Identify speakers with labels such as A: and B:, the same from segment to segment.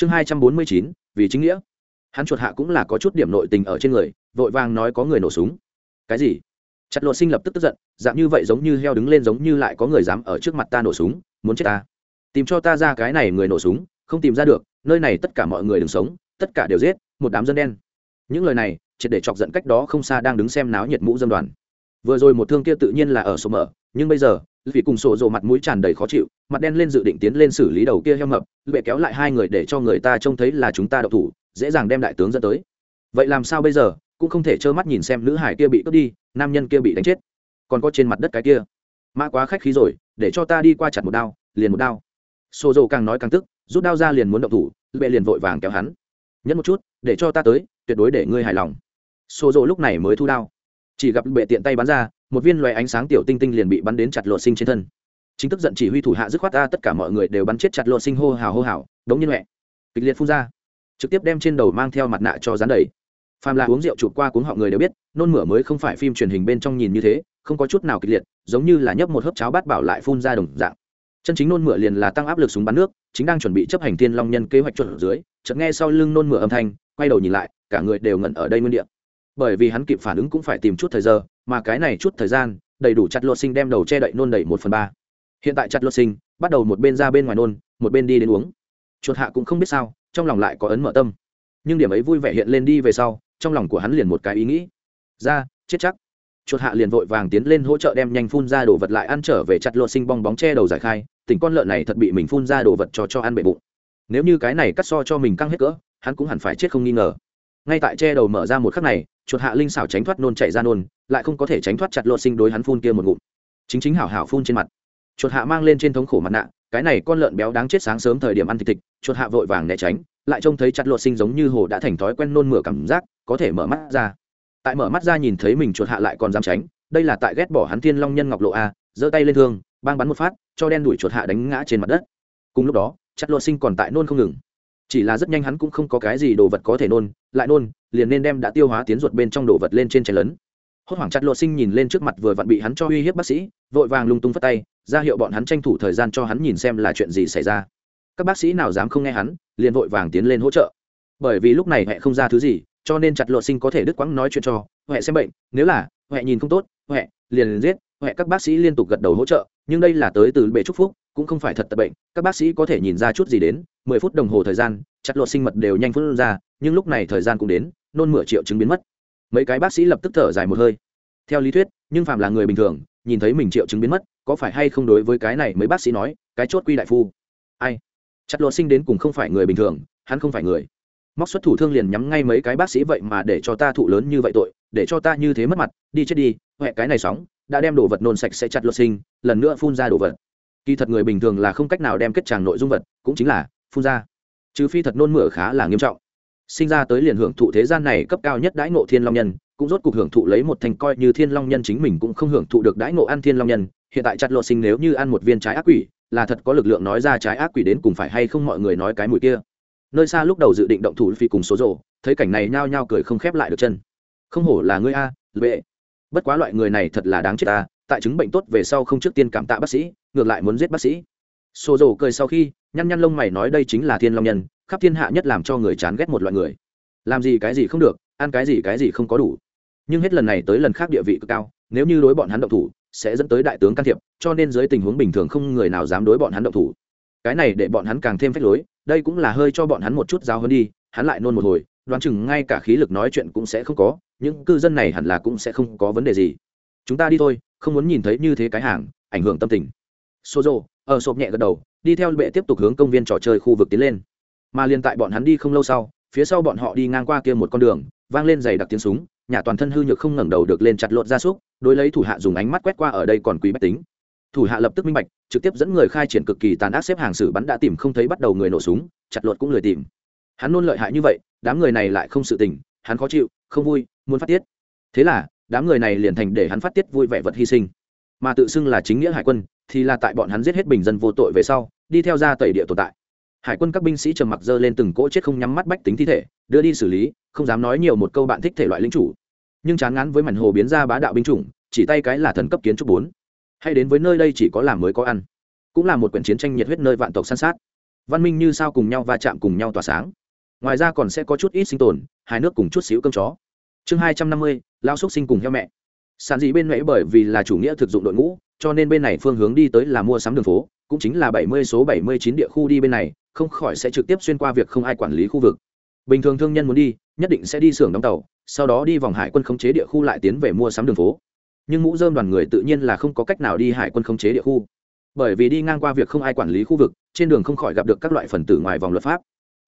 A: chương hai trăm bốn mươi chín, vì chính nghĩa. Hắn chuột hạ cũng là có chút điểm nội tình ở trên người, vội vàng nói có người nổ súng. Cái gì? Chặt lột sinh lập tức tức giận, dạng như vậy giống như heo đứng lên giống như lại có người dám ở trước mặt ta nổ súng, muốn chết ta. Tìm cho ta ra cái này người nổ súng, không tìm ra được, nơi này tất cả mọi người đừng sống, tất cả đều giết, một đám dân đen. Những lời này, triệt để chọc giận cách đó không xa đang đứng xem náo nhiệt mũ dân đoàn. Vừa rồi một thương kia tự nhiên là ở số mở, nhưng bây giờ vì cùng sổ rộ mặt mũi tràn đầy khó chịu, mặt đen lên dự định tiến lên xử lý đầu kia heo mập bệ kéo lại hai người để cho người ta trông thấy là chúng ta đậu thủ, dễ dàng đem đại tướng dẫn tới. Vậy làm sao bây giờ? Cũng không thể trơ mắt nhìn xem nữ hải kia bị cướp đi, nam nhân kia bị đánh chết. Còn có trên mặt đất cái kia. Mã quá khách khí rồi, để cho ta đi qua chặt một đao, liền một đao. Sổ rộ càng nói càng tức, rút đao ra liền muốn động thủ bệ liền vội vàng kéo hắn. Nhẫn một chút, để cho ta tới, tuyệt đối để ngươi hài lòng. Sổ rộ lúc này mới thu đao chỉ gặp bệ tiện tay bắn ra, một viên loài ánh sáng tiểu tinh tinh liền bị bắn đến chặt lộ sinh trên thân. Chính tức giận chỉ huy thủ hạ dứt khoát ta tất cả mọi người đều bắn chết chặt lộ sinh hô hào hô hào, đống như mẹ kịch liệt phun ra. Trực tiếp đem trên đầu mang theo mặt nạ cho dán đầy. Phàm là uống rượu chụp qua cuống họ người đều biết, nôn mửa mới không phải phim truyền hình bên trong nhìn như thế, không có chút nào kịch liệt, giống như là nhấp một hớp cháo bát bảo lại phun ra đồng dạng. Chân chính nôn mửa liền là tăng áp lực súng bắn nước, chính đang chuẩn bị chấp hành thiên long nhân kế hoạch chuẩn ở dưới, chợt nghe sau lưng nôn mửa âm thanh, quay đầu nhìn lại, cả người đều ngẩn ở đây nguyên địa bởi vì hắn kịp phản ứng cũng phải tìm chút thời giờ, mà cái này chút thời gian, đầy đủ chặt lột sinh đem đầu che đậy nôn đẩy một phần ba. Hiện tại chặt lột sinh, bắt đầu một bên ra bên ngoài nôn, một bên đi đến uống. Chuột hạ cũng không biết sao, trong lòng lại có ấn mở tâm. Nhưng điểm ấy vui vẻ hiện lên đi về sau, trong lòng của hắn liền một cái ý nghĩ. Ra, chết chắc. Chuột hạ liền vội vàng tiến lên hỗ trợ đem nhanh phun ra đồ vật lại ăn trở về chặt lột sinh bong bóng che đầu giải khai, tỉnh con lợn này thật bị mình phun ra đồ vật cho cho ăn bệ bụng. Nếu như cái này cắt so cho mình căng hết cỡ, hắn cũng hẳn phải chết không nghi ngờ ngay tại che đầu mở ra một khắc này, chuột hạ linh xảo tránh thoát nôn chạy ra nôn, lại không có thể tránh thoát chặt lột sinh đối hắn phun kia một ngụm. Chính chính hảo hảo phun trên mặt. Chuột hạ mang lên trên thống khổ mặt nạ, cái này con lợn béo đáng chết sáng sớm thời điểm ăn thịt thịt, chuột hạ vội vàng né tránh, lại trông thấy chặt lột sinh giống như hồ đã thành thói quen nôn mửa cảm giác, có thể mở mắt ra. Tại mở mắt ra nhìn thấy mình chuột hạ lại còn dám tránh, đây là tại ghét bỏ hắn thiên long nhân ngọc lộ a, giơ tay lên thương, bang bắn một phát, cho đen đuổi chuột hạ đánh ngã trên mặt đất. Cùng lúc đó, chặt lột sinh còn tại nôn không ngừng chỉ là rất nhanh hắn cũng không có cái gì đồ vật có thể nôn lại nôn liền nên đem đã tiêu hóa tiến ruột bên trong đồ vật lên trên chén lớn. Hốt hoảng chặt lộ sinh nhìn lên trước mặt vừa vặn bị hắn cho uy hiếp bác sĩ vội vàng lung tung phất tay ra hiệu bọn hắn tranh thủ thời gian cho hắn nhìn xem là chuyện gì xảy ra. Các bác sĩ nào dám không nghe hắn liền vội vàng tiến lên hỗ trợ. Bởi vì lúc này huệ không ra thứ gì cho nên chặt lộ sinh có thể đứt quãng nói chuyện cho huệ xem bệnh nếu là huệ nhìn không tốt huệ liền, liền giết huệ các bác sĩ liên tục gật đầu hỗ trợ nhưng đây là tới từ bệ trúc phúc cũng không phải thật tật bệnh, các bác sĩ có thể nhìn ra chút gì đến, mười phút đồng hồ thời gian chặt lột sinh mật đều nhanh phút ra, nhưng lúc này thời gian cũng đến, nôn mửa triệu chứng biến mất. Mấy cái bác sĩ lập tức thở dài một hơi. Theo lý thuyết, nhưng phạm là người bình thường, nhìn thấy mình triệu chứng biến mất, có phải hay không đối với cái này mấy bác sĩ nói, cái chốt quy đại phu? Ai? Chặt lột sinh đến cùng không phải người bình thường, hắn không phải người. Móc xuất thủ thương liền nhắm ngay mấy cái bác sĩ vậy mà để cho ta thụ lớn như vậy tội, để cho ta như thế mất mặt, đi chết đi huệ cái này sóng, đã đem đồ vật nôn sạch sẽ chặt lột sinh, lần nữa phun ra đồ vật kỳ thật người bình thường là không cách nào đem kết tràng nội dung vật, cũng chính là phun ra. Trừ phi thật nôn mửa khá là nghiêm trọng. Sinh ra tới liền hưởng thụ thế gian này cấp cao nhất đãi ngộ thiên long nhân, cũng rốt cuộc hưởng thụ lấy một thành coi như thiên long nhân chính mình cũng không hưởng thụ được đãi ngộ ăn thiên long nhân. Hiện tại chặt lộ sinh nếu như ăn một viên trái ác quỷ, là thật có lực lượng nói ra trái ác quỷ đến cùng phải hay không mọi người nói cái mùi kia. Nơi xa lúc đầu dự định động thủ phi cùng số rồ, thấy cảnh này nhao nhao cười không khép lại được chân. Không hổ là ngươi a vệ bất quá loại người này thật là đáng chết ta tại chứng bệnh tốt về sau không trước tiên cảm tạ bác sĩ, ngược lại muốn giết bác sĩ. Xô rổ cười sau khi, nhăn nhăn lông mày nói đây chính là thiên long nhân, khắp thiên hạ nhất làm cho người chán ghét một loại người. Làm gì cái gì không được, ăn cái gì cái gì không có đủ. Nhưng hết lần này tới lần khác địa vị cực cao, nếu như đối bọn hắn động thủ, sẽ dẫn tới đại tướng can thiệp, cho nên dưới tình huống bình thường không người nào dám đối bọn hắn động thủ. Cái này để bọn hắn càng thêm phách lối, đây cũng là hơi cho bọn hắn một chút giao hơn đi, hắn lại nôn một hồi, đoán chừng ngay cả khí lực nói chuyện cũng sẽ không có, những cư dân này hẳn là cũng sẽ không có vấn đề gì. Chúng ta đi thôi không muốn nhìn thấy như thế cái hàng, ảnh hưởng tâm tình. Xô rộ ở ờ, sộp nhẹ gật đầu, đi theo bệ tiếp tục hướng công viên trò chơi khu vực tiến lên. Mà liền tại bọn hắn đi không lâu sau, phía sau bọn họ đi ngang qua kia một con đường, vang lên giày đặc tiếng súng, nhà toàn thân hư nhược không ngẩng đầu được lên chặt lột ra súc, đối lấy thủ hạ dùng ánh mắt quét qua ở đây còn quý bách tính. Thủ hạ lập tức minh bạch, trực tiếp dẫn người khai triển cực kỳ tàn ác xếp hàng xử bắn đã tìm không thấy bắt đầu người nổ súng, chặt lột cũng lười tìm. Hắn luôn lợi hại như vậy, đám người này lại không sự tình, hắn khó chịu, không vui, muốn phát tiết. Thế là đám người này liền thành để hắn phát tiết vui vẻ vật hy sinh. Mà tự xưng là chính nghĩa hải quân, thì là tại bọn hắn giết hết bình dân vô tội về sau, đi theo ra tẩy địa tồn tại. Hải quân các binh sĩ trầm mặc dơ lên từng cỗ chết không nhắm mắt bách tính thi thể, đưa đi xử lý, không dám nói nhiều một câu bạn thích thể loại lính chủ. Nhưng chán ngán với mảnh hồ biến ra bá đạo binh chủng, chỉ tay cái là thần cấp kiến trúc bốn. Hay đến với nơi đây chỉ có làm mới có ăn. Cũng là một quyển chiến tranh nhiệt huyết nơi vạn tộc săn sát. Văn minh như sao cùng nhau va chạm cùng nhau tỏa sáng. Ngoài ra còn sẽ có chút ít sinh tồn hai nước cùng chút xíu cơm chó chương hai trăm năm mươi lao xúc sinh cùng heo mẹ. Sản dị bên mẹ bởi vì là chủ nghĩa thực dụng đội ngũ, cho nên bên này phương hướng đi tới là mua sắm đường phố, cũng chính là bảy mươi số bảy mươi chín địa khu đi bên này, không khỏi sẽ trực tiếp xuyên qua việc không ai quản lý khu vực. Bình thường thương nhân muốn đi, nhất định sẽ đi xưởng đóng tàu, sau đó đi vòng hải quân khống chế địa khu lại tiến về mua sắm đường phố. Nhưng mũ dơm đoàn người tự nhiên là không có cách nào đi hải quân khống chế địa khu. Bởi vì đi ngang qua việc không ai quản lý khu vực, trên đường không khỏi gặp được các loại phần tử ngoài vòng luật pháp.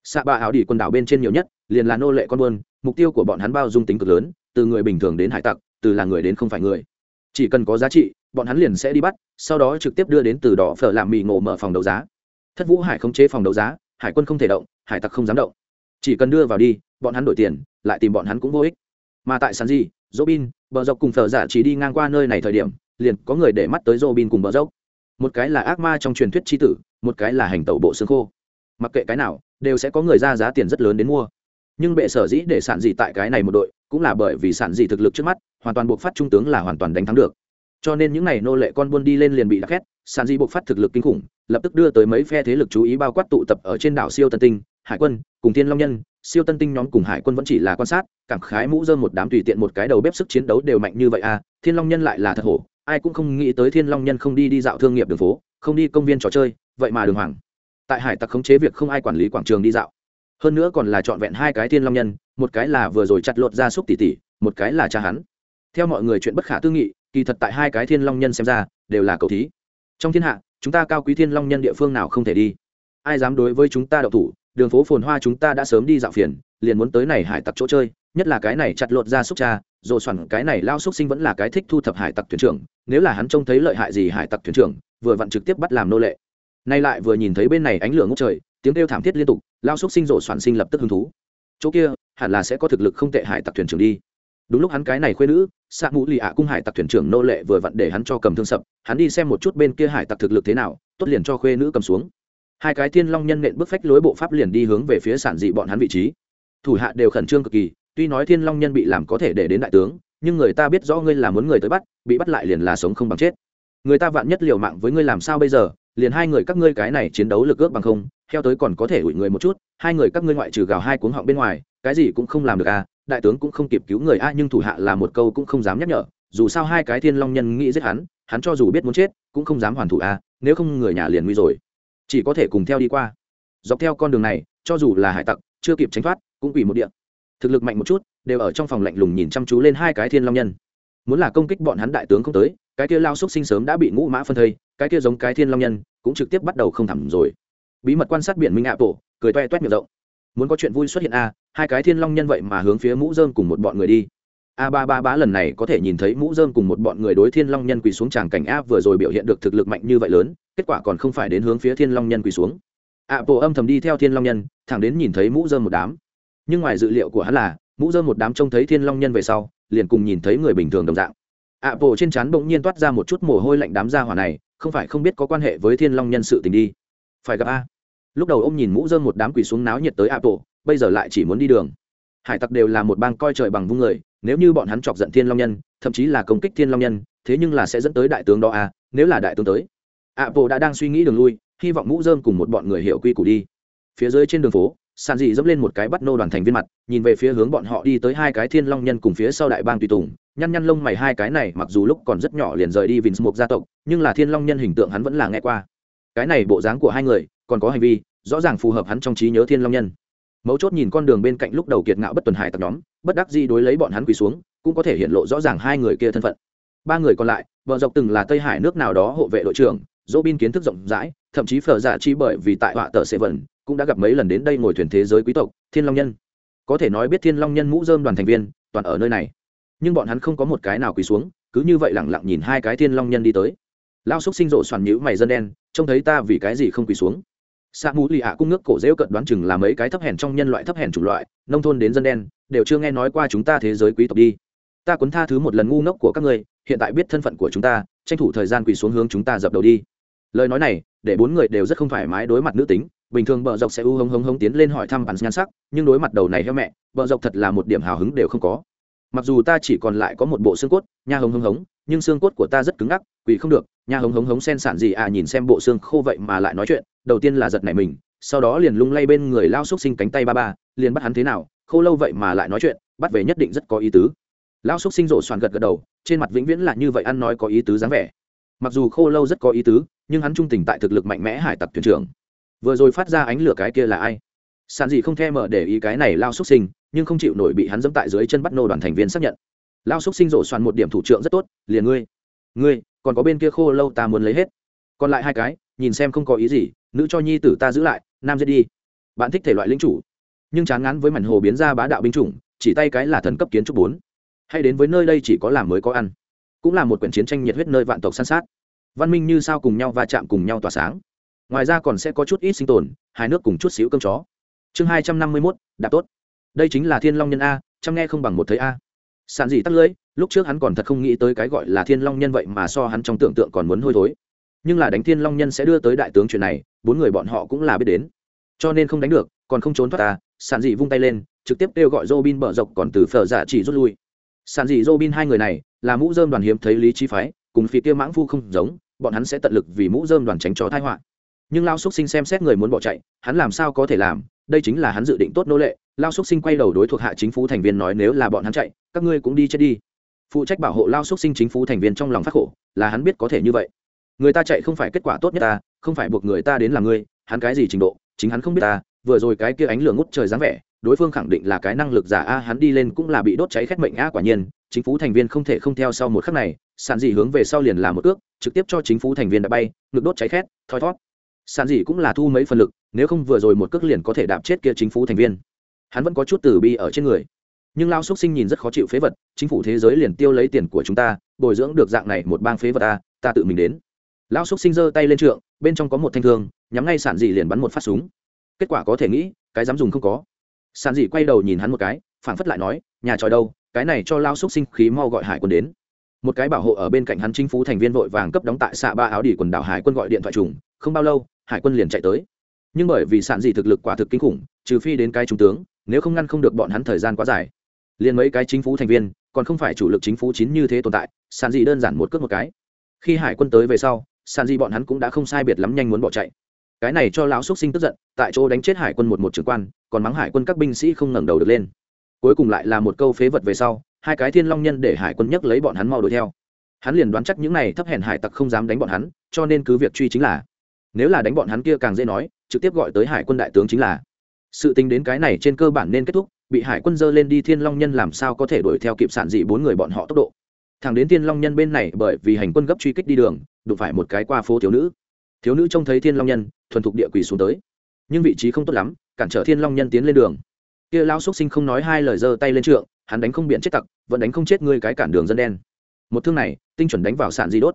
A: Xạ ba áo đi quần đảo bên trên nhiều nhất, liền là nô lệ con buôn mục tiêu của bọn hắn bao dung tính cực lớn, từ người bình thường đến hải tặc, từ là người đến không phải người. Chỉ cần có giá trị, bọn hắn liền sẽ đi bắt, sau đó trực tiếp đưa đến từ đỏ phở làm mì ngộ mở phòng đấu giá. Thất vũ hải không chế phòng đấu giá, hải quân không thể động, hải tặc không dám động. Chỉ cần đưa vào đi, bọn hắn đổi tiền, lại tìm bọn hắn cũng vô ích. Mà tại sàn gì robin, bờ dọc cùng phở giả chỉ đi ngang qua nơi này thời điểm, liền có người để mắt tới robin cùng bờ dốc. Một cái là ác ma trong truyền thuyết tri tử, một cái là hành tẩu bộ xương khô. Mặc kệ cái nào, đều sẽ có người ra giá tiền rất lớn đến mua nhưng bệ sở dĩ để sản dị tại cái này một đội, cũng là bởi vì sản dị thực lực trước mắt, hoàn toàn buộc phát trung tướng là hoàn toàn đánh thắng được. Cho nên những n à y nô lệ con buôn đi lên liền bị đắc khét, sản dị buộc phát thực lực kinh khủng, lập tức đưa tới mấy phe thế lực chú ý bao quát tụ tập ở trên đảo siêu tân tinh, hải quân, cùng thiên long nhân. Siêu tân tinh nhóm cùng hải quân vẫn chỉ là quan sát, cảm khái mũ dơm một đám tùy tiện một cái đầu bếp sức chiến đấu đều mạnh như vậy à thiên long nhân lại là thật hổ, ai cũng không nghĩ tới thiên long nhân không đi đi dạo thương nghiệp đường phố, không đi công viên trò chơi, vậy mà đường hoàng. Tại hải tặc khống chế việc không ai quản lý quảng trường đi dạo hơn nữa còn là trọn vẹn hai cái thiên long nhân, một cái là vừa rồi chặt lột ra xúc tỉ tỉ một cái là cha hắn. Theo mọi người chuyện bất khả tư nghị, kỳ thật tại hai cái thiên long nhân xem ra, đều là cầu thí. Trong thiên hạ, chúng ta cao quý thiên long nhân địa phương nào không thể đi? Ai dám đối với chúng ta đậu thủ? Đường phố phồn hoa chúng ta đã sớm đi dạo phiền, liền muốn tới này hải tặc chỗ chơi, nhất là cái này chặt lột ra xúc cha dồ soạn cái này lao xúc sinh vẫn là cái thích thu thập hải tặc thuyền trưởng, nếu là hắn trông thấy lợi hại gì hải tặc thuyền trưởng, vừa vặn trực tiếp bắt làm nô lệ. Nay lại vừa nhìn thấy bên này ánh lửa ngốc trời tiếng kêu thảm thiết liên tục, lao xúc sinh rộ soạn sinh lập tức hứng thú. Chỗ kia, hẳn là sẽ có thực lực không tệ hải tặc thuyền trưởng đi. Đúng lúc hắn cái này khuê nữ xạ mũ lì ạ cung hải tặc thuyền trưởng nô lệ vừa vặn để hắn cho cầm thương sập, hắn đi xem một chút bên kia hải tặc thực lực thế nào, tốt liền cho khuê nữ cầm xuống. Hai cái thiên long nhân nện bước phách lối bộ pháp liền đi hướng về phía sản dị bọn hắn vị trí. Thủ hạ đều khẩn trương cực kỳ, tuy nói thiên long nhân bị làm có thể để đến đại tướng, nhưng người ta biết rõ ngươi là muốn người tới bắt, bị bắt lại liền là sống không bằng chết. Người ta vạn nhất liều mạng với ngươi làm sao bây giờ, liền hai người các ngươi cái này chiến đấu lực ước bằng không theo tới còn có thể ủi người một chút, hai người các ngươi ngoại trừ gào hai cuống họng bên ngoài, cái gì cũng không làm được à đại tướng cũng không kịp cứu người a nhưng thủ hạ là một câu cũng không dám nhắc nhở, dù sao hai cái thiên long nhân nghĩ giết hắn hắn cho dù biết muốn chết, cũng không dám hoàn thủ a nếu không người nhà liền nguy rồi. Chỉ có thể cùng theo đi qua. Dọc theo con đường này, cho dù là hải tặc, chưa kịp tránh thoát, cũng quỳ một địa. Thực lực mạnh một chút, đều ở trong phòng lạnh lùng nhìn chăm chú lên hai cái thiên long nhân. Muốn là công kích bọn hắn đại tướng không tới, cái kia lao xúc sinh sớm đã bị ngũ mã phân thây, cái kia giống cái thiên long nhân, cũng trực tiếp bắt đầu không thẳm rồi bí mật quan sát biển minh ạ Tổ cười toe toét miệng rộng. Muốn có chuyện vui xuất hiện a hai cái thiên long nhân vậy mà hướng phía mũ dơm cùng một bọn người đi. A ba ba bá lần này có thể nhìn thấy mũ dơm cùng một bọn người đối thiên long nhân quỳ xuống tràng cảnh a vừa rồi biểu hiện được thực lực mạnh như vậy lớn, kết quả còn không phải đến hướng phía thiên long nhân quỳ xuống. A bộ âm thầm đi theo thiên long nhân, thẳng đến nhìn thấy mũ dơm một đám. Nhưng ngoài dự liệu của hắn là, mũ dơm một đám trông thấy thiên long nhân về sau, liền cùng nhìn thấy người bình thường đồng dạng. Ạ bộ trên trán bỗng nhiên toát ra một chút mồ hôi lạnh đám ra hỏa này, không phải không biết có quan hệ với thiên long nhân sự tình đi phải gặp a. Lúc đầu ô m nhìn mũ dơm một đám quỳ xuống náo nhiệt tới apple, bây giờ lại chỉ muốn đi đường. Hải tặc đều là một bang coi trời bằng vung người, nếu như bọn hắn chọc giận thiên long nhân, thậm chí là công kích thiên long nhân, thế nhưng là sẽ dẫn tới đại tướng đó a, nếu là đại tướng tới. Apple đã đang suy nghĩ đường lui, hy vọng mũ dơm cùng một bọn người hiểu quy củ đi. Phía dưới trên đường phố sàn dị dẫm lên một cái bắt nô đoàn thành viên mặt, nhìn về phía hướng bọn họ đi tới hai cái thiên long nhân cùng phía sau đại bang tùy tùng, nhăn nhăn lông mày hai cái này mặc dù lúc còn rất nhỏ liền rời đi vinh Mục gia tộc, nhưng là thiên long nhân hình tượng hắn vẫn là nghe qua cái này bộ dáng của hai người còn có hành vi, rõ ràng phù hợp hắn trong trí nhớ thiên long nhân. Mấu chốt nhìn con đường bên cạnh lúc đầu kiệt ngạo bất tuần hải tập nhóm, bất đắc di đối lấy bọn hắn quỳ xuống, cũng có thể hiện lộ rõ ràng hai người kia thân phận. Ba người còn lại, vợ dọc từng là tây hải nước nào đó hộ vệ đội trưởng dỗ bin kiến thức rộng rãi, thậm chí phở giả chi bởi vì tại họa tờ sệ vẩn, cũng đã gặp mấy lần đến đây ngồi thuyền thế giới quý tộc, thiên long nhân. Có thể nói biết thiên long nhân mũ dơm đoàn thành viên, toàn ở nơi này. Nhưng bọn hắn không có một cái nào quỳ xuống, cứ như vậy lẳng lặng nhìn hai cái thiên long nhân đi tới lao xúc sinh rộ soàn nhữ mày dân đen, trông thấy ta vì cái gì không quỳ xuống. Sa mù lì ạ cung nước cổ dễu cận đoán chừng là mấy cái thấp hèn trong nhân loại thấp hèn chủng loại, nông thôn đến dân đen, đều chưa nghe nói qua chúng ta thế giới quý tộc đi. Ta cuốn tha thứ một lần ngu ngốc của các ngươi, hiện tại biết thân phận của chúng ta, tranh thủ thời gian quỳ xuống hướng chúng ta dập đầu đi. Lời nói này, để bốn người đều rất không thoải mái đối mặt nữ tính, bình thường bờ dọc sẽ u hống hống hống tiến lên hỏi thăm bản nhan sắc, nhưng đối mặt đầu này heo mẹ bờ dọc thật là một điểm hào hứng đều không có mặc dù ta chỉ còn lại có một bộ xương cốt, nha hống hống hống, nhưng xương cốt của ta rất cứng ngắc quỷ không được. Nha hống hống hống sen sản gì à nhìn xem bộ xương khô vậy mà lại nói chuyện, đầu tiên là giật nảy mình, sau đó liền lung lay bên người lao xúc sinh cánh tay ba ba, liền bắt hắn thế nào, khô lâu vậy mà lại nói chuyện, bắt về nhất định rất có ý tứ. Lao xúc sinh rổ soạn gật gật đầu, trên mặt vĩnh viễn là như vậy ăn nói có ý tứ dáng vẻ. Mặc dù khô lâu rất có ý tứ, nhưng hắn trung tình tại thực lực mạnh mẽ hải tặc thuyền trưởng. Vừa rồi phát ra ánh lửa cái kia là ai? Sàn gì không thèm mở để ý cái này lao xúc sinh nhưng không chịu nổi bị hắn dẫm tại dưới chân bắt nô đoàn thành viên xác nhận. Lao xúc sinh rộ xoàn một điểm thủ trưởng rất tốt, liền ngươi ngươi, còn có bên kia khô lâu ta muốn lấy hết. Còn lại hai cái, nhìn xem không có ý gì, nữ cho nhi tử ta giữ lại, nam giết đi. Bạn thích thể loại lính chủ, nhưng chán ngán với mảnh hồ biến ra bá đạo binh chủng, chỉ tay cái là thần cấp kiến trúc bốn. Hay đến với nơi đây chỉ có làm mới có ăn, cũng là một quyển chiến tranh nhiệt huyết nơi vạn tộc san sát. Văn minh như sao cùng nhau va chạm cùng nhau tỏa sáng. Ngoài ra còn sẽ có chút ít sinh tồn hai nước cùng chút xíu cơm chó. Chương hai trăm năm mươi mốt, đạp tốt đây chính là thiên long nhân a, chăm nghe không bằng một thấy a. Sàn dị tắt lưỡi, lúc trước hắn còn thật không nghĩ tới cái gọi là thiên long nhân vậy mà so hắn trong tưởng tượng còn muốn hôi thối. Nhưng là đánh thiên long nhân sẽ đưa tới đại tướng chuyện này, bốn người bọn họ cũng là biết đến. Cho nên không đánh được, còn không trốn thoát ta sàn dị vung tay lên, trực tiếp kêu gọi Robin bở dọc còn từ phở giả chỉ rút lui. Sàn dị Robin hai người này, là mũ dơm đoàn hiếm thấy lý trí phái, cùng phía kia mãng phu không giống, bọn hắn sẽ tận lực vì mũ dơm đoàn tránh cho thai họa. Nhưng lao xúc sinh xem xét người muốn bỏ chạy, hắn làm sao có thể làm, đây chính là hắn dự định tốt nô lệ lao xúc sinh quay đầu đối thuộc hạ chính phủ thành viên nói, nếu là bọn hắn chạy, các ngươi cũng đi chết đi. Phụ trách bảo hộ lao xúc sinh chính phủ thành viên trong lòng phát khổ, là hắn biết có thể như vậy. Người ta chạy không phải kết quả tốt nhất ta, không phải buộc người ta đến làm ngươi, hắn cái gì trình độ, chính hắn không biết ta, vừa rồi cái kia ánh lửa ngút trời dáng vẻ, đối phương khẳng định là cái năng lực giả a, hắn đi lên cũng là bị đốt cháy khét mệnh a, quả nhiên, chính phủ thành viên không thể không theo sau một khắc này, sàn dị hướng về sau liền làm một ước, trực tiếp cho chính phủ thành viên đã bay, ngực đốt cháy khét, thoi thót. Sàn dị cũng là thu mấy phần lực, nếu không vừa rồi một cước liền có thể đạp chết kia chính phủ thành viên hắn vẫn có chút từ bi ở trên người. Nhưng lao xúc sinh nhìn rất khó chịu phế vật, chính phủ thế giới liền tiêu lấy tiền của chúng ta, bồi dưỡng được dạng này một bang phế vật ta ta tự mình đến. Lão xúc sinh giơ tay lên trượng, bên trong có một thanh thương, nhắm ngay sản dị liền bắn một phát súng. Kết quả có thể nghĩ, cái dám dùng không có. Sản dị quay đầu nhìn hắn một cái phản phất lại nói, nhà tròi đâu, cái này cho lao xúc sinh khí mau gọi hải quân đến. Một cái bảo hộ ở bên cạnh hắn chính phủ thành viên vội vàng cấp đóng tại xạ ba áo đỉ quần đảo hải quân gọi điện thoại trùng, không bao lâu, hải quân liền chạy tới nhưng bởi vì sản dị thực lực quả thực kinh khủng, trừ phi đến cái trung tướng, nếu không ngăn không được bọn hắn thời gian quá dài. Liền mấy cái chính phủ thành viên, còn không phải chủ lực chính phủ chín như thế tồn tại sản dị đơn giản một cước một cái. Khi hải quân tới về sau sản dị bọn hắn cũng đã không sai biệt lắm nhanh muốn bỏ chạy. Cái này cho lão xúc sinh tức giận, tại chỗ đánh chết hải quân một một trưởng quan, còn mắng hải quân các binh sĩ không ngẩng đầu được lên. Cuối cùng lại là một câu phế vật về sau, hai cái thiên long nhân để hải quân nhấc lấy bọn hắn mau đuổi theo. Hắn liền đoán chắc những này thấp hèn hải tặc không dám đánh bọn hắn, cho nên cứ việc truy chính là. Nếu là đánh bọn hắn kia càng dễ nói trực tiếp gọi tới hải quân đại tướng chính là. Sự tính đến cái này trên cơ bản nên kết thúc, bị hải quân dơ lên đi thiên long nhân làm sao có thể đuổi theo kịp sản dị bốn người bọn họ tốc độ. Thẳng đến thiên long nhân bên này bởi vì hành quân gấp truy kích đi đường, đụng phải một cái qua phố thiếu nữ. Thiếu nữ trông thấy thiên long nhân, thuần thục địa quỷ xuống tới. Nhưng vị trí không tốt lắm, cản trở thiên long nhân tiến lên đường. Kia lao xúc sinh không nói hai lời giơ tay lên trượng, hắn đánh không biện chết tặc, vẫn đánh không chết ngươi cái cản đường dân đen. Một thương này, tinh chuẩn đánh vào sản di đốt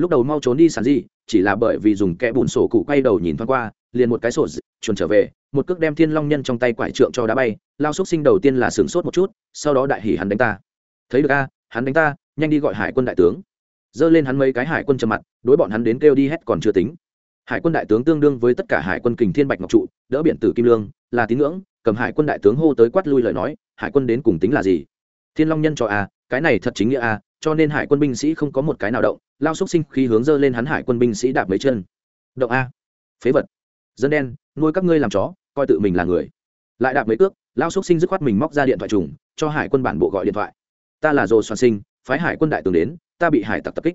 A: lúc đầu mau trốn đi sản gì, chỉ là bởi vì dùng kẽ bùn sổ cụ quay đầu nhìn thoáng qua, liền một cái sổ chuồn trở về, một cước đem thiên long nhân trong tay quải trượng cho đá bay, lao xúc sinh đầu tiên là sửng sốt một chút, sau đó đại hỉ hắn đánh ta. Thấy được a, hắn đánh ta, nhanh đi gọi hải quân đại tướng. Dơ lên hắn mấy cái hải quân trầm mặt, đối bọn hắn đến kêu đi hết còn chưa tính. Hải quân đại tướng tương đương với tất cả hải quân kình thiên bạch ngọc trụ, đỡ biển tử kim lương, là tín ngưỡng, cầm hải quân đại tướng hô tới quát lui lời nói, hải quân đến cùng tính là gì? Thiên long nhân cho a, cái này thật chính nghĩa a cho nên hải quân binh sĩ không có một cái nào động, lao xúc sinh khi hướng dơ lên hắn hải quân binh sĩ đạp mấy chân. Động a. Phế vật. Dân đen, nuôi các ngươi làm chó, coi tự mình là người. Lại đạp mấy cước, lao xúc sinh dứt khoát mình móc ra điện thoại trùng, cho hải quân bản bộ gọi điện thoại. Ta là dồ soạn sinh, phái hải quân đại tướng đến, ta bị hải tặc tập kích.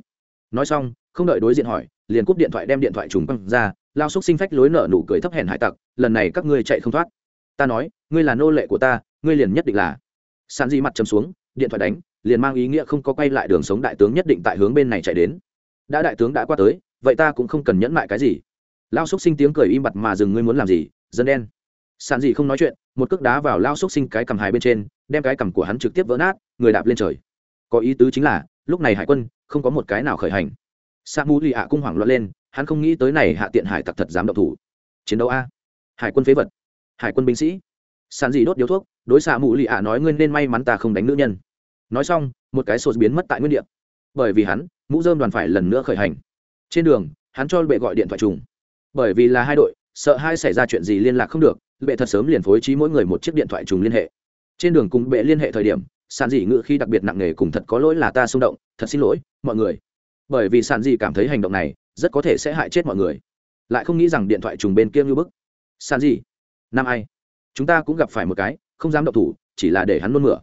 A: Nói xong, không đợi đối diện hỏi, liền cúp điện thoại đem điện thoại trùng quăng ra, lao xúc sinh phách lối nở nụ cười thấp hèn hải tặc, lần này các ngươi chạy không thoát. Ta nói, ngươi là nô lệ của ta, ngươi liền nhất định là. Sàn di mặt chấm xuống, điện thoại đánh liền mang ý nghĩa không có quay lại đường sống đại tướng nhất định tại hướng bên này chạy đến. Đã đại tướng đã qua tới, vậy ta cũng không cần nhẫn mại cái gì. Lao xúc sinh tiếng cười im bặt mà dừng ngươi muốn làm gì, dân đen. Sàn gì không nói chuyện, một cước đá vào lao xúc sinh cái cầm hài bên trên, đem cái cầm của hắn trực tiếp vỡ nát, người đạp lên trời. Có ý tứ chính là, lúc này hải quân, không có một cái nào khởi hành. Sa mù lì ạ cung hoảng loạn lên, hắn không nghĩ tới này hạ tiện hải tặc thật dám động thủ. Chiến đấu a. Hải quân phế vật. Hải quân binh sĩ. Sàn gì đốt điếu thuốc, đối xạ mù lì ạ nói ngươi nên may mắn ta không đánh nữ nhân nói xong một cái sột biến mất tại nguyên địa. Bởi vì hắn mũ dơm đoàn phải lần nữa khởi hành. Trên đường hắn cho bệ gọi điện thoại trùng. Bởi vì là hai đội sợ hai xảy ra chuyện gì liên lạc không được bệ thật sớm liền phối trí mỗi người một chiếc điện thoại trùng liên hệ. Trên đường cùng bệ liên hệ thời điểm sàn dị ngự khi đặc biệt nặng nề cùng thật có lỗi là ta xung động thật xin lỗi mọi người. Bởi vì sàn dị cảm thấy hành động này rất có thể sẽ hại chết mọi người. Lại không nghĩ rằng điện thoại trùng bên kia như bức. San dị, năm ai? Chúng ta cũng gặp phải một cái không dám động thủ chỉ là để hắn nôn mửa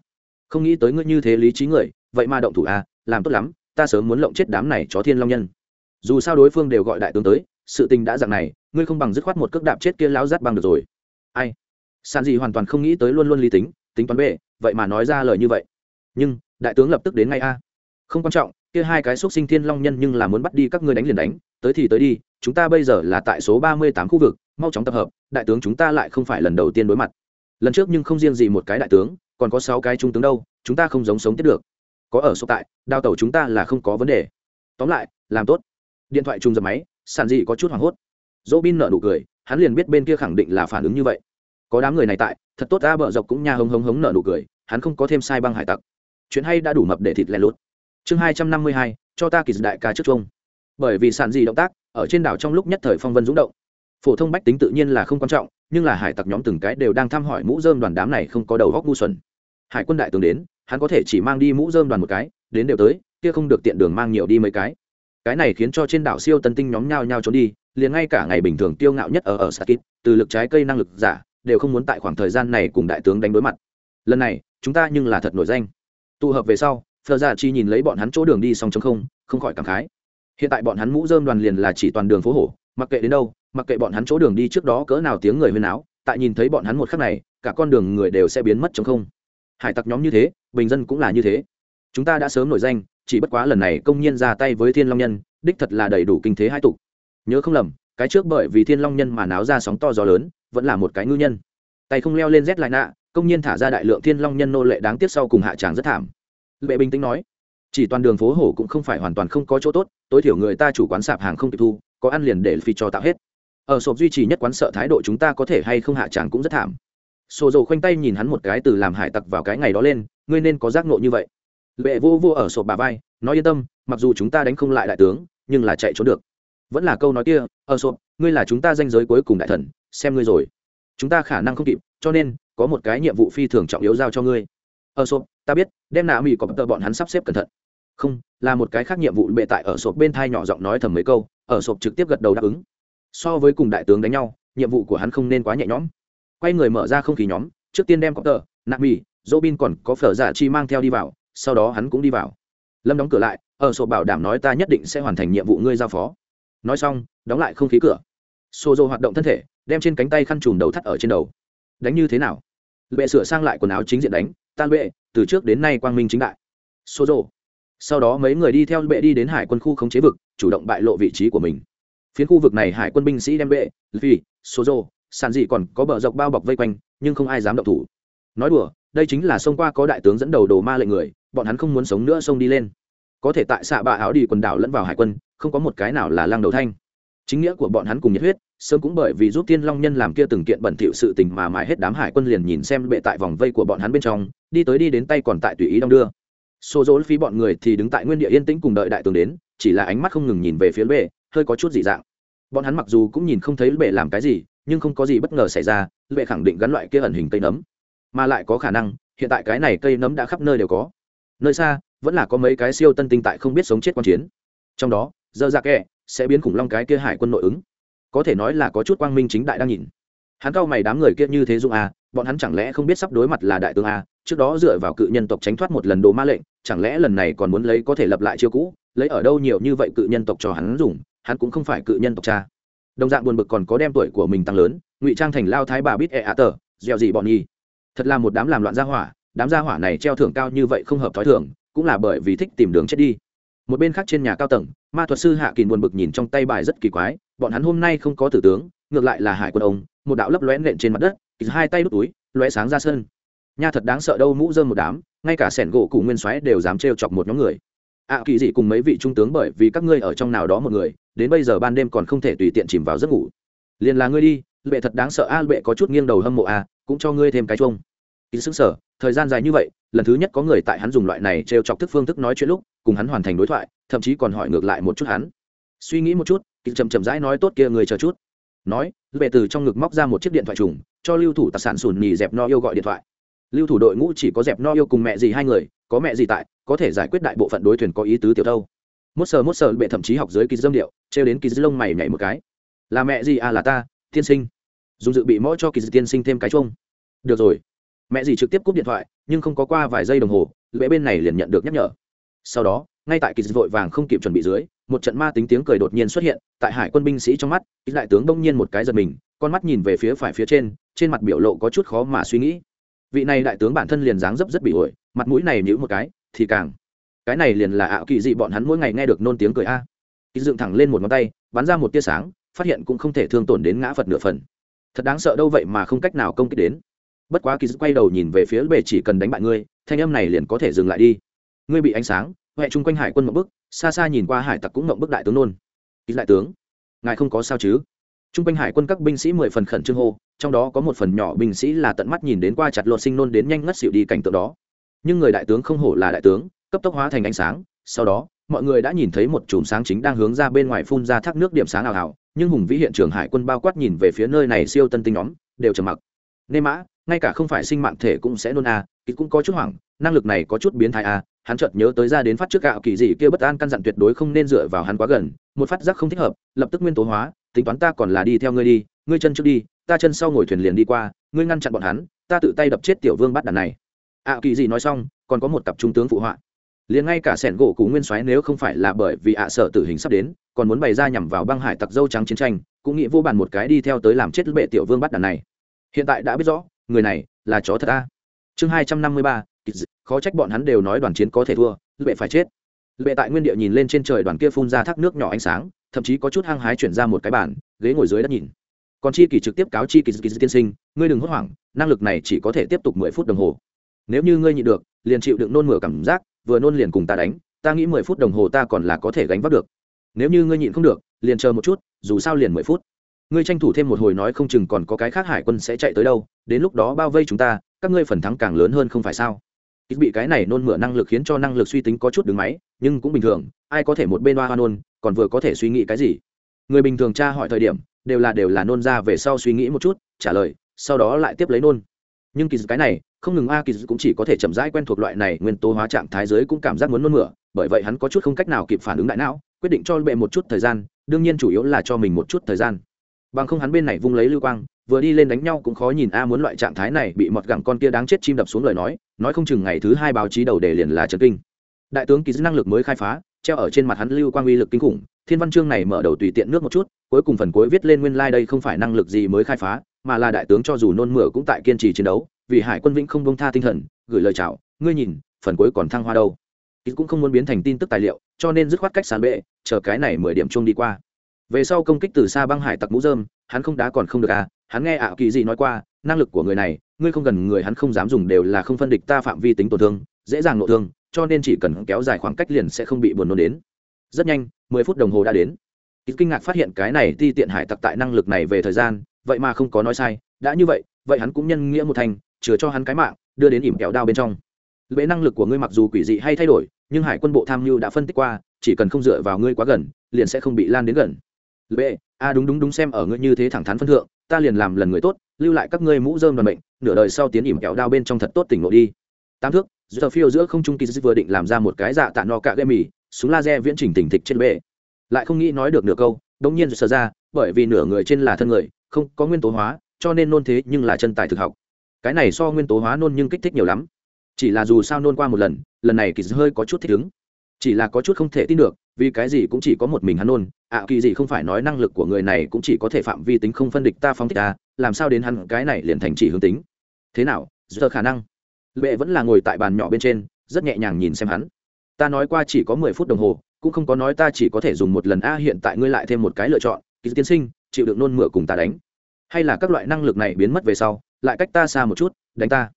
A: không nghĩ tới ngươi như thế lý trí người, vậy mà động thủ à làm tốt lắm, ta sớm muốn lộng chết đám này chó thiên long nhân. Dù sao đối phương đều gọi đại tướng tới, sự tình đã dạng này, ngươi không bằng dứt khoát một cước đạp chết kia lão rát bằng được rồi. Ai? San gì hoàn toàn không nghĩ tới luôn luôn lý tính tính toán bệ, vậy mà nói ra lời như vậy. Nhưng, đại tướng lập tức đến ngay a. Không quan trọng, kia hai cái xúc sinh thiên long nhân nhưng là muốn bắt đi các ngươi đánh liền đánh, tới thì tới đi, chúng ta bây giờ là tại số ba mươi tám khu vực, mau chóng tập hợp, đại tướng chúng ta lại không phải lần đầu tiên đối mặt. Lần trước nhưng không riêng gì một cái đại tướng còn có sáu cái trung tướng đâu, chúng ta không giống sống tiếp được. Có ở số tại đào tẩu chúng ta là không có vấn đề. Tóm lại, làm tốt. Điện thoại trùng dập máy sản dị có chút hoảng hốt. Dỗ bin nợ nụ cười, hắn liền biết bên kia khẳng định là phản ứng như vậy. Có đám người này tại, thật tốt ta bợ dọc cũng nha hống hống hống nợ nụ cười, hắn không có thêm sai băng hải tặc. Chuyện hay đã đủ mập để thịt lẻ lút. Chương hai trăm năm mươi hai, cho ta kỳ đại ca trước chung bởi vì sản dị động tác, ở trên đảo trong lúc nhất thời phong vân rúng động. Phổ thông bách tính tự nhiên là không quan trọng, nhưng là hải tặc nhóm từng cái đều đang thăm hỏi mũ dơm đoàn đám này không có đầu góc ngu xuẩn hải quân đại tướng đến, hắn có thể chỉ mang đi mũ dơm đoàn một cái, đến đều tới, kia không được tiện đường mang nhiều đi mấy cái. Cái này khiến cho trên đảo siêu tân tinh nhóm nhao nhao trốn đi, liền ngay cả ngày bình thường tiêu ngạo nhất ở ở sakit, từ lực trái cây năng lực giả, đều không muốn tại khoảng thời gian này cùng đại tướng đánh đối mặt. Lần này, chúng ta nhưng là thật nổi danh. Tụ hợp về sau, phờ ra chi nhìn lấy bọn hắn chỗ đường đi song chống không không khỏi cảm khái. Hiện tại bọn hắn mũ dơm đoàn liền là chỉ toàn đường phố hổ, mặc kệ đến đâu, mặc kệ bọn hắn chỗ đường đi trước đó cỡ nào tiếng người huyên áo, tại nhìn thấy bọn hắn một khắc này, cả con đường người đều sẽ biến mất chống không hải tặc nhóm như thế, bình dân cũng là như thế. Chúng ta đã sớm nổi danh, chỉ bất quá lần này công nhiên ra tay với thiên long nhân, đích thật là đầy đủ kinh thế hai tục nhớ không lầm, cái trước bởi vì thiên long nhân mà náo ra sóng to gió lớn, vẫn là một cái ngư nhân. Tay không leo lên rét lại nạ, công nhiên thả ra đại lượng thiên long nhân nô lệ đáng tiếc sau cùng hạ tràng rất thảm. Lệ bình tĩnh nói, chỉ toàn đường phố hổ cũng không phải hoàn toàn không có chỗ tốt, tối thiểu người ta chủ quán sạp hàng không kịp thu, có ăn liền để phi cho tạo hết. Ở sộp duy trì nhất quán sợ thái độ chúng ta có thể hay không hạ tràng cũng rất thảm sổ dầu khoanh tay nhìn hắn một cái từ làm hải tặc vào cái ngày đó lên, ngươi nên có giác nộ như vậy. Lệ vô vô ở sổ bà vai, nói yên tâm, mặc dù chúng ta đánh không lại đại tướng, nhưng là chạy trốn được. Vẫn là câu nói kia ở sổ, ngươi là chúng ta danh giới cuối cùng đại thần, xem ngươi rồi. Chúng ta khả năng không kịp, cho nên, có một cái nhiệm vụ phi thường trọng yếu giao cho ngươi. Ở sổ, ta biết, đem nạ mỹ có tờ bọn hắn sắp xếp cẩn thận. Không, là một cái khác nhiệm vụ bệ tại ở sộp bên thai nhỏ giọng nói thầm mấy câu. Ở sộp trực tiếp gật đầu đáp ứng. So với cùng đại tướng đánh nhau, nhiệm vụ của hắn không nên quá nhẹ nhõm quay người mở ra không khí nhóm, trước tiên đem có tờ nạc mì dỗ bin còn có phở giả chi mang theo đi vào, sau đó hắn cũng đi vào. Lâm đóng cửa lại, ở sổ bảo đảm nói ta nhất định sẽ hoàn thành nhiệm vụ ngươi giao phó. Nói xong, đóng lại không khí cửa. Xô dô hoạt động thân thể, đem trên cánh tay khăn trùm đầu thắt ở trên đầu. Đánh như thế nào? Bệ sửa sang lại quần áo chính diện đánh tan bệ từ trước đến nay quang minh chính đại. Xô dô sau đó mấy người đi theo bệ đi đến hải quân khu khống chế vực, chủ động bại lộ vị trí của mình. Phiến khu vực này hải quân binh sĩ đem bệ vì xô dô sàn dị còn có bờ dọc bao bọc vây quanh, nhưng không ai dám động thủ. Nói đùa, đây chính là xông qua có đại tướng dẫn đầu đồ ma lệnh người, bọn hắn không muốn sống nữa xông đi lên. Có thể tại xạ bạ áo đi quần đảo lẫn vào hải quân, không có một cái nào là lăng đầu thanh. Chính nghĩa của bọn hắn cùng nhiệt huyết, sớm cũng bởi vì giúp tiên long nhân làm kia từng kiện bẩn thỉu sự tình mà mãi hết đám hải quân liền nhìn xem bệ tại vòng vây của bọn hắn bên trong, đi tới đi đến tay còn tại tùy ý đong đưa. Xô dỗ phí bọn người thì đứng tại nguyên địa yên tĩnh cùng đợi đại tướng đến, chỉ là ánh mắt không ngừng nhìn về phía bệ, hơi có chút dị dạng. Bọn hắn mặc dù cũng nhìn không thấy bệ làm cái gì nhưng không có gì bất ngờ xảy ra, lệ khẳng định gắn loại kia ẩn hình cây nấm. Mà lại có khả năng, hiện tại cái này cây nấm đã khắp nơi đều có. Nơi xa, vẫn là có mấy cái siêu tân tinh tại không biết sống chết quan chiến. Trong đó, dơ ra kẹ sẽ biến khủng long cái kia hải quân nội ứng. Có thể nói là có chút quang minh chính đại đang nhìn. Hắn cao mày đám người kia như thế dung à bọn hắn chẳng lẽ không biết sắp đối mặt là đại tướng à trước đó dựa vào cự nhân tộc tránh thoát một lần đồ ma lệnh, chẳng lẽ lần này còn muốn lấy có thể lập lại chiêu cũ, lấy ở đâu nhiều như vậy cự nhân tộc cho hắn dùng, hắn cũng không phải cự nhân tộc cha đồng dạng buồn bực còn có đem tuổi của mình tăng lớn, ngụy trang thành lao thái bà bít e ạ tờ gieo gì bọn nhi. Thật là một đám làm loạn gia hỏa, đám gia hỏa này treo thưởng cao như vậy không hợp thói thường, cũng là bởi vì thích tìm đường chết đi. Một bên khác trên nhà cao tầng, ma thuật sư hạ kỳ buồn bực nhìn trong tay bài rất kỳ quái, bọn hắn hôm nay không có tử tướng, ngược lại là hải quân ông, một đạo lấp lóe nện trên mặt đất hai tay đút túi, lóe sáng ra sân nha thật đáng sợ đâu mũ dơm một đám, ngay cả sẻn gỗ cụ nguyên xoáy đều dám trêu chọc một nhóm người. Ạ kỳ dị cùng mấy vị trung tướng bởi vì các ngươi ở trong nào đó một người đến bây giờ ban đêm còn không thể tùy tiện chìm vào giấc ngủ. Liền là ngươi đi bệ thật đáng sợ a à, bệ có chút nghiêng đầu hâm mộ a cũng cho ngươi thêm cái chuông. Ý xứng sở thời gian dài như vậy lần thứ nhất có người tại hắn dùng loại này trêu chọc thức phương thức nói chuyện lúc cùng hắn hoàn thành đối thoại thậm chí còn hỏi ngược lại một chút hắn. Suy nghĩ một chút kỳ chậm chậm rãi nói tốt kia người chờ chút. Nói bệ từ trong ngực móc ra một chiếc điện thoại trùng cho lưu thủ tạc sản sùn nhì dẹp no yêu gọi điện thoại. Lưu thủ đội ngũ chỉ có dẹp no yêu cùng mẹ gì hai người có mẹ gì tại có thể giải quyết đại bộ phận đối thuyền có ý tứ tiểu thâu mốt sờ mốt sờ, bệ thậm chí học dưới kỳ dâm điệu, trêu đến kỳ dư lông mày nhảy một cái. Là mẹ gì? À là ta, tiên sinh. Dùng dự bị mõ cho kỳ dư tiên sinh thêm cái chung được rồi. Mẹ gì trực tiếp cúp điện thoại, nhưng không có qua vài giây đồng hồ lệ bên này liền nhận được nhắc nhở. Sau đó, ngay tại kỳ dư vội vàng không kịp chuẩn bị dưới, một trận ma tính tiếng cười đột nhiên xuất hiện, tại hải quân binh sĩ trong mắt, kỳ đại tướng bỗng nhiên một cái giật mình, con mắt nhìn về phía phải phía trên trên mặt biểu lộ có chút khó mà suy nghĩ. Vị này đại tướng bản thân liền dáng dấp rất bị ổi, mặt mũi này nhữ một cái, thì càng cái này liền là ảo kỳ dị bọn hắn mỗi ngày nghe được nôn tiếng cười a. Kỳ dựng thẳng lên một ngón tay bắn ra một tia sáng phát hiện cũng không thể thương tổn đến ngã phật nửa phần. Thật đáng sợ đâu vậy mà không cách nào công kích đến. Bất quá kỳ dự quay đầu nhìn về phía bề chỉ cần đánh bại ngươi thanh âm này liền có thể dừng lại đi. Ngươi bị ánh sáng huệ chung quanh hải quân mộng bức xa xa nhìn qua hải tặc cũng mộng bức đại tướng nôn. Kỳ lại tướng ngài không có sao chứ? Trung quanh hải quân các binh sĩ mười phần khẩn trương hô, trong đó có một phần nhỏ binh sĩ là tận mắt nhìn đến qua chặt lột sinh nôn đến nhanh ngất xỉu đi cảnh tượng đó. Nhưng người đại tướng không hổ là đại tướng, cấp tốc hóa thành ánh sáng, sau đó, mọi người đã nhìn thấy một chùm sáng chính đang hướng ra bên ngoài phun ra thác nước điểm sáng ảo ảo, nhưng hùng vĩ hiện trường hải quân bao quát nhìn về phía nơi này siêu tân tinh nhóm, đều trầm mặc. nên mã, ngay cả không phải sinh mạng thể cũng sẽ nôn a, à, cũng có chút hoảng, năng lực này có chút biến thái a, à, hắn chợt nhớ tới ra đến phát trước gạo kỳ gì kia bất an căn dặn tuyệt đối không nên dựa vào hắn quá gần, một phát giác không thích hợp, lập tức nguyên tố hóa, tính toán ta còn là đi theo ngươi đi ngươi chân trước đi ta chân sau ngồi thuyền liền đi qua ngươi ngăn chặn bọn hắn ta tự tay đập chết tiểu vương bắt đàn này. Ạ à, kỳ gì nói xong còn có một cặp trung tướng phụ họa liền ngay cả sẻn gỗ cũ nguyên soái nếu không phải là bởi vì ạ sợ tử hình sắp đến, còn muốn bày ra nhằm vào băng hải tặc dâu trắng chiến tranh, cũng nghĩ vô bàn một cái đi theo tới làm chết bệ tiểu vương bắt đàn này. Hiện tại đã biết rõ, người này là chó thật a. Chương hai trăm năm mươi ba khó trách bọn hắn đều nói đoàn chiến có thể thua, bệ phải chết. Bệ tại nguyên địa nhìn lên trên trời đoàn kia phun ra thác nước nhỏ ánh sáng, thậm chí có chút hăng hái chuyển ra một cái bàn, ghế ngồi dưới đất nhìn. Còn chi kỳ trực tiếp cáo chi kỳ kỳ tiên sinh, ngươi đừng hốt hoảng, năng lực này chỉ có thể tiếp tục mười phút đồng hồ. Nếu như ngươi nhịn được, liền chịu đựng nôn mửa cảm giác vừa nôn liền cùng ta đánh, ta nghĩ mười phút đồng hồ ta còn là có thể gánh vác được. Nếu như ngươi nhịn không được, liền chờ một chút, dù sao liền mười phút. Ngươi tranh thủ thêm một hồi nói không chừng còn có cái khác hải quân sẽ chạy tới đâu, đến lúc đó bao vây chúng ta, các ngươi phần thắng càng lớn hơn không phải sao? Ít bị cái này nôn mửa năng lực khiến cho năng lực suy tính có chút đứng máy, nhưng cũng bình thường, ai có thể một bên hoa hoa nôn, còn vừa có thể suy nghĩ cái gì? Người bình thường tra hỏi thời điểm, đều là đều là nôn ra về sau suy nghĩ một chút, trả lời, sau đó lại tiếp lấy nôn. Nhưng kỳ cái này không ngừng a kỳ cũng chỉ có thể chậm rãi quen thuộc loại này nguyên tố hóa trạng thái giới cũng cảm giác muốn nôn mửa, bởi vậy hắn có chút không cách nào kịp phản ứng đại não, quyết định cho bệ một chút thời gian, đương nhiên chủ yếu là cho mình một chút thời gian. Bằng không hắn bên này vung lấy lưu quang, vừa đi lên đánh nhau cũng khó nhìn a muốn loại trạng thái này bị mọt gẳng con kia đáng chết chim đập xuống lời nói nói không chừng ngày thứ hai báo chí đầu đề liền là trần kinh. Đại tướng kỳ năng lực mới khai phá, treo ở trên mặt hắn lưu quang uy lực kinh khủng, thiên văn chương này mở đầu tùy tiện nước một chút, cuối cùng phần cuối viết lên nguyên lai、like、đây không phải năng lực gì mới khai phá mà là đại tướng cho dù nôn mửa cũng tại kiên trì chiến đấu, vì hải quân vĩnh không bông tha tinh thần, gửi lời chào, ngươi nhìn, phần cuối còn thăng hoa đâu. Ít cũng không muốn biến thành tin tức tài liệu, cho nên dứt khoát cách sàn bệ, chờ cái này mười điểm chung đi qua. Về sau công kích từ xa băng hải tặc mũ dơm hắn không đá còn không được à hắn nghe ảo kỳ gì nói qua, năng lực của người này, ngươi không gần người hắn không dám dùng đều là không phân địch ta phạm vi tính tổn thương, dễ dàng nội thương, cho nên chỉ cần kéo dài khoảng cách liền sẽ không bị buồn nôn đến. Rất nhanh, mười phút đồng hồ đã đến. Ít kinh ngạc phát hiện cái này ti tiện hải tặc tại năng lực này về thời gian vậy mà không có nói sai, đã như vậy vậy hắn cũng nhân nghĩa một thành, chừa cho hắn cái mạng, đưa đến ỉm kẹo đao bên trong. Lễ năng lực của ngươi mặc dù quỷ dị hay thay đổi, nhưng hải quân bộ tham mưu đã phân tích qua, chỉ cần không dựa vào ngươi quá gần, liền sẽ không bị lan đến gần. Lễ a, đúng đúng đúng xem ở ngươi như thế thẳng thắn phân thượng, ta liền làm lần người tốt, lưu lại các ngươi mũ dơm đoàn bệnh nửa đời sau tiến ỉm kẹo đao bên trong thật tốt tỉnh lộ đi. Tám thước giờ phiêu giữa không trung kỳ vừa định làm ra một cái dạ tạ no cạ gây mì, súng laser viễn trình tỉnh thịch trên bệ. Lại không nghĩ nói được nửa câu đông nhiên sờ ra, bởi vì nửa người trên là thân người không có nguyên tố hóa cho nên nôn thế nhưng là chân tài thực học. Cái này so nguyên tố hóa nôn nhưng kích thích nhiều lắm. Chỉ là dù sao nôn qua một lần lần này kỳ hơi có chút thích ứng. Chỉ là có chút không thể tin được vì cái gì cũng chỉ có một mình hắn nôn. Ạ à, kỳ gì không phải nói năng lực của người này cũng chỉ có thể phạm vi tính không phân địch ta phóng thích ta làm sao đến hắn cái này liền thành chỉ hướng tính. Thế nào giờ khả năng? Lệ vẫn là ngồi tại bàn nhỏ bên trên rất nhẹ nhàng nhìn xem hắn. Ta nói qua chỉ có mười phút đồng hồ cũng không có nói ta chỉ có thể dùng một lần. A hiện tại ngươi lại thêm một cái lựa chọn. Kỳ tiên sinh chịu được nôn mửa cùng ta đánh. Hay là các loại năng lực này biến mất về sau, lại cách ta xa một chút, đánh ta.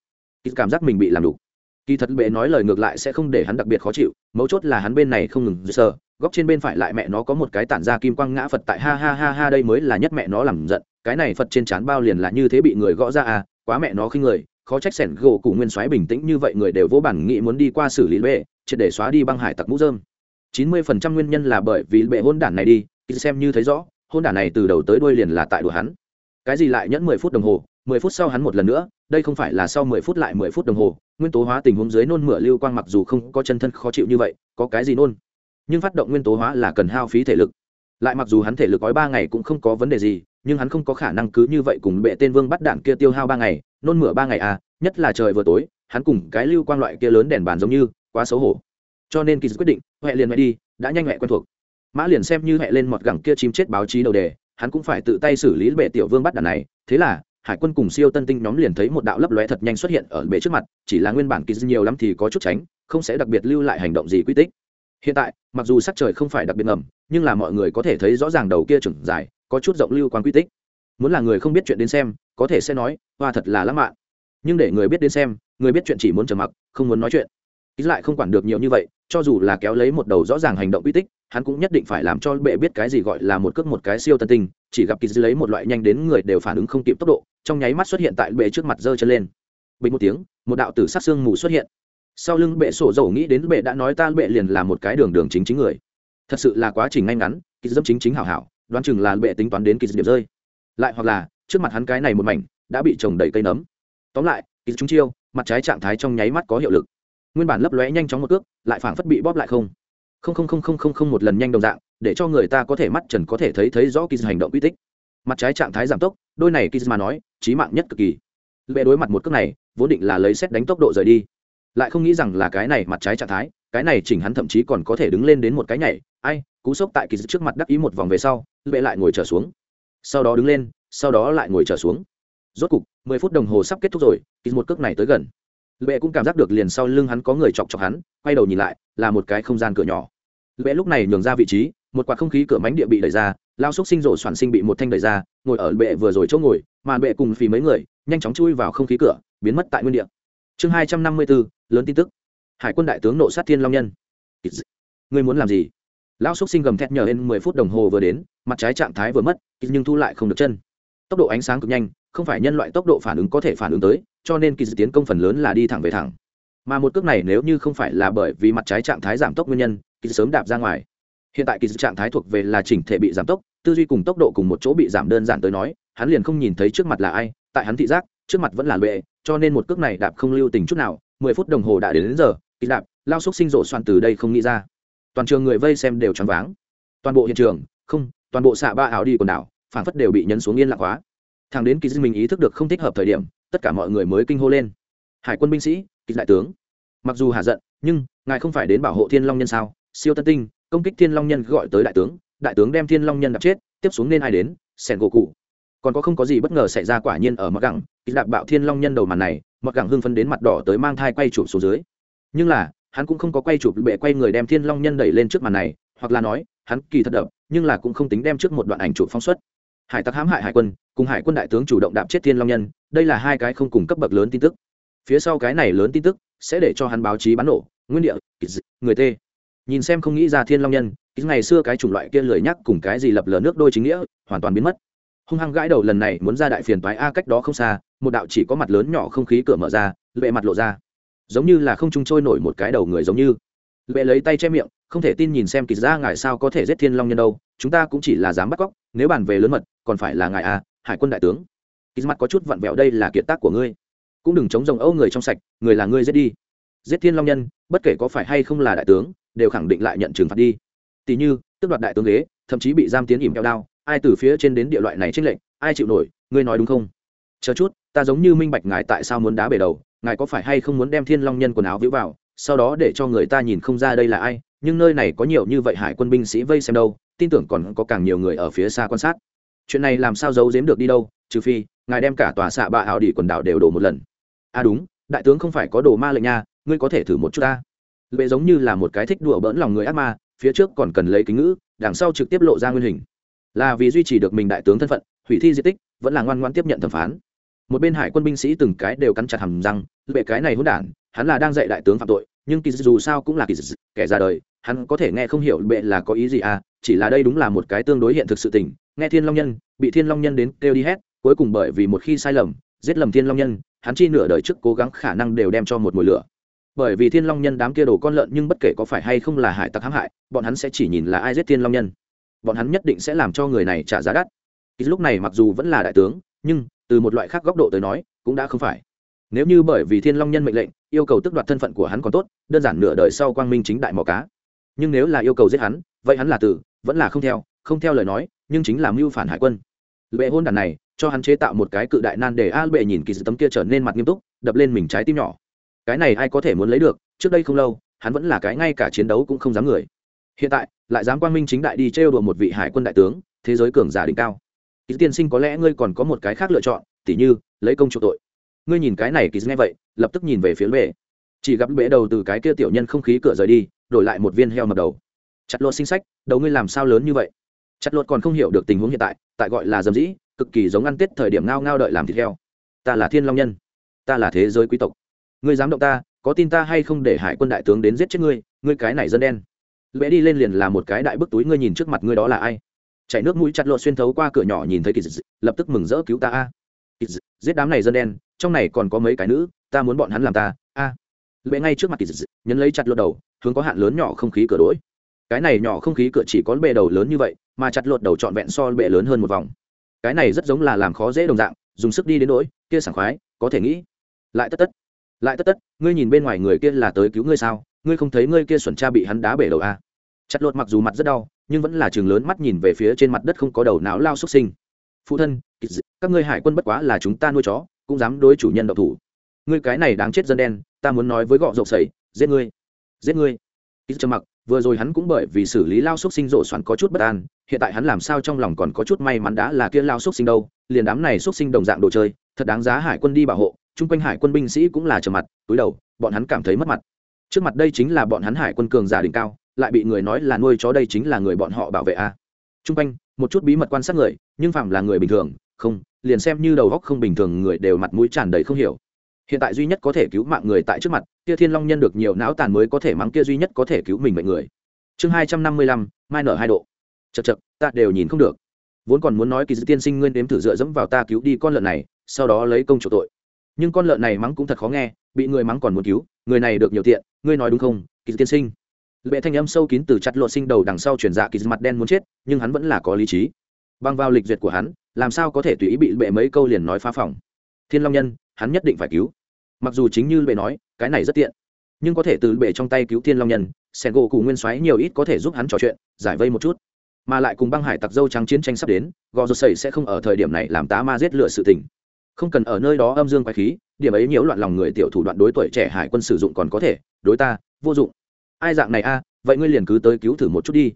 A: Kỳ cảm giác mình bị làm đủ. Kỳ thật bệ nói lời ngược lại sẽ không để hắn đặc biệt khó chịu, mấu chốt là hắn bên này không ngừng sờ góc trên bên phải lại mẹ nó có một cái tản ra kim quang ngã phật tại ha ha ha ha đây mới là nhất mẹ nó làm giận, cái này phật trên trán bao liền là như thế bị người gõ ra à quá mẹ nó khi người, khó trách sẻn gỗ cụ nguyên soái bình tĩnh như vậy người đều vô bản nghĩ muốn đi qua xử lý bệ, triệt để xóa đi băng hải tặc mũ dơm chín mươi phần trăm nguyên nhân là bởi vì bệ hôn đản này đi xem như thấy rõ hôn đả này từ đầu tới đuôi liền là tại đùa hắn. Cái gì lại nhẫn mười phút đồng hồ, mười phút sau hắn một lần nữa, đây không phải là sau mười phút lại mười phút đồng hồ, nguyên tố hóa tình huống dưới nôn mửa lưu quang mặc dù không có chân thân khó chịu như vậy, có cái gì nôn. Nhưng phát động nguyên tố hóa là cần hao phí thể lực. Lại mặc dù hắn thể lực gói ba ngày cũng không có vấn đề gì, nhưng hắn không có khả năng cứ như vậy cùng bệ tên vương bắt đạn kia tiêu hao ba ngày, nôn mửa ba ngày à nhất là trời vừa tối, hắn cùng cái lưu quang loại kia lớn đèn bàn giống như, quá xấu hổ. Cho nên kỳ quyết định huệ liền huệ đi, đã nhanh huệ quen thuộc mã liền xem như hẹ lên mọt gẳng kia chim chết báo chí đầu đề, hắn cũng phải tự tay xử lý bệ tiểu vương bắt đàn này. Thế là, hải quân cùng siêu tân tinh nhóm liền thấy một đạo lấp lóe thật nhanh xuất hiện ở bệ trước mặt, chỉ là nguyên bản kỳ nhiều lắm thì có chút tránh, không sẽ đặc biệt lưu lại hành động gì quy tích. Hiện tại, mặc dù sắc trời không phải đặc biệt ngầm, nhưng là mọi người có thể thấy rõ ràng đầu kia trưởng dài có chút rộng lưu quan quy tích. Muốn là người không biết chuyện đến xem, có thể sẽ nói hoa thật là lãng mạn. Nhưng để người biết đến xem, người biết chuyện chỉ muốn trầm mặc, không muốn nói chuyện. Ít lại không quản được nhiều như vậy, cho dù là kéo lấy một đầu rõ ràng hành động quy tích hắn cũng nhất định phải làm cho bệ biết cái gì gọi là một cước một cái siêu tân tinh, chỉ gặp kỳ dư lấy một loại nhanh đến người đều phản ứng không kịp tốc độ, trong nháy mắt xuất hiện tại bệ trước mặt giơ chân lên. Bình một tiếng, một đạo tử sát xương mù xuất hiện. Sau lưng bệ sổ dầu nghĩ đến bệ đã nói ta bệ liền là một cái đường đường chính chính người. Thật sự là quá trình ngay ngắn, kỳ dâm chính chính hảo hảo, đoán chừng là bệ tính toán đến kỳ điểm rơi. Lại hoặc là, trước mặt hắn cái này một mảnh, đã bị trồng đầy cây nấm. Tóm lại, kỳ chúng chiêu, mặt trái trạng thái trong nháy mắt có hiệu lực. Nguyên bản lấp lóe nhanh chóng một cước, lại phảng phất bị bóp lại không không không không không không không một lần nhanh đồng dạng, để cho người ta có thể mắt trần có thể thấy thấy rõ kỳ hành động quy tích. Mặt trái trạng thái giảm tốc, đôi này kỳ mà nói trí mạng nhất cực kỳ. Lệ đối mặt một cước này, vốn định là lấy xét đánh tốc độ rời đi. Lại không nghĩ rằng là cái này mặt trái trạng thái, cái này chỉnh hắn thậm chí còn có thể đứng lên đến một cái nhảy. Ai, cú sốc tại kỳ trước mặt đắc ý một vòng về sau, lệ lại ngồi trở xuống. Sau đó đứng lên, sau đó lại ngồi trở xuống. Rốt cục, mười phút đồng hồ sắp kết thúc rồi kỳ một cước này tới gần. Lệ cũng cảm giác được liền sau lưng hắn có người chọc chọc hắn, quay đầu nhìn lại, là một cái không gian cửa nhỏ lệ lúc này nhường ra vị trí, một quạt không khí cửa mánh địa bị đẩy ra, lao xúc sinh rổ soạn sinh bị một thanh đẩy ra, ngồi ở bệ vừa rồi chỗ ngồi màn bệ cùng phì mấy người, nhanh chóng chui vào không khí cửa, biến mất tại nguyên địa. Chương hai trăm năm mươi bốn, lớn tin tức. Hải quân đại tướng nộ sát thiên long nhân. Ngươi muốn làm gì? Lão xúc sinh gầm thét nhờ lên mười phút đồng hồ vừa đến, mặt trái trạng thái vừa mất nhưng thu lại không được chân. Tốc độ ánh sáng cực nhanh, không phải nhân loại tốc độ phản ứng có thể phản ứng tới, cho nên kỳ dự tiến công phần lớn là đi thẳng về thẳng. Mà một cước này nếu như không phải là bởi vì mặt trái trạng thái giảm tốc nguyên nhân kỳ sớm đạp ra ngoài. Hiện tại kỳ trạng thái thuộc về là chỉnh thể bị giảm tốc tư duy cùng tốc độ cùng một chỗ bị giảm đơn giản tới nói hắn liền không nhìn thấy trước mặt là ai tại hắn thị giác trước mặt vẫn là lệ cho nên một cước này đạp không lưu tình chút nào mười phút đồng hồ đã đến, đến giờ kỳ đạp lao xúc sinh rộ xoan từ đây không nghĩ ra. Toàn trường người vây xem đều choáng váng. Toàn bộ hiện trường không toàn bộ xạ ba áo đi quần đảo phảng phất đều bị nhấn xuống yên lặng quá. Thằng đến kỳ dư mình ý thức được không thích hợp thời điểm tất cả mọi người mới kinh hô lên. Hải quân binh sĩ kỳ đại tướng. Mặc dù hạ giận nhưng ngài không phải đến bảo hộ thiên long nhân sao? Siêu tân tinh, công kích thiên long nhân gọi tới đại tướng đại tướng đem thiên long nhân đập chết, tiếp xuống nên ai đến? Sẻn gỗ cụ. Còn có không có gì bất ngờ xảy ra quả nhiên ở mặc gẳng kỳ đạp bạo thiên long nhân đầu màn này mặc gẳng hưng phấn đến mặt đỏ tới mang thai quay chụp xuống dưới. Nhưng là, hắn cũng không có quay chụp bệ quay người đem thiên long nhân đẩy lên trước màn này, hoặc là nói, hắn kỳ thật đập, nhưng là cũng không tính đem trước một đoạn ảnh chụp phóng xuất. Hải tặc hãm hại hải quân, cùng hải quân đại tướng chủ động đạp chết thiên long nhân, đây là hai cái không cùng cấp bậc lớn tin tức. Phía sau cái này lớn tin tức, sẽ để cho hắn báo chí bắn nổ. Nguyên địa người t nhìn xem không nghĩ ra thiên long nhân ngày xưa cái chủng loại kia lười nhắc cùng cái gì lập lờ nước đôi chính nghĩa, hoàn toàn biến mất. Hung hăng gãi đầu lần này muốn ra đại phiền toái a cách đó không xa, một đạo chỉ có mặt lớn nhỏ không khí cửa mở ra, lệ mặt lộ ra. Giống như là không trung trôi nổi một cái đầu người giống như. Lệ lấy tay che miệng, không thể tin nhìn xem kịch ra ngài sao có thể giết thiên long nhân đâu, chúng ta cũng chỉ là dám bắt cóc, nếu bàn về lớn mật, còn phải là ngài a, hải quân đại tướng. Kịch mặt có chút vặn vẹo đây là kiệt tác của ngươi. Cũng đừng chống rồng âu người trong sạch, người là ngươi giết đi. Giết thiên long nhân, bất kể có phải hay không là đại tướng đều khẳng định lại nhận trừng phạt đi. Tỷ như tức đoạt đại tướng ghế, thậm chí bị giam tiến ỉm keo đao, ai từ phía trên đến địa loại này trích lệnh ai chịu nổi, ngươi nói đúng không? Chờ chút, ta giống như minh bạch ngài tại sao muốn đá bể đầu, ngài có phải hay không muốn đem thiên long nhân quần áo vĩu vào, sau đó để cho người ta nhìn không ra đây là ai, nhưng nơi này có nhiều như vậy hải quân binh sĩ vây xem đâu, tin tưởng còn có càng nhiều người ở phía xa quan sát. Chuyện này làm sao giấu giếm được đi đâu, trừ phi, ngài đem cả tòa xạ bạ ảo đỉ quần đảo đều đổ một lần. À đúng, đại tướng không phải có đồ ma lệnh nha, ngươi có thể thử một chút ta lệ giống như là một cái thích đùa bỡn lòng người ác ma, phía trước còn cần lấy kính ngữ, đằng sau trực tiếp lộ ra nguyên hình. Là vì duy trì được mình đại tướng thân phận, hủy thi di tích, vẫn là ngoan ngoan tiếp nhận thẩm phán. Một bên hải quân binh sĩ từng cái đều cắn chặt hầm răng bệ cái này hỗn đản, hắn là đang dạy đại tướng phạm tội, nhưng kỳ dù sao cũng là kỳ kẻ ra đời, hắn có thể nghe không hiểu bệ là có ý gì à chỉ là đây đúng là một cái tương đối hiện thực sự tình, nghe thiên long nhân, bị thiên long nhân đến kêu đi hết, cuối cùng bởi vì một khi sai lầm, giết lầm thiên long nhân, hắn chi nửa đời trước cố gắng khả năng đều đem cho một mùi lửa bởi vì thiên long nhân đám kia đồ con lợn nhưng bất kể có phải hay không là hải tặc hãm hại, bọn hắn sẽ chỉ nhìn là ai giết thiên long nhân. Bọn hắn nhất định sẽ làm cho người này trả giá đắt. Lúc này mặc dù vẫn là đại tướng, nhưng từ một loại khác góc độ tới nói, cũng đã không phải. Nếu như bởi vì thiên long nhân mệnh lệnh, yêu cầu tước đoạt thân phận của hắn còn tốt, đơn giản nửa đời sau quang minh chính đại mò cá. Nhưng nếu là yêu cầu giết hắn, vậy hắn là tử, vẫn là không theo không theo lời nói, nhưng chính là mưu phản hải quân. Lệ hôn đàn này, cho hắn chế tạo một cái cự đại nan để a bệ nhìn kỳ sự tấm kia trở nên mặt nghiêm túc, đập lên mình trái tim nhỏ cái này ai có thể muốn lấy được, trước đây không lâu, hắn vẫn là cái ngay cả chiến đấu cũng không dám người. Hiện tại, lại dám quang minh chính đại đi trêu đùa một vị hải quân đại tướng, thế giới cường giả đỉnh cao. Ký tiên sinh có lẽ ngươi còn có một cái khác lựa chọn, tỉ như, lấy công chủ tội. Ngươi nhìn cái này kỳ nghe vậy, lập tức nhìn về phía bệ. Chỉ gặp bệ đầu từ cái kia tiểu nhân không khí cửa rời đi, đổi lại một viên heo mập đầu. Chặt lột sinh sách, đầu ngươi làm sao lớn như vậy? Chặt lột còn không hiểu được tình huống hiện tại tại gọi là dầm dĩ, cực kỳ giống ăn tết thời điểm ngao ngao đợi làm thịt heo. Ta là thiên long nhân. Ta là thế giới quý tộc ngươi dám động ta, có tin ta hay không để hải quân đại tướng đến giết chết ngươi ngươi cái này dân đen. Lẽ đi lên liền là một cái đại bức túi ngươi nhìn trước mặt ngươi đó là ai? Chảy nước mũi chặt lộ xuyên thấu qua cửa nhỏ nhìn thấy kỳ dị lập tức mừng rỡ cứu ta a. Giết đám này dân đen, trong này còn có mấy cái nữ, ta muốn bọn hắn làm ta, a. Lẽ ngay trước mặt kỳ dị nhấn lấy chặt lộ đầu, hướng có hạn lớn nhỏ không khí cửa đỗi cái này nhỏ không khí cửa chỉ có bề đầu lớn như vậy, mà chặt lột đầu trọn vẹn so bệ lớn hơn một vòng. Cái này rất giống là làm khó dễ đồng dạng, dùng sức đi đến nỗi, kia sảng khoái, có thể nghĩ. Lại tất tất lại tất tất, ngươi nhìn bên ngoài người kia là tới cứu ngươi sao? Ngươi không thấy ngươi kia xuẩn cha bị hắn đá bể đầu à. chặt lột mặc dù mặt rất đau, nhưng vẫn là trường lớn mắt nhìn về phía trên mặt đất không có đầu não lao xuất sinh. Phụ thân các ngươi hải quân bất quá là chúng ta nuôi chó, cũng dám đối chủ nhân độc thủ. Ngươi cái này đáng chết dân đen, ta muốn nói với gọ rộng sẩy giết ngươi giết ngươi. Ít trầm mặc, vừa rồi hắn cũng bởi vì xử lý lao xúc sinh rộ xoắn có chút bất an, hiện tại hắn làm sao trong lòng còn có chút may mắn đã là kia lao xúc sinh đâu? Liền đám này xúc sinh đồng dạng đồ chơi, thật đáng giá hải quân đi bảo hộ chung quanh hải quân binh sĩ cũng là trở mặt, túi đầu, bọn hắn cảm thấy mất mặt. Trước mặt đây chính là bọn hắn hải quân cường giả đỉnh cao, lại bị người nói là nuôi chó đây chính là người bọn họ bảo vệ a. À. chung quanh, một chút bí mật quan sát người, nhưng phạm là người bình thường, không, liền xem như đầu góc không bình thường người đều mặt mũi tràn đầy không hiểu. Hiện tại duy nhất có thể cứu mạng người tại trước mặt, kia thiên long nhân được nhiều não tàn mới có thể mắng kia duy nhất có thể cứu mình mệnh người. Chương hai trăm năm mươi lăm, mai nở hai độ. Chật chật ta đều nhìn không được. Vốn còn muốn nói kỳ dư tiên sinh nguyên đếm thử dựa dẫm vào ta cứu đi con lợn này, sau đó lấy công chủ tội nhưng con lợn này mắng cũng thật khó nghe, bị người mắng còn muốn cứu, người này được nhiều tiện, ngươi nói đúng không, kỳ tiên sinh? Bệ thanh âm sâu kín từ chặt lộ sinh đầu đằng sau chuyển dạ kỳ mặt đen muốn chết, nhưng hắn vẫn là có lý trí. Băng vào lịch duyệt của hắn, làm sao có thể tùy ý bị bệ mấy câu liền nói phá phòng? Thiên long nhân, hắn nhất định phải cứu. Mặc dù chính như bệ nói, cái này rất tiện, nhưng có thể từ bệ trong tay cứu thiên long nhân sen gỗ cụ nguyên xoáy nhiều ít có thể giúp hắn trò chuyện, giải vây một chút. Mà lại cùng băng hải tặc dâu trắng chiến tranh sắp đến, gò rột sẩy sẽ không ở thời điểm này làm tá ma giết lửa sự tình không cần ở nơi đó âm dương quái khí, điểm ấy nhiễu loạn lòng người tiểu thủ đoạn đối tuổi trẻ hải quân sử dụng còn có thể, đối ta, vô dụng. Ai dạng này a, vậy ngươi liền cứ tới cứu thử một chút đi.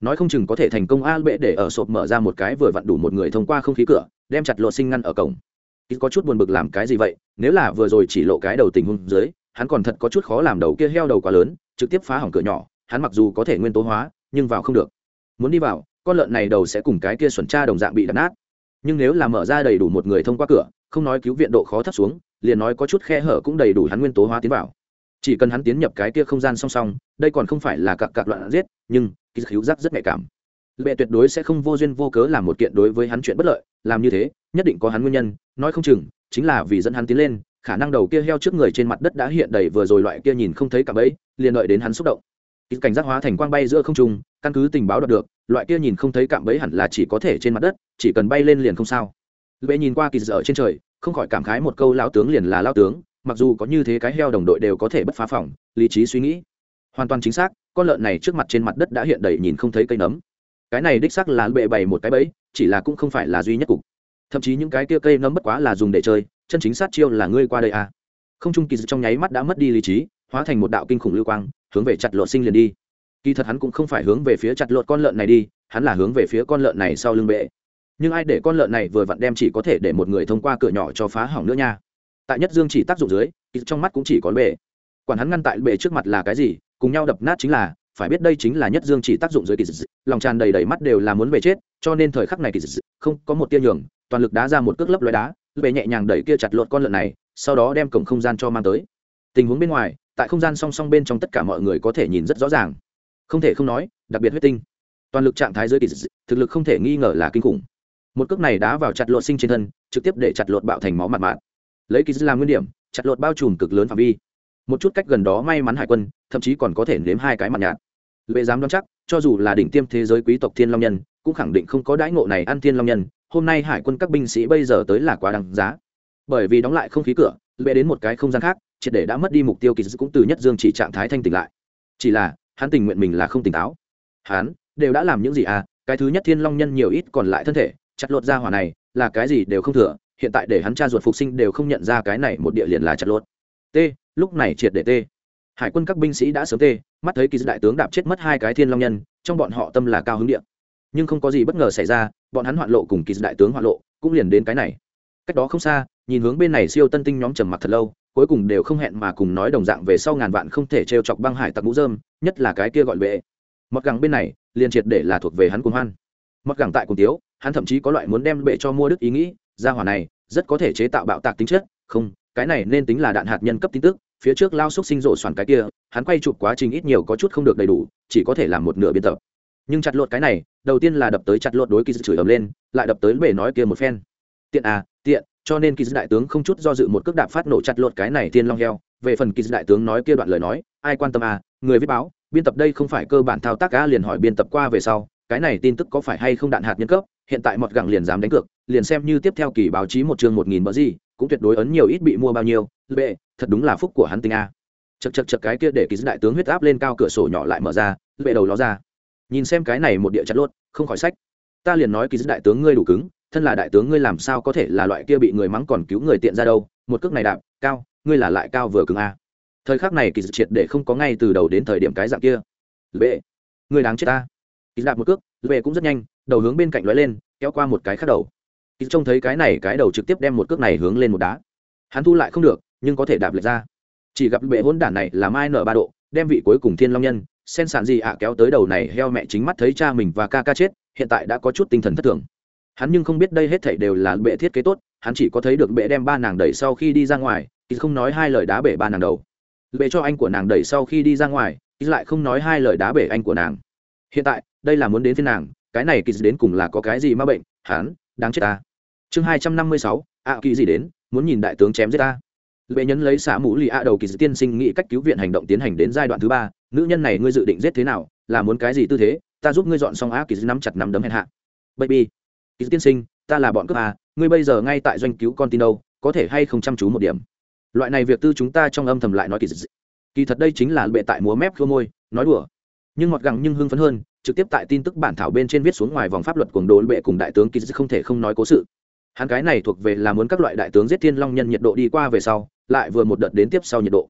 A: Nói không chừng có thể thành công a, bệ để ở sộp mở ra một cái vừa vặn đủ một người thông qua không khí cửa, đem chặt lộ sinh ngăn ở cổng. Ít có chút buồn bực làm cái gì vậy, nếu là vừa rồi chỉ lộ cái đầu tình huống dưới, hắn còn thật có chút khó làm đầu kia heo đầu quá lớn, trực tiếp phá hỏng cửa nhỏ, hắn mặc dù có thể nguyên tố hóa, nhưng vào không được. Muốn đi vào, con lợn này đầu sẽ cùng cái kia xuẩn cha đồng dạng bị đập nát. Nhưng nếu là mở ra đầy đủ một người thông qua cửa không nói cứu viện độ khó thấp xuống, liền nói có chút khe hở cũng đầy đủ hắn nguyên tố hóa tiến vào. Chỉ cần hắn tiến nhập cái kia không gian song song, đây còn không phải là cặp cặp loạn giết, nhưng kỳ hữu giác rất nhạy cảm. Bệ tuyệt đối sẽ không vô duyên vô cớ làm một kiện đối với hắn chuyện bất lợi, làm như thế, nhất định có hắn nguyên nhân, nói không chừng, chính là vì dẫn hắn tiến lên, khả năng đầu kia heo trước người trên mặt đất đã hiện đầy vừa rồi loại kia nhìn không thấy cả bẫy liền đợi đến hắn xúc động. Ít cảnh giác hóa thành quang bay giữa không trung, căn cứ tình báo đạt được, loại kia nhìn không thấy cạm bẫy hẳn là chỉ có thể trên mặt đất, chỉ cần bay lên liền không sao bệ nhìn qua kỳ dở trên trời, không khỏi cảm khái một câu, lão tướng liền là lão tướng, mặc dù có như thế cái heo đồng đội đều có thể bất phá phòng, lý trí suy nghĩ. Hoàn toàn chính xác, con lợn này trước mặt trên mặt đất đã hiện đầy nhìn không thấy cây nấm. Cái này đích xác là bệ bày một cái bẫy, chỉ là cũng không phải là duy nhất cục. Thậm chí những cái kia cây nấm bất quá là dùng để chơi, chân chính sát chiêu là ngươi qua đây à. Không trung kỳ trong nháy mắt đã mất đi lý trí, hóa thành một đạo kinh khủng lưu quang, hướng về chặt lột sinh liền đi. Kỳ thật hắn cũng không phải hướng về phía chặt lột con lợn này đi, hắn là hướng về phía con lợn này sau lưng bệ nhưng ai để con lợn này vừa vặn đem chỉ có thể để một người thông qua cửa nhỏ cho phá hỏng nữa nha. Tại nhất dương chỉ tác dụng dưới trong mắt cũng chỉ có bệ quản hắn ngăn tại bệ trước mặt là cái gì, cùng nhau đập nát chính là, phải biết đây chính là nhất dương chỉ tác dụng dưới kỳ dị lòng tràn đầy đầy mắt đều là muốn về chết, cho nên thời khắc này kỳ dị không có một tia nhường, toàn lực đá ra một cước lấp loại đá bệ nhẹ nhàng đẩy kia chặt lột con lợn này, sau đó đem cổng không gian cho mang tới. Tình huống bên ngoài, tại không gian song song bên trong tất cả mọi người có thể nhìn rất rõ ràng. Không thể không nói, đặc biệt huyết tinh. Toàn lực trạng thái dưới kỳ dị thực lực không thể nghi ngờ là kinh khủng một cước này đá vào chặt lột sinh trên thân, trực tiếp để chặt lột bạo thành máu mặt mạng lấy kỳ làm nguyên điểm, chặt lột bao trùm cực lớn phạm vi. Một chút cách gần đó may mắn hải quân, thậm chí còn có thể nếm hai cái mặt nhạt. Lệ dám đoán chắc, cho dù là đỉnh tiêm thế giới quý tộc thiên long nhân, cũng khẳng định không có đãi ngộ này ăn thiên long nhân, hôm nay hải quân các binh sĩ bây giờ tới là quá đáng giá. Bởi vì đóng lại không khí cửa, lệ đến một cái không gian khác, triệt để đã mất đi mục tiêu kỳ dư cũng từ nhất dương chỉ trạng thái thanh tỉnh lại. Chỉ là, hắn tình nguyện mình là không tỉnh táo. Hắn, đều đã làm những gì à cái thứ nhất thiên long nhân nhiều ít còn lại thân thể chặt lột ra hỏa này, là cái gì đều không thừa, hiện tại để hắn cha ruột phục sinh đều không nhận ra cái này một địa liền là chặt lột. T, lúc này triệt để t. Hải quân các binh sĩ đã sớm tê mắt thấy kỳ đại tướng đạp chết mất hai cái thiên long nhân, trong bọn họ tâm là cao hứng điện nhưng không có gì bất ngờ xảy ra, bọn hắn hoạn lộ cùng kỳ đại tướng hoạn lộ cũng liền đến cái này. Cách đó không xa, nhìn hướng bên này siêu tân tinh nhóm trầm mặc thật lâu, cuối cùng đều không hẹn mà cùng nói đồng dạng về sau ngàn vạn không thể trêu chọc băng hải tặc mũ dơm nhất là cái kia gọi bệ. Mặc gẳng bên này, liền triệt để là thuộc về hắn cuồng hoan mặc gẳng tại cùng tiếu, hắn thậm chí có loại muốn đem bệ cho mua đức ý nghĩ ra hỏa này, rất có thể chế tạo bạo tạc tính chất, không, cái này nên tính là đạn hạt nhân cấp tin tức, phía trước lao xúc sinh rộ soàn cái kia, hắn quay chụp quá trình ít nhiều có chút không được đầy đủ, chỉ có thể làm một nửa biên tập. Nhưng chặt lột cái này, đầu tiên là đập tới chặt lột đối kỳ chửi ầm lên, lại đập tới bể nói kia một phen. Tiện à tiện, cho nên kỳ đại tướng không chút do dự một cước đạp phát nổ chặt lột cái này tiên long heo. Về phần kỳ đại tướng nói kia đoạn lời nói, ai quan tâm à người viết báo, biên tập đây không phải cơ bản thao tác a liền hỏi biên tập qua về sau cái này tin tức có phải hay không đạn hạt nhân cấp, hiện tại mọt gẳng liền dám đánh cược, liền xem như tiếp theo kỳ báo chí một chương một nghìn bờ gì, cũng tuyệt đối ấn nhiều ít bị mua bao nhiêu bệ thật đúng là phúc của hắn tinh a. Chật chật chật cái kia để kỳ đại tướng huyết áp lên cao cửa sổ nhỏ lại mở ra bệ đầu ló ra. Nhìn xem cái này một địa chặt luôn không khỏi sách. Ta liền nói kỳ đại tướng ngươi đủ cứng, thân là đại tướng ngươi làm sao có thể là loại kia bị người mắng còn cứu người tiện ra đâu, một cước này đạp, cao, ngươi là lại cao vừa cứng a. Thời khắc này kỳ triệt để không có ngay từ đầu đến thời điểm cái dạng kia. Bệ ngươi đáng chết ta kỳ đạp một cước bệ cũng rất nhanh, đầu hướng bên cạnh lóe lên, kéo qua một cái khác đầu. Kỳ trông thấy cái này cái đầu trực tiếp đem một cước này hướng lên một đá. Hắn thu lại không được, nhưng có thể đạp lệch ra. Chỉ gặp bệ hôn đản này là mai nở ba độ, đem vị cuối cùng thiên long nhân, sen sản gì ạ kéo tới đầu này heo mẹ chính mắt thấy cha mình và ca ca chết, hiện tại đã có chút tinh thần thất thường. Hắn nhưng không biết đây hết thảy đều là bệ thiết kế tốt, hắn chỉ có thấy được bệ đem ba nàng đẩy sau khi đi ra ngoài thì không nói hai lời đá bể ba nàng đầu. Bệ cho anh của nàng đẩy sau khi đi ra ngoài thì lại không nói hai lời đá bể anh của nàng. Hiện tại đây là muốn đến phiên nàng cái này kỳ đến cùng là có cái gì ma bệnh hán, đáng chết ta. Chương hai trăm năm mươi sáu ạ kỳ gì đến muốn nhìn đại tướng chém giết ta. Lệ nhấn lấy xả mũ lì ạ đầu kỳ dị tiên sinh nghĩ cách cứu viện hành động tiến hành đến giai đoạn thứ ba nữ nhân này ngươi dự định giết thế nào là muốn cái gì tư thế ta giúp ngươi dọn xong á kỳ dị nắm chặt nắm đấm hẹn hạ. Baby kỳ dị tiên sinh ta là bọn cướp à ngươi bây giờ ngay tại doanh cứu con tin đâu có thể hay không chăm chú một điểm. Loại này việc tư chúng ta trong âm thầm lại nói kỳ dự kỳ thật đây chính là bệ tại múa mép khô môi nói đùa. Nhưng ngọt gẳng nhưng hưng phấn hơn trực tiếp tại tin tức bản thảo bên trên viết xuống ngoài vòng pháp luật cuồng đồ bệ cùng đại tướng kiz không thể không nói cố sự. Hắn cái này thuộc về là muốn các loại đại tướng giết thiên long nhân nhiệt độ đi qua về sau, lại vừa một đợt đến tiếp sau nhiệt độ.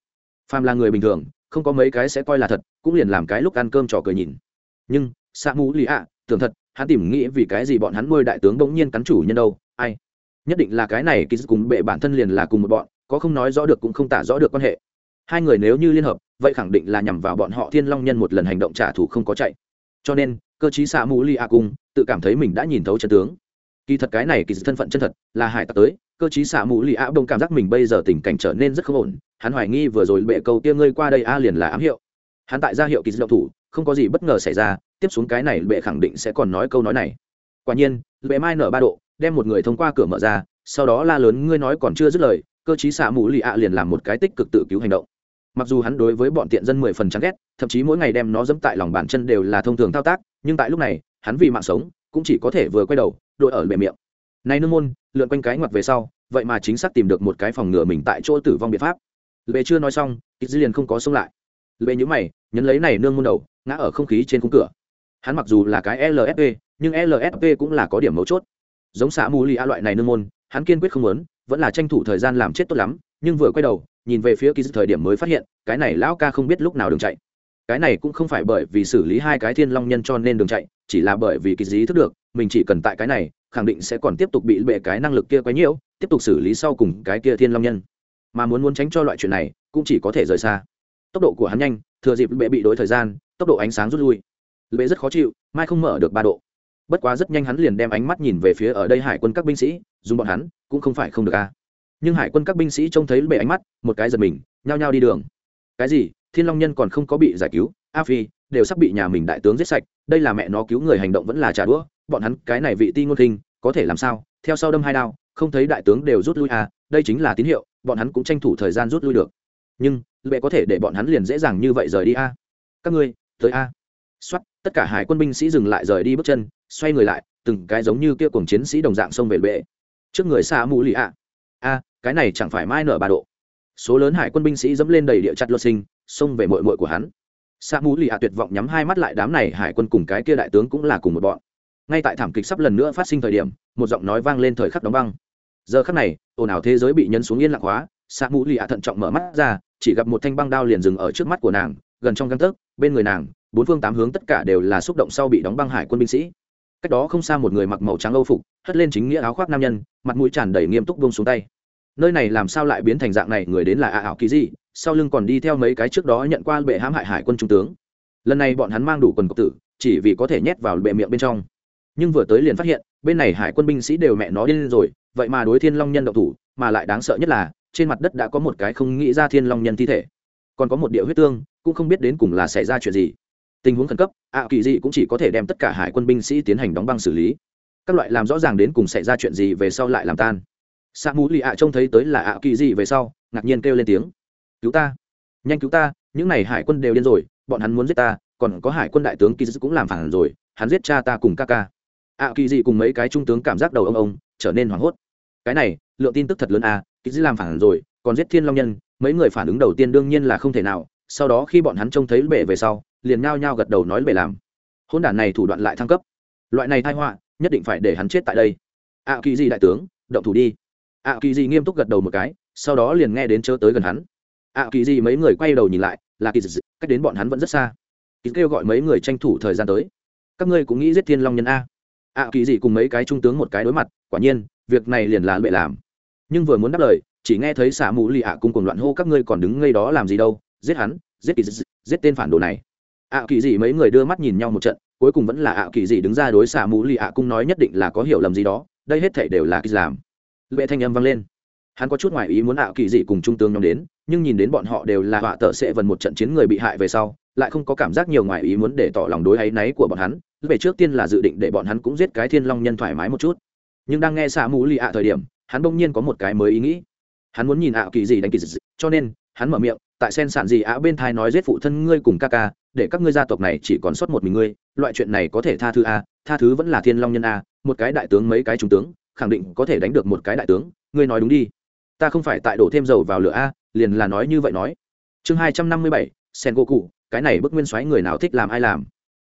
A: Phàm là người bình thường, không có mấy cái sẽ coi là thật, cũng liền làm cái lúc ăn cơm trò cười nhìn. Nhưng sa mũ lì ạ, tưởng thật, hắn tìm nghĩ vì cái gì bọn hắn nuôi đại tướng bỗng nhiên cắn chủ nhân đâu, ai? Nhất định là cái này kiz cùng bệ bản thân liền là cùng một bọn, có không nói rõ được cũng không tả rõ được quan hệ. Hai người nếu như liên hợp, vậy khẳng định là nhằm vào bọn họ thiên long nhân một lần hành động trả thù không có chạy cho nên, cơ chí xạ mũ li a cung tự cảm thấy mình đã nhìn thấu chân tướng. Kỳ thật cái này kỳ thân phận chân thật là hải tặc tới, cơ chí xạ mũ li a đông cảm giác mình bây giờ tình cảnh trở nên rất không ổn. Hắn hoài nghi vừa rồi bệ câu kia ngươi qua đây a liền là ám hiệu. Hắn tại ra hiệu kỳ động thủ, không có gì bất ngờ xảy ra, tiếp xuống cái này bệ khẳng định sẽ còn nói câu nói này. Quả nhiên, bệ mai nở ba độ, đem một người thông qua cửa mở ra, sau đó la lớn ngươi nói còn chưa dứt lời, cơ chí xạ mũ lì ạ liền làm một cái tích cực tự cứu hành động mặc dù hắn đối với bọn tiện dân mười phần chán ghét, thậm chí mỗi ngày đem nó dẫm tại lòng bàn chân đều là thông thường thao tác, nhưng tại lúc này, hắn vì mạng sống, cũng chỉ có thể vừa quay đầu, đội ở bề miệng. Này nương môn, lượn quanh cái ngoặt về sau, vậy mà chính xác tìm được một cái phòng ngừa mình tại chỗ tử vong biện pháp. Lệ chưa nói xong ít dư liền không có xông lại. Lệ nhữ mày, nhấn lấy này nương môn đầu, ngã ở không khí trên khung cửa. Hắn mặc dù là cái lsp nhưng lsp cũng là có điểm mấu chốt. Giống xã mù lì a loại này nương môn, hắn kiên quyết không muốn, vẫn là tranh thủ thời gian làm chết tốt lắm nhưng vừa quay đầu, nhìn về phía kỳ thời điểm mới phát hiện, cái này lão ca không biết lúc nào đường chạy. Cái này cũng không phải bởi vì xử lý hai cái thiên long nhân cho nên đường chạy, chỉ là bởi vì kỳ dí thức được, mình chỉ cần tại cái này, khẳng định sẽ còn tiếp tục bị bệ cái năng lực kia quấy nhiễu, tiếp tục xử lý sau cùng cái kia thiên long nhân. Mà muốn muốn tránh cho loại chuyện này, cũng chỉ có thể rời xa. Tốc độ của hắn nhanh, thừa dịp bệ bị đối thời gian, tốc độ ánh sáng rút lui. Bệ rất khó chịu, mai không mở được ba độ. Bất quá rất nhanh hắn liền đem ánh mắt nhìn về phía ở đây hải quân các binh sĩ, dùng bọn hắn, cũng không phải không được a nhưng hải quân các binh sĩ trông thấy bệ ánh mắt, một cái giật mình, nhao nhao đi đường. Cái gì? Thiên long nhân còn không có bị giải cứu, a phi, đều sắp bị nhà mình đại tướng giết sạch, đây là mẹ nó cứu người hành động vẫn là trả đũa, bọn hắn cái này vị ti ngôn thinh có thể làm sao? Theo sau đâm hai đao, không thấy đại tướng đều rút lui à đây chính là tín hiệu, bọn hắn cũng tranh thủ thời gian rút lui được. Nhưng, lệ có thể để bọn hắn liền dễ dàng như vậy rời đi a? À? các ngươi, tới a. À? xuất tất cả hải quân binh sĩ dừng lại rời đi bước chân, xoay người lại, từng cái giống như kia cùng chiến sĩ đồng dạng xông về bệ trước người xa mù lì ạ. A cái này chẳng phải mai nở ba độ. Số lớn hải quân binh sĩ dẫm lên đầy địa chặt luật sinh, xông về mội mội của hắn. Sa mũ lì hạ tuyệt vọng nhắm hai mắt lại đám này hải quân cùng cái kia đại tướng cũng là cùng một bọn. Ngay tại thảm kịch sắp lần nữa phát sinh thời điểm, một giọng nói vang lên thời khắc đóng băng. Giờ khắc này, ồn ào thế giới bị nhấn xuống yên lặng hóa, sa mũ lì hạ thận trọng mở mắt ra, chỉ gặp một thanh băng đao liền dừng ở trước mắt của nàng, gần trong găng tấc, bên người nàng, bốn phương tám hướng tất cả đều là xúc động sau bị đóng băng hải quân binh sĩ. Cách đó không xa một người mặc màu trắng âu phục, hất lên chính nghĩa áo khoác nam nhân, mặt mũi tràn đầy nghiêm túc buông xuống tay nơi này làm sao lại biến thành dạng này, người đến là ạ ảo kỳ gì sau lưng còn đi theo mấy cái trước đó nhận qua bệ hãm hại hải quân trung tướng. Lần này bọn hắn mang đủ quần cộc tử, chỉ vì có thể nhét vào bệ miệng bên trong. Nhưng vừa tới liền phát hiện, bên này hải quân binh sĩ đều mẹ nó điên rồi, vậy mà đối thiên long nhân độc thủ, mà lại đáng sợ nhất là, trên mặt đất đã có một cái không nghĩ ra thiên long nhân thi thể. Còn có một địa huyết tương, cũng không biết đến cùng là xảy ra chuyện gì. Tình huống khẩn cấp ạ kỳ dị cũng chỉ có thể đem tất cả hải quân binh sĩ tiến hành đóng băng xử lý. Các loại làm rõ ràng đến cùng xảy ra chuyện gì về sau lại làm tan sa mũ lì ạ trông thấy tới là ạ kỳ dị về sau, ngạc nhiên kêu lên tiếng. Cứu ta, nhanh cứu ta, những n à y hải quân đều điên rồi, bọn hắn muốn giết ta, còn có hải quân đại tướng kỳ dị cũng làm phản rồi, hắn giết cha ta cùng ca ca. Ạ kỳ dị cùng mấy cái trung tướng cảm giác đầu ông ông, trở nên hoảng hốt. Cái này, lượng tin tức thật lớn à kỳ dị làm phản rồi, còn giết thiên long nhân, mấy người phản ứng đầu tiên đương nhiên là không thể nào, sau đó khi bọn hắn trông thấy bể về sau, liền nhao nhao gật đầu nói bể làm. Hôn đản này thủ đoạn lại thăng cấp. Loại này thai họa, nhất định phải để hắn chết tại đây. Ạ kỳ dị đại tướng, động thủ đi ạ kỳ dị nghiêm túc gật đầu một cái, sau đó liền nghe đến chớ tới gần hắn. ạ kỳ dị mấy người quay đầu nhìn lại, là kỳ dị cách đến bọn hắn vẫn rất xa. Kỳ kêu gọi mấy người tranh thủ thời gian tới. Các ngươi cũng nghĩ giết thiên long nhân a. ạ kỳ dị cùng mấy cái trung tướng một cái đối mặt, quả nhiên, việc này liền là lệ làm. Nhưng vừa muốn đáp lời, chỉ nghe thấy xả mù lì ạ cùng cùng loạn hô các ngươi còn đứng ngay đó làm gì đâu, giết hắn, giết kỳ dị giết tên phản đồ này. ạ kỳ dị mấy người đưa mắt nhìn nhau một trận, cuối cùng vẫn là ạ kỳ dị đứng ra đối xả mù lì ạ cung nói nhất định là có hiểu lầm gì đó, đây hết thể đều là kỳ làm lệ thanh âm vang lên. Hắn có chút ngoài ý muốn ảo kỳ dị cùng trung tướng nhóm đến, nhưng nhìn đến bọn họ đều là họa tợ sẽ vần một trận chiến người bị hại về sau, lại không có cảm giác nhiều ngoài ý muốn để tỏ lòng đối áy náy của bọn hắn. Về trước tiên là dự định để bọn hắn cũng giết cái thiên long nhân thoải mái một chút. Nhưng đang nghe xa mù lì ạ thời điểm, hắn bỗng nhiên có một cái mới ý nghĩ. Hắn muốn nhìn ảo kỳ dị đánh kỳ dị, cho nên, hắn mở miệng, tại sen sản gì ạ, bên thai nói giết phụ thân ngươi cùng ca ca, để các ngươi gia tộc này chỉ còn sót một mình ngươi, loại chuyện này có thể tha thứ a, tha thứ vẫn là thiên long nhân a, một cái đại tướng mấy cái trung tướng khẳng định có thể đánh được một cái đại tướng, ngươi nói đúng đi. Ta không phải tại đổ thêm dầu vào lửa a, liền là nói như vậy nói. Chương hai trăm năm mươi bảy, sen gỗ cụ cái này bức nguyên xoáy người nào thích làm ai làm?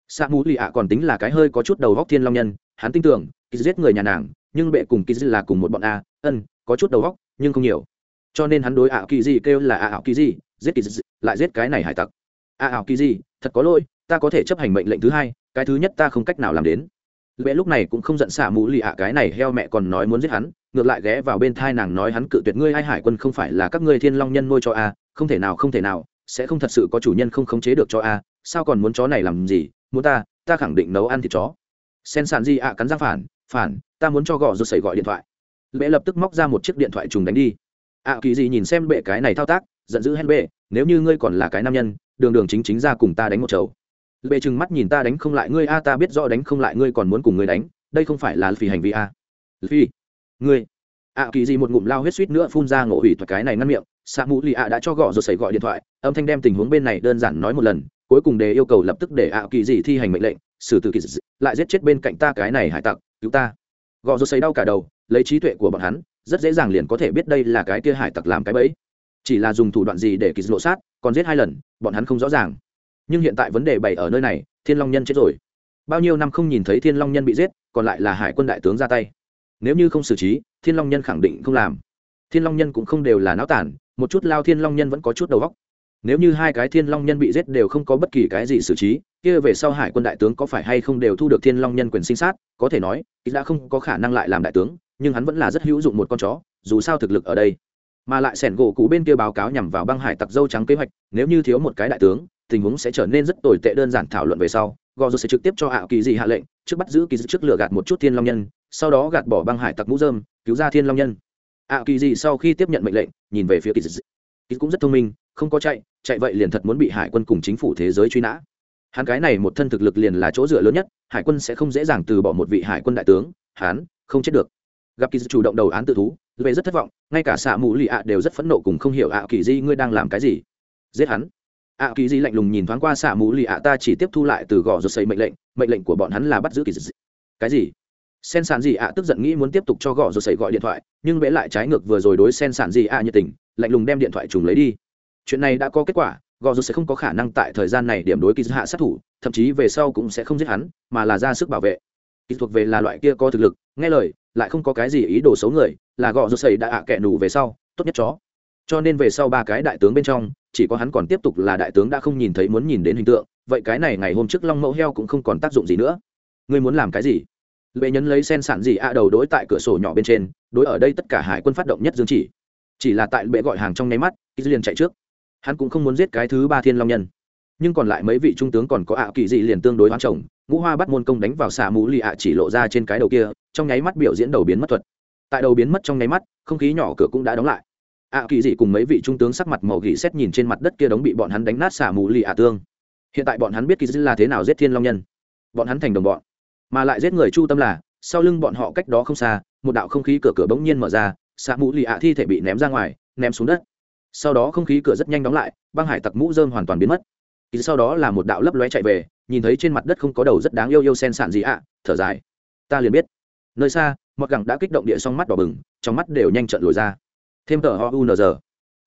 A: Sa mù lì ạ còn tính là cái hơi có chút đầu góc thiên long nhân, hắn tin tưởng kỳ giết người nhà nàng, nhưng bệ cùng kỳ là cùng một bọn a, ân, có chút đầu góc, nhưng không nhiều. Cho nên hắn đối ảo kỳ gì kêu là ảo kỳ gì giết kỳ lại giết cái này hải tặc. ảo kỳ gì thật có lỗi, ta có thể chấp hành mệnh lệnh thứ hai, cái thứ nhất ta không cách nào làm đến lệ lúc này cũng không giận xả mũ lì ạ, cái này heo mẹ còn nói muốn giết hắn, ngược lại ghé vào bên thai nàng nói hắn cự tuyệt ngươi, ai hải quân không phải là các ngươi thiên long nhân nuôi cho a, không thể nào, không thể nào, sẽ không thật sự có chủ nhân không khống chế được cho a, sao còn muốn chó này làm gì, muốn ta ta khẳng định nấu ăn thịt chó. Sen sàn gì ạ, cắn răng phản phản, ta muốn cho gõ rồi sẩy gọi điện thoại. Lệ lập tức móc ra một chiếc điện thoại trùng đánh đi. Ạ, kỳ gì nhìn xem bệ cái này thao tác, giận dữ hen bệ, nếu như ngươi còn là cái nam nhân, đường đường chính chính ra cùng ta đánh một chầu bệ chừng mắt nhìn ta đánh không lại ngươi, a, ta biết rõ đánh không lại ngươi còn muốn cùng ngươi đánh, đây không phải là phi hành vi, a. Phi ngươi. Ạ kỳ gì một ngụm lao huyết suýt nữa phun ra ngộ hủy thuật cái này ngăn miệng sa mũ lì ạ đã cho gõ rồi xảy gọi điện thoại, âm thanh đem tình huống bên này đơn giản nói một lần, cuối cùng đề yêu cầu lập tức để ạ kỳ gì thi hành mệnh lệnh, xử tử kỳ dị, lại giết chết bên cạnh ta cái này hải tặc, cứu ta. Gõ rồi xảy đau cả đầu, lấy trí tuệ của bọn hắn, rất dễ dàng liền có thể biết đây là cái kia hải tặc làm cái bẫy. Chỉ là dùng thủ đoạn gì để kỳ lộ sát, còn giết hai lần, bọn hắn không rõ ràng nhưng hiện tại vấn đề bày ở nơi này, thiên long nhân chết rồi. Bao nhiêu năm không nhìn thấy thiên long nhân bị giết, còn lại là hải quân đại tướng ra tay. Nếu như không xử trí, thiên long nhân khẳng định không làm. Thiên long nhân cũng không đều là náo tản, một chút lao thiên long nhân vẫn có chút đầu góc nếu như hai cái thiên long nhân bị giết đều không có bất kỳ cái gì xử trí, kia về sau hải quân đại tướng có phải hay không đều thu được thiên long nhân quyền sinh sát, có thể nói ít đã không có khả năng lại làm đại tướng, nhưng hắn vẫn là rất hữu dụng một con chó, dù sao thực lực ở đây. Mà lại sẻn gỗ cũ bên kia báo cáo nhằm vào băng hải tặc dâu trắng kế hoạch, nếu như thiếu một cái đại tướng tình huống sẽ trở nên rất tồi tệ đơn giản thảo luận về sau gò sẽ trực tiếp cho ảo kỳ dị hạ lệnh, trước bắt giữ kỳ dị trước lửa gạt một chút thiên long nhân, sau đó gạt bỏ băng hải tặc mũ dơm, cứu ra thiên long nhân. Ảo kỳ dị sau khi tiếp nhận mệnh lệnh, nhìn về phía kỳ dị. Kỳ cũng rất thông minh, không có chạy chạy vậy liền thật muốn bị hải quân cùng chính phủ thế giới truy nã. Hắn cái này một thân thực lực liền là chỗ dựa lớn nhất, hải quân sẽ không dễ dàng từ bỏ một vị hải quân đại tướng, hắn không chết được. Gặp kỳ dị chủ động đầu án tự thú về rất thất vọng, ngay cả xạ mù lì ạ đều rất phẫn nộ cùng không hiểu ạ kỳ di ngươi đang làm cái gì. Giết hắn ạ kỳ di lạnh lùng nhìn thoáng qua xạ mù lì ạ, ta chỉ tiếp thu lại từ gò rột xây mệnh lệnh mệnh lệnh của bọn hắn là bắt giữ kỳ di cái gì? Sen sản gì ạ, tức giận nghĩ muốn tiếp tục cho gò rột xây gọi điện thoại, nhưng vẽ lại trái ngược vừa rồi đối sen sản gì ạ nhiệt tình, lạnh lùng đem điện thoại trùng lấy đi. Chuyện này đã có kết quả, gò rột sẽ không có khả năng tại thời gian này điểm đối kỳ hạ sát thủ, thậm chí về sau cũng sẽ không giết hắn, mà là ra sức bảo vệ. Kỹ thuộc về là loại kia có thực lực, nghe lời, lại không có cái gì ý đồ xấu người, là gò rột xây đã ạ à kẻ nù về sau, tốt nhất chó. Cho nên về sau ba cái đại tướng bên trong chỉ có hắn còn tiếp tục là đại tướng đã không nhìn thấy muốn nhìn đến hình tượng, vậy cái này ngày hôm trước long mẫu heo cũng không còn tác dụng gì nữa. Ngươi muốn làm cái gì? Lệ nhấn lấy sen sản gì ạ đầu đối tại cửa sổ nhỏ bên trên, đối ở đây tất cả hải quân phát động nhất dương chỉ. Chỉ là tại bệ gọi hàng trong nháy mắt ít liền chạy trước. Hắn cũng không muốn giết cái thứ ba thiên long nhân. Nhưng còn lại mấy vị trung tướng còn có ạ kỳ dị liền tương đối hoang chồng, ngũ hoa bắt môn công đánh vào xà mũ lì ạ chỉ lộ ra trên cái đầu kia, trong nháy mắt biểu diễn đầu biến mất thuật. Tại đầu biến mất trong nháy mắt, không khí nhỏ cửa cũng đã đóng lại ạ kỳ dị cùng mấy vị trung tướng sắc mặt màu gỉ xét nhìn trên mặt đất kia đóng bị bọn hắn đánh nát xả mù lì ả tương. Hiện tại bọn hắn biết kỳ dị là thế nào giết thiên long nhân. Bọn hắn thành đồng bọn, mà lại giết người chu tâm là, sau lưng bọn họ cách đó không xa, một đạo không khí cửa cửa bỗng nhiên mở ra, xả mù lì ả thi thể bị ném ra ngoài, ném xuống đất. Sau đó không khí cửa rất nhanh đóng lại, băng hải tặc mũ dơm hoàn toàn biến mất. Kỳ sau đó là một đạo lấp lóe chạy về, nhìn thấy trên mặt đất không có đầu rất đáng yêu yêu sen sạn gì ạ, thở dài. Ta liền biết. Nơi xa mọt gẳng đã kích động địa song mắt đỏ bừng, trong mắt đều nhanh trận lồi ra thêm tờ ho unz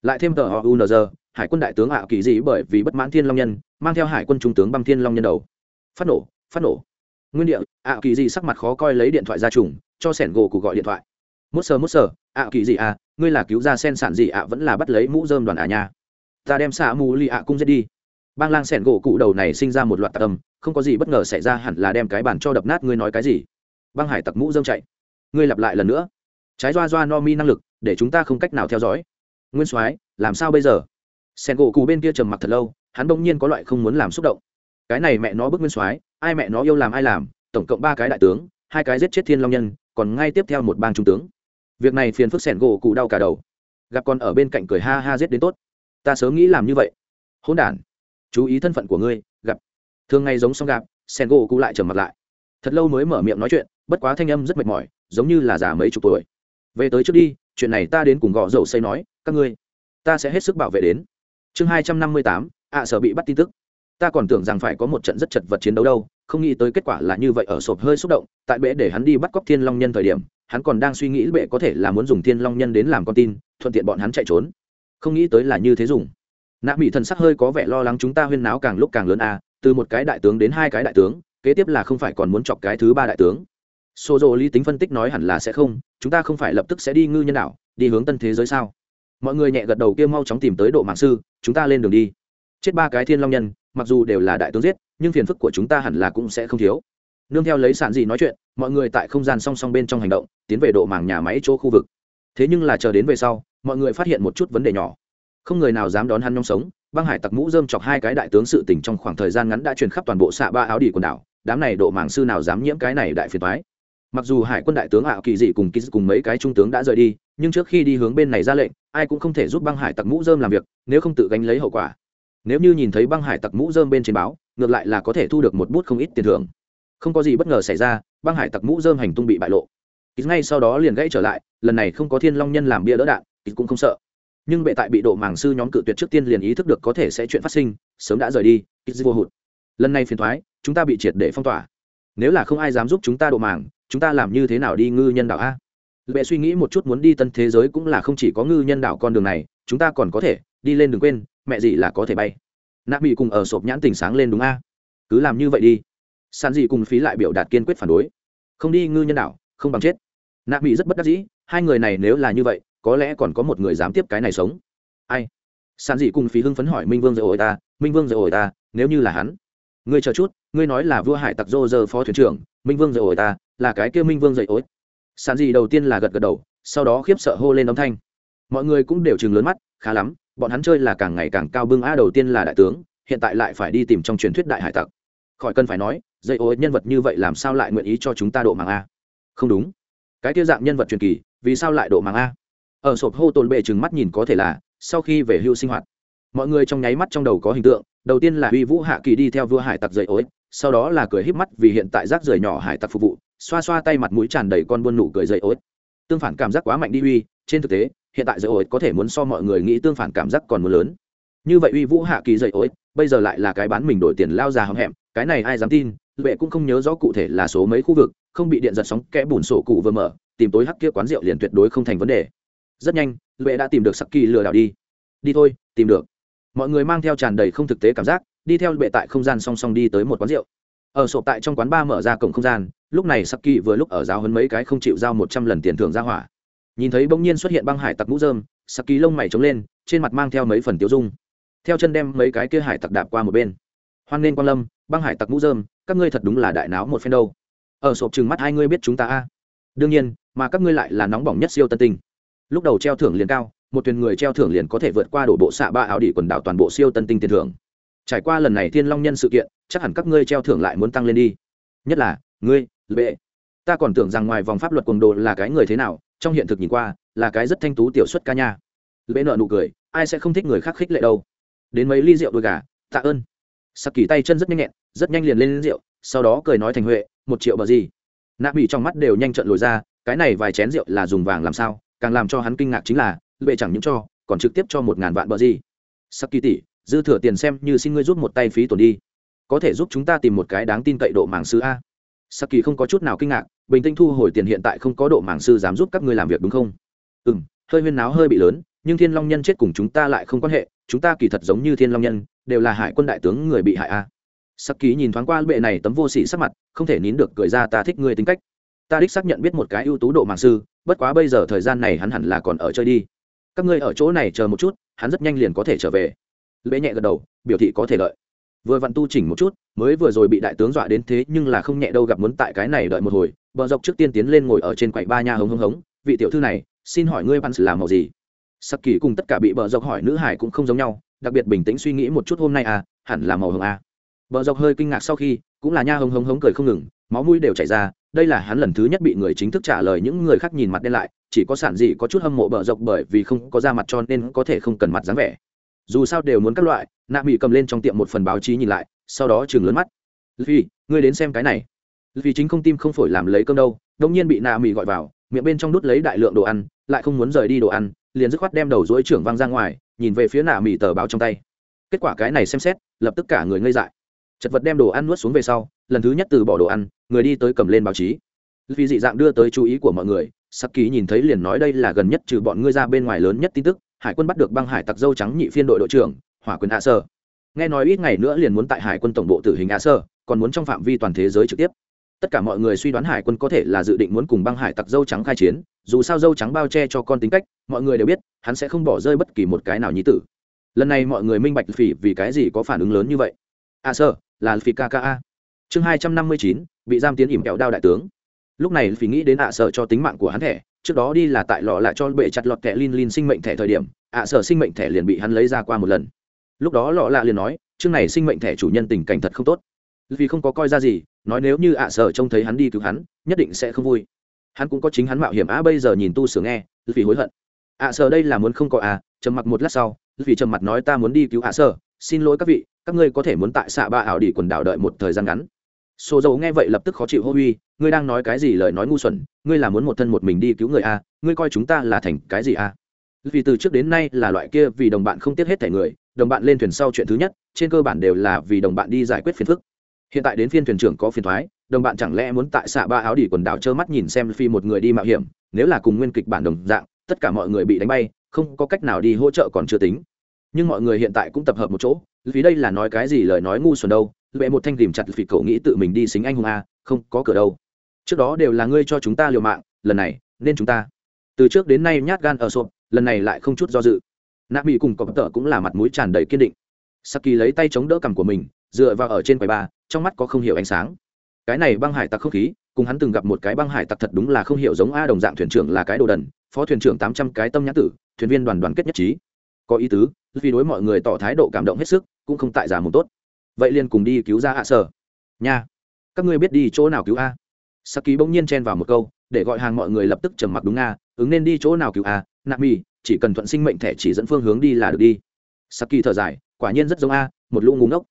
A: lại thêm tờ ho unz hải quân đại tướng ạ kỳ dị bởi vì bất mãn thiên long nhân, mang theo hải quân trung tướng băng thiên long nhân đầu. Phát nổ phát nổ. Nguyên địa, ạ kỳ dị sắc mặt khó coi lấy điện thoại ra trùng, cho sẻn gỗ cụ gọi điện thoại. Mốt sờ mốt sờ, ạ kỳ dị à ngươi là cứu ra sen sản gì ạ, vẫn là bắt lấy mũ dơm đoàn à nha? Ta đem xạ mù lì ạ cung giết đi. Bang lang sẻn gỗ cụ đầu này sinh ra một loạt tạc âm, không có gì bất ngờ xảy ra hẳn là đem cái bàn cho đập nát ngươi nói cái gì. Băng hải tặc mũ dơm chạy. Ngươi lặp lại lần nữa. Trái doa doa no mi năng lực để chúng ta không cách nào theo dõi. Nguyên soái, làm sao bây giờ? Sen gỗ cụ bên kia trầm mặc thật lâu, hắn bỗng nhiên có loại không muốn làm xúc động. Cái này mẹ nó bức nguyên soái, ai mẹ nó yêu làm ai làm, tổng cộng ba cái đại tướng, hai cái giết chết thiên long nhân, còn ngay tiếp theo một bang trung tướng. Việc này phiền phức sẻn gỗ cụ đau cả đầu. Gặp con ở bên cạnh cười ha ha giết đến tốt. Ta sớm nghĩ làm như vậy. Hôn đản, chú ý thân phận của ngươi, gặp. Thường ngày giống xong gặp, sen gỗ cụ lại trầm mặt lại. Thật lâu mới mở miệng nói chuyện, bất quá thanh âm rất mệt mỏi, giống như là già mấy chục tuổi. Về tới trước đi chuyện này ta đến cùng gõ dầu xây nói, các ngươi, ta sẽ hết sức bảo vệ đến. Chương hai trăm năm mươi tám, ạ sở bị bắt tin tức. Ta còn tưởng rằng phải có một trận rất chật vật chiến đấu đâu, không nghĩ tới kết quả là như vậy ở sộp hơi xúc động, tại bệ để hắn đi bắt cóc thiên long nhân thời điểm, hắn còn đang suy nghĩ bệ có thể là muốn dùng thiên long nhân đến làm con tin, thuận tiện bọn hắn chạy trốn. Không nghĩ tới là như thế dùng. Nạ mỹ thần sắc hơi có vẻ lo lắng chúng ta huyên náo càng lúc càng lớn à từ một cái đại tướng đến hai cái đại tướng, kế tiếp là không phải còn muốn chọc cái thứ ba đại tướng. Sô dô lý tính phân tích nói hẳn là sẽ không chúng ta không phải lập tức sẽ đi ngư nhân đảo, đi hướng tân thế giới sao? Mọi người nhẹ gật đầu kia mau chóng tìm tới độ mạng sư chúng ta lên đường đi. Chết ba cái thiên long nhân mặc dù đều là đại tướng giết nhưng phiền phức của chúng ta hẳn là cũng sẽ không thiếu. Nương theo lấy sản gì nói chuyện mọi người tại không gian song song bên trong hành động tiến về độ màng nhà máy chỗ khu vực. Thế nhưng là chờ đến về sau mọi người phát hiện một chút vấn đề nhỏ. Không người nào dám đón hắn nhong sống băng hải tặc mũ dơm chọc hai cái đại tướng sự tình trong khoảng thời gian ngắn đã truyền khắp toàn bộ xạ ba áo đỉ quần đảo. Đám này độ màng sư nào dám nhiễm cái này đại phiền thoái mặc dù hải quân đại tướng ảo kỳ dị cùng kỳ cùng mấy cái trung tướng đã rời đi, nhưng trước khi đi hướng bên này ra lệnh, ai cũng không thể giúp băng hải tặc mũ dơm làm việc, nếu không tự gánh lấy hậu quả. Nếu như nhìn thấy băng hải tặc mũ dơm bên trên báo, ngược lại là có thể thu được một bút không ít tiền thưởng. Không có gì bất ngờ xảy ra, băng hải tặc mũ dơm hành tung bị bại lộ. Ít ngay sau đó liền gãy trở lại, lần này không có thiên long nhân làm bia đỡ đạn ít cũng không sợ. Nhưng bệ tại bị độ màng sư nhóm cự tuyệt trước tiên liền ý thức được có thể sẽ chuyện phát sinh, sớm đã rời đi ít vô hụt. Lần này phiền thoái, chúng ta bị triệt để phong tỏa. Nếu là không ai dám giúp chúng ta độ màng chúng ta làm như thế nào đi ngư nhân đảo a? Lệ suy nghĩ một chút muốn đi tân thế giới cũng là không chỉ có ngư nhân đảo con đường này, chúng ta còn có thể đi lên đừng quên, mẹ gì là có thể bay. Nạp bị cùng ở sộp nhãn tình sáng lên đúng a? Cứ làm như vậy đi. San dị cùng phí lại biểu đạt kiên quyết phản đối. Không đi ngư nhân đảo, không bằng chết. Nạp bị rất bất đắc dĩ, hai người này nếu là như vậy, có lẽ còn có một người dám tiếp cái này sống. Ai? San dị cùng phí hưng phấn hỏi minh vương dạy ổi ta, minh vương dạy ổi ta, nếu như là hắn? Ngươi chờ chút, ngươi nói là vua hải tặc dô giờ phó thuyền trưởng, minh vương dạy ổi ta là cái kia minh vương dậy ối. Sàn dị đầu tiên là gật gật đầu, sau đó khiếp sợ hô lên âm thanh. Mọi người cũng đều chừng lớn mắt, khá lắm, bọn hắn chơi là càng ngày càng cao bưng a đầu tiên là đại tướng, hiện tại lại phải đi tìm trong truyền thuyết đại hải tặc. Khỏi cần phải nói dây ô nhân vật như vậy làm sao lại nguyện ý cho chúng ta độ mạng a? Không đúng. Cái tiêu dạng nhân vật truyền kỳ, vì sao lại độ mạng a? Ở sộp hô tồn bệ chừng mắt nhìn có thể là, sau khi về hưu sinh hoạt. Mọi người trong nháy mắt trong đầu có hình tượng, đầu tiên là uy vũ hạ kỳ đi theo vua hải tặc dây ối sau đó là cười híp mắt vì hiện tại rác rưởi nhỏ hải tặc phục vụ, xoa xoa tay mặt mũi tràn đầy con buôn nụ cười dậy ối. Tương phản cảm giác quá mạnh đi uy, trên thực tế, hiện tại dậy ối có thể muốn so mọi người nghĩ tương phản cảm giác còn muốn lớn. Như vậy uy vũ hạ kỳ dậy ối, bây giờ lại là cái bán mình đổi tiền lao ra hậm hẹm, cái này ai dám tin, vệ cũng không nhớ rõ cụ thể là số mấy khu vực, không bị điện giật sóng kẽ bùn sổ cụ vừa mở, tìm tối hắc kia quán rượu liền tuyệt đối không thành vấn đề. Rất nhanh, vệ đã tìm được sắc kỳ lừa đảo đi. Đi thôi, tìm được. Mọi người mang theo tràn đầy không thực tế cảm giác đi theo bệ tại không gian song song đi tới một quán rượu. Ở sộp tại trong quán ba mở ra cổng không gian, lúc này saki vừa lúc ở giáo hơn mấy cái không chịu giao một trăm lần tiền thưởng ra hỏa. Nhìn thấy bỗng nhiên xuất hiện băng hải tặc mũ dơm saki lông mày trống lên, trên mặt mang theo mấy phần tiêu dung. Theo chân đem mấy cái kia hải tặc đạp qua một bên. Hoan nên quan lâm, băng hải tặc mũ dơm các ngươi thật đúng là đại náo một phen đâu. Ở sộp chừng mắt hai ngươi biết chúng ta a. Đương nhiên, mà các ngươi lại là nóng bỏng nhất siêu tân tinh. Lúc đầu treo thưởng liền cao, một thuyền người treo thưởng liền có thể vượt qua đổ bộ xạ ba áo đỉ quần đảo toàn bộ siêu tân tinh tiền thưởng trải qua lần này thiên long nhân sự kiện, chắc hẳn các ngươi treo thưởng lại muốn tăng lên đi. Nhất là, ngươi, lệ. Ta còn tưởng rằng ngoài vòng pháp luật cuồng đồ là cái người thế nào, trong hiện thực nhìn qua, là cái rất thanh tú tiểu xuất ca nha. Lệ nợ nụ cười, ai sẽ không thích người khác khích lệ đâu. Đến mấy ly rượu đôi gà, tạ ơn. Sắc kỳ tay chân rất nhanh nhẹn, rất nhanh liền lên rượu, sau đó cười nói thành huệ, một triệu bờ gì? Nạ bị trong mắt đều nhanh trận lồi ra, cái này vài chén rượu là dùng vàng làm sao? Càng làm cho hắn kinh ngạc chính là, lệ chẳng những cho, còn trực tiếp cho một ngàn vạn bờ gì. Sắc kỳ tỷ dư thừa tiền xem như xin ngươi giúp một tay phí tổn đi. Có thể giúp chúng ta tìm một cái đáng tin cậy độ màng sư a. Sắc kỳ không có chút nào kinh ngạc, bình tĩnh thu hồi tiền hiện tại không có độ màng sư dám giúp các ngươi làm việc đúng không? Ừ m hơi huyên náo hơi bị lớn, nhưng thiên long nhân chết cùng chúng ta lại không quan hệ, chúng ta kỳ thật giống như thiên long nhân, đều là hải quân đại tướng người bị hại a. Sắc kỳ nhìn thoáng qua bệ này tấm vô sĩ sắc mặt, không thể nín được cười ra ta thích ngươi tính cách. Ta đích xác nhận biết một cái ưu tú độ màng sư, bất quá bây giờ thời gian này hắn hẳn là còn ở chơi đi. Các ngươi ở chỗ này chờ một chút, hắn rất nhanh liền có thể trở về lễ nhẹ gật đầu, biểu thị có thể lợi vừa vặn tu chỉnh một chút, mới vừa rồi bị đại tướng dọa đến thế nhưng là không nhẹ đâu gặp muốn tại cái này đợi một hồi, bờ dọc trước tiên tiến lên ngồi ở trên quầy ba nha hống hống hống, vị tiểu thư này, xin hỏi ngươi văn sự làm màu gì? Sắc kỳ cùng tất cả bị bờ dọc hỏi nữ hải cũng không giống nhau, đặc biệt bình tĩnh suy nghĩ một chút hôm nay à hẳn là màu hồng à. bờ dọc hơi kinh ngạc sau khi, cũng là nha hống hống hống cười không ngừng, máu mũi đều chảy ra, đây là hắn lần thứ nhất bị người chính thức trả lời những người khác nhìn mặt đen lại, chỉ có sản dị có chút hâm mộ bờ dọc bởi vì không có ra mặt cho nên có thể không cần mặt dáng vẻ dù sao đều muốn các loại, nạ mỹ cầm lên trong tiệm một phần báo chí nhìn lại, sau đó chừng lớn mắt. Vì ngươi đến xem cái này. Vì chính không tim không phổi làm lấy cơm đâu đông nhiên bị nạ mỹ gọi vào, miệng bên trong đút lấy đại lượng đồ ăn, lại không muốn rời đi đồ ăn, liền dứt khoát đem đầu dối trưởng văng ra ngoài, nhìn về phía nạ mỹ tờ báo trong tay. Kết quả cái này xem xét, lập tức cả người ngây dại. Chật vật đem đồ ăn nuốt xuống về sau, lần thứ nhất từ bỏ đồ ăn, người đi tới cầm lên báo chí. Vì dị dạng đưa tới chú ý của mọi người sắc ký nhìn thấy liền nói đây là gần nhất trừ bọn ngươi ra bên ngoài lớn nhất tin tức hải quân bắt được băng hải tặc dâu trắng nhị phiên đội đội trưởng, hỏa quyền a sơ. Nghe nói ít ngày nữa liền muốn tại hải quân tổng bộ tử hình a sơ, còn muốn trong phạm vi toàn thế giới trực tiếp. Tất cả mọi người suy đoán hải quân có thể là dự định muốn cùng băng hải tặc dâu trắng khai chiến, dù sao dâu trắng bao che cho con tính cách, mọi người đều biết, hắn sẽ không bỏ rơi bất kỳ một cái nào nhí tử. Lần này mọi người minh bạch phỉ vì cái gì có phản ứng lớn như vậy. A sơ, là phỉ kka chương hai trăm năm mươi chín, bị giam tiến ỉm kẹo đao đại tướng. Lúc này phỉ nghĩ đến ạ sợ cho tính mạng của hắn thẻ trước đó đi là tại lọ lại cho bệ chặt lọt thẻ lin lin sinh mệnh thẻ thời điểm ạ sở sinh mệnh thẻ liền bị hắn lấy ra qua một lần. Lúc đó lọ lạ liền nói chương này sinh mệnh thẻ chủ nhân tình cảnh thật không tốt. Vì không có coi ra gì nói nếu như ạ sở trông thấy hắn đi cứu hắn nhất định sẽ không vui. Hắn cũng có chính hắn mạo hiểm á bây giờ nhìn tu sửa nghe vì hối hận. Ạ sở đây là muốn không có à trầm mặc một lát sau vì trầm mặt nói ta muốn đi cứu ạ sở, xin lỗi các vị các ngươi có thể muốn tại xạ ba ảo đi quần đảo đợi một thời gian ngắn. Sô dầu nghe vậy lập tức khó chịu hô uy ngươi đang nói cái gì lời nói ngu xuẩn, ngươi là muốn một thân một mình đi cứu người a ngươi coi chúng ta là thành cái gì a vì từ trước đến nay là loại kia vì đồng bạn không tiếc hết thể người, đồng bạn lên thuyền sau chuyện thứ nhất, trên cơ bản đều là vì đồng bạn đi giải quyết phiền phức. Hiện tại đến phiên thuyền trưởng có phiền thoái, đồng bạn chẳng lẽ muốn tại xạ ba áo đỉ quần đảo trơ mắt nhìn xem phi một người đi mạo hiểm, nếu là cùng nguyên kịch bản đồng dạng, tất cả mọi người bị đánh bay, không có cách nào đi hỗ trợ còn chưa tính nhưng mọi người hiện tại cũng tập hợp một chỗ, vì đây là nói cái gì lời nói ngu xuẩn đâu, lệ một thanh tìm chặt vì cậu nghĩ tự mình đi xính anh hùng a, không có cửa đâu. Trước đó đều là ngươi cho chúng ta liều mạng, lần này, nên chúng ta. Từ trước đến nay nhát gan ở sộp, lần này lại không chút do dự. Nạ bị cùng cọp tợ cũng là mặt mũi tràn đầy kiên định. Saki lấy tay chống đỡ cằm của mình, dựa vào ở trên quầy ba trong mắt có không hiểu ánh sáng. Cái này băng hải tặc không khí, cùng hắn từng gặp một cái băng hải tặc thật đúng là không hiểu giống a đồng dạng thuyền trưởng là cái đồ đần, phó thuyền trưởng tám trăm cái tâm nhãn tử, thuyền viên đoàn đoàn kết nhất trí có ý tứ, vì đối mọi người tỏ thái độ cảm động hết sức, cũng không tại giả một tốt. Vậy liền cùng đi cứu ra hạ sở. Nha, các ngươi biết đi chỗ nào cứu a? Saki bỗng nhiên chen vào một câu, để gọi hàng mọi người lập tức trầm mặc đúng a ứng nên đi chỗ nào cứu a? Nạp mì chỉ cần thuận sinh mệnh thẻ chỉ dẫn phương hướng đi là được đi. Saki thở dài, quả nhiên rất giống a, một lũ ngúng ngốc.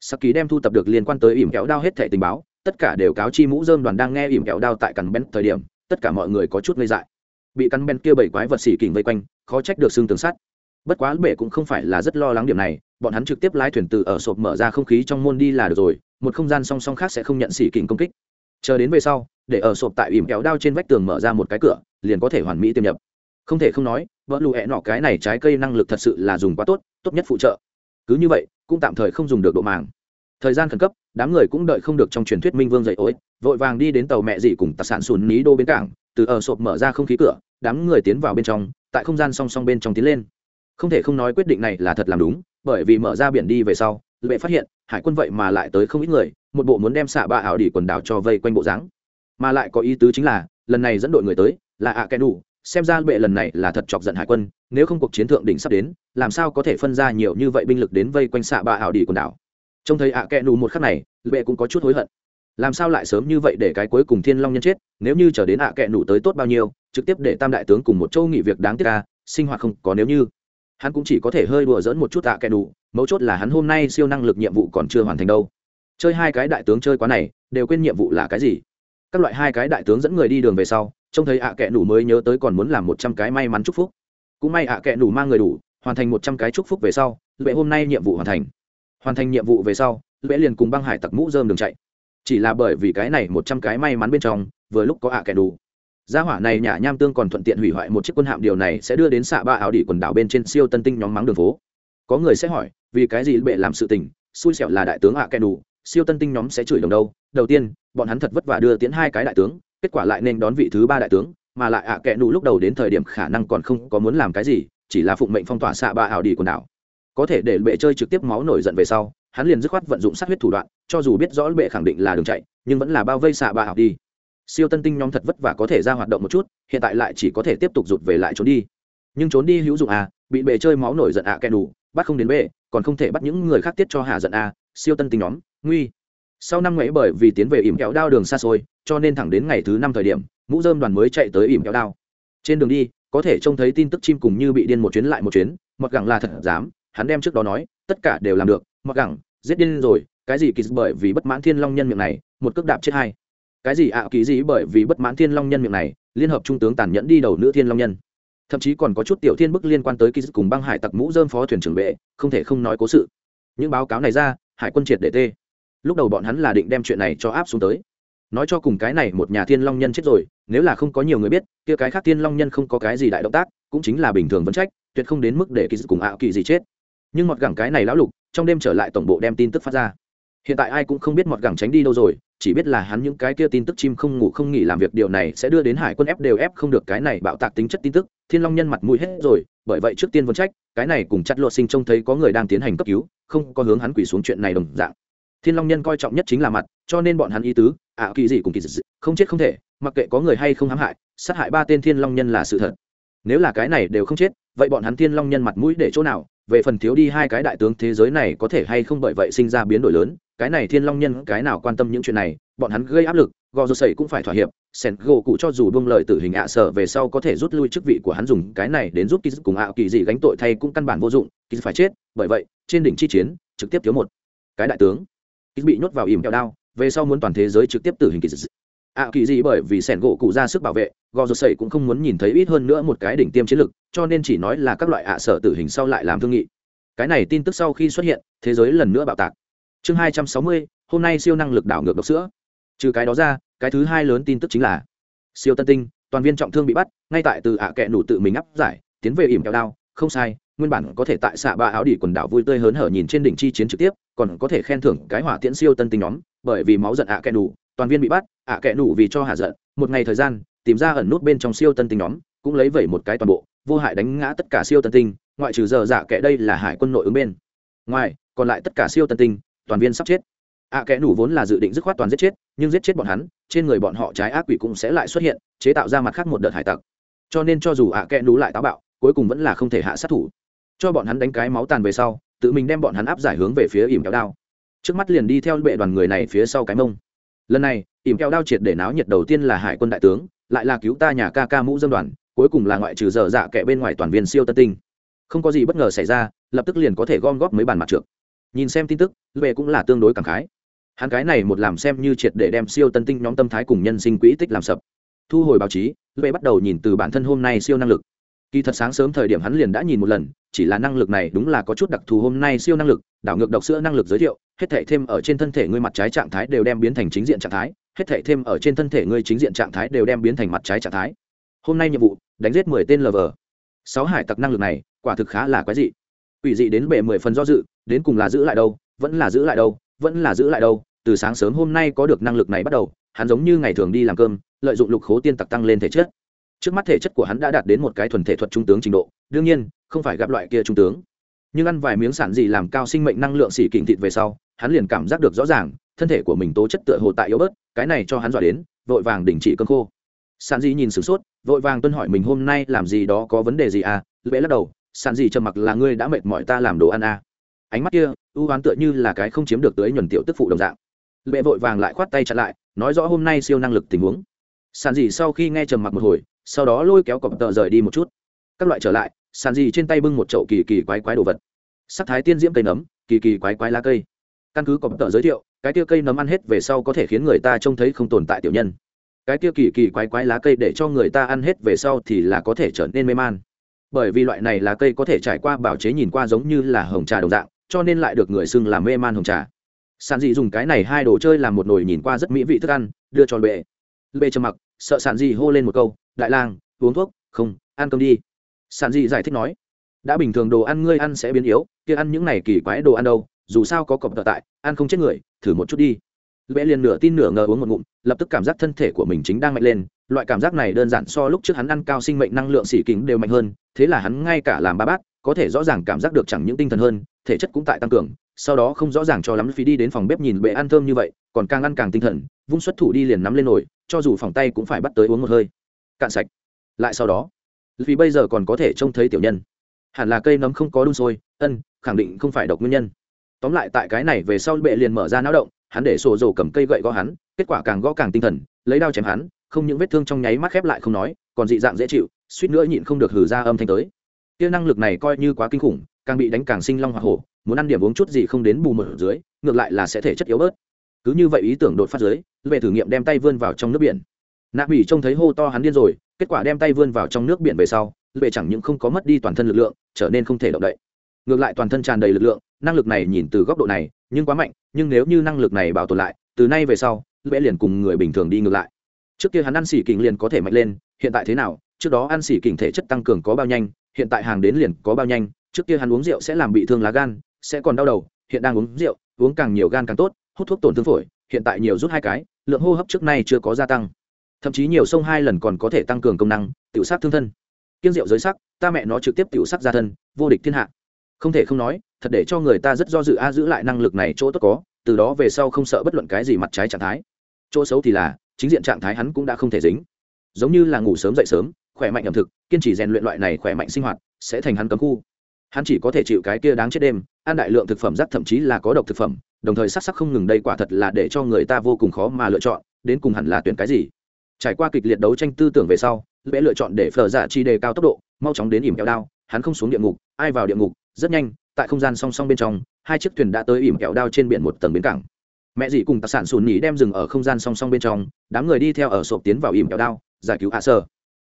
A: Saki đem thu tập được liên quan tới ỉm kéo đao hết thẻ tình báo, tất cả đều cáo chi mũ dơm đoàn đang nghe ỉm kéo đao tại cằn bén thời điểm, tất cả mọi người có chút ngây dại. Bị cắn ben kia bảy quái vật xỉ kình vây quanh, khó trách được xương tường sắt bất quá bể cũng không phải là rất lo lắng điểm này, bọn hắn trực tiếp lái thuyền từ ở sộp mở ra không khí trong môn đi là được rồi, một không gian song song khác sẽ không nhận xỉ kình công kích. Chờ đến về sau, để ở sộp tại ỉm kéo đao trên vách tường mở ra một cái cửa, liền có thể hoàn mỹ tiêm nhập. Không thể không nói, vỡ lụ hẹ nọ cái này trái cây năng lực thật sự là dùng quá tốt tốt nhất phụ trợ. Cứ như vậy, cũng tạm thời không dùng được độ màng. Thời gian khẩn cấp, đám người cũng đợi không được trong truyền thuyết minh vương dậy ối vội vàng đi đến tàu mẹ dị cùng tạc sản sùn ní đô bến cảng, từ ở sộp mở ra không khí cửa, đám người tiến vào bên trong, tại không gian song song bên trong tiến lên không thể không nói quyết định này là thật làm đúng, bởi vì mở ra biển đi về sau lệ phát hiện, hải quân vậy mà lại tới không ít người, một bộ muốn đem xạ ba ảo đỉ quần đảo cho vây quanh bộ dáng. Mà lại có ý tứ chính là, lần này dẫn đội người tới, là ạ kẻ đủ xem ra bệ lần này là thật chọc giận hải quân, nếu không cuộc chiến thượng đỉnh sắp đến, làm sao có thể phân ra nhiều như vậy binh lực đến vây quanh xạ ba ảo đỉ quần đảo. Trông thấy ạ kẻ đủ một khắc này bệ cũng có chút hối hận. Làm sao lại sớm như vậy để cái cuối cùng thiên long nhân chết, nếu như chờ đến ạ kẻ đủ tới tốt bao nhiêu, trực tiếp để tam đại tướng cùng một châu nghỉ việc đáng tiếc ca sinh hoạt không có nếu như hắn cũng chỉ có thể hơi đùa dỡn một chút tạ kẻ đủ, mấu chốt là hắn hôm nay siêu năng lực nhiệm vụ còn chưa hoàn thành đâu. Chơi hai cái đại tướng chơi quá này, đều quên nhiệm vụ là cái gì. Các loại hai cái đại tướng dẫn người đi đường về sau, trông thấy ạ à kệ đủ mới nhớ tới còn muốn làm một trăm cái may mắn chúc phúc. Cũng may ạ à kệ đủ mang người đủ, hoàn thành một trăm cái chúc phúc về sau, lệ hôm nay nhiệm vụ hoàn thành. Hoàn thành nhiệm vụ về sau, lệ liền cùng băng hải tặc mũ dơm đường chạy. Chỉ là bởi vì cái này một trăm cái may mắn bên trong, vừa lúc có ạ kẻ kệ đủ gia hỏa này nhả nham tương còn thuận tiện hủy hoại một chiếc quân hạm, điều này sẽ đưa đến xạ ba áo đỉ quần đảo bên trên siêu tân tinh nhóm mắng đường phố. Có người sẽ hỏi, vì cái gì bệ làm sự tình, xui xẻo là đại tướng ạ kệ đủ siêu tân tinh nhóm sẽ chửi đồng đâu? Đầu tiên, bọn hắn thật vất vả đưa tiến hai cái đại tướng, kết quả lại nên đón vị thứ ba đại tướng, mà lại ạ à Đủ lúc đầu đến thời điểm khả năng còn không có muốn làm cái gì, chỉ là phụng mệnh phong tỏa xạ ba ảo Đỉ quần đảo. Có thể để bệ chơi trực tiếp máu nổi giận về sau, hắn liền dứt khoát vận dụng sát huyết thủ đoạn, cho dù biết rõ bệ khẳng định là đường chạy, nhưng vẫn là bao vây xạ ba ảo đi siêu tân tinh nhóm thật vất vả có thể ra hoạt động một chút hiện tại lại chỉ có thể tiếp tục rụt về lại trốn đi. Nhưng trốn đi hữu dụng à bị bệ chơi máu nổi giận ạ à kẽ đủ, bắt không đến bệ còn không thể bắt những người khác tiết cho hạ giận à siêu tân tinh nhóm nguy. Sau năm ngày bởi vì tiến về ỉm kéo đao đường xa xôi cho nên thẳng đến ngày thứ năm thời điểm mũ dơm đoàn mới chạy tới ỉm kéo đao. Trên đường đi có thể trông thấy tin tức chim cùng như bị điên một chuyến lại một chuyến mặc gẳng là thật dám hắn đem trước đó nói tất cả đều làm được mặc gẳng giết điên rồi cái gì kỳ bởi vì bất mãn thiên long nhân miệng này một cước đạp chết hai cái gì ạ? À kỳ gì? Bởi vì bất mãn thiên long nhân miệng này, liên hợp trung tướng tàn nhẫn đi đầu nữ thiên long nhân. Thậm chí còn có chút tiểu thiên bức liên quan tới kỳ cùng băng hải tặc mũ dơm phó thuyền trưởng vệ, không thể không nói cố sự. Những báo cáo này ra, hải quân triệt để tê. Lúc đầu bọn hắn là định đem chuyện này cho áp xuống tới. Nói cho cùng cái này một nhà thiên long nhân chết rồi, nếu là không có nhiều người biết, kia cái khác thiên long nhân không có cái gì đại động tác, cũng chính là bình thường vấn trách, tuyệt không đến mức để kỳ cùng ảo kỳ gì chết. Nhưng mọt gẳng cái này lão lục, trong đêm trở lại tổng bộ đem tin tức phát ra. Hiện tại ai cũng không biết mọt gẳng tránh đi đâu rồi chỉ biết là hắn những cái kia tin tức chim không ngủ không nghỉ làm việc điều này sẽ đưa đến hải quân ép đều ép không được cái này bạo tạc tính chất tin tức thiên long nhân mặt mũi hết rồi bởi vậy trước tiên vấn trách cái này cùng chặt lộ sinh trông thấy có người đang tiến hành cấp cứu không có hướng hắn quỳ xuống chuyện này đồng dạng. Thiên long nhân coi trọng nhất chính là mặt cho nên bọn hắn ý tứ ạ à, kỳ gì cùng kỳ dị không chết không thể mặc kệ có người hay không hãm hại sát hại ba tên thiên long nhân là sự thật. Nếu là cái này đều không chết vậy bọn hắn thiên long nhân mặt mũi để chỗ nào? Về phần thiếu đi hai cái đại tướng thế giới này có thể hay không bởi vậy sinh ra biến đổi lớn, cái này thiên long nhân cái nào quan tâm những chuyện này, bọn hắn gây áp lực gò rô sẩy cũng phải thỏa hiệp, sen gỗ cụ cho dù buông lời tử hình ạ sở về sau có thể rút lui chức vị của hắn dùng cái này đến giúp kỳ cùng ạ kỳ dị gánh tội thay cũng căn bản vô dụng kỳ phải chết, bởi vậy, trên đỉnh chi chiến, trực tiếp thiếu một cái đại tướng. Ít bị nhốt vào ìm kẹo đao, về sau muốn toàn thế giới trực tiếp tử hình kỳ dị ạ à, kỳ gì bởi vì sẻn gỗ cụ ra sức bảo vệ gò rột sẩy cũng không muốn nhìn thấy ít hơn nữa một cái đỉnh tiêm chiến lực cho nên chỉ nói là các loại ạ sở tử hình sau lại làm thương nghị. Cái này tin tức sau khi xuất hiện thế giới lần nữa bạo tạc. Chương hai trăm sáu mươi hôm nay siêu năng lực đảo ngược độc sữa. Trừ cái đó ra cái thứ hai lớn tin tức chính là siêu tân tinh toàn viên trọng thương bị bắt ngay tại từ ạ à kẹ nủ tự mình áp giải tiến về ỉm kẹo đao. Không sai nguyên bản có thể tại xạ ba áo đỉ quần đảo vui tươi hớn hở nhìn trên đỉnh chi chiến trực tiếp còn có thể khen thưởng cái hỏa tiễn siêu tân tinh nhóm bởi vì máu giận ạ kẹ nủ toàn viên bị bắt, ạ kẹ nủ vì cho hạ giận, một ngày thời gian, tìm ra ẩn nút bên trong siêu tân tinh nhóm, cũng lấy vẩy một cái toàn bộ, vô hại đánh ngã tất cả siêu tân tinh, ngoại trừ giờ dạ kệ đây là hải quân nội ứng bên. Ngoài, còn lại tất cả siêu tân tinh, toàn viên sắp chết. Ạ kẽ nủ vốn là dự định dứt khoát toàn giết chết, nhưng giết chết bọn hắn, trên người bọn họ trái ác quỷ cũng sẽ lại xuất hiện, chế tạo ra mặt khác một đợt hải tặc. Cho nên cho dù ạ kẽ nủ lại táo bạo, cuối cùng vẫn là không thể hạ sát thủ. Cho bọn hắn đánh cái máu tàn về sau, tự mình đem bọn hắn áp giải hướng về phía ỉm kéo đao. Trước mắt liền đi theo bệ đoàn người này phía sau cái mông lần này, ỉm kẹo đao triệt để náo nhiệt đầu tiên là hải quân đại tướng, lại là cứu ta nhà ca ca mũ dân đoàn, cuối cùng là ngoại trừ dở dạ kệ bên ngoài toàn viên siêu tân tinh. Không có gì bất ngờ xảy ra, lập tức liền có thể gom góp mấy bàn mặt trượt nhìn xem tin tức, lệ cũng là tương đối cảm khái. Hắn cái này một làm xem như triệt để đem siêu tân tinh nhóm tâm thái cùng nhân sinh quỹ tích làm sập. Thu hồi báo chí, lệ bắt đầu nhìn từ bản thân hôm nay siêu năng lực. Kỳ thật sáng sớm thời điểm hắn liền đã nhìn một lần, chỉ là năng lực này đúng là có chút đặc thù hôm nay siêu năng lực, đảo ngược độc sữa năng lực giới thiệu hết thể thêm ở trên thân thể ngươi mặt trái trạng thái đều đem biến thành chính diện trạng thái, hết thể thêm ở trên thân thể ngươi chính diện trạng thái đều đem biến thành mặt trái trạng thái. Hôm nay nhiệm vụ, đánh giết mười tên lv sáu hải tặc năng lực này, quả thực khá là quái dị. Quỷ dị đến bệ mười phần do dự, đến cùng là giữ lại đâu, vẫn là giữ lại đâu, vẫn là giữ lại đâu, từ sáng sớm hôm nay có được năng lực này bắt đầu, hắn giống như ngày thường đi làm cơm, lợi dụng lục khố tiên tặc tăng lên thể chất. Trước mắt thể chất của hắn đã đạt đến một cái thuần thể thuật trung tướng trình độ, đương nhiên, không phải gặp loại kia trung tướng nhưng ăn vài miếng sản gì làm cao sinh mệnh năng lượng xỉ kình thịt về sau, hắn liền cảm giác được rõ ràng, thân thể của mình tố chất tựa hồ tại yếu bớt, cái này cho hắn dọa đến, vội vàng đình chỉ cơn khô. Sản dị nhìn sửng sốt, vội vàng tuân hỏi mình hôm nay làm gì đó có vấn đề gì à? Lễ lắc đầu, sản dị trầm mặc là ngươi đã mệt mỏi ta làm đồ ăn à? Ánh mắt kia, ưu oán tựa như là cái không chiếm được tới nhuần tiểu tức phụ đồng dạng. Lệ vội vàng lại khoát tay chặn lại, nói rõ hôm nay siêu năng lực tình huống. Sản dị sau khi nghe trầm mặc một hồi, sau đó lôi kéo cọp tờ rời đi một chút. Các loại trở lại Sàn dị trên tay bưng một chậu kỳ kỳ quái quái đồ vật. Sắc thái tiên diễm cây nấm, kỳ kỳ quái quái lá cây. Căn cứ cọp tờ giới thiệu, cái tia cây nấm ăn hết về sau có thể khiến người ta trông thấy không tồn tại tiểu nhân. Cái tia kỳ kỳ quái quái lá cây để cho người ta ăn hết về sau thì là có thể trở nên mê man. Bởi vì loại này lá cây có thể trải qua bảo chế nhìn qua giống như là hồng trà đồng dạng, cho nên lại được người xưng là mê man hồng trà. Sàn dị dùng cái này hai đồ chơi làm một nồi nhìn qua rất mỹ vị thức ăn, đưa cho bệ bệ trầm mặc, sợ Sàn dị hô lên một câu, đại lang, uống thuốc, không, ăn cơm đi sản dị giải thích nói, đã bình thường đồ ăn ngươi ăn sẽ biến yếu, kia ăn những này kỳ quái đồ ăn đâu, dù sao có cọp tợ tại, ăn không chết người, thử một chút đi. Bệ liền nửa tin nửa ngờ uống một ngụm, lập tức cảm giác thân thể của mình chính đang mạnh lên, loại cảm giác này đơn giản so lúc trước hắn ăn cao sinh mệnh năng lượng xỉ kính đều mạnh hơn, thế là hắn ngay cả làm ba bát, có thể rõ ràng cảm giác được chẳng những tinh thần hơn, thể chất cũng tại tăng cường, sau đó không rõ ràng cho lắm phí đi đến phòng bếp nhìn bệ ăn thơm như vậy, còn càng ăn càng tinh thần, vung xuất thủ đi liền nắm lên nổi cho dù phòng tay cũng phải bắt tới uống một hơi. Cạn sạch. Lại sau đó vì bây giờ còn có thể trông thấy tiểu nhân. Hẳn là cây nấm không có đun sôi, ân, khẳng định không phải độc nguyên nhân. Tóm lại tại cái này về sau bệ liền mở ra não động, hắn để sổ dầu cầm cây gậy gõ hắn, kết quả càng gõ càng tinh thần, lấy đao chém hắn, không những vết thương trong nháy mắt khép lại không nói, còn dị dạng dễ chịu, suýt nữa nhịn không được hử ra âm thanh tới. Kia năng lực này coi như quá kinh khủng, càng bị đánh càng sinh long hoa hổ, muốn ăn điểm uống chút gì không đến bù một dưới, ngược lại là sẽ thể chất yếu bớt. Cứ như vậy ý tưởng đột phát dưới về thử nghiệm đem tay vươn vào trong nước biển. Nạ mỹ trông thấy hô to hắn điên rồi kết quả đem tay vươn vào trong nước biển về sau, lệ chẳng những không có mất đi toàn thân lực lượng, trở nên không thể động đậy. Ngược lại toàn thân tràn đầy lực lượng, năng lực này nhìn từ góc độ này, nhưng quá mạnh, nhưng nếu như năng lực này bảo tồn lại, từ nay về sau, lệ liền cùng người bình thường đi ngược lại. Trước kia hắn ăn xỉ kình liền có thể mạnh lên, hiện tại thế nào, trước đó ăn xỉ kình thể chất tăng cường có bao nhanh, hiện tại hàng đến liền có bao nhanh, trước kia hắn uống rượu sẽ làm bị thương lá gan, sẽ còn đau đầu, hiện đang uống rượu, uống càng nhiều gan càng tốt, hút thuốc tổn thương phổi, hiện tại nhiều rút hai cái, lượng hô hấp trước nay chưa có gia tăng thậm chí nhiều sông hai lần còn có thể tăng cường công năng, tiểu sát thương thân. Kiên rượu giới sắc, ta mẹ nó trực tiếp tiểu sát gia thân, vô địch thiên hạ. Không thể không nói, thật để cho người ta rất do dự a, giữ lại năng lực này chỗ tốt có, từ đó về sau không sợ bất luận cái gì mặt trái trạng thái. Chỗ xấu thì là, chính diện trạng thái hắn cũng đã không thể dính. Giống như là ngủ sớm dậy sớm, khỏe mạnh ẩm thực, kiên trì rèn luyện loại này khỏe mạnh sinh hoạt, sẽ thành hắn cấm khu. Hắn chỉ có thể chịu cái kia đáng chết đêm, ăn đại lượng thực phẩm rác thậm chí là có độc thực phẩm, đồng thời sắc sắc không ngừng đây quả thật là để cho người ta vô cùng khó mà lựa chọn, đến cùng hẳn là tuyển cái gì trải qua kịch liệt đấu tranh tư tưởng về sau lễ lựa chọn để phở giả chi đề cao tốc độ, mau chóng đến ỉm kẹo đao, hắn không xuống địa ngục, ai vào địa ngục, rất nhanh, tại không gian song song bên trong, hai chiếc thuyền đã tới ỉm kẹo đao trên biển một tầng bến cảng. Mẹ dì cùng tạc sản sùn nhì đem dừng ở không gian song song bên trong, đám người đi theo ở sộp tiến vào ỉm kẹo đao, giải cứu hạ sơ.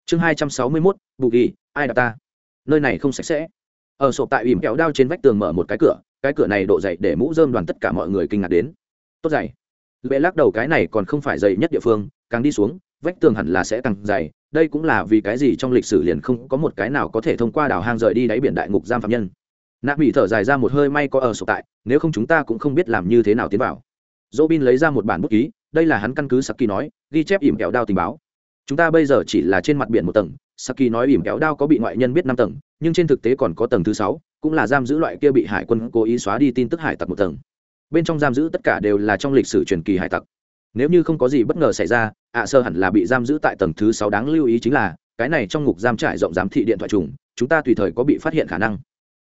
A: Chương hai trăm sáu mươi mốt, bù ghi, ai đạp ta? Nơi này không sạch sẽ. Ở sộp tại ỉm kẹo đao trên vách tường mở một cái cửa cái cửa này độ dày để mũ dơm đoàn tất cả mọi người kinh ngạc đến. Tốt dày. Lệ lắc đầu, cái này còn không phải dày nhất địa phương, càng đi xuống vách tường hẳn là sẽ càng dày, đây cũng là vì cái gì trong lịch sử liền không có một cái nào có thể thông qua đảo hang rời đi đáy biển đại ngục giam phạm nhân. Nạp bị thở dài ra một hơi, may có ở sổ tại, nếu không chúng ta cũng không biết làm như thế nào tiến vào. Dỗ bin lấy ra một bản bút ký, đây là hắn căn cứ saki nói, ghi chép ỉm kẹo đao tình báo. Chúng ta bây giờ chỉ là trên mặt biển một tầng, saki nói ỉm kẹo đao có bị ngoại nhân biết năm tầng, nhưng trên thực tế còn có tầng thứ sáu, cũng là giam giữ loại kia bị hải quân cố ý xóa đi tin tức hải tặc một tầng. Bên trong giam giữ tất cả đều là trong lịch sử truyền kỳ hải tặc nếu như không có gì bất ngờ xảy ra, ạ sơ hẳn là bị giam giữ tại tầng thứ sáu đáng lưu ý chính là, cái này trong ngục giam trải rộng giám thị điện thoại trùng, chúng ta tùy thời có bị phát hiện khả năng.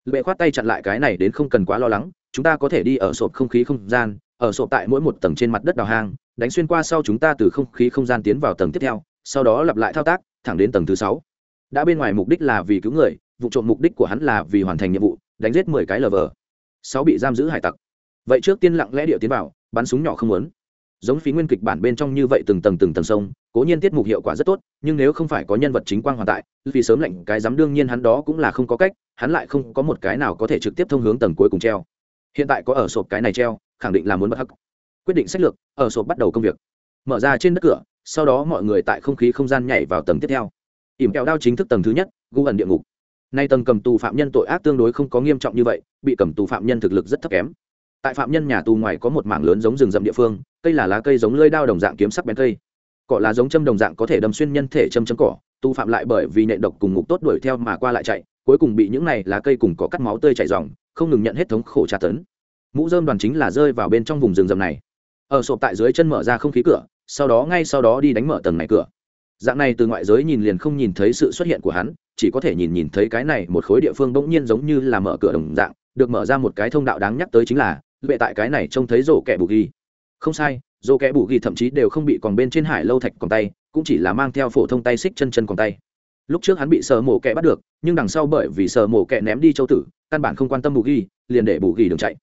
A: Lệ khoát tay chặn lại cái này đến không cần quá lo lắng, chúng ta có thể đi ở sộp không khí không gian, ở sộp tại mỗi một tầng trên mặt đất đào hang, đánh xuyên qua sau chúng ta từ không khí không gian tiến vào tầng tiếp theo, sau đó lặp lại thao tác, thẳng đến tầng thứ sáu. Đã bên ngoài mục đích là vì cứu người, vụ trộm mục đích của hắn là vì hoàn thành nhiệm vụ, đánh giết mười cái lờ vờ. Sáu bị giam giữ hải tặc. Vậy trước tiên lặng lẽ điệu tiến vào, bắn súng nhỏ không muốn giống phí nguyên kịch bản bên trong như vậy từng tầng từng tầng sông, cố nhiên tiết mục hiệu quả rất tốt, nhưng nếu không phải có nhân vật chính quang hoàn tại, vì sớm lệnh cái dám đương nhiên hắn đó cũng là không có cách, hắn lại không có một cái nào có thể trực tiếp thông hướng tầng cuối cùng treo. Hiện tại có ở sộp cái này treo, khẳng định là muốn bất hắc. Quyết định sách lược, ở sộp bắt đầu công việc. Mở ra trên đất cửa, sau đó mọi người tại không khí không gian nhảy vào tầng tiếp theo. Ỉm kẹo đao chính thức tầng thứ nhất, gu ẩn địa ngục. Nay tầng cầm tù phạm nhân tội ác tương đối không có nghiêm trọng như vậy, bị cầm tù phạm nhân thực lực rất thấp kém. Tại phạm nhân nhà tù ngoài có một mảng lớn giống rừng rậm địa phương cây là lá cây giống lưỡi đao đồng dạng kiếm sắc bén cây. Cỏ là giống châm đồng dạng có thể đâm xuyên nhân thể châm châm cỏ, tu phạm lại bởi vì nệ độc cùng ngục tốt đuổi theo mà qua lại chạy, cuối cùng bị những này lá cây cùng cỏ cắt máu tươi chảy ròng, không ngừng nhận hết thống khổ tra tấn. Mũ dơm đoàn chính là rơi vào bên trong vùng rừng rậm này. Ở sộp tại dưới chân mở ra không khí cửa, sau đó ngay sau đó đi đánh mở tầng này cửa. Dạng này từ ngoại giới nhìn liền không nhìn thấy sự xuất hiện của hắn, chỉ có thể nhìn nhìn thấy cái này một khối địa phương bỗng nhiên giống như là mở cửa đồng dạng, được mở ra một cái thông đạo đáng nhắc tới chính là vệ tại cái này trông thấy rổ kẻ bù ghi không sai rổ kẻ bù ghi thậm chí đều không bị còn bên trên hải lâu thạch còn tay, cũng chỉ là mang theo phổ thông tay xích chân chân còn tay. Lúc trước hắn bị sờ mổ kẹ bắt được, nhưng đằng sau bởi vì sờ mổ kẹ ném đi châu tử, căn bản không quan tâm bù ghi, liền để bù ghi đường chạy.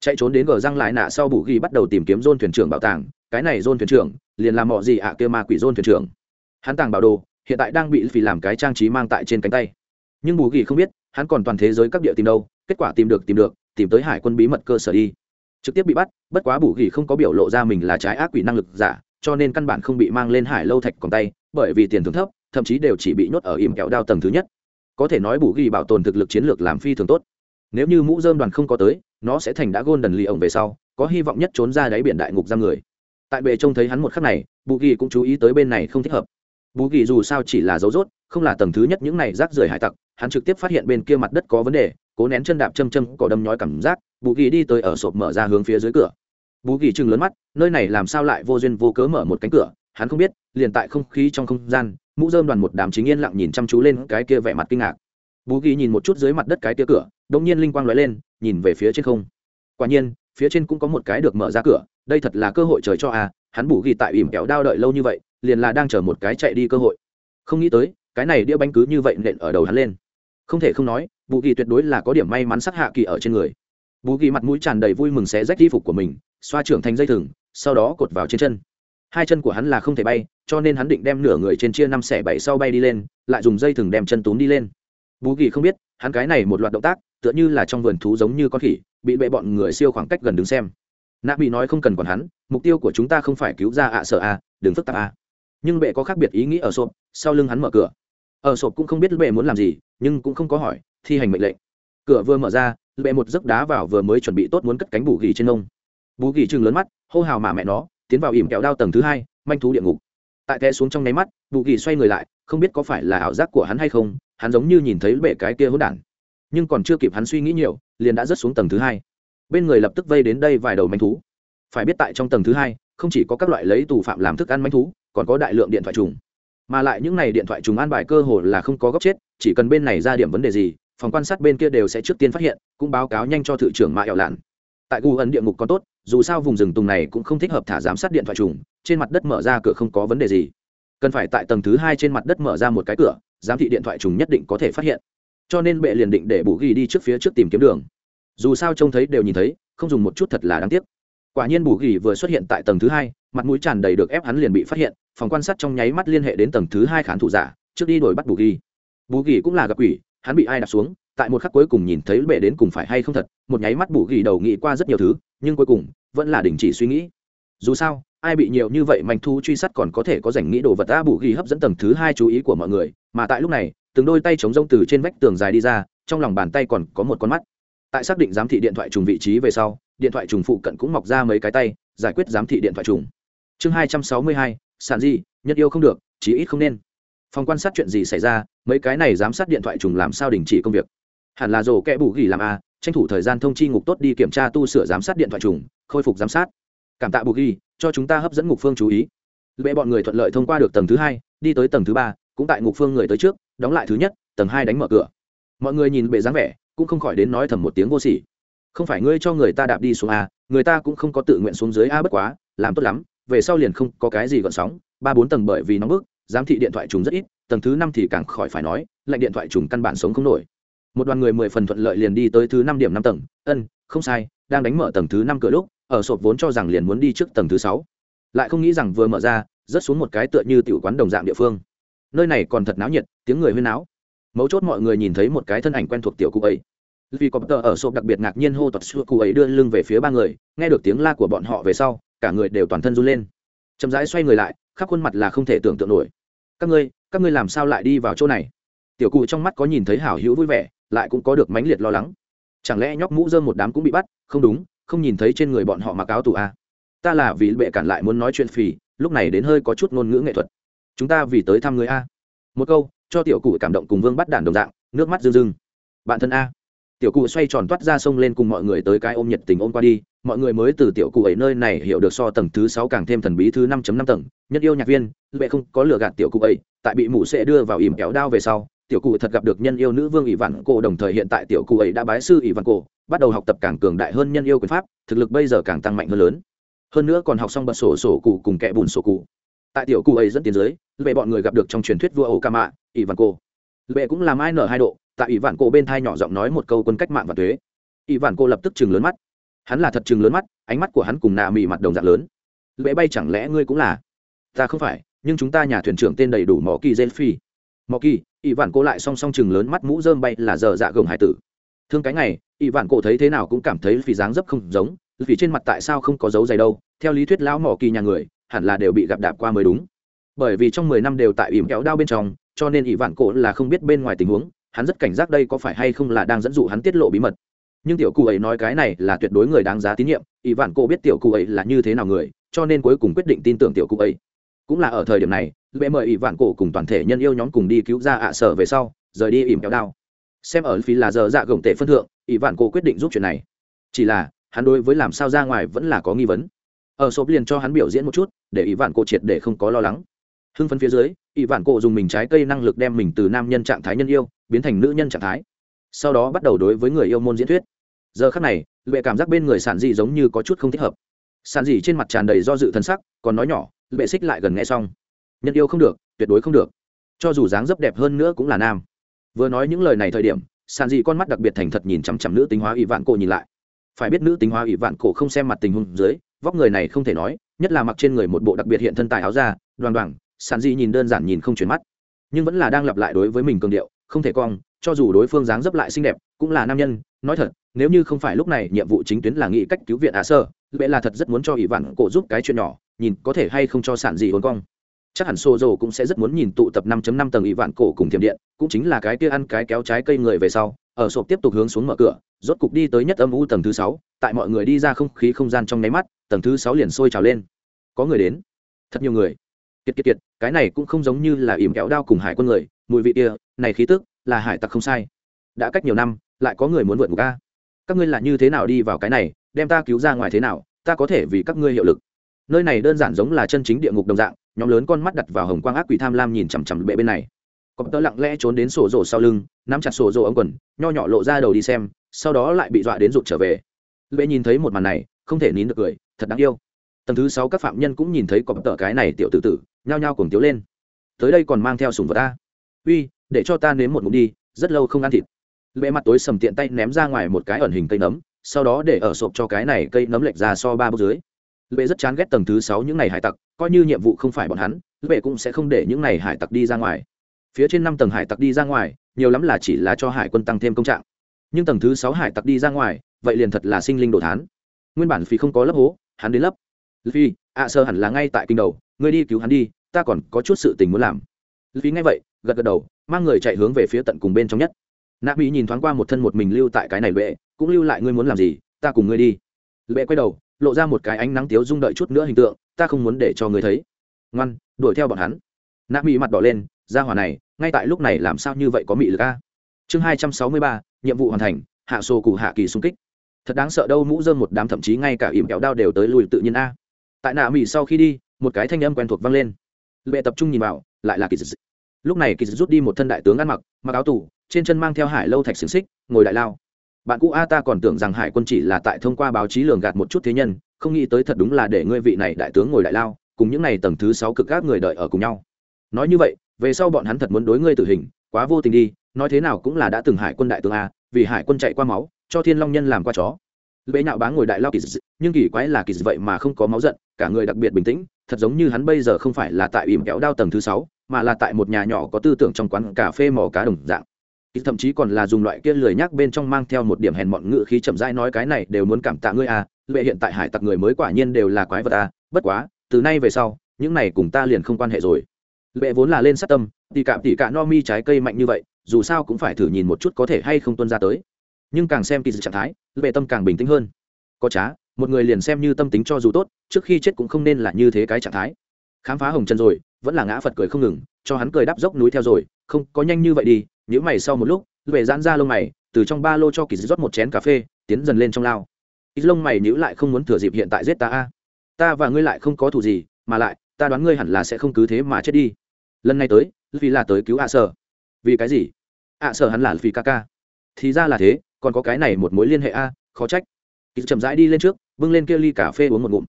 A: Chạy trốn đến gờ răng lại nạ sau bù ghi bắt đầu tìm kiếm dôn thuyền trưởng bảo tàng, cái này dôn thuyền trưởng, liền làm mọi gì ạ à kia ma quỷ dôn thuyền trưởng. Hắn tàng bảo đồ, hiện tại đang bị vì làm cái trang trí mang tại trên cánh tay. Nhưng bù ghi không biết, hắn còn toàn thế giới các địa tìm đâu, kết quả tìm được tìm được, tìm tới hải quân bí mật cơ sở đi trực tiếp bị bắt, bất quá bù ghi không có biểu lộ ra mình là trái ác quỷ năng lực giả, cho nên căn bản không bị mang lên hải lâu thạch còn tay, bởi vì tiền thưởng thấp, thậm chí đều chỉ bị nhốt ở im kẹo đao tầng thứ nhất. Có thể nói bù ghi bảo tồn thực lực chiến lược làm phi thường tốt. Nếu như mũ dơm đoàn không có tới, nó sẽ thành đã gôn đần lì ổng về sau, có hy vọng nhất trốn ra đáy biển đại ngục giam người. Tại bề trông thấy hắn một khắc này, bù ghi cũng chú ý tới bên này không thích hợp. Bù ghi dù sao chỉ là dấu rốt, không là tầng thứ nhất những này rác rưởi hải tặc, hắn trực tiếp phát hiện bên kia mặt đất có vấn đề, cố nén chân đạp châm châm, cỏ đâm nhói cảm giác bù ghi đi tới ở sộp mở ra hướng phía dưới cửa. Bù ghi chừng lớn mắt, nơi này làm sao lại vô duyên vô cớ mở một cánh cửa? Hắn không biết, liền tại không khí trong không gian, mũ dơm đoàn một đám chính yên lặng nhìn chăm chú lên cái kia vẻ mặt kinh ngạc. Bù ghi nhìn một chút dưới mặt đất cái kia cửa, đột nhiên linh quang lóe lên, nhìn về phía trên không. Quả nhiên, phía trên cũng có một cái được mở ra cửa, đây thật là cơ hội trời cho a hắn bù ghi tại ỉm kéo đao đợi lâu như vậy, liền là đang chờ một cái chạy đi cơ hội. Không nghĩ tới, cái này đĩa bánh cứ như vậy nện ở đầu hắn lên. Không thể không nói, bù ghi tuyệt đối là có điểm may mắn sắc hạ kỳ ở trên người. Bú ghi mặt mũi tràn đầy vui mừng xé rách y phục của mình, xoa trưởng thành dây thừng, sau đó cột vào trên chân. Hai chân của hắn là không thể bay, cho nên hắn định đem nửa người trên chia năm xẻ bảy sau bay đi lên, lại dùng dây thừng đem chân túm đi lên. Bú ghi không biết, hắn cái này một loạt động tác, tựa như là trong vườn thú giống như con khỉ, bị bệ bọn người siêu khoảng cách gần đứng xem. Nạ bị nói không cần còn hắn, mục tiêu của chúng ta không phải cứu ra ạ sợ a, đừng phức tạp a. Nhưng bệ có khác biệt ý nghĩ ở sộp, sau lưng hắn mở cửa. Ở sộp cũng không biết bệ muốn làm gì, nhưng cũng không có hỏi, thi hành mệnh lệnh. Cửa vừa mở ra bệ một giấc đá vào vừa mới chuẩn bị tốt muốn cất cánh bù gỉ trên nông bù gỉ chừng lớn mắt, hô hào mà mẹ nó, tiến vào ỉm kẹo đao tầng thứ hai, manh thú địa ngục. Tại té xuống trong nháy mắt, bù gỉ xoay người lại, không biết có phải là ảo giác của hắn hay không, hắn giống như nhìn thấy bệ cái kia hỗn đản. Nhưng còn chưa kịp hắn suy nghĩ nhiều, liền đã rớt xuống tầng thứ hai. Bên người lập tức vây đến đây vài đầu manh thú. Phải biết tại trong tầng thứ hai, không chỉ có các loại lấy tù phạm làm thức ăn manh thú, còn có đại lượng điện thoại trùng. Mà lại những này điện thoại trùng an bài cơ hồ là không có góc chết, chỉ cần bên này ra điểm vấn đề gì phòng quan sát bên kia đều sẽ trước tiên phát hiện, cũng báo cáo nhanh cho thự trưởng mạ ẹo lạn. Tại gu ấn địa ngục có tốt, dù sao vùng rừng tùng này cũng không thích hợp thả giám sát điện thoại trùng, trên mặt đất mở ra cửa không có vấn đề gì. Cần phải tại tầng thứ hai trên mặt đất mở ra một cái cửa, giám thị điện thoại trùng nhất định có thể phát hiện. Cho nên bệ liền định để bù ghi đi trước phía trước tìm kiếm đường. Dù sao trông thấy đều nhìn thấy, không dùng một chút thật là đáng tiếc. Quả nhiên bù ghi vừa xuất hiện tại tầng thứ hai, mặt mũi tràn đầy được ép hắn liền bị phát hiện, phòng quan sát trong nháy mắt liên hệ đến tầng thứ hai khán thủ giả, trước đi đổi bắt bù ghi. Bù ghi cũng là gặp quỷ hắn bị ai đặt xuống, tại một khắc cuối cùng nhìn thấy bệ đến cùng phải hay không thật, một nháy mắt bù ghi đầu nghĩ qua rất nhiều thứ, nhưng cuối cùng, vẫn là đình chỉ suy nghĩ. Dù sao, ai bị nhiều như vậy manh thu truy sát còn có thể có dành nghĩ đồ vật a bù ghi hấp dẫn tầng thứ hai chú ý của mọi người, mà tại lúc này, từng đôi tay chống rông từ trên vách tường dài đi ra, trong lòng bàn tay còn có một con mắt. Tại xác định giám thị điện thoại trùng vị trí về sau, điện thoại trùng phụ cận cũng mọc ra mấy cái tay, giải quyết giám thị điện thoại trùng. Chương hai trăm sáu mươi hai sản di, nhất yêu không được, chí ít không nên phòng quan sát chuyện gì xảy ra, mấy cái này giám sát điện thoại trùng làm sao đình chỉ công việc? Hẳn là rổ kẽ bù gỉ làm a tranh thủ thời gian thông chi ngục tốt đi kiểm tra tu sửa giám sát điện thoại trùng, khôi phục giám sát. Cảm tạ bù ghi cho chúng ta hấp dẫn ngục phương chú ý. Bệ bọn người thuận lợi thông qua được tầng thứ hai, đi tới tầng thứ ba, cũng tại ngục phương người tới trước, đóng lại thứ nhất, tầng hai đánh mở cửa. Mọi người nhìn bệ dáng vẻ, cũng không khỏi đến nói thầm một tiếng vô sỉ. Không phải ngươi cho người ta đạp đi xuống a người ta cũng không có tự nguyện xuống dưới a bất quá, làm tốt lắm, về sau liền không có cái gì gọn sóng, ba bốn tầng bởi vì nóng bức giám thị điện thoại trùng rất ít, tầng thứ năm thì càng khỏi phải nói, lệnh điện thoại trùng căn bản sống không nổi. Một đoàn người mười phần thuận lợi liền đi tới thứ năm điểm năm tầng. Ân, không sai, đang đánh mở tầng thứ năm cửa lúc, ở sộp vốn cho rằng liền muốn đi trước tầng thứ sáu. Lại không nghĩ rằng vừa mở ra, rớt xuống một cái tựa như tiểu quán đồng dạng địa phương. Nơi này còn thật náo nhiệt, tiếng người huyên náo. Mấu chốt mọi người nhìn thấy một cái thân ảnh quen thuộc tiểu cụ ấy. Vì có tờ ở sộp đặc biệt ngạc nhiên hô tật xua cụ ấy đưa lưng về phía ba người, nghe được tiếng la của bọn họ về sau, cả người đều toàn thân run lên. Chậm rãi xoay người lại, khắp khuôn mặt là không thể tưởng tượng nổi các ngươi các ngươi làm sao lại đi vào chỗ này? Tiểu cụ trong mắt có nhìn thấy hảo hữu vui vẻ, lại cũng có được mãnh liệt lo lắng. Chẳng lẽ nhóc mũ dơm một đám cũng bị bắt? Không đúng, không nhìn thấy trên người bọn họ mặc áo tù a ta là vì bệ cản lại muốn nói chuyện phì, lúc này đến hơi có chút ngôn ngữ nghệ thuật. Chúng ta vì tới thăm người a. Một câu, cho tiểu cụ cảm động cùng vương bắt đản đồng dạng, nước mắt rưng rưng. Bạn thân a tiểu cụ xoay tròn toát ra sông lên cùng mọi người tới cái ôm nhiệt tình ôm qua đi. Mọi người mới từ tiểu cụ ấy nơi này hiểu được so tầng thứ sáu càng thêm thần bí, thứ năm năm tầng. Nhân yêu nhạc viên, lệ không có lừa gạt tiểu cụ ấy, tại bị mụ sẽ đưa vào ìm kéo đao về sau, tiểu cụ thật gặp được nhân yêu nữ vương ỷ vạn cổ, đồng thời hiện tại tiểu cụ ấy đã bái sư ỷ vạn cổ, bắt đầu học tập càng cường đại hơn nhân yêu quyền pháp, thực lực bây giờ càng tăng mạnh hơn lớn. Hơn nữa còn học xong bật sổ sổ cụ cùng kẻ bùn sổ cụ. Tại tiểu cụ ấy dẫn tiến dưới về bọn người gặp được trong truyền thuyết vua ổ ca mạ, ỷ vạn cổ. Lệ cũng làm ai nở hai độ tại ỷ vạn cổ bên thai nhỏ giọng nói một câu quân cách mạng và thuế. Ỷ vạn cổ lập tức chừng lớn mắt. Hắn là thật chừng lớn mắt ánh mắt của hắn cùng nạ mị mặt đồng dạng lớn. Lễ bay chẳng lẽ ngươi cũng là? Ta không phải nhưng chúng ta nhà thuyền trưởng tên đầy đủ mỏ kỳ gen phi. Mỏ kỳ ỷ vạn cổ lại song song chừng lớn mắt mũ dơm bay là giờ dạ gồng hải tử. Thương cái này, ỷ vạn cổ thấy thế nào cũng cảm thấy vì dáng dấp không giống vì trên mặt tại sao không có dấu giày đâu theo lý thuyết lão mỏ kỳ nhà người hẳn là đều bị gặp đạp qua mới đúng. Bởi vì trong mười năm đều tại ỉm kéo đao bên trong cho nên ỷ vạn cổ là không biết bên ngoài tình huống hắn rất cảnh giác đây có phải hay không là đang dẫn dụ hắn tiết lộ bí mật. Nhưng tiểu cụ ấy nói cái này là tuyệt đối người đáng giá tín nhiệm, ỷ vạn cô biết tiểu cụ ấy là như thế nào người, cho nên cuối cùng quyết định tin tưởng tiểu cụ ấy. Cũng là ở thời điểm này lễ mời ỷ vạn cổ cùng toàn thể nhân yêu nhóm cùng đi cứu ra ạ sở về sau, rời đi ỉm kéo đao. Xem ở phí là giờ dạ gồng tệ phân thượng, ỷ vạn cổ quyết định giúp chuyện này. Chỉ là, hắn đối với làm sao ra ngoài vẫn là có nghi vấn. Ở sộp liền cho hắn biểu diễn một chút, để ỷ vạn cổ triệt để không có lo lắng. Hưng phấn phía dưới, ỷ vạn cổ dùng mình trái cây năng lực đem mình từ nam nhân trạng thái nhân yêu biến thành nữ nhân trạng thái. Sau đó bắt đầu đối với người yêu môn diễn thuyết. Giờ khắc này, lệ cảm giác bên người sản dị giống như có chút không thích hợp. Sản dị trên mặt tràn đầy do dự thân sắc, còn nói nhỏ, lệ xích lại gần nghe xong. Nhân yêu không được, tuyệt đối không được. Cho dù dáng dấp đẹp hơn nữa cũng là nam. Vừa nói những lời này thời điểm, sản dị con mắt đặc biệt thành thật nhìn chằm chằm nữ tính hóa ủy vạn cổ nhìn lại. Phải biết nữ tính hóa ủy vạn cổ không xem mặt tình huống dưới, vóc người này không thể nói, nhất là mặc trên người một bộ đặc biệt hiện thân tài áo da đoàn đoàn sản dị nhìn đơn giản nhìn không chuyển mắt, nhưng vẫn là đang lặp lại đối với mình cường điệu không thể cong, cho dù đối phương dáng dấp lại xinh đẹp, cũng là nam nhân, nói thật, nếu như không phải lúc này nhiệm vụ chính tuyến là nghĩ cách cứu viện ạ sơ lệ là thật rất muốn cho ỷ vạn cổ giúp cái chuyện nhỏ, nhìn có thể hay không cho sản gì hồn cong. Chắc hẳn xô dầu cũng sẽ rất muốn nhìn tụ tập 5.5 tầng ỷ vạn cổ cùng thiểm điện, cũng chính là cái kia ăn cái kéo trái cây người về sau, ở sộp tiếp tục hướng xuống mở cửa, rốt cục đi tới nhất âm u tầng thứ sáu, tại mọi người đi ra không khí không gian trong nháy mắt, tầng thứ sáu liền sôi trào lên. Có người đến. Thật nhiều người. Kiệt kiệt kiệt, cái này cũng không giống như là ỉm kéo đao cùng hải quân người mùi vị kia, này khí tức là hải tặc không sai. Đã cách nhiều năm, lại có người muốn vượt ngục ca các ngươi là như thế nào đi vào cái này, đem ta cứu ra ngoài thế nào, ta có thể vì các ngươi hiệu lực. Nơi này đơn giản giống là chân chính địa ngục đồng dạng, nhóm lớn con mắt đặt vào hồng quang ác quỷ tham lam nhìn chằm chằm bệ bên này. Có tớ lặng lẽ trốn đến sổ rổ sau lưng, nắm chặt sổ rổ ống quần, nho nhỏ lộ ra đầu đi xem, sau đó lại bị dọa đến rụt trở về. Bệ nhìn thấy một màn này, không thể nín được cười, thật đáng yêu. Tầng thứ sáu các phạm nhân cũng nhìn thấy có tờ cái này tiểu tử tử, nhao nhao cùng tiếu lên. Tới đây còn mang theo sùng vật ta uy, để cho ta nếm một mụn đi, rất lâu không ăn thịt. Bệ mặt tối sầm tiện tay ném ra ngoài một cái ẩn hình cây nấm, sau đó để ở sộp cho cái này cây nấm lệch ra so ba bước dưới. Bệ rất chán ghét tầng thứ sáu những ngày hải tặc, coi như nhiệm vụ không phải bọn hắn bệ cũng sẽ không để những ngày hải tặc đi ra ngoài. Phía trên năm tầng hải tặc đi ra ngoài, nhiều lắm là chỉ là cho hải quân tăng thêm công trạng. Nhưng tầng thứ sáu hải tặc đi ra ngoài, vậy liền thật là sinh linh đồ thán. Nguyên bản phi không có lấp hố, hắn đến lấp phi, ạ sơ hẳn là ngay tại kinh đầu, ngươi đi cứu hắn đi, ta còn có chút sự tình muốn làm. Phi nghe vậy gật gật đầu, mang người chạy hướng về phía tận cùng bên trong nhất. Nạ mỹ nhìn thoáng qua một thân một mình lưu tại cái này lệ cũng lưu lại ngươi muốn làm gì, ta cùng ngươi đi. Lệ quay đầu, lộ ra một cái ánh nắng tiếu rung đợi chút nữa hình tượng, ta không muốn để cho ngươi thấy. Ngoan, đuổi theo bọn hắn. Nạ mỹ mặt đỏ lên, ra hỏa này, ngay tại lúc này làm sao như vậy có mị lực a? Chương hai trăm sáu mươi ba, nhiệm vụ hoàn thành, hạ sổ cụ hạ kỳ xung kích. Thật đáng sợ đâu, mũ dơm một đám thậm chí ngay cả ỉm kéo đao đều tới lùi tự nhiên a. Tại nạ mỹ sau khi đi, một cái thanh âm quen thuộc vang lên. Lệ tập trung nhìn vào, lại là kỳ dịch lúc này kỳ rút đi một thân đại tướng ăn mặc mặc áo tù, trên chân mang theo hải lâu thạch xiềng xích, ngồi đại lao. Bạn cũ a ta còn tưởng rằng hải quân chỉ là tại thông qua báo chí lường gạt một chút thế nhân, không nghĩ tới thật đúng là để ngươi vị này đại tướng ngồi đại lao, cùng những n à y tầng thứ sáu cực các người đợi ở cùng nhau. Nói như vậy, về sau bọn hắn thật muốn đối ngươi tử hình, quá vô tình đi, nói thế nào cũng là đã từng hải quân đại tướng a, vì hải quân chạy qua máu, cho thiên long nhân làm qua chó. Bệ nhạo bá ngồi đại lao kỳ dị, nhưng kỳ quái là kỳ dị vậy mà không có máu giận, cả người đặc biệt bình tĩnh, thật giống như hắn bây giờ không phải là tại ỉm kéo đao tầng thứ sáu mà là tại một nhà nhỏ có tư tưởng trong quán cà phê mỏ cá đồng dạng. Thậm chí còn là dùng loại kia lười nhắc bên trong mang theo một điểm hèn mọn ngự khí chậm rãi nói cái này đều muốn cảm tạ ngươi à lệ hiện tại hải tặc người mới quả nhiên đều là quái vật à bất quá, từ nay về sau, những này cùng ta liền không quan hệ rồi. Lệ vốn là lên sát tâm, tỉ cạm tỉ cả no mi trái cây mạnh như vậy, dù sao cũng phải thử nhìn một chút có thể hay không tuân ra tới. Nhưng càng xem kỳ trạng thái, lệ tâm càng bình tĩnh hơn. Có trá, một người liền xem như tâm tính cho dù tốt, trước khi chết cũng không nên là như thế cái trạng thái. Khám phá hồng chân rồi vẫn là ngã phật cười không ngừng, cho hắn cười đắp dốc núi theo rồi, không, có nhanh như vậy đi, nếu mày sau một lúc lệ giãn ra lông mày, từ trong ba lô cho kỳ rót một chén cà phê, tiến dần lên trong lao. Kỳ lông mày nhữ lại không muốn thừa dịp hiện tại giết ta a. Ta và ngươi lại không có thù gì, mà lại, ta đoán ngươi hẳn là sẽ không cứ thế mà chết đi. Lần này tới vì là tới cứu ạ sở. Vì cái gì? Ạ sở hắn là vì ca ca. Thì ra là thế, còn có cái này một mối liên hệ a, khó trách. Kỳ chậm rãi đi lên trước, bưng lên kia ly cà phê uống một ngụm.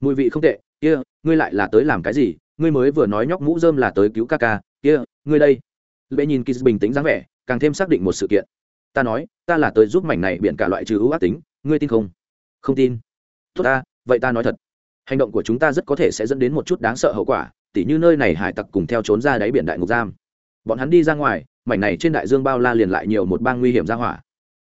A: Mùi vị không tệ, kia, ngươi lại là tới làm cái gì? Ngươi mới vừa nói nhóc mũ rơm là tới cứu ca ca, kia, ngươi đây. Lệ nhìn kỳ bình tĩnh dáng vẻ, càng thêm xác định một sự kiện. Ta nói, ta là tới giúp mảnh này biện cả loại trừ ưu ác tính, ngươi tin không? Không tin. Tốt ta, vậy ta nói thật. Hành động của chúng ta rất có thể sẽ dẫn đến một chút đáng sợ hậu quả, tỉ như nơi này hải tặc cùng theo trốn ra đáy biển đại ngục giam. Bọn hắn đi ra ngoài, mảnh này trên đại dương bao la liền lại nhiều một bang nguy hiểm ra hỏa.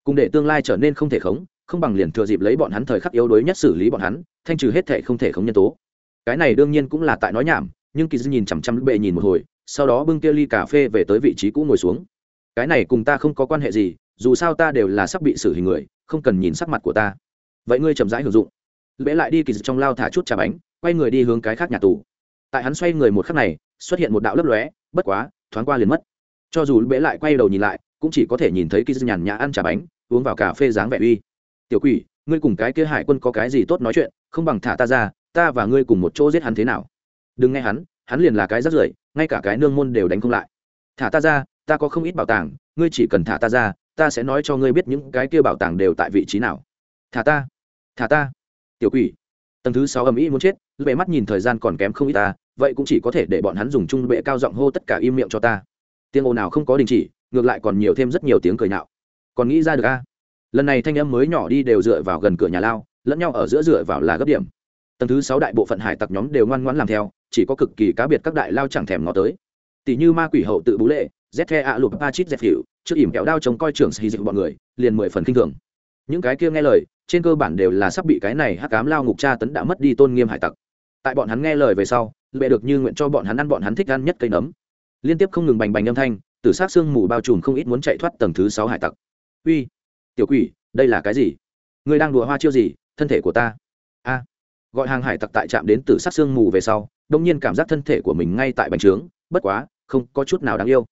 A: Cùng để tương lai trở nên không thể khống, không bằng liền thừa dịp lấy bọn hắn thời khắc yếu đuối nhất xử lý bọn hắn, thanh trừ hết thể không thể khống nhân tố. Cái này đương nhiên cũng là tại nói nhảm nhưng kỳ dư nhìn chằm chằm bệ nhìn một hồi, sau đó bưng kia ly cà phê về tới vị trí cũ ngồi xuống. Cái này cùng ta không có quan hệ gì, dù sao ta đều là sắp bị xử hình người, không cần nhìn sắc mặt của ta. Vậy ngươi chậm rãi hưởng dụng. Bệ lại đi kỳ dư trong lao thả chút trà bánh, quay người đi hướng cái khác nhà tù. Tại hắn xoay người một khắc này, xuất hiện một đạo lấp lóe, bất quá, thoáng qua liền mất. Cho dù bệ lại quay đầu nhìn lại, cũng chỉ có thể nhìn thấy kỳ dư nhàn nhã ăn trà bánh, uống vào cà phê dáng vẻ uy. Tiểu quỷ, ngươi cùng cái kia hải quân có cái gì tốt nói chuyện, không bằng thả ta ra, ta và ngươi cùng một chỗ giết hắn thế nào? Đừng nghe hắn hắn liền là cái rắt rưởi, ngay cả cái nương môn đều đánh không lại. Thả ta ra, ta có không ít bảo tàng, ngươi chỉ cần thả ta ra, ta sẽ nói cho ngươi biết những cái kia bảo tàng đều tại vị trí nào. Thả ta thả ta. Tiểu quỷ. Tầng thứ sáu ầm ĩ muốn chết, bệ mắt nhìn thời gian còn kém không ít ta, vậy cũng chỉ có thể để bọn hắn dùng chung bệ cao giọng hô tất cả im miệng cho ta. Tiếng ồn nào không có đình chỉ, ngược lại còn nhiều thêm rất nhiều tiếng cười nhạo còn nghĩ ra được a lần này thanh âm mới nhỏ đi đều dựa vào gần cửa nhà lao, lẫn nhau ở giữa dựa vào là gấp điểm. Tầng thứ sáu đại bộ phận hải tặc nhóm đều ngoan ngoãn làm theo chỉ có cực kỳ cá biệt các đại lao chẳng thèm ngó tới. Tỷ như ma quỷ hậu tự bú lệ, z the a lục pa chít dẹp hiệu trước ỉm kéo đao chống coi trưởng xì dịch bọn người, liền mười phần kinh thường. Những cái kia nghe lời, trên cơ bản đều là sắp bị cái này hắc cám lao ngục tra tấn đã mất đi tôn nghiêm hải tặc. Tại bọn hắn nghe lời về sau, lệ được như nguyện cho bọn hắn ăn bọn hắn thích ăn nhất cây nấm. Liên tiếp không ngừng bành bành âm thanh, tử sát xương mù bao trùm không ít muốn chạy thoát tầng thứ sáu hải tặc. Uy, tiểu quỷ, đây là cái gì? Ngươi đang đùa hoa chiêu gì, thân thể của ta? A gọi hàng hải tặc tại trạm đến từ sát xương mù về sau, đông nhiên cảm giác thân thể của mình ngay tại bành trướng, bất quá, không có chút nào đáng yêu.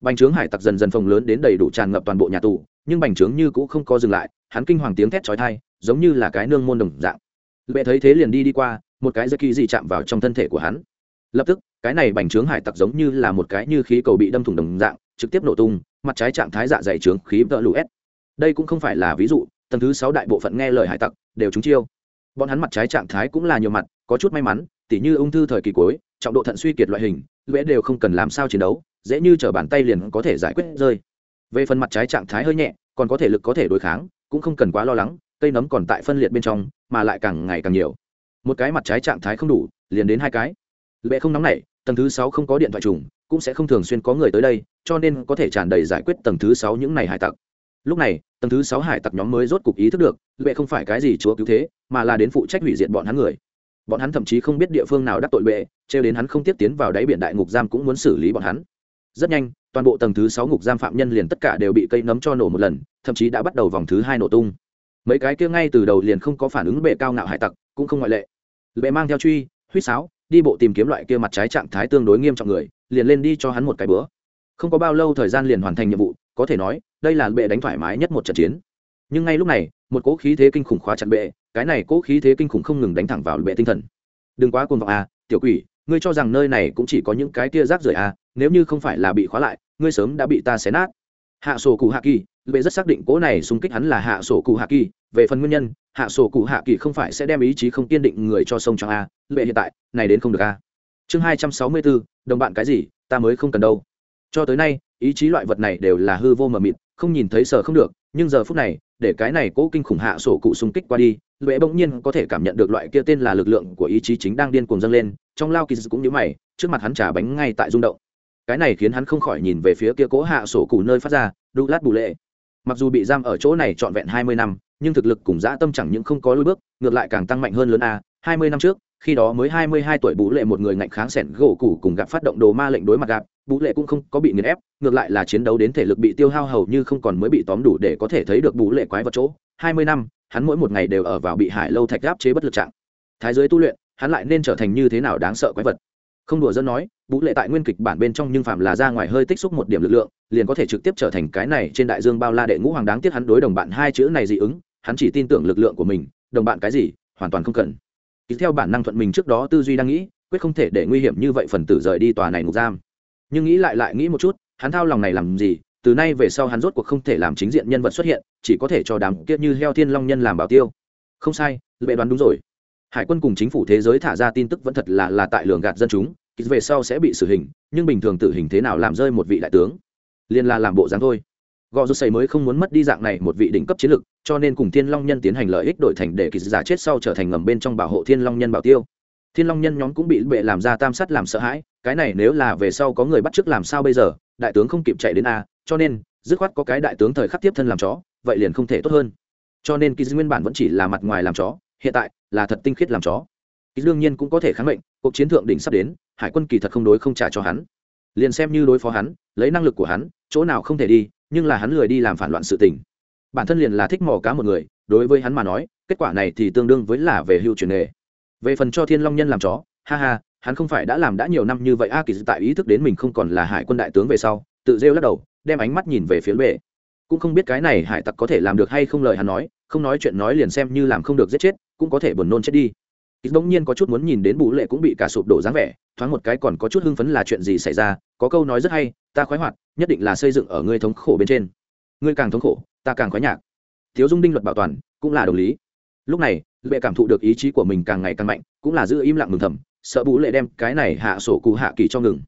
A: Bành trướng hải tặc dần dần phồng lớn đến đầy đủ tràn ngập toàn bộ nhà tù, nhưng bành trướng như cũng không có dừng lại, hắn kinh hoàng tiếng thét trói thai giống như là cái nương môn đồng dạng. Lệ thấy thế liền đi đi qua, một cái dây kỳ dị chạm vào trong thân thể của hắn. Lập tức, cái này bành trướng hải tặc giống như là một cái như khí cầu bị đâm thủng đồng dạng, trực tiếp nổ tung, mặt trái trạng thái dạ dày trướng khí vỡ lũ s. Đây cũng không phải là ví dụ, tầng thứ sáu đại bộ phận nghe lời hải tặc, đều trúng chiêu bọn hắn mặt trái trạng thái cũng là nhiều mặt, có chút may mắn, tỉ như ung thư thời kỳ cuối, trọng độ thận suy kiệt loại hình lễ đều không cần làm sao chiến đấu, dễ như t bàn tay liền có thể giải quyết rơi. Về phần mặt trái trạng thái hơi nhẹ, còn có thể lực có thể đối kháng, cũng không cần quá lo lắng, cây nấm còn tại phân liệt bên trong, mà lại càng ngày càng nhiều. Một cái mặt trái trạng thái không đủ, liền đến hai cái. Lệ không nóng nảy, tầng thứ sáu không có điện thoại trùng, cũng sẽ không thường xuyên có người tới đây, cho nên có thể tràn đầy giải quyết tầng thứ sáu những này hải tặc lúc này, tầng thứ sáu hải tặc nhóm mới rốt cục ý thức được, lệ không phải cái gì chúa cứu thế, mà là đến phụ trách hủy diệt bọn hắn người. Bọn hắn thậm chí không biết địa phương nào đắc tội lệ, trêu đến hắn không tiếp tiến vào đáy biển đại ngục giam cũng muốn xử lý bọn hắn. Rất nhanh, toàn bộ tầng thứ sáu ngục giam phạm nhân liền tất cả đều bị cây nấm cho nổ một lần, thậm chí đã bắt đầu vòng thứ hai nổ tung. Mấy cái kia ngay từ đầu liền không có phản ứng bệ cao ngạo hải tặc, cũng không ngoại lệ. Bệ mang theo truy, huýt sáo, đi bộ tìm kiếm loại kia mặt trái trạng thái tương đối nghiêm trọng người, liền lên đi cho hắn một cái bữa. Không có bao lâu thời gian liền hoàn thành nhiệm vụ có thể nói, đây là bệ đánh thoải mái nhất một trận chiến. Nhưng ngay lúc này, một cỗ khí thế kinh khủng khóa chặt bệ, cái này cỗ khí thế kinh khủng không ngừng đánh thẳng vào bệ tinh thần. Đừng quá cuồng vọng à tiểu quỷ, ngươi cho rằng nơi này cũng chỉ có những cái tia rác rưởi à nếu như không phải là bị khóa lại, ngươi sớm đã bị ta xé nát. Hạ sổ cụ hạ kỳ, bệ rất xác định cỗ này xung kích hắn là hạ sổ cụ hạ kỳ. Về phần nguyên nhân, hạ sổ cụ hạ kỳ không phải sẽ đem ý chí không kiên định người cho sông cho a bệ hiện tại, này đến không được a chương hai trăm sáu mươi bốn, đồng bạn cái gì, ta mới không cần đâu. Cho tới nay ý chí loại vật này đều là hư vô mờ mịt, không nhìn thấy sợ không được, nhưng giờ phút này, để cái này cố kinh khủng hạ sổ cụ xung kích qua đi, lệ bỗng nhiên có thể cảm nhận được loại kia tên là lực lượng của ý chí chính đang điên cuồng dâng lên, trong lao kỳ cũng như mày, trước mặt hắn trả bánh ngay tại rung động. Cái này khiến hắn không khỏi nhìn về phía kia cố hạ sổ cụ nơi phát ra, đu lát bù lệ. Mặc dù bị giam ở chỗ này trọn vẹn hai mươi năm, nhưng thực lực cùng dã tâm chẳng những không có lối bước, ngược lại càng tăng mạnh hơn lớn a, hai mươi năm trước khi đó mới hai mươi hai tuổi bú lệ một người ngạnh kháng sẻn gỗ củ cùng gặp phát động đồ ma lệnh đối mặt gặp, bú lệ cũng không có bị nghiền ép, ngược lại là chiến đấu đến thể lực bị tiêu hao hầu như không còn mới bị tóm đủ để có thể thấy được bú lệ quái vật chỗ. hai mươi năm, hắn mỗi một ngày đều ở vào bị hải lâu thạch áp chế bất lực trạng. Thái giới tu luyện, hắn lại nên trở thành như thế nào đáng sợ quái vật? Không đùa dân nói vũ lệ tại nguyên kịch bản bên trong nhưng phạm là ra ngoài hơi tích xúc một điểm lực lượng, liền có thể trực tiếp trở thành cái này trên đại dương bao la đệ ngũ hoàng đáng tiếc hắn đối đồng bạn hai chữ này dị ứng, hắn chỉ tin tưởng lực lượng của mình, đồng bạn cái gì, hoàn toàn không cần ý theo bản năng thuận mình trước đó tư duy đang nghĩ, quyết không thể để nguy hiểm như vậy phần tử rời đi tòa này ngục giam. Nhưng nghĩ lại lại nghĩ một chút, hắn thao lòng này làm gì? Từ nay về sau hắn rốt cuộc không thể làm chính diện nhân vật xuất hiện, chỉ có thể cho đám kiết như heo thiên long nhân làm bảo tiêu. Không sai bệ đoán đúng rồi. Hải quân cùng chính phủ thế giới thả ra tin tức vẫn thật là là tại lường gạt dân chúng về sau sẽ bị xử hình, nhưng bình thường tử hình thế nào làm rơi một vị đại tướng? Liên là làm bộ dáng thôi gò rút xây mới không muốn mất đi dạng này một vị đỉnh cấp chiến lực, cho nên cùng thiên long nhân tiến hành lợi ích đổi thành để kỳ giả chết sau trở thành ngầm bên trong bảo hộ thiên long nhân bảo tiêu. Thiên long nhân nhóm cũng bị bệ làm ra tam sát làm sợ hãi, cái này nếu là về sau có người bắt chước làm sao bây giờ, đại tướng không kịp chạy đến a, cho nên, dứt khoát có cái đại tướng thời khắc tiếp thân làm chó, vậy liền không thể tốt hơn. Cho nên kỳ nguyên bản vẫn chỉ là mặt ngoài làm chó, hiện tại là thật tinh khiết làm chó. Kỳ đương nhiên cũng có thể kháng mệnh, cuộc chiến thượng đỉnh sắp đến, hải quân kỳ thật không đối không trả cho hắn. Liền xem như đối phó hắn, lấy năng lực của hắn, chỗ nào không thể đi nhưng là hắn lười đi làm phản loạn sự tình. Bản thân liền là thích mò cá một người, đối với hắn mà nói, kết quả này thì tương đương với là về hưu truyền nghề. Về phần cho thiên long nhân làm chó, ha ha, hắn không phải đã làm đã nhiều năm như vậy, a kỳ tại ý thức đến mình không còn là hải quân đại tướng về sau, tự rêu lắc đầu, đem ánh mắt nhìn về phía bệ. Cũng không biết cái này hải tặc có thể làm được hay không lời hắn nói, không nói chuyện nói liền xem như làm không được giết chết, cũng có thể buồn nôn chết đi. Ít bỗng nhiên có chút muốn nhìn đến bù lệ cũng bị cả sụp đổ dáng vẻ, thoáng một cái còn có chút hưng phấn là chuyện gì xảy ra có câu nói rất hay, ta khoái hoạt, nhất định là xây dựng ở ngươi thống khổ bên trên. Ngươi càng thống khổ, ta càng khoái nhạc. Thiếu dung đinh luật bảo toàn, cũng là đồng lý. Lúc này, lệ cảm thụ được ý chí của mình càng ngày càng mạnh, cũng là giữ im lặng mừng thầm, sợ bú lệ đem cái này hạ sổ cụ hạ kỳ cho ngừng.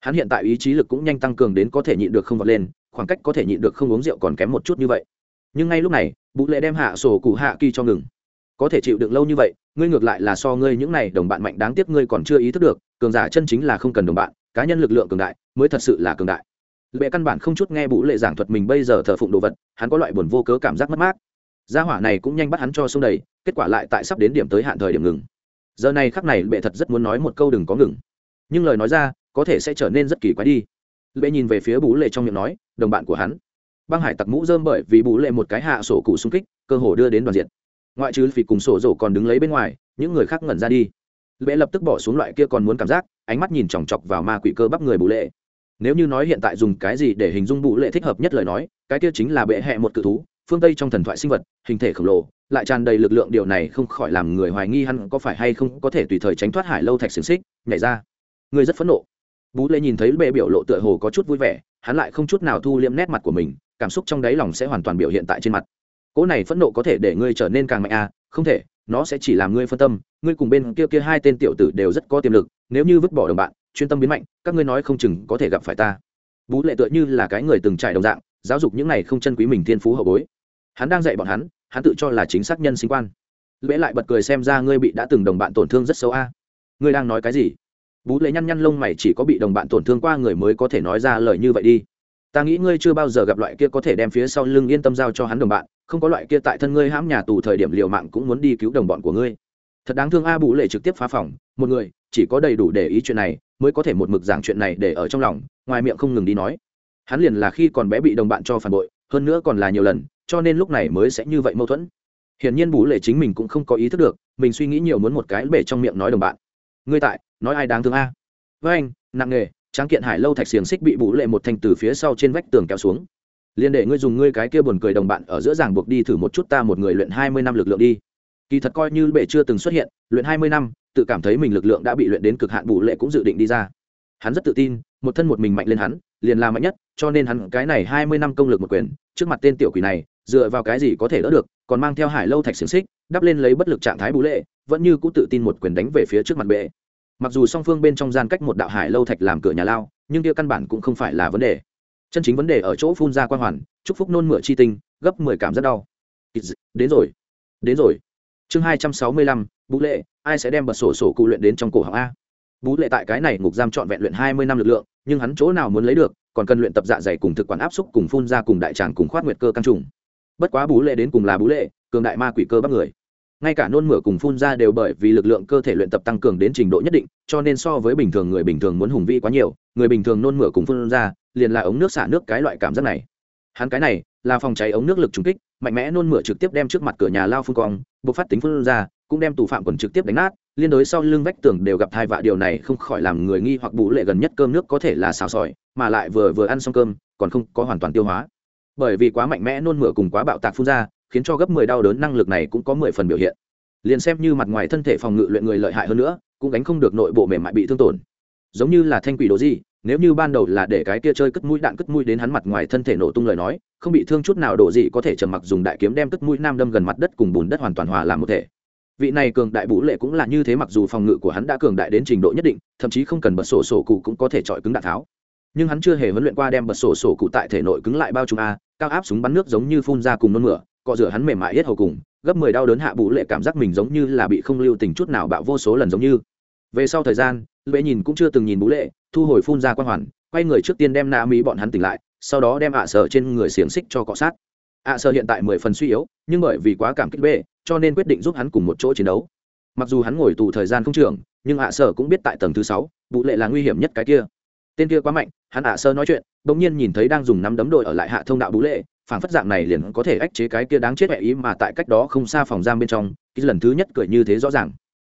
A: Hắn hiện tại ý chí lực cũng nhanh tăng cường đến có thể nhịn được không vọt lên, khoảng cách có thể nhịn được không uống rượu còn kém một chút như vậy. Nhưng ngay lúc này, bú lệ đem hạ sổ cụ hạ kỳ cho ngừng. Có thể chịu đựng lâu như vậy, ngươi ngược lại là so ngươi những này đồng bạn mạnh đáng tiếc ngươi còn chưa ý thức được, cường giả chân chính là không cần đồng bạn cá nhân lực lượng cường đại mới thật sự là cường đại. Lệ căn bản không chút nghe bụ lệ giảng thuật mình bây giờ thờ phụng đồ vật, hắn có loại buồn vô cớ cảm giác mất mát. Gia hỏa này cũng nhanh bắt hắn cho xông đầy, kết quả lại tại sắp đến điểm tới hạn thời điểm ngừng. Giờ này khắc này bệ thật rất muốn nói một câu đừng có ngừng. Nhưng lời nói ra, có thể sẽ trở nên rất kỳ quái đi. Bệ nhìn về phía bú lệ trong miệng nói, đồng bạn của hắn. Băng hải tặc mũ dơm bởi vì bú lệ một cái hạ sổ cụ xung kích, cơ hồ đưa đến đoàn diện. Ngoại trừ vì cùng sổ rổ còn đứng lấy bên ngoài, những người khác ngẩn ra đi bệ lập tức bỏ xuống loại kia còn muốn cảm giác, ánh mắt nhìn chòng chọc vào ma quỷ cơ bắp người bù lệ. Nếu như nói hiện tại dùng cái gì để hình dung bù lệ thích hợp nhất lời nói, cái kia chính là bệ hẹ một cự thú, phương tây trong thần thoại sinh vật, hình thể khổng lồ, lại tràn đầy lực lượng điều này không khỏi làm người hoài nghi hắn có phải hay không có thể tùy thời tránh thoát hải lâu thạch xiềng xích, nhảy ra. Người rất phẫn nộ. Bú lệ nhìn thấy bệ biểu lộ tựa hồ có chút vui vẻ, hắn lại không chút nào thu liêm nét mặt của mình, cảm xúc trong đáy lòng sẽ hoàn toàn biểu hiện tại trên mặt. Cỗ này phẫn nộ có thể để ngươi trở nên càng mạnh à? Không thể nó sẽ chỉ làm ngươi phân tâm, ngươi cùng bên kia kia hai tên tiểu tử đều rất có tiềm lực, nếu như vứt bỏ đồng bạn, chuyên tâm biến mạnh, các ngươi nói không chừng có thể gặp phải ta. Bú lệ tựa như là cái người từng trải đồng dạng, giáo dục những này không chân quý mình thiên phú hậu bối. Hắn đang dạy bọn hắn hắn tự cho là chính xác nhân sinh quan. Lễ lại bật cười xem ra ngươi bị đã từng đồng bạn tổn thương rất xấu a. Ngươi đang nói cái gì? Bú lệ nhăn nhăn lông mày chỉ có bị đồng bạn tổn thương qua người mới có thể nói ra lời như vậy đi. Ta nghĩ ngươi chưa bao giờ gặp loại kia có thể đem phía sau lưng yên tâm giao cho hắn đồng bạn không có loại kia tại thân ngươi hãm nhà tù thời điểm liều mạng cũng muốn đi cứu đồng bọn của ngươi. Thật đáng thương a bù lệ trực tiếp phá phòng, một người, chỉ có đầy đủ để ý chuyện này, mới có thể một mực giảng chuyện này để ở trong lòng, ngoài miệng không ngừng đi nói. Hắn liền là khi còn bé bị đồng bạn cho phản bội, hơn nữa còn là nhiều lần, cho nên lúc này mới sẽ như vậy mâu thuẫn. Hiển nhiên bù lệ chính mình cũng không có ý thức được, mình suy nghĩ nhiều muốn một cái bể trong miệng nói đồng bạn. Ngươi tại, nói ai đáng thương a? Với anh, nặng nghề, tráng kiện hải lâu thạch xiềng xích bị bù lệ một thanh từ phía sau trên vách tường kéo xuống liền để ngươi dùng ngươi cái kia buồn cười đồng bạn ở giữa giảng buộc đi thử một chút ta một người luyện hai mươi năm lực lượng đi. Kỳ thật coi như bệ chưa từng xuất hiện, luyện hai mươi năm, tự cảm thấy mình lực lượng đã bị luyện đến cực hạn bù lệ cũng dự định đi ra. Hắn rất tự tin, một thân một mình mạnh lên hắn, liền là mạnh nhất, cho nên hắn cái này hai mươi năm công lực một quyền, trước mặt tên tiểu quỷ này, dựa vào cái gì có thể đỡ được, còn mang theo hải lâu thạch xiềng xích, đắp lên lấy bất lực trạng thái bù lệ, vẫn như cũ tự tin một quyền đánh về phía trước mặt bệ. Mặc dù song phương bên trong gian cách một đạo hải lâu thạch làm cửa nhà lao, nhưng kia căn bản cũng không phải là vấn đề chân chính vấn đề ở chỗ phun ra quan hoàn, chúc phúc nôn mửa chi tinh, gấp mười cảm rất đau. Đến rồi đến rồi. Chương hai trăm sáu mươi lăm, bú lệ, ai sẽ đem bật sổ sổ cụ luyện đến trong cổ họng a? Bú lệ tại cái này ngục giam trọn vẹn luyện hai mươi năm lực lượng, nhưng hắn chỗ nào muốn lấy được, còn cần luyện tập dạ dày cùng thực quản áp xúc cùng phun ra cùng đại tràng cùng khoát nguyệt cơ căng trùng. Bất quá bú lệ đến cùng là bú lệ, cường đại ma quỷ cơ bắt người ngay cả nôn mửa cùng phun ra đều bởi vì lực lượng cơ thể luyện tập tăng cường đến trình độ nhất định, cho nên so với bình thường người bình thường muốn hùng vĩ quá nhiều, người bình thường nôn mửa cùng phun ra, liền là ống nước xả nước cái loại cảm giác này. Hắn cái này là phòng cháy ống nước lực trùng kích, mạnh mẽ nôn mửa trực tiếp đem trước mặt cửa nhà lao phun cong buộc phát tính phun ra, cũng đem tù phạm quần trực tiếp đánh nát, liên đối sau lưng vách tường đều gặp thai vạ điều này không khỏi làm người nghi hoặc bụ lệ gần nhất cơm nước có thể là xào sỏi, mà lại vừa vừa ăn xong cơm, còn không có hoàn toàn tiêu hóa. Bởi vì quá mạnh mẽ nôn mửa cùng quá bạo tạc phun ra khiến cho gấp mười đau đớn năng lực này cũng có mười phần biểu hiện. Liền xem như mặt ngoài thân thể phòng ngự luyện người lợi hại hơn nữa, cũng đánh không được nội bộ mềm mại bị thương tổn. Giống như là thanh quỷ đồ gì, nếu như ban đầu là để cái kia chơi cất mũi đạn cất mũi đến hắn mặt ngoài thân thể nổ tung lời nói, không bị thương chút nào đổ gì có thể trầm mặc dùng đại kiếm đem cất mũi nam đâm gần mặt đất cùng bùn đất hoàn toàn hòa làm một thể. Vị này cường đại vũ lệ cũng là như thế mặc dù phòng ngự của hắn đã cường đại đến trình độ nhất định, thậm chí không cần bật sổ sổ cụ cũng có thể chọi cứng đạn tháo. Nhưng hắn chưa hề huấn luyện qua đem bật sổ sổ cụ tại thể nội cứng lại bao trùm a, cao áp súng bắn nước giống như phun ra cùng nôn mửa cọ rửa hắn mềm mại hết hầu cùng, gấp mười đau đớn hạ bụ lệ cảm giác mình giống như là bị không lưu tình chút nào bạo vô số lần giống như. Về sau thời gian, lệ nhìn cũng chưa từng nhìn bú lệ, thu hồi phun ra quan hoàn, quay người trước tiên đem na mỹ bọn hắn tỉnh lại, sau đó đem ạ sợ trên người xiềng xích cho cọ sát. Ạ sợ hiện tại mười phần suy yếu, nhưng bởi vì quá cảm kích bệ cho nên quyết định giúp hắn cùng một chỗ chiến đấu. Mặc dù hắn ngồi tù thời gian không trường nhưng ạ sợ cũng biết tại tầng thứ sáu vũ lệ là nguy hiểm nhất cái kia tên kia quá mạnh, hắn ạ sơ nói chuyện bỗng nhiên nhìn thấy đang dùng nắm đấm đội ở lại hạ thông đạo bú lệ phản phất dạng này liền có thể ách chế cái kia đáng chết mẹ ý mà tại cách đó không xa phòng giam bên trong, cái lần thứ nhất cười như thế rõ ràng.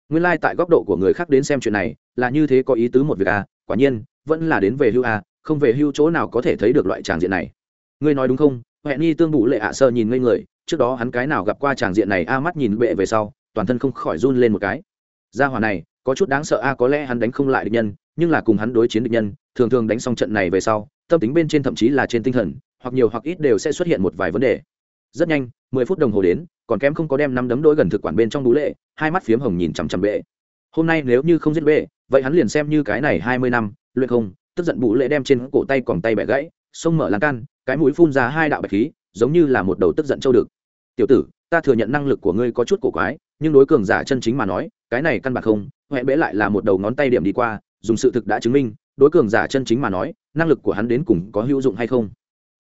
A: Nguyên lai、like、tại góc độ của người khác đến xem chuyện này, là như thế có ý tứ một việc a quả nhiên, vẫn là đến về hưu a không về hưu chỗ nào có thể thấy được loại tràng diện này. Ngươi nói đúng không? Hẹn nhi tương bụ lệ ạ sơ nhìn ngây người, trước đó hắn cái nào gặp qua tràng diện này, a mắt nhìn bệ về sau, toàn thân không khỏi run lên một cái. Gia hỏa này có chút đáng sợ a, có lẽ hắn đánh không lại địch nhân, nhưng là cùng hắn đối chiến địch nhân, thường thường đánh xong trận này về sau, tâm tính bên trên thậm chí là trên tinh thần, hoặc nhiều hoặc ít đều sẽ xuất hiện một vài vấn đề. Rất nhanh, mười phút đồng hồ đến, còn kém không có đem năm đấm đôi gần thực quản bên trong đũ lệ, hai mắt phiếm hồng nhìn chằm chằm bệ. Hôm nay nếu như không giết bệ, vậy hắn liền xem như cái này hai mươi năm, luyện không, tức giận bụ lệ đem trên cổ tay còn tay bẻ gãy sông mở lan can, cái mũi phun ra hai đạo bạch khí, giống như là một đầu tức giận châu được. Tiểu tử, ta thừa nhận năng lực của ngươi có chút cổ quái, nhưng đối cường giả chân chính mà nói, cái này căn bản không huệ bẽ lại là một đầu ngón tay điểm đi qua, dùng sự thực đã chứng minh, đối cường giả chân chính mà nói, năng lực của hắn đến cùng có hữu dụng hay không.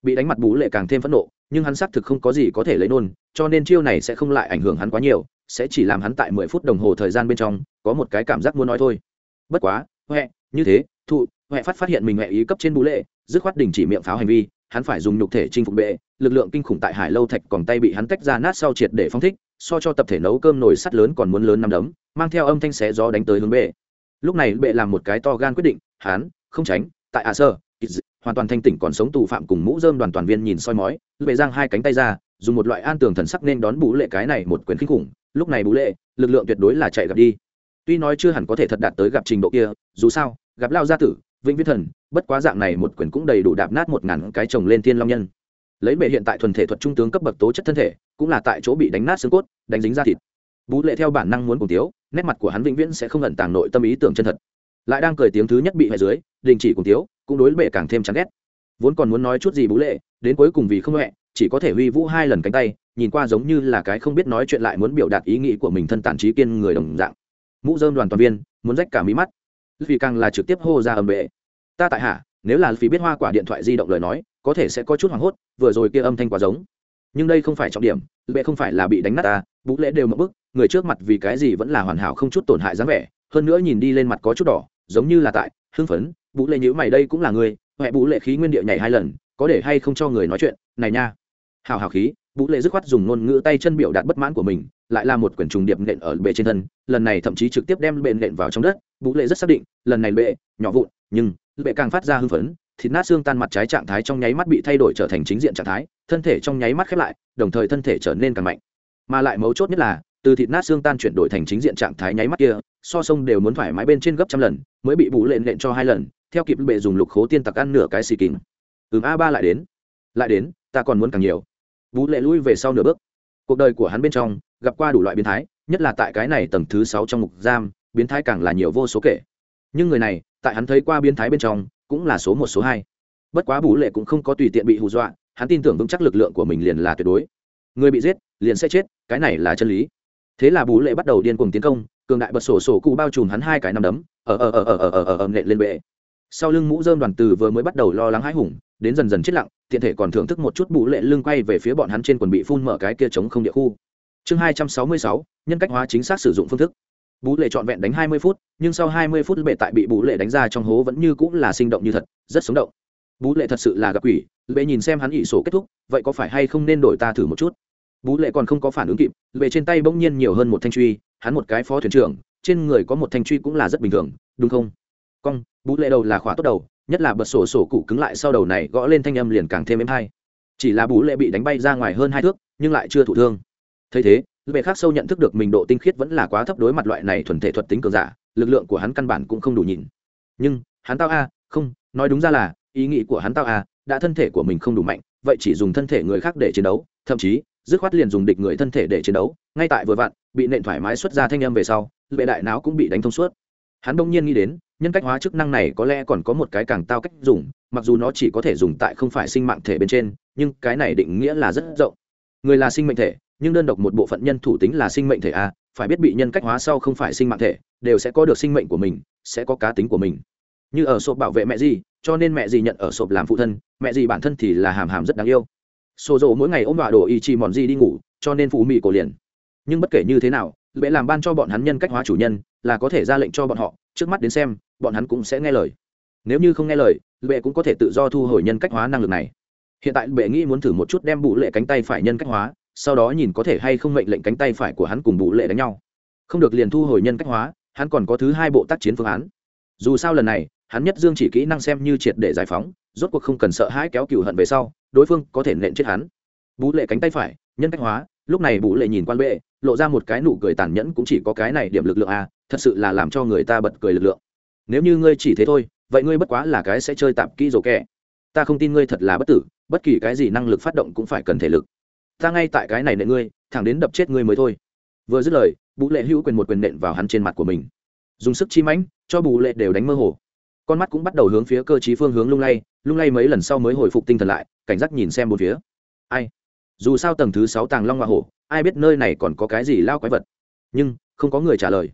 A: Bị đánh mặt bú lệ càng thêm phẫn nộ, nhưng hắn xác thực không có gì có thể lấy nôn, cho nên chiêu này sẽ không lại ảnh hưởng hắn quá nhiều, sẽ chỉ làm hắn tại mười phút đồng hồ thời gian bên trong, có một cái cảm giác muốn nói thôi. Bất quá huệ như thế thụ huệ phát phát hiện mình huệ ý cấp trên bú lệ, dứt khoát đình chỉ miệng pháo hành vi, hắn phải dùng nhục thể chinh phục bệ, lực lượng kinh khủng tại hải lâu thạch còn tay bị hắn tách ra nát sau triệt để phong thích so cho tập thể nấu cơm nồi sắt lớn còn muốn lớn năm đấm, mang theo âm thanh xé gió đánh tới hướng bệ. Lúc này bệ làm một cái to gan quyết định hắn không tránh, tại a sơ hoàn toàn thanh tỉnh còn sống tù phạm cùng mũ dơm đoàn toàn viên nhìn soi mói, bệ giang hai cánh tay ra, dùng một loại an tường thần sắc nên đón bú lệ cái này một quyền kinh khủng, lúc này bú lệ, lực lượng tuyệt đối là chạy gặp đi. Tuy nói chưa hẳn có thể thật đạt tới gặp trình độ kia, dù sao, gặp lao gia tử, vĩnh viễn thần, bất quá dạng này một quyền cũng đầy đủ đạp nát một ngàn cái chồng lên thiên long nhân. Lấy bệ hiện tại thuần thể thuật trung tướng cấp bậc tố chất thân thể cũng là tại chỗ bị đánh nát xương cốt, đánh dính ra thịt. Bú lệ theo bản năng muốn cùng tiếu, nét mặt của hắn vĩnh viễn sẽ không ẩn tàng nội tâm ý tưởng chân thật. Lại đang cười tiếng thứ nhất bị hệ dưới, đình chỉ cùng tiếu, cũng đối bệ càng thêm chán ghét. Vốn còn muốn nói chút gì bú lệ, đến cuối cùng vì không huệ chỉ có thể huy vũ hai lần cánh tay, nhìn qua giống như là cái không biết nói chuyện lại muốn biểu đạt ý nghĩ của mình thân tàn trí kiên người đồng dạng. Mũ dơm đoàn toàn viên, muốn rách cả mí mắt. Vì càng là trực tiếp hô ra âm bệ. Ta tại hạ, nếu là phí biết hoa quả điện thoại di động lời nói, có thể sẽ có chút hoảng hốt, vừa rồi kia âm thanh quá giống nhưng đây không phải trọng điểm, bệ không phải là bị đánh nát ta vũ lễ đều mất bức, người trước mặt vì cái gì vẫn là hoàn hảo không chút tổn hại dáng vẻ, hơn nữa nhìn đi lên mặt có chút đỏ, giống như là tại hưng phấn vũ lệ nhữ mày đây cũng là người huệ vũ lệ khí nguyên địa nhảy hai lần, có để hay không cho người nói chuyện, này nha. Hào hào khí vũ lệ dứt khoát dùng ngôn ngữ tay chân biểu đạt bất mãn của mình, lại là một quyển trùng điệp nện ở bệ trên thân, lần này thậm chí trực tiếp đem bệ nện vào trong đất vũ lệ rất xác định, lần này bệ nhỏ vụn, nhưng bệ càng phát ra hưng phấn thịt nát xương tan mặt trái trạng thái trong nháy mắt bị thay đổi trở thành chính diện trạng thái, thân thể trong nháy mắt khép lại, đồng thời thân thể trở nên càng mạnh. Mà lại mấu chốt nhất là, từ thịt nát xương tan chuyển đổi thành chính diện trạng thái nháy mắt kia, so sông đều muốn thoải mái bên trên gấp trăm lần, mới bị bù lện lện cho hai lần, theo kịp bệ dùng lục khố tiên tặc ăn nửa cái xì kín. Ừm, a ba lại đến. Lại đến, ta còn muốn càng nhiều. Bú lệ lui về sau nửa bước. Cuộc đời của hắn bên trong, gặp qua đủ loại biến thái, nhất là tại cái này tầng thứ sáu trong mục giam, biến thái càng là nhiều vô số kể. Nhưng người này, tại hắn thấy qua biến thái bên trong cũng là số một, số hai. Bất quá bú lệ cũng không có tùy tiện bị hù dọa, hắn tin tưởng vững chắc lực lượng của mình liền là tuyệt đối. Người bị giết, liền sẽ chết, cái này là chân lý. Thế là bú lệ bắt đầu điên cuồng tiến công, cường đại bật sổ sổ cụ bao trùm hắn hai cái nằm đấm ở ở ở ở ở ở ở ở nện lên bệ. Sau lưng mũ dơm đoàn từ vừa mới bắt đầu lo lắng hãi hùng, đến dần dần chết lặng, tiện thể còn thưởng thức một chút bú lệ lưng quay về phía bọn hắn trên quần bị phun mở cái kia chống không địa khu. Chương hai trăm sáu mươi sáu, nhân cách hóa chính xác sử dụng phương thức bú lệ trọn vẹn đánh hai mươi phút, nhưng sau hai mươi phút bệ tại bị bú lệ đánh ra trong hố vẫn như cũng là sinh động như thật, rất sống động. Bú lệ thật sự là gặp quỷ Bệ nhìn xem hắn ỷ sổ kết thúc, vậy có phải hay không nên đổi ta thử một chút? Bú lệ còn không có phản ứng kịp bệ trên tay bỗng nhiên nhiều hơn một thanh truy, hắn một cái phó thuyền trưởng, trên người có một thanh truy cũng là rất bình thường, đúng không? Cong, bú lệ đầu là khóa tốt đầu, nhất là bật sổ sổ cụ cứng lại sau đầu này gõ lên thanh âm liền càng thêm êm hay. Chỉ là bú lệ bị đánh bay ra ngoài hơn hai thước, nhưng lại chưa thụ thương. Thấy thế về khác sâu nhận thức được mình độ tinh khiết vẫn là quá thấp đối mặt loại này thuần thể thuật tính cường giả, lực lượng của hắn căn bản cũng không đủ nhìn. Nhưng, hắn tao a, không, nói đúng ra là, ý nghĩ của hắn tao a, đã thân thể của mình không đủ mạnh, vậy chỉ dùng thân thể người khác để chiến đấu, thậm chí, dứt khoát liền dùng địch người thân thể để chiến đấu, ngay tại vừa vặn, bị nện thoải mái xuất ra thanh âm về sau lệ đại não cũng bị đánh thông suốt. Hắn đông nhiên nghĩ đến, nhân cách hóa chức năng này có lẽ còn có một cái càng tao cách dùng, mặc dù nó chỉ có thể dùng tại không phải sinh mạng thể bên trên, nhưng cái này định nghĩa là rất rộng. Người là sinh mệnh thể nhưng đơn độc một bộ phận nhân thủ tính là sinh mệnh thể a, phải biết bị nhân cách hóa sau không phải sinh mạng thể, đều sẽ có được sinh mệnh của mình, sẽ có cá tính của mình. Như ở sộp bảo vệ mẹ gì, cho nên mẹ gì nhận ở sộp làm phụ thân, mẹ gì bản thân thì là hàm hàm rất đáng yêu. Xô rộ mỗi ngày ôm đọa đồ y chi mòn gì đi ngủ, cho nên phụ mị cổ liền. Nhưng bất kể như thế nào, bệ làm ban cho bọn hắn nhân cách hóa chủ nhân, là có thể ra lệnh cho bọn họ, trước mắt đến xem, bọn hắn cũng sẽ nghe lời. Nếu như không nghe lời lệ cũng có thể tự do thu hồi nhân cách hóa năng lực này. Hiện tại bệ nghĩ muốn thử một chút đem bụ lệ cánh tay phải nhân cách hóa sau đó nhìn có thể hay không mệnh lệnh cánh tay phải của hắn cùng bụ lệ đánh nhau. Không được liền thu hồi nhân cách hóa hắn còn có thứ hai bộ tác chiến phương án. Dù sao lần này hắn nhất dương chỉ kỹ năng xem như triệt để giải phóng rốt cuộc không cần sợ hãi kéo cựu hận về sau đối phương có thể nện chết hắn. Bú lệ cánh tay phải nhân cách hóa lúc này bú lệ nhìn quan bệ lộ ra một cái nụ cười tàn nhẫn cũng chỉ có cái này điểm lực lượng à, thật sự là làm cho người ta bật cười lực lượng. Nếu như ngươi chỉ thế thôi vậy ngươi bất quá là cái sẽ chơi tạp kỹ rổ kẹ. Ta không tin ngươi thật là bất tử bất kỳ cái gì năng lực phát động cũng phải cần thể lực ta ngay tại cái này nện ngươi, thẳng đến đập chết ngươi mới thôi. Vừa dứt lời bú lệ hữu quyền một quyền nện vào hắn trên mặt của mình. Dùng sức chi mãnh, cho bù lệ đều đánh mơ hồ. Con mắt cũng bắt đầu hướng phía cơ chí phương hướng lung lay lung lay mấy lần sau mới hồi phục tinh thần lại, cảnh giác nhìn xem một phía. Ai? Dù sao tầng thứ sáu tàng long hoa hổ, ai biết nơi này còn có cái gì lao quái vật. Nhưng, không có người trả lời.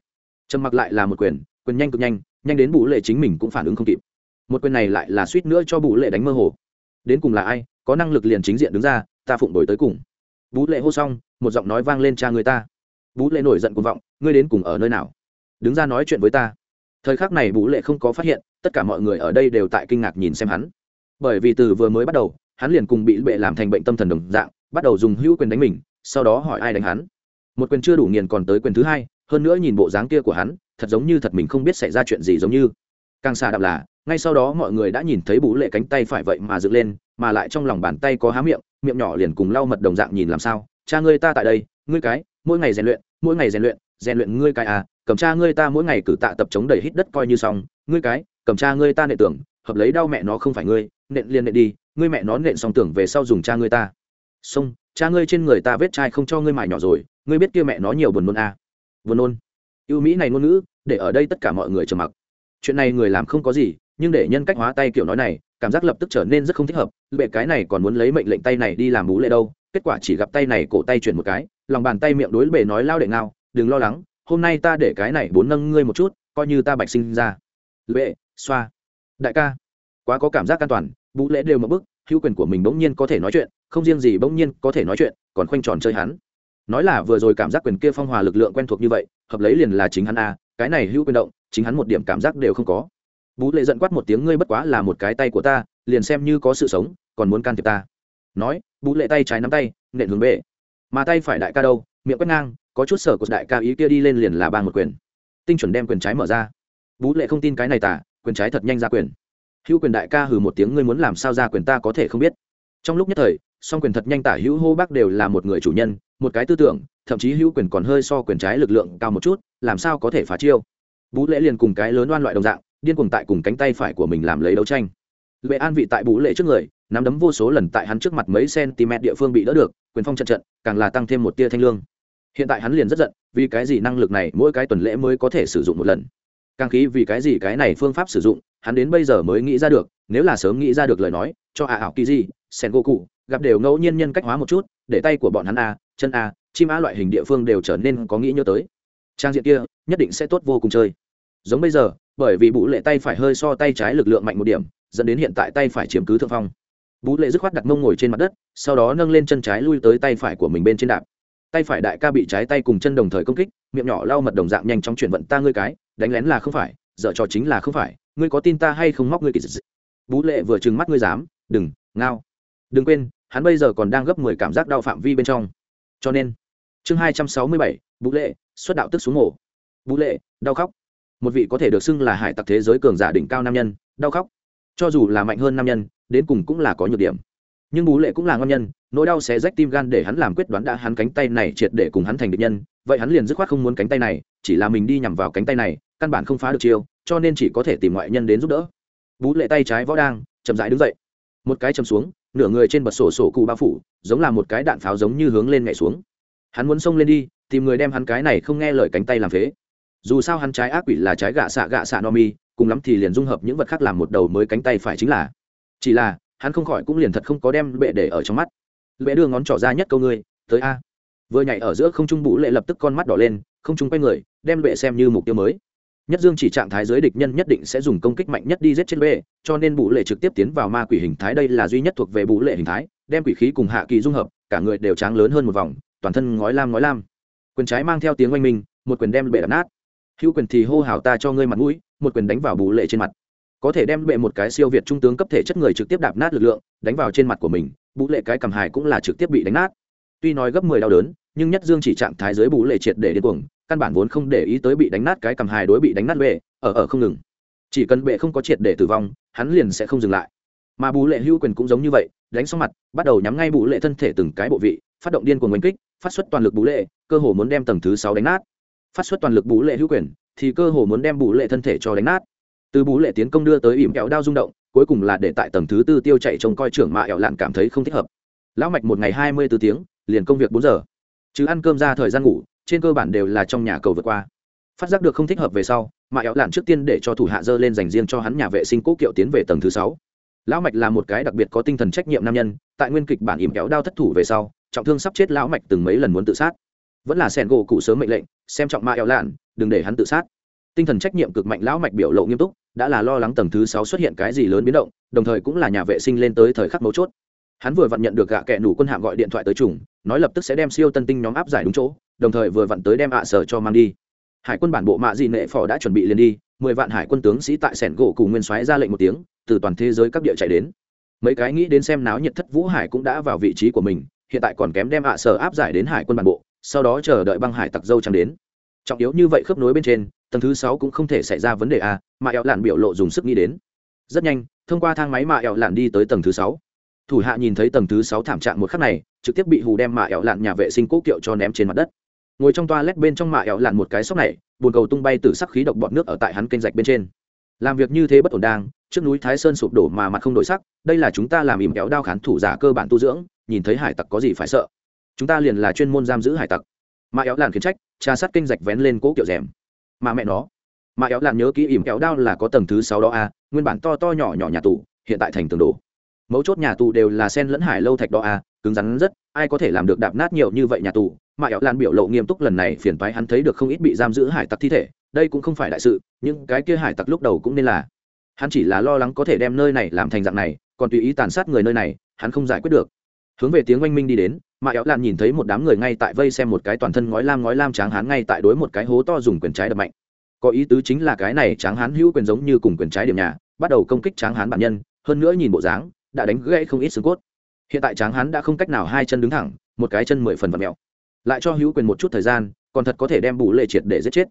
A: Trầm mặc lại là một quyền quyền nhanh cực nhanh nhanh đến bù lệ chính mình cũng phản ứng không kịp. Một quyền này lại là suýt nữa cho bù lệ đánh mơ hồ. Đến cùng là ai, có năng lực liền chính diện đứng ra, ta phụng đổi tới cùng bú lệ hô xong, một giọng nói vang lên cha người ta. Bú lệ nổi giận cuồng vọng, ngươi đến cùng ở nơi nào? Đứng ra nói chuyện với ta. Thời khắc này bú lệ không có phát hiện, tất cả mọi người ở đây đều tại kinh ngạc nhìn xem hắn. Bởi vì từ vừa mới bắt đầu, hắn liền cùng bị bệ làm thành bệnh tâm thần đồng dạng, bắt đầu dùng hữu quyền đánh mình, sau đó hỏi ai đánh hắn. Một quyền chưa đủ nghiền còn tới quyền thứ hai, hơn nữa nhìn bộ dáng kia của hắn, thật giống như thật mình không biết xảy ra chuyện gì giống như. Càng xa đạp là, ngay sau đó mọi người đã nhìn thấy bú lệ cánh tay phải vậy mà dựng lên mà lại trong lòng bàn tay có há miệng miệng nhỏ liền cùng lau mật đồng dạng nhìn làm sao, cha ngươi ta tại đây, ngươi cái, mỗi ngày rèn luyện, mỗi ngày rèn luyện rèn luyện ngươi cái à cầm cha ngươi ta mỗi ngày cử tạ tập chống đầy hít đất coi như xong, ngươi cái, cầm cha ngươi ta nệ tưởng, hợp lấy đau mẹ nó không phải ngươi, nện liền nện đi, ngươi mẹ nó nện xong tưởng về sau dùng cha ngươi ta. Xong, cha ngươi trên người ta vết chai không cho ngươi mài nhỏ rồi, ngươi biết kia mẹ nó nhiều buồn nôn à. buồn nôn. Ưu mỹ này ngôn ngữ, để ở đây tất cả mọi người trầm mặc. Chuyện này người làm không có gì nhưng để nhân cách hóa tay kiểu nói này, cảm giác lập tức trở nên rất không thích hợp. Bệ cái này còn muốn lấy mệnh lệnh tay này đi làm bú lệ đâu, kết quả chỉ gặp tay này cổ tay chuyển một cái, lòng bàn tay miệng đối bể nói lao đệ ngao, đừng lo lắng, hôm nay ta để cái này bốn nâng ngươi một chút, coi như ta bạch sinh ra. Lệ xoa. Đại ca. Quá có cảm giác an toàn, bú lễ đều một bức hữu quyền của mình bỗng nhiên có thể nói chuyện, không riêng gì bỗng nhiên có thể nói chuyện, còn khoanh tròn chơi hắn. Nói là vừa rồi cảm giác quyền kia phong hòa lực lượng quen thuộc như vậy, hợp lấy liền là chính hắn a, cái này hữu quyền động, chính hắn một điểm cảm giác đều không có bú lệ giận quát một tiếng, ngươi bất quá là một cái tay của ta, liền xem như có sự sống, còn muốn can thiệp ta. Nói, bú lệ tay trái nắm tay, nện hướng bệ. Mà tay phải đại ca đâu, miệng quét ngang, có chút sở của đại ca ý kia đi lên liền là ba một quyền. Tinh chuẩn đem quyền trái mở ra. Bú lệ không tin cái này tả, quyền trái thật nhanh ra quyền. Hữu quyền đại ca hừ một tiếng, ngươi muốn làm sao ra quyền ta có thể không biết. Trong lúc nhất thời, song quyền thật nhanh tả hữu hô bác đều là một người chủ nhân, một cái tư tưởng, thậm chí hữu quyền còn hơi so quyền trái lực lượng cao một chút, làm sao có thể phá chiêu. Bú lệ liền cùng cái lớn oan loại đồng dạng điên cuồng tại cùng cánh tay phải của mình làm lấy đấu tranh. Lệ an vị tại bú lệ trước người, nắm đấm vô số lần tại hắn trước mặt mấy cm địa phương bị đỡ được, quyền phong trận trận, càng là tăng thêm một tia thanh lương. Hiện tại hắn liền rất giận, vì cái gì năng lực này mỗi cái tuần lễ mới có thể sử dụng một lần? Càng khí vì cái gì cái này phương pháp sử dụng, hắn đến bây giờ mới nghĩ ra được, nếu là sớm nghĩ ra được lời nói, cho a ảo kỳ gì sen go cụ gặp đều ngẫu nhiên nhân cách hóa một chút, để tay của bọn hắn a, chân a, chim a loại hình địa phương đều trở nên có nghĩ nhớ tới. Trang diện kia, nhất định sẽ tốt vô cùng chơi giống bây giờ, bởi vì bụ lệ tay phải hơi so tay trái lực lượng mạnh một điểm, dẫn đến hiện tại tay phải chiếm cứ thượng phong. Bú lệ dứt khoát đặt mông ngồi trên mặt đất, sau đó nâng lên chân trái lui tới tay phải của mình bên trên đạp. Tay phải đại ca bị trái tay cùng chân đồng thời công kích, miệng nhỏ lau mật đồng dạng nhanh chóng chuyển vận ta ngươi cái, đánh lén là không phải, dở trò chính là không phải, ngươi có tin ta hay không móc ngươi kỳ dị bú lệ vừa trừng mắt ngươi dám, đừng, ngao. Đừng quên, hắn bây giờ còn đang gấp mười cảm giác đau phạm vi bên trong. Cho nên, chương hai trăm sáu mươi bảy, bú lệ, xuất đạo tức xuống mổ. Bú lệ, đau khóc một vị có thể được xưng là hải tặc thế giới cường giả đỉnh cao nam nhân, đau khóc. Cho dù là mạnh hơn nam nhân, đến cùng cũng là có nhược điểm. Nhưng bú lệ cũng là ngon nhân, nỗi đau sẽ rách tim gan để hắn làm quyết đoán đã hắn cánh tay này triệt để cùng hắn thành địch nhân, vậy hắn liền dứt khoát không muốn cánh tay này, chỉ là mình đi nhằm vào cánh tay này, căn bản không phá được chiêu, cho nên chỉ có thể tìm ngoại nhân đến giúp đỡ. Bú lệ tay trái võ đang, chậm rãi đứng dậy. Một cái chầm xuống, nửa người trên bật sổ sổ cụ bao phủ, giống là một cái đạn pháo giống như hướng lên nhảy xuống. Hắn muốn xông lên đi, tìm người đem hắn cái này không nghe lời cánh tay làm phế dù sao hắn trái ác quỷ là trái gạ xạ gạ xạ no mi, cùng lắm thì liền dung hợp những vật khác làm một đầu mới cánh tay phải chính là. Chỉ là, hắn không khỏi cũng liền thật không có đem bệ để ở trong mắt. Bệ đưa ngón trỏ ra nhất câu ngươi, tới a. Vừa nhảy ở giữa không trung bụ lệ lập tức con mắt đỏ lên, không trung quay người, đem bệ xem như mục tiêu mới. Nhất dương chỉ trạng thái giới địch nhân nhất định sẽ dùng công kích mạnh nhất đi giết chết bệ, cho nên bụ lệ trực tiếp tiến vào ma quỷ hình thái đây là duy nhất thuộc về bụ lệ hình thái, đem quỷ khí cùng hạ kỳ dung hợp, cả người đều tráng lớn hơn một vòng, toàn thân ngói lam ngói lam. Quyền trái mang theo tiếng oanh minh, một quyền đem bệ đập nát hữu quyền thì hô hào ta cho ngươi mặt mũi, một quyền đánh vào bù lệ trên mặt. Có thể đem bệ một cái siêu việt trung tướng cấp thể chất người trực tiếp đạp nát lực lượng, đánh vào trên mặt của mình, bù lệ cái cầm hài cũng là trực tiếp bị đánh nát. Tuy nói gấp mười đau đớn, nhưng nhất dương chỉ trạng thái dưới bù lệ triệt để điên cuồng, căn bản vốn không để ý tới bị đánh nát cái cầm hài đối bị đánh nát bệ, ở ở không ngừng. Chỉ cần bệ không có triệt để tử vong, hắn liền sẽ không dừng lại. Mà bù lệ hữu quyền cũng giống như vậy, đánh xong mặt, bắt đầu nhắm ngay bù lệ thân thể từng cái bộ vị, phát động điên cuồng oanh kích, phát xuất toàn lực bù lệ, cơ hồ muốn đem tầng thứ sáu đánh nát phát xuất toàn lực bù lệ hữu quyền, thì cơ hồ muốn đem bù lệ thân thể cho đánh nát. Từ bù lệ tiến công đưa tới ỉm kẹo đao rung động, cuối cùng là để tại tầng thứ tư tiêu chạy trông coi trưởng mạ ẹo lạn cảm thấy không thích hợp. Lão mạch một ngày hai mươi b ố tiếng, liền công việc bốn giờ. Chứ ăn cơm ra thời gian ngủ, trên cơ bản đều là trong nhà cầu vượt qua. Phát giác được không thích hợp về sau, mạ ẹo lạn trước tiên để cho thủ hạ dơ lên dành riêng cho hắn nhà vệ sinh cố kiệu tiến về tầng thứ sáu. Lão mạch là một cái đặc biệt có tinh thần trách nhiệm nam nhân, tại nguyên kịch bản ỉm kéo đao thất thủ về sau, trọng thương sắp chết lão mạch từng mấy lần muốn tự sát vẫn là sẻn gỗ cụ sớm mệnh lệnh, xem trọng ma eo lạn, đừng để hắn tự sát. Tinh thần trách nhiệm cực mạnh lão mạch biểu lộ nghiêm túc, đã là lo lắng tầng thứ sáu xuất hiện cái gì lớn biến động, đồng thời cũng là nhà vệ sinh lên tới thời khắc mấu chốt. Hắn vừa vặn nhận được gạ kẻ nủ quân hạm gọi điện thoại tới trùng, nói lập tức sẽ đem siêu tân tinh nhóm áp giải đúng chỗ, đồng thời vừa vặn tới đem ạ sở cho mang đi. Hải quân bản bộ mạ dị nệ phò đã chuẩn bị liền đi, mười vạn hải quân tướng sĩ tại sẻn gỗ cùng nguyên soái ra lệnh một tiếng, từ toàn thế giới các địa chạy đến. Mấy cái nghĩ đến xem náo nhiệt thất vũ hải cũng đã vào vị trí của mình, hiện tại còn kém đem ạ sở áp giải đến hải quân bản bộ sau đó chờ đợi băng hải tặc dâu trắng đến. Trọng yếu như vậy khớp nối bên trên, tầng thứ sáu cũng không thể xảy ra vấn đề a, mà ẹo lạn biểu lộ dùng sức nghĩ đến. Rất nhanh, thông qua thang máy mà ẹo lạn đi tới tầng thứ sáu. Thủ hạ nhìn thấy tầng thứ sáu thảm trạng một khắc này, trực tiếp bị hù đem mạ ẹo lạn nhà vệ sinh cố kiệu cho ném trên mặt đất. Ngồi trong toa lét bên trong mạ ẹo lạn một cái sóc này bồn cầu tung bay từ sắc khí độc bọt nước ở tại hắn kênh rạch bên trên. Làm việc như thế bất ổn đang, trước núi thái sơn sụp đổ mà mặt không đổi sắc, đây là chúng ta làm ìm kéo đao khán thủ giả cơ bản tu dưỡng, nhìn thấy hải tặc có gì phải sợ chúng ta liền là chuyên môn giam giữ hải tặc. Mà éo lạn khiến trách tra sát kinh rạch vén lên cố kiệu rèm. Mà mẹ nó. Mà éo lạn nhớ kỹ ỉm kéo đao là có tầng thứ sáu đó a à, nguyên bản to to nhỏ nhỏ nhà tù hiện tại thành tường đồ mấu chốt nhà tù đều là sen lẫn hải lâu thạch đó a à, cứng rắn rất ai có thể làm được đạp nát nhiều như vậy nhà tù? Mà éo lan biểu lộ nghiêm túc lần này phiền toái hắn thấy được không ít bị giam giữ hải tặc thi thể đây cũng không phải đại sự nhưng cái kia hải tặc lúc đầu cũng nên là. Hắn chỉ là lo lắng có thể đem nơi này làm thành dạng này còn tùy ý tàn sát người nơi này hắn không giải quyết được hướng về tiếng oanh minh đi đến, mà éo lan nhìn thấy một đám người ngay tại vây xem một cái toàn thân ngói lam ngói lam tráng hán ngay tại đối một cái hố to dùng quyền trái đập mạnh. Có ý tứ chính là cái này tráng hán hữu quyền giống như cùng quyền trái điểm nhà, bắt đầu công kích tráng hán bản nhân, hơn nữa nhìn bộ dáng, đã đánh gãy không ít xương cốt. Hiện tại tráng hán đã không cách nào hai chân đứng thẳng, một cái chân mười phần vật mẹo. Lại cho hữu quyền một chút thời gian, còn thật có thể đem bù lệ triệt để giết chết.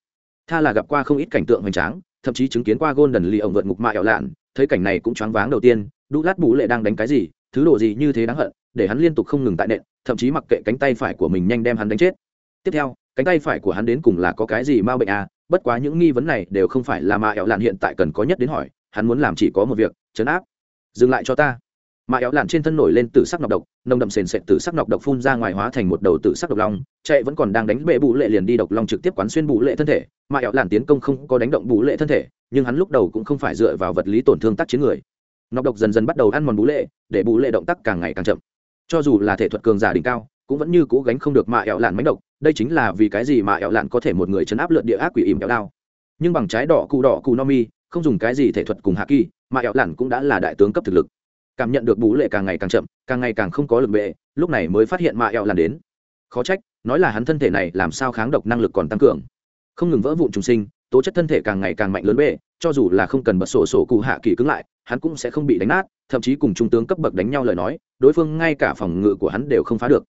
A: Tha là gặp qua không ít cảnh tượng hoành tráng, thậm chí chứng kiến qua gôn đần lì ổng vượt ngục mạ ẻo lạn, thấy cảnh này cũng choáng váng đầu tiên, đu lát bù lệ đang đánh cái gì, thứ đồ gì như thế đáng hận để hắn liên tục không ngừng tại nện, thậm chí mặc kệ cánh tay phải của mình nhanh đem hắn đánh chết. Tiếp theo, cánh tay phải của hắn đến cùng là có cái gì ma bệnh à? Bất quá những nghi vấn này đều không phải là ma ẻo lạn hiện tại cần có nhất đến hỏi, hắn muốn làm chỉ có một việc chấn áp. Dừng lại cho ta. Mà éo lạn trên thân nổi lên tử sắc nọc độc, nồng đậm sền sệt tử sắc nọc độc phun ra ngoài hóa thành một đầu tử sắc độc long, chạy vẫn còn đang đánh bệ bụ lệ liền đi độc long trực tiếp quán xuyên bụ lệ thân thể. Mà éo lạn tiến công không có đánh động bụ lệ thân thể, nhưng hắn lúc đầu cũng không phải dựa vào vật lý tổn thương tác chiến người. Nọc độc dần dần bắt đầu ăn mòn bú lệ, để bú lệ động tác càng ngày càng chậm cho dù là thể thuật cường giả đỉnh cao, cũng vẫn như cố gánh không được mạ ẹo lạn mánh độc, đây chính là vì cái gì mà ẹo lạn có thể một người chấn áp lượt địa ác quỷ ỉm ẹo đao. Nhưng bằng trái đỏ cụ đỏ cụ no mi, không dùng cái gì thể thuật cùng hạ kỳ, mà ẹo lạn cũng đã là đại tướng cấp thực lực. Cảm nhận được bú lệ càng ngày càng chậm, càng ngày càng không có lực bệ, lúc này mới phát hiện mạ ẹo lạn đến. Khó trách, nói là hắn thân thể này làm sao kháng độc năng lực còn tăng cường. Không ngừng vỡ vụn trùng sinh, tố chất thân thể càng ngày càng mạnh lớn bệ, cho dù là không cần bật sổ sổ cụ hạ kỳ cứng lại hắn cũng sẽ không bị đánh nát, thậm chí cùng trung tướng cấp bậc đánh nhau lời nói, đối phương ngay cả phòng ngự của hắn đều không phá được.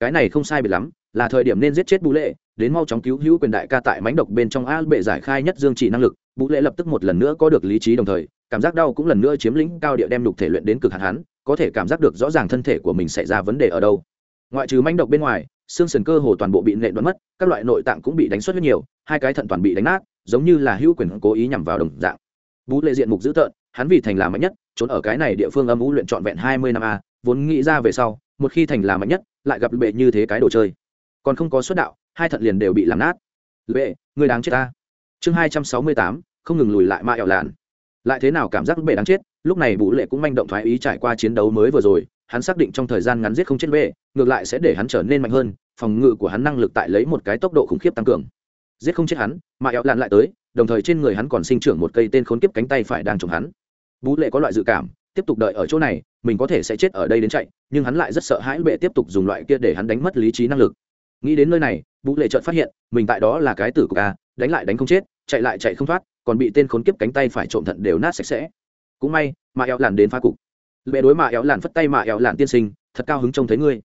A: Cái này không sai biệt lắm, là thời điểm nên giết chết bú lệ, đến mau chóng cứu hữu quyền đại ca tại mánh độc bên trong a bệ giải khai nhất dương trị năng lực bú lệ lập tức một lần nữa có được lý trí đồng thời, cảm giác đau cũng lần nữa chiếm lĩnh cao địa đem lục thể luyện đến cực hạn hắn, có thể cảm giác được rõ ràng thân thể của mình xảy ra vấn đề ở đâu. Ngoại trừ mánh độc bên ngoài, xương sườn cơ hồ toàn bộ bị nệ đoán mất, các loại nội tạng cũng bị đánh xuất rất nhiều, hai cái thận toàn bị đánh nát, giống như là hữu quyền cố ý nhằm vào đồng dạng bú lệ diện mục dữ tợn, hắn vì thành là mạnh nhất, trốn ở cái này địa phương âm u luyện trọn vẹn hai mươi năm a, vốn nghĩ ra về sau, một khi thành là mạnh nhất, lại gặp bệ như thế cái đồ chơi. Còn không có xuất đạo, hai thận liền đều bị làm nát. Bệ, người đáng chết ta. Chương hai trăm sáu mươi tám, không ngừng lùi lại ma ẻo lạn. Lại thế nào cảm giác bệ đáng chết? Lúc này bú lệ cũng manh động thoái ý trải qua chiến đấu mới vừa rồi, hắn xác định trong thời gian ngắn giết không chết bệ, ngược lại sẽ để hắn trở nên mạnh hơn, phòng ngự của hắn năng lực tại lấy một cái tốc độ khủng khiếp tăng cường. Giết không chết hắn mà ẻo lạn lại tới đồng thời trên người hắn còn sinh trưởng một cây tên khốn kiếp cánh tay phải đang trồng hắn. Bú lệ có loại dự cảm, tiếp tục đợi ở chỗ này, mình có thể sẽ chết ở đây đến chạy, nhưng hắn lại rất sợ hãi bệ tiếp tục dùng loại kia để hắn đánh mất lý trí năng lực. Nghĩ đến nơi này, bú lệ chợt phát hiện, mình tại đó là cái tử của ca à, đánh lại đánh không chết, chạy lại chạy không thoát, còn bị tên khốn kiếp cánh tay phải trộm thận đều nát sạch sẽ. Cũng may, mà éo lạn đến phá cục. Bệ đối mà éo lạn phất tay mà éo lạn tiên sinh, thật cao hứng trông thấy ngươi.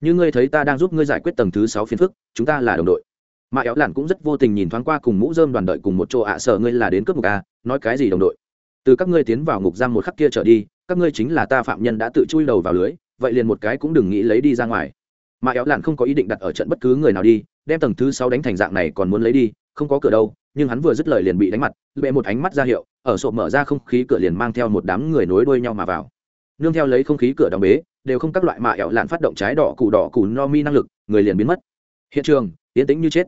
A: Như ngươi thấy ta đang giúp ngươi giải quyết tầng thứ sáu phiền phức, chúng ta là đồng đội mà éo Làn cũng rất vô tình nhìn thoáng qua cùng mũ dơm đoàn đợi cùng một chỗ ạ à sợ ngươi là đến cướp ngục a nói cái gì đồng đội? Từ các ngươi tiến vào ngục giam một khắc kia trở đi, các ngươi chính là ta phạm nhân đã tự chui đầu vào lưới, vậy liền một cái cũng đừng nghĩ lấy đi ra ngoài. Mà éo Làn không có ý định đặt ở trận bất cứ người nào đi, đem tầng thứ sáu đánh thành dạng này còn muốn lấy đi, không có cửa đâu, nhưng hắn vừa dứt lời liền bị đánh mặt, bệ một ánh mắt ra hiệu, ở sộp mở ra không khí cửa liền mang theo một đám người nối đuôi nhau mà vào. Nương theo lấy không khí cửa đóng bế, đều không các loại mạ éo lạn phát động trái đỏ, củ đỏ, củ no mi năng lực, người liền biến mất. Hiện trường, yên tĩnh như chết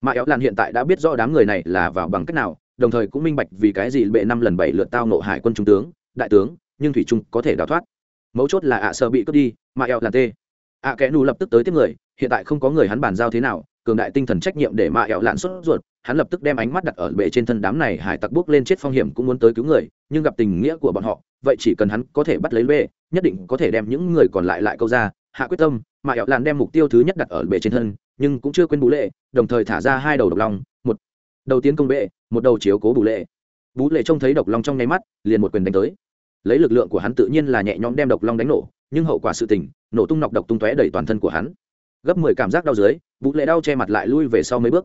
A: mạ éo lạn hiện tại đã biết rõ đám người này là vào bằng cách nào, đồng thời cũng minh bạch vì cái gì bệ năm lần bảy lượt tao nộ hải quân trung tướng, đại tướng, nhưng thủy trung có thể đào thoát. Mấu chốt là ạ à sợ bị cướp đi mạ éo lạn tê. Ạ kẽ nù lập tức tới tiếp người, hiện tại không có người hắn bàn giao thế nào, cường đại tinh thần trách nhiệm để mạ éo lạn xuất ruột, hắn lập tức đem ánh mắt đặt ở bệ trên thân đám này hải tặc bước lên chết phong hiểm cũng muốn tới cứu người, nhưng gặp tình nghĩa của bọn họ, vậy chỉ cần hắn có thể bắt lấy bệ, nhất định có thể đem những người còn lại lại câu ra, hạ quyết tâm, mà ẹo làn đem mục tiêu thứ nhất đặt ở bệ trên thân nhưng cũng chưa quên bù lệ, đồng thời thả ra hai đầu độc long, một đầu tiến công bệ, một đầu chiếu cố bù lệ. Bú lệ trông thấy độc long trong nháy mắt, liền một quyền đánh tới. Lấy lực lượng của hắn tự nhiên là nhẹ nhõm đem độc long đánh nổ, nhưng hậu quả sự tình, nổ tung nọc độc tung tóe đầy toàn thân của hắn. Gấp mười cảm giác đau dưới bú lệ đau che mặt lại lui về sau mấy bước.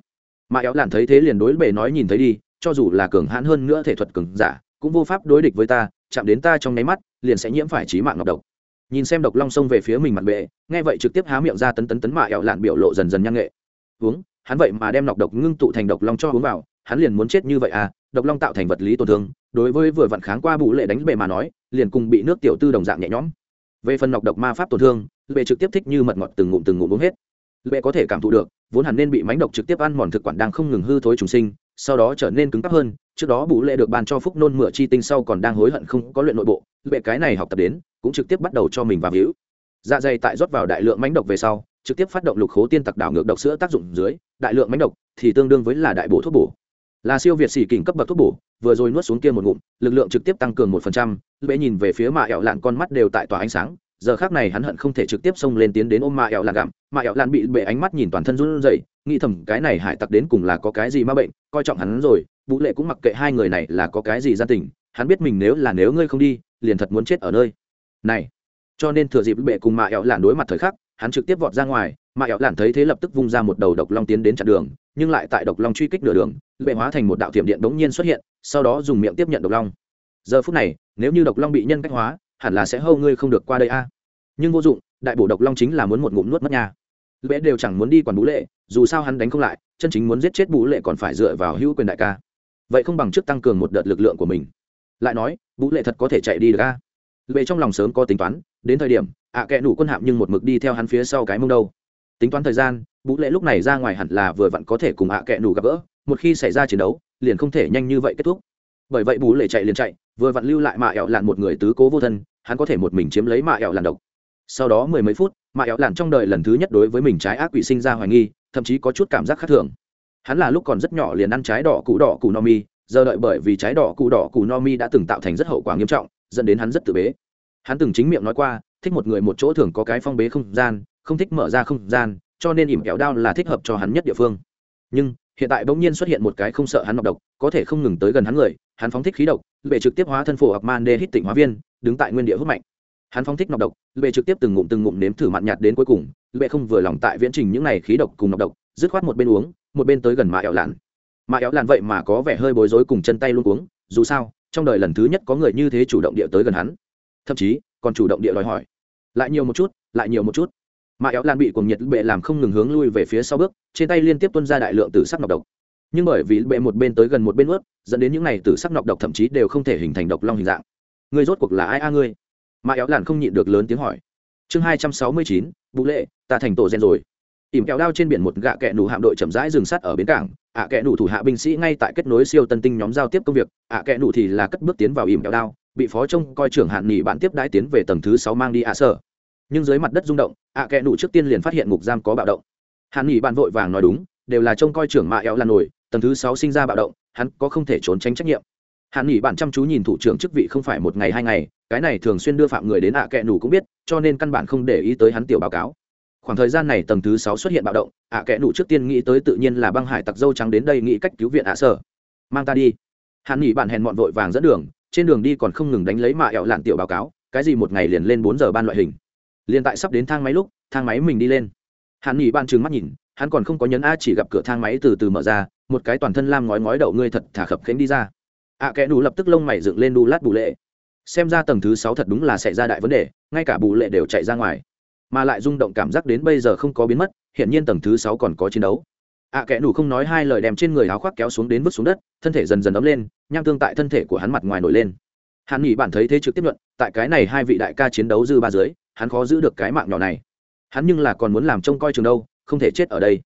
A: Mà éo làn thấy thế liền đối bệ nói nhìn thấy đi, cho dù là cường hãn hơn nữa thể thuật cường giả, cũng vô pháp đối địch với ta, chạm đến ta trong nháy mắt, liền sẽ nhiễm phải trí mạng ngọc độc nhìn xem độc long xông về phía mình mặt bệ, nghe vậy trực tiếp há miệng ra tấn tấn tấn mạ ẹo lạn biểu lộ dần dần nhang nghệ. Uống, hắn vậy mà đem nọc độc ngưng tụ thành độc long cho uống vào, hắn liền muốn chết như vậy à độc long tạo thành vật lý tổn thương, đối với vừa vặn kháng qua bù lệ đánh bệ mà nói, liền cùng bị nước tiểu tư đồng dạng nhẹ nhõm. Về phần nọc độc ma pháp tổn thương, bệ trực tiếp thích như mật ngọt từng ngụm từng ngụm uống hết. Bệ có thể cảm thụ được, vốn hẳn nên bị mánh độc trực tiếp ăn mòn thực quản đang không ngừng hư thối trùng sinh, sau đó trở nên cứng cáp hơn, trước đó bù lệ được ban cho phúc nôn mửa chi tinh sau còn đang hối hận không có luyện nội bộ, bệ cái này học tập đến cũng trực tiếp bắt đầu cho mình vào hữu dạ dày tại rót vào đại lượng mánh độc về sau, trực tiếp phát động lục khố tiên tặc đảo ngược độc sữa tác dụng dưới, đại lượng mánh độc thì tương đương với là đại bổ thuốc bổ. Là siêu việt xỉ kình cấp bậc thuốc bổ, vừa rồi nuốt xuống kia một ngụm, lực lượng trực tiếp tăng cường một phần trăm Lễ nhìn về phía mạ ẹo lạn con mắt đều tại tỏa ánh sáng, giờ khác này hắn hận không thể trực tiếp xông lên tiến đến ôm mạ ẹo lạn gặm. Mạ ẹo lạn bị bệ ánh mắt nhìn toàn thân run rẩy, nghĩ thầm cái này hải tặc đến cùng là có cái gì ma bệnh, coi trọng hắn rồi vũ lệ cũng mặc kệ hai người này là có cái gì gia tình, hắn biết mình nếu là nếu ngươi không đi, liền thật muốn chết ở nơi này. Cho nên thừa dịp bệ cùng mạ ẹo lạn đối mặt thời khắc, hắn trực tiếp vọt ra ngoài, mạ ẹo lạn thấy thế lập tức vung ra một đầu độc long tiến đến chặn đường, nhưng lại tại độc long truy kích nửa đường, bệ hóa thành một đạo tiệm điện bỗng nhiên xuất hiện, sau đó dùng miệng tiếp nhận độc long. Giờ phút này, nếu như độc long bị nhân cách hóa, hẳn là sẽ hâu ngươi không được qua đây a. Nhưng vô dụng, đại bổ độc long chính là muốn một ngụm nuốt mất nha. Bệ đều chẳng muốn đi quản bú lệ, dù sao hắn đánh không lại, chân chính muốn giết chết bú lệ còn phải dựa vào hữu quyền đại ca. Vậy không bằng trước tăng cường một đợt lực lượng của mình. Lại nói, bú lệ thật có thể chạy đi được a? Bệ trong lòng sớm có tính toán, đến thời điểm, ạ à kẽ đủ quân hạm nhưng một mực đi theo hắn phía sau cái mông đâu. Tính toán thời gian, bú lệ lúc này ra ngoài hẳn là vừa vặn có thể cùng ạ à kẽ đủ gặp gỡ, một khi xảy ra chiến đấu, liền không thể nhanh như vậy kết thúc. Bởi vậy bú lệ chạy liền chạy, vừa vặn lưu lại mạ ẹo lạn một người tứ cố vô thân, hắn có thể một mình chiếm lấy mạ ẹo lạn độc. Sau đó mười mấy phút mạ ẹo lạn trong đời lần thứ nhất đối với mình trái ác quỷ sinh ra hoài nghi, thậm chí có chút cảm giác khác thường. Hắn là lúc còn rất nhỏ liền ăn trái đỏ cụ đỏ cụ no mi, giờ đợi bởi vì trái đỏ cụ đỏ cụ no mi đã từng tạo thành rất hậu quả nghiêm trọng dẫn đến hắn rất tự bế. Hắn từng chính miệng nói qua, thích một người một chỗ thường có cái phong bế không gian, không thích mở ra không gian, cho nên ỉm kéo đao là thích hợp cho hắn nhất địa phương. Nhưng, hiện tại bỗng nhiên xuất hiện một cái không sợ hắn nọc độc, có thể không ngừng tới gần hắn người, hắn phóng thích khí độc bệ trực tiếp hóa thân phổ hoặc man đê hít tỉnh hóa viên, đứng tại nguyên địa hút mạnh. Hắn phóng thích nọc độc bệ trực tiếp từng ngụm từng ngụm nếm thử mặn nhạt đến cuối cùng bệ không vừa lòng tại viễn trình những này khí độc cùng nọc độc, dứt khoát một bên uống, một bên tới gần mạ éo lạn. Mạ éo lạn vậy mà có vẻ hơi bối rối cùng chân tay luôn uống dù sao trong đời lần thứ nhất có người như thế chủ động địa tới gần hắn. Thậm chí, còn chủ động địa đòi hỏi. Lại nhiều một chút, lại nhiều một chút. Mà éo lan bị cuồng nhiệt bệ làm không ngừng hướng lui về phía sau bước, trên tay liên tiếp tuân ra đại lượng tử sắc nọc độc. Nhưng bởi vì bệ một bên tới gần một bên ướt, dẫn đến những này tử sắc nọc độc thậm chí đều không thể hình thành độc long hình dạng. Ngươi rốt cuộc là ai a ngươi? Mà éo lan không nhịn được lớn tiếng hỏi. Chương hai trăm sáu mươi chín vũ lệ, ta thành tổ gen rồi. Ỉm kéo đao trên biển một gạ kẹ nù hạm đội chậm rãi dừng sắt ở bến cảng ạ à kẹ nủ thủ hạ binh sĩ ngay tại kết nối siêu tân tinh nhóm giao tiếp công việc, ạ à kẹ nủ thì là cất bước tiến vào ỉm kẹo đao, bị phó trông coi trưởng hạn nghỉ bạn tiếp đãi tiến về tầng thứ sáu mang đi ạ sở. Nhưng dưới mặt đất rung động, ạ à nụ trước tiên liền phát hiện ngục giam có bạo động. Hạn nghỉ bạn vội vàng nói đúng, đều là trông coi trưởng mạ éo lan nổi, tầng thứ sáu sinh ra bạo động, hắn có không thể trốn tránh trách nhiệm. Hạn nghỉ bạn chăm chú nhìn thủ trưởng chức vị không phải một ngày hai ngày, cái này thường xuyên đưa phạm người đến ạ kẽ nụ cũng biết, cho nên căn bản không để ý tới hắn tiểu báo cáo khoảng thời gian này tầng thứ sáu xuất hiện bạo động, ạ kẽ nụ trước tiên nghĩ tới tự nhiên là băng hải tặc dâu trắng đến đây nghĩ cách cứu viện ạ sở. Mang ta đi. Hàn nghỉ bạn hẹn mọn vội vàng dẫn đường, trên đường đi còn không ngừng đánh lấy mạ ẹo lạn tiểu báo cáo, cái gì một ngày liền lên bốn giờ ban loại hình. Liền tại sắp đến thang máy lúc, thang máy mình đi lên. Hàn nghỉ bạn trừng mắt nhìn, hắn còn không có nhấn a chỉ gặp cửa thang máy từ từ mở ra, một cái toàn thân lam ngói ngói đậu ngươi thật thả khập khánh đi ra. Ạ kẽ nụ lập tức lông mày dựng lên đu lát bù lệ. Xem ra tầng thứ sáu thật đúng là xảy ra đại vấn đề, ngay cả bù lệ đều chạy ra ngoài mà lại rung động cảm giác đến bây giờ không có biến mất hiện nhiên tầng thứ sáu còn có chiến đấu. Ạ à, kẽ nủ không nói hai lời đem trên người áo khoác kéo xuống đến vứt xuống đất thân thể dần dần ấm lên nham tương tại thân thể của hắn mặt ngoài nổi lên. Hắn nghĩ bản thấy thế trực tiếp luận tại cái này hai vị đại ca chiến đấu dư ba dưới hắn khó giữ được cái mạng nhỏ này. Hắn nhưng là còn muốn làm trông coi trường đâu không thể chết ở đây.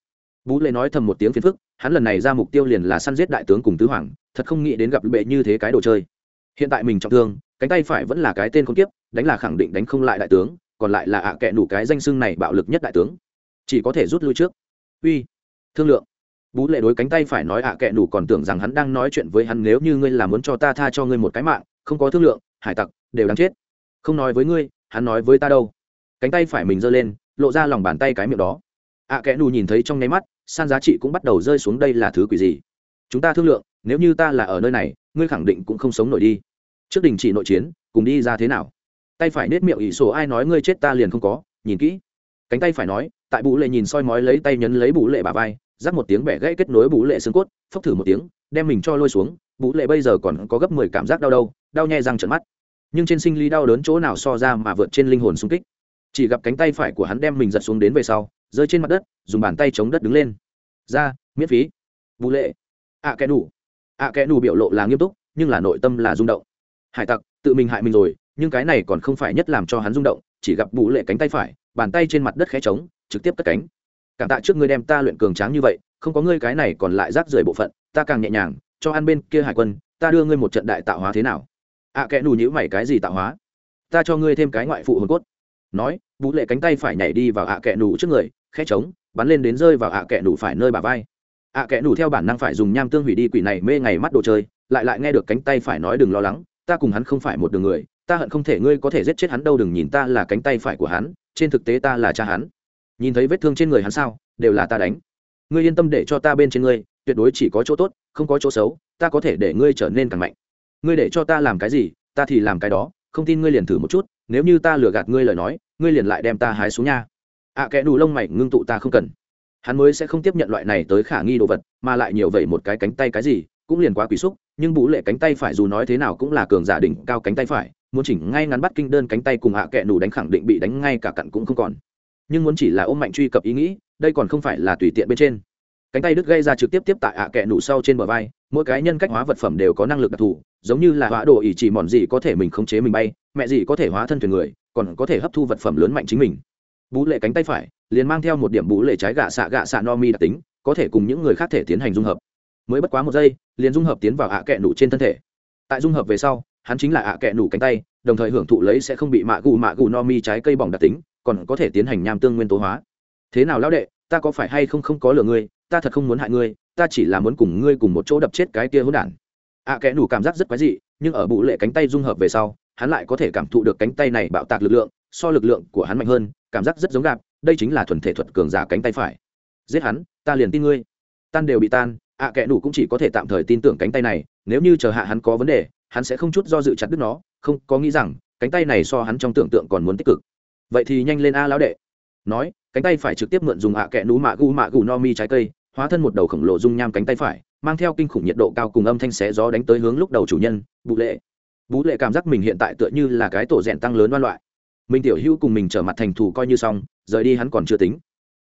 A: Bú lệ nói thầm một tiếng phiền phức hắn lần này ra mục tiêu liền là săn giết đại tướng cùng tứ hoàng thật không nghĩ đến gặp bệ như thế cái đồ chơi. Hiện tại mình trọng thương cánh tay phải vẫn là cái tên không tiếp đánh là khẳng định đánh không lại đại tướng còn lại là ạ à kệ nủ cái danh xưng này bạo lực nhất đại tướng. Chỉ có thể rút lui trước. Uy, thương lượng. Bú lệ đối cánh tay phải nói ạ à kệ nủ còn tưởng rằng hắn đang nói chuyện với hắn nếu như ngươi là muốn cho ta tha cho ngươi một cái mạng, không có thương lượng, hải tặc, đều đáng chết. Không nói với ngươi, hắn nói với ta đâu. Cánh tay phải mình giơ lên, lộ ra lòng bàn tay cái miệng đó. Ạ à kẽ nù nhìn thấy trong nháy mắt, san giá trị cũng bắt đầu rơi xuống đây là thứ quỷ gì? Chúng ta thương lượng, nếu như ta là ở nơi này, ngươi khẳng định cũng không sống nổi đi. Trước đình chỉ nội chiến, cùng đi ra thế nào? Tay phải nết miệng ỷ sổ ai nói ngươi chết ta liền không có nhìn kỹ. Cánh tay phải nói tại bú lệ nhìn soi mói lấy tay nhấn lấy bú lệ bà vai rắc một tiếng bẻ gãy kết nối bú lệ xương cốt phốc thử một tiếng đem mình cho lôi xuống bú lệ bây giờ còn có gấp mười cảm giác đau đâu đau nhè răng trận mắt. Nhưng trên sinh lý đau đớn chỗ nào so ra mà vượt trên linh hồn xung kích. Chỉ gặp cánh tay phải của hắn đem mình giật xuống đến về sau rơi trên mặt đất dùng bàn tay chống đất đứng lên. Ra miễn phí. Bú lệ. Ạ à, kẻ đủ. Ạ à, kẻ đủ biểu lộ là nghiêm túc nhưng là nội tâm là rung động. Hải tặc tự mình hại mình rồi nhưng cái này còn không phải nhất làm cho hắn rung động chỉ gặp bù lệ cánh tay phải bàn tay trên mặt đất khẽ trống trực tiếp cất cánh. Cảm tạ trước ngươi đem ta luyện cường tráng như vậy không có ngươi cái này còn lại rác rưởi bộ phận ta càng nhẹ nhàng cho ăn bên kia hải quân ta đưa ngươi một trận đại tạo hóa thế nào? Ạ à, kẽ nù nhữ mày cái gì tạo hóa? Ta cho ngươi thêm cái ngoại phụ hồn cốt. Nói bú lệ cánh tay phải nhảy đi vào ạ à kẽ nù trước người khẽ trống bắn lên đến rơi vào ạ à kẽ nù phải nơi bà vai. Ạ kẽ nù theo bản năng phải dùng nham tương hủy đi quỷ này mê ngày mắt đồ chơi lại lại nghe được cánh tay phải nói đừng lo lắng ta cùng hắn không phải một đường người ta hận không thể ngươi có thể giết chết hắn đâu đừng nhìn ta là cánh tay phải của hắn trên thực tế ta là cha hắn. Nhìn thấy vết thương trên người hắn sao đều là ta đánh. Ngươi yên tâm để cho ta bên trên ngươi tuyệt đối chỉ có chỗ tốt không có chỗ xấu ta có thể để ngươi trở nên càng mạnh. Ngươi để cho ta làm cái gì ta thì làm cái đó không tin ngươi liền thử một chút nếu như ta lừa gạt ngươi lời nói ngươi liền lại đem ta hái xuống nha. Ạ à, kẽ đủ lông mày ngưng tụ ta không cần. Hắn mới sẽ không tiếp nhận loại này tới khả nghi đồ vật mà lại nhiều vậy một cái cánh tay cái gì cũng liền quá quỷ xúc nhưng bú lệ cánh tay phải dù nói thế nào cũng là cường giả đỉnh cao cánh tay phải muốn chỉnh ngay ngắn bắt kinh đơn cánh tay cùng hạ kẹ nủ đánh khẳng định bị đánh ngay cả cặn cũng không còn. Nhưng muốn chỉ là ôm mạnh truy cập ý nghĩ, đây còn không phải là tùy tiện bên trên. Cánh tay đứt gây ra trực tiếp tiếp tại hạ kẹ nủ sau trên bờ vai, mỗi cái nhân cách hóa vật phẩm đều có năng lực đặc thù, giống như là hóa đồ ỷ chỉ mòn gì có thể mình khống chế mình bay, mẹ gì có thể hóa thân thuyền người, còn có thể hấp thu vật phẩm lớn mạnh chính mình. Bú lệ cánh tay phải, liền mang theo một điểm bú lệ trái gạ xạ gạ xạ no mi đặc tính, có thể cùng những người khác thể tiến hành dung hợp. Mới bất quá một giây, liền dung hợp tiến vào hạ kẹ nủ trên thân thể. Tại dung hợp về sau hắn chính là ạ kẹ nủ cánh tay, đồng thời hưởng thụ lấy sẽ không bị mạ gù mạ gù no mi trái cây bỏng đặc tính, còn có thể tiến hành nham tương nguyên tố hóa. Thế nào lão đệ, ta có phải hay không không có lừa ngươi, ta thật không muốn hại ngươi, ta chỉ là muốn cùng ngươi cùng một chỗ đập chết cái kia hỗn đản. Ạ kẽ nủ cảm giác rất quái dị, nhưng ở bụ lệ cánh tay dung hợp về sau, hắn lại có thể cảm thụ được cánh tay này bạo tạc lực lượng, so lực lượng của hắn mạnh hơn, cảm giác rất giống gạp, đây chính là thuần thể thuật cường giả cánh tay phải. Giết hắn, ta liền tin ngươi. Tan đều bị tan, ạ kẽ nủ cũng chỉ có thể tạm thời tin tưởng cánh tay này, nếu như chờ hạ hắn có vấn đề hắn sẽ không chút do dự chặt đứt nó, không có nghĩ rằng, cánh tay này so hắn trong tưởng tượng còn muốn tích cực. Vậy thì nhanh lên a lão đệ. Nói, cánh tay phải trực tiếp mượn dùng ạ kẹ nú mạ gu mạ gu no mi trái cây, hóa thân một đầu khổng lồ dung nham cánh tay phải, mang theo kinh khủng nhiệt độ cao cùng âm thanh xé gió đánh tới hướng lúc đầu chủ nhân bụ lệ. Bú lệ cảm giác mình hiện tại tựa như là cái tổ rèn tăng lớn đoan loại. Mình tiểu hữu cùng mình trở mặt thành thù coi như xong, rời đi hắn còn chưa tính.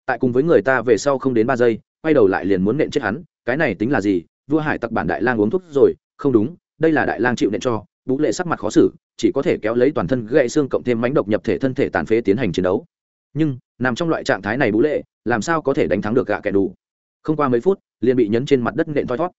A: Tại cùng với người ta về sau không đến ba giây, quay đầu lại liền muốn nện chết hắn, cái này tính là gì? Vua hải tặc bản đại lang uống thuốc rồi, không đúng đây là đại lang chịu nện cho, bú lệ sắc mặt khó xử, chỉ có thể kéo lấy toàn thân gãy xương cộng thêm mánh độc nhập thể thân thể tàn phế tiến hành chiến đấu. Nhưng, nằm trong loại trạng thái này bú lệ, làm sao có thể đánh thắng được gạ kẻ đủ? Không qua mấy phút, liền bị nhấn trên mặt đất nện thoi thót.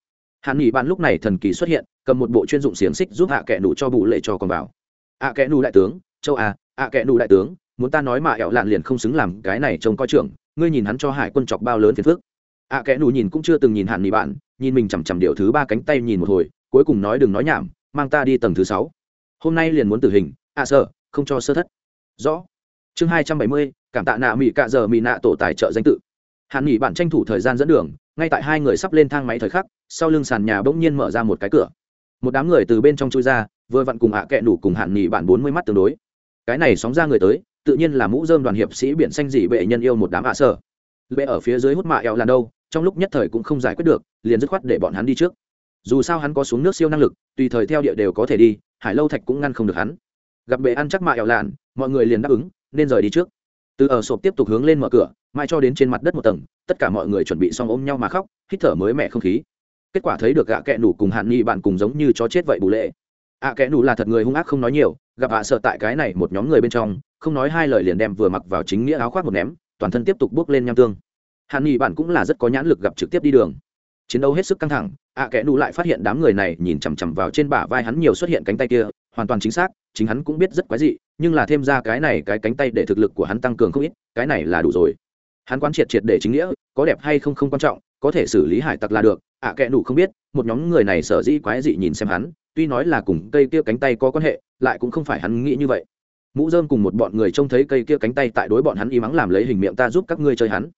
A: Hạn nghỉ bạn lúc này thần kỳ xuất hiện, cầm một bộ chuyên dụng xiềng xích giúp hạ kẻ đủ cho bù lệ cho còn vào. Ạ kẻ đủ đại tướng, châu à ạ kẻ đủ đại tướng, muốn ta nói mà ẹo lạn liền không xứng làm cái này trông coi trưởng, ngươi nhìn hắn cho hải quân chọc bao lớn phiền phước ạ kẻ đủ nhìn cũng chưa từng nhìn hạn nghỉ bạn, nhìn mình chằm chằm điệu thứ ba cánh tay nhìn một hồi cuối cùng nói đừng nói nhảm, mang ta đi tầng thứ sáu. Hôm nay liền muốn tử hình ạ à sợ, không cho sơ thất. Rõ. Chương hai trăm bảy mươi, cảm tạ nạ mỹ cạ giờ mỹ nạ tổ tài trợ danh tự. Hạn nghỉ bạn tranh thủ thời gian dẫn đường, ngay tại hai người sắp lên thang máy thời khắc, sau lưng sàn nhà bỗng nhiên mở ra một cái cửa. Một đám người từ bên trong chui ra, vừa vặn cùng ạ à kẹ đủ cùng hạn nghỉ bạn bốn mươi mắt tương đối. Cái này sóng ra người tới, tự nhiên là mũ dơm đoàn hiệp sĩ biển xanh dị bệ nhân yêu một đám ạ sở bệ ở phía dưới hút mạ eo làn đâu, trong lúc nhất thời cũng không giải quyết được, liền dứt khoát để bọn hắn đi trước dù sao hắn có xuống nước siêu năng lực tùy thời theo địa đều có thể đi hải lâu thạch cũng ngăn không được hắn. Gặp bệ ăn chắc mạ eo lạn mọi người liền đáp ứng nên rời đi trước. Từ ở sộp tiếp tục hướng lên mở cửa mai cho đến trên mặt đất một tầng tất cả mọi người chuẩn bị xong ôm nhau mà khóc hít thở mới mẻ không khí. Kết quả thấy được gạ kẹ nủ cùng hạn nghị bạn cùng giống như chó chết vậy bù lệ. Ạ à, kẽ nủ là thật người hung ác không nói nhiều gặp hạ sợ tại cái này một nhóm người bên trong không nói hai lời liền đem vừa mặc vào chính nghĩa áo khoác một ném toàn thân tiếp tục bước lên nham tương. Hạn nghị bạn cũng là rất có nhãn lực gặp trực tiếp đi đường chiến đấu hết sức căng thẳng ạ à, kẽ nủ lại phát hiện đám người này nhìn chằm chằm vào trên bả vai hắn nhiều xuất hiện cánh tay kia hoàn toàn chính xác chính hắn cũng biết rất quái dị nhưng là thêm ra cái này cái cánh tay để thực lực của hắn tăng cường không ít cái này là đủ rồi. Hắn quán triệt triệt để chính nghĩa có đẹp hay không không quan trọng có thể xử lý hải tặc là được ạ à, kẽ nủ không biết một nhóm người này sở dĩ quái dị nhìn xem hắn tuy nói là cùng cây kia cánh tay có quan hệ lại cũng không phải hắn nghĩ như vậy. Mũ dơm cùng một bọn người trông thấy cây kia cánh tay tại đối bọn hắn y mắng làm lấy hình miệng ta giúp các ngươi chơi hắn.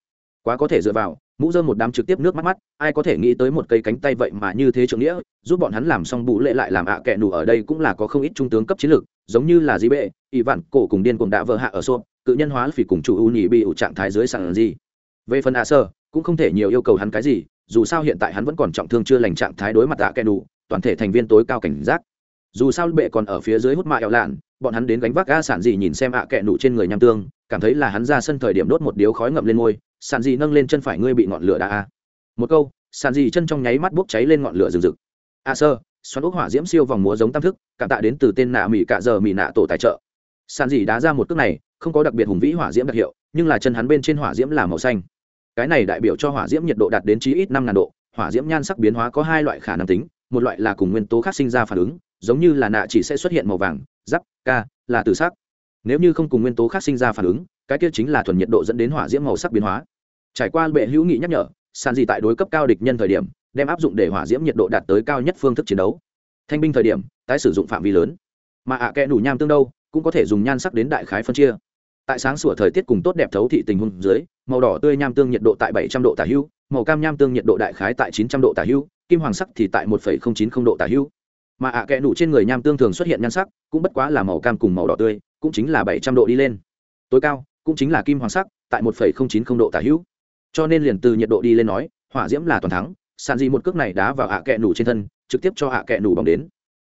A: Quá có thể dựa vào mũ dơ một đám trực tiếp nước mắt mắt, ai có thể nghĩ tới một cây cánh tay vậy mà như thế trưởng nghĩa, giúp bọn hắn làm xong bụ lệ lại làm ạ à kẹ ở đây cũng là có không ít trung tướng cấp chiến lược, giống như là di bệ ỷ vạn, cổ cùng điên cùng đã vợ hạ ở xô, cự nhân hóa phỉ cùng chủ u nhị bị ủ trạng thái dưới sàn gì. Về phần ạ sơ, cũng không thể nhiều yêu cầu hắn cái gì, dù sao hiện tại hắn vẫn còn trọng thương chưa lành trạng thái đối mặt ạ kẻ nù, toàn thể thành viên tối cao cảnh giác. Dù sao bệ còn ở phía dưới hút mạ ẹo lạn, bọn hắn đến gánh vác ga sản gì nhìn xem ạ kẻ nụ trên người nham tương cảm thấy là hắn ra sân thời điểm đốt một điếu khói ngậm lên môi sàn dì nâng lên chân phải ngươi bị ngọn lửa đã a. Một câu, sàn dì chân trong nháy mắt bốc cháy lên ngọn lửa rừng rực. A sơ, xoắn ốc hỏa diễm siêu vòng múa giống tam thức, cảm tạ đến từ tên nạ mỹ cạ giờ mỹ nạ tổ tài trợ. Sàn dì đá ra một cước này, không có đặc biệt hùng vĩ hỏa diễm đặc hiệu, nhưng là chân hắn bên trên hỏa diễm là màu xanh. Cái này đại biểu cho hỏa diễm nhiệt độ đạt đến chí ít năm ngàn độ, hỏa diễm nhan sắc biến hóa có hai loại khả năng tính, một loại là cùng nguyên tố khác sinh ra phản ứng, giống như là nạ chỉ sẽ xuất hiện màu vàng, giáp, ca, là từ sắc nếu như không cùng nguyên tố khác sinh ra phản ứng cái kia chính là thuần nhiệt độ dẫn đến hỏa diễm màu sắc biến hóa. Trải qua bệ hữu nghị nhắc nhở sàn gì tại đối cấp cao địch nhân thời điểm đem áp dụng để hỏa diễm nhiệt độ đạt tới cao nhất phương thức chiến đấu. Thanh binh thời điểm tái sử dụng phạm vi lớn. Mà ạ à kẽ đủ nham tương đâu cũng có thể dùng nhan sắc đến đại khái phân chia. Tại sáng sủa thời tiết cùng tốt đẹp thấu thị tình huống dưới màu đỏ tươi nham tương nhiệt độ tại 700 độ tả hưu màu cam nham tương nhiệt độ đại khái tại 900 độ tả hưu kim hoàng sắc thì tại 1,090 độ tả hưu. Mà ạ à kẽ đủ trên người nham tương thường xuất hiện nhan sắc cũng bất quá là màu cam cùng màu đỏ tươi cũng chính là 700 độ đi lên. Tối cao cũng chính là kim hoàng sắc tại 1,090 độ tả hữu, cho nên liền từ nhiệt độ đi lên nói hỏa diễm là toàn thắng sàn gì một cước này đá vào ạ à nủ trên thân trực tiếp cho ạ à nủ bóng đến.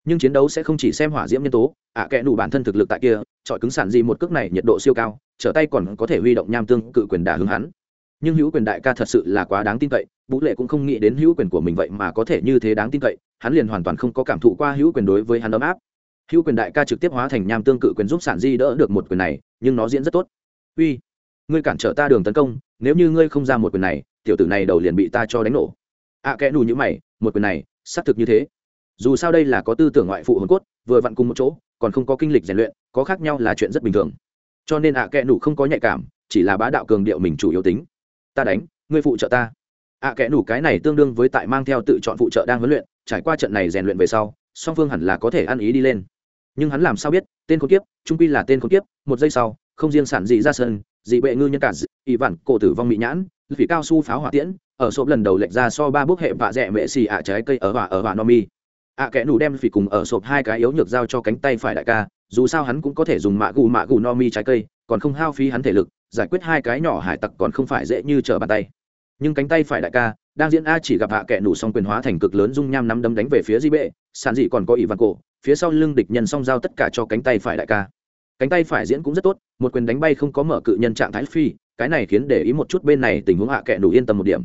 A: Nhưng chiến đấu sẽ không chỉ xem hỏa diễm nhân tố ạ à nủ bản thân thực lực tại kia chọi cứng sàn gì một cước này nhiệt độ siêu cao trở tay còn có thể huy động nham tương cự quyền đả hướng hắn. Nhưng hữu quyền đại ca thật sự là quá đáng tin cậy vũ lệ cũng không nghĩ đến hữu quyền của mình vậy mà có thể như thế đáng tin cậy hắn liền hoàn toàn không có cảm thụ qua hữu quyền đối với hắn ấm áp hữu quyền đại ca trực tiếp hóa thành nham tương cự quyền giúp sản di đỡ được một quyền này nhưng nó diễn rất tốt. Uy ngươi cản trở ta đường tấn công nếu như ngươi không ra một quyền này tiểu tử này đầu liền bị ta cho đánh nổ. Ạ à, kẽ đủ như mày một quyền này xác thực như thế. Dù sao đây là có tư tưởng ngoại phụ hồn cốt vừa vặn cùng một chỗ còn không có kinh lịch rèn luyện có khác nhau là chuyện rất bình thường. Cho nên ạ à kẽ đủ không có nhạy cảm chỉ là bá đạo cường điệu mình chủ yếu tính. Ta đánh ngươi phụ trợ ta. Ạ à, kẽ đủ cái này tương đương với tại mang theo tự chọn phụ trợ đang huấn luyện trải qua trận này rèn luyện về sau song phương hẳn là có thể ăn ý đi lên nhưng hắn làm sao biết, tên khốn kiếp, trung pi là tên khốn kiếp, một giây sau, không riêng sản dị ra sân, dị bệ ngư nhân cả ỷ vạn cổ tử vong mỹ nhãn vì cao su pháo hỏa tiễn, ở sộp lần đầu lệch ra so ba bước hệ vạ dẹ mệ xì ạ trái cây ở vạ ở vạ no mi. Ạ kẽ nủ đem phỉ cùng ở sộp hai cái yếu nhược giao cho cánh tay phải đại ca, dù sao hắn cũng có thể dùng mạ gù mạ gù no mi trái cây, còn không hao phí hắn thể lực, giải quyết hai cái nhỏ hải tặc còn không phải dễ như trở bàn tay nhưng cánh tay phải đại ca, đang diễn a chỉ gặp hạ kẻ nủ xong quyền hóa thành cực lớn dung nham nắm đấm đánh về phía di bệ, sàn dị còn có ỷ văn cổ phía sau lưng địch nhân song giao tất cả cho cánh tay phải đại ca. Cánh tay phải diễn cũng rất tốt, một quyền đánh bay không có mở cự nhân trạng thái phi, cái này khiến để ý một chút bên này tình huống hạ kẻ nủ yên tâm một điểm.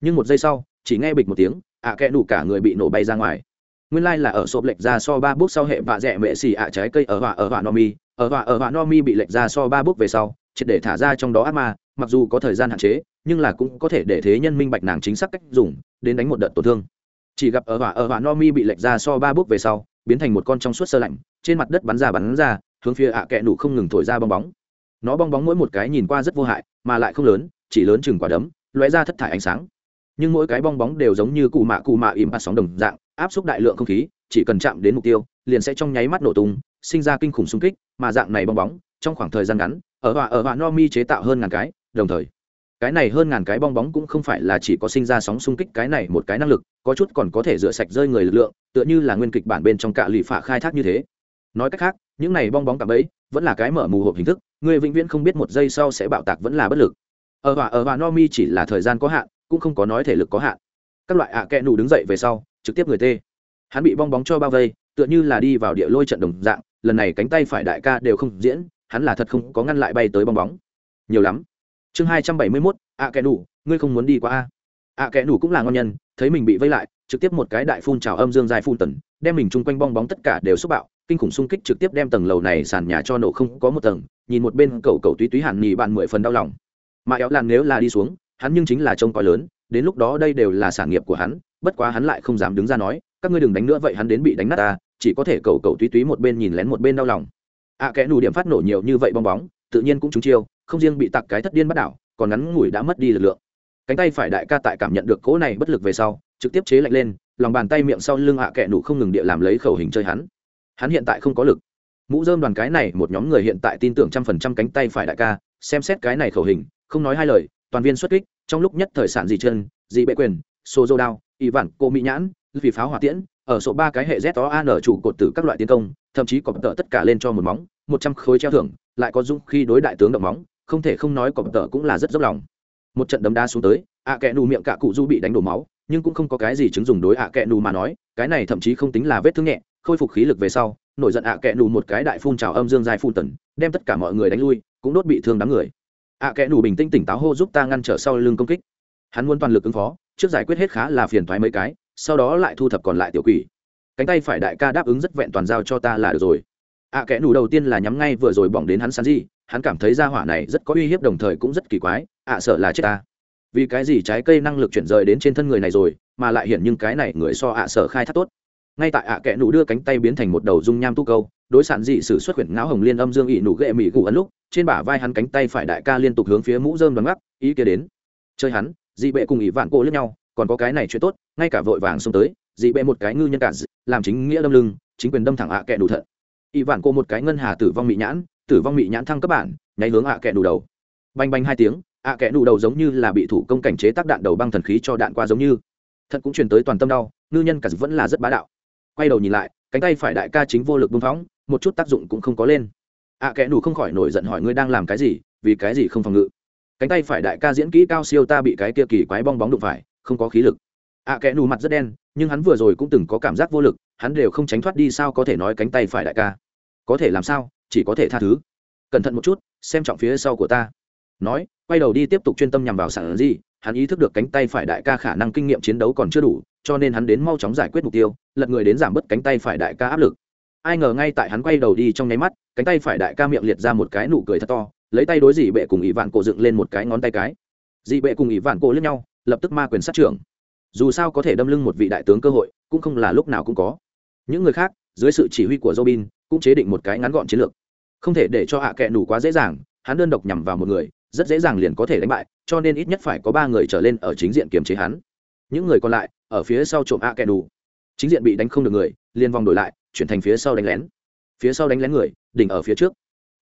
A: Nhưng một giây sau, chỉ nghe bịch một tiếng, hạ kẻ nủ cả người bị nổ bay ra ngoài. Nguyên lai là ở sộp lệch ra so ba bước sau hệ vạ dẹ mệ xì ạ trái cây ở họa ở họa no mi, ở họa ở họa no mi bị lệch ra so ba bước về sau, triệt để thả ra trong đó ác ma, mặc dù có thời gian hạn chế nhưng là cũng có thể để thế nhân minh bạch nàng chính xác cách dùng, đến đánh một đợt tổn thương. Chỉ gặp ở hỏa ở hỏa no mi bị lệch ra so ba bước về sau, biến thành một con trong suốt sơ lạnh, trên mặt đất bắn ra bắn ra, hướng phía ạ kẹ nụ không ngừng thổi ra bong bóng. Nó bong bóng mỗi một cái nhìn qua rất vô hại, mà lại không lớn, chỉ lớn chừng quả đấm, lóe ra thất thải ánh sáng. Nhưng mỗi cái bong bóng đều giống như cụ mạ cụ mạ ìm ạt sóng đồng dạng, áp xúc đại lượng không khí, chỉ cần chạm đến mục tiêu, liền sẽ trong nháy mắt nổ tung, sinh ra kinh khủng xung kích, mà dạng này bong bóng, trong khoảng thời gian ngắn, ở hỏa ở hỏa no mi chế tạo hơn ngàn cái, đồng thời cái này hơn ngàn cái bong bóng cũng không phải là chỉ có sinh ra sóng xung kích cái này một cái năng lực, có chút còn có thể rửa sạch rơi người lực lượng, tựa như là nguyên kịch bản bên trong cạ lụy phạ khai thác như thế. Nói cách khác, những này bong bóng cạm ấy vẫn là cái mở mù hộp hình thức, người vĩnh viễn không biết một giây sau sẽ bạo tạc vẫn là bất lực. Ở và ở và no mi chỉ là thời gian có hạn, cũng không có nói thể lực có hạn. Các loại ạ à kẹ nủ đứng dậy về sau, trực tiếp người tê. Hắn bị bong bóng cho bao vây, tựa như là đi vào địa lôi trận đồng dạng, lần này cánh tay phải đại ca đều không diễn, hắn là thật không có ngăn lại bay tới bong bóng. Nhiều lắm chương hai trăm bảy mươi mốt ạ kẻ đủ ngươi không muốn đi qua a. Ạ kẻ đủ cũng là ngon nhân thấy mình bị vây lại trực tiếp một cái đại phun trào âm dương dài phun tần đem mình chung quanh bong bóng tất cả đều xúc bạo kinh khủng xung kích trực tiếp đem tầng lầu này sàn nhà cho nổ không có một tầng nhìn một bên cầu cầu túy túy hàn nhì bạn mười phần đau lòng. Mà éo làn nếu là đi xuống hắn nhưng chính là trông coi lớn đến lúc đó đây đều là sản nghiệp của hắn bất quá hắn lại không dám đứng ra nói các ngươi đừng đánh nữa vậy hắn đến bị đánh nát ta chỉ có thể cầu cầu túy túy một bên nhìn lén một bên đau lòng. Ạ à, kẽ nù điểm phát nổ nhiều như vậy bong bóng tự nhiên cũng trúng chiêu không riêng bị tặc cái thất điên bắt đảo, còn ngắn ngủi đã mất đi lực lượng. Cánh tay phải đại ca tại cảm nhận được cỗ này bất lực về sau, trực tiếp chế lạnh lên, lòng bàn tay miệng sau lưng hạ à kẽ không ngừng địa làm lấy khẩu hình chơi hắn. Hắn hiện tại không có lực. Mũ dơm đoàn cái này, một nhóm người hiện tại tin tưởng trăm phần trăm cánh tay phải đại ca, xem xét cái này khẩu hình, không nói hai lời, toàn viên xuất kích, trong lúc nhất thời sản dị chân, dị bệ quyền xô dô đao, ỷ vản cô mỹ nhãn, vì pháo hỏa tiễn, ở số ba cái hệ z đó an chủ cột tử các loại tiến công, thậm chí có tợ tất cả lên cho một móng, một trăm khối treo thưởng, lại có dũng khi đối đại tướng động móng không thể không nói cọp tợ cũng là rất dốc lòng. Một trận đấm đá xuống tới, ạ kẹ nù miệng cả cụ du bị đánh đổ máu, nhưng cũng không có cái gì chứng dùng đối ạ kẹ nù mà nói, cái này thậm chí không tính là vết thương nhẹ, khôi phục khí lực về sau, nổi giận ạ kẹ nù một cái đại phun trào âm dương dài phun tần, đem tất cả mọi người đánh lui, cũng đốt bị thương đám người. Ạ kẽ nù bình tĩnh tỉnh táo hô giúp ta ngăn trở sau lưng công kích. Hắn muốn toàn lực ứng phó, trước giải quyết hết khá là phiền thoái mấy cái, sau đó lại thu thập còn lại tiểu quỷ. Cánh tay phải đại ca đáp ứng rất vẹn toàn giao cho ta là được rồi. Ạ kẽ nủ đầu tiên là nhắm ngay vừa rồi bỏng đến hắn san gì hắn cảm thấy ra hỏa này rất có uy hiếp đồng thời cũng rất kỳ quái, ạ, sợ là chết ta. Vì cái gì trái cây năng lực chuyển rời đến trên thân người này rồi, mà lại hiện nhưng cái này người so ạ, sợ khai thác tốt. Ngay tại ạ kẽ nụ đưa cánh tay biến thành một đầu dung nham tu câu, đối sản dị sử xuất quyển ngão hồng liên âm dương ỵ nụ ghệ mỹ gù ấn lúc, trên bả vai hắn cánh tay phải đại ca liên tục hướng phía mũ dơm đoán ngắc, ý kia đến. Chơi hắn, dị bệ cùng ỷ vạn cô lẫn nhau, còn có cái này chuyện tốt, ngay cả vội vàng xông tới, dị bệ một cái ngư nhân cả làm chính nghĩa đâm lưng, chính quyền đâm thẳng ạ kẹ đủ thận. Ỷ vạn cô một cái ngân hà tử vong mị nhãn tử vong mị nhãn thăng các bản nháy hướng ạ kẹ đủ đầu. Banh banh hai tiếng ạ kẹ đủ đầu giống như là bị thủ công cảnh chế tác đạn đầu băng thần khí cho đạn qua giống như. Thật cũng truyền tới toàn tâm đau ngư nhân cả vẫn là rất bá đạo. Quay đầu nhìn lại cánh tay phải đại ca chính vô lực bưng phóng một chút tác dụng cũng không có lên. Ạ kẹ kẽ không khỏi nổi giận hỏi ngươi đang làm cái gì vì cái gì không phòng ngự? Cánh tay phải đại ca diễn kỹ cao siêu ta bị cái kia kỳ quái bong bóng đụng phải không có khí lực. Ạ à, kẽ nù mặt rất đen nhưng hắn vừa rồi cũng từng có cảm giác vô lực hắn đều không tránh thoát đi sao có thể nói cánh tay phải đại ca? Có thể làm sao? Chỉ có thể tha thứ. Cẩn thận một chút, xem trọng phía sau của ta. Nói, quay đầu đi tiếp tục chuyên tâm nhằm vào sản gì hắn ý thức được cánh tay phải đại ca khả năng kinh nghiệm chiến đấu còn chưa đủ, cho nên hắn đến mau chóng giải quyết mục tiêu, lật người đến giảm bớt cánh tay phải đại ca áp lực. Ai ngờ ngay tại hắn quay đầu đi trong nháy mắt, cánh tay phải đại ca miệng liệt ra một cái nụ cười thật to, lấy tay đối dị bệ cùng ỷ vạn cổ dựng lên một cái ngón tay cái. Dị bệ cùng ỷ vạn cổ lẫn nhau, lập tức ma quyền sát trưởng. Dù sao có thể đâm lưng một vị đại tướng cơ hội, cũng không là lúc nào cũng có. Những người khác, dưới sự chỉ huy của robin, cũng chế định một cái ngắn gọn chiến lược không thể để cho hạ kệ nủ quá dễ dàng, hắn đơn độc nhằm vào một người, rất dễ dàng liền có thể đánh bại, cho nên ít nhất phải có ba người trở lên ở chính diện kiềm chế hắn. Những người còn lại, ở phía sau trộm hạ kệ nủ. Chính diện bị đánh không được người, liền vòng đổi lại, chuyển thành phía sau đánh lén. Phía sau đánh lén người, đỉnh ở phía trước.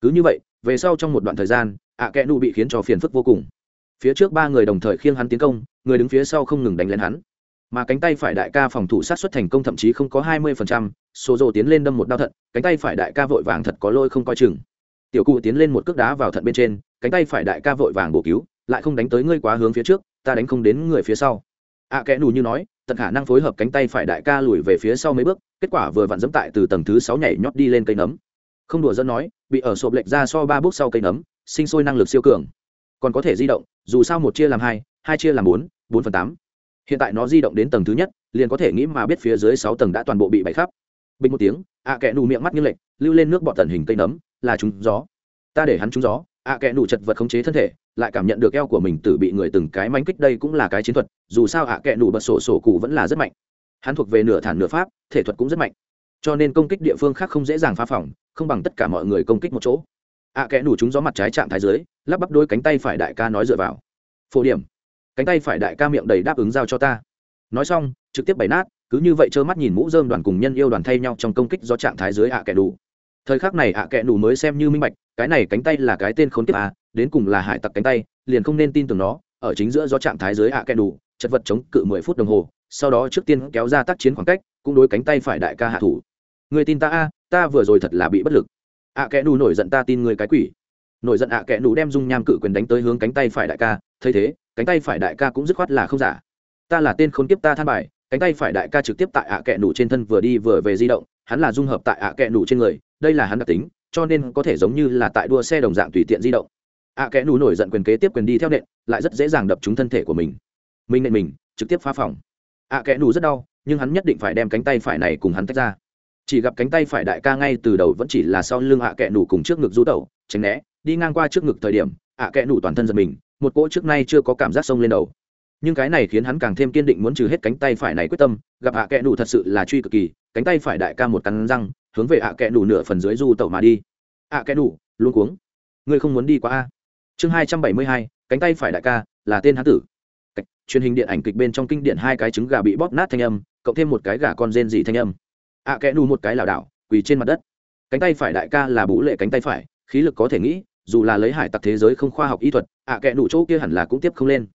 A: Cứ như vậy, về sau trong một đoạn thời gian, ạ kẽ nụ bị khiến cho phiền phức vô cùng. Phía trước ba người đồng thời khiêng hắn tiến công, người đứng phía sau không ngừng đánh lén hắn mà cánh tay phải đại ca phòng thủ sát xuất thành công thậm chí không có hai mươi phần trăm số rồ tiến lên đâm một đao thận cánh tay phải đại ca vội vàng thật có lôi không coi chừng. Tiểu cụ tiến lên một cước đá vào thận bên trên cánh tay phải đại ca vội vàng bổ cứu lại không đánh tới ngươi quá hướng phía trước ta đánh không đến người phía sau. Ạ à, kẽ nù như nói tận khả năng phối hợp cánh tay phải đại ca lùi về phía sau mấy bước kết quả vừa vặn dẫm tại từ tầng thứ sáu nhảy nhót đi lên cây nấm. Không đùa dẫn nói bị ở sộp lệch ra so ba bước sau cây nấm sinh sôi năng lực siêu cường. Còn có thể di động dù sao một chia làm hai hai chia làm bốn bốn phần tám hiện tại nó di động đến tầng thứ nhất, liền có thể nghĩ mà biết phía dưới sáu tầng đã toàn bộ bị bày khắp. Bình một tiếng, ạ à kẽ nù miệng mắt như lệch, lưu lên nước bọt tần hình cây nấm, là trúng gió. Ta để hắn trúng gió, ạ à kẽ nù chật vật khống chế thân thể, lại cảm nhận được eo của mình tự bị người từng cái mánh kích đây cũng là cái chiến thuật, dù sao ạ à kẽ nù bật sổ sổ cụ vẫn là rất mạnh. Hắn thuộc về nửa thản nửa pháp, thể thuật cũng rất mạnh. Cho nên công kích địa phương khác không dễ dàng phá phòng, không bằng tất cả mọi người công kích một chỗ. Ạ kẽ nù trúng gió mặt trái chạm thái dưới, lắp bắp đôi cánh tay phải đại ca nói dựa vào. Phổ điểm cánh tay phải đại ca miệng đầy đáp ứng giao cho ta. Nói xong, trực tiếp bày nát, cứ như vậy trơ mắt nhìn mũ dơm đoàn cùng nhân yêu đoàn thay nhau trong công kích do trạng thái dưới ạ kẹ đủ thời khắc này ạ kẹ đủ mới xem như minh bạch, cái này cánh tay là cái tên khốn kiếp à đến cùng là hải tặc cánh tay, liền không nên tin tưởng nó, ở chính giữa do trạng thái dưới ạ kẹ đủ chật vật chống cự mười phút đồng hồ, sau đó trước tiên kéo ra tác chiến khoảng cách, cũng đối cánh tay phải đại ca hạ thủ. Người tin ta a, ta vừa rồi thật là bị bất lực. Ạ kẹ đủ nổi giận ta tin người cái quỷ. Nổi giận ạ kẹ đủ đem dung nham cự quyền đánh tới hướng cánh tay phải đại ca, thấy thế cánh tay phải đại ca cũng dứt khoát là không giả. Ta là tên khốn kiếp ta than bài, cánh tay phải đại ca trực tiếp tại ạ kẹ nủ trên thân vừa đi vừa về di động, hắn là dung hợp tại ạ kẹ nủ trên người, đây là hắn đặc tính, cho nên có thể giống như là tại đua xe đồng dạng tùy tiện di động. Ạ kẹ nủ nổi giận quyền kế tiếp quyền đi theo nện, lại rất dễ dàng đập trúng thân thể của mình. Mình nện mình, trực tiếp phá phòng. Ạ kẹ nủ rất đau, nhưng hắn nhất định phải đem cánh tay phải này cùng hắn tách ra. Chỉ gặp cánh tay phải đại ca ngay từ đầu vẫn chỉ là sau lưng ạ kẹ nủ cùng trước ngực rú tẩu, tránh né, đi ngang qua trước ngực thời điểm, ạ kẹ nủ toàn thân giật mình một cỗ trước nay chưa có cảm giác sông lên đầu. Nhưng cái này khiến hắn càng thêm kiên định muốn trừ hết cánh tay phải này quyết tâm gặp hạ kẽ đủ thật sự là truy cực kỳ cánh tay phải đại ca một cắn răng hướng về hạ kẽ đủ nửa phần dưới du tẩu mà đi. Hạ kẽ đủ luôn cuống. Ngươi không muốn đi qua a. Chương hai trăm bảy mươi hai cánh tay phải đại ca là tên hán tử. Cách, truyền hình điện ảnh kịch bên trong kinh điện hai cái trứng gà bị bóp nát thanh âm cộng thêm một cái gà con rên dị thanh âm. Hạ kẽ đủ một cái lảo đảo quỳ trên mặt đất. Cánh tay phải đại ca là bú lệ cánh tay phải khí lực có thể nghĩ dù là lấy hải tặc thế giới không khoa học y thuật, ạ kẽ nụ chỗ kia hẳn là cũng tiếp không lên.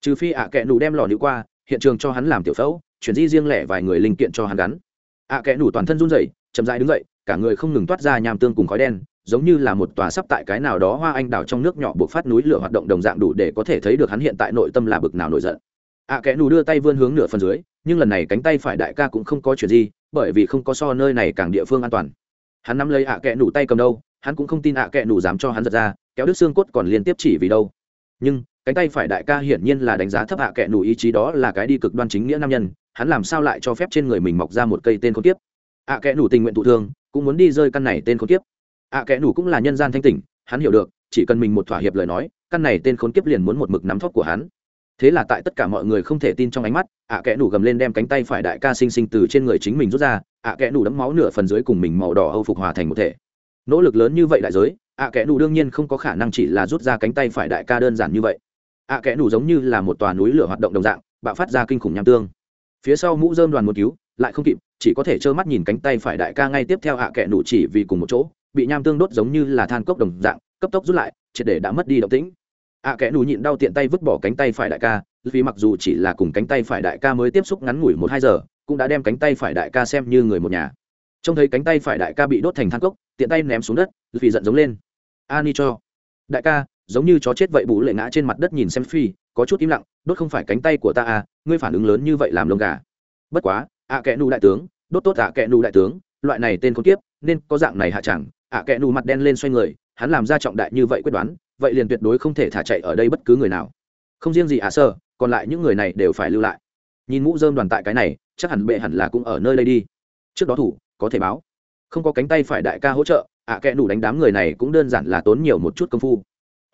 A: Trừ phi ạ kẽ nụ đem lò nữ qua, hiện trường cho hắn làm tiểu phẫu, chuyển di riêng lẻ vài người linh kiện cho hắn gắn. Ạ kẽ nụ toàn thân run rẩy, chậm dãi đứng dậy, cả người không ngừng toát ra nham tương cùng khói đen, giống như là một tòa sắp tại cái nào đó hoa anh đào trong nước nhỏ buộc phát núi lửa hoạt động đồng dạng đủ để có thể thấy được hắn hiện tại nội tâm là bực nào nổi giận. Ạ kẽ nụ đưa tay vươn hướng nửa phần dưới, nhưng lần này cánh tay phải đại ca cũng không có chuyện gì bởi vì không có so nơi này càng địa phương an toàn. Hắn nắm lấy ạ kẽ nụ tay cầm đâu hắn cũng không tin ạ kệ nủ dám cho hắn giật ra, kéo đứt xương cốt còn liên tiếp chỉ vì đâu. Nhưng, cánh tay phải đại ca hiển nhiên là đánh giá thấp hạ kệ nủ ý chí đó là cái đi cực đoan chính nghĩa nam nhân, hắn làm sao lại cho phép trên người mình mọc ra một cây tên khốn kiếp? À kệ nủ tình nguyện thụ thương, cũng muốn đi rơi căn này tên khốn kiếp. Ạ kệ nủ cũng là nhân gian thanh tỉnh, hắn hiểu được, chỉ cần mình một thỏa hiệp lời nói, căn này tên khốn kiếp liền muốn một mực nắm thóp của hắn. Thế là tại tất cả mọi người không thể tin trong ánh mắt, ạ kẽ nủ gầm lên đem cánh tay phải đại ca sinh sinh từ trên người chính mình rút ra, ạ kẽ nủ đấm máu nửa phần dưới cùng mình màu đỏ âu phục hòa thành một thể nỗ lực lớn như vậy đại giới, ạ kẽ nù đương nhiên không có khả năng chỉ là rút ra cánh tay phải đại ca đơn giản như vậy. ạ kẽ nù giống như là một tòa núi lửa hoạt động đồng dạng, bạo phát ra kinh khủng nham tương. Phía sau mũ dơm đoàn một cứu, lại không kịp, chỉ có thể trơ mắt nhìn cánh tay phải đại ca ngay tiếp theo ạ kẽ nù chỉ vì cùng một chỗ, bị nham tương đốt giống như là than cốc đồng dạng, cấp tốc rút lại, triệt để đã mất đi động tĩnh. ạ kẽ nù nhịn đau tiện tay vứt bỏ cánh tay phải đại ca, vì mặc dù chỉ là cùng cánh tay phải đại ca mới tiếp xúc ngắn ngủi một hai giờ, cũng đã đem cánh tay phải đại ca xem như người một nhà trông thấy cánh tay phải đại ca bị đốt thành than cốc, tiện tay ném xuống đất vì giận giống lên. Ani cho. Đại ca, giống như chó chết vậy bù lệ ngã trên mặt đất nhìn xem phi có chút im lặng, đốt không phải cánh tay của ta à ngươi phản ứng lớn như vậy làm lông gà. Bất quá, ạ à kẽ nù đại tướng, đốt tốt ạ à kẽ nù đại tướng, loại này tên con tiếp nên có dạng này hạ chẳng. Ạ à kẽ nù mặt đen lên xoay người, hắn làm ra trọng đại như vậy quyết đoán, vậy liền tuyệt đối không thể thả chạy ở đây bất cứ người nào. Không riêng gì ạ sơ, còn lại những người này đều phải lưu lại. Nhìn mũ dơm đoàn tại cái này, chắc hẳn bệ hẳn là cũng ở nơi đây đi. Trước đó thủ có thể báo. Không có cánh tay phải đại ca hỗ trợ, ạ kẽ nủ đánh đám người này cũng đơn giản là tốn nhiều một chút công phu.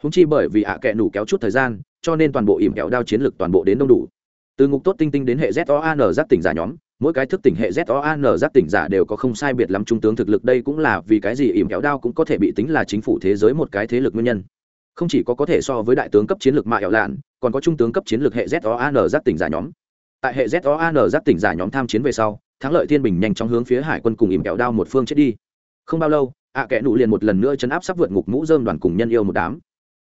A: Húng chi bởi vì ạ kẽ nủ kéo chút thời gian, cho nên toàn bộ ỉm kẹo đao chiến lược toàn bộ đến đông đủ. Từ ngục tốt tinh tinh đến hệ zoan giáp tỉnh giả nhóm, mỗi cái thức tỉnh hệ zoan giáp tỉnh giả đều có không sai biệt lắm trung tướng thực lực đây cũng là vì cái gì ỉm kéo đao cũng có thể bị tính là chính phủ thế giới một cái thế lực nguyên nhân. Không chỉ có có thể so với đại tướng cấp chiến lược mạ ẻo lạn, còn có trung tướng cấp chiến lược hệ zoan giáp tỉnh giả nhóm. Tại hệ zoan giáp tỉnh giả nhóm tham chiến về sau thắng lợi thiên bình nhanh chóng hướng phía hải quân cùng ỉm kẹo đao một phương chết đi. Không bao lâu, ạ kẽ nụ liền một lần nữa chấn áp sắp vượt ngục mũ dơm đoàn cùng nhân yêu một đám.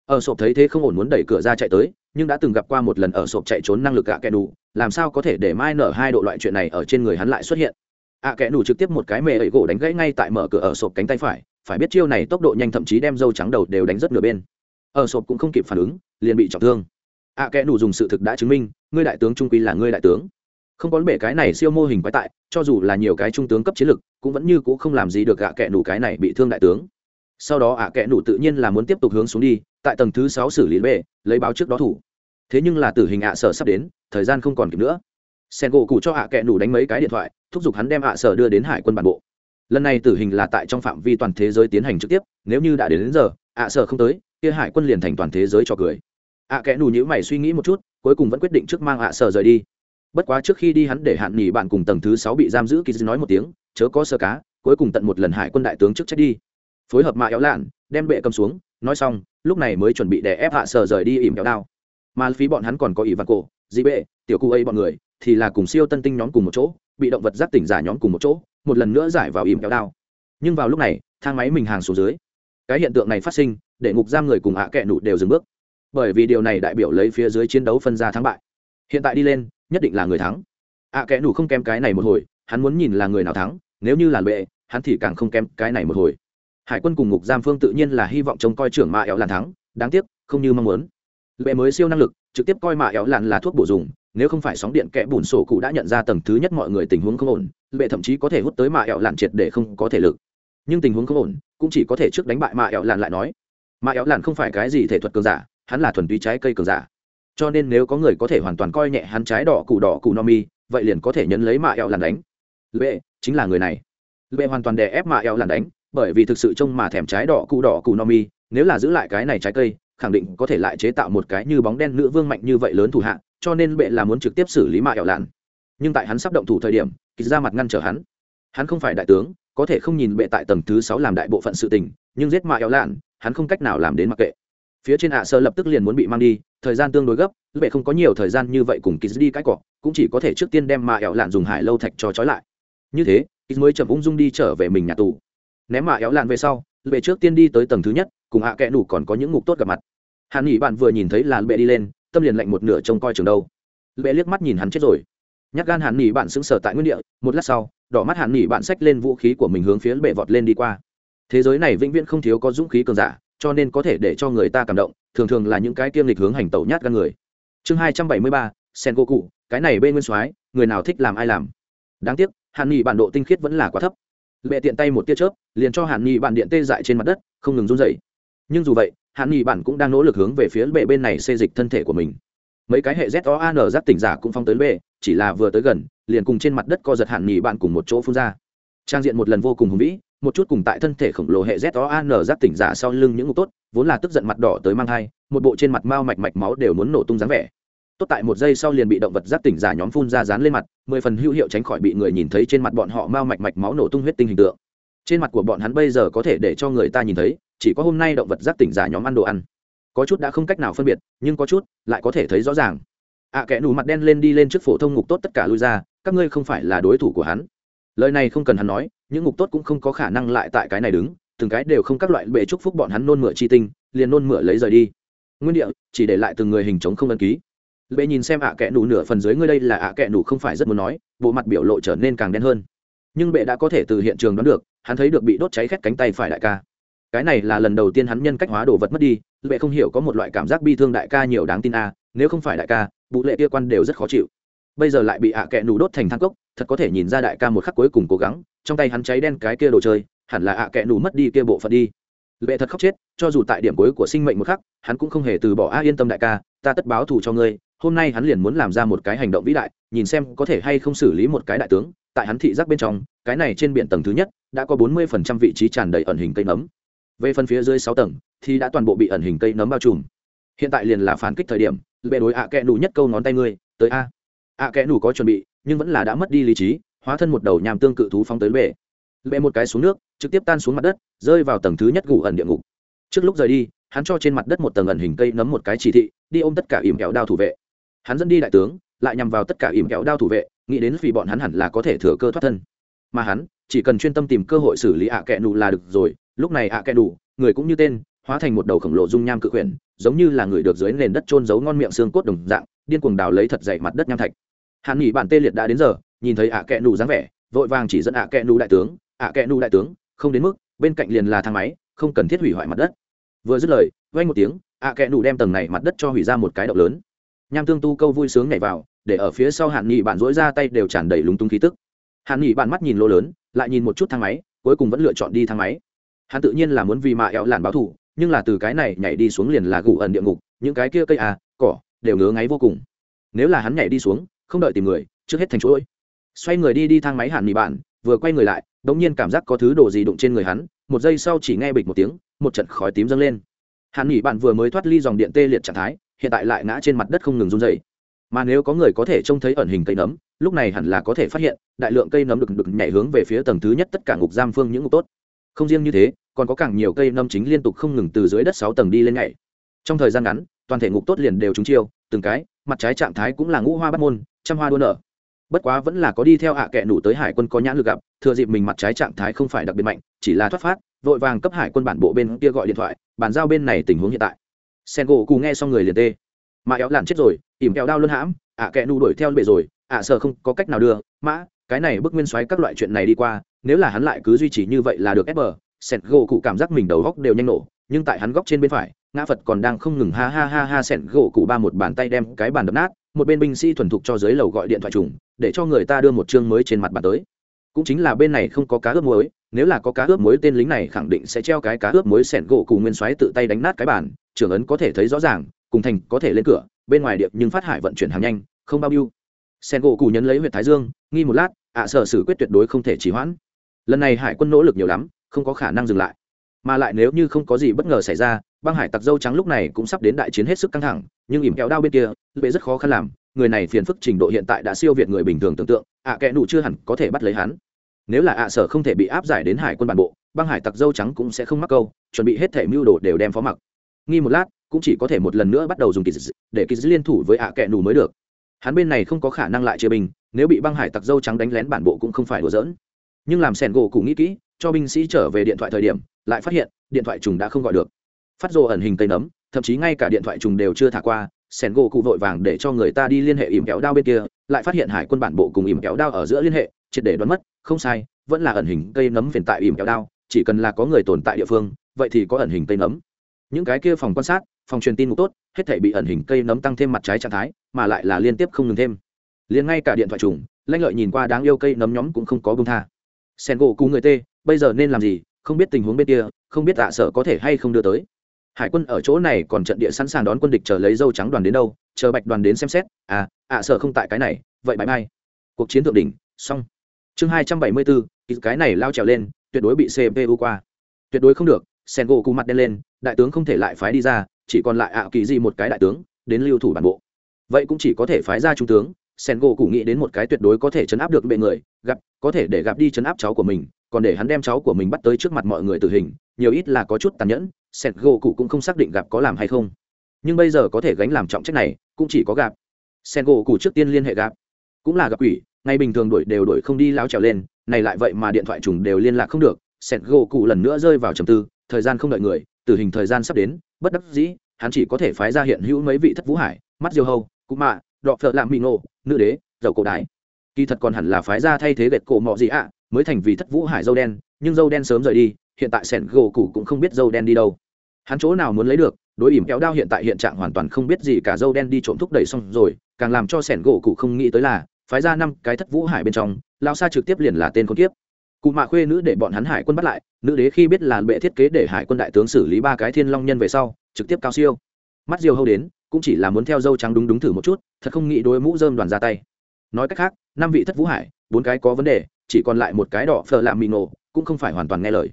A: Ở sộp thấy thế không ổn muốn đẩy cửa ra chạy tới, nhưng đã từng gặp qua một lần ở sộp chạy trốn năng lực ạ kẽ nụ, làm sao có thể để mai nở hai độ loại chuyện này ở trên người hắn lại xuất hiện? Ạ kẽ nụ trực tiếp một cái mề ẩy gỗ đánh gãy ngay tại mở cửa ở sộp cánh tay phải phải biết chiêu này tốc độ nhanh thậm chí đem dâu trắng đầu đều đánh rất nửa bên. Ở sộp cũng không kịp phản ứng, liền bị trọng thương. Ạ kẽ nụ dùng sự thực đã chứng minh, ngươi đại tướng trung quy là ngươi đại tướng không có bể cái này siêu mô hình quái tại cho dù là nhiều cái trung tướng cấp chiến lực cũng vẫn như c ũ không làm gì được ạ kẽ nủ cái này bị thương đại tướng. Sau đó ạ kẽ nủ tự nhiên là muốn tiếp tục hướng xuống đi tại tầng thứ sáu xử lý bệ lấy báo trước đó thủ. Thế nhưng là tử hình ạ sở sắp đến thời gian không còn kịp nữa. Sen gỗ cụ cho ạ kẽ nủ đánh mấy cái điện thoại thúc giục hắn đem ạ sở đưa đến hải quân bản bộ. Lần này tử hình là tại trong phạm vi toàn thế giới tiến hành trực tiếp nếu như đã đến, đến giờ ạ sở không tới kia hải quân liền thành toàn thế giới cho cười. Ạ kẽ nủ nhữ mày suy nghĩ một chút cuối cùng vẫn quyết định trước mang ạ sở rời đi bất quá trước khi đi hắn để hạn nghỉ bạn cùng tầng thứ sáu bị giam giữ kỳ nói một tiếng, chớ có sơ cá, cuối cùng tận một lần hải quân đại tướng trước trách đi. Phối hợp mạ éo lạn, đem bệ cầm xuống, nói xong, lúc này mới chuẩn bị để ép hạ sở rời đi ỉm kéo đao. Mà phí bọn hắn còn có ỉ và cổ dị bệ, tiểu cụ ấy bọn người, thì là cùng siêu tân tinh nhóm cùng một chỗ, bị động vật giác tỉnh giả nhóm cùng một chỗ, một lần nữa giải vào ỉm kéo đao. Nhưng vào lúc này, thang máy mình hàng xuống dưới. Cái hiện tượng này phát sinh, để ngục giam người cùng hạ kẹ nụ đều dừng bước. Bởi vì điều này đại biểu lấy phía dưới chiến đấu phân ra thắng bại. Hiện tại đi lên nhất định là người thắng. À, Ạ kẽ nủ không kém cái này một hồi, hắn muốn nhìn là người nào thắng, nếu như là bệ hắn thì càng không kém cái này một hồi. Hải quân cùng ngục giam phương tự nhiên là hy vọng trông coi trưởng mạ éo làn thắng, đáng tiếc, không như mong muốn. Bệ mới siêu năng lực, trực tiếp coi mạ éo làn là thuốc bổ dùng, nếu không phải sóng điện kẽ bùn sổ cụ đã nhận ra tầng thứ nhất mọi người tình huống không ổn bệ thậm chí có thể hút tới mạ éo làn triệt để không có thể lực. Nhưng tình huống không ổn, cũng chỉ có thể trước đánh bại mạ éo làn lại nói mạ éo làn không phải cái gì thể thuật cường giả, hắn là thuần túy trái cây cường giả cho nên nếu có người có thể hoàn toàn coi nhẹ hắn trái đỏ cụ đỏ cụ no mi vậy liền có thể nhấn lấy mạ eo làn đánh. Lệ chính là người này. Lệ hoàn toàn đè ép mạ eo làn đánh bởi vì thực sự trông mà thèm trái đỏ cụ đỏ cụ no mi nếu là giữ lại cái này trái cây khẳng định có thể lại chế tạo một cái như bóng đen nữ vương mạnh như vậy lớn thủ hạng, cho nên bệ là muốn trực tiếp xử lý mạ eo làn. Nhưng tại hắn sắp động thủ thời điểm kịch ra mặt ngăn trở hắn. Hắn không phải đại tướng có thể không nhìn bệ tại tầng thứ sáu làm đại bộ phận sự tình nhưng giết mạ eo làn hắn không cách nào làm đến mặc kệ phía trên ạ sơ lập tức liền muốn bị mang đi, thời gian tương đối gấp bệ không có nhiều thời gian như vậy cùng kýt đi cãi cọ, cũng chỉ có thể trước tiên đem mạ éo lạn dùng hải lâu thạch cho trói lại. Như thế kýt mới chậm ung dung đi trở về mình nhà tù. Ném mạ éo lạn về sau bệ trước tiên đi tới tầng thứ nhất, cùng hạ kẽ đủ còn có những ngục tốt gặp mặt. Hàn nghỉ bạn vừa nhìn thấy là bệ đi lên, tâm liền lạnh một nửa trông coi trường đâu. Bệ liếc mắt nhìn hắn chết rồi. Nhắc gan hàn nghỉ bạn sững sờ tại nguyên địa, một lát sau, đỏ mắt hàn nghỉ bạn xách lên vũ khí của mình hướng phía bệ vọt lên đi qua. Thế giới này vĩnh viễn không thiếu có dũng khí cường giả cho nên có thể để cho người ta cảm động, thường thường là những cái kiêm lịch hướng hành tẩu nhát gan người. Chương hai trăm bảy mươi ba sen cô cụ cái này bên nguyên soái, người nào thích làm ai làm? Đáng tiếc hạn nghị bản độ tinh khiết vẫn là quá thấp. Bệ tiện tay một tia chớp, liền cho hạn nghị bản điện tê dại trên mặt đất, không ngừng run dậy nhưng dù vậy hạn nghị bản cũng đang nỗ lực hướng về phía bệ bên này xê dịch thân thể của mình. Mấy cái hệ z o an giáp tỉnh giả cũng phong tới bệ, chỉ là vừa tới gần, liền cùng trên mặt đất co giật hạn nghị bản cùng một chỗ phun ra. Trang diện một lần vô cùng hùng vĩ một chút cùng tại thân thể khổng lồ hệ z o an giáp tỉnh giả sau lưng những ngục tốt vốn là tức giận mặt đỏ tới mang thai một bộ trên mặt mao mạch mạch máu đều muốn nổ tung dáng vẻ. Tốt tại một giây sau liền bị động vật giáp tỉnh giả nhóm phun ra dán lên mặt mười phần hữu hiệu tránh khỏi bị người nhìn thấy trên mặt bọn họ mao mạch mạch máu nổ tung huyết tinh hình tượng. Trên mặt của bọn hắn bây giờ có thể để cho người ta nhìn thấy chỉ có hôm nay động vật giáp tỉnh giả nhóm ăn đồ ăn. Có chút đã không cách nào phân biệt nhưng có chút lại có thể thấy rõ ràng. Ạ à, kẻ nù mặt đen lên đi lên trước phổ thông ngục tốt tất cả lui ra các ngươi không phải là đối thủ của hắn lời này không cần hắn nói, những ngục tốt cũng không có khả năng lại tại cái này đứng, từng cái đều không các loại bệ chúc phúc bọn hắn nôn mửa chi tinh, liền nôn mửa lấy rời đi. Nguyên địa, chỉ để lại từng người hình chống không ấn ký. Bệ nhìn xem ạ à kẽ nụ nửa phần dưới ngươi đây là ạ à kẽ nụ không phải rất muốn nói, bộ mặt biểu lộ trở nên càng đen hơn. Nhưng bệ đã có thể từ hiện trường đoán được, hắn thấy được bị đốt cháy khét cánh tay phải đại ca. Cái này là lần đầu tiên hắn nhân cách hóa đồ vật mất đi, bệ không hiểu có một loại cảm giác bi thương đại ca nhiều đáng tin a, nếu không phải đại ca, bụ lệ kia quan đều rất khó chịu. Bây giờ lại bị ạ kẽ nụ đốt thành thang cốc thật có thể nhìn ra đại ca một khắc cuối cùng cố gắng, trong tay hắn cháy đen cái kia đồ chơi, hẳn là ạ kẽ nù mất đi kia bộ phận đi. Lệ thật khóc chết, cho dù tại điểm cuối của sinh mệnh một khắc, hắn cũng không hề từ bỏ a yên tâm đại ca, ta tất báo thù cho ngươi, hôm nay hắn liền muốn làm ra một cái hành động vĩ đại, nhìn xem có thể hay không xử lý một cái đại tướng, tại hắn thị giác bên trong, cái này trên biển tầng thứ nhất, đã có bốn mươi phần trăm vị trí tràn đầy ẩn hình cây nấm. Về phần phía dưới sáu tầng, thì đã toàn bộ bị ẩn hình cây nấm bao trùm. Hiện tại liền là phản kích thời điểm bệ đối ạ kẽ nù nhất câu ngón tay ngươi, tới a ạ kẽ nủ có chuẩn bị, nhưng vẫn là đã mất đi lý trí, hóa thân một đầu nhàm tương cự thú phóng tới bệ. Bệ một cái xuống nước, trực tiếp tan xuống mặt đất, rơi vào tầng thứ nhất gù ẩn địa ngục. Trước lúc rời đi, hắn cho trên mặt đất một tầng ẩn hình cây nấm một cái chỉ thị, đi ôm tất cả ỉm kẹo đao thủ vệ. Hắn dẫn đi đại tướng, lại nhằm vào tất cả ỉm kẹo đao thủ vệ, nghĩ đến vì bọn hắn hẳn là có thể thừa cơ thoát thân. Mà hắn, chỉ cần chuyên tâm tìm cơ hội xử lý ạ à kẹ nụ là được rồi, lúc này ạ à kẹ nụ người cũng như tên, hóa thành một đầu khổng lồ dung nham cự quyển, giống như là người được dưới nền đất trôn giấu ngon miệng xương cốt đồng dạng điên cuồng đào lấy thật dày mặt đất nham thạch. Hàn nghỉ bản tê liệt đã đến giờ, nhìn thấy ạ à kẹ nụ dáng vẻ, vội vàng chỉ dẫn ạ à kẹ nụ đại tướng, ạ à kẹ nụ đại tướng, không đến mức, bên cạnh liền là thang máy, không cần thiết hủy hoại mặt đất. Vừa dứt lời vay một tiếng, ạ kẹ nù đem tầng này mặt đất cho hủy ra một cái động lớn. Nham tương tu câu vui sướng nhảy vào, để ở phía sau hạn nghị bạn dỗi ra tay đều tràn đầy lúng túng khí tức. Hạn nghị bạn mắt nhìn lỗ lớn, lại nhìn một chút thang máy, cuối cùng vẫn lựa chọn đi thang máy. Hắn tự nhiên là muốn vì mạ éo làn báo thù, nhưng là từ cái này nhảy đi xuống liền là gù ẩn địa ngục, những cái kia cây à đều ngứa ngáy vô cùng. Nếu là hắn nhảy đi xuống, không đợi tìm người, trước hết thành chuỗi. Xoay người đi đi thang máy hàn mì bạn, vừa quay người lại đ ỗ n g nhiên cảm giác có thứ đồ gì đụng trên người hắn, một giây sau chỉ nghe bịch một tiếng, một trận khói tím dâng lên. Hàn mì bạn vừa mới thoát ly dòng điện tê liệt trạng thái, hiện tại lại ngã trên mặt đất không ngừng run dày mà nếu có người có thể trông thấy ẩn hình cây nấm, lúc này hẳn là có thể phát hiện, đại lượng cây nấm được được nhảy hướng về phía tầng thứ nhất tất cả ngục giam phương những ngục tốt. Không riêng như thế, còn có càng nhiều cây nấm chính liên tục không ngừng từ dưới đất sáu tầng đi lên nhảy. Trong thời gian ngắn toàn thể ngục tốt liền đều trúng chiêu, từng cái, mặt trái trạng thái cũng là ngũ hoa bắt môn, trăm hoa đua nở. Bất quá vẫn là có đi theo hạ à kệ nủ tới hải quân có nhãn lực gặp, thừa dịp mình mặt trái trạng thái không phải đặc biệt mạnh, chỉ là thoát phát, vội vàng cấp hải quân bản bộ bên kia gọi điện thoại, bàn giao bên này tình huống hiện tại. Sen gỗ cù nghe xong người liền tê. Mà éo làn chết rồi, ỉm kẹo đao luân hãm, ạ à kệ nủ đuổi theo bể rồi, ạ sợ không có cách nào đưa, mã, cái này bức nguyên xoáy các loại chuyện này đi qua, nếu là hắn lại cứ duy trì như vậy là được ép bờ, sen gỗ cụ cảm giác mình đầu góc đều nhanh nổ, nhưng tại hắn góc trên bên phải ngã phật còn đang không ngừng ha ha ha ha sẹn gỗ cụ ba một bàn tay đem cái bàn đập nát, một bên binh sĩ thuần thục cho dưới lầu gọi điện thoại trùng, để cho người ta đưa một chương mới trên mặt bàn tới. Cũng chính là bên này không có cá ướp muối, nếu là có cá ướp muối tên lính này khẳng định sẽ treo cái cá ướp muối sẹn gỗ cụ nguyên xoáy tự tay đánh nát cái bàn, trưởng ấn có thể thấy rõ ràng, cùng thành có thể lên cửa, bên ngoài điệp nhưng phát hải vận chuyển hàng nhanh, không bao nhiêu. Sen gỗ cụ nhấn lấy huyện thái dương, nghi một lát, ạ sở xử quyết tuyệt đối không thể trì hoãn. Lần này hải quân nỗ lực nhiều lắm, không có khả năng dừng lại. Mà lại nếu như không có gì bất ngờ xảy ra băng hải tặc dâu trắng lúc này cũng sắp đến đại chiến hết sức căng thẳng nhưng ỉm kéo đao bên kia bệ rất khó khăn làm người này phiền phức trình độ hiện tại đã siêu việt người bình thường tưởng tượng ạ à, kẽ nụ chưa hẳn có thể bắt lấy hắn. Nếu là ạ sở không thể bị áp giải đến hải quân bản bộ băng hải tặc dâu trắng cũng sẽ không mắc câu chuẩn bị hết thể mưu đồ đều đem phó mặc. Nghi một lát cũng chỉ có thể một lần nữa bắt đầu dùng kỳ dị để kỳ dị liên thủ với ạ kẽ nụ mới được. Hắn bên này không có khả năng lại chia bình nếu bị băng hải tặc dâu trắng đánh lén bản bộ cũng không phải đùa giỡn. Nhưng làm sẻn gỗ cụ nghĩ kỹ cho binh sĩ trở về điện thoại thời điểm lại phát hiện điện thoại trùng đã không gọi được phát rồ ẩn hình cây nấm, thậm chí ngay cả điện thoại trùng đều chưa thả qua, sẻn gỗ cụ vội vàng để cho người ta đi liên hệ ỉm kéo đao bên kia, lại phát hiện hải quân bản bộ cùng ỉm kéo đao ở giữa liên hệ, triệt để đoán mất, không sai, vẫn là ẩn hình cây nấm phiền tại ỉm kéo đao, chỉ cần là có người tồn tại địa phương, vậy thì có ẩn hình cây nấm. Những cái kia phòng quan sát, phòng truyền tin mục tốt, hết thể bị ẩn hình cây nấm tăng thêm mặt trái trạng thái, mà lại là liên tiếp không ngừng thêm. Liền ngay cả điện thoại trùng lanh lợi nhìn qua đáng yêu cây nấm nhóm cũng không có bông tha. Sen gỗ cú người tê, bây giờ nên làm gì, không biết tình huống bên kia, không biết tạ à sở có thể hay không đưa tới hải quân ở chỗ này còn trận địa sẵn sàng đón quân địch chờ lấy dâu trắng đoàn đến đâu, chờ bạch đoàn đến xem xét. À ạ sợ không tại cái này, vậy bãi mai. Cuộc chiến thượng đỉnh, xong. Chương hai trăm bảy mươi bốn cái này lao trèo lên, tuyệt đối bị cpu qua. Tuyệt đối không được, sen gỗ cú mặt đen lên, đại tướng không thể lại phái đi ra, chỉ còn lại ạ kỳ gì một cái đại tướng, đến lưu thủ bản bộ. Vậy cũng chỉ có thể phái ra trung tướng, sen gỗ cụ nghĩ đến một cái tuyệt đối có thể chấn áp được bệ người, gặp, có thể để gặp đi chấn áp cháu của mình, còn để hắn đem cháu của mình bắt tới trước mặt mọi người tử hình, nhiều ít là có chút tàn nhẫn sẹt gỗ cụ cũng không xác định gặp có làm hay không. Nhưng bây giờ có thể gánh làm trọng trách này, cũng chỉ có gặp. Sẹt gỗ cụ trước tiên liên hệ gặp. Cũng là gặp quỷ Ngay bình thường đuổi đều đuổi không đi lao trèo lên, này lại vậy mà điện thoại trùng đều liên lạc không được. Sẹt gỗ cụ lần nữa rơi vào trầm tư, thời gian không đợi người, tử hình thời gian sắp đến, bất đắc dĩ, hắn chỉ có thể phái ra hiện hữu mấy vị thất vũ hải, mắt diêu hầu, cụ mạ, đọ phợ lạm mỹ nô nữ đế, dầu cổ đại. Kỳ thật còn hẳn là phái ra thay thế gạch cổ mọ gì ạ, mới thành vì thất vũ hải dâu đen, nhưng dâu đen sớm rời đi, hiện tại sẻn gỗ cụ cũng không biết dâu đen đi đâu hắn chỗ nào muốn lấy được, đối ỉm kéo đao hiện tại hiện trạng hoàn toàn không biết gì cả dâu đen đi trộm thúc đẩy xong rồi, càng làm cho sẻn gỗ cụ không nghĩ tới là, phái ra năm cái thất vũ hải bên trong lao xa trực tiếp liền là tên con kiếp. Cụ mạ khuê nữ để bọn hắn hải quân bắt lại, nữ đế khi biết là bệ thiết kế để hải quân đại tướng xử lý ba cái thiên long nhân về sau, trực tiếp cao siêu. Mắt diều hâu đến, cũng chỉ là muốn theo dâu trắng đúng đúng thử một chút, thật không nghĩ đôi mũ dơm đoàn ra tay. Nói cách khác, năm vị thất vũ hải, bốn cái có vấn đề, chỉ còn lại một cái đỏ phờ lạ mì nổ, cũng không phải hoàn toàn nghe lời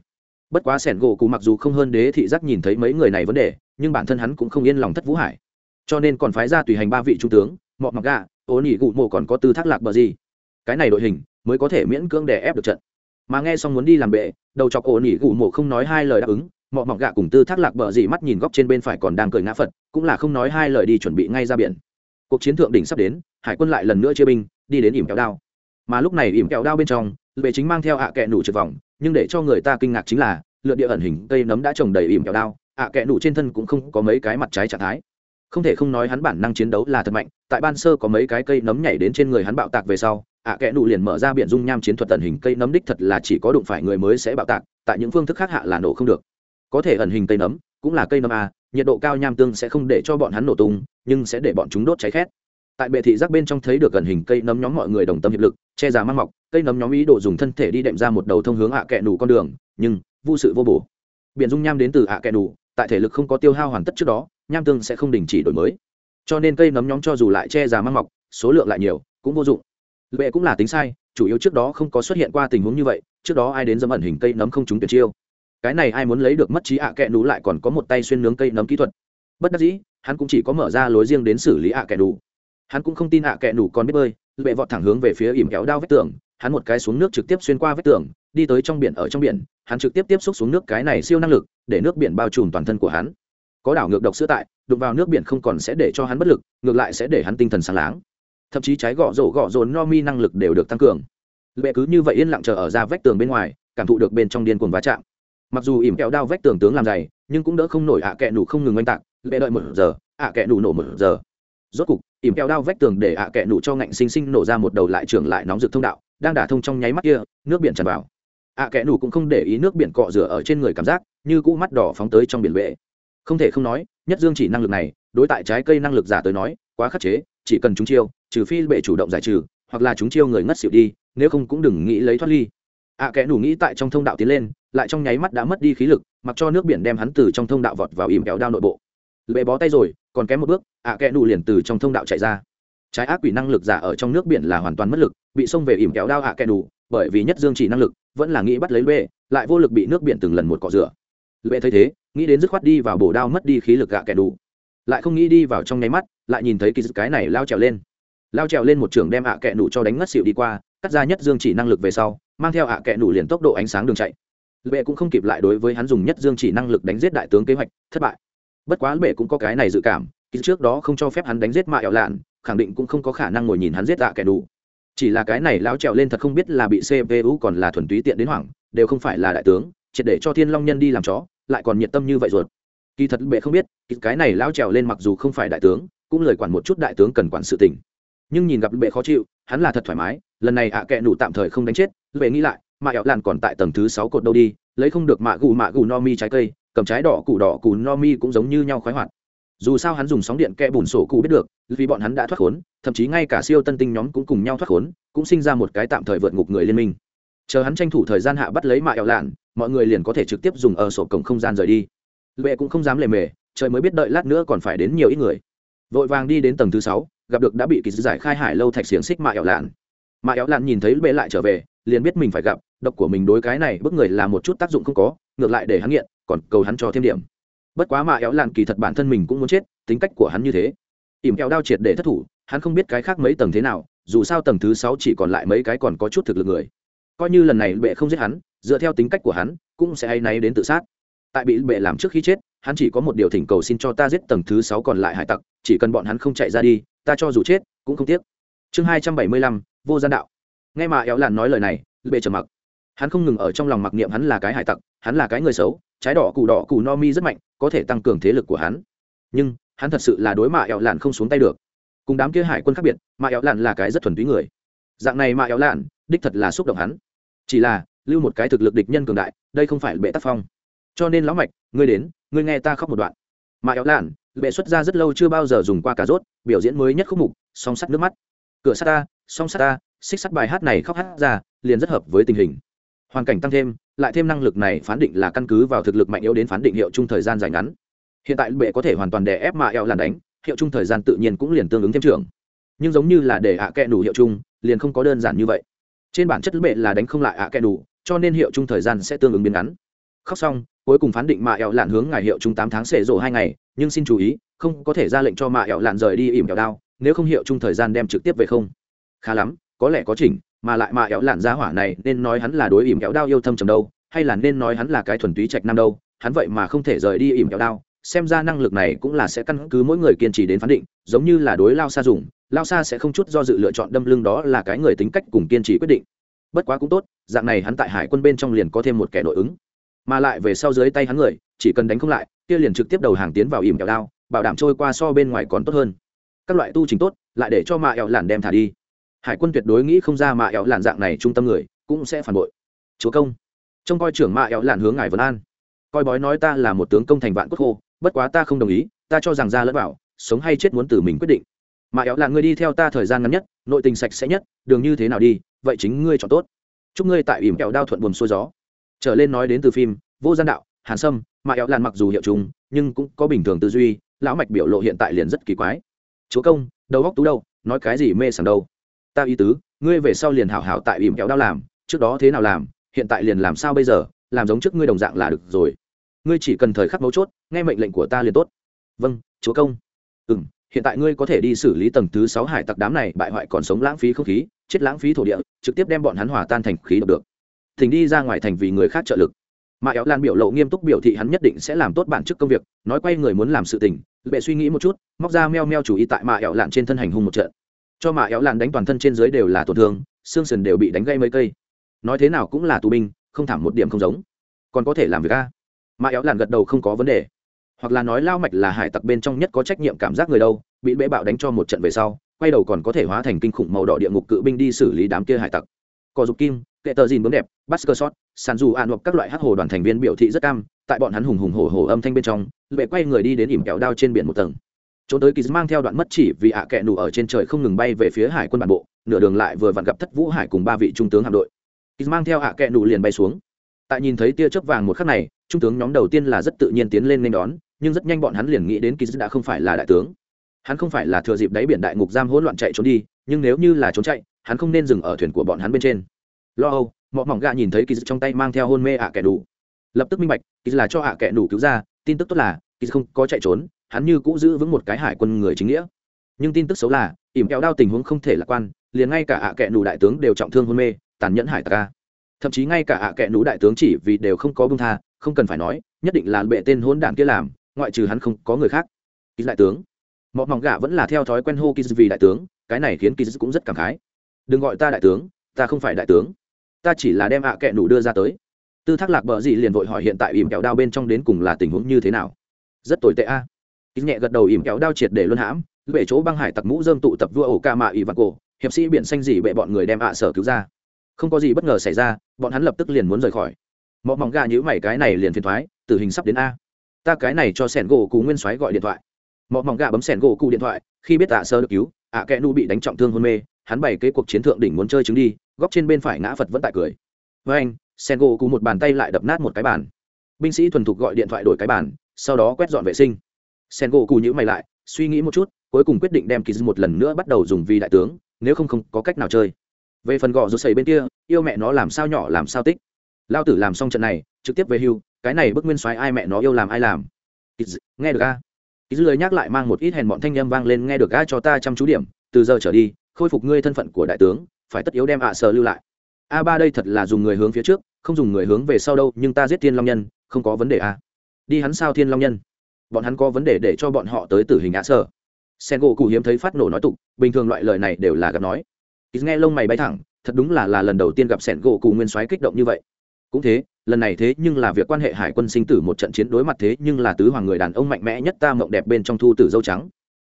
A: bất quá sẻn gỗ cụ mặc dù không hơn đế thị giác nhìn thấy mấy người này vấn đề, nhưng bản thân hắn cũng không yên lòng thất vũ hải. Cho nên còn phái ra tùy hành ba vị trung tướng, mọ mặc gà ô nỉ gụ mộ còn có tư thác lạc bờ gì cái này đội hình mới có thể miễn cưỡng đè ép được trận. Mà nghe xong muốn đi làm bệ, đầu chọc ổ nỉ gụ mộ không nói hai lời đáp ứng, mọ mọc gạ cùng tư thác lạc bờ gì mắt nhìn góc trên bên phải còn đang cười ngã phật, cũng là không nói hai lời đi chuẩn bị ngay ra biển. Cuộc chiến thượng đỉnh sắp đến, hải quân lại lần nữa chia binh, đi đến ỉm kéo đao. Mà lúc này ỉm kéo đao bên trong bệ chính mang theo ạ à kẹ nủ trượt vòng, nhưng để cho người ta kinh ngạc chính là, lượn địa ẩn hình, cây nấm đã trồng đầy ỉm kẹo đao, ạ kẹ nụ trên thân cũng không có mấy cái mặt trái trạng thái. Không thể không nói hắn bản năng chiến đấu là thật mạnh, tại ban sơ có mấy cái cây nấm nhảy đến trên người hắn bạo tạc về sau, ạ kẽ nụ liền mở ra biển dung nham chiến thuật ẩn hình cây nấm đích thật là chỉ có đụng phải người mới sẽ bạo tạc, tại những phương thức khác hạ là nổ không được. Có thể ẩn hình cây nấm, cũng là cây nấm a, nhiệt độ cao nham tương sẽ không để cho bọn hắn nổ tung, nhưng sẽ để bọn chúng đốt cháy khét. Tại bệ thị giác bên trong thấy được gần hình cây nấm nhóm mọi người đồng tâm hiệp lực, che già mang mọc cây nấm nhóm ý đồ dùng thân thể đi đệm ra một đầu thông hướng ạ kẹ nù con đường, nhưng vô sự vô bổ. Biển dung nham đến từ ạ kẹ nù, tại thể lực không có tiêu hao hoàn tất trước đó, nham tương sẽ không đình chỉ đổi mới. Cho nên cây nấm nhóm cho dù lại che già mang mọc, số lượng lại nhiều, cũng vô dụng. Bệ cũng là tính sai, chủ yếu trước đó không có xuất hiện qua tình huống như vậy, trước đó ai đến dâm ẩn hình cây nấm không trúng tuyệt chiêu. Cái này ai muốn lấy được mất trí ạ kẹ nù lại còn có một tay xuyên nướng cây nấm kỹ thuật. Bất đắc dĩ, hắn cũng chỉ có mở ra lối riêng đến xử lý ạ kẹ nù. Hắn cũng không tin ạ kẹ nù còn biết bơi bệ vọt thẳng hướng về phía ỉm kéo đao vách tường hắn một cái xuống nước trực tiếp xuyên qua vách tường, đi tới trong biển ở trong biển, hắn trực tiếp tiếp xúc xuống nước cái này siêu năng lực, để nước biển bao trùm toàn thân của hắn. Có đảo ngược độc sữa tại, đụng vào nước biển không còn sẽ để cho hắn bất lực, ngược lại sẽ để hắn tinh thần sáng láng. Thậm chí trái gõ rổ gõ rồn no mi năng lực đều được tăng cường. Lệ cứ như vậy yên lặng chờ ở ra vách tường bên ngoài, cảm thụ được bên trong điên cuồng va chạm. Mặc dù ỉm kẹo đao vách tường tướng làm dày, nhưng cũng đỡ không nổi ạ kẹ nủ không ngừng oanh tạc, lệ đợi một giờ, ạ kẹ nủ nổ một giờ. Rốt cục, ỉm kẹo đao vách tường để ạ kẹ nủ cho ngạnh xinh xinh nổ ra một đầu lại trưởng lại nóng rực thông đạo đang đả thông trong nháy mắt kia nước biển tràn vào. Ạ kẹ nủ cũng không để ý nước biển cọ rửa ở trên người cảm giác như cũ mắt đỏ phóng tới trong biển vệ không thể không nói nhất dương chỉ năng lực này đối tại trái cây năng lực giả tới nói quá khắc chế chỉ cần chúng chiêu trừ phi bệ chủ động giải trừ hoặc là chúng chiêu người ngất xỉu đi nếu không cũng đừng nghĩ lấy thoát ly. Ạ à, kẽ nủ nghĩ tại trong thông đạo tiến lên lại trong nháy mắt đã mất đi khí lực mặc cho nước biển đem hắn từ trong thông đạo vọt vào ìm kẹo đao nội bộ. Bệ bó tay rồi còn kém một bước ạ à, kẽ nủ liền từ trong thông đạo chạy ra trái ác quỷ năng lực giả ở trong nước biển là hoàn toàn mất lực bị xông về ỉm kéo đao hạ à, đủ, bởi vì nhất dương chỉ năng lực vẫn là nghĩ bắt lấy lê, lại vô lực bị nước biển từng lần một cọ rửa. Lê thấy thế nghĩ đến dứt khoát đi vào bổ đao mất đi khí lực gạ kẻ đủ. Lại không nghĩ đi vào trong nháy mắt lại nhìn thấy kỳ cái này lao trèo lên. Lao trèo lên một trường đem hạ kẻ đủ cho đánh ngất xịu đi qua cắt ra nhất dương chỉ năng lực về sau mang theo hạ kẻ đủ liền tốc độ ánh sáng đường chạy. Lệ cũng không kịp lại đối với hắn dùng nhất dương chỉ năng lực đánh giết đại tướng kế hoạch thất bại. Bất quá lệ cũng có cái này dự cảm kỳ trước đó không cho phép hắn đánh giết mạ ẻo lạn, khẳng định cũng không có khả năng ngồi nhìn hắn giết ạ kẻ nụ chỉ là cái này lao trèo lên thật không biết là bị cpu còn là thuần túy tiện đến hoảng, đều không phải là đại tướng, triệt để cho thiên long nhân đi làm chó, lại còn nhiệt tâm như vậy ruột. Kỳ thật bệ không biết cái này lao trèo lên mặc dù không phải đại tướng, cũng lời quản một chút đại tướng cần quản sự tình. Nhưng nhìn gặp bệ khó chịu, hắn là thật thoải mái, lần này ạ à kệ nụ tạm thời không đánh chết, bệ nghĩ lại mạ ẹo lạn còn tại tầng thứ sáu cột đâu đi, lấy không được mạ gù mạ gù no mi trái cây, cầm trái đỏ củ đỏ củ no mi cũng giống như nhau khoái hoạt dù sao hắn dùng sóng điện kẽ bùn sổ cụ biết được, vì bọn hắn đã thoát khốn, thậm chí ngay cả siêu tân tinh nhóm cũng cùng nhau thoát khốn, cũng sinh ra một cái tạm thời vượt ngục người liên minh. Chờ hắn tranh thủ thời gian hạ bắt lấy mạ ẹo lạn, mọi người liền có thể trực tiếp dùng ở sổ cổng không gian rời đi. Lệ cũng không dám lề mề, trời mới biết đợi lát nữa còn phải đến nhiều ít người. Vội vàng đi đến tầng thứ sáu, gặp được đã bị kỳ giải khai hải lâu thạch xiềng xích mạ ẹo lạn. Mạ ẹo lạn nhìn thấy bệ lại trở về, liền biết mình phải gặp, độc của mình đối cái này bức người là một chút tác dụng không có, ngược lại để hắn nghiện, còn cầu hắn cho thêm điểm bất quá mạ éo lạn kỳ thật bản thân mình cũng muốn chết, tính cách của hắn như thế. Ỉm kẹo đao triệt để thất thủ, hắn không biết cái khác mấy tầng thế nào, dù sao tầng thứ sáu chỉ còn lại mấy cái còn có chút thực lực người. Coi như lần này bệ không giết hắn, dựa theo tính cách của hắn, cũng sẽ hay náy đến tự sát. Tại bị bệ làm trước khi chết, hắn chỉ có một điều thỉnh cầu xin cho ta giết tầng thứ sáu còn lại hải tặc, chỉ cần bọn hắn không chạy ra đi, ta cho dù chết, cũng không tiếc. Chương hai trăm bảy mươi lăm, vô gian đạo. Nghe mà éo làn nói lời này, bệ trầm mặc. Hắn không ngừng ở trong lòng mặc niệm hắn là cái hải tặc, hắn là cái người xấu, trái đỏ cù đỏ cù no mi rất mạnh có thể tăng cường thế lực của hắn. Nhưng, hắn thật sự là đối mạ ẹo lạn không xuống tay được. Cùng đám kia hải quân khác biệt mạ ẹo lạn là cái rất thuần túy người. Dạng này mạ ẹo lạn, đích thật là xúc động hắn. Chỉ là, lưu một cái thực lực địch nhân cường đại, đây không phải bệ tác phong. Cho nên lão mạch, ngươi đến, ngươi nghe ta khóc một đoạn. Mạ ẹo lạn, bệ xuất ra rất lâu chưa bao giờ dùng qua cà rốt, biểu diễn mới nhất khúc mục, song sắt nước mắt. Cửa sắt ta song sắt ta xích sắt bài hát này khóc hát ra, liền rất hợp với tình hình. Hoàn cảnh tăng thêm lại thêm năng lực này phán định là căn cứ vào thực lực mạnh yếu đến phán định hiệu chung thời gian dài ngắn. Hiện tại bệ có thể hoàn toàn đè ép mạ eo làn đánh, hiệu chung thời gian tự nhiên cũng liền tương ứng thêm trưởng. Nhưng giống như là để ạ à kẹ đủ hiệu chung, liền không có đơn giản như vậy. Trên bản chất bệ là đánh không lại ạ à kẹ đủ, cho nên hiệu chung thời gian sẽ tương ứng biến ngắn. Khóc xong, cuối cùng phán định mạ eo lạn hướng ngài hiệu chung tám tháng sẽ rổ hai ngày, nhưng xin chú ý, không có thể ra lệnh cho mạ eo lạn rời đi ỉm kẹo đao, nếu không hiệu chung thời gian đem trực tiếp về không. Khá lắm, có lẽ có chỉnh mà lại mà éo lạn ra hỏa này nên nói hắn là đối ỉm kéo đao yêu thâm trầm đâu, hay là nên nói hắn là cái thuần túy trạch nam đâu, hắn vậy mà không thể rời đi ỉm kéo đao, xem ra năng lực này cũng là sẽ căn cứ mỗi người kiên trì đến phán định, giống như là đối lao xa dùng, lao xa sẽ không chút do dự lựa chọn đâm lưng đó là cái người tính cách cùng kiên trì quyết định. Bất quá cũng tốt, dạng này hắn tại hải quân bên trong liền có thêm một kẻ nội ứng. Mà lại về sau dưới tay hắn người, chỉ cần đánh không lại, kia liền trực tiếp đầu hàng tiến vào ỉm kẹo đao, bảo đảm trôi qua so bên ngoài còn tốt hơn. Các loại tu trình tốt, lại để cho mạ ẹo làn đem thả đi hải quân tuyệt đối nghĩ không ra mạ éo làn dạng này trung tâm người, cũng sẽ phản bội. Chúa công, trông coi trưởng mạ éo làn hướng ngài vân an. Coi bói nói ta là một tướng công thành vạn quốc khô bất quá ta không đồng ý, ta cho rằng ra lẫn bảo sống hay chết muốn từ mình quyết định. Mạ éo làn ngươi đi theo ta thời gian ngắn nhất, nội tình sạch sẽ nhất, đường như thế nào đi, vậy chính ngươi chọn tốt. Chúc ngươi tại ỉm kẹo đao thuận buồm xuôi gió. Trở lên nói đến từ phim, vô gian đạo, hàn sâm mạ éo làn mặc dù hiệu chúng nhưng cũng có bình thường tư duy, lão mạch biểu lộ hiện tại liền rất kỳ quái. Chúa công, đầu góc tú đâu, nói cái gì mê sảng đâu ta ý tứ, ngươi về sau liền hảo hảo tại ỉm kéo đau làm, trước đó thế nào làm, hiện tại liền làm sao bây giờ, làm giống trước ngươi đồng dạng là được rồi. Ngươi chỉ cần thời khắc mấu chốt, nghe mệnh lệnh của ta liền tốt. Vâng chúa công. Ừ m hiện tại ngươi có thể đi xử lý tầng thứ sáu hải tặc đám này, bại hoại còn sống lãng phí không khí, chết lãng phí thổ địa, trực tiếp đem bọn hắn hòa tan thành khí độc được. Thỉnh đi ra ngoài thành vì người khác trợ lực. Mà éo lan biểu lộ nghiêm túc biểu thị hắn nhất định sẽ làm tốt bản chức công việc, nói quay người muốn làm sự tình bệ suy nghĩ một chút, móc ra meo meo chủ ý tại mạ éo lan trên thân hành hung một trận cho mạ éo lạn đánh toàn thân trên dưới đều là tổn thương, xương sườn đều bị đánh gây mấy cây. Nói thế nào cũng là tù binh, không thảm một điểm không giống. Còn có thể làm việc a? Mạ éo lạn gật đầu không có vấn đề. Hoặc là nói lao mạch là hải tặc bên trong nhất có trách nhiệm cảm giác người đâu, bị bệ bạo đánh cho một trận về sau, quay đầu còn có thể hóa thành kinh khủng màu đỏ địa ngục cự binh đi xử lý đám kia hải tặc. Cò dục kim, kệ tờ dìn bướm đẹp, bắt cơ sót, sàn dù an hoặc các loại hát hồ đoàn thành viên biểu thị rất cam, tại bọn hắn hùng hùng hổ hổ âm thanh bên trong lệ quay người đi đến ỉm kẹo đao trên biển một tầng trốn tới kỳ mang theo đoạn mất chỉ vì ạ à kẹ nù ở trên trời không ngừng bay về phía hải quân bản bộ, nửa đường lại vừa vặn gặp thất vũ hải cùng ba vị trung tướng hạm đội. Kỳ mang theo ạ à kẹ nù liền bay xuống. Tại nhìn thấy tia chớp vàng một khắc này, trung tướng nhóm đầu tiên là rất tự nhiên tiến lên nên đón, nhưng rất nhanh bọn hắn liền nghĩ đến kỳ đã không phải là đại tướng. Hắn không phải là thừa dịp đáy biển đại ngục giam hỗn loạn chạy trốn đi, nhưng nếu như là trốn chạy, hắn không nên dừng ở thuyền của bọn hắn bên trên. Lo âu mọi mỏng gà nhìn thấy kỳ trong tay mang theo hôn mê ạ kẻ đủ lập tức minh bạch kỳ là cho ạ kẻ đủ cứu ra, tin tức tốt là kỳ không có chạy trốn hắn như cũ giữ vững một cái hải quân người chính nghĩa. Nhưng tin tức xấu là, ỉm kẹo đao tình huống không thể lạc quan, liền ngay cả ạ kệ nụ đại tướng đều trọng thương hôn mê, tàn nhẫn hải tặc ca thậm chí ngay cả ạ kệ nụ đại tướng chỉ vì đều không có bưng tha, không cần phải nói, nhất định là bệ tên hôn đản kia làm, ngoại trừ hắn không có người khác. Ký đại tướng. Mọi mỏng gạ vẫn là theo thói quen hô ký vì đại tướng, cái này khiến ký cũng rất cảm khái. Đừng gọi ta đại tướng, ta không phải đại tướng. Ta chỉ là đem ạ à kẹ nủ đưa ra tới. Tư thác lạc bờ gì liền vội hỏi hiện tại ỉm kẹo đao bên trong đến cùng là tình huống như thế nào? Rất tồi tệ a. à ít nhẹ gật đầu ỉm kéo đao triệt để luân hãm bể chỗ băng hải tặc mũ dơm tụ tập vua ổ ca mạ ỉ và cổ, hiệp sĩ biển xanh dị bệ bọn người đem ạ sở cứu ra. Không có gì bất ngờ xảy ra, bọn hắn lập tức liền muốn rời khỏi. Mọi mỏng gà nhữ mày cái này liền phiền thoái, tử hình sắp đến a. Ta cái này cho sẻn gỗ cù nguyên soái gọi điện thoại. Mọi mỏng gà bấm sẻn gỗ cù điện thoại, khi biết ạ sơ được cứu, ạ kẽ nu bị đánh trọng thương hôn mê, hắn bày kế cuộc chiến thượng đỉnh muốn chơi trứng đi, góc trên bên phải ngã phật vẫn tại cười. Với anh sen gỗ cụ một bàn tay lại đập nát một cái bàn. Binh sĩ thuần thục gọi điện thoại đổi cái bàn, sau đó quét dọn vệ sinh sen gỗ cù nhữ mày lại, suy nghĩ một chút, cuối cùng quyết định đem kỳ một lần nữa bắt đầu dùng vì đại tướng, nếu không không có cách nào chơi. Về phần gò rút xầy bên kia, yêu mẹ nó làm sao nhỏ làm sao tích. Lao tử làm xong trận này, trực tiếp về hưu, cái này bức nguyên soái ai mẹ nó yêu làm ai làm. Nghe được a? Kỳ lời nhắc lại mang một ít hèn bọn thanh â m vang lên, nghe được a cho ta chăm chú điểm, từ giờ trở đi, khôi phục ngươi thân phận của đại tướng, phải tất yếu đem ạ à lưu lại. A ba đây thật là dùng người hướng phía trước, không dùng người hướng về sau đâu, nhưng ta giết thiên long nhân, không có vấn đề a. Đi hắn sao thiên long nhân? Bọn hắn có vấn đề để cho bọn họ tới tử hình ạ sở sen gỗ cụ hiếm thấy phát nổ nói tục, bình thường loại lời này đều là gặp nói. Ít nghe lông mày bay thẳng, thật đúng là là lần đầu tiên gặp sẻn gỗ cụ nguyên soái kích động như vậy. Cũng thế, lần này thế nhưng là việc quan hệ hải quân sinh tử một trận chiến đối mặt thế nhưng là tứ hoàng người đàn ông mạnh mẽ nhất ta mộng đẹp bên trong thu tử dâu trắng.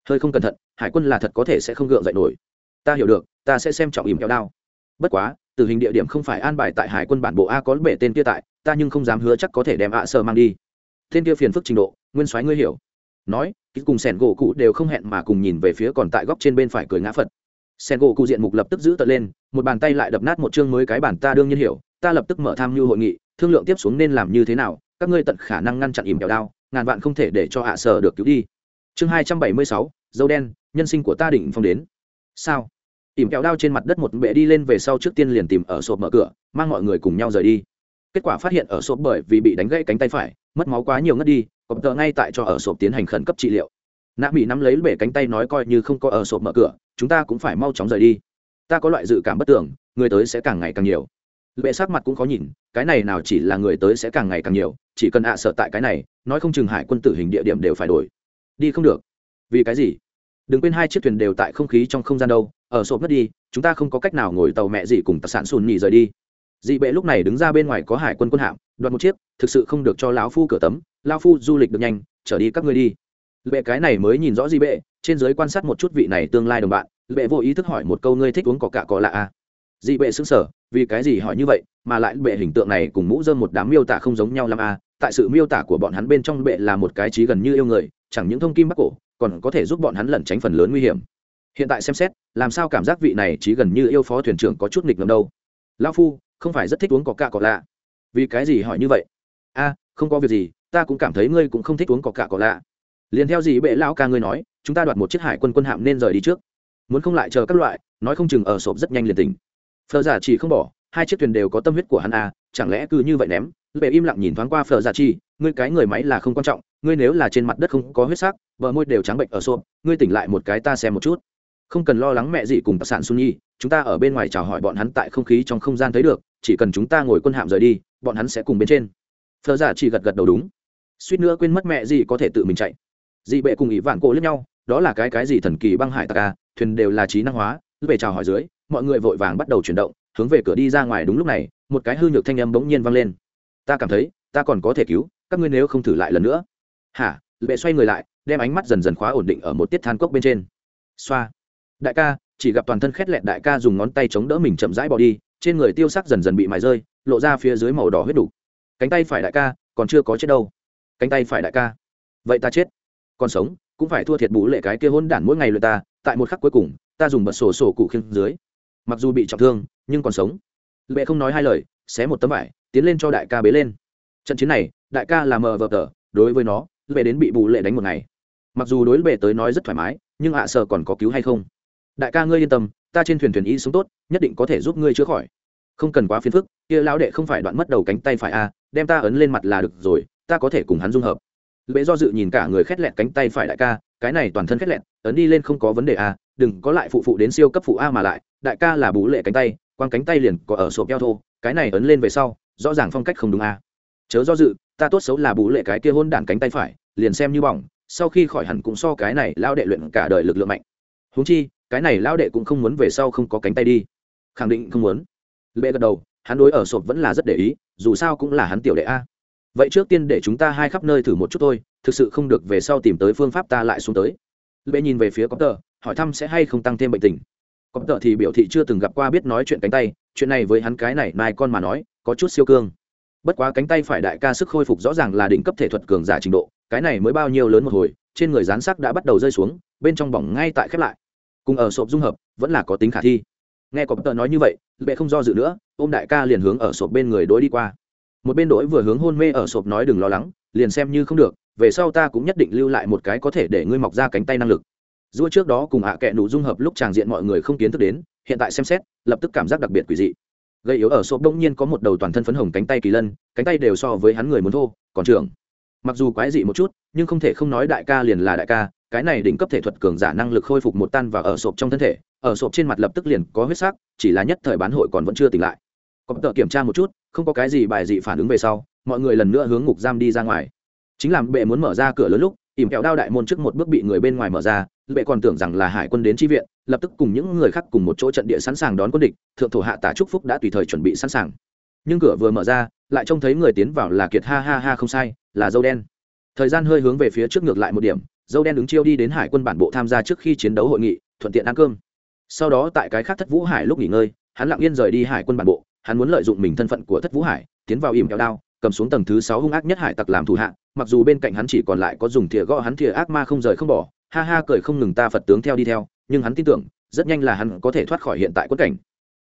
A: Hơi không cẩn thận, hải quân là thật có thể sẽ không gượng dậy nổi. Ta hiểu được, ta sẽ xem trọng ìm kéo đao. Bất quá, tử hình địa điểm không phải an bài tại hải quân bản bộ a có bể tên kia tại, ta nhưng không dám hứa chắc có thể đem ạ sơ mang đi. Tên kia phiền phức trình độ nguyên soái ngươi hiểu. Nói, ký cùng sẻn gỗ cụ đều không hẹn mà cùng nhìn về phía còn tại góc trên bên phải cười ngã phật. Sẻn gỗ cụ diện mục lập tức giữ tận lên, một bàn tay lại đập nát một chương mới cái bản ta đương nhiên hiểu, ta lập tức mở tham mưu hội nghị, thương lượng tiếp xuống nên làm như thế nào, các ngươi tận khả năng ngăn chặn ìm kẹo đao, ngàn vạn không thể để cho hạ sở được cứu đi. Chương hai trăm bảy mươi sáu, dâu đen, nhân sinh của ta định phong đến. Sao? Ỉm kẹo đao trên mặt đất một bệ đi lên về sau trước tiên liền tìm ở sộp mở cửa, mang mọi người cùng nhau rời đi. Kết quả phát hiện ở sộp bởi vì bị đánh gãy cánh tay phải mất máu quá nhiều ngất đi cọp tợ ngay tại cho ở sộp tiến hành khẩn cấp trị liệu. Nạ mỹ nắm lấy bể cánh tay nói coi như không có ở sộp mở cửa, chúng ta cũng phải mau chóng rời đi. Ta có loại dự cảm bất tưởng người tới sẽ càng ngày càng nhiều. Bệ sắc mặt cũng khó nhìn, cái này nào chỉ là người tới sẽ càng ngày càng nhiều, chỉ cần ạ sợ tại cái này, nói không chừng hải quân tử hình địa điểm đều phải đổi. Đi không được. Vì cái gì? Đừng quên hai chiếc thuyền đều tại không khí trong không gian đâu, ở sộp mất đi, chúng ta không có cách nào ngồi tàu mẹ gì cùng tạc sản sùn nhì rời đi dị bệ lúc này đứng ra bên ngoài có hải quân quân hạm, đoạt một chiếc, thực sự không được cho lão phu cửa tấm. Lao phu du lịch được nhanh, trở đi các ngươi đi. Bệ cái này mới nhìn rõ dị bệ, trên giới quan sát một chút vị này tương lai đồng bạn. Bệ vô ý thức hỏi một câu, ngươi thích uống có cả có lạ à? Dị bệ xứng sở vì cái gì hỏi như vậy? Mà lại bệ hình tượng này cùng mũ dơm một đám miêu tả không giống nhau lắm à. Tại sự miêu tả của bọn hắn bên trong bệ là một cái trí gần như yêu người, chẳng những thông kim bắc cổ, còn có thể giúp bọn hắn lẩn tránh phần lớn nguy hiểm. Hiện tại xem xét, làm sao cảm giác vị này trí gần như yêu phó thuyền trưởng có chút nghịch ngầm đâu? Lao phu không phải rất thích uống có cạ cỏ lạ. Vì cái gì hỏi như vậy? A, không có việc gì, ta cũng cảm thấy ngươi cũng không thích uống có cạ cỏ lạ. Liền theo gì bệ lão ca ngươi nói, chúng ta đoạt một chiếc hải quân quân hạm nên rời đi trước. Muốn không lại chờ các loại, nói không chừng ở sộp rất nhanh liền tình phờ giả chỉ không bỏ, hai chiếc thuyền đều có tâm huyết của hắn a chẳng lẽ cứ như vậy ném? Bệ im lặng nhìn thoáng qua phờ giả chi ngươi cái người máy là không quan trọng, ngươi nếu là trên mặt đất không có huyết sắc, bờ môi đều trắng bệnh ở sộp, ngươi tỉnh lại một cái ta xem một chút. Không cần lo lắng mẹ gì cùng tạc sản xuân nhi chúng ta ở bên ngoài chào hỏi bọn hắn tại không khí trong không gian thấy được chỉ cần chúng ta ngồi quân hạm rời đi, bọn hắn sẽ cùng bên trên. Phờ giả chỉ gật gật đầu đúng. Suýt nữa quên mất mẹ gì có thể tự mình chạy. Dị bệ cùng ý vạn cổ lẫn nhau, đó là cái cái gì thần kỳ băng hải tạc à thuyền đều là trí năng hóa. Về chào hỏi dưới, mọi người vội vàng bắt đầu chuyển động, hướng về cửa đi ra ngoài đúng lúc này, một cái hư nhược thanh âm bỗng nhiên vang lên. Ta cảm thấy, ta còn có thể cứu, các ngươi nếu không thử lại lần nữa. Hả? Bệ xoay người lại, đem ánh mắt dần dần khóa ổn định ở một tiết than cốc bên trên. Xoa. Đại ca, chỉ gặp toàn thân khét lẹt đại ca dùng ngón tay chống đỡ mình chậm rãi bỏ đi trên người tiêu sắc dần dần bị mài rơi, lộ ra phía dưới màu đỏ huyết đủ cánh tay phải đại ca, còn chưa có chết đâu. Cánh tay phải đại ca. Vậy ta chết. Còn sống, cũng phải thua thiệt bú lệ cái kia hôn đản mỗi ngày lượt ta, tại một khắc cuối cùng, ta dùng bật sổ sổ cụ khiêng dưới. Mặc dù bị trọng thương, nhưng còn sống. Lệ không nói hai lời, xé một tấm vải, tiến lên cho đại ca bế lên. Trận chiến này, đại ca là mờ vờ tờ, đối với nó, lệ đến bị bù lệ đánh một ngày. Mặc dù đối lệ tới nói rất thoải mái, nhưng ạ à sợ còn có cứu hay không? Đại ca ngươi yên tâm ta trên thuyền thuyền y sống tốt nhất định có thể giúp ngươi chữa khỏi. Không cần quá phiền phức kia lão đệ không phải đoạn mất đầu cánh tay phải a à, đem ta ấn lên mặt là được rồi ta có thể cùng hắn dung hợp. Lễ do dự nhìn cả người khét lẹt cánh tay phải đại ca cái này toàn thân khét lẹt ấn đi lên không có vấn đề a à, đừng có lại phụ phụ đến siêu cấp phụ a mà lại đại ca là bú lệ cánh tay quang cánh tay liền có ở sộp keo thô cái này ấn lên về sau rõ ràng phong cách không đúng a chớ do dự ta tốt xấu là bú lệ cái kia hôn đản cánh tay phải liền xem như bỏng sau khi khỏi hẳn cũng so cái này lao đệ luyện cả đời lực lượng mạnh. Huống chi cái này lao đệ cũng không muốn về sau không có cánh tay đi. Khẳng định không muốn. Lệ gật đầu, hắn đối ở sộp vẫn là rất để ý, dù sao cũng là hắn tiểu đệ a. Vậy trước tiên để chúng ta hai khắp nơi thử một chút thôi, thực sự không được về sau tìm tới phương pháp ta lại xuống tới. Lệ nhìn về phía có tờ hỏi thăm sẽ hay không tăng thêm bệnh tình. Có tờ thì biểu thị chưa từng gặp qua biết nói chuyện cánh tay, chuyện này với hắn cái này mai con mà nói, có chút siêu cương. Bất quá cánh tay phải đại ca sức khôi phục rõ ràng là đỉnh cấp thể thuật cường giả trình độ, cái này mới bao nhiêu lớn một hồi, trên người rán sắc đã bắt đầu rơi xuống, bên trong bỏng ngay tại khép lại cùng ở sộp dung hợp, vẫn là có tính khả thi. Nghe có tờ nói như vậy bệ không do dự nữa, ôm đại ca liền hướng ở sộp bên người đối đi qua. Một bên đội vừa hướng hôn mê ở sộp nói đừng lo lắng, liền xem như không được, về sau ta cũng nhất định lưu lại một cái có thể để ngươi mọc ra cánh tay năng lực. Dua trước đó cùng hạ à kệ nụ dung hợp lúc tràng diện mọi người không kiến thức đến, hiện tại xem xét, lập tức cảm giác đặc biệt quỷ dị. Gây yếu ở sộp đông nhiên có một đầu toàn thân phấn hồng cánh tay kỳ lân, cánh tay đều so với hắn người muốn thô, còn trưởng. Mặc dù quái dị một chút, nhưng không thể không nói đại ca liền là đại ca cái này đỉnh cấp thể thuật cường giả năng lực khôi phục một tan và ở sộp trong thân thể, ở sộp trên mặt lập tức liền có huyết sắc, chỉ là nhất thời bán hội còn vẫn chưa tỉnh lại. Có tờ kiểm tra một chút, không có cái gì bài dị phản ứng về sau, mọi người lần nữa hướng ngục giam đi ra ngoài. Chính làm bệ muốn mở ra cửa lớn lúc, ỉm kẹo đao đại môn trước một bước bị người bên ngoài mở ra, bệ còn tưởng rằng là hải quân đến tri viện, lập tức cùng những người khác cùng một chỗ trận địa sẵn sàng đón quân địch, thượng thổ hạ tả trúc phúc đã tùy thời chuẩn bị sẵn sàng. Nhưng cửa vừa mở ra, lại trông thấy người tiến vào là kiệt ha ha ha không sai, là dâu đen. Thời gian hơi hướng về phía trước ngược lại một điểm dâu đen đứng chiêu đi đến hải quân bản bộ tham gia trước khi chiến đấu hội nghị, thuận tiện ăn cơm. Sau đó tại cái khác thất vũ hải lúc nghỉ ngơi, hắn lặng yên rời đi hải quân bản bộ, hắn muốn lợi dụng mình thân phận của thất vũ hải, tiến vào ỉm kéo đao, cầm xuống tầng thứ sáu hung ác nhất hải tặc làm thủ hạ, mặc dù bên cạnh hắn chỉ còn lại có dùng thìa gõ hắn thìa ác ma không rời không bỏ, ha ha cười không ngừng ta phật tướng theo đi theo, nhưng hắn tin tưởng, rất nhanh là hắn có thể thoát khỏi hiện tại quất cảnh.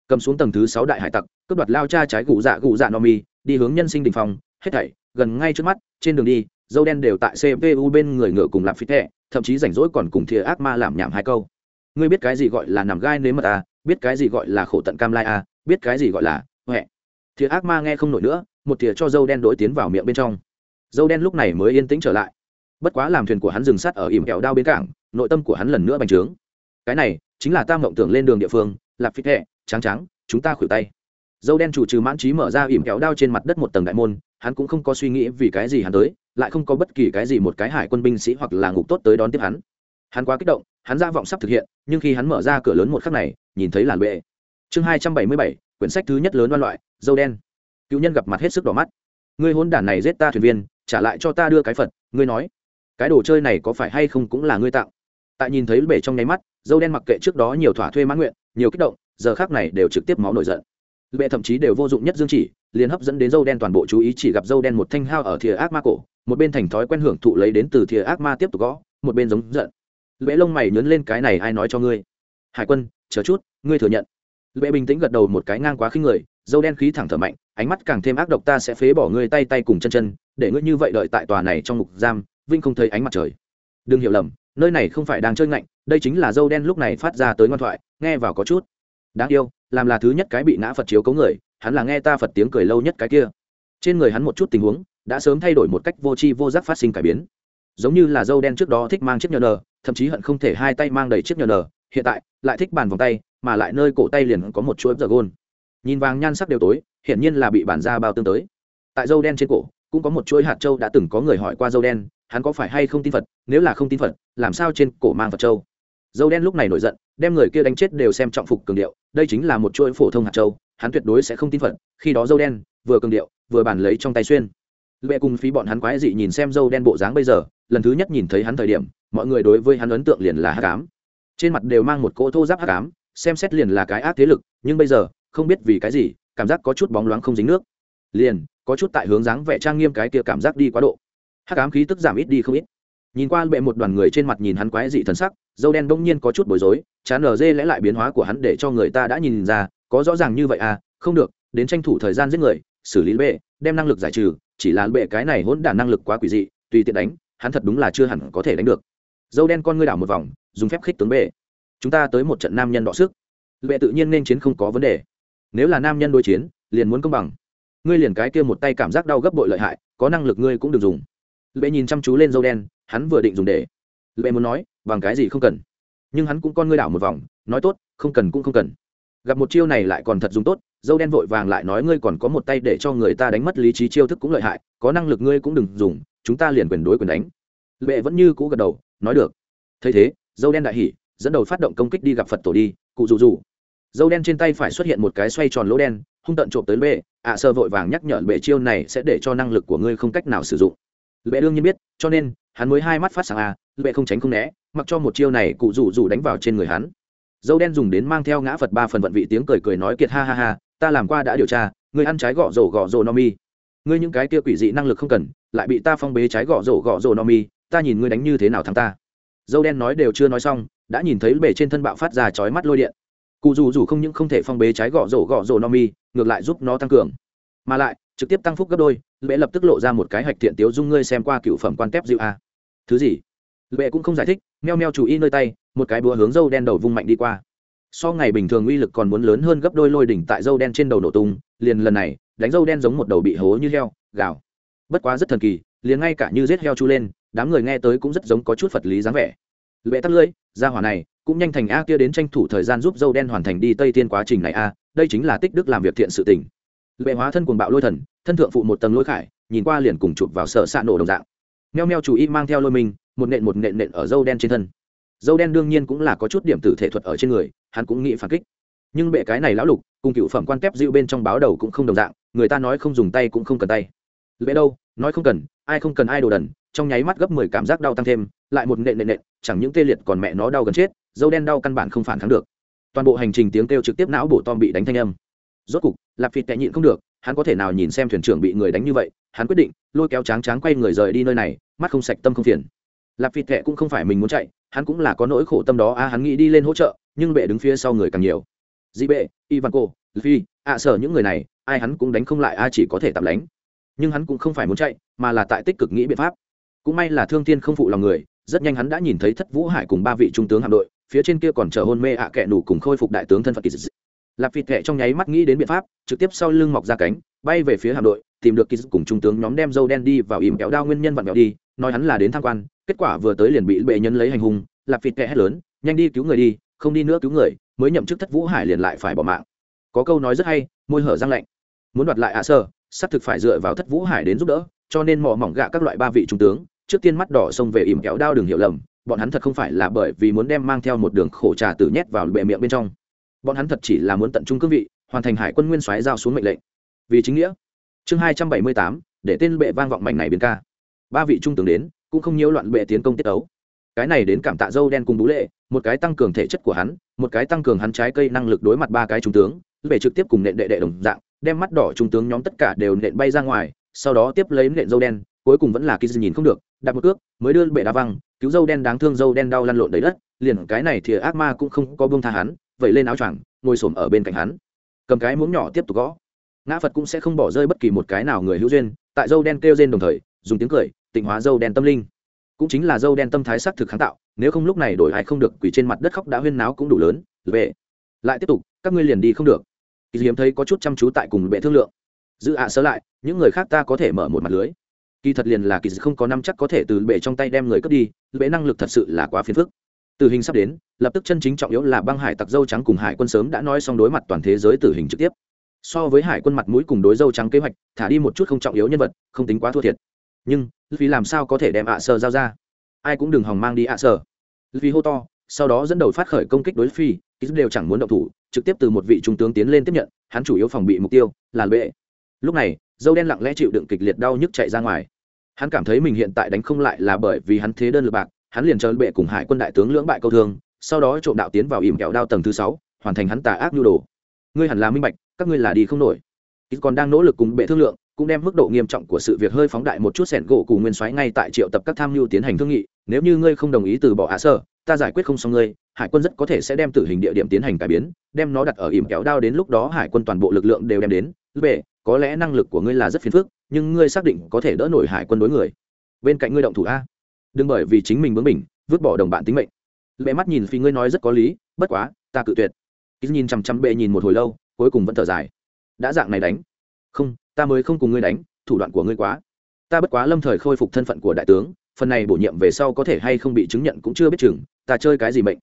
A: Cầm xuống tầng thứ sáu đại hải tặc, cướp đoạt lao cha trái gù dạ gù dạ no mi, đi hướng nhân sinh đình phòng hết thảy, gần ngay trước mắt, trên đường đi dâu đen đều tại cpu bên người ngựa cùng làm phí thẹ thậm chí rảnh rỗi còn cùng thìa ác ma làm nhảm hai câu. Ngươi biết cái gì gọi là nằm gai nếm mật à biết cái gì gọi là khổ tận cam lai à biết cái gì gọi là huệ. Thìa ác ma nghe không nổi nữa, một thìa cho dâu đen đối tiến vào miệng bên trong. Dâu đen lúc này mới yên tĩnh trở lại. Bất quá làm thuyền của hắn dừng sắt ở ỉm kẹo đao bến cảng, nội tâm của hắn lần nữa bành trướng. Cái này chính là ta mộng tưởng lên đường địa phương, lạp phích hẹ trắng trắng, chúng ta khuỷu tay. Dâu đen chủ trừ mãn trí mở ra ỉm kẹo đao trên mặt đất một tầng đại môn, hắn cũng không có suy nghĩ vì cái gì hắn tới lại không có bất kỳ cái gì một cái hải quân binh sĩ hoặc là ngục tốt tới đón tiếp hắn. Hắn quá kích động, hắn ra vọng sắp thực hiện, nhưng khi hắn mở ra cửa lớn một khắc này, nhìn thấy làn bệ. Chương hai trăm bảy mươi bảy, quyển sách thứ nhất lớn văn loại, dâu đen. Cựu nhân gặp mặt hết sức đỏ mắt. Ngươi hôn đản này giết ta thuyền viên, trả lại cho ta đưa cái phật, ngươi nói. Cái đồ chơi này có phải hay không cũng là ngươi tạo. Tại nhìn thấy bể trong nháy mắt, dâu đen mặc kệ trước đó nhiều thỏa thuê mãn nguyện, nhiều kích động, giờ khác này đều trực tiếp máu nổi giận. Bệ thậm chí đều vô dụng nhất dương chỉ liền hấp dẫn đến dâu đen toàn bộ chú ý chỉ gặp dâu đen một thanh hao ở thìa ác ma cổ, một bên thành thói quen hưởng thụ lấy đến từ thìa ác ma tiếp tục gõ, một bên giống giận. Bệ lông mày nhấn lên cái này ai nói cho ngươi? Hải quân, chờ chút, ngươi thừa nhận. Bệ bình tĩnh gật đầu một cái ngang quá khinh người, dâu đen khí thẳng thở mạnh, ánh mắt càng thêm ác độc ta sẽ phế bỏ ngươi tay tay cùng chân chân, để ngươi như vậy đợi tại tòa này trong ngục giam, vinh không thấy ánh mặt trời. Đừng hiểu lầm, nơi này không phải đang chơi ngạnh, đây chính là dâu đen lúc này phát ra tới ngoan thoại, nghe vào có chút đáng yêu làm là thứ nhất cái bị ngã phật chiếu cấu người, hắn là nghe ta phật tiếng cười lâu nhất cái kia. Trên người hắn một chút tình huống, đã sớm thay đổi một cách vô tri vô giác phát sinh cải biến. Giống như là dâu đen trước đó thích mang chiếc nhờ nờ, thậm chí hận không thể hai tay mang đầy chiếc nhờ nờ, hiện tại, lại thích bàn vòng tay, mà lại nơi cổ tay liền có một chuỗi giờ gôn. Nhìn vàng nhan sắc đều tối, hiển nhiên là bị bản ra bao tương tới. Tại dâu đen trên cổ, cũng có một chuỗi hạt châu đã từng có người hỏi qua dâu đen, hắn có phải hay không tin phật, nếu là không tin phật, làm sao trên cổ mang phật châu? Dâu đen lúc này nổi giận, đem người kia đánh chết đều xem trọng phục cường điệu, đây chính là một chuỗi phổ thông hạt châu, hắn tuyệt đối sẽ không tin phận khi đó dâu đen, vừa cường điệu, vừa bàn lấy trong tay xuyên. Lệ cùng phí bọn hắn quái dị nhìn xem dâu đen bộ dáng bây giờ, lần thứ nhất nhìn thấy hắn thời điểm, mọi người đối với hắn ấn tượng liền là hát cám trên mặt đều mang một cỗ thô giáp hát cám xem xét liền là cái ác thế lực, nhưng bây giờ, không biết vì cái gì, cảm giác có chút bóng loáng không dính nước. Liền, có chút tại hướng dáng vẻ trang nghiêm cái kia cảm giác đi quá độ. Hắc ám khí tức giảm ít đi không ít. Nhìn qua bệ một đoàn người trên mặt nhìn hắn quái dị thần sắc dâu đen bỗng nhiên có chút bối rối, chán nở dê lẽ lại biến hóa của hắn để cho người ta đã nhìn ra, có rõ ràng như vậy à không được, đến tranh thủ thời gian giết người, xử lý bệ, đem năng lực giải trừ, chỉ là bệ cái này hỗn đản năng lực quá quỷ dị, tùy tiện đánh, hắn thật đúng là chưa hẳn có thể đánh được. Dâu đen con ngươi đảo một vòng, dùng phép khích tướng bệ. Chúng ta tới một trận nam nhân đọ sức. Bệ tự nhiên nên chiến không có vấn đề. Nếu là nam nhân đối chiến, liền muốn công bằng. Ngươi liền cái kia một tay cảm giác đau gấp bội lợi hại, có năng lực ngươi cũng được dùng. Lệ nhìn chăm chú lên dâu đen, hắn vừa định dùng để. Lệ muốn nói bằng cái gì không cần. Nhưng hắn cũng con ngươi đảo một vòng, nói tốt, không cần cũng không cần. Gặp một chiêu này lại còn thật dùng tốt, dâu đen vội vàng lại nói ngươi còn có một tay để cho người ta đánh mất lý trí chiêu thức cũng lợi hại, có năng lực ngươi cũng đừng dùng, chúng ta liền quyền đối quyền đánh. Lệ vẫn như cũ gật đầu, nói được. Thấy thế, dâu đen đại hỉ, dẫn đầu phát động công kích đi gặp phật tổ đi, cụ rủ rủ dâu đen trên tay phải xuất hiện một cái xoay tròn lỗ đen, hung tận trộm tới bệ ạ sơ vội vàng nhắc nhở bệ chiêu này sẽ để cho năng lực của ngươi không cách nào sử dụng. Bệ đương nhiên biết, cho nên, hắn mới hai mắt phát sáng à bệ không tránh không né mặc cho một chiêu này cụ rủ rủ đánh vào trên người hắn. Dâu đen dùng đến mang theo ngã phật ba phần vận vị tiếng cười cười nói kiệt ha ha ha, ta làm qua đã điều tra người ăn trái gõ rổ gõ rổ no mi. Ngươi những cái kia quỷ dị năng lực không cần, lại bị ta phong bế trái gõ rổ gõ rổ no mi, ta nhìn ngươi đánh như thế nào thắng ta. Dâu đen nói đều chưa nói xong, đã nhìn thấy bể trên thân bạo phát ra chói mắt lôi điện. Cụ dù dù không những không thể phong bế trái gõ rổ gõ rổ no mi, ngược lại giúp nó tăng cường. Mà lại, trực tiếp tăng phúc gấp đôi lệ lập tức lộ ra một cái hạch thiện tiếu dung ngươi xem qua cựu phẩm quan tép dịu a. Thứ gì? Bệ cũng không giải thích, meo meo chủ y nơi tay, một cái búa hướng dâu đen đầu vung mạnh đi qua. So ngày bình thường uy lực còn muốn lớn hơn gấp đôi lôi đỉnh tại dâu đen trên đầu nổ tung, liền lần này, đánh dâu đen giống một đầu bị hố như heo, gào. Bất quá rất thần kỳ, liền ngay cả như rết heo chu lên, đám người nghe tới cũng rất giống có chút phật lý dáng vẻ. Lệ tắt lưỡi, ra hỏa này, cũng nhanh thành a kia đến tranh thủ thời gian giúp dâu đen hoàn thành đi tây tiên quá trình này a, đây chính là tích đức làm việc thiện sự tình. Lệ hóa thân cuồng bạo lôi thần, thân thượng phụ một tầng lôi khải, nhìn qua liền cùng chụp vào sợ xạ nổ đồng dạng. Meo meo chủ y mang theo lôi mình một nện một nện nện ở dâu đen trên thân. Dâu đen đương nhiên cũng là có chút điểm tử thể thuật ở trên người, hắn cũng nghĩ phản kích. Nhưng bệ cái này lão lục, cùng cựu phẩm quan kép dịu bên trong báo đầu cũng không đồng dạng, người ta nói không dùng tay cũng không cần tay. Bệ đâu, nói không cần, ai không cần ai đồ đần, trong nháy mắt gấp mười cảm giác đau tăng thêm, lại một nện nện nện, chẳng những tê liệt còn mẹ nó đau gần chết, dâu đen đau căn bản không phản kháng được. Toàn bộ hành trình tiếng kêu trực tiếp não bổ tom bị đánh thanh âm. Rốt cục, lạp phịt tệ nhịn không được, hắn có thể nào nhìn xem thuyền trưởng bị người đánh như vậy, hắn quyết định, lôi kéo tráng tráng quay người rời đi nơi này, mắt không sạch tâm không phiền lạp phịt thẹ cũng không phải mình muốn chạy, hắn cũng là có nỗi khổ tâm đó, a, hắn nghĩ đi lên hỗ trợ, nhưng bệ đứng phía sau người càng nhiều. Dị bệ ivan cô phi ạ, sở những người này, ai hắn cũng đánh không lại, a, chỉ có thể tạm đánh nhưng hắn cũng không phải muốn chạy, mà là tại tích cực nghĩ biện pháp. Cũng may là thương Thiên không phụ lòng người, rất nhanh hắn đã nhìn thấy thất vũ hải cùng ba vị trung tướng hạm đội, phía trên kia còn chờ hôn mê ạ à kẹ nủ cùng khôi phục đại tướng thân phật kỳ dị lạp vịt kệ trong nháy mắt nghĩ đến biện pháp, trực tiếp sau lưng mọc ra cánh, bay về phía hạm đội, tìm được kỳ dị cùng trung tướng nhóm đem dâu đen đi vào ìm kéo đao nguyên nhân vặn vẹo đi nói hắn là đến tham quan, kết quả vừa tới liền bị bệ nhân lấy hành hung, lạp phịt kẽ hét lớn, nhanh đi cứu người đi, không đi nữa cứu người, mới nhậm chức thất vũ hải liền lại phải bỏ mạng. Có câu nói rất hay, môi hở răng lạnh. Muốn đoạt lại ạ sơ, xác thực phải dựa vào thất vũ hải đến giúp đỡ, cho nên mỏ mỏng gạ các loại ba vị trung tướng, trước tiên mắt đỏ xông về ỉm kéo đao đường hiểu lầm, bọn hắn thật không phải là bởi vì muốn đem mang theo một đường khổ trà tử nhét vào bệ miệng bên trong. Bọn hắn thật chỉ là muốn tận trung cương vị, hoàn thành hải quân nguyên soái giao xuống mệnh lệnh. Vì chính nghĩa. Chương hai trăm bảy mươi tám, để tên bệ vang vọng mảnh này biến ca ba vị trung tướng đến, cũng không nhiễu loạn bệ tiến công tiết ấu cái này đến cảm tạ dâu đen cùng bú lệ, một cái tăng cường thể chất của hắn, một cái tăng cường hắn trái cây năng lực đối mặt ba cái trung tướng, bệ trực tiếp cùng nện đệ đệ đồng dạng, đem mắt đỏ trung tướng nhóm tất cả đều nện bay ra ngoài, sau đó tiếp lấy nện dâu đen, cuối cùng vẫn là kỳ nhìn không được, đặt một cước, mới đưa bệ đá văng, cứu dâu đen đáng thương dâu đen đau lăn lộn đầy đất, liền cái này thì ác ma cũng không có buông tha hắn vậy lên áo choàng, ngồi xổm ở bên cạnh hắn. Cầm cái muỗng nhỏ tiếp tục gõ. Ngã phật cũng sẽ không bỏ rơi bất kỳ một cái nào người hữu duyên, tại dâu đen kêu trên đồng thời, dùng tiếng cười tịnh hóa dâu đen tâm linh. Cũng chính là dâu đen tâm thái sắc thực kháng tạo, nếu không lúc này đổi ai không được quỷ trên mặt đất khóc đã huyên náo cũng đủ lớn, về. Lại tiếp tục, các ngươi liền đi không được. Kỳ hiếm thấy có chút chăm chú tại cùng bệ thương lượng. Giữ ạ sớ lại, những người khác ta có thể mở một mặt lưới. Kỳ thật liền là kỳ không có năm chắc có thể từ bệ trong tay đem người cướp đi, bệ năng lực thật sự là quá phiền phức. Tử hình sắp đến, lập tức chân chính trọng yếu là băng hải tặc dâu trắng cùng hải quân sớm đã nói xong đối mặt toàn thế giới tử hình trực tiếp. So với hải quân mặt mũi cùng đối dâu trắng kế hoạch, thả đi một chút không trọng yếu nhân vật, không tính quá thua thiệt nhưng vì làm sao có thể đem ạ sơ giao ra? ai cũng đừng hòng mang đi ạ sơ vì hô to, sau đó dẫn đầu phát khởi công kích đối phi, ký đều chẳng muốn động thủ, trực tiếp từ một vị trung tướng tiến lên tiếp nhận, hắn chủ yếu phòng bị mục tiêu là bệ lúc này, dâu đen lặng lẽ chịu đựng kịch liệt đau nhức chạy ra ngoài. hắn cảm thấy mình hiện tại đánh không lại là bởi vì hắn thế đơn lực bạc, hắn liền chờ bệ cùng hải quân đại tướng lưỡng bại câu thương, sau đó trộm đạo tiến vào ỉm kẹo đao tầng thứ sáu, hoàn thành hắn tà ác nhu đồ. ngươi hẳn là minh bạch, các ngươi là đi không nổi. ít còn đang nỗ lực cùng bệ thương lượng cũng đem mức độ nghiêm trọng của sự việc hơi phóng đại một chút sẻn gỗ cùng nguyên soái ngay tại triệu tập các tham mưu tiến hành thương nghị. Nếu như ngươi không đồng ý từ bỏ hạ sở ta giải quyết không xong ngươi, hải quân rất có thể sẽ đem tử hình địa điểm tiến hành cải biến, đem nó đặt ở ỉm kéo đao đến lúc đó hải quân toàn bộ lực lượng đều đem đến. Về, có lẽ năng lực của ngươi là rất phiền phức, nhưng ngươi xác định có thể đỡ nổi hải quân đối người. Bên cạnh ngươi động thủ a. Đừng bởi vì chính mình bướng mình vứt bỏ đồng bạn tính mệnh. Lệ mắt nhìn phi ngươi nói rất có lý, bất quá, ta cự tuyệt. Ít nhìn chằm chằm bệ nhìn một hồi lâu, cuối cùng vẫn thở dài. Đã dạng này đánh. Không ta mới không cùng ngươi đánh, thủ đoạn của ngươi quá. Ta bất quá lâm thời khôi phục thân phận của đại tướng, phần này bổ nhiệm về sau có thể hay không bị chứng nhận cũng chưa biết chừng, ta chơi cái gì mệnh.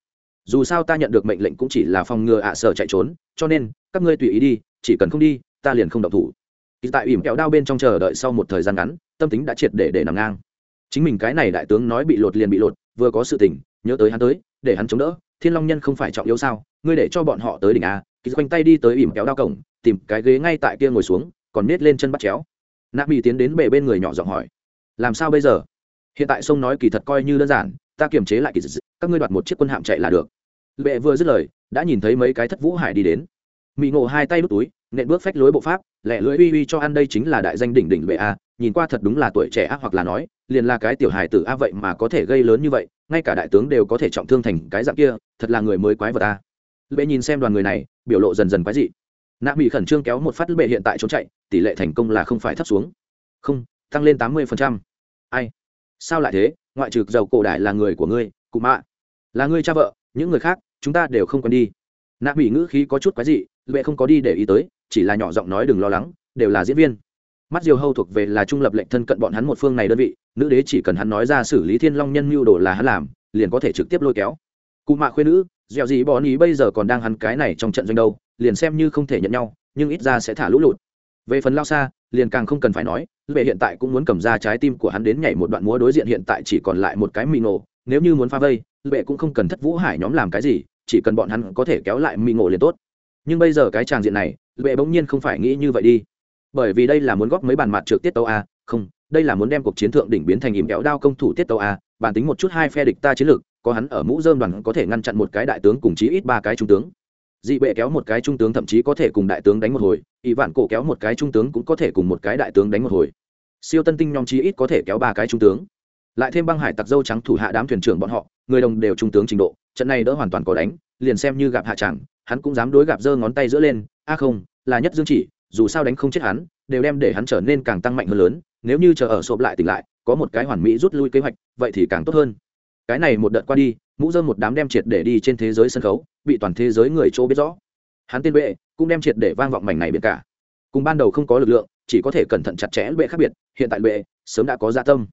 A: Dù sao ta nhận được mệnh lệnh cũng chỉ là phòng ngừa ạ sở chạy trốn, cho nên, các ngươi tùy ý đi, chỉ cần không đi, ta liền không động thủ. Tại ỉm kẹo đao bên trong chờ đợi sau một thời gian ngắn, tâm tính đã triệt để để nằm ngang. Chính mình cái này đại tướng nói bị lột liền bị lột, vừa có sự tình, nhớ tới hắn tới, để hắn chống đỡ, thiên long nhân không phải trọng yếu sao, ngươi để cho bọn họ tới đỉnh a, kỳ quanh tay đi tới ỉm kéo đao cổng, tìm cái ghế ngay tại kia ngồi xuống còn nết lên chân bắt chéo. Nạ bị tiến đến bề bên người nhỏ giọng hỏi, làm sao bây giờ? Hiện tại sông nói kỳ thật coi như đơn giản, ta kiềm chế lại kỳ dị, các ngươi đoạt một chiếc quân hạm chạy là được. Bệ vừa dứt lời, đã nhìn thấy mấy cái thất vũ hải đi đến. Mỹ ngộ hai tay đút túi, nện bước phách lối bộ pháp lẹ lưỡi uy uy cho ăn đây chính là đại danh đỉnh đỉnh bệ a, nhìn qua thật đúng là tuổi trẻ a hoặc là nói, liền là cái tiểu hài tử a vậy mà có thể gây lớn như vậy, ngay cả đại tướng đều có thể trọng thương thành cái dạng kia, thật là người mới quái vật a. Bệ nhìn xem đoàn người này, biểu lộ dần dần quái dị nạ mỹ khẩn trương kéo một phát bệ hiện tại trốn chạy, tỷ lệ thành công là không phải thấp xuống. Không, tăng lên tám mươi phần trăm. Ai? Sao lại thế? Ngoại trừ giàu cổ đại là người của ngươi, cụ mạ. Là ngươi cha vợ, những người khác, chúng ta đều không quen đi. Nạ mỹ ngữ khí có chút quái dị, bệ không có đi để ý tới, chỉ là nhỏ giọng nói đừng lo lắng, đều là diễn viên. Mắt diều hâu thuộc về là trung lập lệnh thân cận bọn hắn một phương này đơn vị, nữ đế chỉ cần hắn nói ra xử lý thiên long nhân mưu đồ là hắn làm, liền có thể trực tiếp lôi kéo cụ mạ khuyên nữ dẻo gì bọn ý bây giờ còn đang hắn cái này trong trận doanh đâu liền xem như không thể nhận nhau nhưng ít ra sẽ thả lũ lụt. Về phần lao xa liền càng không cần phải nói về hiện tại cũng muốn cầm ra trái tim của hắn đến nhảy một đoạn múa đối diện hiện tại chỉ còn lại một cái mì ngộ, nếu như muốn pha vây vệ cũng không cần thất vũ hải nhóm làm cái gì chỉ cần bọn hắn có thể kéo lại mì ngộ liền tốt. Nhưng bây giờ cái tràng diện này vệ bỗng nhiên không phải nghĩ như vậy đi. Bởi vì đây là muốn góp mấy bàn mặt trượt tiết tấu a không đây là muốn đem cuộc chiến thượng đỉnh biến thành ìm kéo đao công thủ tiết tấu a bản tính một chút hai phe địch ta chiến lược có hắn ở mũ dơm đoàn có thể ngăn chặn một cái đại tướng cùng chí ít ba cái trung tướng. Dị bệ kéo một cái trung tướng thậm chí có thể cùng đại tướng đánh một hồi, ỷ vạn cổ kéo một cái trung tướng cũng có thể cùng một cái đại tướng đánh một hồi. Siêu tân tinh nhóm chí ít có thể kéo ba cái trung tướng. Lại thêm băng hải tặc dâu trắng thủ hạ đám thuyền trưởng bọn họ, người đồng đều trung tướng trình độ, trận này đỡ hoàn toàn có đánh, liền xem như gặp hạ chẳng, hắn cũng dám đối gặp giơ ngón tay giữa lên, a không, là nhất dương chỉ, dù sao đánh không chết hắn, đều đem để hắn trở nên càng tăng mạnh hơn lớn, nếu như chờ ở sộp lại tỉnh lại, có một cái hoàn mỹ rút lui kế hoạch, vậy thì càng tốt hơn cái này một đợt qua đi, mũ dơm một đám đem triệt để đi trên thế giới sân khấu, bị toàn thế giới người chỗ biết rõ. Hắn tên bệ, cũng đem triệt để vang vọng mảnh này biệt cả. Cùng ban đầu không có lực lượng, chỉ có thể cẩn thận chặt chẽ bệ khác biệt, hiện tại bệ sớm đã có dạ tâm.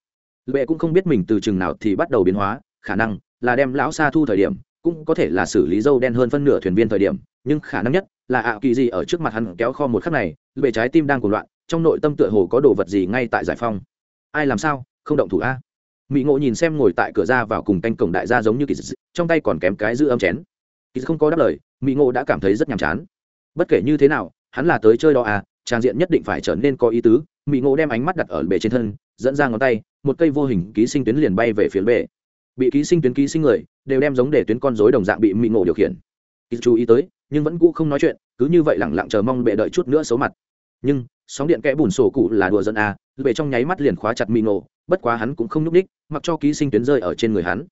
A: Bệ cũng không biết mình từ chừng nào thì bắt đầu biến hóa, khả năng là đem lão xa thu thời điểm, cũng có thể là xử lý dâu đen hơn phân nửa thuyền viên thời điểm, nhưng khả năng nhất là ạ kỳ gì ở trước mặt hắn kéo kho một khắc này, bệ trái tim đang cuồng loạn, trong nội tâm tựa hồ có đồ vật gì ngay tại giải phong ai làm sao? Không động thủ a mỹ ngộ nhìn xem ngồi tại cửa ra vào cùng canh cổng đại gia giống như kỳ dị trong tay còn kém cái giữ âm chén. Kỳ không có đáp lời mỹ ngộ đã cảm thấy rất nhàm chán. Bất kể như thế nào hắn là tới chơi đó à trang diện nhất định phải trở nên có ý tứ. Mỹ ngộ đem ánh mắt đặt ở bể trên thân dẫn ra ngón tay một cây vô hình ký sinh tuyến liền bay về phía bể bị ký sinh tuyến ký sinh người đều đem giống để tuyến con rối đồng dạng bị mỹ ngộ điều khiển. Kỳ chú ý tới nhưng vẫn cũ không nói chuyện cứ như vậy lẳng lặng chờ mong bệ đợi chút nữa xấu mặt. Nhưng sóng điện kẽ bùn sổ cụ là đùa dân à, bệ trong nháy mắt liền khóa chặt mỹ ngộ bất quá hắn cũng không nhúc ních mặc cho ký sinh tuyến rơi ở trên người hắn.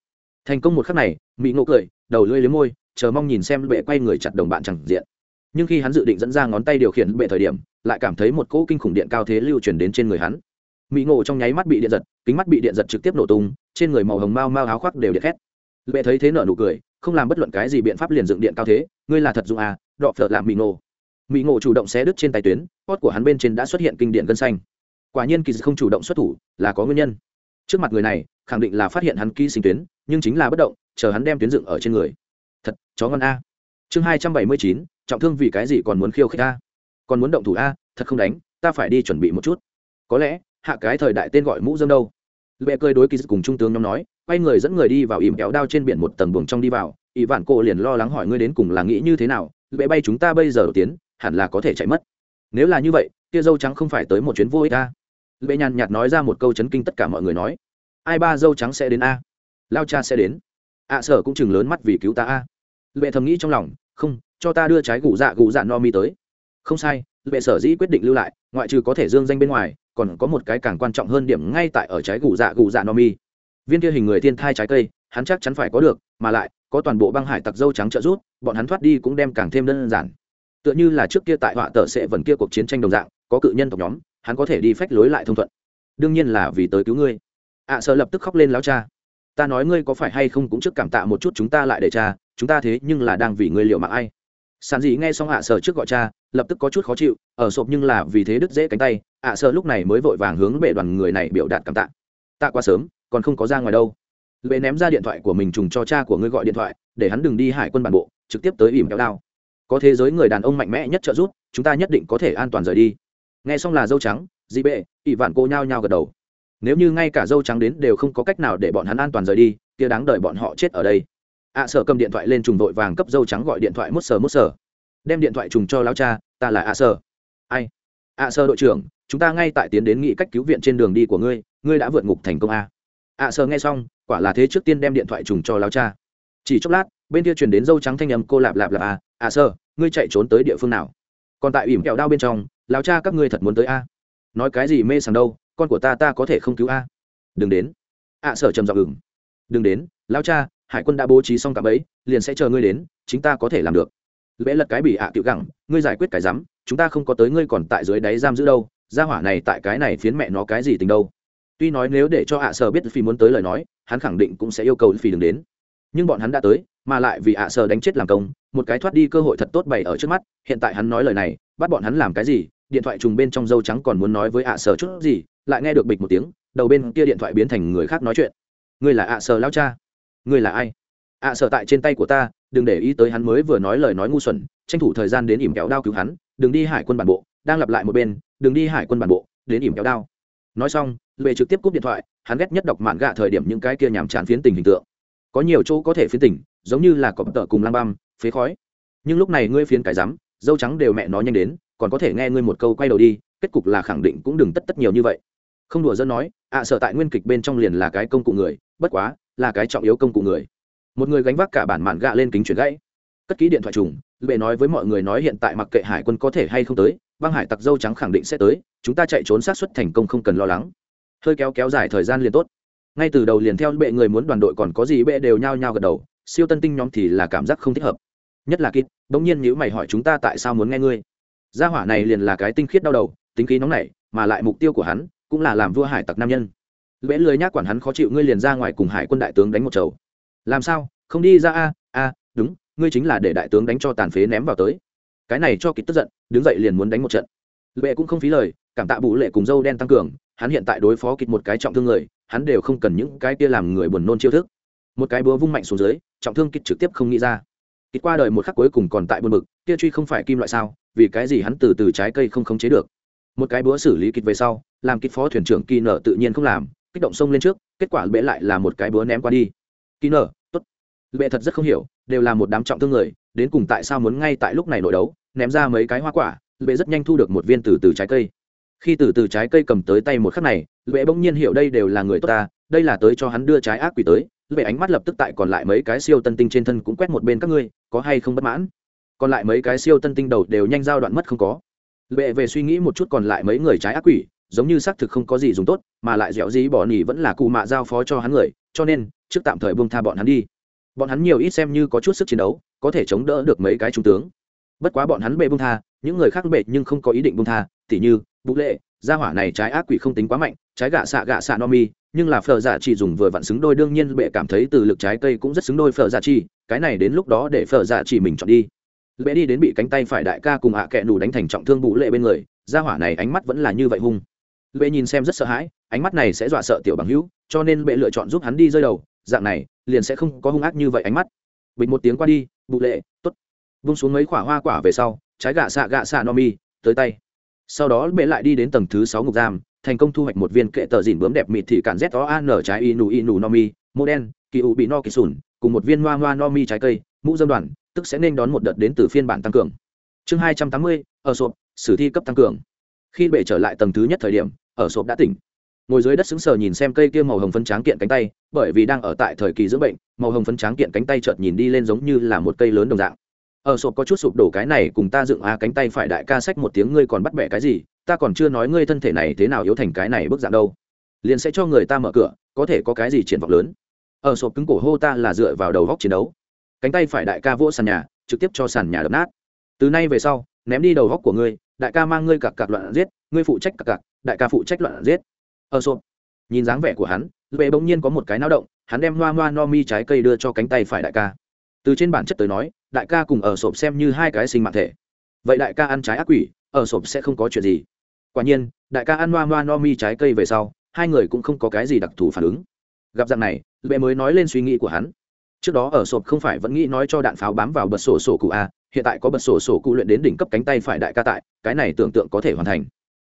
A: Thành công một khắc này mỹ ngộ cười, đầu lưỡi liếm môi, chờ mong nhìn xem bệ quay người chặt đồng bạn chẳng diện. Nhưng khi hắn dự định dẫn ra ngón tay điều khiển bệ thời điểm, lại cảm thấy một cỗ kinh khủng điện cao thế lưu truyền đến trên người hắn. Mỹ ngộ trong nháy mắt bị điện giật, kính mắt bị điện giật trực tiếp nổ tung, trên người màu hồng mau mau áo khoác đều điện khét. Bệ thấy thế nở nụ cười, không làm bất luận cái gì biện pháp liền dựng điện cao thế, ngươi là thật dụng à đọ phở làm mỹ ngộ. Mỹ ngộ chủ động xé đứt trên tay tuyến cốt của hắn bên trên đã xuất hiện kinh điện gân xanh quả nhiên kỳ không chủ động xuất thủ, là có nguyên nhân. Trước mặt người này, khẳng định là phát hiện hắn ký sinh tuyến, nhưng chính là bất động, chờ hắn đem tuyến dựng ở trên người. Thật, chó ngon a. Chương hai trăm bảy mươi chín, trọng thương vì cái gì còn muốn khiêu khích a còn muốn động thủ a, thật không đánh, ta phải đi chuẩn bị một chút. Có lẽ, hạ cái thời đại tên gọi mũ dâm đâu. Lệ cơi đối kỳ cùng trung tướng nhóm nói, quay người dẫn người đi vào ìm kéo đao trên biển một tầng buồng trong đi vào, ỷ vạn cô liền lo lắng hỏi ngươi đến cùng là nghĩ như thế nào lệ bay chúng ta bây giờ tiến, hẳn là có thể chạy mất. Nếu là như vậy, kia dâu trắng không phải tới một chuyến vô ích ta lệ nhàn nhạt nói ra một câu chấn kinh tất cả mọi người nói. Ai ba dâu trắng sẽ đến a? Lao cha sẽ đến. Ạ sở cũng chừng lớn mắt vì cứu ta a. Lệ thầm nghĩ trong lòng, không, cho ta đưa trái gù dạ gù dạ no mi tới. Không sai, lệ sở dĩ quyết định lưu lại, ngoại trừ có thể dương danh bên ngoài, còn có một cái càng quan trọng hơn điểm ngay tại ở trái gù dạ gù dạ no mi. Viên kia hình người thiên thai trái cây, hắn chắc chắn phải có được, mà lại, có toàn bộ băng hải tặc dâu trắng trợ giúp, bọn hắn thoát đi cũng đem càng thêm đơn giản. Tựa như là trước kia tại họa tờ sẽ vẫn kia cuộc chiến tranh đồng dạng, có cự nhân tộc nhóm hắn có thể đi phách lối lại thông thuận. Đương nhiên là vì tới cứu ngươi. Ạ à, sợ lập tức khóc lên láo cha ta nói ngươi có phải hay không cũng trước cảm tạ một chút chúng ta lại để cha chúng ta thế nhưng là đang vì ngươi liệu mạng ai. Sàn dị nghe xong ạ à sợ trước gọi cha lập tức có chút khó chịu ở sộp nhưng là vì thế đứt dễ cánh tay. ạ à sợ lúc này mới vội vàng hướng bệ đoàn người này biểu đạt cảm tạ. Tạ quá sớm còn không có ra ngoài đâu. Bệ ném ra điện thoại của mình trùng cho cha của ngươi gọi điện thoại để hắn đừng đi hải quân bản bộ trực tiếp tới ỉm kéo đao. Có thế giới người đàn ông mạnh mẽ nhất trợ giúp chúng ta nhất định có thể an toàn rời đi nghe xong là dâu trắng dị bệ ỷ vạn cô nhao nhao gật đầu. Nếu như ngay cả dâu trắng đến đều không có cách nào để bọn hắn an toàn rời đi kia đáng đợi bọn họ chết ở đây. Ạ à, sở cầm điện thoại lên trùng vội vàng cấp dâu trắng gọi điện thoại mút sờ mút sờ. Đem điện thoại trùng cho lao cha ta là ạ à sở ai? Ạ à sở đội trưởng chúng ta ngay tại tiến đến nghị cách cứu viện trên đường đi của ngươi ngươi đã vượt ngục thành công a. Ạ sở nghe xong quả là thế trước tiên đem điện thoại trùng cho lao cha. Chỉ chốc lát bên kia chuyển đến dâu trắng thanh âm cô lạp lạp lạp à ạ sở ngươi chạy trốn tới địa phương nào? Còn tại ỉm kẹo đao bên trong lao cha các ngươi thật muốn tới a. Nói cái gì mê sảng đâu, con của ta ta có thể không cứu a. Đừng đến. Ạ sở trầm giọng ừng đừng đến lao cha, hải quân đã bố trí xong cả bấy liền sẽ chờ ngươi đến, chính ta có thể làm được. Lễ lật cái bị ạ, tiểu gẳng, ngươi giải quyết cái rắm, chúng ta không có tới ngươi còn tại dưới đáy giam giữ đâu, gia hỏa này tại cái này phiến mẹ nó cái gì tình đâu. Tuy nói nếu để cho ạ sở biết phi muốn tới lời nói, hắn khẳng định cũng sẽ yêu cầu phi đừng đến. Nhưng bọn hắn đã tới mà lại vì ạ sờ đánh chết làm công, một cái thoát đi cơ hội thật tốt bày ở trước mắt, hiện tại hắn nói lời này, bắt bọn hắn làm cái gì, điện thoại trùng bên trong dâu trắng còn muốn nói với ạ sờ chút gì, lại nghe được bịch một tiếng, đầu bên kia điện thoại biến thành người khác nói chuyện. Ngươi là ạ sờ lao cha? Ngươi là ai? ạ sờ tại trên tay của ta, đừng để ý tới hắn mới vừa nói lời nói ngu xuẩn, tranh thủ thời gian đến ỉm kéo đao cứu hắn, đừng đi hải quân bản bộ, đang lặp lại một bên, đừng đi hải quân bản bộ, đến ỉm kéo đao. Nói xong, lệ trực tiếp cúp điện thoại, hắn ghét nhất đọc mạn gạ thời điểm những cái kia nhàm chán phiến tình hình tượng. Có nhiều chỗ có thể phiến tình giống như là cọp tợ cùng lang băm phế khói. Nhưng lúc này ngươi phiến cái rắm dâu trắng đều mẹ nó nhanh đến còn có thể nghe ngươi một câu quay đầu đi kết cục là khẳng định cũng đừng tất tất nhiều như vậy. Không đùa dân nói ạ à, sợ tại nguyên kịch bên trong liền là cái công cụ người bất quá là cái trọng yếu công cụ người. Một người gánh vác cả bản mạn gạ lên kính chuyển gãy. Cất ký điện thoại trùng bệ nói với mọi người nói hiện tại mặc kệ hải quân có thể hay không tới băng hải tặc dâu trắng khẳng định sẽ tới chúng ta chạy trốn sát xuất thành công không cần lo lắng. Hơi kéo kéo dài thời gian liền tốt. Ngay từ đầu liền theo bệ người muốn đoàn đội còn có gì bệ đều nhao nhao gật đầu siêu tân tinh nhóm thì là cảm giác không thích hợp. Nhất là kít bỗng nhiên nếu mày hỏi chúng ta tại sao muốn nghe ngươi. Gia hỏa này liền là cái tinh khiết đau đầu, tính khí nóng nảy, mà lại mục tiêu của hắn cũng là làm vua hải tặc nam nhân. Lễ lười nhác quản hắn khó chịu ngươi liền ra ngoài cùng hải quân đại tướng đánh một chầu. Làm sao? Không đi ra a a, đúng, ngươi chính là để đại tướng đánh cho tàn phế ném vào tới. Cái này cho kịch tức giận, đứng dậy liền muốn đánh một trận. Lệ cũng không phí lời, cảm tạ bụ lệ cùng dâu đen tăng cường, hắn hiện tại đối phó kịch một cái trọng thương người, hắn đều không cần những cái kia làm người buồn nôn chiêu thức một cái búa vung mạnh xuống dưới, trọng thương kịch trực tiếp không nghĩ ra. Kịch qua đời một khắc cuối cùng còn tại buồn bực, kia truy không phải kim loại sao, vì cái gì hắn từ từ trái cây không khống chế được. Một cái búa xử lý kịch về sau, làm kịch phó thuyền trưởng kỳ nở tự nhiên không làm, kích động sông lên trước, kết quả bệ lại là một cái búa ném qua đi. Kỳ nở, tốt. Bệ thật rất không hiểu, đều là một đám trọng thương người, đến cùng tại sao muốn ngay tại lúc này nội đấu, ném ra mấy cái hoa quả lệ rất nhanh thu được một viên từ từ trái cây. Khi từ từ trái cây cầm tới tay một khắc này lệ bỗng nhiên hiểu đây đều là người tốt ta, đây là tới cho hắn đưa trái ác quỷ tới lệ ánh mắt lập tức tại còn lại mấy cái siêu tân tinh trên thân cũng quét một bên các ngươi, có hay không bất mãn? Còn lại mấy cái siêu tân tinh đầu đều nhanh giao đoạn mất không có. Lệ về suy nghĩ một chút còn lại mấy người trái ác quỷ, giống như xác thực không có gì dùng tốt, mà lại dẻo dí bỏ nỉ vẫn là cụ mạ giao phó cho hắn người, cho nên, trước tạm thời buông tha bọn hắn đi. Bọn hắn nhiều ít xem như có chút sức chiến đấu, có thể chống đỡ được mấy cái trung tướng. Bất quá bọn hắn bệ buông tha, những người khác bệ nhưng không có ý định buông tha, tỉ như vũ lệ, gia hỏa này trái ác quỷ không tính quá mạnh, trái gạ xạ gạ xạ no mi nhưng là phở dạ chỉ dùng vừa vặn xứng đôi đương nhiên bệ cảm thấy từ lực trái cây cũng rất xứng đôi phở dạ chỉ, cái này đến lúc đó để phở dạ chỉ mình chọn đi. Bệ đi đến bị cánh tay phải đại ca cùng hạ à kẹ nù đánh thành trọng thương bụ lệ bên người gia hỏa này ánh mắt vẫn là như vậy hung. Bệ nhìn xem rất sợ hãi, ánh mắt này sẽ dọa sợ tiểu bằng hữu, cho nên bệ lựa chọn giúp hắn đi rơi đầu, dạng này, liền sẽ không có hung ác như vậy ánh mắt. Bình một tiếng qua đi bụ lệ t ố t vung xuống mấy quả hoa quả về sau, trái gạ xạ gạ xạ no mi, tới tay. Sau đó bệ lại đi đến tầng thứ sáu ngục giam thành công thu hoạch một viên kệ tờ dìn bướm đẹp mịt thì cản z o an trái inu inu no mi, mô đen, kỳ u bị no kỳ sùn, cùng một viên hoa hoa no mi trái cây, mũ dâm đoàn, tức sẽ nên đón một đợt đến từ phiên bản tăng cường. Chương hai trăm tám mươi, ở sộp, sử thi cấp tăng cường. Khi bệ trở lại tầng thứ nhất thời điểm, ở sộp đã tỉnh. Ngồi dưới đất xứng sờ nhìn xem cây kia màu hồng phấn tráng kiện cánh tay, bởi vì đang ở tại thời kỳ dưỡng bệnh, màu hồng phấn tráng kiện cánh tay chợt nhìn đi lên giống như là một cây lớn đồng dạng ở sộp có chút sụp đổ cái này cùng ta dựng a cánh tay phải đại ca sách một tiếng ngươi còn bắt bẻ cái gì? Ta còn chưa nói ngươi thân thể này thế nào yếu thành cái này bức dạng đâu. Liền sẽ cho người ta mở cửa, có thể có cái gì triển vọng lớn? Ở sộp cứng cổ hô ta là dựa vào đầu góc chiến đấu. Cánh tay phải đại ca vỗ sàn nhà, trực tiếp cho sàn nhà đập nát. Từ nay về sau, ném đi đầu góc của ngươi, đại ca mang ngươi cặc cặc loạn giết, ngươi phụ trách cặc cặc, đại ca phụ trách loạn giết. Ở sộp. Nhìn dáng vẻ của hắn, lệ bỗng nhiên có một cái náo động, hắn đem noa noa no mi trái cây đưa cho cánh tay phải đại ca từ trên bản chất tới nói, đại ca cùng ở sộp xem như hai cái sinh mạng thể. Vậy đại ca ăn trái ác quỷ, ở sộp sẽ không có chuyện gì. Quả nhiên, đại ca ăn noa noa no mi trái cây về sau, hai người cũng không có cái gì đặc thù phản ứng. Gặp dạng này, lệ mới nói lên suy nghĩ của hắn. Trước đó ở sộp không phải vẫn nghĩ nói cho đạn pháo bám vào bật sổ sổ cụ a, hiện tại có bật sổ sổ cụ luyện đến đỉnh cấp cánh tay phải đại ca tại, cái này tưởng tượng có thể hoàn thành.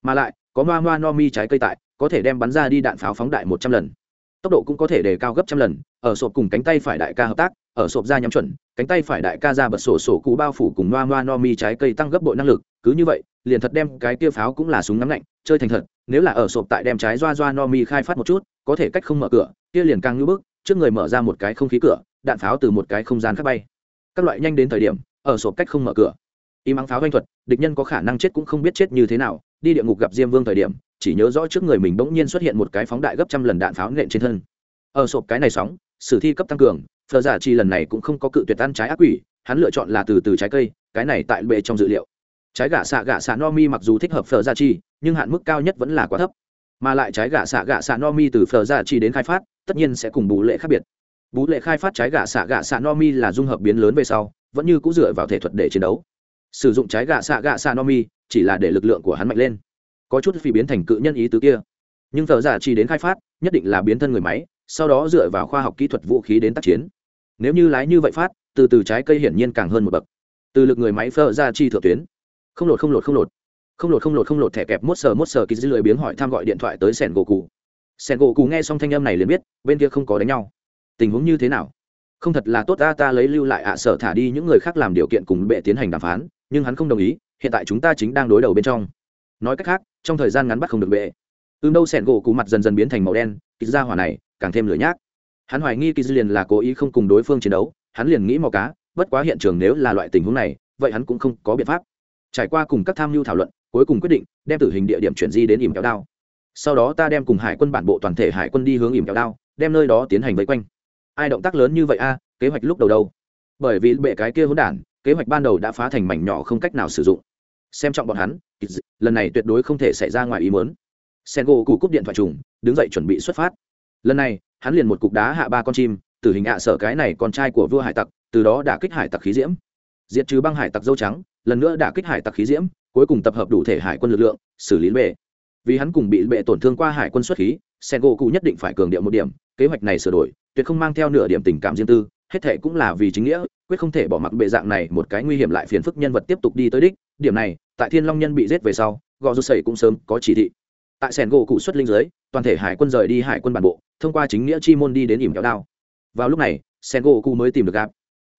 A: Mà lại, có noa noa no mi trái cây tại, có thể đem bắn ra đi đạn pháo phóng đại một trăm lần tốc độ cũng có thể đề cao gấp trăm lần, ở sộp cùng cánh tay phải đại ca hợp tác, ở sộp ra nhắm chuẩn, cánh tay phải đại ca ra bật sổ sổ cú bao phủ cùng noa noa no mi trái cây tăng gấp bội năng lực, cứ như vậy, liền thật đem cái tia pháo cũng là súng ngắm lạnh, chơi thành thật, nếu là ở sộp tại đem trái doa doa no mi khai phát một chút, có thể cách không mở cửa, kia liền càng ngưỡng bức trước người mở ra một cái không khí cửa, đạn pháo từ một cái không gian khác bay. Các loại nhanh đến thời điểm, ở sộp cách không mở cửa. Im ắng pháo doanh thuật, địch nhân có khả năng chết cũng không biết chết như thế nào, đi địa ngục gặp diêm vương thời điểm chỉ nhớ rõ trước người mình bỗng nhiên xuất hiện một cái phóng đại gấp trăm lần đạn pháo nện trên thân. Ở sộp cái này sóng, sử thi cấp tăng cường phờ giả chi lần này cũng không có cự tuyệt ăn trái ác quỷ, hắn lựa chọn là từ từ trái cây, cái này tại bệ trong dự liệu. Trái gạ xạ gạ xạ no mi mặc dù thích hợp phờ giả chi nhưng hạn mức cao nhất vẫn là quá thấp. Mà lại trái gạ xạ gạ xạ no mi từ phờ giả chi đến khai phát, tất nhiên sẽ cùng bù lệ khác biệt. Bú lệ khai phát trái gạ xạ gạ xạ no mi là dung hợp biến lớn về sau, vẫn như cũng dựa vào thể thuật để chiến đấu. Sử dụng trái gạ xạ gạ xạ no mi chỉ là để lực lượng của hắn mạnh lên có chút phi biến thành cự nhân ý tứ kia. Nhưng thợ giả chỉ đến khai phát, nhất định là biến thân người máy, sau đó dựa vào khoa học kỹ thuật vũ khí đến tác chiến. Nếu như lái như vậy phát, từ từ trái cây hiển nhiên càng hơn một bậc. Từ lực người máy phơ ra chi thượng tuyến. Không lột không lột không lột. Không lột không lột không lột, thẻ kẹp mốt sờ mốt sờ ký dư lười biếng hỏi tham gọi điện thoại tới sẻn gỗ cụ sẻn gỗ cụ nghe xong thanh âm này liền biết, bên kia không có đánh nhau. Tình huống như thế nào? Không thật là tốt, ta ta lấy lưu lại ạ sở thả đi những người khác làm điều kiện cùng bệ tiến hành đàm phán, nhưng hắn không đồng ý, hiện tại chúng ta chính đang đối đầu bên trong. Nói cách khác trong thời gian ngắn bắt không được bệ. Ưm đâu sẻn gỗ cụ mặt dần dần biến thành màu đen ký ra hỏa này, càng thêm lửa nhác. Hắn hoài nghi ký liền là cố ý không cùng đối phương chiến đấu, hắn liền nghĩ mò cá, bất quá hiện trường nếu là loại tình huống này, vậy hắn cũng không có biện pháp. Trải qua cùng các tham mưu thảo luận, cuối cùng quyết định đem tử hình địa điểm chuyển di đến ỉm kéo đao. Sau đó ta đem cùng hải quân bản bộ toàn thể hải quân đi hướng ỉm kéo đao, đem nơi đó tiến hành vây quanh. Ai động tác lớn như vậy a, kế hoạch lúc đầu đâu? Bởi vì bệ cái kia hỗn đản, kế hoạch ban đầu đã phá thành mảnh nhỏ không cách nào sử dụng xem trọng bọn hắn lần này tuyệt đối không thể xảy ra ngoài ý muốn. Sen gỗ cụ cúp điện thoại trùng, đứng dậy chuẩn bị xuất phát. Lần này, hắn liền một cục đá hạ ba con chim từ hình ạ sở cái này con trai của vua hải tặc, từ đó đã kích hải tặc khí diễm. Diệt trừ băng hải tặc dâu trắng, lần nữa đã kích hải tặc khí diễm, cuối cùng tập hợp đủ thể hải quân lực lượng, xử lý bệ. Vì hắn cùng bị bệ tổn thương qua hải quân xuất khí sen gỗ cụ nhất định phải cường điệu một điểm, kế hoạch này sửa đổi, tuyệt không mang theo nửa điểm tình cảm riêng tư, hết thệ cũng là vì chính nghĩa, quyết không thể bỏ mặc bệ dạng này một cái nguy hiểm lại phiền phức nhân vật tiếp tục đi tới đích điểm này, tại thiên long nhân bị giết về sau, gò rút sẩy cũng sớm có chỉ thị. Tại sẻn gỗ cụ xuất linh giới toàn thể hải quân rời đi hải quân bản bộ, thông qua chính nghĩa chi môn đi đến ỉm kéo đao. Vào lúc này, sẻn gỗ cụ mới tìm được gặp.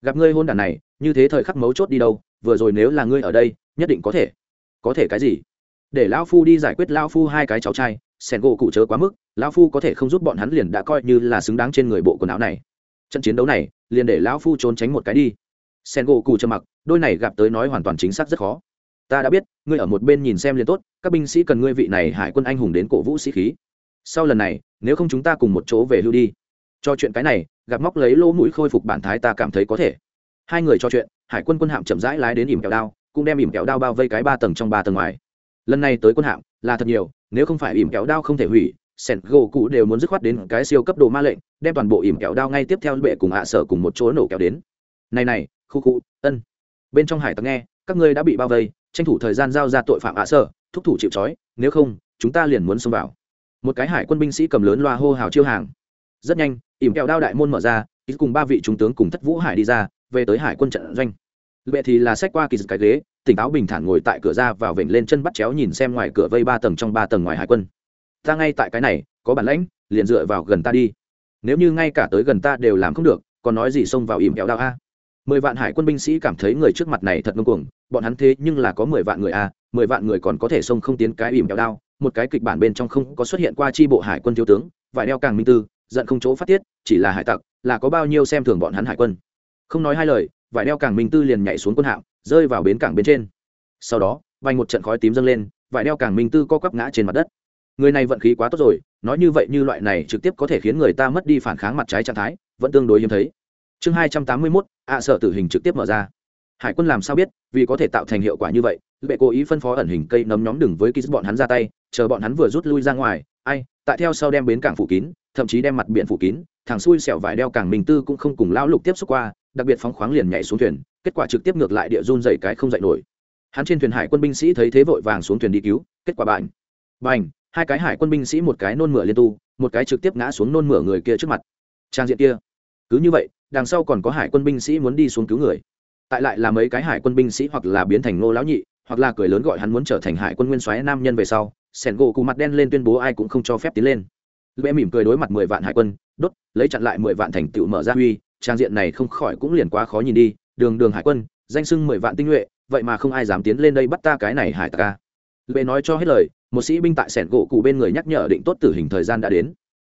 A: Gặp ngươi hôn đản này, như thế thời khắc mấu chốt đi đâu, vừa rồi nếu là ngươi ở đây, nhất định có thể. Có thể cái gì? Để lão phu đi giải quyết lão phu hai cái cháu trai, sẻn gỗ cụ chớ quá mức, lão phu có thể không giúp bọn hắn liền đã coi như là xứng đáng trên người bộ quần áo này. Trận chiến đấu này, liền để lão phu trốn tránh một cái đi. Sen gỗ cụ trơ mặc, đôi này gặp tới nói hoàn toàn chính xác rất khó ta đã biết, ngươi ở một bên nhìn xem liền tốt, các binh sĩ cần ngươi vị này hải quân anh hùng đến cổ vũ sĩ khí. Sau lần này, nếu không chúng ta cùng một chỗ về hưu đi. Cho chuyện cái này, gặp móc lấy lỗ mũi khôi phục bản thái ta cảm thấy có thể. Hai người cho chuyện, hải quân quân hạm chậm rãi lái đến ỉm kẹo đao, cũng đem ỉm kẹo đao bao vây cái ba tầng trong ba tầng ngoài. Lần này tới quân hạm, là thật nhiều, nếu không phải ỉm kẹo đao không thể hủy, sẻn gỗ cụ đều muốn dứt khoát đến cái siêu cấp đồ ma lệnh, đem toàn bộ ỉm kẹo đao ngay tiếp theo bệ cùng hạ sở cùng một chỗ nổ kẹo đến. Này này, khu cụ ân. Bên trong hải tặc nghe, các ngươi đã bị bao vây tranh thủ thời gian giao ra tội phạm hạ sở thúc thủ chịu trói, nếu không, chúng ta liền muốn xông vào. Một cái hải quân binh sĩ cầm lớn loa hô hào chiêu hàng. Rất nhanh, ỉm kẹo đao đại môn mở ra ít cùng ba vị trung tướng cùng thất vũ hải đi ra, về tới hải quân trận doanh. Lệ thì là sách qua kỳ cái ghế, tỉnh táo bình thản ngồi tại cửa ra vào vểnh lên chân bắt chéo nhìn xem ngoài cửa vây ba tầng trong ba tầng ngoài hải quân. Ta ngay tại cái này, có bản lãnh, liền dựa vào gần ta đi. Nếu như ngay cả tới gần ta đều làm không được, còn nói gì xông vào ỉm kẹo đao a? Mười vạn hải quân binh sĩ cảm thấy người trước mặt này thật ngông cuồng, bọn hắn thế nhưng là có mười vạn người a mười vạn người còn có thể xông không tiến cái ỉm kéo đao, một cái kịch bản bên trong không có xuất hiện qua tri bộ hải quân thiếu tướng, vải đeo càng minh tư, giận không chỗ phát tiết, chỉ là hải tặc, là có bao nhiêu xem thường bọn hắn hải quân. Không nói hai lời, vải đeo càng minh tư liền nhảy xuống quân hạm, rơi vào bến cảng bên trên. Sau đó, vành một trận khói tím dâng lên, vải đeo càng minh tư co quắp ngã trên mặt đất. Người này vận khí quá tốt rồi, nói như vậy như loại này trực tiếp có thể khiến người ta mất đi phản kháng mặt trái trạng thái, vẫn tương đối hiếm thấy chương hai trăm tám mươi mốt, ạ sợ tử hình trực tiếp mở ra. Hải quân làm sao biết, vì có thể tạo thành hiệu quả như vậy, bệ cố ý phân phó ẩn hình cây nấm nhóm đừng với ký bọn hắn ra tay, chờ bọn hắn vừa rút lui ra ngoài, ai, tại theo sau đem bến cảng phủ kín, thậm chí đem mặt biển phủ kín, thằng xui xẻo vải đeo càng mình tư cũng không cùng lão lục tiếp xúc qua, đặc biệt phóng khoáng liền nhảy xuống thuyền, kết quả trực tiếp ngược lại địa run dày cái không dậy nổi. Hắn trên thuyền hải quân binh sĩ thấy thế vội vàng xuống thuyền đi cứu, kết quả bành bành, hai cái hải quân binh sĩ một cái nôn mửa liên tu, một cái trực tiếp ngã xuống nôn mửa người kia trước mặt. Trang diện kia, cứ như vậy đằng sau còn có hải quân binh sĩ muốn đi xuống cứu người. Tại lại là mấy cái hải quân binh sĩ hoặc là biến thành ngô lão nhị, hoặc là cười lớn gọi hắn muốn trở thành hải quân nguyên soái nam nhân về sau, sẻn gỗ cụ mặt đen lên tuyên bố ai cũng không cho phép tiến lên. Lệ mỉm cười đối mặt mười vạn hải quân, đốt, lấy chặn lại mười vạn thành tựu mở ra huy, trang diện này không khỏi cũng liền quá khó nhìn đi. Đường đường hải quân, danh sưng mười vạn tinh nhuệ, vậy mà không ai dám tiến lên đây bắt ta cái này hải ta ca lệ nói cho hết lời, một sĩ binh tại sẻn gỗ cụ bên người nhắc nhở định tốt tử hình thời gian đã đến.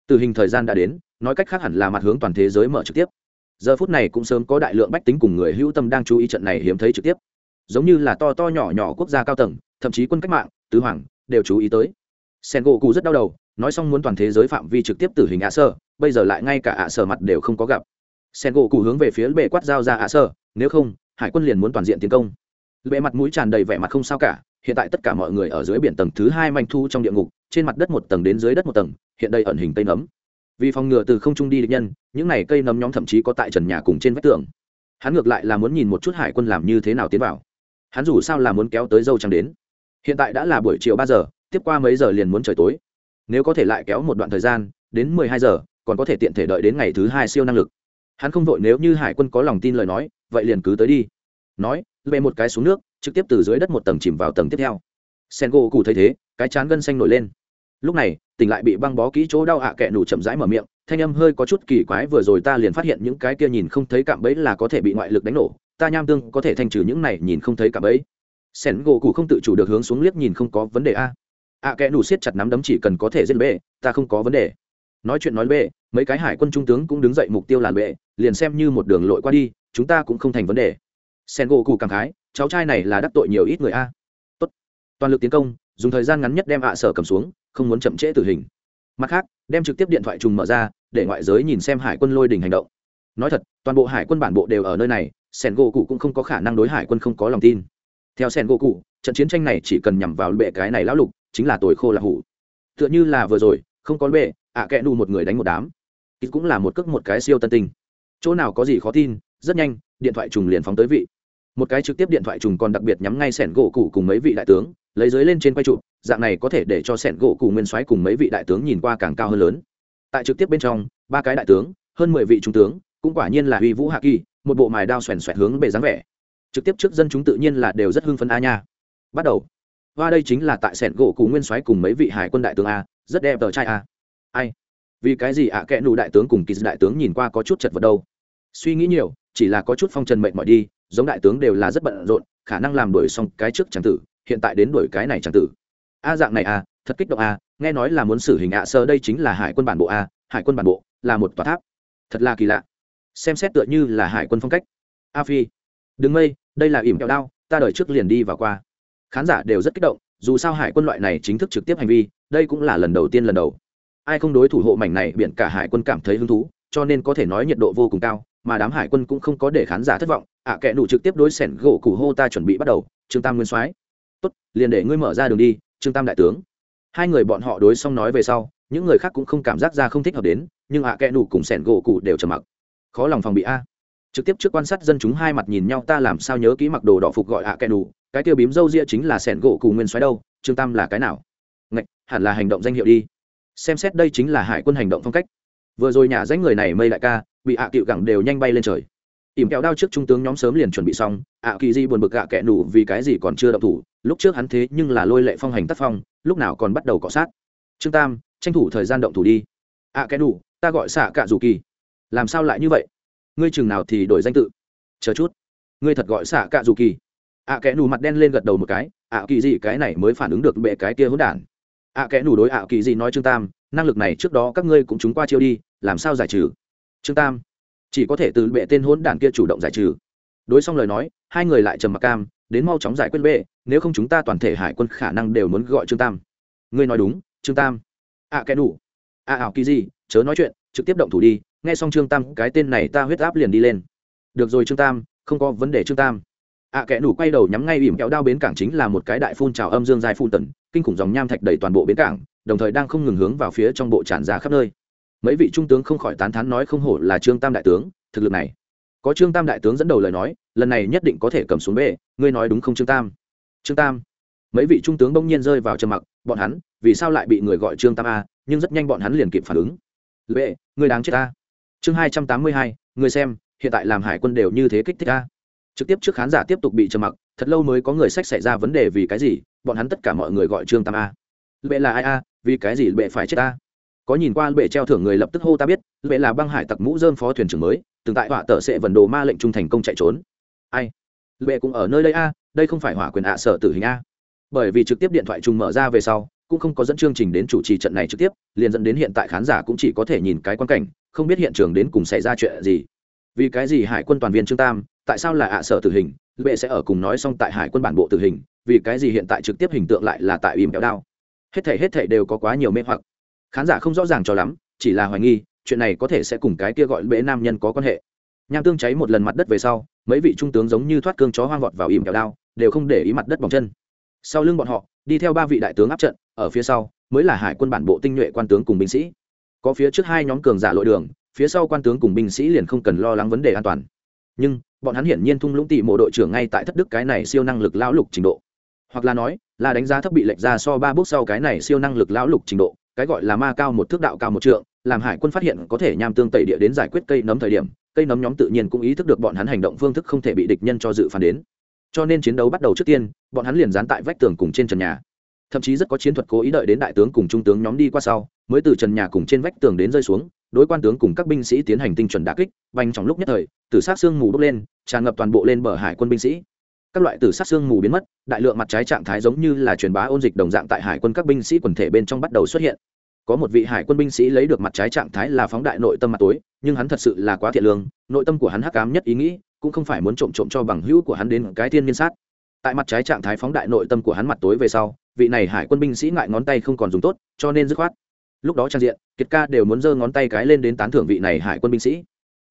A: Tử hình thời gian đã đến, nói cách khác hẳn là mặt hướng toàn thế giới mở trực tiếp giờ phút này cũng sớm có đại lượng bách tính cùng người hữu tâm đang chú ý trận này hiếm thấy trực tiếp. Giống như là to to nhỏ nhỏ quốc gia cao tầng, thậm chí quân cách mạng, tứ hoàng, đều chú ý tới. Sen gỗ cụ rất đau đầu, nói xong muốn toàn thế giới phạm vi trực tiếp tử hình ạ sơ, bây giờ lại ngay cả ạ sơ mặt đều không có gặp. Sen gỗ cụ hướng về phía bệ quát giao ra ạ sơ, nếu không, hải quân liền muốn toàn diện tiến công. Bệ mặt mũi tràn đầy vẻ mặt không sao cả, hiện tại tất cả mọi người ở dưới biển tầng thứ hai manh thu trong địa ngục, trên mặt đất một tầng đến dưới đất một tầng, hiện đây ẩn hình tây nấm vì phòng ngừa từ không trung đi địch nhân, những này cây nấm nhóm thậm chí có tại trần nhà cùng trên vách tường. Hắn ngược lại là muốn nhìn một chút hải quân làm như thế nào tiến vào. Hắn dù sao là muốn kéo tới dâu trắng đến. Hiện tại đã là buổi chiều ba giờ, tiếp qua mấy giờ liền muốn trời tối. Nếu có thể lại kéo một đoạn thời gian, đến mười hai giờ, còn có thể tiện thể đợi đến ngày thứ hai siêu năng lực. Hắn không vội nếu như hải quân có lòng tin lời nói, vậy liền cứ tới đi. Nói về một cái xuống nước, trực tiếp từ dưới đất một tầng chìm vào tầng tiếp theo. Sen gỗ cụ thấy thế, cái chán gân xanh nổi lên lúc này, tỉnh lại bị băng bó kỹ chỗ đau hạ à kẹ nủ chậm rãi mở miệng, thanh âm hơi có chút kỳ quái vừa rồi ta liền phát hiện những cái kia nhìn không thấy cạm bẫy là có thể bị ngoại lực đánh nổ, ta nham tương có thể thanh trừ những này nhìn không thấy cạm bẫy. Sen gỗ cụ không tự chủ được hướng xuống liếc nhìn không có vấn đề a. Ạ kẹ nủ siết chặt nắm đấm chỉ cần có thể giết bệ, ta không có vấn đề. Nói chuyện nói bệ, mấy cái hải quân trung tướng cũng đứng dậy mục tiêu làn bệ, liền xem như một đường lội qua đi, chúng ta cũng không thành vấn đề. Sen gỗ cụ cảm khái, cháu trai này là đắc tội nhiều ít người a. Tốt. Toàn lực tiến công, dùng thời gian ngắn nhất đem ạ sở cầm xuống không muốn chậm trễ tử hình. Mặt khác, đem trực tiếp điện thoại trùng mở ra, để ngoại giới nhìn xem hải quân lôi đình hành động. Nói thật, toàn bộ hải quân bản bộ đều ở nơi này, sen gỗ cụ cũng không có khả năng đối hải quân không có lòng tin. Theo sen gỗ cụ trận chiến tranh này chỉ cần nhằm vào bệ cái này lão lục, chính là tồi khô là hủ. Tựa như là vừa rồi, không có bệ, ạ à kẽ nù một người đánh một đám. Ít cũng là một cước một cái siêu tân tinh. Chỗ nào có gì khó tin, rất nhanh, điện thoại trùng liền phóng tới vị. Một cái trực tiếp điện thoại trùng còn đặc biệt nhắm ngay sẻn gỗ cụ cùng mấy vị đại tướng, lấy dưới lên trên quay trụ dạng này có thể để cho sẻn gỗ cụ nguyên soái cùng mấy vị đại tướng nhìn qua càng cao hơn lớn. Tại trực tiếp bên trong, ba cái đại tướng, hơn mười vị trung tướng, cũng quả nhiên là uy vũ hạ kỳ, một bộ mài đao xoèn xoẹt hướng bề dáng vẻ. Trực tiếp trước dân chúng tự nhiên là đều rất hưng phấn a nha. Bắt đầu. Và đây chính là tại sẻn gỗ cụ nguyên soái cùng mấy vị hải quân đại tướng a, rất đẹp tờ trai a. Ai? Vì cái gì ạ? À kẽ nụ đại tướng cùng kỳ đại tướng nhìn qua có chút chật vật đâu. Suy nghĩ nhiều, chỉ là có chút phong trần mệnh mọi đi, giống đại tướng đều là rất bận rộn, khả năng làm đuổi xong cái trước tràng tử, hiện tại đến đuổi cái này chẳng tử a dạng này a thật kích động a nghe nói là muốn xử hình ạ sơ đây chính là hải quân bản bộ a hải quân bản bộ là một tòa tháp. Thật là kỳ lạ. Xem xét tựa như là hải quân phong cách. A phi đừng mây đây là ỉm kẹo đao ta đợi trước liền đi và qua. Khán giả đều rất kích động dù sao hải quân loại này chính thức trực tiếp hành vi đây cũng là lần đầu tiên lần đầu. Ai không đối thủ hộ mảnh này biển cả hải quân cảm thấy hứng thú cho nên có thể nói nhiệt độ vô cùng cao mà đám hải quân cũng không có để khán giả thất vọng. Ạ à, kẻ nụ trực tiếp đối sẻn gỗ củ hô ta chuẩn bị bắt đầu. Trương tam nguyên soái tốt liền để ngươi mở ra đường đi trương tam đại tướng. Hai người bọn họ đối xong nói về sau những người khác cũng không cảm giác ra không thích hợp đến nhưng ạ à, kẻ nụ cùng sẻn gỗ cụ đều trầm mặc. Khó lòng phòng bị a. Trực tiếp trước quan sát dân chúng hai mặt nhìn nhau ta làm sao nhớ kỹ mặc đồ đỏ phục gọi ạ à, kẻ nụ cái tiêu bím dâu ria chính là sẻn gỗ cụ nguyên xoáy đâu trương tam là cái nào? Ngạch hẳn là hành động danh hiệu đi. Xem xét đây chính là hải quân hành động phong cách. Vừa rồi nhà danh người này mây đại ca bị ạ cựu gẳng đều nhanh bay lên trời. Ỉm kẹo đao trước trung tướng nhóm sớm liền chuẩn bị xong ạ kỳ di buồn bực gạ kẹ nụ vì cái gì còn chưa động thủ lúc trước hắn thế nhưng là lôi lệ phong hành tác phong, lúc nào còn bắt đầu cọ sát. Trương tam, tranh thủ thời gian động thủ đi. À, ạ cái đủ, ta gọi xạ cạ dù kỳ. Làm sao lại như vậy? Ngươi chừng nào thì đổi danh tự. Chờ chút. Ngươi thật gọi xạ cạ dù kỳ. Ạ kẽ nù mặt đen lên gật đầu một cái. Ạ kỳ gì cái này mới phản ứng được bệ cái kia hỗn đản. Ạ kẽ nù đối ạ kỳ gì nói trương tam, năng lực này trước đó các ngươi cũng chúng qua chiêu đi, làm sao giải trừ? Trương tam, chỉ có thể từ bệ tên hỗn đản kia chủ động giải trừ. Đối xong lời nói, hai người lại trầm mặc cam đến mau chóng giải quyết bệ nếu không chúng ta toàn thể hải quân khả năng đều muốn gọi trương tam. Ngươi nói đúng trương tam. Ạ kẻ đủ. Ạ ảo kỳ gì chớ nói chuyện trực tiếp động thủ đi nghe xong trương tam cái tên này ta huyết áp liền đi lên. Được rồi trương tam không có vấn đề trương tam. Ạ à, đủ quay đầu nhắm ngay ỉm kéo đao bến cảng chính là một cái đại phun trào âm dương dài phun tần kinh khủng dòng nham thạch đầy toàn bộ bến cảng đồng thời đang không ngừng hướng vào phía trong bộ tràn ra khắp nơi. Mấy vị trung tướng không khỏi tán thán nói không hổ là trương tam đại tướng thực lực này. Có trương tam đại tướng dẫn đầu lời nói lần này nhất định có thể cầm xuống bệ. Ngươi nói đúng không, trương tam? Trương tam? Mấy vị trung tướng bỗng nhiên rơi vào trầm mặc, bọn hắn, vì sao lại bị người gọi trương tam a, nhưng rất nhanh bọn hắn liền kịp phản ứng. Bệ, ngươi đáng chết ta. Chương hai trăm tám mươi hai, ngươi xem, hiện tại làm hải quân đều như thế kích thích a trực tiếp trước khán giả tiếp tục bị trầm mặc, thật lâu mới có người sách xảy ra vấn đề vì cái gì, bọn hắn tất cả mọi người gọi trương tam a. Bệ là ai a, vì cái gì bệ phải chết ta? Có nhìn qua bệ treo thưởng người lập tức hô ta biết, bệ là băng hải tặc mũ dơm phó thuyền trưởng mới, từng tại họa tờ sẽ vần đồ ma lệnh trung thành công chạy trốn ai? Bệ cũng ở nơi đây a, đây không phải hỏa quyền ạ, sở tử hình a. Bởi vì trực tiếp điện thoại trùng mở ra về sau, cũng không có dẫn chương trình đến chủ trì trận này trực tiếp, liền dẫn đến hiện tại khán giả cũng chỉ có thể nhìn cái quan cảnh, không biết hiện trường đến cùng xảy ra chuyện gì. Vì cái gì hải quân toàn viên trương tam, tại sao là ạ, sở tử hình? Bệ sẽ ở cùng nói xong tại hải quân bản bộ tử hình, vì cái gì hiện tại trực tiếp hình tượng lại là tại ìm kéo đao? Hết thể hết thể đều có quá nhiều mê hoặc. Khán giả không rõ ràng cho lắm, chỉ là hoài nghi, chuyện này có thể sẽ cùng cái kia gọi bệ nam nhân có quan hệ nham tương cháy một lần mặt đất về sau, mấy vị trung tướng giống như thoát cương chó hoang vọt vào ìm kẹo đao, đều không để ý mặt đất bỏng chân. Sau lưng bọn họ, đi theo ba vị đại tướng áp trận, ở phía sau, mới là hải quân bản bộ tinh nhuệ quan tướng cùng binh sĩ. Có phía trước hai nhóm cường giả lội đường, phía sau quan tướng cùng binh sĩ liền không cần lo lắng vấn đề an toàn. Nhưng, bọn hắn hiển nhiên thung lũng tị mộ đội trưởng ngay tại thất đức cái này siêu năng lực lão lục trình độ. Hoặc là nói, là đánh giá thấp bị lệch ra so ba bước sau cái này siêu năng lực lão lục trình độ, cái gọi là ma cao một thước đạo cao một trượng, làm hải quân phát hiện có thể nham tương tẩy địa đến giải quyết cây nấm thời điểm cây nấm nhóm tự nhiên cũng ý thức được bọn hắn hành động phương thức không thể bị địch nhân cho dự phán đến. Cho nên chiến đấu bắt đầu trước tiên, bọn hắn liền dán tại vách tường cùng trên trần nhà. Thậm chí rất có chiến thuật cố ý đợi đến đại tướng cùng trung tướng nhóm đi qua sau, mới từ trần nhà cùng trên vách tường đến rơi xuống, đối quan tướng cùng các binh sĩ tiến hành tinh chuẩn đà kích vành trong lúc nhất thời, tử sát xương mù bốc lên, tràn ngập toàn bộ lên bờ hải quân binh sĩ. Các loại tử sát xương mù biến mất, đại lượng mặt trái trạng thái giống như là truyền bá ôn dịch đồng dạng tại hải quân các binh sĩ quần thể bên trong bắt đầu xuất hiện có một vị hải quân binh sĩ lấy được mặt trái trạng thái là phóng đại nội tâm mặt tối, nhưng hắn thật sự là quá thiện lương, nội tâm của hắn hắc ám nhất ý nghĩ, cũng không phải muốn trộm trộm cho bằng hữu của hắn đến cái tiên niên sát. Tại mặt trái trạng thái phóng đại nội tâm của hắn mặt tối về sau, vị này hải quân binh sĩ ngại ngón tay không còn dùng tốt, cho nên dứt khoát. Lúc đó trang diện, kiệt ca đều muốn giơ ngón tay cái lên đến tán thưởng vị này hải quân binh sĩ.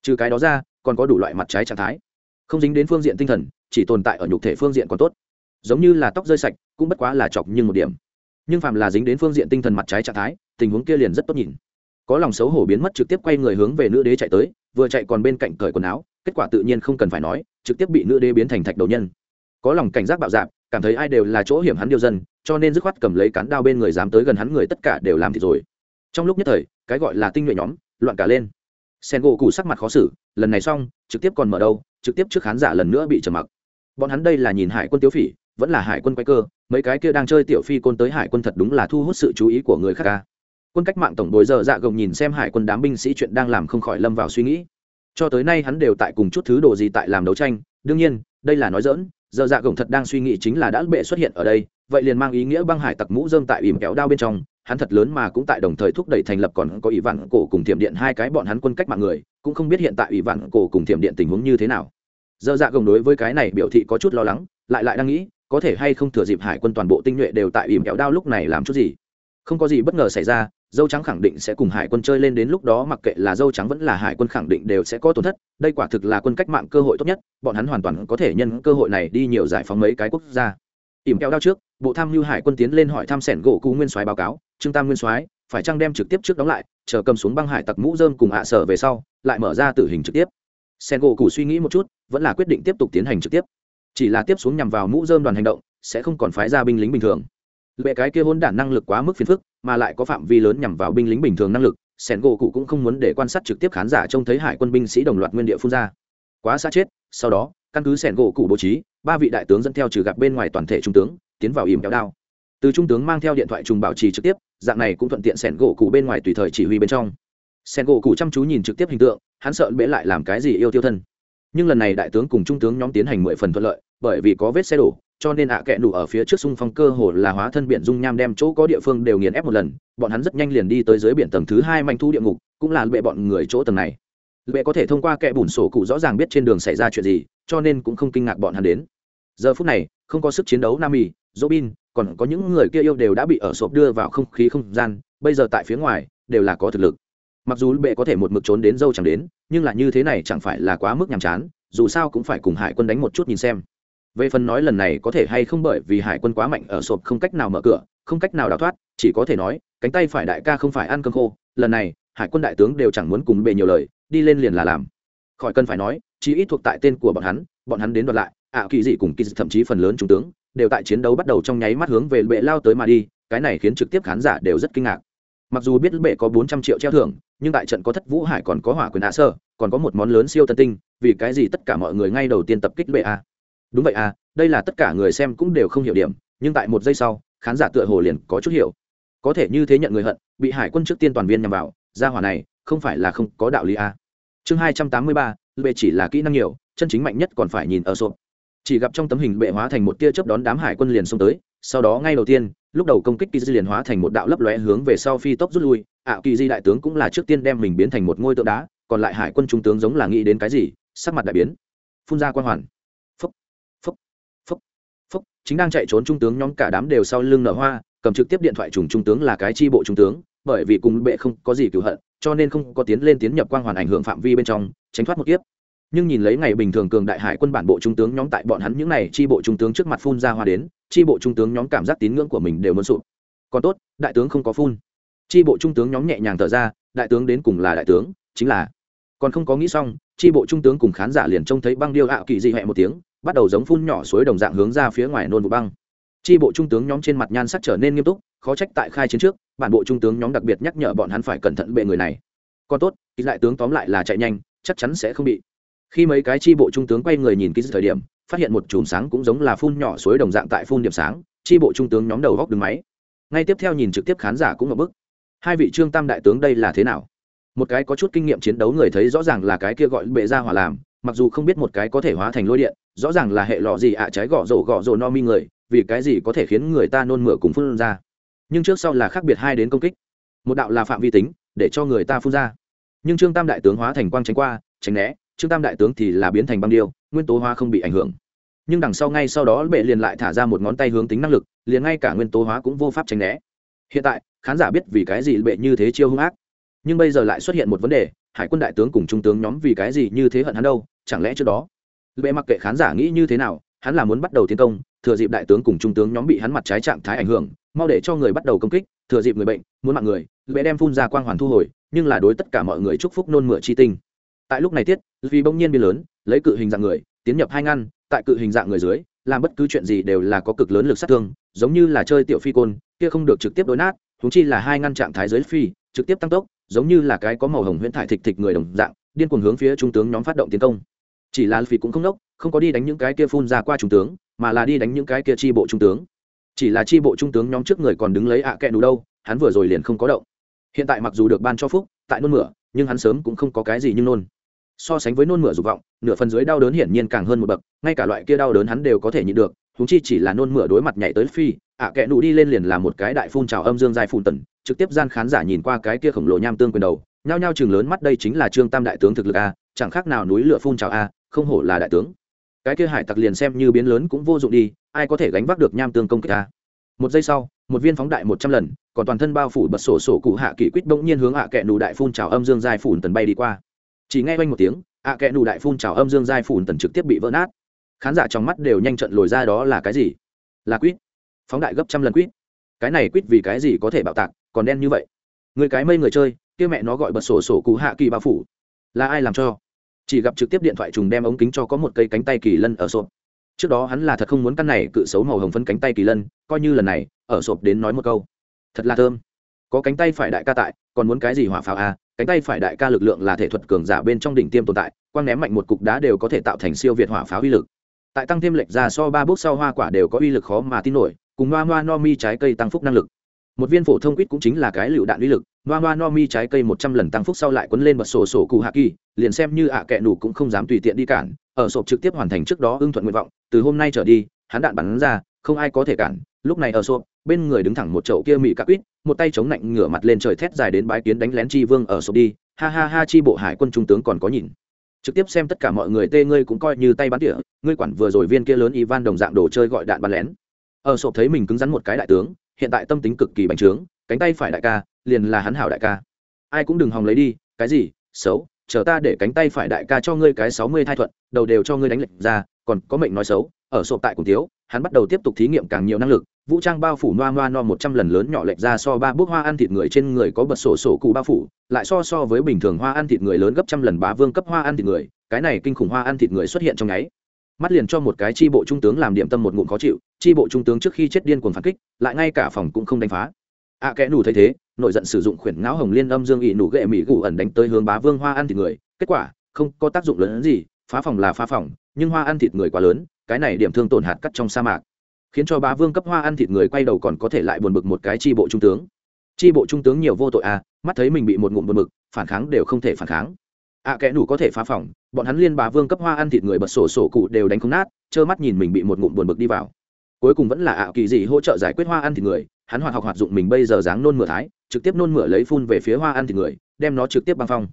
A: Trừ cái đó ra, còn có đủ loại mặt trái trạng thái. Không dính đến phương diện tinh thần, chỉ tồn tại ở nhục thể phương diện còn tốt. Giống như là tóc rơi sạch, cũng bất quá là chọc nhưng một điểm. Nhưng phàm là dính đến phương diện tinh thần mặt trái trạng thái tình huống kia liền rất tốt nhìn. Có lòng xấu hổ biến mất trực tiếp quay người hướng về nữ đế chạy tới, vừa chạy còn bên cạnh cởi quần áo, kết quả tự nhiên không cần phải nói, trực tiếp bị nữ đế biến thành thạch đầu nhân. Có lòng cảnh giác bạo dạp cảm thấy ai đều là chỗ hiểm hắn điêu dân, cho nên dứt khoát cầm lấy cán đao bên người dám tới gần hắn người tất cả đều làm thì rồi. Trong lúc nhất thời, cái gọi là tinh nhuệ nhóm, loạn cả lên. Sen gỗ cụ sắc mặt khó xử, lần này xong, trực tiếp còn mở đâu, trực tiếp trước khán giả lần nữa bị trầm mặc. Bọn hắn đây là nhìn hải quân tiếu phỉ, vẫn là hải quân quay cơ, mấy cái kia đang chơi tiểu phi côn tới hải quân thật đúng là thu hút sự chú ý của người khác ca quân cách mạng tổng bồi giờ dạ gồng nhìn xem hải quân đám binh sĩ chuyện đang làm không khỏi lâm vào suy nghĩ. Cho tới nay hắn đều tại cùng chút thứ đồ gì tại làm đấu tranh. Đương nhiên, đây là nói dỡn giờ dạ gồng thật đang suy nghĩ chính là đã bệ xuất hiện ở đây, vậy liền mang ý nghĩa băng hải tặc mũ dơm tại ỉm kéo đao bên trong, hắn thật lớn mà cũng tại đồng thời thúc đẩy thành lập còn có ỷ vạn cổ cùng thiểm điện hai cái bọn hắn quân cách mạng người, cũng không biết hiện tại ỷ vạn cổ cùng thiểm điện tình huống như thế nào. Giờ dạ gồng đối với cái này biểu thị có chút lo lắng, lại lại đang nghĩ, có thể hay không thừa dịp hải quân toàn bộ tinh nhuệ đều tại ỉm kéo đao lúc này làm chút gì không có gì bất ngờ xảy ra, dâu trắng khẳng định sẽ cùng hải quân chơi lên đến lúc đó, mặc kệ là dâu trắng vẫn là hải quân khẳng định đều sẽ có tổn thất, đây quả thực là quân cách mạng cơ hội tốt nhất, bọn hắn hoàn toàn có thể nhân cơ hội này đi nhiều giải phóng mấy cái quốc gia. Ỉm kéo đao trước, bộ tham mưu hải quân tiến lên hỏi thăm sẻn gỗ cú nguyên soái báo cáo, trương tam nguyên soái, phải chăng đem trực tiếp trước đóng lại, chờ cầm xuống băng hải tặc mũ dơm cùng hạ sở về sau, lại mở ra tử hình trực tiếp? Sẻn gỗ cú suy nghĩ một chút, vẫn là quyết định tiếp tục tiến hành trực tiếp. Chỉ là tiếp xuống nhằm vào mũ dơm đoàn hành động, sẽ không còn phái ra binh lính bình thường lệ cái kia hôn đản năng lực quá mức phiền phức, mà lại có phạm vi lớn nhằm vào binh lính bình thường năng lực sẻn gỗ cụ cũng không muốn để quan sát trực tiếp khán giả trông thấy hải quân binh sĩ đồng loạt nguyên địa phun ra. Quá xa chết, sau đó, căn cứ sẻn gỗ cụ bố trí, ba vị đại tướng dẫn theo trừ gặp bên ngoài toàn thể trung tướng, tiến vào ìm kéo đao. Từ trung tướng mang theo điện thoại trùng bảo trì trực tiếp, dạng này cũng thuận tiện sẻn gỗ cụ bên ngoài tùy thời chỉ huy bên trong. Sẻn gỗ cụ chăm chú nhìn trực tiếp hình tượng, hắn sợ bễ lại làm cái gì yêu tiêu thân. Nhưng lần này đại tướng cùng trung tướng nhóm tiến hành mười phần thuận lợi, bởi vì có vết xe đổ cho nên ạ à kẹ nụ ở phía trước sung phong cơ hồ là hóa thân biển dung nham đem chỗ có địa phương đều nghiền ép một lần, bọn hắn rất nhanh liền đi tới dưới biển tầng thứ hai manh thu địa ngục, cũng là bệ bọn người chỗ tầng này. Bệ có thể thông qua kẽ bùn sổ cụ rõ ràng biết trên đường xảy ra chuyện gì, cho nên cũng không kinh ngạc bọn hắn đến. Giờ phút này, không có sức chiến đấu nam mì robin, còn có những người kia yêu đều đã bị ở sộp đưa vào không khí không gian, bây giờ tại phía ngoài, đều là có thực lực. Mặc dù bệ có thể một mực trốn đến dâu chẳng đến, nhưng là như thế này chẳng phải là quá mức nhàm chán, dù sao cũng phải cùng hải quân đánh một chút nhìn xem về phần nói lần này có thể hay không bởi vì hải quân quá mạnh ở sộp không cách nào mở cửa, không cách nào đào thoát, chỉ có thể nói, cánh tay phải đại ca không phải ăn cơm khô, lần này, hải quân đại tướng đều chẳng muốn cùng bề nhiều lời, đi lên liền là làm. Khỏi cần phải nói, chí ít thuộc tại tên của bọn hắn bọn hắn đến đoạt lại, ạ kỳ dị cùng kỳ dị thậm chí phần lớn trung tướng, đều tại chiến đấu bắt đầu trong nháy mắt hướng về bệ lao tới mà đi, cái này khiến trực tiếp khán giả đều rất kinh ngạc. Mặc dù biết bệ có bốn trăm triệu treo thưởng, nhưng tại trận có thất vũ hải còn có hỏa quyền hạ sơ, còn có một món lớn siêu tân tinh, vì cái gì tất cả mọi người ngay đầu tiên tập kích bệ a? Đúng vậy à đây là tất cả người xem cũng đều không hiểu điểm, nhưng tại một giây sau, khán giả tựa hồ liền có chút hiểu. Có thể như thế nhận người hận, bị hải quân trước tiên toàn viên nhằm vào, gia hỏa này, không phải là không có đạo lý à. chương hai trăm tám mươi ba, bệ chỉ là kỹ năng nhiều, chân chính mạnh nhất còn phải nhìn ở sộp. Chỉ gặp trong tấm hình bệ hóa thành một tia chớp đón đám hải quân liền xông tới, sau đó ngay đầu tiên, lúc đầu công kích kỳ di liền hóa thành một đạo lấp lóe hướng về sau phi tốc rút lui, ạ, kỳ di đại tướng cũng là trước tiên đem mình biến thành một ngôi tượng đá, còn lại hải quân trung tướng giống là nghĩ đến cái gì, sắc mặt đại biến. Phun ra quan hoàn chính đang chạy trốn trung tướng nhóm cả đám đều sau lưng nở hoa, cầm trực tiếp điện thoại trùng trung tướng là cái chi bộ trung tướng, bởi vì cùng bệ không có gì cựu hận, cho nên không có tiến lên tiến nhập quang hoàn ảnh hưởng phạm vi bên trong, tránh thoát một kiếp. Nhưng nhìn lấy ngày bình thường cường đại hải quân bản bộ trung tướng nhóm tại bọn hắn những n à y chi bộ trung tướng trước mặt phun ra hoa đến, chi bộ trung tướng nhóm cảm giác tín ngưỡng của mình đều muốn sụp. Còn tốt, đại tướng không có phun. Chi bộ trung tướng nhóm nhẹ nhàng thở ra, đại tướng đến cùng là đại tướng, chính là. Còn không có nghĩ xong, chi bộ trung tướng cùng khán giả liền trông thấy băng điêu ạo kỳ dị hẹ một tiếng bắt đầu giống phun nhỏ suối đồng dạng hướng ra phía ngoài nôn vụ băng. Tri bộ trung tướng nhóm trên mặt nhan sắc trở nên nghiêm túc, khó trách tại khai chiến trước, bản bộ trung tướng nhóm đặc biệt nhắc nhở bọn hắn phải cẩn thận bệ người này. Còn tốt, ký lại tướng tóm lại là chạy nhanh, chắc chắn sẽ không bị. Khi mấy cái tri bộ trung tướng quay người nhìn ký thời điểm, phát hiện một chùm sáng cũng giống là phun nhỏ suối đồng dạng tại phun điểm sáng tri bộ trung tướng nhóm đầu góc đứng máy. Ngay tiếp theo nhìn trực tiếp khán giả cũng ngập bức. Hai vị trương tam đại tướng đây là thế nào? Một cái có chút kinh nghiệm chiến đấu người thấy rõ ràng là cái kia gọi bệ ra hỏa làm mặc dù không biết một cái có thể hóa thành lôi điện, rõ ràng là hệ lọ gì ạ, trái gõ rổ gõ rổ no mi người, vì cái gì có thể khiến người ta nôn mửa cùng phun ra. Nhưng trước sau là khác biệt hai đến công kích. Một đạo là phạm vi tính, để cho người ta phun ra. Nhưng trương tam đại tướng hóa thành quang tránh qua, tránh né, trương tam đại tướng thì là biến thành băng điêu, nguyên tố hóa không bị ảnh hưởng. Nhưng đằng sau ngay sau đó, bệ liền lại thả ra một ngón tay hướng tính năng lực, liền ngay cả nguyên tố hóa cũng vô pháp tránh né. Hiện tại, khán giả biết vì cái gì bệ như thế chiêu hung ác. Nhưng bây giờ lại xuất hiện một vấn đề, hải quân đại tướng cùng trung tướng nhóm vì cái gì như thế hận hắn đâu? Chẳng lẽ trước đó? Bệ mặc kệ khán giả nghĩ như thế nào, hắn là muốn bắt đầu tiến công, thừa dịp đại tướng cùng trung tướng nhóm bị hắn mặt trái trạng thái ảnh hưởng, mau để cho người bắt đầu công kích, thừa dịp người bệnh, muốn mạng người bệ đem phun ra quang hoàn thu hồi, nhưng là đối tất cả mọi người chúc phúc nôn mửa chi tinh. Tại lúc này tiết, vì bỗng nhiên biến lớn, lấy cự hình dạng người, tiến nhập hai ngăn, tại cự hình dạng người dưới, làm bất cứ chuyện gì đều là có cực lớn lực sát thương, giống như là chơi tiểu phi côn, kia không được trực tiếp đối nát thúng chi là hai ngăn trạng thái dưới phi, trực tiếp tăng tốc, giống như là cái có màu hồng huyễn thải thịt thịt người đồng dạng, điên cuồng hướng phía trung tướng nhóm phát động tiến công chỉ là phi cũng không nốc, không có đi đánh những cái kia phun ra qua trung tướng, mà là đi đánh những cái kia chi bộ trung tướng. Chỉ là chi bộ trung tướng nhóm trước người còn đứng lấy ạ à kẹ đủ đâu, hắn vừa rồi liền không có động. Hiện tại mặc dù được ban cho phúc, tại nôn mửa, nhưng hắn sớm cũng không có cái gì nhưng nôn. So sánh với nôn mửa dục vọng, nửa phần dưới đau đớn hiển nhiên càng hơn một bậc, ngay cả loại kia đau đớn hắn đều có thể nhịn được húng chi chỉ là nôn mửa đối mặt nhảy tới phi, ạ kẹ nụ đi lên liền là một cái đại phun trào âm dương dài phun tần, trực tiếp gian khán giả nhìn qua cái kia khổng lồ nham tương quyền đầu, nhao nhao chừng lớn mắt đây chính là trương tam đại tướng thực lực a, chẳng khác nào núi lửa phun trào a không hổ là đại tướng. Cái kia hải tặc liền xem như biến lớn cũng vô dụng đi, ai có thể gánh vác được nham tương công kích ta? Một giây sau, một viên phóng đại một trăm lần, còn toàn thân bao phủ bật sổ sổ cụ hạ kỷ quýt bỗng nhiên hướng ạ kẹ nụ đại phun trào âm dương dài phủn tần bay đi qua. Chỉ nghe quanh một tiếng, ạ kẹ nụ đại phun trào âm dương dài phủn tần trực tiếp bị vỡ nát. Khán giả trong mắt đều nhanh trận lồi ra đó là cái gì? Là quýt. Phóng đại gấp trăm lần quýt. Cái này quýt vì cái gì có thể bạo tạc, còn đen như vậy? Người cái mây người chơi, kia mẹ nó gọi bật sổ sổ cụ hạ kỳ bao phủ. Là ai làm cho? Chỉ gặp trực tiếp điện thoại trùng đem ống kính cho có một cây cánh tay kỳ lân ở sộp. Trước đó hắn là thật không muốn căn này cự xấu màu hồng phấn cánh tay kỳ lân, coi như lần này, ở sộp đến nói một câu. Thật là thơm. Có cánh tay phải đại ca tại, còn muốn cái gì hỏa pháo a cánh tay phải đại ca lực lượng là thể thuật cường giả bên trong đỉnh tiêm tồn tại, quang ném mạnh một cục đá đều có thể tạo thành siêu việt hỏa pháo uy lực. Tại tăng thêm lệch ra so ba bước sau hoa quả đều có uy lực khó mà tin nổi, cùng noa noa no mi trái cây tăng phúc năng lực. Một viên phổ thông quýt cũng chính là cái lựu đạn uy lực noa noa no mi trái cây một trăm lần tăng phúc sau lại quấn lên bật sổ sổ cụ hạ kỳ, liền xem như ạ à kẹ nủ cũng không dám tùy tiện đi cản, ở sộp trực tiếp hoàn thành trước đó ưng thuận nguyện vọng, từ hôm nay trở đi, hắn đạn bắn ra, không ai có thể cản. Lúc này ở sộp, bên người đứng thẳng một chậu kia mị các quýt, một tay chống lạnh ngửa mặt lên trời thét dài đến bái kiến đánh lén chi vương ở sộp đi. Ha ha ha chi bộ hải quân trung tướng còn có nhìn. Trực tiếp xem tất cả mọi người tê ngươi cũng coi như tay bắn tỉa, ngươi quản vừa rồi viên kia lớn ivan đồng dạng đồ chơi gọi đạn bắn lén. Ở sộp thấy mình cứng rắn một cái đại tướng, hiện tại tâm tính cực kỳ bành trướng cánh tay phải đại ca, liền là hắn hảo đại ca. Ai cũng đừng hòng lấy đi, cái gì, xấu, chờ ta để cánh tay phải đại ca cho ngươi cái sáu mươi thai thuận, đầu đều cho ngươi đánh lệch ra, còn có mệnh nói xấu, ở sộp tại cùng thiếu, hắn bắt đầu tiếp tục thí nghiệm càng nhiều năng lực, vũ trang bao phủ noa noa no một trăm lần lớn nhỏ lệch ra so ba bước hoa ăn thịt người trên người có bật sổ sổ cụ bao phủ, lại so so với bình thường hoa ăn thịt người lớn gấp trăm lần bá vương cấp hoa ăn thịt người, cái này kinh khủng hoa ăn thịt người xuất hiện trong nháy. Mắt liền cho một cái tri bộ trung tướng làm điểm tâm một ngụm khó chịu tri bộ trung tướng trước khi chết điên cuồng phản kích, lại ngay cả phòng cũng không đánh phá ạ kẽ nù thấy thế nội giận sử dụng khuyển ngáo hồng liên âm dương ỵ nủ ghệ mỹ gù ẩn đánh tới hướng bá vương hoa ăn thịt người. Kết quả không có tác dụng lớn hơn gì phá phòng là phá phòng nhưng hoa ăn thịt người quá lớn cái này điểm thương tổn hạt cắt trong sa mạc. Khiến cho bá vương cấp hoa ăn thịt người quay đầu còn có thể lại buồn bực một cái tri bộ trung tướng. Tri bộ trung tướng nhiều vô tội à mắt thấy mình bị một ngụm buồn bực phản kháng đều không thể phản kháng. Ạ à, kẽ nủ có thể phá phòng bọn hắn liên bá vương cấp hoa ăn thịt người bật sổ sổ cụ đều đánh không nát trơ mắt nhìn mình bị một ngụm buồn bực đi vào cuối cùng vẫn là ạ kỳ dị hỗ trợ giải quyết hoa ăn thịt người, hắn hoạt học hoạt dụng mình bây giờ dáng nôn mửa thái, trực tiếp nôn mửa lấy phun về phía hoa ăn thịt người, đem nó trực tiếp băng phong.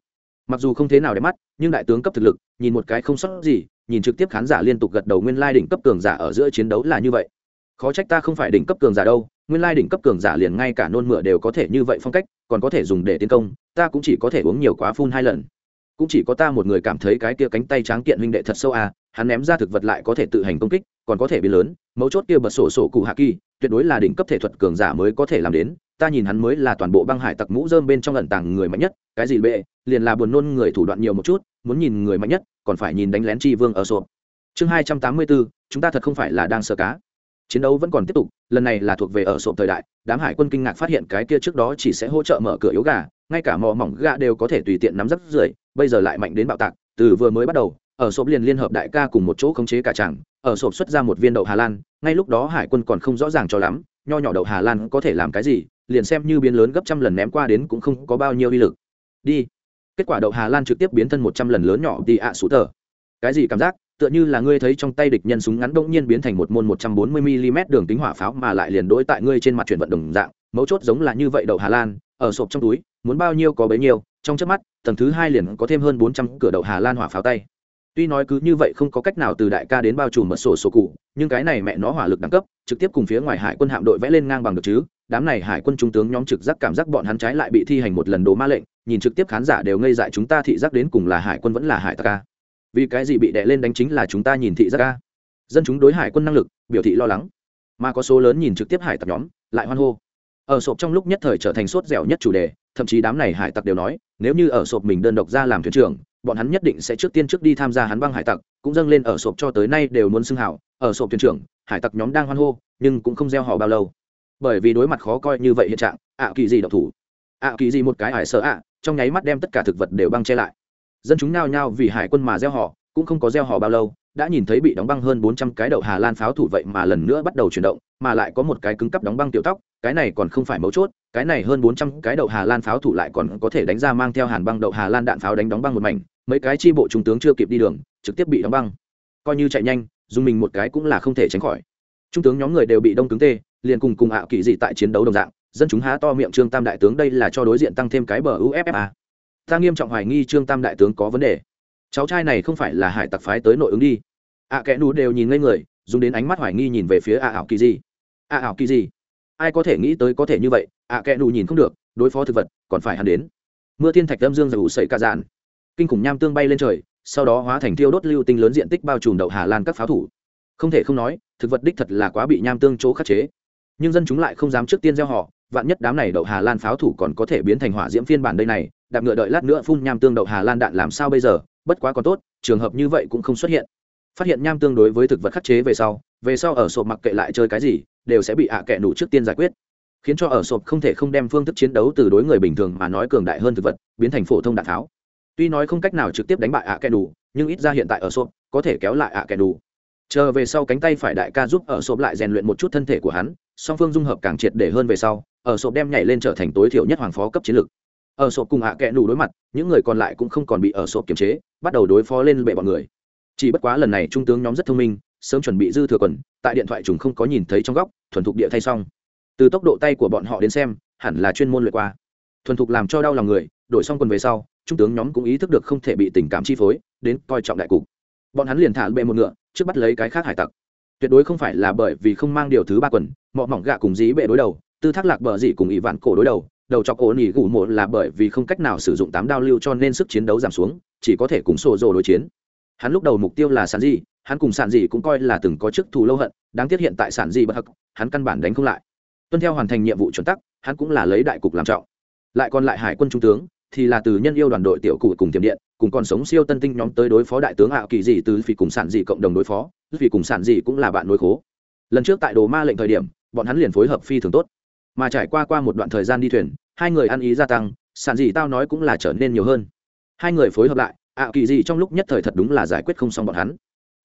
A: Mặc dù không thế nào đẹp mắt, nhưng đại tướng cấp thực lực, nhìn một cái không sót gì, nhìn trực tiếp khán giả liên tục gật đầu nguyên lai đỉnh cấp cường giả ở giữa chiến đấu là như vậy. Khó trách ta không phải đỉnh cấp cường giả đâu, nguyên lai đỉnh cấp cường giả liền ngay cả nôn mửa đều có thể như vậy phong cách, còn có thể dùng để tiến công, ta cũng chỉ có thể uống nhiều quá phun hai lần cũng chỉ có ta một người cảm thấy cái kia cánh tay tráng kiện huynh đệ thật sâu à hắn ném ra thực vật lại có thể tự hành công kích, còn có thể biến lớn, mấu chốt kia bật sổ sổ cụ hạ kỳ, tuyệt đối là đỉnh cấp thể thuật cường giả mới có thể làm đến, ta nhìn hắn mới là toàn bộ băng hải tặc mũ dơm bên trong ẩn tàng người mạnh nhất, cái gì bệ, liền là buồn nôn người thủ đoạn nhiều một chút, muốn nhìn người mạnh nhất, còn phải nhìn đánh lén tri vương ở sộp. Chương hai trăm tám mươi bốn, chúng ta thật không phải là đang sợ cá. Chiến đấu vẫn còn tiếp tục, lần này là thuộc về ở sộp thời đại, đám hải quân kinh ngạc phát hiện cái kia trước đó chỉ sẽ hỗ trợ mở cửa yếu gà, ngay cả mò mỏng gà đều có thể tùy tiện nắm rất rưởi bây giờ lại mạnh đến bạo tạc, từ vừa mới bắt đầu, ở sộp liền liên hợp đại ca cùng một chỗ khống chế cả chẳng ở sộp xuất ra một viên đậu hà lan, ngay lúc đó hải quân còn không rõ ràng cho lắm, nho nhỏ đậu hà lan có thể làm cái gì, liền xem như biến lớn gấp trăm lần ném qua đến cũng không có bao nhiêu uy lực. Đi. Kết quả đậu hà lan trực tiếp biến thân một trăm lần lớn nhỏ đi ạ à tờ. Cái gì cảm giác? Tựa như là ngươi thấy trong tay địch nhân súng ngắn bỗng nhiên biến thành một môn một trăm bốn mươi mm đường tính hỏa pháo mà lại liền đối tại ngươi trên mặt chuyển vận đồng dạng, mấu chốt giống là như vậy đậu hà lan, ở sộp trong túi, muốn bao nhiêu có bấy nhiêu trong chớp mắt, tầng thứ hai liền có thêm hơn bốn trăm cửa đậu hà lan hỏa pháo tay. Tuy nói cứ như vậy không có cách nào từ đại ca đến bao trùm mật sổ sổ cụ, nhưng cái này mẹ nó hỏa lực đẳng cấp, trực tiếp cùng phía ngoài hải quân hạm đội vẽ lên ngang bằng được chứ. Đám này hải quân trung tướng nhóm trực giác cảm giác bọn hắn trái lại bị thi hành một lần đồ ma lệnh, nhìn trực tiếp khán giả đều ngây dại chúng ta thị giác đến cùng là hải quân vẫn là hải tặc ca. Vì cái gì bị đè lên đánh chính là chúng ta nhìn thị giác ca. Dân chúng đối hải quân năng lực, biểu thị lo lắng. Mà có số lớn nhìn trực tiếp hải tặc nhóm, lại hoan hô. Ở sộp trong lúc nhất thời trở thành sốt dẻo nhất chủ đề thậm chí đám này hải tặc đều nói nếu như ở sộp mình đơn độc ra làm thuyền trưởng bọn hắn nhất định sẽ trước tiên trước đi tham gia hắn băng hải tặc cũng dâng lên ở sộp cho tới nay đều muốn xưng hào ở sộp thuyền trưởng hải tặc nhóm đang hoan hô nhưng cũng không gieo họ bao lâu. Bởi vì đối mặt khó coi như vậy hiện trạng ạ kỳ gì độc thủ. Ạ kỳ gì một cái ải sợ ạ trong nháy mắt đem tất cả thực vật đều băng che lại. Dân chúng nao nhao vì hải quân mà gieo họ cũng không có gieo họ bao lâu đã nhìn thấy bị đóng băng hơn bốn trăm cái đậu Hà Lan pháo thủ vậy mà lần nữa bắt đầu chuyển động, mà lại có một cái cứng cắp đóng băng tiểu tóc, cái này còn không phải mấu chốt, cái này hơn bốn trăm cái đậu Hà Lan pháo thủ lại còn có thể đánh ra mang theo hàn băng đậu Hà Lan đạn pháo đánh đóng băng một mảnh, mấy cái chi bộ trung tướng chưa kịp đi đường trực tiếp bị đóng băng. Coi như chạy nhanh dùng mình một cái cũng là không thể tránh khỏi. Trung tướng nhóm người đều bị đông cứng tê liền cùng cùng ạ kỳ dị tại chiến đấu đồng dạng dân chúng há to miệng trương tam đại tướng đây là cho đối diện tăng thêm cái bờ uffa ta nghiêm trọng hoài nghi trương tam đại tướng có vấn đề. Cháu trai này không phải là hải tặc phái tới nội ứng đi. Ạ kẽ nú đều nhìn ngây người dùng đến ánh mắt hoài nghi nhìn về phía ạ ảo kỳ dị. Ạ ảo kỳ dị ai có thể nghĩ tới có thể như vậy, ạ kẽ nù nhìn không được, đối phó thực vật, còn phải hắn đến. Mưa thiên thạch âm dương dầu sậy cả dàn kinh khủng nham tương bay lên trời, sau đó hóa thành tiêu đốt lưu tinh lớn diện tích bao trùm đậu hà lan các pháo thủ. Không thể không nói, thực vật đích thật là quá bị nham tương chỗ khắc chế. Nhưng dân chúng lại không dám trước tiên gieo họ, vạn nhất đám này đậu hà lan pháo thủ còn có thể biến thành hỏa diễm phiên bản đây này, đạp ngựa đợi lát nữa phun nham tương đậu hà lan đạn làm sao bây giờ, bất quá còn tốt, trường hợp như vậy cũng không xuất hiện. Phát hiện nham tương đối với thực vật khắc chế về sau về sau ở sộp mặc kệ lại chơi cái gì đều sẽ bị ạ à kẻ nủ trước tiên giải quyết. Khiến cho ở sộp không thể không đem phương thức chiến đấu từ đối người bình thường mà nói cường đại hơn thực vật, biến thành phổ thông đạn tháo. Tuy nói không cách nào trực tiếp đánh bại ạ à kẻ nủ, nhưng ít ra hiện tại ở sộp có thể kéo lại ạ à kẻ nủ. Chờ về sau cánh tay phải đại ca giúp ở sộp lại rèn luyện một chút thân thể của hắn, song phương dung hợp càng triệt để hơn về sau, ở sộp đem nhảy lên trở thành tối thiểu nhất hoàng phó cấp chiến lược. Ở sộp cùng ạ kẽ nủ đối mặt, những người còn lại cũng không còn bị ở sộp kiềm chế, bắt đầu đối phó lên bệ bọn người. Chỉ bất quá lần này trung tướng nhóm rất thông minh sớm chuẩn bị dư thừa quần, tại điện thoại chúng không có nhìn thấy trong góc, thuần thục địa thay xong. Từ tốc độ tay của bọn họ đến xem, hẳn là chuyên môn luyện qua. Thuần thục làm cho đau lòng người, đổi xong quần về sau, trung tướng nhóm cũng ý thức được không thể bị tình cảm chi phối, đến coi trọng đại cục. Bọn hắn liền thả bệ một ngựa, trước bắt lấy cái khác hải tặc. Tuyệt đối không phải là bởi vì không mang điều thứ ba quần, mọ mỏng gạ cùng dí bệ đối đầu, tư thác lạc bờ dị cùng ỷ vạn cổ đối đầu đầu chọc ổ nỉ gù mộ là bởi vì không cách nào sử dụng tám đao lưu cho nên sức chiến đấu giảm xuống, chỉ có thể cùng xô rồ đối chiến. Hắn lúc đầu mục tiêu là sàn dị hắn cùng sản dị cũng coi là từng có chức thù lâu hận, đáng tiếc hiện tại sản dị bất hắc, hắn căn bản đánh không lại. Tuân theo hoàn thành nhiệm vụ chuẩn tắc, hắn cũng là lấy đại cục làm trọng. Lại còn lại hải quân trung tướng, thì là từ nhân yêu đoàn đội tiểu cụ cùng tiềm điện, cùng còn sống siêu tân tinh nhóm tới đối phó đại tướng ạ kỳ dị từ vì cùng sản dị cộng đồng đối phó vì cùng sản dị cũng là bạn nối khố. Lần trước tại đồ ma lệnh thời điểm, bọn hắn liền phối hợp phi thường tốt. Mà trải qua qua một đoạn thời gian đi thuyền, hai người ăn ý gia tăng, sản dị tao nói cũng là trở nên nhiều hơn. Hai người phối hợp lại, ạ kỳ dị trong lúc nhất thời thật đúng là giải quyết không xong bọn hắn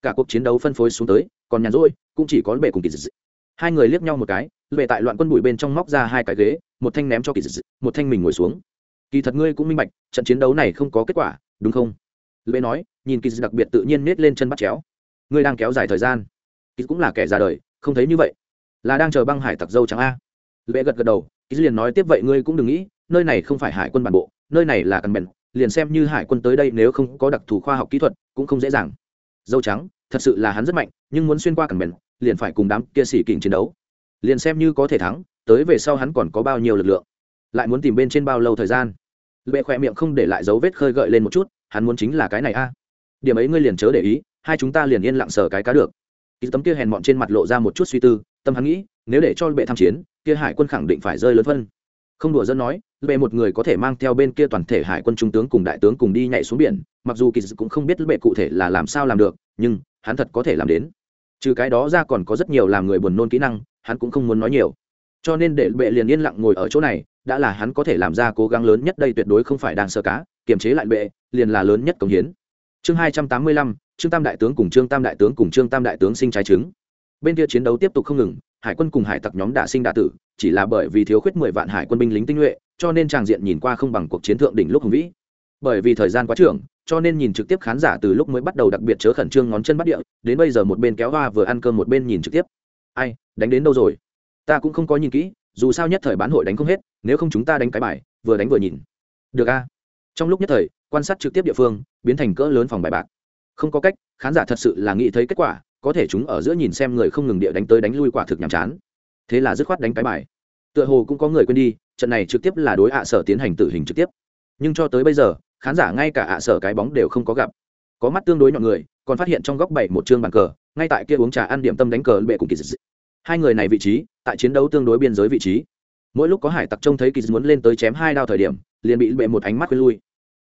A: cả cuộc chiến đấu phân phối xuống tới, còn nhàn rỗi, cũng chỉ có bệ cùng kỳ dị hai người liếc nhau một cái, bệ tại loạn quân bụi bên trong móc ra hai cái ghế, một thanh ném cho kỳ dị một thanh mình ngồi xuống. Kỳ thật ngươi cũng minh bạch, trận chiến đấu này không có kết quả, đúng không? Lệ nói, nhìn kỳ đặc biệt tự nhiên nết lên chân bắt chéo. Ngươi đang kéo dài thời gian. Kỳ cũng là kẻ ra đời, không thấy như vậy. Là đang chờ băng hải tặc dâu trắng a. Lệ gật gật đầu, kỳ liền nói tiếp vậy ngươi cũng đừng nghĩ, nơi này không phải hải quân bản bộ, nơi này là căn bèn liền xem như hải quân tới đây nếu không có đặc thù khoa học kỹ thuật, cũng không dễ dàng. Dâu trắng thật sự là hắn rất mạnh, nhưng muốn xuyên qua cẩn bèn liền phải cùng đám kia xỉ kình chiến đấu. Liền xem như có thể thắng, tới về sau hắn còn có bao nhiêu lực lượng? Lại muốn tìm bên trên bao lâu thời gian? Lệ khỏe miệng không để lại dấu vết khơi gợi lên một chút, hắn muốn chính là cái này a. Điểm ấy ngươi liền chớ để ý, hai chúng ta liền yên lặng sờ cái cá được. Ý tấm kia hèn mọn trên mặt lộ ra một chút suy tư, tâm hắn nghĩ, nếu để cho bệ tham chiến, kia hải quân khẳng định phải rơi lớn phân. Không đùa dân nói bệ một người có thể mang theo bên kia toàn thể hải quân trung tướng cùng đại tướng cùng đi nhảy xuống biển, mặc dù kỳ cũng không biết bệ cụ thể là làm sao làm được, nhưng hắn thật có thể làm đến. Trừ cái đó ra còn có rất nhiều làm người buồn nôn kỹ năng, hắn cũng không muốn nói nhiều. Cho nên để bệ liền yên lặng ngồi ở chỗ này, đã là hắn có thể làm ra cố gắng lớn nhất đây tuyệt đối không phải đang sơ cá, kiềm chế lại bệ, liền là lớn nhất công hiến. Chương hai trăm tám mươi lăm, trương tam đại tướng cùng trương tam đại tướng cùng trương tam đại tướng sinh trái trứng. Bên kia chiến đấu tiếp tục không ngừng, hải quân cùng hải tặc nhóm đả sinh đả tử, chỉ là bởi vì thiếu khuyết mười vạn hải quân binh lính tinh nhuệ, cho nên tràng diện nhìn qua không bằng cuộc chiến thượng đỉnh lúc hùng vĩ. Bởi vì thời gian quá trưởng cho nên nhìn trực tiếp khán giả từ lúc mới bắt đầu đặc biệt chớ khẩn trương ngón chân bắt địa, đến bây giờ một bên kéo hoa vừa ăn cơm một bên nhìn trực tiếp. Ai, đánh đến đâu rồi? Ta cũng không có nhìn kỹ, dù sao nhất thời bán hội đánh không hết, nếu không chúng ta đánh cái bài, vừa đánh vừa nhìn. Được a. Trong lúc nhất thời, quan sát trực tiếp địa phương, biến thành cỡ lớn phòng bài bạc. Không có cách, khán giả thật sự là nghĩ thấy kết quả, có thể chúng ở giữa nhìn xem người không ngừng địa đánh tới đánh lui quả thực nhàm chán. Thế là dứt khoát đánh cái bài. Tựa hồ cũng có người quên đi, trận này trực tiếp là đối ạ sở tiến hành tử hình trực tiếp. Nhưng cho tới bây giờ khán giả ngay cả ạ sở cái bóng đều không có gặp. Có mắt tương đối nhọn người, còn phát hiện trong góc bảy một chương bàn cờ, ngay tại kia uống trà ăn điểm tâm đánh cờ bệ cùng kỳ dị hai người này vị trí, tại chiến đấu tương đối biên giới vị trí. Mỗi lúc có hải tặc trông thấy kỳ muốn lên tới chém hai đao thời điểm, liền bị bệ một ánh mắt quên lui.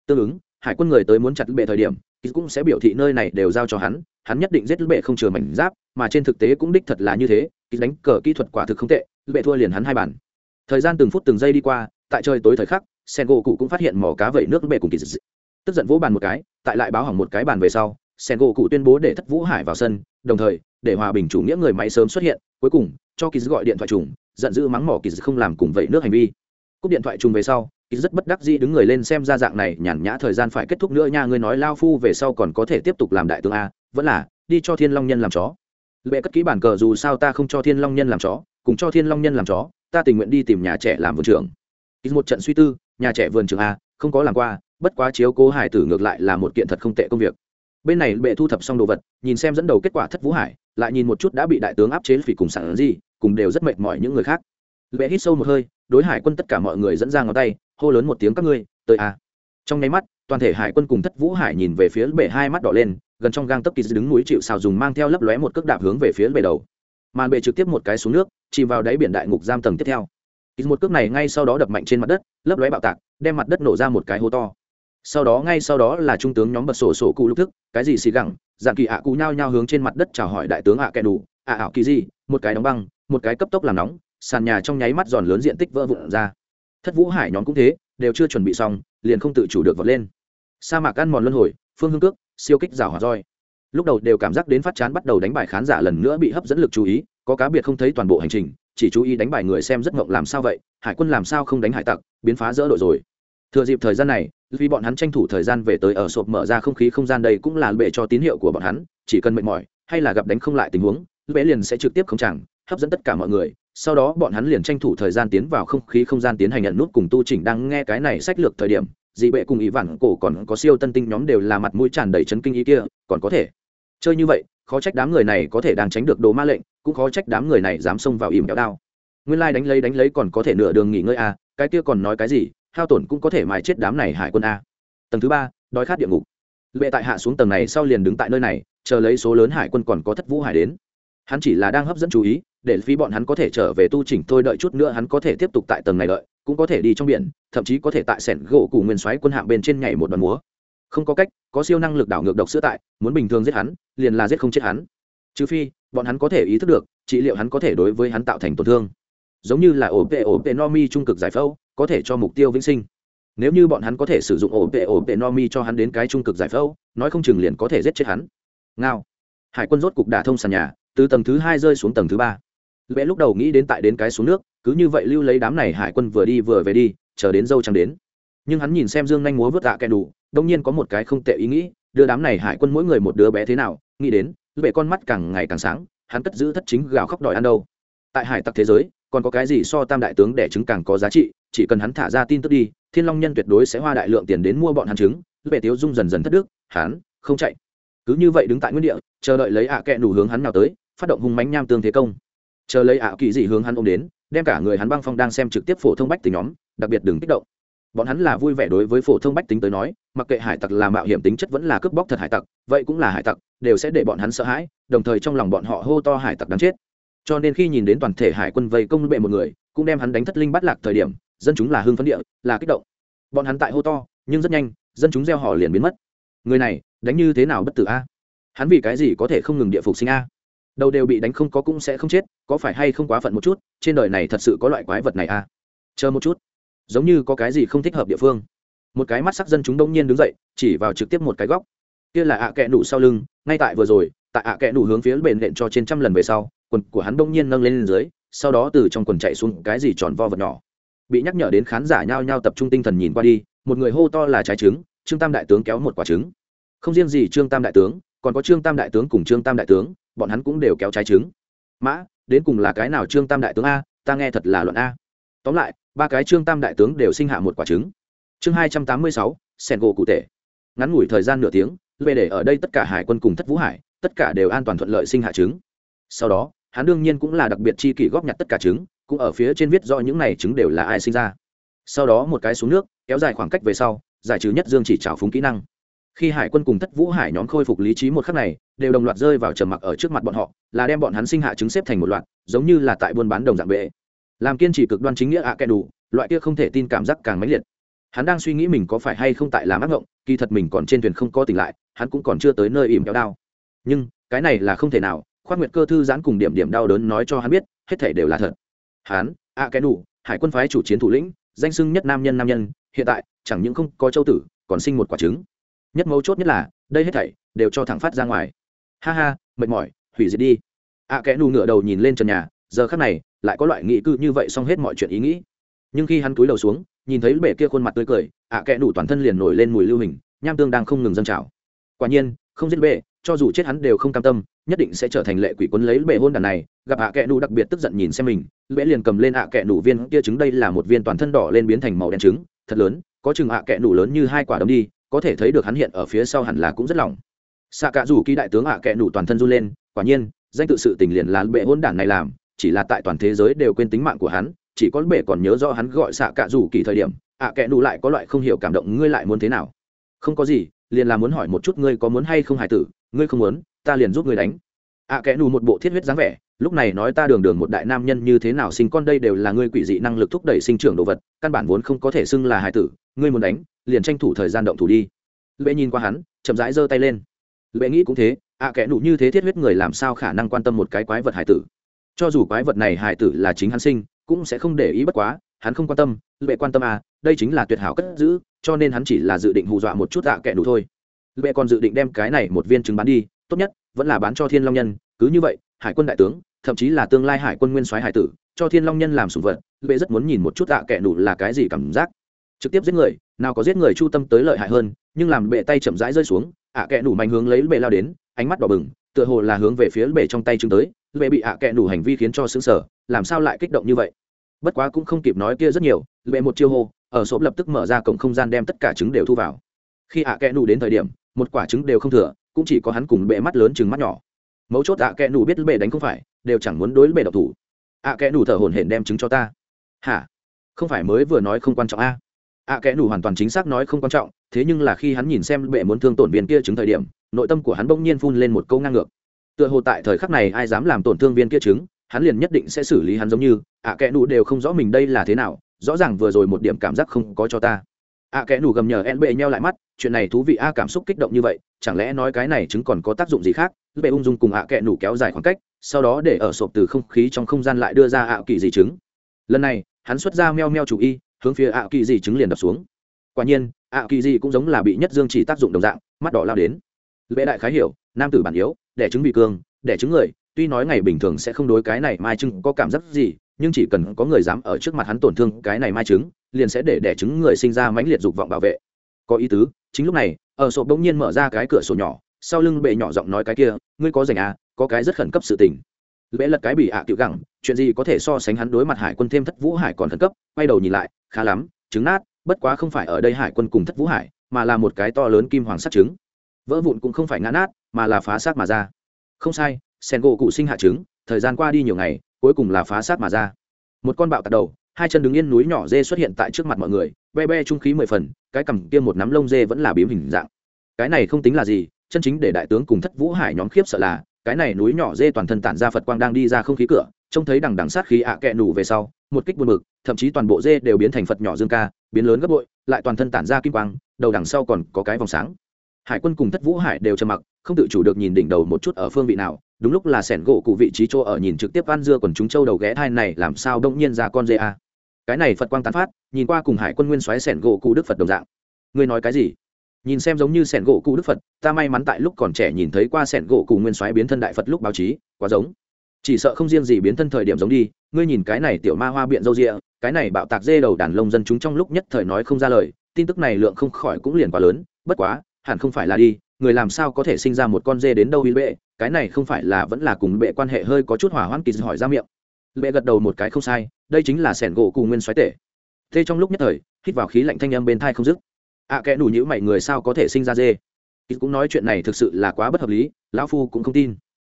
A: Tương ứng, hải quân người tới muốn chặt bệ thời điểm kỳ cũng sẽ biểu thị nơi này đều giao cho hắn hắn nhất định giết bệ không chừa mảnh giáp, mà trên thực tế cũng đích thật là như thế kỳ đánh cờ kỹ thuật quả thực không tệ, bệ thua liền hắn hai bản thời gian từng phút từng giây đi qua, tại trời tối thời khắc sen gỗ cụ cũng phát hiện mỏ cá vẩy nước bể cùng kỳ dị, tức giận vỗ bàn một cái tại lại báo hỏng một cái bàn về sau sen gỗ cụ tuyên bố để thất vũ hải vào sân đồng thời để hòa bình chủ nghĩa người máy sớm xuất hiện cuối cùng cho kỳ dị gọi điện thoại trùng giận dữ mắng mỏ kỳ dị không làm cùng vậy nước hành vi. Cúp điện thoại trùng về sau kỳ rất bất đắc dĩ đứng người lên xem ra dạng này nhàn nhã thời gian phải kết thúc nữa nha ngươi nói lao phu về sau còn có thể tiếp tục làm đại tướng a vẫn là đi cho thiên long nhân làm chó. Lệ cất kỹ bản cờ dù sao ta không cho thiên long nhân làm chó cùng cho thiên long nhân làm chó ta tình nguyện đi tìm nhà trẻ làm vườn trưởng. Ít một trận suy tư nhà trẻ vườn trường a, không có làm qua, bất quá chiếu cố hải tử ngược lại là một kiện thật không tệ công việc. Bên này bệ thu thập xong đồ vật, nhìn xem dẫn đầu kết quả thất vũ hải, lại nhìn một chút đã bị đại tướng áp chế phỉ cùng sản gì, cùng đều rất mệt mỏi những người khác. Bệ hít sâu một hơi, đối hải quân tất cả mọi người dẫn ra ngón tay, hô lớn một tiếng các ngươi, tới a. Trong nháy mắt, toàn thể hải quân cùng thất vũ hải nhìn về phía bệ hai mắt đỏ lên, gần trong gang tấp kỳ đứng núi chịu xào dùng mang theo lấp lóe một cước đạp hướng về phía bệ đầu. Màn bệ trực tiếp một cái xuống nước, chìm vào đáy biển đại ngục giam tầng tiếp theo một cước này ngay sau đó đập mạnh trên mặt đất, lấp lóe bạo tạc, đem mặt đất nổ ra một cái hố to. Sau đó ngay sau đó là trung tướng nhóm bật sổ sổ cụ lúc thức, cái gì xì gẳng, dạng kỳ ạ cụ nhao nhao hướng trên mặt đất chào hỏi đại tướng ạ kẻ đủ, ạ ảo kỳ gì, một cái đóng băng, một cái cấp tốc làm nóng, sàn nhà trong nháy mắt giòn lớn diện tích vỡ vụn ra. Thất vũ hải nhóm cũng thế, đều chưa chuẩn bị xong, liền không tự chủ được vọt lên. Sa mạc ăn mòn luân hồi, phương hương cước, siêu kích rào hỏa roi. Lúc đầu đều cảm giác đến phát chán bắt đầu đánh bài khán giả lần nữa bị hấp dẫn lực chú ý, có cá biệt không thấy toàn bộ hành trình chỉ chú ý đánh bài người xem rất ngộng làm sao vậy, hải quân làm sao không đánh hải tặc, biến phá dỡ đội rồi. Thừa dịp thời gian này, vì bọn hắn tranh thủ thời gian về tới ở sộp mở ra không khí không gian đây cũng là bệ cho tín hiệu của bọn hắn, chỉ cần mệt mỏi, hay là gặp đánh không lại tình huống, bệ liền sẽ trực tiếp không chẳng, hấp dẫn tất cả mọi người. Sau đó bọn hắn liền tranh thủ thời gian tiến vào không khí không gian tiến hành nhận nút cùng tu chỉnh đang nghe cái này sách lược thời điểm. Dị bệ cùng ý vản cổ còn có siêu tân tinh nhóm đều là mặt mũi tràn đầy chấn kinh ý kia, còn có thể chơi như vậy khó trách đám người này có thể đang tránh được đồ ma lệnh cũng khó trách đám người này dám xông vào ìm kéo đao. Nguyên lai、like、đánh lấy đánh lấy còn có thể nửa đường nghỉ ngơi a à, cái kia còn nói cái gì hao tổn cũng có thể mài chết đám này hải quân a tầng thứ ba đói khát địa ngục. Lệ tại hạ xuống tầng này sau liền đứng tại nơi này chờ lấy số lớn hải quân còn có thất vũ hải đến. Hắn chỉ là đang hấp dẫn chú ý để phí bọn hắn có thể trở về tu chỉnh thôi đợi chút nữa hắn có thể tiếp tục tại tầng này đợi cũng có thể đi trong biển thậm chí có thể tại sẻn gỗ cù nguyên xoáy quân hạng bên trên nhảy một đoàn múa không có cách, có siêu năng lực đảo ngược độc sữa tại, muốn bình thường giết hắn, liền là giết không chết hắn. Trừ phi, bọn hắn có thể ý thức được, trị liệu hắn có thể đối với hắn tạo thành tổn thương. Giống như là ổ vệ ổ vệ no mi trung cực giải phẫu, có thể cho mục tiêu vĩnh sinh. Nếu như bọn hắn có thể sử dụng ổ vệ ổ vệ no mi cho hắn đến cái trung cực giải phẫu, nói không chừng liền có thể giết chết hắn. Ngao. Hải quân rốt cục đả thông sàn nhà, từ tầng thứ hai rơi xuống tầng thứ ba. Lẽ lúc đầu nghĩ đến tại đến cái xuống nước, cứ như vậy lưu lấy đám này hải quân vừa đi vừa về đi, chờ đến dâu trắng đến. Nhưng hắn nhìn xem dương nhanh múa vớt dạ tạ kẹ đủ đông nhiên có một cái không tệ ý nghĩ, đưa đám này hải quân mỗi người một đứa bé thế nào, nghĩ đến về con mắt càng ngày càng sáng, hắn cất giữ thất chính gào khóc đòi ăn đâu. Tại hải tặc thế giới, còn có cái gì so tam đại tướng đẻ trứng càng có giá trị, chỉ cần hắn thả ra tin tức đi, thiên long nhân tuyệt đối sẽ hoa đại lượng tiền đến mua bọn hắn trứng về tiếu dung dần dần thất đức, hắn, không chạy. Cứ như vậy đứng tại nguyên địa, chờ đợi lấy ạ kẹ đủ hướng hắn nào tới, phát động hung mánh nham tương thế công. Chờ lấy ạ kỳ dị hướng hắn ôm đến, đem cả người hắn băng phong đang xem trực tiếp phổ thông bách từ nhóm, đặc biệt đừng kích động bọn hắn là vui vẻ đối với phổ thông bách tính tới nói, mặc kệ hải tặc là mạo hiểm tính chất vẫn là cướp bóc thật hải tặc, vậy cũng là hải tặc, đều sẽ để bọn hắn sợ hãi, đồng thời trong lòng bọn họ hô to hải tặc đáng chết. Cho nên khi nhìn đến toàn thể hải quân vây công bệ một người, cũng đem hắn đánh thất linh bắt lạc thời điểm, dân chúng là hưng phấn địa, là kích động. Bọn hắn tại hô to, nhưng rất nhanh, dân chúng gieo họ liền biến mất. Người này, đánh như thế nào bất tử a? Hắn vì cái gì có thể không ngừng địa phục sinh a? Đầu đều bị đánh không có cũng sẽ không chết, có phải hay không quá phận một chút, trên đời này thật sự có loại quái vật này a? Chờ một chút giống như có cái gì không thích hợp địa phương. Một cái mắt sắc dân chúng đông nhiên đứng dậy chỉ vào trực tiếp một cái góc. Kia là ạ kẽ nụ sau lưng ngay tại vừa rồi tại ạ kẽ nụ hướng phía bền nện cho trên trăm lần về sau quần của hắn đông nhiên nâng lên, lên dưới sau đó từ trong quần chạy xuống cái gì tròn vo vật nhỏ. Bị nhắc nhở đến khán giả nhao nhao tập trung tinh thần nhìn qua đi một người hô to là trái trứng trương tam đại tướng kéo một quả trứng. Không riêng gì trương tam đại tướng còn có trương tam đại tướng cùng trương tam đại tướng bọn hắn cũng đều kéo trái trứng. Mã đến cùng là cái nào trương tam đại tướng a ta nghe thật là luận a. Tóm lại ba cái trương tam đại tướng đều sinh hạ một quả trứng. Chương hai trăm tám mươi sáu sen gỗ cụ thể. Ngắn ngủi thời gian nửa tiếng về để ở đây tất cả hải quân cùng thất vũ hải, tất cả đều an toàn thuận lợi sinh hạ trứng. Sau đó, hắn đương nhiên cũng là đặc biệt chi kỷ góp nhặt tất cả trứng, cũng ở phía trên viết rõ những này trứng đều là ai sinh ra. Sau đó một cái xuống nước, kéo dài khoảng cách về sau, giải trừ nhất dương chỉ trào phúng kỹ năng. Khi hải quân cùng thất vũ hải nhóm khôi phục lý trí một khắc này, đều đồng loạt rơi vào trầm mặc ở trước mặt bọn họ, là đem bọn hắn sinh hạ trứng xếp thành một loạt, giống như là tại buôn bán đồng dạng bệ làm kiên trì cực đoan chính nghĩa ạ à kẻ đủ loại kia không thể tin cảm giác càng mãnh liệt. Hắn đang suy nghĩ mình có phải hay không tại làm ác ngộng kỳ thật mình còn trên thuyền không có tỉnh lại hắn cũng còn chưa tới nơi ìm kéo đao. Nhưng cái này là không thể nào khoác nguyệt cơ thư giãn cùng điểm điểm đau đớn nói cho hắn biết hết thể đều là thật. Hắn ạ à kẻ đủ hải quân phái chủ chiến thủ lĩnh danh sưng nhất nam nhân nam nhân hiện tại chẳng những không có châu tử còn sinh một quả trứng. Nhất mấu chốt nhất là đây hết thảy đều cho thẳng phát ra ngoài. Ha ha mệt mỏi hủy diệt đi. Ạ à, kẽ nù ngựa đầu nhìn lên trần nhà giờ khắc này, lại có loại nghị cư như vậy xong hết mọi chuyện ý nghĩ. Nhưng khi hắn cúi đầu xuống, nhìn thấy bệ kia khuôn mặt tươi cười, ạ à kẽ đủ toàn thân liền nổi lên mùi lưu hình, nham tương đang không ngừng dâng trào. Quả nhiên, không giết bệ cho dù chết hắn đều không cam tâm, nhất định sẽ trở thành lệ quỷ quấn lấy bệ hôn đàn này. Gặp ạ à kẽ đủ đặc biệt tức giận nhìn xem mình bệ liền cầm lên ạ à kẽ đủ viên kia trứng đây là một viên toàn thân đỏ lên biến thành màu đen trứng, thật lớn, có chừng ạ kẽ đủ lớn như hai quả đấm đi, có thể thấy được hắn hiện ở phía sau hẳn là cũng rất lỏng. Xạ cả dù kỳ đại tướng ạ kẽ đủ toàn thân run lên, quả nhiên, danh tự sự tình liền là bệ hôn đản này làm chỉ là tại toàn thế giới đều quên tính mạng của hắn, chỉ có bệ còn nhớ rõ hắn gọi xạ cả dù kỳ thời điểm, ạ kẽ đủ lại có loại không hiểu cảm động ngươi lại muốn thế nào. Không có gì, liền là muốn hỏi một chút ngươi có muốn hay không hài tử, ngươi không muốn, ta liền giúp ngươi đánh. Ạ kẽ đủ một bộ thiết huyết dáng vẻ, lúc này nói ta đường đường một đại nam nhân như thế nào sinh con đây đều là ngươi quỷ dị năng lực thúc đẩy sinh trưởng đồ vật, căn bản vốn không có thể xưng là hài tử, ngươi muốn đánh, liền tranh thủ thời gian động thủ đi. Lệ nhìn qua hắn, chậm rãi giơ tay lên. Lệ nghĩ cũng thế, ạ kẽ đủ như thế thiết huyết người làm sao khả năng quan tâm một cái quái vật hài tử? Cho dù quái vật này Hải tử là chính hắn sinh, cũng sẽ không để ý bất quá, hắn không quan tâm, lệ quan tâm à đây chính là tuyệt hảo cất giữ, cho nên hắn chỉ là dự định hù dọa một chút ạ kệ đủ thôi. Lệ còn dự định đem cái này một viên trứng bán đi, tốt nhất, vẫn là bán cho thiên long nhân, cứ như vậy, hải quân đại tướng, thậm chí là tương lai hải quân nguyên soái hải tử, cho thiên long nhân làm sủng vật, lệ rất muốn nhìn một chút ạ kệ đủ là cái gì cảm giác. Trực tiếp giết người, nào có giết người chu tâm tới lợi hại hơn, nhưng làm bệ tay chậm rãi rơi xuống, ạ kệ đủ mạnh hướng lấy bệ lao đến, ánh mắt đỏ bừng tựa hồ là hướng về phía bệ trong tay chứng tới bệ bị ạ kẹ đủ hành vi khiến cho xứng sở làm sao lại kích động như vậy? Bất quá cũng không kịp nói kia rất nhiều bệ một chiêu hô, ở sộp lập tức mở ra cổng không gian đem tất cả trứng đều thu vào. Khi ạ kẹ đủ đến thời điểm, một quả trứng đều không thừa, cũng chỉ có hắn cùng bệ mắt lớn trứng mắt nhỏ. Mấu chốt ạ kẹ đủ biết bệ đánh không phải, đều chẳng muốn đối bệ độc thủ. Ạ kẹ đủ thở hổn hển đem trứng cho ta. Hả? Không phải mới vừa nói không quan trọng a? Ạ kẽ đủ hoàn toàn chính xác nói không quan trọng, thế nhưng là khi hắn nhìn xem bệ muốn thương tổn viên kia chứng thời điểm nội tâm của hắn bỗng nhiên phun lên một câu ngang ngược. Tựa hồ tại thời khắc này ai dám làm tổn thương viên kia chứng, hắn liền nhất định sẽ xử lý hắn giống như, ạ kẽ nụ đều không rõ mình đây là thế nào, rõ ràng vừa rồi một điểm cảm giác không có cho ta. Ạ kẽ nụ gầm nhờ en bệ nheo lại mắt, chuyện này thú vị a, cảm xúc kích động như vậy, chẳng lẽ nói cái này chứng còn có tác dụng gì khác? Bệ ung dung cùng ạ kẽ nụ kéo dài khoảng cách, sau đó để ở sộp từ không khí trong không gian lại đưa ra ạ kỳ gì chứng. Lần này, hắn xuất ra meo meo chủ y, hướng phía ạ kỳ dị chứng liền đập xuống. Quả nhiên, ạ kỳ dị cũng giống là bị nhất dương chỉ tác dụng đồng dạng, mắt đỏ lao đến lễ đại khái hiểu, nam tử bản yếu, đẻ trứng bị cương đẻ trứng người, tuy nói ngày bình thường sẽ không đối cái này mai trứng có cảm giác gì, nhưng chỉ cần có người dám ở trước mặt hắn tổn thương cái này mai trứng, liền sẽ để đẻ trứng người sinh ra mãnh liệt dục vọng bảo vệ. Có ý tứ, chính lúc này, ở sộp bỗng nhiên mở ra cái cửa sổ nhỏ, sau lưng bệ nhỏ giọng nói cái kia, ngươi có rảnh à có cái rất khẩn cấp sự tình. Lễ lật cái bị ạ à tiểu gẳng, chuyện gì có thể so sánh hắn đối mặt hải quân thêm thất vũ hải còn khẩn cấp, quay đầu nhìn lại, khá lắm, trứng nát, bất quá không phải ở đây hải quân cùng thất vũ hải, mà là một cái to lớn kim hoàng sắt trứng vỡ vụn cũng không phải ngã nát, mà là phá sát mà ra. Không sai, sen gỗ cụ sinh hạ trứng, thời gian qua đi nhiều ngày, cuối cùng là phá sát mà ra. Một con bạo tạt đầu, hai chân đứng yên núi nhỏ dê xuất hiện tại trước mặt mọi người, be be trung khí mười phần, cái cầm kia một nắm lông dê vẫn là biếm hình dạng. Cái này không tính là gì, chân chính để đại tướng cùng thất vũ hải nhóm khiếp sợ là, cái này núi nhỏ dê toàn thân tản ra phật quang đang đi ra không khí cửa, trông thấy đằng đằng sát khí ạ à kẹ nủ về sau, một kích buồn mực thậm chí toàn bộ dê đều biến thành phật nhỏ dương ca, biến lớn gấp bội, lại toàn thân tản ra kim quang, đầu đằng sau còn có cái vòng sáng hải quân cùng thất vũ hải đều trầm mặc, không tự chủ được nhìn đỉnh đầu một chút ở phương vị nào, đúng lúc là sẻn gỗ cụ vị trí chỗ ở nhìn trực tiếp ăn dưa còn chúng châu đầu ghé thai này làm sao đông nhiên ra con dê a. Cái này phật quang tán phát, nhìn qua cùng hải quân nguyên xoáy sẻn gỗ cụ đức phật đồng dạng. Ngươi nói cái gì? Nhìn xem giống như sẻn gỗ cụ đức phật, ta may mắn tại lúc còn trẻ nhìn thấy qua sẻn gỗ cụ nguyên soái biến thân đại phật lúc báo chí, quá giống. Chỉ sợ không riêng gì biến thân thời điểm giống đi, ngươi nhìn cái này tiểu ma hoa biện dâu rịa cái này bạo tạc dê đầu đàn lông dân chúng trong lúc nhất thời nói không ra lời, tin tức này lượng không khỏi cũng liền quá lớn, bất quá hẳn không phải là đi người làm sao có thể sinh ra một con dê đến đâu y bệ? Cái này không phải là vẫn là cùng bệ quan hệ hơi có chút hỏa hoãn kỳ hỏi ra miệng. Bệ gật đầu một cái không sai đây chính là sẻn gỗ cùng nguyên xoáy tể. Thế trong lúc nhất thời hít vào khí lạnh thanh âm bên thai không dứt. Ạ à, kẽ đủ nhữ mày người sao có thể sinh ra dê? Ít cũng nói chuyện này thực sự là quá bất hợp lý lão phu cũng không tin.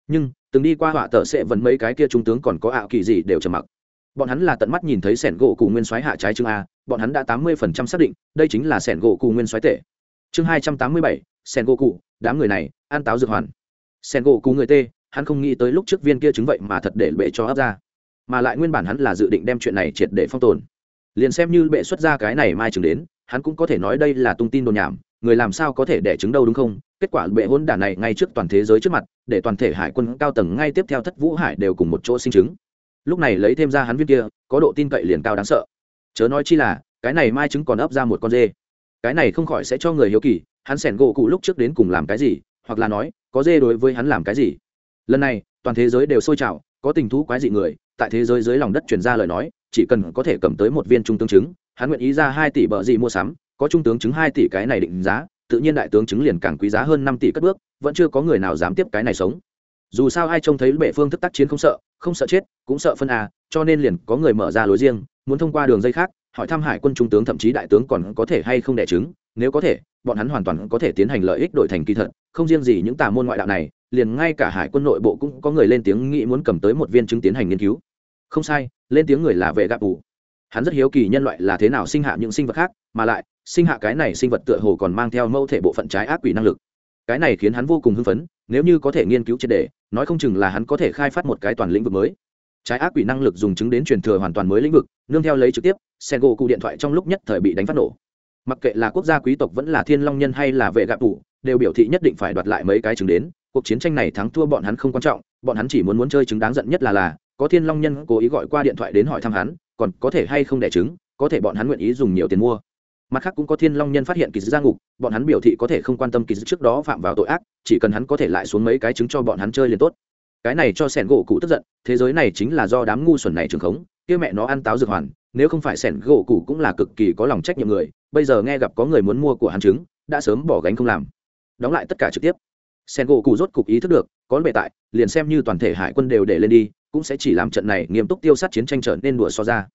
A: Nhưng từng đi qua họa tợ sẽ vẫn mấy cái kia trung tướng còn có ạ kỳ gì đều trầm mặc. Bọn hắn là tận mắt nhìn thấy sẻn gỗ cù nguyên soái hạ trái chương a bọn hắn đã tám mươi phần trăm xác định đây chính là sẻn gỗ cù nguyên soái tệ chương hai trăm tám mươi bảy sen gỗ cụ đám người này an táo dược hoàn. Sen gỗ cụ người tê, hắn không nghĩ tới lúc trước viên kia chứng vậy mà thật để bệ cho ấp ra. Mà lại nguyên bản hắn là dự định đem chuyện này triệt để phong tồn. Liền xem như bệ xuất ra cái này mai chừng đến, hắn cũng có thể nói đây là tung tin đồn nhảm, người làm sao có thể đẻ trứng đâu đúng không? Kết quả bệ hôn đản này ngay trước toàn thế giới trước mặt, để toàn thể hải quân cao tầng ngay tiếp theo thất vũ hải đều cùng một chỗ sinh trứng. Lúc này lấy thêm ra hắn viên kia, có độ tin cậy liền cao đáng sợ. Chớ nói chi là, cái này mai trứng còn ấp ra một con dê cái này không khỏi sẽ cho người hiếu kỳ, hắn sẻn gỗ cụ lúc trước đến cùng làm cái gì, hoặc là nói, có dê đối với hắn làm cái gì. Lần này, toàn thế giới đều sôi trào, có tình thú quái dị người, tại thế giới dưới lòng đất truyền ra lời nói, chỉ cần có thể cầm tới một viên trung tướng chứng hắn nguyện ý ra hai tỷ bợ gì mua sắm, có trung tướng chứng hai tỷ cái này định giá, tự nhiên đại tướng chứng liền càng quý giá hơn năm tỷ cất bước, vẫn chưa có người nào dám tiếp cái này sống. Dù sao ai trông thấy bệ phương thức tác chiến không sợ không sợ chết, cũng sợ phân a cho nên liền có người mở ra lối riêng, muốn thông qua đường dây khác hỏi thăm hải quân trung tướng, thậm chí đại tướng còn có thể hay không đẻ chứng nếu có thể, bọn hắn hoàn toàn có thể tiến hành lợi ích đổi thành kỳ thật. Không riêng gì những tà môn ngoại đạo này, liền ngay cả hải quân nội bộ cũng có người lên tiếng nghĩ muốn cầm tới một viên chứng tiến hành nghiên cứu. Không sai, lên tiếng người là vệ gạp ủ. Hắn rất hiếu kỳ nhân loại là thế nào sinh hạ những sinh vật khác, mà lại, sinh hạ cái này sinh vật tựa hồ còn mang theo mẫu thể bộ phận trái ác quỷ năng lực. Cái này khiến hắn vô cùng hưng phấn, nếu như có thể nghiên cứu triệt đề nói không chừng là hắn có thể khai phát một cái toàn lĩnh vực mới. Trái ác quỷ năng lực dùng chứng đến truyền thừa hoàn toàn mới lĩnh vực, nương theo lấy trực tiếp sen gỗ cụ điện thoại trong lúc nhất thời bị đánh phát nổ. Mặc kệ là quốc gia quý tộc vẫn là thiên long nhân hay là vệ gạp tủ đều biểu thị nhất định phải đoạt lại mấy cái chứng đến. Cuộc chiến tranh này thắng thua bọn hắn không quan trọng, bọn hắn chỉ muốn muốn chơi chứng đáng giận nhất là là, có thiên long nhân cố ý gọi qua điện thoại đến hỏi thăm hắn, còn có thể hay không đẻ chứng có thể bọn hắn nguyện ý dùng nhiều tiền mua. Mặt khác cũng có thiên long nhân phát hiện kỳ dư ra ngục, bọn hắn biểu thị có thể không quan tâm kỳ dư trước đó phạm vào tội ác, chỉ cần hắn có thể lại xuống mấy cái chứng cho bọn hắn chơi liền tốt. Cái này cho sẻn gỗ cụ tức giận, thế giới này chính là do đám ngu xuẩn này trường khống kia mẹ nó ăn táo dược hoàn nếu không phải sẻn gỗ cụ cũng là cực kỳ có lòng trách nhiệm người bây giờ nghe gặp có người muốn mua của hắn trứng, đã sớm bỏ gánh không làm. Đóng lại tất cả trực tiếp. Sẻn gỗ cụ rốt cục ý thức được có bề tại liền xem như toàn thể hải quân đều để lên đi cũng sẽ chỉ làm trận này nghiêm túc tiêu sát chiến tranh trở nên đùa so ra.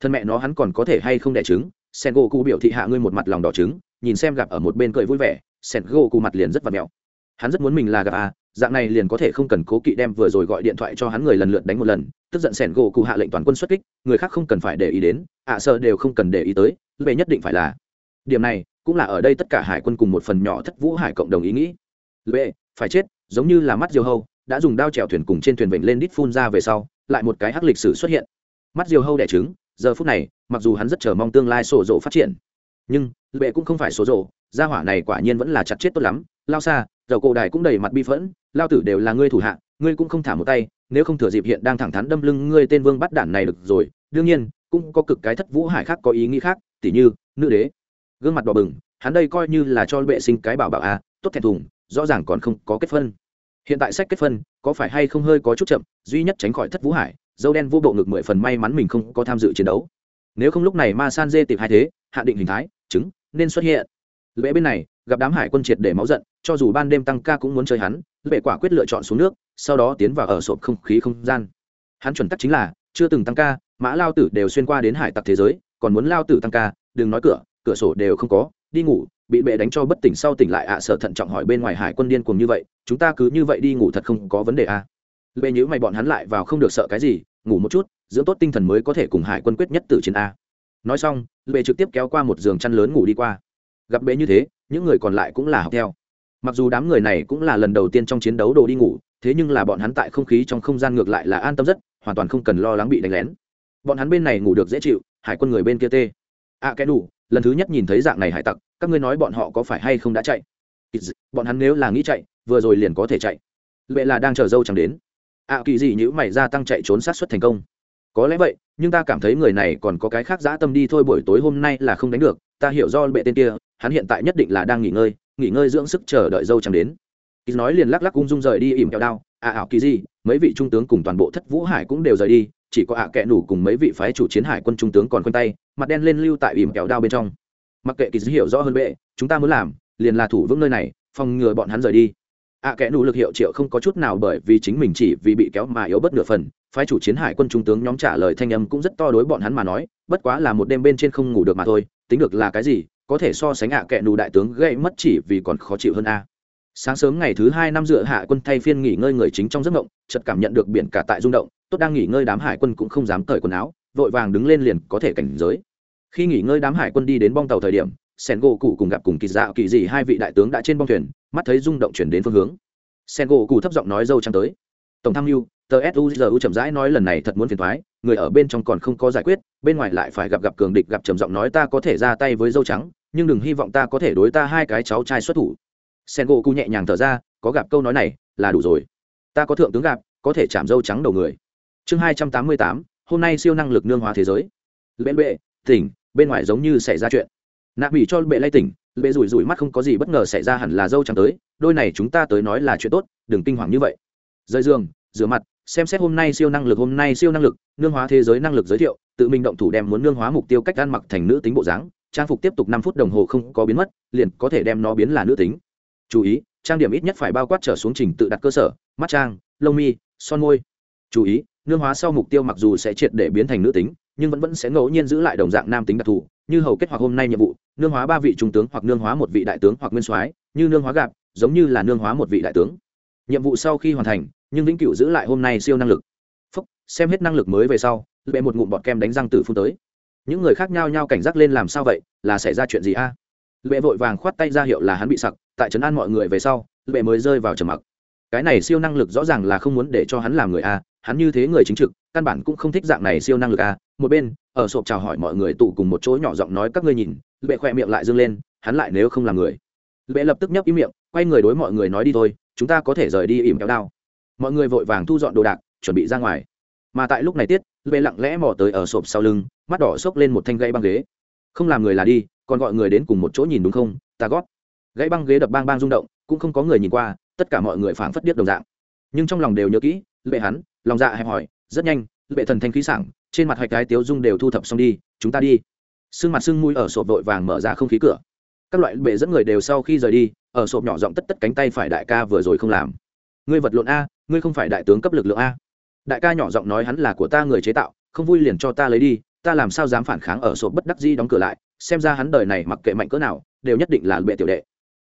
A: Thân mẹ nó hắn còn có thể hay không đẻ trứng? Sen gỗ cụ biểu thị hạ ngươi một mặt lòng đỏ trứng nhìn xem gặp ở một bên cười vui vẻ sen gỗ cụ mặt liền rất vặt mẹo. Hắn rất muốn mình là gặp à dạng này liền có thể không cần cố kỵ đem vừa rồi gọi điện thoại cho hắn người lần lượt đánh một lần, tức giận sẻn gỗ cụ hạ lệnh toàn quân xuất kích, người khác không cần phải để ý đến, ạ à sợ đều không cần để ý tới, về nhất định phải là. Điểm này, cũng là ở đây tất cả hải quân cùng một phần nhỏ thất vũ hải cộng đồng ý nghĩ. Lệ phải chết, giống như là mắt diều hâu, đã dùng đao chèo thuyền cùng trên thuyền vịnh lên đít phun ra về sau, lại một cái hắc lịch sử xuất hiện. Mắt diều hâu đẻ trứng, giờ phút này, mặc dù hắn rất chờ mong tương lai sổ rộ phát triển, nhưng, lệ cũng không phải sổ rộ, gia hỏa này quả nhiên vẫn là chặt chết tốt lắm, lao xa dầu cổ đài cũng đầy mặt bi phẫn, lao tử đều là ngươi thủ hạ, ngươi cũng không thả một tay, nếu không thừa dịp hiện đang thẳng thắn đâm lưng ngươi tên vương bắt đản này được rồi, đương nhiên, cũng có cực cái thất vũ hải khác có ý nghĩ khác, tỉ như, nữ đế. Gương mặt đỏ bừng, hắn đây coi như là cho vệ sinh cái bảo bảo à tốt thẹn thùng, rõ ràng còn không có kết phân. Hiện tại sách kết phân, có phải hay không hơi có chút chậm, duy nhất tránh khỏi thất vũ hải, dâu đen vô bộ ngực mười phần may mắn mình không có tham dự chiến đấu. Nếu không lúc này ma san dê tìm hai thế, hạ định hình thái, chứng, nên xuất hiện lễ bên này, gặp đám hải quân triệt để máu giận, cho dù ban đêm tăng ca cũng muốn chơi hắn lệ quả quyết lựa chọn xuống nước, sau đó tiến vào ở sộp không khí không gian. Hắn chuẩn tắc chính là, chưa từng tăng ca, mã lao tử đều xuyên qua đến hải tặc thế giới, còn muốn lao tử tăng ca, đừng nói cửa cửa sổ đều không có, đi ngủ, bị bệ đánh cho bất tỉnh sau tỉnh lại ạ, sợ thận trọng hỏi bên ngoài hải quân điên cuồng như vậy, chúng ta cứ như vậy đi ngủ thật không có vấn đề à. bệ nhữ mày bọn hắn lại vào không được sợ cái gì, ngủ một chút, dưỡng tốt tinh thần mới có thể cùng hải quân quyết nhất tử chiến a. Nói xong bệ trực tiếp kéo qua một giường chăn lớn ngủ đi qua gặp bế như thế những người còn lại cũng là học theo. Mặc dù đám người này cũng là lần đầu tiên trong chiến đấu đồ đi ngủ thế nhưng là bọn hắn tại không khí trong không gian ngược lại là an tâm rất hoàn toàn không cần lo lắng bị đánh lén. Bọn hắn bên này ngủ được dễ chịu hải quân người bên kia tê. À cái đủ lần thứ nhất nhìn thấy dạng này hải tặc các ngươi nói bọn họ có phải hay không đã chạy? Bọn hắn nếu là nghĩ chạy vừa rồi liền có thể chạy. Vậy là đang chờ dâu chẳng đến. Ạ à, kỳ gì nhữ mày ra tăng chạy trốn sát xuất thành công. Có lẽ vậy nhưng ta cảm thấy người này còn có cái khác dã tâm đi thôi buổi tối hôm nay là không đánh được ta hiểu do bệ tên kia hắn hiện tại nhất định là đang nghỉ ngơi nghỉ ngơi dưỡng sức chờ đợi dâu chẳng đến. Kỳ nói liền lắc lắc ung dung rời đi ỉm kẹo đao. Ạ ảo kỳ gì mấy vị trung tướng cùng toàn bộ thất vũ hải cũng đều rời đi chỉ có ạ à kẹ nủ cùng mấy vị phái chủ chiến hải quân trung tướng còn khoanh tay mặt đen lên lưu tại ỉm kẹo đao bên trong. Mặc kệ kỳ dữ hiểu rõ hơn bệ chúng ta muốn làm liền là thủ vững nơi này phòng ngừa bọn hắn rời đi. Ạ à, kẽ nụ lực hiệu triệu không có chút nào bởi vì chính mình chỉ vì bị kéo mà yếu bất nửa phần phái chủ chiến hải quân trung tướng nhóm trả lời thanh âm cũng rất to đối bọn hắn mà nói bất quá là một đêm bên trên không ngủ được mà thôi tính được là cái gì có thể so sánh ạ à nù đại tướng gây mất chỉ vì còn khó chịu hơn a. Sáng sớm ngày thứ hai năm dựa hạ quân thay phiên nghỉ ngơi người chính trong giấc ngộng chợt cảm nhận được biển cả tại rung động, tốt đang nghỉ ngơi đám hải quân cũng không dám cởi quần áo, vội vàng đứng lên liền có thể cảnh giới. Khi nghỉ ngơi đám hải quân đi đến bong tàu thời điểm sen gỗ cụ cùng gặp cùng kỳ dạo kỳ dị hai vị đại tướng đã trên bong thuyền, mắt thấy rung động chuyển đến phương hướng. Sen gỗ cụ thấp giọng nói dâu trắng tới. Tổng tham mưu tờ suzu chậm rãi nói lần này thật muốn phiền thoái người ở bên trong còn không có giải quyết, bên ngoài lại phải gặp gặp cường địch gặp trầm giọng nói ta có thể ra tay với dâu trắng, nhưng đừng hy vọng ta có thể đối ta hai cái cháu trai xuất thủ. Sen gỗ cụ nhẹ nhàng thở ra, có gặp câu nói này, là đủ rồi. Ta có thượng tướng gặp, có thể chạm dâu trắng đầu người. Chương hai trăm tám mươi tám, hôm nay siêu năng lực nương hóa thế giới. Bên bệ, tỉnh, bên ngoài giống như xảy ra chuyện. Nạp bị cho bệ lay tỉnh, bệ rủi rủi mắt không có gì bất ngờ xảy ra hẳn là dâu trắng tới. Đôi này chúng ta tới nói là chuyện tốt, đừng kinh hoàng như vậy. Rời giường, rửa mặt xem xét hôm nay siêu năng lực, hôm nay siêu năng lực, nương hóa thế giới năng lực giới thiệu, tự mình động thủ đem muốn nương hóa mục tiêu cách ăn mặc thành nữ tính bộ dáng, trang phục tiếp tục năm phút đồng hồ không có biến mất, liền có thể đem nó biến là nữ tính. Chú ý, trang điểm ít nhất phải bao quát trở xuống trình tự đặt cơ sở, mắt trang, lông mi, son môi. Chú ý, nương hóa sau mục tiêu mặc dù sẽ triệt để biến thành nữ tính, nhưng vẫn vẫn sẽ ngẫu nhiên giữ lại đồng dạng nam tính đặc thù, như hầu kết hoặc hôm nay nhiệm vụ, nương hóa ba vị trung tướng hoặc nương hóa một vị đại tướng hoặc nguyên soái, như nương hóa gạp giống như là nương hóa một vị đại tướng. Nhiệm vụ sau khi hoàn thành nhưng vĩnh cửu giữ lại hôm nay siêu năng lực. Phúc, xem hết năng lực mới về sau, bệ một ngụm bọt kem đánh răng từ phun tới. Những người khác nhau nhau cảnh giác lên làm sao vậy, là xảy ra chuyện gì a? À? bệ vội vàng khoát tay ra hiệu là hắn bị sặc, tại trấn an mọi người về sau, bệ mới rơi vào trầm mặc. Cái này siêu năng lực rõ ràng là không muốn để cho hắn làm người a, hắn như thế người chính trực, căn bản cũng không thích dạng này siêu năng lực a. Một bên, ở sộp chào hỏi mọi người tụ cùng một chỗ nhỏ giọng nói các ngươi nhìn, bệ khoe miệng lại dâng lên, hắn lại nếu không làm người. Bệ lập tức nhấp ý miệng, quay người đối mọi người nói đi thôi, chúng ta có thể rời đi ỉm kéo đao mọi người vội vàng thu dọn đồ đạc, chuẩn bị ra ngoài. Mà tại lúc này tiết bệ lặng lẽ mò tới ở sộp sau lưng, mắt đỏ xốc lên một thanh gãy băng ghế. Không làm người là đi, còn gọi người đến cùng một chỗ nhìn đúng không? Ta gót. Gãy băng ghế đập bang bang rung động, cũng không có người nhìn qua, tất cả mọi người phảng phất biết đồng dạng. Nhưng trong lòng đều nhớ kỹ bệ hắn, lòng dạ hẹp hỏi rất nhanh bệ thần thanh khí sảng, trên mặt hạch cái tiếu dung đều thu thập xong đi, chúng ta đi. Sưng mặt sưng mũi ở sộp vội vàng mở ra không khí cửa. Các loại bệ dẫn người đều sau khi rời đi, ở sộp nhỏ giọng tất tất cánh tay phải đại ca vừa rồi không làm ngươi vật lộn a, ngươi không phải đại tướng cấp lực lượng a. Đại ca nhỏ giọng nói hắn là của ta người chế tạo, không vui liền cho ta lấy đi, ta làm sao dám phản kháng ở sộp bất đắc di đóng cửa lại, xem ra hắn đời này mặc kệ mạnh cỡ nào, đều nhất định là bệ tiểu đệ.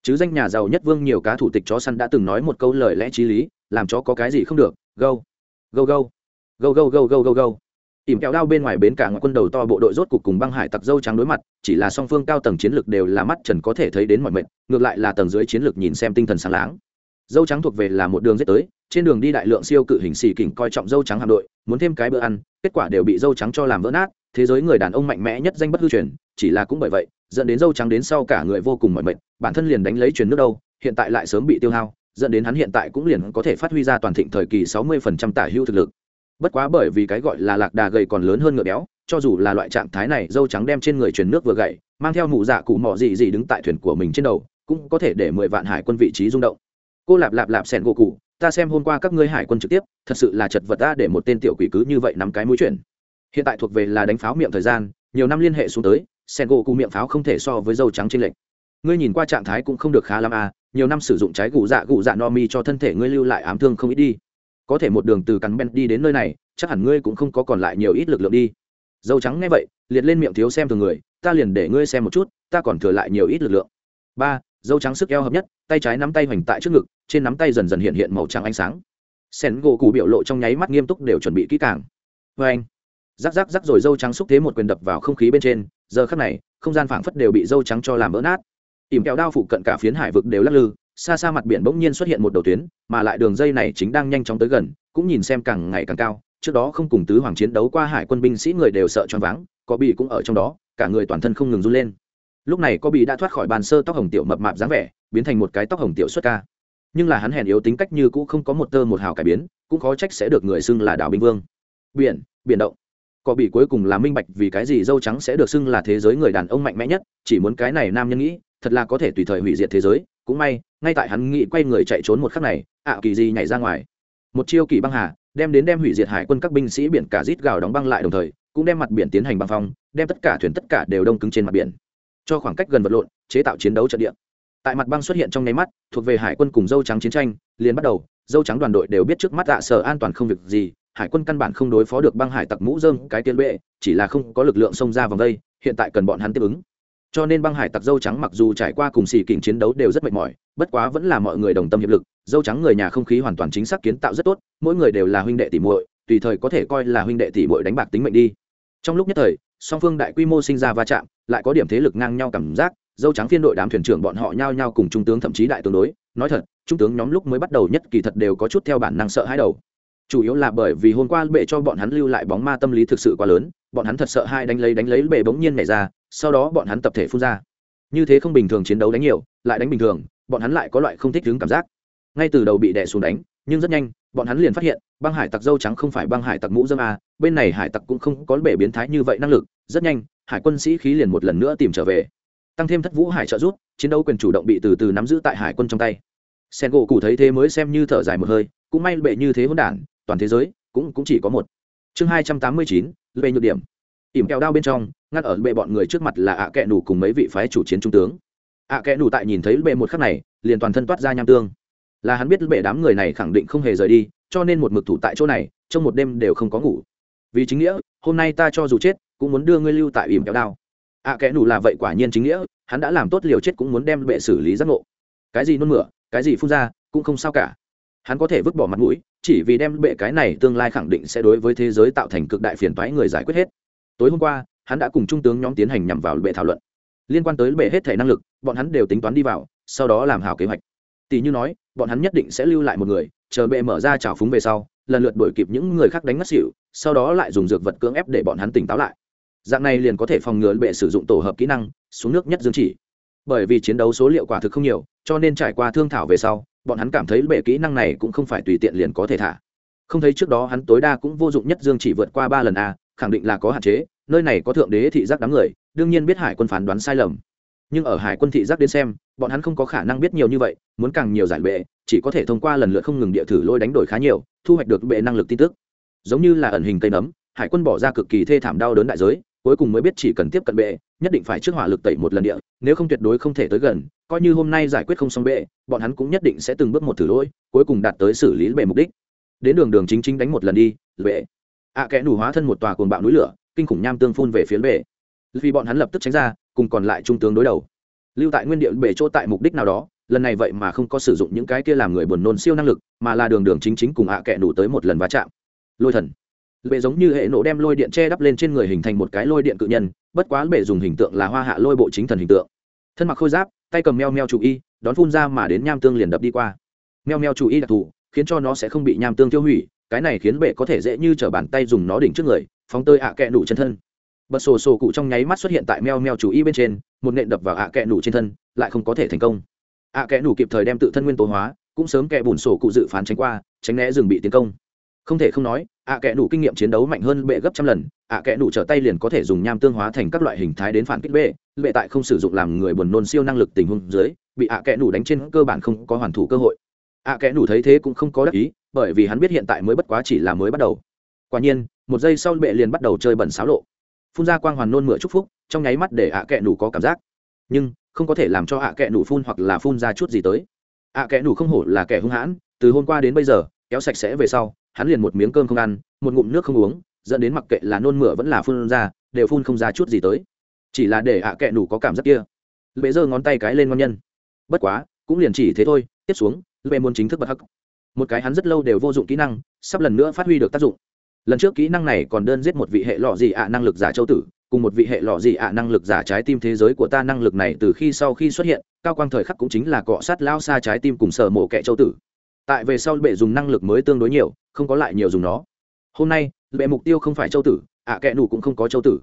A: Chứ danh nhà giàu nhất vương nhiều cá thủ tịch chó săn đã từng nói một câu lời lẽ t r í lý, làm chó có cái gì không được go go go go go go go go go ỉm kẹo đao bên ngoài bến cả ngoại quân đầu to bộ đội rốt cục cùng băng hải tặc dâu trắng đối mặt, chỉ là song phương cao tầng chiến lược đều là mắt trần có thể thấy đến mọi mệnh, ngược lại là tầng dưới chiến lược nhìn xem tinh thần sáng láng dâu trắng thuộc về là một đường giết tới trên đường đi đại lượng siêu cự hình xì kỉnh coi trọng dâu trắng hạm đội muốn thêm cái bữa ăn kết quả đều bị dâu trắng cho làm vỡ nát thế giới người đàn ông mạnh mẽ nhất danh bất hư truyền chỉ là cũng bởi vậy dẫn đến dâu trắng đến sau cả người vô cùng mỏi mệt, bản thân liền đánh lấy truyền nước đâu hiện tại lại sớm bị tiêu hao dẫn đến hắn hiện tại cũng liền có thể phát huy ra toàn thịnh thời kỳ 60% tả hữu thực lực. Bất quá bởi vì cái gọi là lạc đà gầy còn lớn hơn ngựa béo cho dù là loại trạng thái này dâu trắng đem trên người truyền nước vừa gậy mang theo mụ dạ cụ mỏ gì gì đứng tại thuyền của mình trên đầu cũng có thể để mười vạn hải quân vị trí rung động cô lạp lạp lạp sẻn gỗ cụ, ta xem hôm qua các ngươi hải quân trực tiếp, thật sự là chật vật ta để một tên tiểu quỷ cứ như vậy nắm cái mũi chuyển. Hiện tại thuộc về là đánh pháo miệng thời gian, nhiều năm liên hệ xuống tới sẻn gỗ cụ miệng pháo không thể so với dâu trắng trên lệnh ngươi nhìn qua trạng thái cũng không được khá lắm à nhiều năm sử dụng trái gù dạ gù dạ no mi cho thân thể ngươi lưu lại ám thương không ít đi. Có thể một đường từ cắn ben đi đến nơi này, chắc hẳn ngươi cũng không có còn lại nhiều ít lực lượng đi. Dâu trắng nghe vậy, liệt lên miệng thiếu xem thường người, ta liền để ngươi xem một chút, ta còn thừa lại nhiều ít lực lượng. Ba dâu trắng sức eo hợp nhất, tay trái nắm tay hoành tại trước ngực, trên nắm tay dần dần hiện hiện màu trắng ánh sáng. Sen gỗ cụ biểu lộ trong nháy mắt nghiêm túc đều chuẩn bị kỹ càng. Vê anh, rắc rắc rắc rồi dâu trắng xúc thế một quyền đập vào không khí bên trên, giờ khắc này, không gian phảng phất đều bị dâu trắng cho làm vỡ nát. Ỉm kẹo đao phụ cận cả phiến hải vực đều lắc lư, xa xa mặt biển bỗng nhiên xuất hiện một đầu tuyến, mà lại đường dây này chính đang nhanh chóng tới gần, cũng nhìn xem càng ngày càng cao, trước đó không cùng tứ hoàng chiến đấu qua hải quân binh sĩ người đều sợ choáng váng, có bị cũng ở trong đó, cả người toàn thân không ngừng run lên lúc này có bị đã thoát khỏi bàn sơ tóc hồng tiểu mập mạp dáng vẻ, biến thành một cái tóc hồng tiểu xuất ca. Nhưng là hắn hèn yếu tính cách như cũ không có một tơ một hào cải biến, cũng khó trách sẽ được người xưng là đảo binh vương. Biển biển động. Có bị cuối cùng là minh bạch vì cái gì dâu trắng sẽ được xưng là thế giới người đàn ông mạnh mẽ nhất, chỉ muốn cái này nam nhân nghĩ, thật là có thể tùy thời hủy diệt thế giới. Cũng may, ngay tại hắn nghĩ quay người chạy trốn một khắc này, ạ kỳ gì nhảy ra ngoài. Một chiêu kỳ băng hà, đem đến đem hủy diệt hải quân các binh sĩ biển cả rít gào đóng băng lại đồng thời, cũng đem mặt biển tiến hành băng phong, đem tất cả thuyền tất cả đều đông cứng trên mặt biển cho khoảng cách gần vật lộn, chế tạo chiến đấu trận địa. Tại mặt băng xuất hiện trong nháy mắt, thuộc về hải quân cùng dâu trắng chiến tranh, liền bắt đầu, dâu trắng đoàn đội đều biết trước mắt ạ sở an toàn không việc gì, hải quân căn bản không đối phó được băng hải tặc mũ dơm cái tiên lệ chỉ là không có lực lượng xông ra vòng đây, hiện tại cần bọn hắn tiếp ứng. Cho nên băng hải tặc dâu trắng mặc dù trải qua cùng xì kình chiến đấu đều rất mệt mỏi, bất quá vẫn là mọi người đồng tâm hiệp lực, dâu trắng người nhà không khí hoàn toàn chính xác kiến tạo rất tốt, mỗi người đều là huynh đệ tỷ muội, tùy thời có thể coi là huynh đệ tỷ muội đánh bạc tính mệnh đi. Trong lúc nhất thời song phương đại quy mô sinh ra va chạm, lại có điểm thế lực ngang nhau cảm giác, dâu trắng phiên đội đám thuyền trưởng bọn họ nhao nhao cùng trung tướng thậm chí đại tương đối. Nói thật, trung tướng nhóm lúc mới bắt đầu nhất kỳ thật đều có chút theo bản năng sợ hãi đầu. Chủ yếu là bởi vì hôm qua bệ cho bọn hắn lưu lại bóng ma tâm lý thực sự quá lớn, bọn hắn thật sợ hai đánh lấy đánh lấy bệ bỗng nhiên nhảy ra, sau đó bọn hắn tập thể phun ra. Như thế không bình thường chiến đấu đánh nhiều, lại đánh bình thường, bọn hắn lại có loại không thích đứng cảm giác. Ngay từ đầu bị đè xuống đánh nhưng rất nhanh, bọn hắn liền phát hiện, băng hải tặc dâu trắng không phải băng hải tặc mũ dâm a bên này hải tặc cũng không có bể biến thái như vậy năng lực. Rất nhanh, hải quân sĩ khí liền một lần nữa tìm trở về. Tăng thêm thất vũ hải trợ rút chiến đấu quyền chủ động bị từ từ nắm giữ tại hải quân trong tay. Sen gỗ cụ thấy thế mới xem như thở dài một hơi, cũng may bệ như thế hỗn đản, toàn thế giới cũng cũng chỉ có một. Chương hai trăm tám mươi chín lệ nhược điểm. Ỉm kẹo đao bên trong, ngắt ở bệ bọn người trước mặt là ạ à kẹ nủ cùng mấy vị phái chủ chiến trung tướng. ạ à kẹ nủ tại nhìn thấy bệ một khắc này, liền toàn thân toát ra nham tương là hắn biết bệ đám người này khẳng định không hề rời đi, cho nên một mực thủ tại chỗ này, trong một đêm đều không có ngủ. Vì chính nghĩa, hôm nay ta cho dù chết, cũng muốn đưa ngươi lưu tại ỉm kéo đao. Ạ à kẽ nủ là vậy quả nhiên chính nghĩa, hắn đã làm tốt liều chết cũng muốn đem bệ xử lý giác ngộ. Cái gì nôn mửa, cái gì phun ra, cũng không sao cả. Hắn có thể vứt bỏ mặt mũi, chỉ vì đem bệ cái này tương lai khẳng định sẽ đối với thế giới tạo thành cực đại phiền toái người giải quyết hết. Tối hôm qua, hắn đã cùng trung tướng nhóm tiến hành nhằm vào bệ thảo luận. Liên quan tới bệ hết thể năng lực, bọn hắn đều tính toán đi vào, sau đó làm hảo kế hoạch tỷ như nói, bọn hắn nhất định sẽ lưu lại một người, chờ bệ mở ra trào phúng về sau, lần lượt đuổi kịp những người khác đánh ngất xỉu, sau đó lại dùng dược vật cưỡng ép để bọn hắn tỉnh táo lại. Dạng này liền có thể phòng ngừa bệ sử dụng tổ hợp kỹ năng, xuống nước nhất dương chỉ. Bởi vì chiến đấu số liệu quả thực không nhiều, cho nên trải qua thương thảo về sau, bọn hắn cảm thấy bệ kỹ năng này cũng không phải tùy tiện liền có thể thả. Không thấy trước đó hắn tối đa cũng vô dụng nhất dương chỉ vượt qua ba lần a, khẳng định là có hạn chế, nơi này có thượng đế thị giác đám người, đương nhiên biết hải quân phán đoán sai lầm nhưng ở hải quân thị giác đến xem bọn hắn không có khả năng biết nhiều như vậy muốn càng nhiều giải bệ chỉ có thể thông qua lần lượt không ngừng địa thử lôi đánh đổi khá nhiều thu hoạch được bệ năng lực tin tức. Giống như là ẩn hình cây nấm hải quân bỏ ra cực kỳ thê thảm đau đớn đại giới cuối cùng mới biết chỉ cần tiếp cận bệ nhất định phải trước hỏa lực tẩy một lần địa nếu không tuyệt đối không thể tới gần coi như hôm nay giải quyết không xong bệ bọn hắn cũng nhất định sẽ từng bước một thử lỗi cuối cùng đạt tới xử lý bệ mục đích. Đến đường đường chính chính đánh một lần đi bệ. Ạ à, kẽ nủ hóa thân một tòa cồn bạo núi lửa kinh khủng nham tương phun về phía bệ. Vì bọn hắn lập tức tránh ra cùng còn lại trung tướng đối đầu. Lưu tại nguyên địa bệ chỗ tại mục đích nào đó, lần này vậy mà không có sử dụng những cái kia làm người buồn nôn siêu năng lực, mà là đường đường chính chính cùng ạ à kẽ nủ tới một lần va chạm. Lôi thần. Bệ giống như hệ nổ đem lôi điện che đắp lên trên người hình thành một cái lôi điện cự nhân, bất quá bệ dùng hình tượng là hoa hạ lôi bộ chính thần hình tượng. Thân mặc khôi giáp, tay cầm meo meo chủ y, đón phun ra mà đến nham tương liền đập đi qua. Meo meo chủ y đặc thù, khiến cho nó sẽ không bị nham tương tiêu hủy, cái này khiến bệ có thể dễ như t bàn tay dùng nó đỉnh trước người, phóng tơi ạ à kẹ nủ chân thân bật sổ sổ cụ trong nháy mắt xuất hiện tại meo meo chủ y bên trên, một nện đập vào ạ à kẹ nủ trên thân, lại không có thể thành công. Ạ kẽ nủ kịp thời đem tự thân nguyên tố hóa, cũng sớm kẻ bùn sổ cụ dự phán tránh qua, tránh né rừng bị tiến công. Không thể không nói, ạ à kẽ nủ kinh nghiệm chiến đấu mạnh hơn bệ gấp trăm lần, ạ kẽ nủ trở tay liền có thể dùng nham tương hóa thành các loại hình thái đến phản kích bệ bệ tại không sử dụng làm người buồn nôn siêu năng lực tình huống dưới, bị ạ kẽ nủ đánh trên cơ bản không có hoàn thủ cơ hội. Ạ kẽ nủ thấy thế cũng không có đắc ý, bởi vì hắn biết hiện tại mới bất quá chỉ là mới bắt đầu. Quả nhiên, một giây sau bệ liền bắt đầu chơi bẩn xáo lộ phun ra quang hoàn nôn mửa chúc phúc, trong nháy mắt để ạ kẽ nủ có cảm giác. Nhưng, không có thể làm cho ạ kẽ nủ phun hoặc là phun ra chút gì tới. Ạ kẽ nủ không hổ là kẻ hung hãn, từ hôm qua đến bây giờ, kéo sạch sẽ về sau, hắn liền một miếng cơm không ăn, một ngụm nước không uống, dẫn đến mặc kệ là nôn mửa vẫn là phun ra, đều phun không ra chút gì tới. Chỉ là để ạ kệ nủ có cảm giác kia. Lệ giơ ngón tay cái lên ngon nhân. Bất quá, cũng liền chỉ thế thôi, tiếp xuống, lệ muốn chính thức bật hắc. Một cái hắn rất lâu đều vô dụng kỹ năng, sắp lần nữa phát huy được tác dụng lần trước kỹ năng này còn đơn giết một vị hệ lọ gì ạ năng lực giả châu tử, cùng một vị hệ lọ gì ạ năng lực giả trái tim thế giới của ta năng lực này từ khi sau khi xuất hiện, cao quang thời khắc cũng chính là cọ sát lao xa trái tim cùng sở mổ kẹ châu tử. Tại về sau bệ dùng năng lực mới tương đối nhiều, không có lại nhiều dùng nó. Hôm nay, bệ mục tiêu không phải châu tử, ạ à kẹ cũng không có châu tử.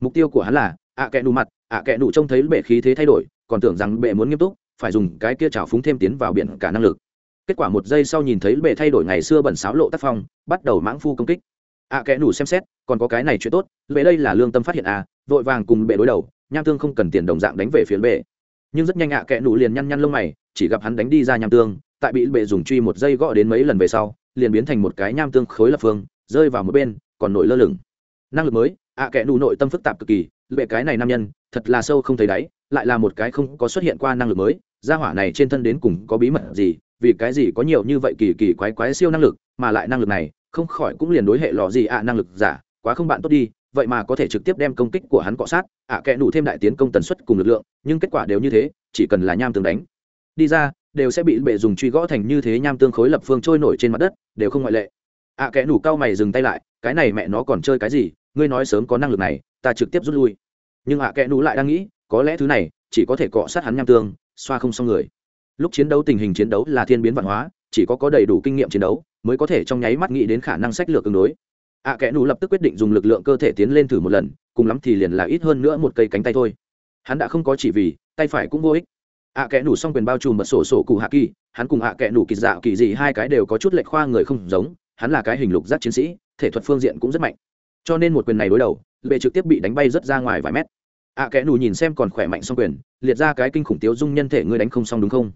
A: Mục tiêu của hắn là, ạ à kẹ mặt, ạ kẹ nủ trông thấy bệ khí thế thay đổi, còn tưởng rằng bệ muốn nghiêm túc, phải dùng cái kia trào phúng thêm tiến vào biển cả năng lực. Kết quả một giây sau nhìn thấy bệ thay đổi ngày xưa bẩn xáo lộ tác phong, bắt đầu mãng phu công kích ạ kẽ nủ xem xét, còn có cái này chuyện tốt bệ đây là lương tâm phát hiện à vội vàng cùng bệ đối đầu, nham tương không cần tiền đồng dạng đánh về phía bệ. Nhưng rất nhanh ạ kẽ nủ liền nhăn nhăn lông mày, chỉ gặp hắn đánh đi ra nham tương, tại bị bệ dùng truy một dây gõ đến mấy lần về sau, liền biến thành một cái nham tương khối lập phương, rơi vào một bên, còn nổi lơ lửng. Năng lực mới, ạ à kẽ nủ nội tâm phức tạp cực kỳ, bệ cái này nam nhân, thật là sâu không thấy đáy, lại là một cái không có xuất hiện qua năng lực mới, gia hỏa này trên thân đến cùng có bí mật gì, vì cái gì có nhiều như vậy kỳ kỳ quái quái siêu năng lực, mà lại năng lực này không khỏi cũng liền đối hệ lò gì ạ năng lực giả quá không bạn tốt đi vậy mà có thể trực tiếp đem công kích của hắn cọ sát ạ à kẽ đủ thêm đại tiến công tần suất cùng lực lượng nhưng kết quả đều như thế chỉ cần là nham tường đánh. Đi ra đều sẽ bị bệ dùng truy gõ thành như thế nham tương khối lập phương trôi nổi trên mặt đất đều không ngoại lệ. Ạ à, kẽ nủ cao mày dừng tay lại cái này mẹ nó còn chơi cái gì ngươi nói sớm có năng lực này ta trực tiếp rút lui. Nhưng ạ à, kẽ nủ lại đang nghĩ có lẽ thứ này chỉ có thể cọ sát hắn nham tương xoa không xong người. Lúc chiến đấu tình hình chiến đấu là thiên biến văn hóa chỉ có có đầy đủ kinh nghiệm chiến đấu mới có thể trong nháy mắt nghĩ đến khả năng sách lược tương đối. Ạ à, kẽ nủ lập tức quyết định dùng lực lượng cơ thể tiến lên thử một lần cùng lắm thì liền là ít hơn nữa một cây cánh tay thôi. Hắn đã không có chỉ vì tay phải cũng vô ích. Ạ à, kẽ nủ xong quyền bao trùm mật sổ sổ cụ hạ kỳ hắn cùng ạ à kẽ nủ kỳ dạo kỳ gì hai cái đều có chút lệch khoa người không giống hắn là cái hình lục giác chiến sĩ thể thuật phương diện cũng rất mạnh. Cho nên một quyền này đối đầu bệ trực tiếp bị đánh bay rất ra ngoài vài mét. À, ạ kẽ nủ nhìn xem còn khỏe mạnh xong quyền liệt ra cái kinh khủng tiếu dung nhân thể ngươi đánh không xong đúng không?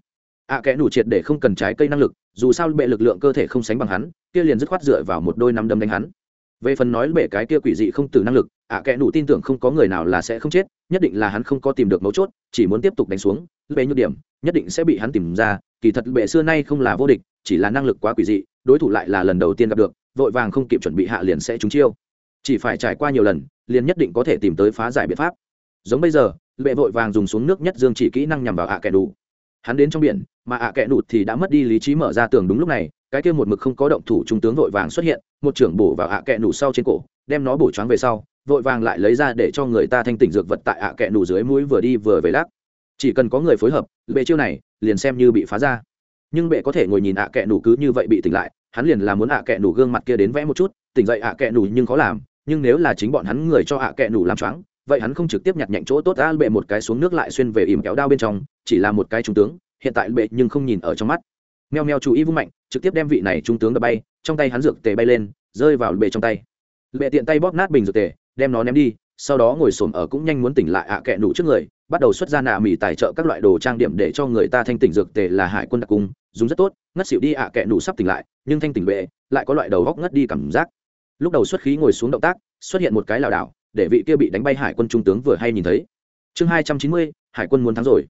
A: À, ạ kẽ nủ triệt để không cần trái cây năng lực dù sao bệ lực lượng cơ thể không sánh bằng hắn, kia liền dứt khoát dựa vào một đôi nắm đấm đánh hắn. Về phần nói bệ cái kia quỷ dị không từ năng lực, ạ kẽ nụ tin tưởng không có người nào là sẽ không chết, nhất định là hắn không có tìm được mấu chốt, chỉ muốn tiếp tục đánh xuống, bệ nhược điểm, nhất định sẽ bị hắn tìm ra, kỳ thật bệ xưa nay không là vô địch, chỉ là năng lực quá quỷ dị, đối thủ lại là lần đầu tiên gặp được, vội vàng không kịp chuẩn bị hạ liền sẽ trúng chiêu. Chỉ phải trải qua nhiều lần, liền nhất định có thể tìm tới phá giải biện pháp. Giống bây giờ, bệ vội vàng dùng xuống nước nhất dương chỉ kỹ năng nhằm vào ạ kẽ đủ hắn đến trong biển, mà ạ kẽ nụt thì đã mất đi lý trí mở ra tường đúng lúc này, cái kia một mực không có động thủ trung tướng vội vàng xuất hiện, một trưởng bổ vào ạ kẽ nụt sau trên cổ, đem nó bổ choáng về sau, vội vàng lại lấy ra để cho người ta thanh tỉnh dược vật tại ạ kẽ nụt dưới mũi vừa đi vừa về lắc. Chỉ cần có người phối hợp, bệ chiêu này liền xem như bị phá ra. Nhưng bệ có thể ngồi nhìn ạ kẽ nụt cứ như vậy bị tỉnh lại, hắn liền là muốn ạ kẽ nụt gương mặt kia đến vẽ một chút, tỉnh dậy ạ kẽ nụt nhưng khó làm, nhưng nếu là chính bọn hắn người cho ạ kẽ nụt làm choáng, vậy hắn không trực tiếp nhặt nhạnh chỗ tốt, a bệ một cái xuống nước lại xuyên về ìm kéo đao bên trong chỉ là một cái trung tướng, hiện tại bệ nhưng không nhìn ở trong mắt. Meo meo chú ý vung mạnh, trực tiếp đem vị này trung tướng đập bay, trong tay hắn dược tề bay lên, rơi vào bệ trong tay. Bệ tiện tay bóp nát bình dược tề, đem nó ném đi, sau đó ngồi xổm ở cũng nhanh muốn tỉnh lại ạ à kẹ nụ trước người, bắt đầu xuất ra nạ mì tài trợ các loại đồ trang điểm để cho người ta thanh tỉnh dược tề là hải quân đặc cung, dùng rất tốt, ngất xịu đi ạ à kẹ nụ sắp tỉnh lại, nhưng thanh tỉnh bệ, lại có loại đầu góc ngất đi cảm giác. Lúc đầu xuất khí ngồi xuống động tác, xuất hiện một cái lảo đảo, để vị kia bị đánh bay hải quân trung tướng vừa hay nhìn thấy. Chương hai trăm chín mươi, hải quân muốn thắng rồi.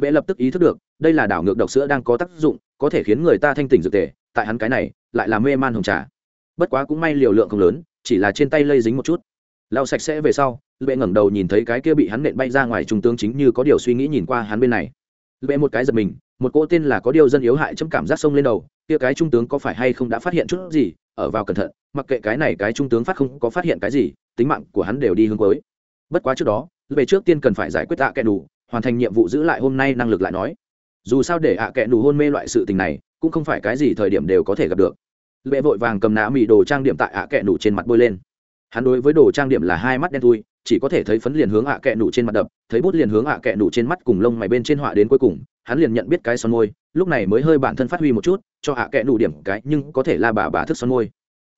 A: Bệ lập tức ý thức được, đây là đảo ngược độc sữa đang có tác dụng, có thể khiến người ta thanh tỉnh dược tề, tại hắn cái này, lại là mê man hồng trà. Bất quá cũng may liều lượng không lớn, chỉ là trên tay lây dính một chút. Lau sạch sẽ về sau lệ ngẩng đầu nhìn thấy cái kia bị hắn nện bay ra ngoài trung tướng chính như có điều suy nghĩ nhìn qua hắn bên này. Lệ một cái giật mình, một cô tên là có điều dân yếu hại chấm cảm giác sông lên đầu, kia cái trung tướng có phải hay không đã phát hiện chút gì, ở vào cẩn thận, mặc kệ cái này cái trung tướng phát không có phát hiện cái gì, tính mạng của hắn đều đi hướng cuối. Bất quá trước đó, về trước tiên cần phải giải quyết tạ kẻ đủ hoàn thành nhiệm vụ giữ lại hôm nay năng lực lại nói. Dù sao để ạ kẽ đủ hôn mê loại sự tình này, cũng không phải cái gì thời điểm đều có thể gặp được. Lệ vội vàng cầm nã mì đồ trang điểm tại ạ kẽ đủ trên mặt bôi lên. Hắn đối với đồ trang điểm là hai mắt đen thui, chỉ có thể thấy phấn liền hướng ạ kẽ nù trên mặt đập, thấy bút liền hướng ạ kẽ nù trên mắt cùng lông mày bên trên họa đến cuối cùng, hắn liền nhận biết cái son môi, lúc này mới hơi bản thân phát huy một chút, cho ạ kẽ nù điểm cái nhưng có thể la bà bà thức son môi.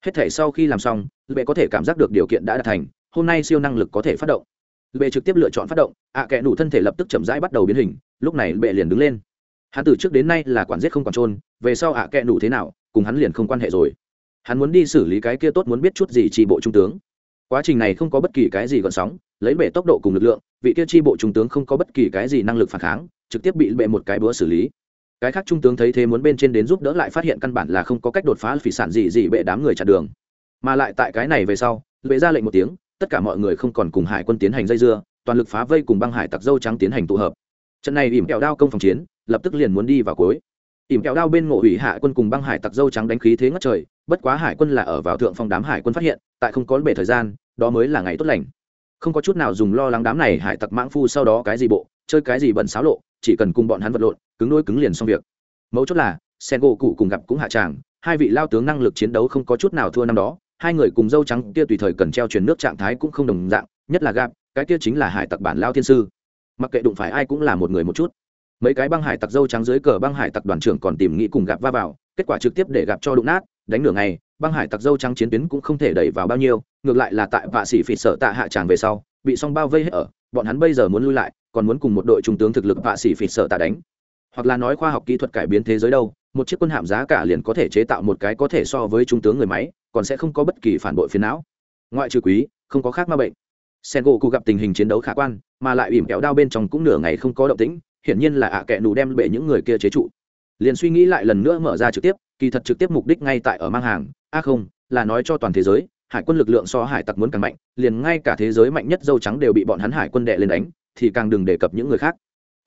A: Hết thể sau khi làm xong, lệ có thể cảm giác được điều kiện đã đạt thành, hôm nay siêu năng lực có thể phát động bệ trực tiếp lựa chọn phát động, ạ kẹ nủ thân thể lập tức chậm rãi bắt đầu biến hình, lúc này bệ liền đứng lên. Hắn từ trước đến nay là quản giết không còn trôn về sau ạ kẹ nủ thế nào, cùng hắn liền không quan hệ rồi. Hắn muốn đi xử lý cái kia tốt muốn biết chút gì tri bộ trung tướng. Quá trình này không có bất kỳ cái gì gọn sóng, lấy bệ tốc độ cùng lực lượng, vị kia tri bộ trung tướng không có bất kỳ cái gì năng lực phản kháng, trực tiếp bị bệ một cái búa xử lý. Cái khác trung tướng thấy thế muốn bên trên đến giúp đỡ lại phát hiện căn bản là không có cách đột phá phỉ sản gì gì bệ đám người chặn đường. Mà lại tại cái này về sau bệ ra lệnh một tiếng tất cả mọi người không còn cùng hải quân tiến hành dây dưa, toàn lực phá vây cùng băng hải tặc dâu trắng tiến hành tụ hợp. Trận này ỉm kẹo đao công phòng chiến, lập tức liền muốn đi vào cuối. Ỉm kẹo đao bên ngộ hủy hạ quân cùng băng hải tặc dâu trắng đánh khí thế ngất trời, bất quá hải quân là ở vào thượng phong đám hải quân phát hiện, tại không có bể thời gian, đó mới là ngày tốt lành. Không có chút nào dùng lo lắng đám này hải tặc mãng phu sau đó cái gì bộ, chơi cái gì bẩn xáo lộ, chỉ cần cùng bọn hắn vật lộn, cứng đôi cứng liền xong việc. Mấu chốt là sen gỗ cụ cùng gặp cũng hạ tràng, hai vị lao tướng năng lực chiến đấu không có chút nào thua năm đó hai người cùng dâu trắng kia tùy thời cần treo truyền nước trạng thái cũng không đồng dạng, nhất là gạp, cái kia chính là hải tặc bản lao thiên sư. Mặc kệ đụng phải ai cũng là một người một chút. Mấy cái băng hải tặc dâu trắng dưới cờ băng hải tặc đoàn trưởng còn tìm nghĩ cùng gạp va vào, kết quả trực tiếp để gạp cho đụng nát, đánh nửa ngày, băng hải tặc dâu trắng chiến tuyến cũng không thể đẩy vào bao nhiêu, ngược lại là tại vạ sĩ phỉ sợ tạ hạ tràng về sau, bị song bao vây hết ở, bọn hắn bây giờ muốn lui lại, còn muốn cùng một đội trung tướng thực lực vạ sĩ phỉ sợ tạ đánh. Hoặc là nói khoa học kỹ thuật cải biến thế giới đâu một chiếc quân hạm giá cả liền có thể chế tạo một cái có thể so với trung tướng người máy, còn sẽ không có bất kỳ phản bội phiến não. Ngoại trừ quý, không có khác ma bệnh. Sen gỗ cụ gặp tình hình chiến đấu khả quan, mà lại ỉm kéo đao bên trong cũng nửa ngày không có động tĩnh, hiển nhiên là ạ à kệ nù đem bệ những người kia chế trụ. Liền suy nghĩ lại lần nữa mở ra trực tiếp, kỳ thật trực tiếp mục đích ngay tại ở mang hàng. A không, là nói cho toàn thế giới, hải quân lực lượng so hải tặc muốn càng mạnh, liền ngay cả thế giới mạnh nhất dâu trắng đều bị bọn hắn hải quân đệ lên đánh, thì càng đừng đề cập những người khác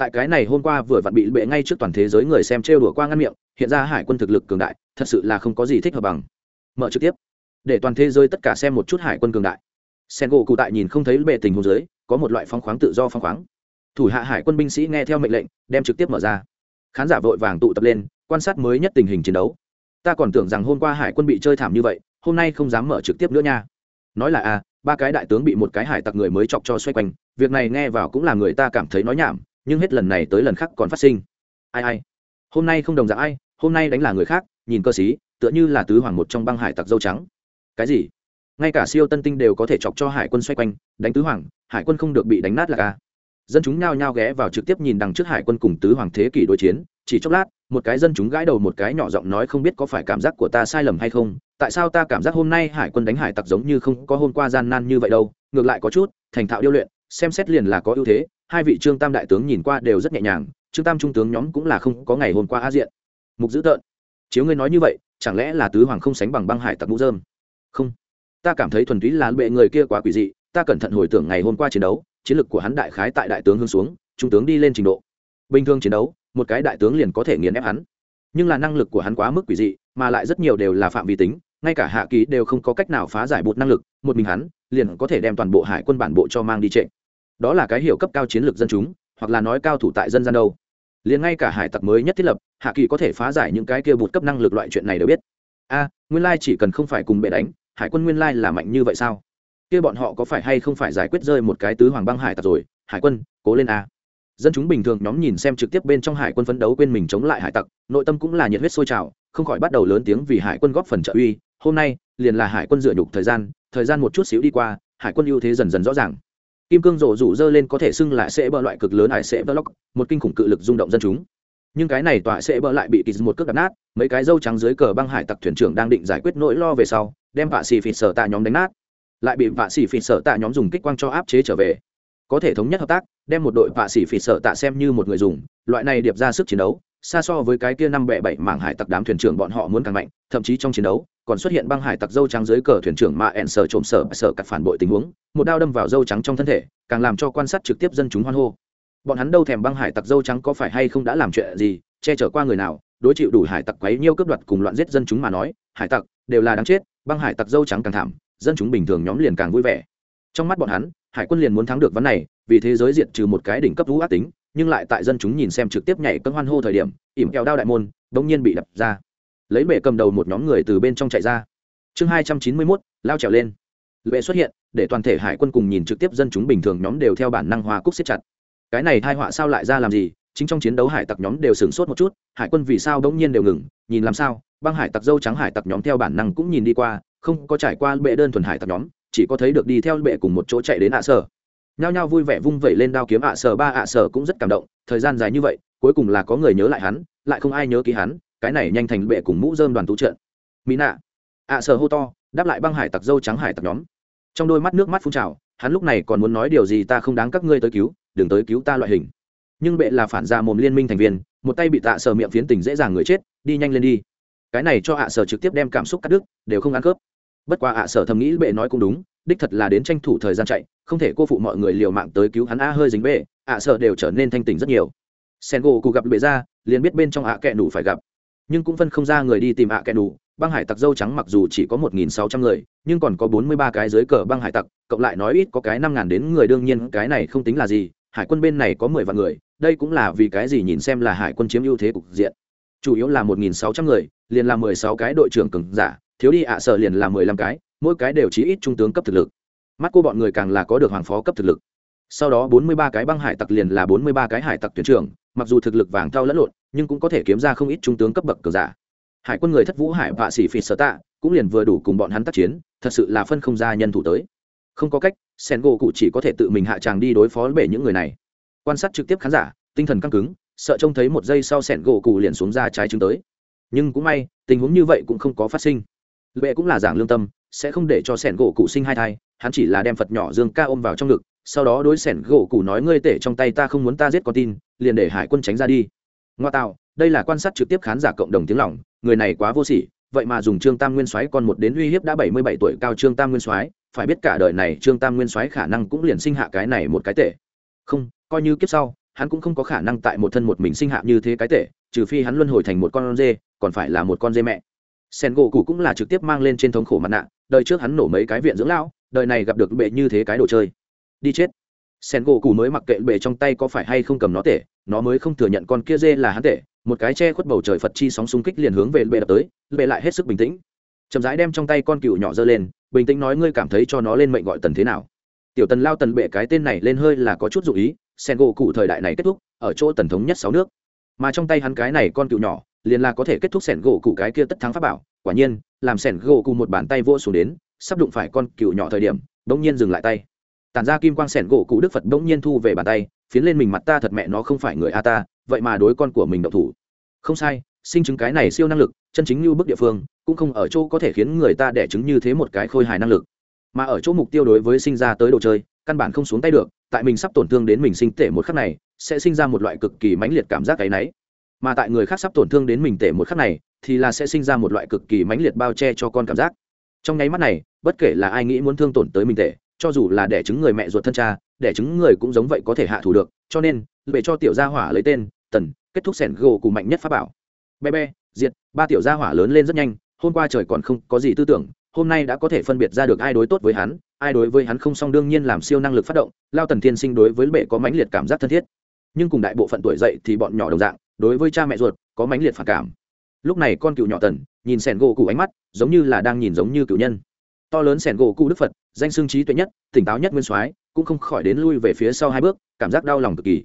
A: tại cái này hôm qua vừa vặn bị bệ ngay trước toàn thế giới người xem trêu đùa qua ngăn miệng hiện ra hải quân thực lực cường đại thật sự là không có gì thích hợp bằng. Mở trực tiếp. Để toàn thế giới tất cả xem một chút hải quân cường đại. Sen gỗ cụ tại nhìn không thấy bệ tình hồ dưới có một loại phong khoáng tự do phong khoáng. Thủ hạ hải quân binh sĩ nghe theo mệnh lệnh đem trực tiếp mở ra. Khán giả vội vàng tụ tập lên quan sát mới nhất tình hình chiến đấu. Ta còn tưởng rằng hôm qua hải quân bị chơi thảm như vậy hôm nay không dám mở trực tiếp nữa nha. Nói là a à, ba cái đại tướng bị một cái hải tặc người mới chọc cho xoay quanh việc này nghe vào cũng là người ta cảm thấy nói nhảm nhưng hết lần này tới lần khác còn phát sinh. Ai ai, hôm nay không đồng dạng ai, hôm nay đánh là người khác, nhìn cơ sĩ tựa như là tứ hoàng một trong băng hải tặc dâu trắng. Cái gì? Ngay cả siêu tân tinh đều có thể chọc cho hải quân xoay quanh, đánh tứ hoàng, hải quân không được bị đánh nát là ca dân chúng nhao nhao ghé vào trực tiếp nhìn đằng trước hải quân cùng tứ hoàng thế kỷ đối chiến, chỉ chốc lát, một cái dân chúng gãi đầu một cái nhỏ giọng nói không biết có phải cảm giác của ta sai lầm hay không, tại sao ta cảm giác hôm nay hải quân đánh hải tặc giống như không có hôm qua gian nan như vậy đâu, ngược lại có chút, thành thạo điêu luyện, xem xét liền là có ưu thế hai vị trương tam đại tướng nhìn qua đều rất nhẹ nhàng, trương tam trung tướng nhóm cũng là không có ngày hôm qua á diện. Mục dữ tợn. Chiếu ngươi nói như vậy, chẳng lẽ là tứ hoàng không sánh bằng băng hải tặc mũ dơm không. Ta cảm thấy thuần túy là bệ người kia quá quỷ dị, ta cẩn thận hồi tưởng ngày hôm qua chiến đấu, chiến lược của hắn đại khái tại đại tướng hướng xuống, trung tướng đi lên trình độ. Bình thường chiến đấu, một cái đại tướng liền có thể nghiền ép hắn. Nhưng là năng lực của hắn quá mức quỷ dị, mà lại rất nhiều đều là phạm vi tính, ngay cả hạ ký đều không có cách nào phá giải bột năng lực, một mình hắn, liền có thể đem toàn bộ hải quân bản bộ cho mang đi trệ đó là cái hiểu cấp cao chiến lược dân chúng, hoặc là nói cao thủ tại dân gian đâu. Liền ngay cả hải tặc mới nhất thiết lập, hạ kỳ có thể phá giải những cái kia bụt cấp năng lực loại chuyện này đều biết. A, nguyên lai chỉ cần không phải cùng bệ đánh, hải quân nguyên lai là mạnh như vậy sao? Kia bọn họ có phải hay không phải giải quyết rơi một cái tứ hoàng băng hải tặc rồi? Hải quân, cố lên a. Dân chúng bình thường nhóm nhìn xem trực tiếp bên trong hải quân phấn đấu quên mình chống lại hải tặc, nội tâm cũng là nhiệt huyết sôi trào, không khỏi bắt đầu lớn tiếng vì hải quân góp phần trợ uy. Hôm nay, liền là hải quân dựa nhục thời gian thời gian một chút xíu đi qua, hải quân ưu thế dần dần rõ ràng kim cương rổ rủ dơ lên có thể xưng lại sẽ bơ loại cực lớn ải sẽ bơ lóc, một kinh khủng cự lực rung động dân chúng. Nhưng cái này tọa sẽ bơ lại bị kỳ một cước đập nát, mấy cái dâu trắng dưới cờ băng hải tặc thuyền trưởng đang định giải quyết nỗi lo về sau, đem vạ xì phịt sở tạ nhóm đánh nát. Lại bị vạ xì phịt sở tạ nhóm dùng kích quang cho áp chế trở về. Có thể thống nhất hợp tác, đem một đội vạ xỉ phỉ sở tạ xem như một người dùng, loại này điệp ra sức chiến đấu, xa so với cái kia năm bẹ bảy mảng hải tặc đám thuyền trưởng bọn họ muốn càng mạnh, thậm chí trong chiến đấu còn xuất hiện băng hải tặc dâu trắng dưới cờ thuyền trưởng mà ẹn sợ trộm sợ sờ cắt phản bội tình huống, một đao đâm vào dâu trắng trong thân thể, càng làm cho quan sát trực tiếp dân chúng hoan hô. Bọn hắn đâu thèm băng hải tặc dâu trắng có phải hay không đã làm chuyện gì, che chở qua người nào, đối chịu đủ hải tặc quấy nhiêu cướp đoạt cùng loạn giết dân chúng mà nói, hải tặc đều là đáng chết, băng hải tặc dâu trắng càng thảm, dân chúng bình thường nhóm liền càng vui vẻ. Trong mắt bọn hắn, hải quân liền muốn thắng được vấn này, vì thế giới diện trừ một cái đỉnh cấp vũ ác tính, nhưng lại tại dân chúng nhìn xem trực tiếp nhảy cân hoan hô thời điểm, ỉm kẹo đao đại môn đống nhiên bị đập ra lấy bệ cầm đầu một nhóm người từ bên trong chạy ra. Chương hai trăm chín mươi mốt, lao trèo lên. Lệ xuất hiện, để toàn thể hải quân cùng nhìn trực tiếp dân chúng bình thường nhóm đều theo bản năng hoa cúc siết chặt. Cái này thai họa sao lại ra làm gì? Chính trong chiến đấu hải tặc nhóm đều sửng sốt một chút, hải quân vì sao bỗng nhiên đều ngừng? Nhìn làm sao? Băng hải tặc dâu trắng hải tặc nhóm theo bản năng cũng nhìn đi qua, không có trải qua bệ đơn thuần hải tặc nhóm, chỉ có thấy được đi theo bệ cùng một chỗ chạy đến ạ sở. Nhao nhao vui vẻ vung vẩy lên đao kiếm ạ sở ba ạ sở cũng rất cảm động, thời gian dài như vậy, cuối cùng là có người nhớ lại hắn, lại không ai nhớ ký hắn cái này nhanh thành bệ cùng mũ dơm đoàn tú trận. Mỹ nạ. À, ạ sở hô to, đáp lại băng hải tặc dâu trắng hải tặc nhóm. Trong đôi mắt nước mắt phun trào, hắn lúc này còn muốn nói điều gì ta không đáng các ngươi tới cứu, đừng tới cứu ta loại hình. Nhưng bệ là phản ra mồm liên minh thành viên, một tay bị tạ sở miệng phiến tình dễ dàng người chết, đi nhanh lên đi. Cái này cho ạ sở trực tiếp đem cảm xúc cắt đứt, đều không ăn cướp bất qua ạ sở thầm nghĩ bệ nói cũng đúng, đích thật là đến tranh thủ thời gian chạy, không thể cô phụ mọi người liều mạng tới cứu hắn a hơi dính bệ, ạ sợ đều trở nên thanh tỉnh rất nhiều. Sen gỗ cụ gặp bệ ra, liền biết bên trong ạ kẹ đủ phải gặp nhưng cũng phân không ra người đi tìm ạ kẻ đủ. Băng hải tặc dâu trắng mặc dù chỉ có một nghìn sáu trăm người, nhưng còn có bốn mươi ba cái dưới cờ băng hải tặc, cộng lại nói ít có cái năm ngàn đến người, đương nhiên cái này không tính là gì, hải quân bên này có mười vạn người, đây cũng là vì cái gì nhìn xem là hải quân chiếm ưu thế cục diện. Chủ yếu là một nghìn sáu trăm người, liền là mười sáu cái đội trưởng cường giả, thiếu đi ạ sợ liền là mười lăm cái, mỗi cái đều chí ít trung tướng cấp thực lực. Mắt cô bọn người càng là có được hoàng phó cấp thực lực sau đó bốn mươi ba cái băng hải tặc liền là bốn mươi ba cái hải tặc tuyển trưởng, mặc dù thực lực vàng thao lẫn lộn, nhưng cũng có thể kiếm ra không ít trung tướng cấp bậc cờ giả. Hải quân người thất vũ hải vạ sĩ phỉ sở tạ cũng liền vừa đủ cùng bọn hắn tác chiến, thật sự là phân không ra nhân thủ tới. Không có cách, sen gỗ cụ chỉ có thể tự mình hạ tràng đi đối phó bể những người này. Quan sát trực tiếp khán giả, tinh thần căng cứng, sợ trông thấy một giây sau sẻn gỗ cụ liền xuống ra trái trứng tới. Nhưng cũng may, tình huống như vậy cũng không có phát sinh. Lệ cũng là giảng lương tâm, sẽ không để cho sẻn gỗ cụ sinh hai thai, hắn chỉ là đem phật nhỏ dương ca ôm vào trong ngực sau đó đối sẻn gỗ cụ nói ngươi tể trong tay ta không muốn ta giết con tin, liền để hải quân tránh ra đi. Ngoa tạo, đây là quan sát trực tiếp khán giả cộng đồng tiếng lỏng người này quá vô sỉ, vậy mà dùng trương tam nguyên soái con một đến uy hiếp đã bảy mươi bảy tuổi cao trương tam nguyên soái, phải biết cả đời này trương tam nguyên soái khả năng cũng liền sinh hạ cái này một cái tệ không, coi như kiếp sau, hắn cũng không có khả năng tại một thân một mình sinh hạ như thế cái tệ trừ phi hắn luân hồi thành một con dê, còn phải là một con dê mẹ. Sen gỗ cụ cũng là trực tiếp mang lên trên thống khổ mặt nạ, đời trước hắn nổ mấy cái viện dưỡng lão, đời này gặp được bệ như thế cái đồ chơi đi chết. Sen gỗ cụ mới mặc kệ bệ trong tay có phải hay không cầm nó tể, nó mới không thừa nhận con kia dê là hắn tể. Một cái che khuất bầu trời phật chi sóng xung kích liền hướng về bệ đập tới, bệ lại hết sức bình tĩnh. Chậm rãi đem trong tay con cựu nhỏ giơ lên, bình tĩnh nói ngươi cảm thấy cho nó lên mệnh gọi tần thế nào. Tiểu tần lao tần bệ cái tên này lên hơi là có chút dụ ý, sen gỗ cụ thời đại này kết thúc, ở chỗ tần thống nhất sáu nước. Mà trong tay hắn cái này con cựu nhỏ, liền là có thể kết thúc sẻn gỗ cụ cái kia tất thắng pháp bảo. Quả nhiên, làm sẻn gỗ cụ một bàn tay vô xuống đến, sắp đụng phải con cựu nhỏ thời điểm, bỗng nhiên dừng lại tay tản ra kim quang sẻn gỗ cụ đức phật bỗng nhiên thu về bàn tay, phiến lên mình mặt ta thật mẹ nó không phải người a ta, vậy mà đối con của mình độc thủ. Không sai, sinh chứng cái này siêu năng lực, chân chính như bức địa phương, cũng không ở chỗ có thể khiến người ta đẻ chứng như thế một cái khôi hài năng lực. Mà ở chỗ mục tiêu đối với sinh ra tới đồ chơi, căn bản không xuống tay được, tại mình sắp tổn thương đến mình sinh tể một khắc này, sẽ sinh ra một loại cực kỳ mãnh liệt cảm giác cái náy mà tại người khác sắp tổn thương đến mình tể một khắc này, thì là sẽ sinh ra một loại cực kỳ mãnh liệt bao che cho con cảm giác. Trong nháy mắt này, bất kể là ai nghĩ muốn thương tổn tới mình tể cho dù là đẻ trứng người mẹ ruột thân cha, đẻ trứng người cũng giống vậy có thể hạ thủ được, cho nên bệ cho tiểu gia hỏa lấy tên, tần, kết thúc sẻn gỗ cùng mạnh nhất pháp bảo. Be be diệt, ba tiểu gia hỏa lớn lên rất nhanh, hôm qua trời còn không có gì tư tưởng, hôm nay đã có thể phân biệt ra được ai đối tốt với hắn, ai đối với hắn không xong đương nhiên làm siêu năng lực phát động, lao tần thiên sinh đối với bệ có mãnh liệt cảm giác thân thiết. Nhưng cùng đại bộ phận tuổi dậy thì bọn nhỏ đồng dạng, đối với cha mẹ ruột, có mãnh liệt phản cảm. Lúc này con cựu nhỏ tần, nhìn sẻn gỗ cụ ánh mắt, giống như là đang nhìn giống như cựu nhân. To lớn sẻn gỗ cụ đức phật danh xương trí tuệ nhất, tỉnh táo nhất nguyên soái, cũng không khỏi đến lui về phía sau hai bước, cảm giác đau lòng cực kỳ.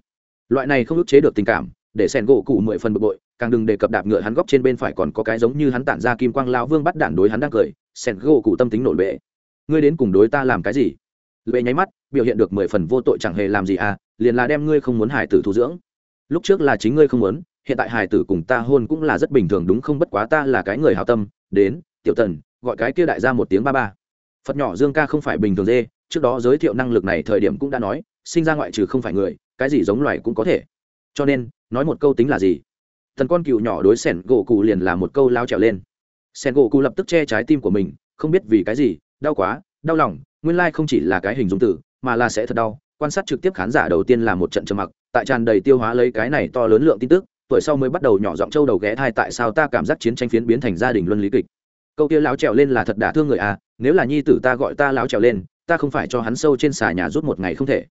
A: Loại này không ức chế được tình cảm, để sẻn gỗ cụ mười phần bực bội, càng đừng đề cập đạp ngựa hắn góc trên bên phải còn có cái giống như hắn tản ra kim quang lao vương bắt đạn đối hắn đang cười sẻn gỗ cụ tâm tính nổi bệ ngươi đến cùng đối ta làm cái gì? Bệ nháy mắt, biểu hiện được mười phần vô tội chẳng hề làm gì à liền là đem ngươi không muốn hải tử thu dưỡng. Lúc trước là chính ngươi không muốn, hiện tại hải tử cùng ta hôn cũng là rất bình thường đúng không? Bất quá ta là cái người hào tâm, đến, tiểu tần, gọi cái kia đại ra một tiếng ba ba phật nhỏ dương ca không phải bình thường dê, trước đó giới thiệu năng lực này thời điểm cũng đã nói, sinh ra ngoại trừ không phải người, cái gì giống loài cũng có thể. Cho nên, nói một câu tính là gì? Thần con cựu nhỏ đối sẻn gỗ cụ liền là một câu lao trèo lên. Sẻn gỗ cụ lập tức che trái tim của mình, không biết vì cái gì, đau quá, đau lòng, nguyên lai không chỉ là cái hình dung tử, mà là sẽ thật đau. Quan sát trực tiếp khán giả đầu tiên là một trận trầm mặc, tại tràn đầy tiêu hóa lấy cái này to lớn lượng tin tức, tuổi sau mới bắt đầu nhỏ giọng châu đầu ghé thai tại sao ta cảm giác chiến tranh phiến biến thành gia đình luân lý kịch câu kia láo trèo lên là thật đả thương người à nếu là nhi tử ta gọi ta láo trèo lên, ta không phải cho hắn sâu trên xà nhà rút một ngày không thể.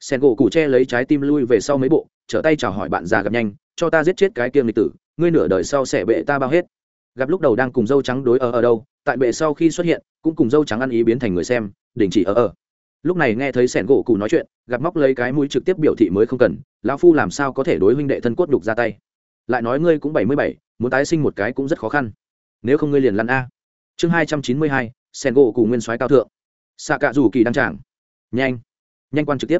A: Sen gỗ cụ che lấy trái tim lui về sau mấy bộ, trở tay chào hỏi bạn già gặp nhanh, cho ta giết chết cái kiêng lịch tử, ngươi nửa đời sau sẽ bệ ta bao hết. Gặp lúc đầu đang cùng dâu trắng đối ở ở đâu, tại bệ sau khi xuất hiện, cũng cùng dâu trắng ăn ý biến thành người xem, đình chỉ ở ở. Lúc này nghe thấy sẻn gỗ cụ nói chuyện, gặp móc lấy cái mũi trực tiếp biểu thị mới không cần, lão phu làm sao có thể đối huynh đệ thân cốt đục ra tay. Lại nói ngươi cũng bảy mươi bảy, muốn tái sinh một cái cũng rất khó khăn nếu không ngươi liền lăn a. Chương hai trăm chín mươi hai sen gỗ cụ nguyên soái cao thượng. Xạ cạ rủ kỳ đăng trảng nhanh. Nhanh quan trực tiếp.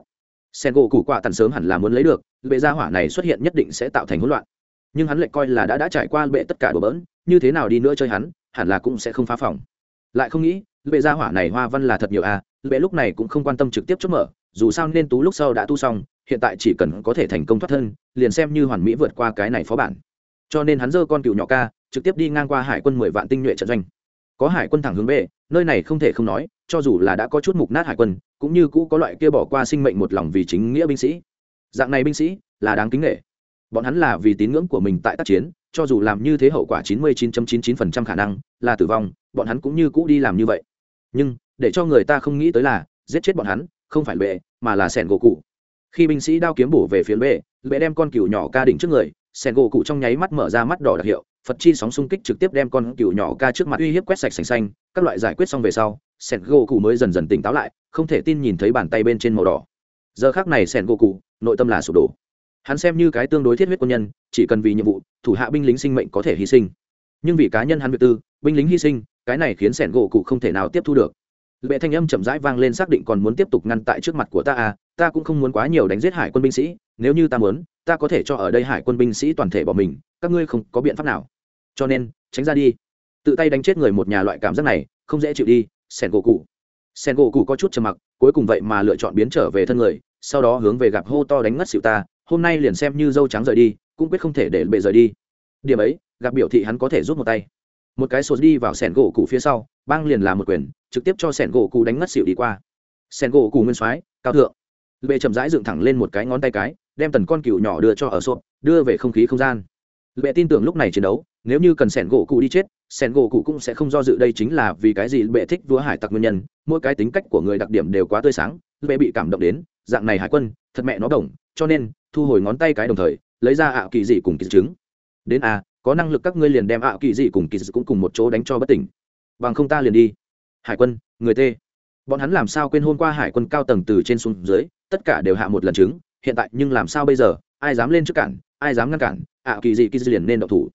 A: Sen gỗ củ quạ tần sớm hẳn là muốn lấy được bệ gia hỏa này xuất hiện nhất định sẽ tạo thành hỗn loạn. Nhưng hắn lại coi là đã đã trải qua bệ tất cả đồ bỡn, như thế nào đi nữa chơi hắn, hẳn là cũng sẽ không phá phòng. Lại không nghĩ bệ gia hỏa này hoa văn là thật nhiều à bệ lúc này cũng không quan tâm trực tiếp chốt mở, dù sao nên tú lúc sau đã tu xong, hiện tại chỉ cần có thể thành công thoát thân, liền xem như hoàn mỹ vượt qua cái này phó bản. Cho nên hắn dơ con cựu nhỏ ca trực tiếp đi ngang qua hải quân mười vạn tinh nhuệ trận doanh. Có hải quân thẳng hướng về, nơi này không thể không nói cho dù là đã có chút mục nát hải quân cũng như cũ có loại kia bỏ qua sinh mệnh một lòng vì chính nghĩa binh sĩ. Dạng này binh sĩ là đáng kính nghệ bọn hắn là vì tín ngưỡng của mình tại tác chiến cho dù làm như thế hậu quả 99.99% khả năng là tử vong bọn hắn cũng như cũ đi làm như vậy. Nhưng để cho người ta không nghĩ tới là giết chết bọn hắn không phải bệ mà là sẻn gỗ cụ. Khi binh sĩ đao kiếm bổ về phía bệ bệ đem con cừu nhỏ ca đỉnh trước người sẻn gỗ cụ trong nháy mắt mở ra mắt đỏ đặc hiệu, phật chi sóng xung kích trực tiếp đem con cựu nhỏ ca trước mặt uy hiếp quét sạch sành xanh, các loại giải quyết xong về sau sẻn gỗ cụ mới dần dần tỉnh táo lại, không thể tin nhìn thấy bàn tay bên trên màu đỏ. Giờ khác này sẻn gỗ cụ, nội tâm là sụp đổ. Hắn xem như cái tương đối thiết huyết quân nhân, chỉ cần vì nhiệm vụ, thủ hạ binh lính sinh mệnh có thể hy sinh. Nhưng vì cá nhân hắn việt tư, binh lính hy sinh, cái này khiến sẻn gỗ cụ không thể nào tiếp thu được. Bệ thanh âm chậm rãi vang lên xác định còn muốn tiếp tục ngăn tại trước mặt của ta à ta cũng không muốn quá nhiều đánh giết hải quân binh sĩ nếu như ta muốn, ta có thể cho ở đây hải quân binh sĩ toàn thể bỏ mình, các ngươi không có biện pháp nào. Cho nên, tránh ra đi. Tự tay đánh chết người một nhà loại cảm giác này, không dễ chịu đi sẻn gỗ cụ. Sen gỗ cụ có chút trầm mặc, cuối cùng vậy mà lựa chọn biến trở về thân người, sau đó hướng về gặp hô to đánh ngất xịu ta, hôm nay liền xem như dâu trắng rời đi, cũng quyết không thể để bệ rời đi. Điểm ấy, gặp biểu thị hắn có thể rút một tay. Một cái sột đi vào sẻn gỗ cụ phía sau băng liền làm một quyền, trực tiếp cho sẻn gỗ cụ đánh ngất xịu đi qua. Sẻn gỗ cụ nguyên soái, cao thượng. Bệ chậm rãi dựng thẳng lên một cái ngón tay cái đem tần con cừu nhỏ đưa cho ở sộp đưa về không khí không gian. Bệ tin tưởng lúc này chiến đấu, nếu như cần sẻn gỗ cụ đi chết, sẻn gỗ cụ cũng sẽ không do dự đây chính là vì cái gì bệ thích vua hải tặc nguyên nhân, mỗi cái tính cách của người đặc điểm đều quá tươi sáng bệ bị cảm động đến, dạng này hải quân, thật mẹ nó đồng, cho nên, thu hồi ngón tay cái đồng thời, lấy ra ạ kỳ dị cùng kỳ chứng đến a có năng lực các ngươi liền đem ạ kỳ dị cùng kỳ cũng cùng một chỗ đánh cho bất tỉnh. Bằng không ta liền đi. Hải quân, người t bọn hắn làm sao quên hôm qua hải quân cao tầng từ trên xuống dưới, tất cả đều hạ một lần chứng hiện tại nhưng làm sao bây giờ? Ai dám lên trước cản? Ai dám ngăn cản? Ạ kỳ dị, kỳ liền nên động thủ.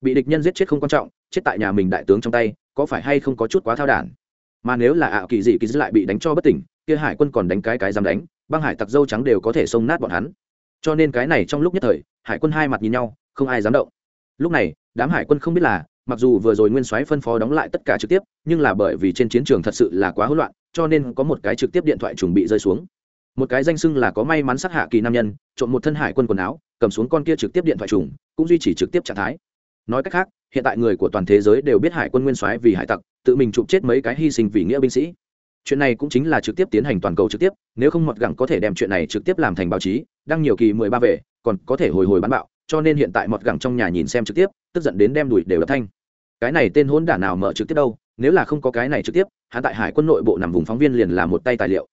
A: Bị địch nhân giết chết không quan trọng, chết tại nhà mình đại tướng trong tay, có phải hay không có chút quá thao đản? Mà nếu là ạ kỳ dị, kỳ lại bị đánh cho bất tỉnh, kia hải quân còn đánh cái cái dám đánh, băng hải tặc dâu trắng đều có thể xông nát bọn hắn. Cho nên cái này trong lúc nhất thời, hải quân hai mặt nhìn nhau, không ai dám động. Lúc này, đám hải quân không biết là, mặc dù vừa rồi nguyên soái phân phó đóng lại tất cả trực tiếp, nhưng là bởi vì trên chiến trường thật sự là quá hỗn loạn, cho nên có một cái trực tiếp điện thoại chuẩn bị rơi xuống một cái danh xưng là có may mắn sát hạ kỳ nam nhân trộn một thân hải quân quần áo, cầm xuống con kia trực tiếp điện thoại trùng, cũng duy trì trực tiếp trạng thái. Nói cách khác, hiện tại người của toàn thế giới đều biết hải quân nguyên soái vì hải tặc, tự mình chụp chết mấy cái hy sinh vì nghĩa binh sĩ. Chuyện này cũng chính là trực tiếp tiến hành toàn cầu trực tiếp, nếu không mọt gẳng có thể đem chuyện này trực tiếp làm thành báo chí, đăng nhiều kỳ mười ba về, còn có thể hồi hồi bán bạo, cho nên hiện tại mọt gẳng trong nhà nhìn xem trực tiếp, tức giận đến đem đùi đều đập thanh. Cái này tên hôn đả nào mở trực tiếp đâu, nếu là không có cái này trực tiếp hạ tại hải quân nội bộ nằm vùng phóng viên liền là một tay tài liệu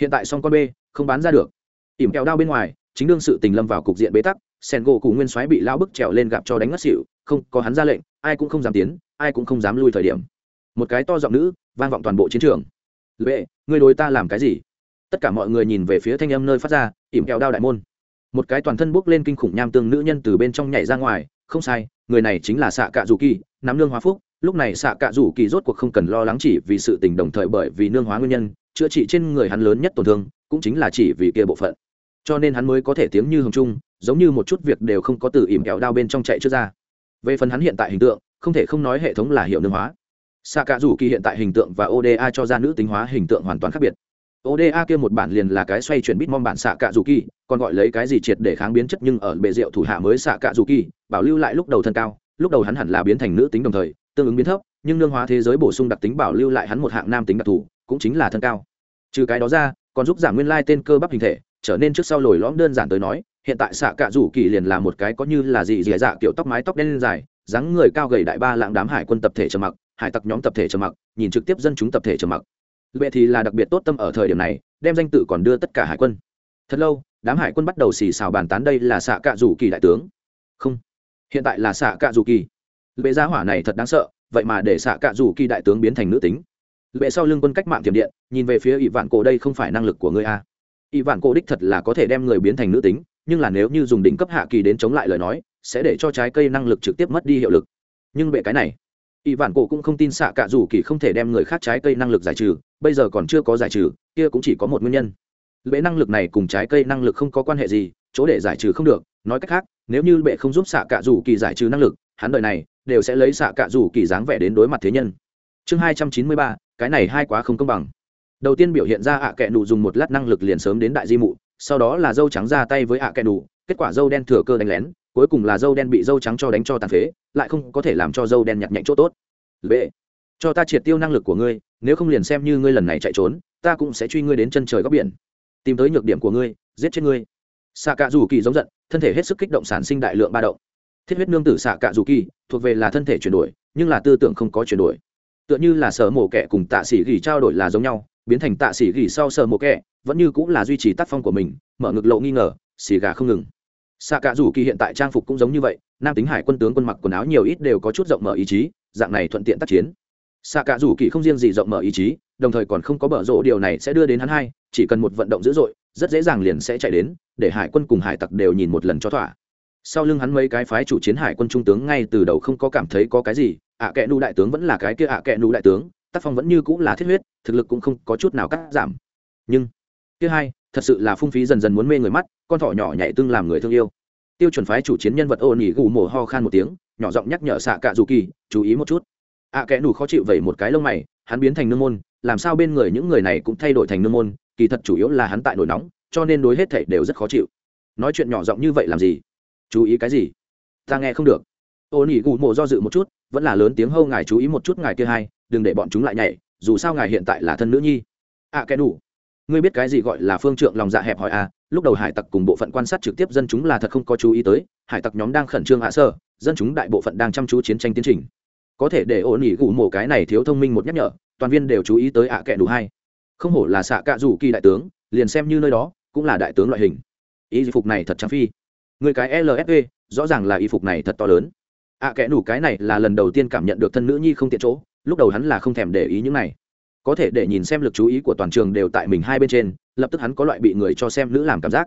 A: hiện tại song con b, không bán ra được. Ỉm kẹo đao bên ngoài, chính đương sự tình lâm vào cục diện bế tắc, sen gỗ cụ nguyên soái bị lao bức trèo lên gặp cho đánh ngất xỉu, không, có hắn ra lệnh, ai cũng không dám tiến, ai cũng không dám lui thời điểm. Một cái to giọng nữ, vang vọng toàn bộ chiến trường. Lệ, ngươi đối ta làm cái gì? Tất cả mọi người nhìn về phía thanh âm nơi phát ra, ỉm kẹo đao đại môn. Một cái toàn thân bốc lên kinh khủng nham tương nữ nhân từ bên trong nhảy ra ngoài, không sai, người này chính là xạ cạ dù kỳ, nắm nương hóa phúc. Lúc này xạ cạ dù kỳ rốt cuộc không cần lo lắng chỉ vì sự tình đồng thời bởi vì nương hóa nguyên nhân chữa trị trên người hắn lớn nhất tổn thương, cũng chính là chỉ vì kia bộ phận. Cho nên hắn mới có thể tiếng như hồng trung, giống như một chút việc đều không có từ ỉm kẹo đao bên trong chạy trước ra. Về phần hắn hiện tại hình tượng, không thể không nói hệ thống là hiệu nương hóa. Xạ cạ dù kỳ hiện tại hình tượng và oda cho ra nữ tính hóa hình tượng hoàn toàn khác biệt. Oda kia một bản liền là cái xoay chuyển bitmom bản xạ cạ dù kỳ còn gọi lấy cái gì triệt để kháng biến chất nhưng ở bệ rượu thủ hạ mới xạ cạ dù kỳ bảo lưu lại lúc đầu thân cao, lúc đầu hắn hẳn là biến thành nữ tính đồng thời, tương ứng biến thấp, nhưng nương hóa thế giới bổ sung đặc tính bảo lưu lại hắn một hạng nam tính đặc thù cũng chính là thân cao. Trừ cái đó ra, còn giúp giảm nguyên lai tên cơ bắp hình thể, trở nên trước sau lồi lõm đơn giản tới nói, hiện tại xạ cạ rủ kỳ liền là một cái có như là gì dì dạ kiểu tóc mái tóc đen dài, dáng người cao gầy đại ba lạng đám hải quân tập thể trầm mặc, hải tặc nhóm tập thể trầm mặc, nhìn trực tiếp dân chúng tập thể trầm mặc. Vậy thì là đặc biệt tốt tâm ở thời điểm này, đem danh tự còn đưa tất cả hải quân. Thật lâu, đám hải quân bắt đầu xì xào bàn tán đây là xạ cạ rủ kỳ đại tướng. Không, hiện tại là xạ cạ rủ kỳ. Lệ gia hỏa này thật đáng sợ, vậy mà để xạ cạ rủ kỳ đại tướng biến thành nữ tính lệ sau lưng quân cách mạng tiềm điện, nhìn về phía ỷ vạn cổ đây không phải năng lực của ngươi a ỷ vạn cổ đích thật là có thể đem người biến thành nữ tính, nhưng là nếu như dùng đỉnh cấp hạ kỳ đến chống lại lời nói, sẽ để cho trái cây năng lực trực tiếp mất đi hiệu lực. Nhưng bệ cái này, ỷ vạn cổ cũng không tin xạ cạ rủ kỳ không thể đem người khác trái cây năng lực giải trừ, bây giờ còn chưa có giải trừ, kia cũng chỉ có một nguyên nhân. Bệ năng lực này cùng trái cây năng lực không có quan hệ gì, chỗ để giải trừ không được, nói cách khác, nếu như bệ không giúp xạ cạ rủ kỳ giải trừ năng lực, hắn đời này đều sẽ lấy xạ cạ rủ kỳ dáng vẻ đến đối mặt thế nhân. Chương hai trăm chín mươi ba cái này hai quá không công bằng. Đầu tiên biểu hiện ra ạ à kẹ nụ dùng một lát năng lực liền sớm đến đại di mụ, sau đó là dâu trắng ra tay với ạ à kẹ nụ, kết quả dâu đen thừa cơ đánh lén, cuối cùng là dâu đen bị dâu trắng cho đánh cho tàn phế, lại không có thể làm cho dâu đen nhặt nhạnh chỗ tốt. B cho ta triệt tiêu năng lực của ngươi, nếu không liền xem như ngươi lần này chạy trốn, ta cũng sẽ truy ngươi đến chân trời góc biển. Tìm tới nhược điểm của ngươi, giết chết ngươi. Xạ cạ dù kỳ giống giận, thân thể hết sức kích động sản sinh đại lượng ba động. Thiết huyết nương tử xạ cạ dù kỳ thuộc về là thân thể chuyển đổi, nhưng là tư tưởng không có chuyển đổi tựa như là sở mổ kẻ cùng tạ sĩ gỉ trao đổi là giống nhau, biến thành tạ sĩ gỉ sau sở mổ kẻ, vẫn như cũng là duy trì tác phong của mình, mở ngực lộ nghi ngờ xì gà không ngừng. Xạ cả dù kỳ hiện tại trang phục cũng giống như vậy, nam tính hải quân tướng quân mặc quần áo nhiều ít đều có chút rộng mở ý chí, dạng này thuận tiện tác chiến. Xạ cả dù kỳ không riêng gì rộng mở ý chí, đồng thời còn không có bở rộ điều này sẽ đưa đến hắn hai, chỉ cần một vận động dữ dội, rất dễ dàng liền sẽ chạy đến, để hải quân cùng hải tặc đều nhìn một lần cho thỏa. Sau lưng hắn mấy cái phái chủ chiến hải quân trung tướng ngay từ đầu không có cảm thấy có cái gì ạ kẽ nụ đại tướng vẫn là cái kia ạ kẽ nụ đại tướng, tác phong vẫn như cũng là thiết huyết, thực lực cũng không có chút nào cắt giảm. Nhưng, kia hai, thật sự là phung phí dần dần muốn mê người mắt, con thỏ nhỏ nhảy tương làm người thương yêu. Tiêu chuẩn phái chủ chiến nhân vật ô nỉ gù mồ ho khan một tiếng, nhỏ giọng nhắc nhở xạ cạ dù kỳ, chú ý một chút. Ạ kẽ nụ khó chịu vẩy một cái lông mày, hắn biến thành nương môn, làm sao bên người những người này cũng thay đổi thành nương môn, kỳ thật chủ yếu là hắn tại nổi nóng, cho nên đối hết thảy đều rất khó chịu. Nói chuyện nhỏ giọng như vậy làm gì? Chú ý cái gì? Ta nghe không được ô nỉ gù mộ do dự một chút vẫn là lớn tiếng hâu ngài chú ý một chút ngài kia hai đừng để bọn chúng lại nhảy dù sao ngài hiện tại là thân nữ nhi. Ạ à, cái đủ. Ngươi biết cái gì gọi là phương trượng lòng dạ hẹp hỏi à? Lúc đầu hải tặc cùng bộ phận quan sát trực tiếp dân chúng là thật không có chú ý tới hải tặc nhóm đang khẩn trương hạ sơ dân chúng đại bộ phận đang chăm chú chiến tranh tiến trình. Có thể để ổn ỉ gù mổ cái này thiếu thông minh một nhắc nhở toàn viên đều chú ý tới ạ à kệ đủ hai. Không hổ là xạ cạ rủ kỳ đại tướng liền xem như nơi đó cũng là đại tướng loại hình. Y phục này thật trang phi. Người cái lfp rõ ràng là y phục này thật to lớn ạ à, kẽ nủ cái này là lần đầu tiên cảm nhận được thân nữ nhi không tiện chỗ lúc đầu hắn là không thèm để ý những này. Có thể để nhìn xem lực chú ý của toàn trường đều tại mình hai bên trên lập tức hắn có loại bị người cho xem nữ làm cảm giác.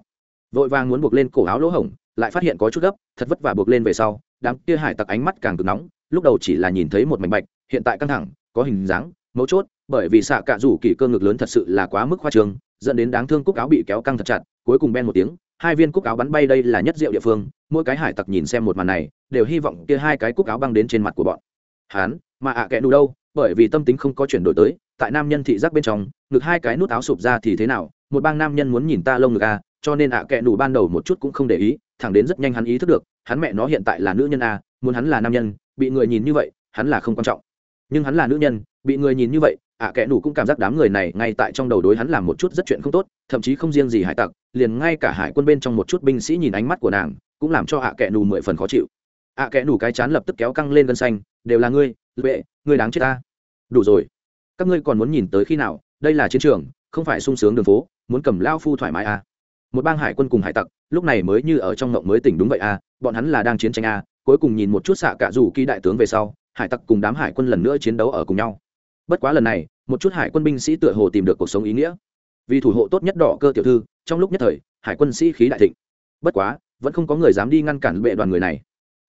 A: Vội vàng muốn buộc lên cổ áo lỗ hổng lại phát hiện có chút gấp thật vất vả buộc lên về sau đám kia hải tặc ánh mắt càng cực nóng lúc đầu chỉ là nhìn thấy một mảnh bạch hiện tại căng thẳng có hình dáng mấu chốt bởi vì xạ cạ rủ kỳ cơ ngực lớn thật sự là quá mức khoa trương, dẫn đến đáng thương cúc áo bị kéo căng thật chặt, cuối cùng ben một tiếng, hai viên cúc áo bắn bay đây là nhất diệu địa phương, mỗi cái hải tặc nhìn xem một màn này, đều hy vọng kia hai cái cúc áo băng đến trên mặt của bọn. Hán, mà ạ à kẽ đủ đâu? Bởi vì tâm tính không có chuyển đổi tới, tại nam nhân thị giác bên trong, ngực hai cái nút áo sụp ra thì thế nào? Một bang nam nhân muốn nhìn ta lông ngực a cho nên ạ à kệ ban đầu một chút cũng không để ý, thẳng đến rất nhanh hắn ý thức được, hắn mẹ nó hiện tại là nữ nhân a muốn hắn là nam nhân, bị người nhìn như vậy, hắn là không quan trọng. Nhưng hắn là nữ nhân, bị người nhìn như vậy ạ à kẽ nủ cũng cảm giác đám người này ngay tại trong đầu đối hắn làm một chút rất chuyện không tốt, thậm chí không riêng gì hải tặc, liền ngay cả hải quân bên trong một chút binh sĩ nhìn ánh mắt của nàng, cũng làm cho ạ à kẽ nủ mười phần khó chịu. ạ kẽ nủ cái chán lập tức kéo căng lên gân xanh, đều là ngươi, lệ, ngươi đáng chết ta. Đủ rồi, các ngươi còn muốn nhìn tới khi nào? Đây là chiến trường, không phải sung sướng đường phố, muốn cầm lao phu thoải mái à. một bang hải quân cùng hải tặc, lúc này mới như ở trong ngộng mới tỉnh đúng vậy à bọn hắn là đang chiến tranh à cuối cùng nhìn một chút xạ cả rủ kỳ đại tướng về sau, hải tặc cùng đám hải quân lần nữa chiến đấu ở cùng nhau bất quá lần này, một chút hải quân binh sĩ tựa hồ tìm được cuộc sống ý nghĩa. Vì thủ hộ tốt nhất đỏ cơ tiểu thư, trong lúc nhất thời, hải quân sĩ khí đại thịnh. Bất quá, vẫn không có người dám đi ngăn cản bệ đoàn người này.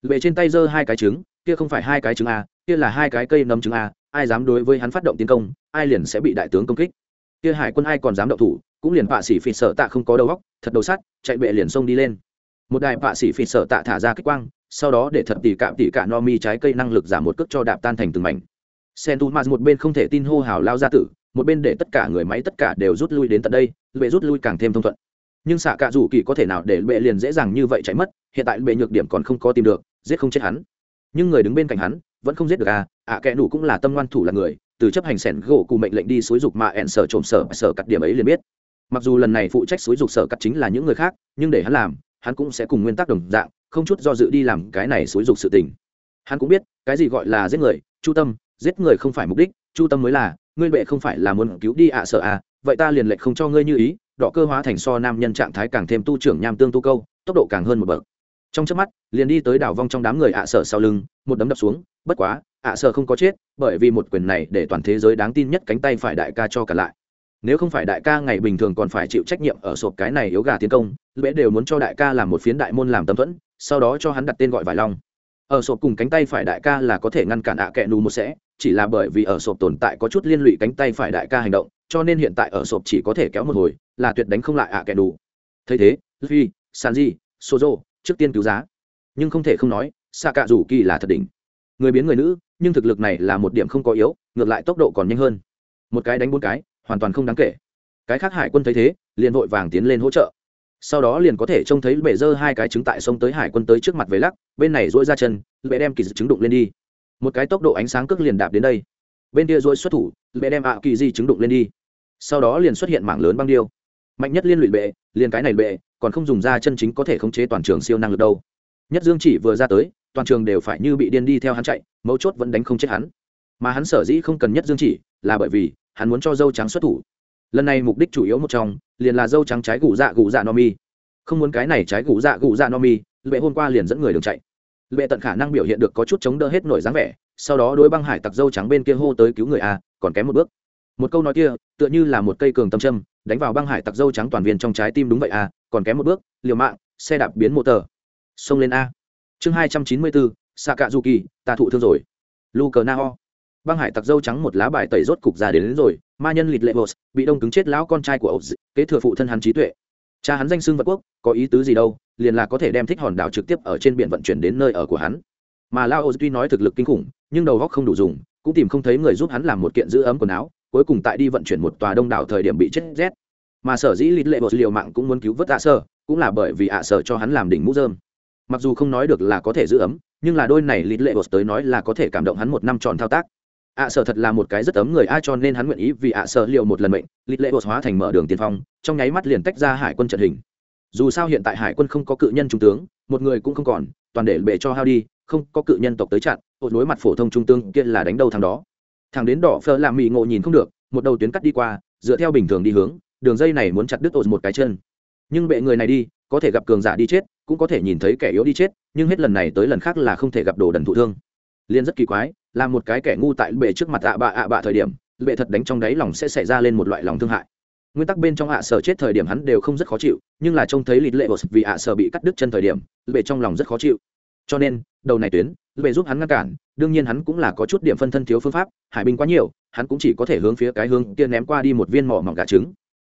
A: Bệ trên tay giơ hai cái trứng, kia không phải hai cái trứng a kia là hai cái cây nấm trứng a ai dám đối với hắn phát động tiến công, ai liền sẽ bị đại tướng công kích. Kia hải quân ai còn dám động thủ, cũng liền bạ sĩ phỉ sợ tạ không có đầu óc, thật đầu sắt, chạy bệ liền xông đi lên. Một đài bạ sĩ phỉ sợ tạ thả ra kích quang, sau đó để thật tỉ cạm tỉ cả no mi trái cây năng lực giảm một cước cho đạp tan thành từng mảnh sentumas một bên không thể tin hô hào lao ra tử một bên để tất cả người máy tất cả đều rút lui đến tận đây bệ rút lui càng thêm thông thuận. Nhưng xạ cạ rủ kỳ có thể nào để bệ liền dễ dàng như vậy chạy mất hiện tại bệ nhược điểm còn không có tìm được giết không chết hắn. Nhưng người đứng bên cạnh hắn vẫn không giết được à ạ à, kẻ đủ cũng là tâm ngoan thủ là người từ chấp hành sẻn gỗ cụ mệnh lệnh đi xúi dục mà ẹn sở trộm sở sở cắt điểm ấy liền biết. Mặc dù lần này phụ trách xúi dục sở cắt chính là những người khác nhưng để hắn làm hắn cũng sẽ cùng nguyên tắc đồng dạng không chút do dự đi làm cái này xúi dục sự tình. Hắn cũng biết cái gì gọi là giết người chu tâm giết người không phải mục đích, chu tâm mới là, ngươi bệ không phải là muốn cứu đi ạ sợ à vậy ta liền lệnh không cho ngươi như ý, đỏ cơ hóa thành so nam nhân trạng thái càng thêm tu trưởng nham tương tu câu, tốc độ càng hơn một bậc. Trong chớp mắt, liền đi tới đảo vong trong đám người ạ sợ sau lưng, một đấm đập xuống, bất quá, ạ sợ không có chết, bởi vì một quyền này để toàn thế giới đáng tin nhất cánh tay phải đại ca cho cả lại. Nếu không phải đại ca ngày bình thường còn phải chịu trách nhiệm ở sộp cái này yếu gà tiến công lễ đều muốn cho đại ca làm một phiến đại môn làm tâm thuẫn, sau đó cho hắn đặt tên gọi vải long. Ở sộp cùng cánh tay phải đại ca là có thể ngăn cản ạ à kẹ nù một sẽ chỉ là bởi vì ở sộp tồn tại có chút liên lụy cánh tay phải đại ca hành động, cho nên hiện tại ở sộp chỉ có thể kéo một hồi, là tuyệt đánh không lại ạ à đủ. thấy thế, luffy, sanji, sozo, trước tiên cứu giá. Nhưng không thể không nói xa cạ rủ kỳ là thật đỉnh. Người biến người nữ, nhưng thực lực này là một điểm không có yếu, ngược lại tốc độ còn nhanh hơn. Một cái đánh bốn cái, hoàn toàn không đáng kể. Cái khác hải quân thấy thế, liền vội vàng tiến lên hỗ trợ. Sau đó liền có thể trông thấy bể dơ hai cái trứng tại sông tới hải quân tới trước mặt về lắc, bên này dỗi ra chân bệ đem kỳ dị trứng đụng lên đi một cái tốc độ ánh sáng cước liền đạp đến đây. Bên kia dối xuất thủ, bệ đem ạ kỳ di trứng đụng lên đi. Sau đó liền xuất hiện mảng lớn băng điêu. Mạnh nhất liên lụy bệ, liền cái này bệ, còn không dùng ra chân chính có thể khống chế toàn trường siêu năng lực đâu. Nhất dương chỉ vừa ra tới, toàn trường đều phải như bị điên đi theo hắn chạy, mấu chốt vẫn đánh không chết hắn. Mà hắn sở dĩ không cần nhất dương chỉ, là bởi vì, hắn muốn cho dâu trắng xuất thủ. Lần này mục đích chủ yếu một trong, liền là dâu trắng trái gù dạ gù dạ no mi. Không muốn cái này trái gù dạ gù dạ no mi lệ hôm qua liền dẫn người đường chạy lệ tận khả năng biểu hiện được có chút chống đỡ hết nổi dáng vẻ sau đó đôi băng hải tặc dâu trắng bên kia hô tới cứu người a còn kém một bước. Một câu nói kia tựa như là một cây cường tâm châm đánh vào băng hải tặc dâu trắng toàn viên trong trái tim đúng vậy a còn kém một bước liều mạng xe đạp biến mô tờ. Xông lên a. Chương hai trăm chín mươi bốn xạ cạ du kỳ ta thụ thương rồi. Lu cờ na ho băng hải tặc dâu trắng một lá bài tẩy rốt cục ra đến, đến rồi ma nhân lịt lệ bột bị đông cứng chết lão con trai của ốc kế thừa phụ thân hắn trí tuệ. Cha hắn danh xưng vật quốc có ý tứ gì đâu? Liền là có thể đem thích hòn đảo trực tiếp ở trên biển vận chuyển đến nơi ở của hắn. Mà lao ô tuy nói thực lực kinh khủng, nhưng đầu góc không đủ dùng, cũng tìm không thấy người giúp hắn làm một kiện giữ ấm quần áo, cuối cùng tại đi vận chuyển một tòa đông đảo thời điểm bị chết rét. Mà sở dĩ lịt lệ bột liều mạng cũng muốn cứu vớt ạ sơ, cũng là bởi vì ạ sở cho hắn làm đỉnh mũ dơm mặc dù không nói được là có thể giữ ấm, nhưng là đôi này lịt lệ bột tới nói là có thể cảm động hắn một năm tròn thao tác. Ạ sở thật là một cái rất ấm người ai cho nên hắn nguyện ý vì ạ sở liều một lần mệnh lịt lệ bột hóa thành mở đường tiên phong, trong nháy mắt liền tách ra hải quân trận hình dù sao hiện tại hải quân không có cự nhân trung tướng, một người cũng không còn, toàn để bệ cho hao đi, không có cự nhân tộc tới chặn ột đối mặt phổ thông trung tướng kia là đánh đầu thằng đó. Thằng đến đỏ phơ làm mị ngộ nhìn không được, một đầu tuyến cắt đi qua, dựa theo bình thường đi hướng, đường dây này muốn chặt đứt ột một cái chân. Nhưng bệ người này đi, có thể gặp cường giả đi chết, cũng có thể nhìn thấy kẻ yếu đi chết, nhưng hết lần này tới lần khác là không thể gặp đồ đần thụ thương. Liên rất kỳ quái, là một cái kẻ ngu tại bệ trước mặt ạ bạ ạ bạ thời điểm, bệ thật đánh trong đáy lòng sẽ xảy ra lên một loại lòng thương hại nguyên tắc bên trong ạ sở chết thời điểm hắn đều không rất khó chịu, nhưng là trông thấy lịt lệ bột vì ạ sở bị cắt đứt chân thời điểm lệ trong lòng rất khó chịu. Cho nên, đầu này tuyến lệ giúp hắn ngăn cản, đương nhiên hắn cũng là có chút điểm phân thân thiếu phương pháp, hải binh quá nhiều, hắn cũng chỉ có thể hướng phía cái hướng kia ném qua đi một viên mỏ mỏng gà trứng.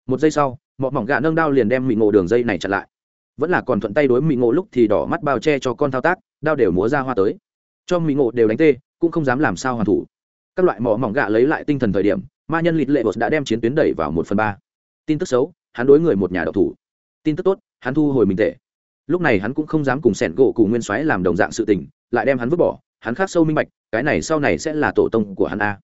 A: Một giây sau, mỏ mỏng gà nâng đao liền đem mị ngộ đường dây này chặn lại. Vẫn là còn thuận tay đối mị ngộ lúc thì đỏ mắt bao che cho con thao tác, đao đều múa ra hoa tới. Cho mị ngộ đều đánh tê, cũng không dám làm sao hoàn thủ. Các loại mỏ mỏng gạ lấy lại tinh thần thời điểm, ma nhân lịt lệ bột đã đem chiến tuyến đẩy vào một phần ba tin tức xấu, hắn đối người một nhà độc thủ. Tin tức tốt, hắn thu hồi mình tệ. Lúc này hắn cũng không dám cùng sẻn gỗ cụ nguyên soái làm đồng dạng sự tình, lại đem hắn vứt bỏ, hắn khác sâu minh bạch, cái này sau này sẽ là tổ tông của hắn a.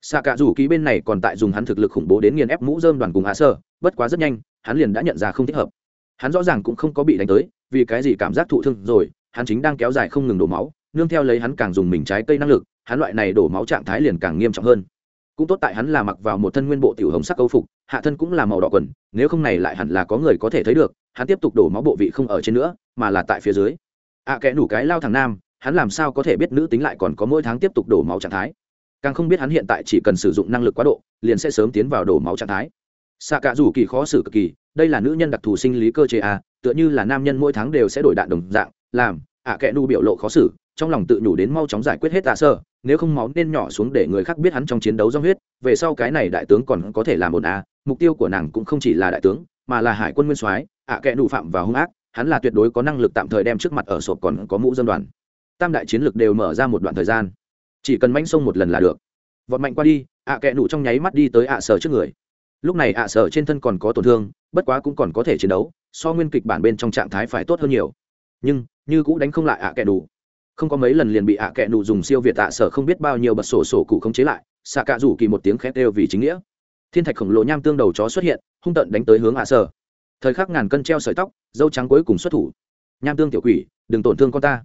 A: Xạ cả rủ ký bên này còn tại dùng hắn thực lực khủng bố đến nghiền ép mũ dơm đoàn cùng hạ sơ, bất quá rất nhanh, hắn liền đã nhận ra không thích hợp. Hắn rõ ràng cũng không có bị đánh tới, vì cái gì cảm giác thụ thương rồi, hắn chính đang kéo dài không ngừng đổ máu, nương theo lấy hắn càng dùng mình trái cây năng lực, hắn loại này đổ máu trạng thái liền càng nghiêm trọng hơn cũng tốt tại hắn là mặc vào một thân nguyên bộ tiểu hồng sắc câu phục hạ thân cũng là màu đỏ quần nếu không này lại hẳn là có người có thể thấy được hắn tiếp tục đổ máu bộ vị không ở trên nữa mà là tại phía dưới. Ạ à, kẽ đủ cái lao thằng nam hắn làm sao có thể biết nữ tính lại còn có mỗi tháng tiếp tục đổ máu trạng thái? Càng không biết hắn hiện tại chỉ cần sử dụng năng lực quá độ liền sẽ sớm tiến vào đổ máu trạng thái. Xạ cả dù kỳ khó xử cực kỳ đây là nữ nhân đặc thù sinh lý cơ chế a tựa như là nam nhân mỗi tháng đều sẽ đổi đạn đồng dạng làm ạ à kẽ đủ biểu lộ khó xử trong lòng tự nhủ đến mau chóng giải quyết hết tạ sơ nếu không máu nên nhỏ xuống để người khác biết hắn trong chiến đấu do huyết, về sau cái này đại tướng còn có thể làm một a à, mục tiêu của nàng cũng không chỉ là đại tướng, mà là hải quân nguyên soái, ạ à kẽ đủ phạm và hung ác, hắn là tuyệt đối có năng lực tạm thời đem trước mặt ở sộp còn có mũ dân đoàn. Tam đại chiến lực đều mở ra một đoạn thời gian. Chỉ cần manh sông một lần là được. Vọt mạnh qua đi, ạ à kẽ đủ trong nháy mắt đi tới ạ sở trước người. Lúc này ạ sở trên thân còn có tổn thương, bất quá cũng còn có thể chiến đấu, so nguyên kịch bản bên trong trạng thái phải tốt hơn nhiều. Nhưng, như cũng đánh không lại ạ kẽ đủ không có mấy lần liền bị ạ kẹ nụ dùng siêu việt tạ sở không biết bao nhiêu bật sổ sổ cụ không chế lại, xạ cạ rủ kỳ một tiếng khét đều vì chính nghĩa. Thiên thạch khổng lồ nham tương đầu chó xuất hiện, hung tận đánh tới hướng ạ sở. Thời khắc ngàn cân treo sợi tóc, dâu trắng cuối cùng xuất thủ. Nham tương tiểu quỷ, đừng tổn thương con ta.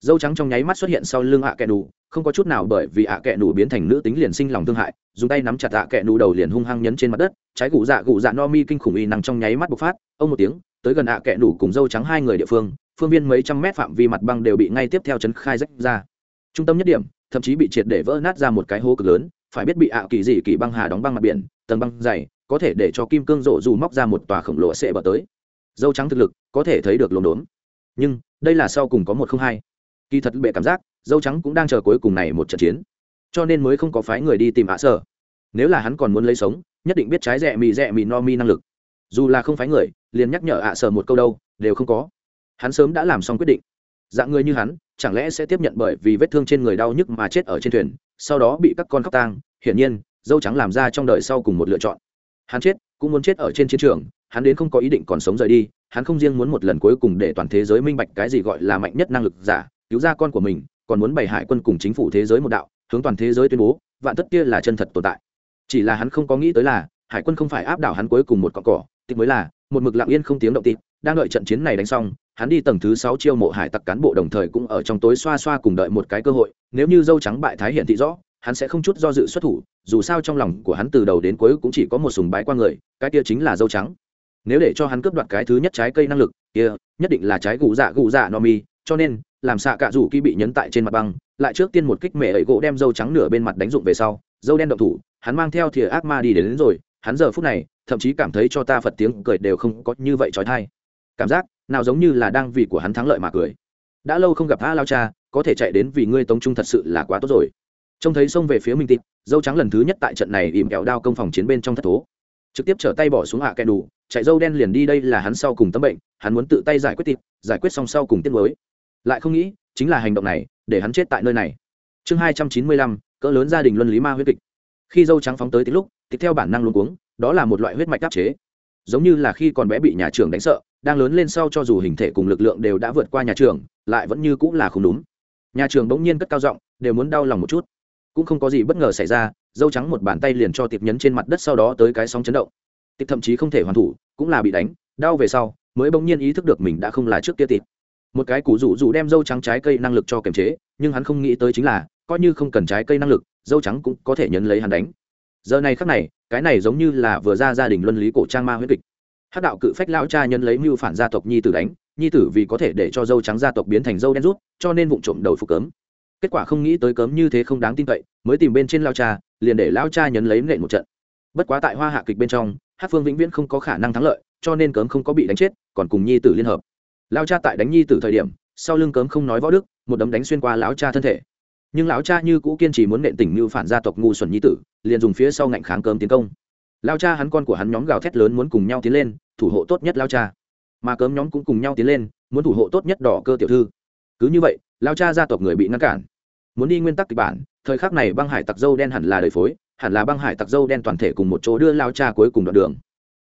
A: Dâu trắng trong nháy mắt xuất hiện sau lưng ạ kẹ nụ, không có chút nào bởi vì ạ kẹ nụ biến thành nữ tính liền sinh lòng thương hại, dùng tay nắm chặt ạ kẹ nụ đầu liền hung hăng nhấn trên mặt đất, trái gù dạ gù dạ no mi kinh khủng y năng trong nháy mắt bộc phát, ông một tiếng, tới gần ạ kẹ nụ cùng dâu trắng hai người địa phương phương viên mấy trăm mét phạm vi mặt băng đều bị ngay tiếp theo chấn khai rách ra. Trung tâm nhất điểm, thậm chí bị triệt để vỡ nát ra một cái hố cực lớn, phải biết bị ạ kỳ gì kỳ băng hà đóng băng mặt biển, tầng băng dày, có thể để cho kim cương rộ dù móc ra một tòa khổng lồ sẽ bờ tới. Dâu trắng thực lực, có thể thấy được lồn đốn nhưng, đây là sau cùng có một không hai. Kỳ thật bệ cảm giác, dâu trắng cũng đang chờ cuối cùng này một trận chiến. Cho nên mới không có phái người đi tìm ạ sở. Nếu là hắn còn muốn lấy sống, nhất định biết trái rẻ mì rẻ mì no mi năng lực. Dù là không phái người, liền nhắc nhở ạ sở một câu đâu, đều không có hắn sớm đã làm xong quyết định. Dạng người như hắn, chẳng lẽ sẽ tiếp nhận bởi vì vết thương trên người đau nhức mà chết ở trên thuyền, sau đó bị các con khóc tang, hiển nhiên, dâu trắng làm ra trong đời sau cùng một lựa chọn. Hắn chết, cũng muốn chết ở trên chiến trường, hắn đến không có ý định còn sống rời đi, hắn không riêng muốn một lần cuối cùng để toàn thế giới minh bạch cái gì gọi là mạnh nhất năng lực giả, cứu ra con của mình, còn muốn bày hải quân cùng chính phủ thế giới một đạo, hướng toàn thế giới tuyên bố, vạn tất kia là chân thật tồn tại. Chỉ là hắn không có nghĩ tới là, hải quân không phải áp đảo hắn cuối cùng một cọn cỏ tịch mới là, một mực lặng yên không tiếng động tịt, đang đợi trận chiến này đánh xong hắn đi tầng thứ sáu chiêu mộ hải tặc cán bộ đồng thời cũng ở trong tối xoa xoa cùng đợi một cái cơ hội nếu như dâu trắng bại thái hiển thị rõ hắn sẽ không chút do dự xuất thủ dù sao trong lòng của hắn từ đầu đến cuối cũng chỉ có một sùng bái qua người cái kia chính là dâu trắng. Nếu để cho hắn cướp đoạt cái thứ nhất trái cây năng lực kia nhất định là trái gù dạ gù dạ no mi cho nên làm xạ cả rủ kỳ bị nhấn tại trên mặt băng lại trước tiên một kích mẹ ấy gỗ đem dâu trắng nửa bên mặt đánh dụng về sau dâu đen động thủ hắn mang theo thìa ác ma đi đến, đến rồi hắn giờ phút này thậm chí cảm thấy cho ta phật tiếng cười đều không có như vậy trói thai. Cảm giác nào giống như là đang vì của hắn thắng lợi mà cười. Đã lâu không gặp a lao cha, có thể chạy đến vì ngươi tống trung thật sự là quá tốt rồi. Trông thấy xông về phía minh tịt, dâu trắng lần thứ nhất tại trận này ìm kẹo đao công phòng chiến bên trong thất thố. Trực tiếp trở tay bỏ xuống hạ kẹo đủ, chạy dâu đen liền đi đây là hắn sau cùng tấm bệnh, hắn muốn tự tay giải quyết tịt, giải quyết xong sau cùng tiết mới. Lại không nghĩ, chính là hành động này, để hắn chết tại nơi này. Chương hai trăm chín mươi lăm, cỡ lớn gia đình luân lý ma huyết kịch. Khi dâu trắng phóng tới tích lúc thì theo bản năng luôn cuống, đó là một loại huyết mạch đáp chế. Giống như là khi còn bé bị nhà trường đánh sợ đang lớn lên sau cho dù hình thể cùng lực lượng đều đã vượt qua nhà trường, lại vẫn như cũng là không đúng. Nhà trường bỗng nhiên cất cao giọng, đều muốn đau lòng một chút. Cũng không có gì bất ngờ xảy ra, dâu trắng một bàn tay liền cho tiệp nhấn trên mặt đất sau đó tới cái sóng chấn động. Tiệp thậm chí không thể hoàn thủ, cũng là bị đánh, đau về sau, mới bỗng nhiên ý thức được mình đã không là trước kia tiệp. Một cái củ rủ rủ đem dâu trắng trái cây năng lực cho kiềm chế, nhưng hắn không nghĩ tới chính là, coi như không cần trái cây năng lực, dâu trắng cũng có thể nhấn lấy hắn đánh. Giờ này khắc này, cái này giống như là vừa ra gia đình luân lý cổ trang ma huyết kịch hát đạo cự phách lão cha nhân lấy mưu phản gia tộc nhi tử đánh, nhi tử vì có thể để cho dâu trắng gia tộc biến thành dâu đen rút, cho nên vụ trộm đầu phục cấm. Kết quả không nghĩ tới cấm như thế không đáng tin cậy, mới tìm bên trên lao cha, liền để lao cha nhấn lấy nện một trận. Bất quá tại hoa hạ kịch bên trong hát phương vĩnh viễn không có khả năng thắng lợi, cho nên cấm không có bị đánh chết, còn cùng nhi tử liên hợp. Lao cha tại đánh nhi tử thời điểm, sau lưng cấm không nói võ đức, một đấm đánh xuyên qua lão cha thân thể. Nhưng lão cha như cũ kiên trì muốn nện tỉnh như phản gia tộc ngu xuẩn nhi tử, liền dùng phía sau ngạnh kháng cấm tiến công lao cha hắn con của hắn nhóm gào thét lớn muốn cùng nhau tiến lên, thủ hộ tốt nhất lao cha. Mà cớm nhóm cũng cùng nhau tiến lên, muốn thủ hộ tốt nhất đỏ cơ tiểu thư. Cứ như vậy, lao cha gia tộc người bị ngăn cản. Muốn đi nguyên tắc kịch bản, thời khắc này băng hải tặc dâu đen hẳn là đời phối, hẳn là băng hải tặc dâu đen toàn thể cùng một chỗ đưa lao cha cuối cùng đoạn đường.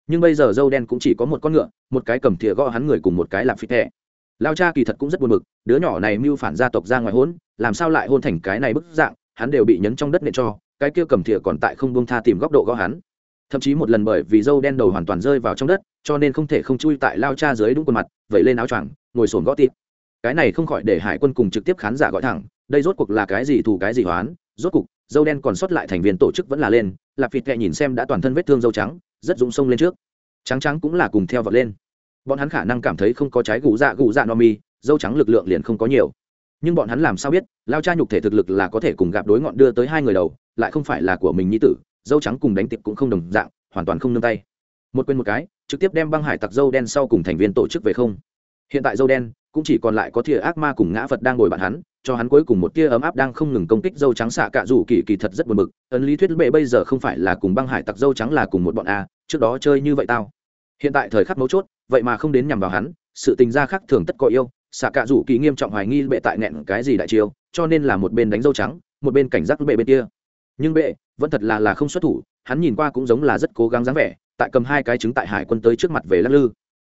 A: Nhưng bây giờ dâu đen cũng chỉ có một con ngựa, một cái cầm thìa gõ hắn người cùng một cái làm phít thẻ. Lao cha kỳ thật cũng rất buồn bực, đứa nhỏ này mưu phản gia tộc ra ngoài hôn làm sao lại hôn thành cái này bức dạng, hắn đều bị nhấn trong đất nệ cho, cái kia cầm thìa còn tại không buông tha tìm góc độ gõ hắn thậm chí một lần bởi vì dâu đen đầu hoàn toàn rơi vào trong đất, cho nên không thể không chui tại lao cha dưới đúng khuôn mặt vậy lên áo choàng, ngồi sồn gõ tịt. Cái này không khỏi để hải quân cùng trực tiếp khán giả gọi thẳng, đây rốt cuộc là cái gì thù cái gì hoán, rốt cuộc dâu đen còn sót lại thành viên tổ chức vẫn là lên, lạp phịt kệ nhìn xem đã toàn thân vết thương dâu trắng, rất dũng sông lên trước. Trắng trắng cũng là cùng theo vọt lên. Bọn hắn khả năng cảm thấy không có trái gù dạ gù dạ no mi, dâu trắng lực lượng liền không có nhiều. Nhưng bọn hắn làm sao biết, lao cha nhục thể thực lực là có thể cùng gặp đối ngọn đưa tới hai người đầu, lại không phải là của mình nhi tử dâu trắng cùng đánh tiệp cũng không đồng dạng, hoàn toàn không nương tay. Một quên một cái, trực tiếp đem băng hải tặc dâu đen sau cùng thành viên tổ chức về không. Hiện tại dâu đen, cũng chỉ còn lại có thìa ác ma cùng ngã phật đang ngồi bạn hắn, cho hắn cuối cùng một tia ấm áp đang không ngừng công kích dâu trắng xạ cạ rủ kỳ kỳ thật rất buồn bực. Ấn lý thuyết bệ bây giờ không phải là cùng băng hải tặc dâu trắng là cùng một bọn a, trước đó chơi như vậy tao. Hiện tại thời khắc mấu chốt, vậy mà không đến nhằm vào hắn, sự tình gia khác thường tất có yêu, xạ cạ rủ kỳ nghiêm trọng hoài nghi bệ tại nẹn cái gì đại chiêu, cho nên là một bên đánh dâu trắng, một bên cảnh giác bệ bên kia nhưng bệ, vẫn thật là là không xuất thủ, hắn nhìn qua cũng giống là rất cố gắng dáng vẻ, tại cầm hai cái trứng tại hải quân tới trước mặt về lắc lư.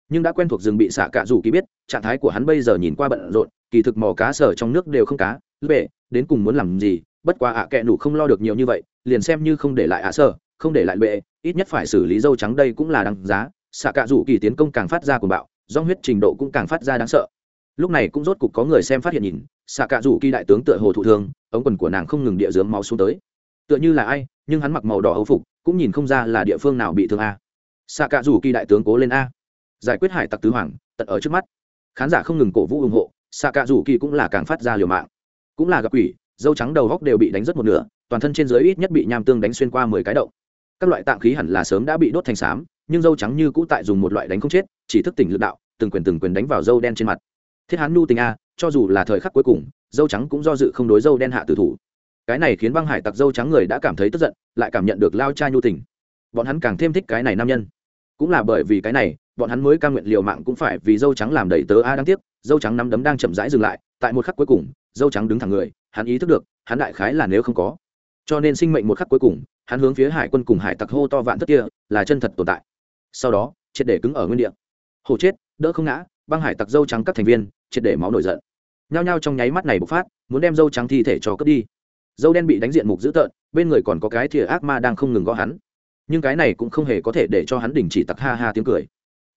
A: Nhưng đã quen thuộc rừng bị xạ cạ rủ kỳ biết, trạng thái của hắn bây giờ nhìn qua bận rộn, kỳ thực mò cá sở trong nước đều không cá, bệ, đến cùng muốn làm gì, bất quá ạ à kệ nủ không lo được nhiều như vậy, liền xem như không để lại ạ sở, không để lại bệ, ít nhất phải xử lý dâu trắng đây cũng là đáng giá xạ cạ rủ kỳ tiến công càng phát ra của bạo do huyết trình độ cũng càng phát ra đáng sợ. Lúc này cũng rốt cục có người xem phát hiện nhìn xạ cạ rủ kỳ đại tướng tựa hồ thụ thương, ống quần của nàng không ngừng địa dướng máu xuống tới tựa như là ai, nhưng hắn mặc màu đỏ âu phục, cũng nhìn không ra là địa phương nào bị thương a. Xạ cạ rủ kỳ đại tướng cố lên a. Giải quyết hải tặc tứ hoàng, tận ở trước mắt. Khán giả không ngừng cổ vũ ủng hộ xạ cạ rủ kỳ cũng là càng phát ra liều mạng. Cũng là gặp quỷ, dâu trắng đầu góc đều bị đánh rất một nửa, toàn thân trên dưới ít nhất bị nham tương đánh xuyên qua mười cái động. Các loại tạng khí hẳn là sớm đã bị đốt thành xám nhưng dâu trắng như cũ tại dùng một loại đánh không chết, chỉ thức tỉnh lực đạo, từng quyền từng quyền đánh vào dâu đen trên mặt. Thiết hán nhu tình a, cho dù là thời khắc cuối cùng, dâu trắng cũng do dự không đối dâu đen hạ tử thủ cái này khiến băng hải tặc dâu trắng người đã cảm thấy tức giận, lại cảm nhận được lao cha nhu tình. Bọn hắn càng thêm thích cái này nam nhân. Cũng là bởi vì cái này, bọn hắn mới ca nguyện liều mạng cũng phải vì dâu trắng làm đầy tớ a đáng tiếc, dâu trắng nắm đấm đang chậm rãi dừng lại, tại một khắc cuối cùng, dâu trắng đứng thẳng người, hắn ý thức được, hắn đại khái là nếu không có. Cho nên sinh mệnh một khắc cuối cùng, hắn hướng phía hải quân cùng hải tặc hô to vạn thất kia, là chân thật tồn tại. Sau đó, triệt để cứng ở nguyên địa. Hồ chết, đỡ không ngã, băng hải tặc dâu trắng các thành viên, triệt để máu nổi giận. Nhao nhao trong nháy mắt này bộc phát, muốn đem dâu trắng thi thể cho cướp đi dâu đen bị đánh diện mục dữ tợn, bên người còn có cái thìa ác ma đang không ngừng gõ hắn. Nhưng cái này cũng không hề có thể để cho hắn đình chỉ tặc ha ha tiếng cười.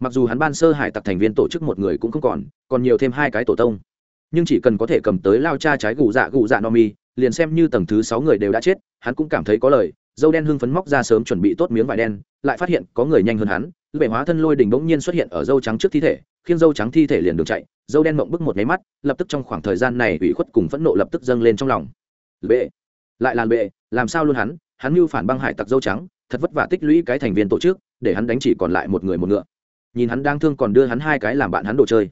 A: Mặc dù hắn ban sơ hải tặc thành viên tổ chức một người cũng không còn còn nhiều thêm hai cái tổ tông. Nhưng chỉ cần có thể cầm tới lao cha trái gù dạ gù dạ no mi, liền xem như tầng thứ sáu người đều đã chết, hắn cũng cảm thấy có lời. Dâu đen hưng phấn móc ra sớm chuẩn bị tốt miếng vải đen, lại phát hiện có người nhanh hơn hắn. Bệ hóa thân lôi đình bỗng nhiên xuất hiện ở dâu trắng trước thi thể, khiến dâu trắng thi thể liền đường chạy. Dâu đen mộng bức một nháy mắt, lập tức trong khoảng thời gian này ủy khuất cùng phẫn nộ lập tức dâng lên trong lòng bệ. Lại làn bệ, làm sao luôn hắn? Hắn mưu phản băng hải tặc dâu trắng, thật vất vả tích lũy cái thành viên tổ chức, để hắn đánh chỉ còn lại một người một ngựa. Nhìn hắn đang thương còn đưa hắn hai cái làm bạn hắn đồ chơi.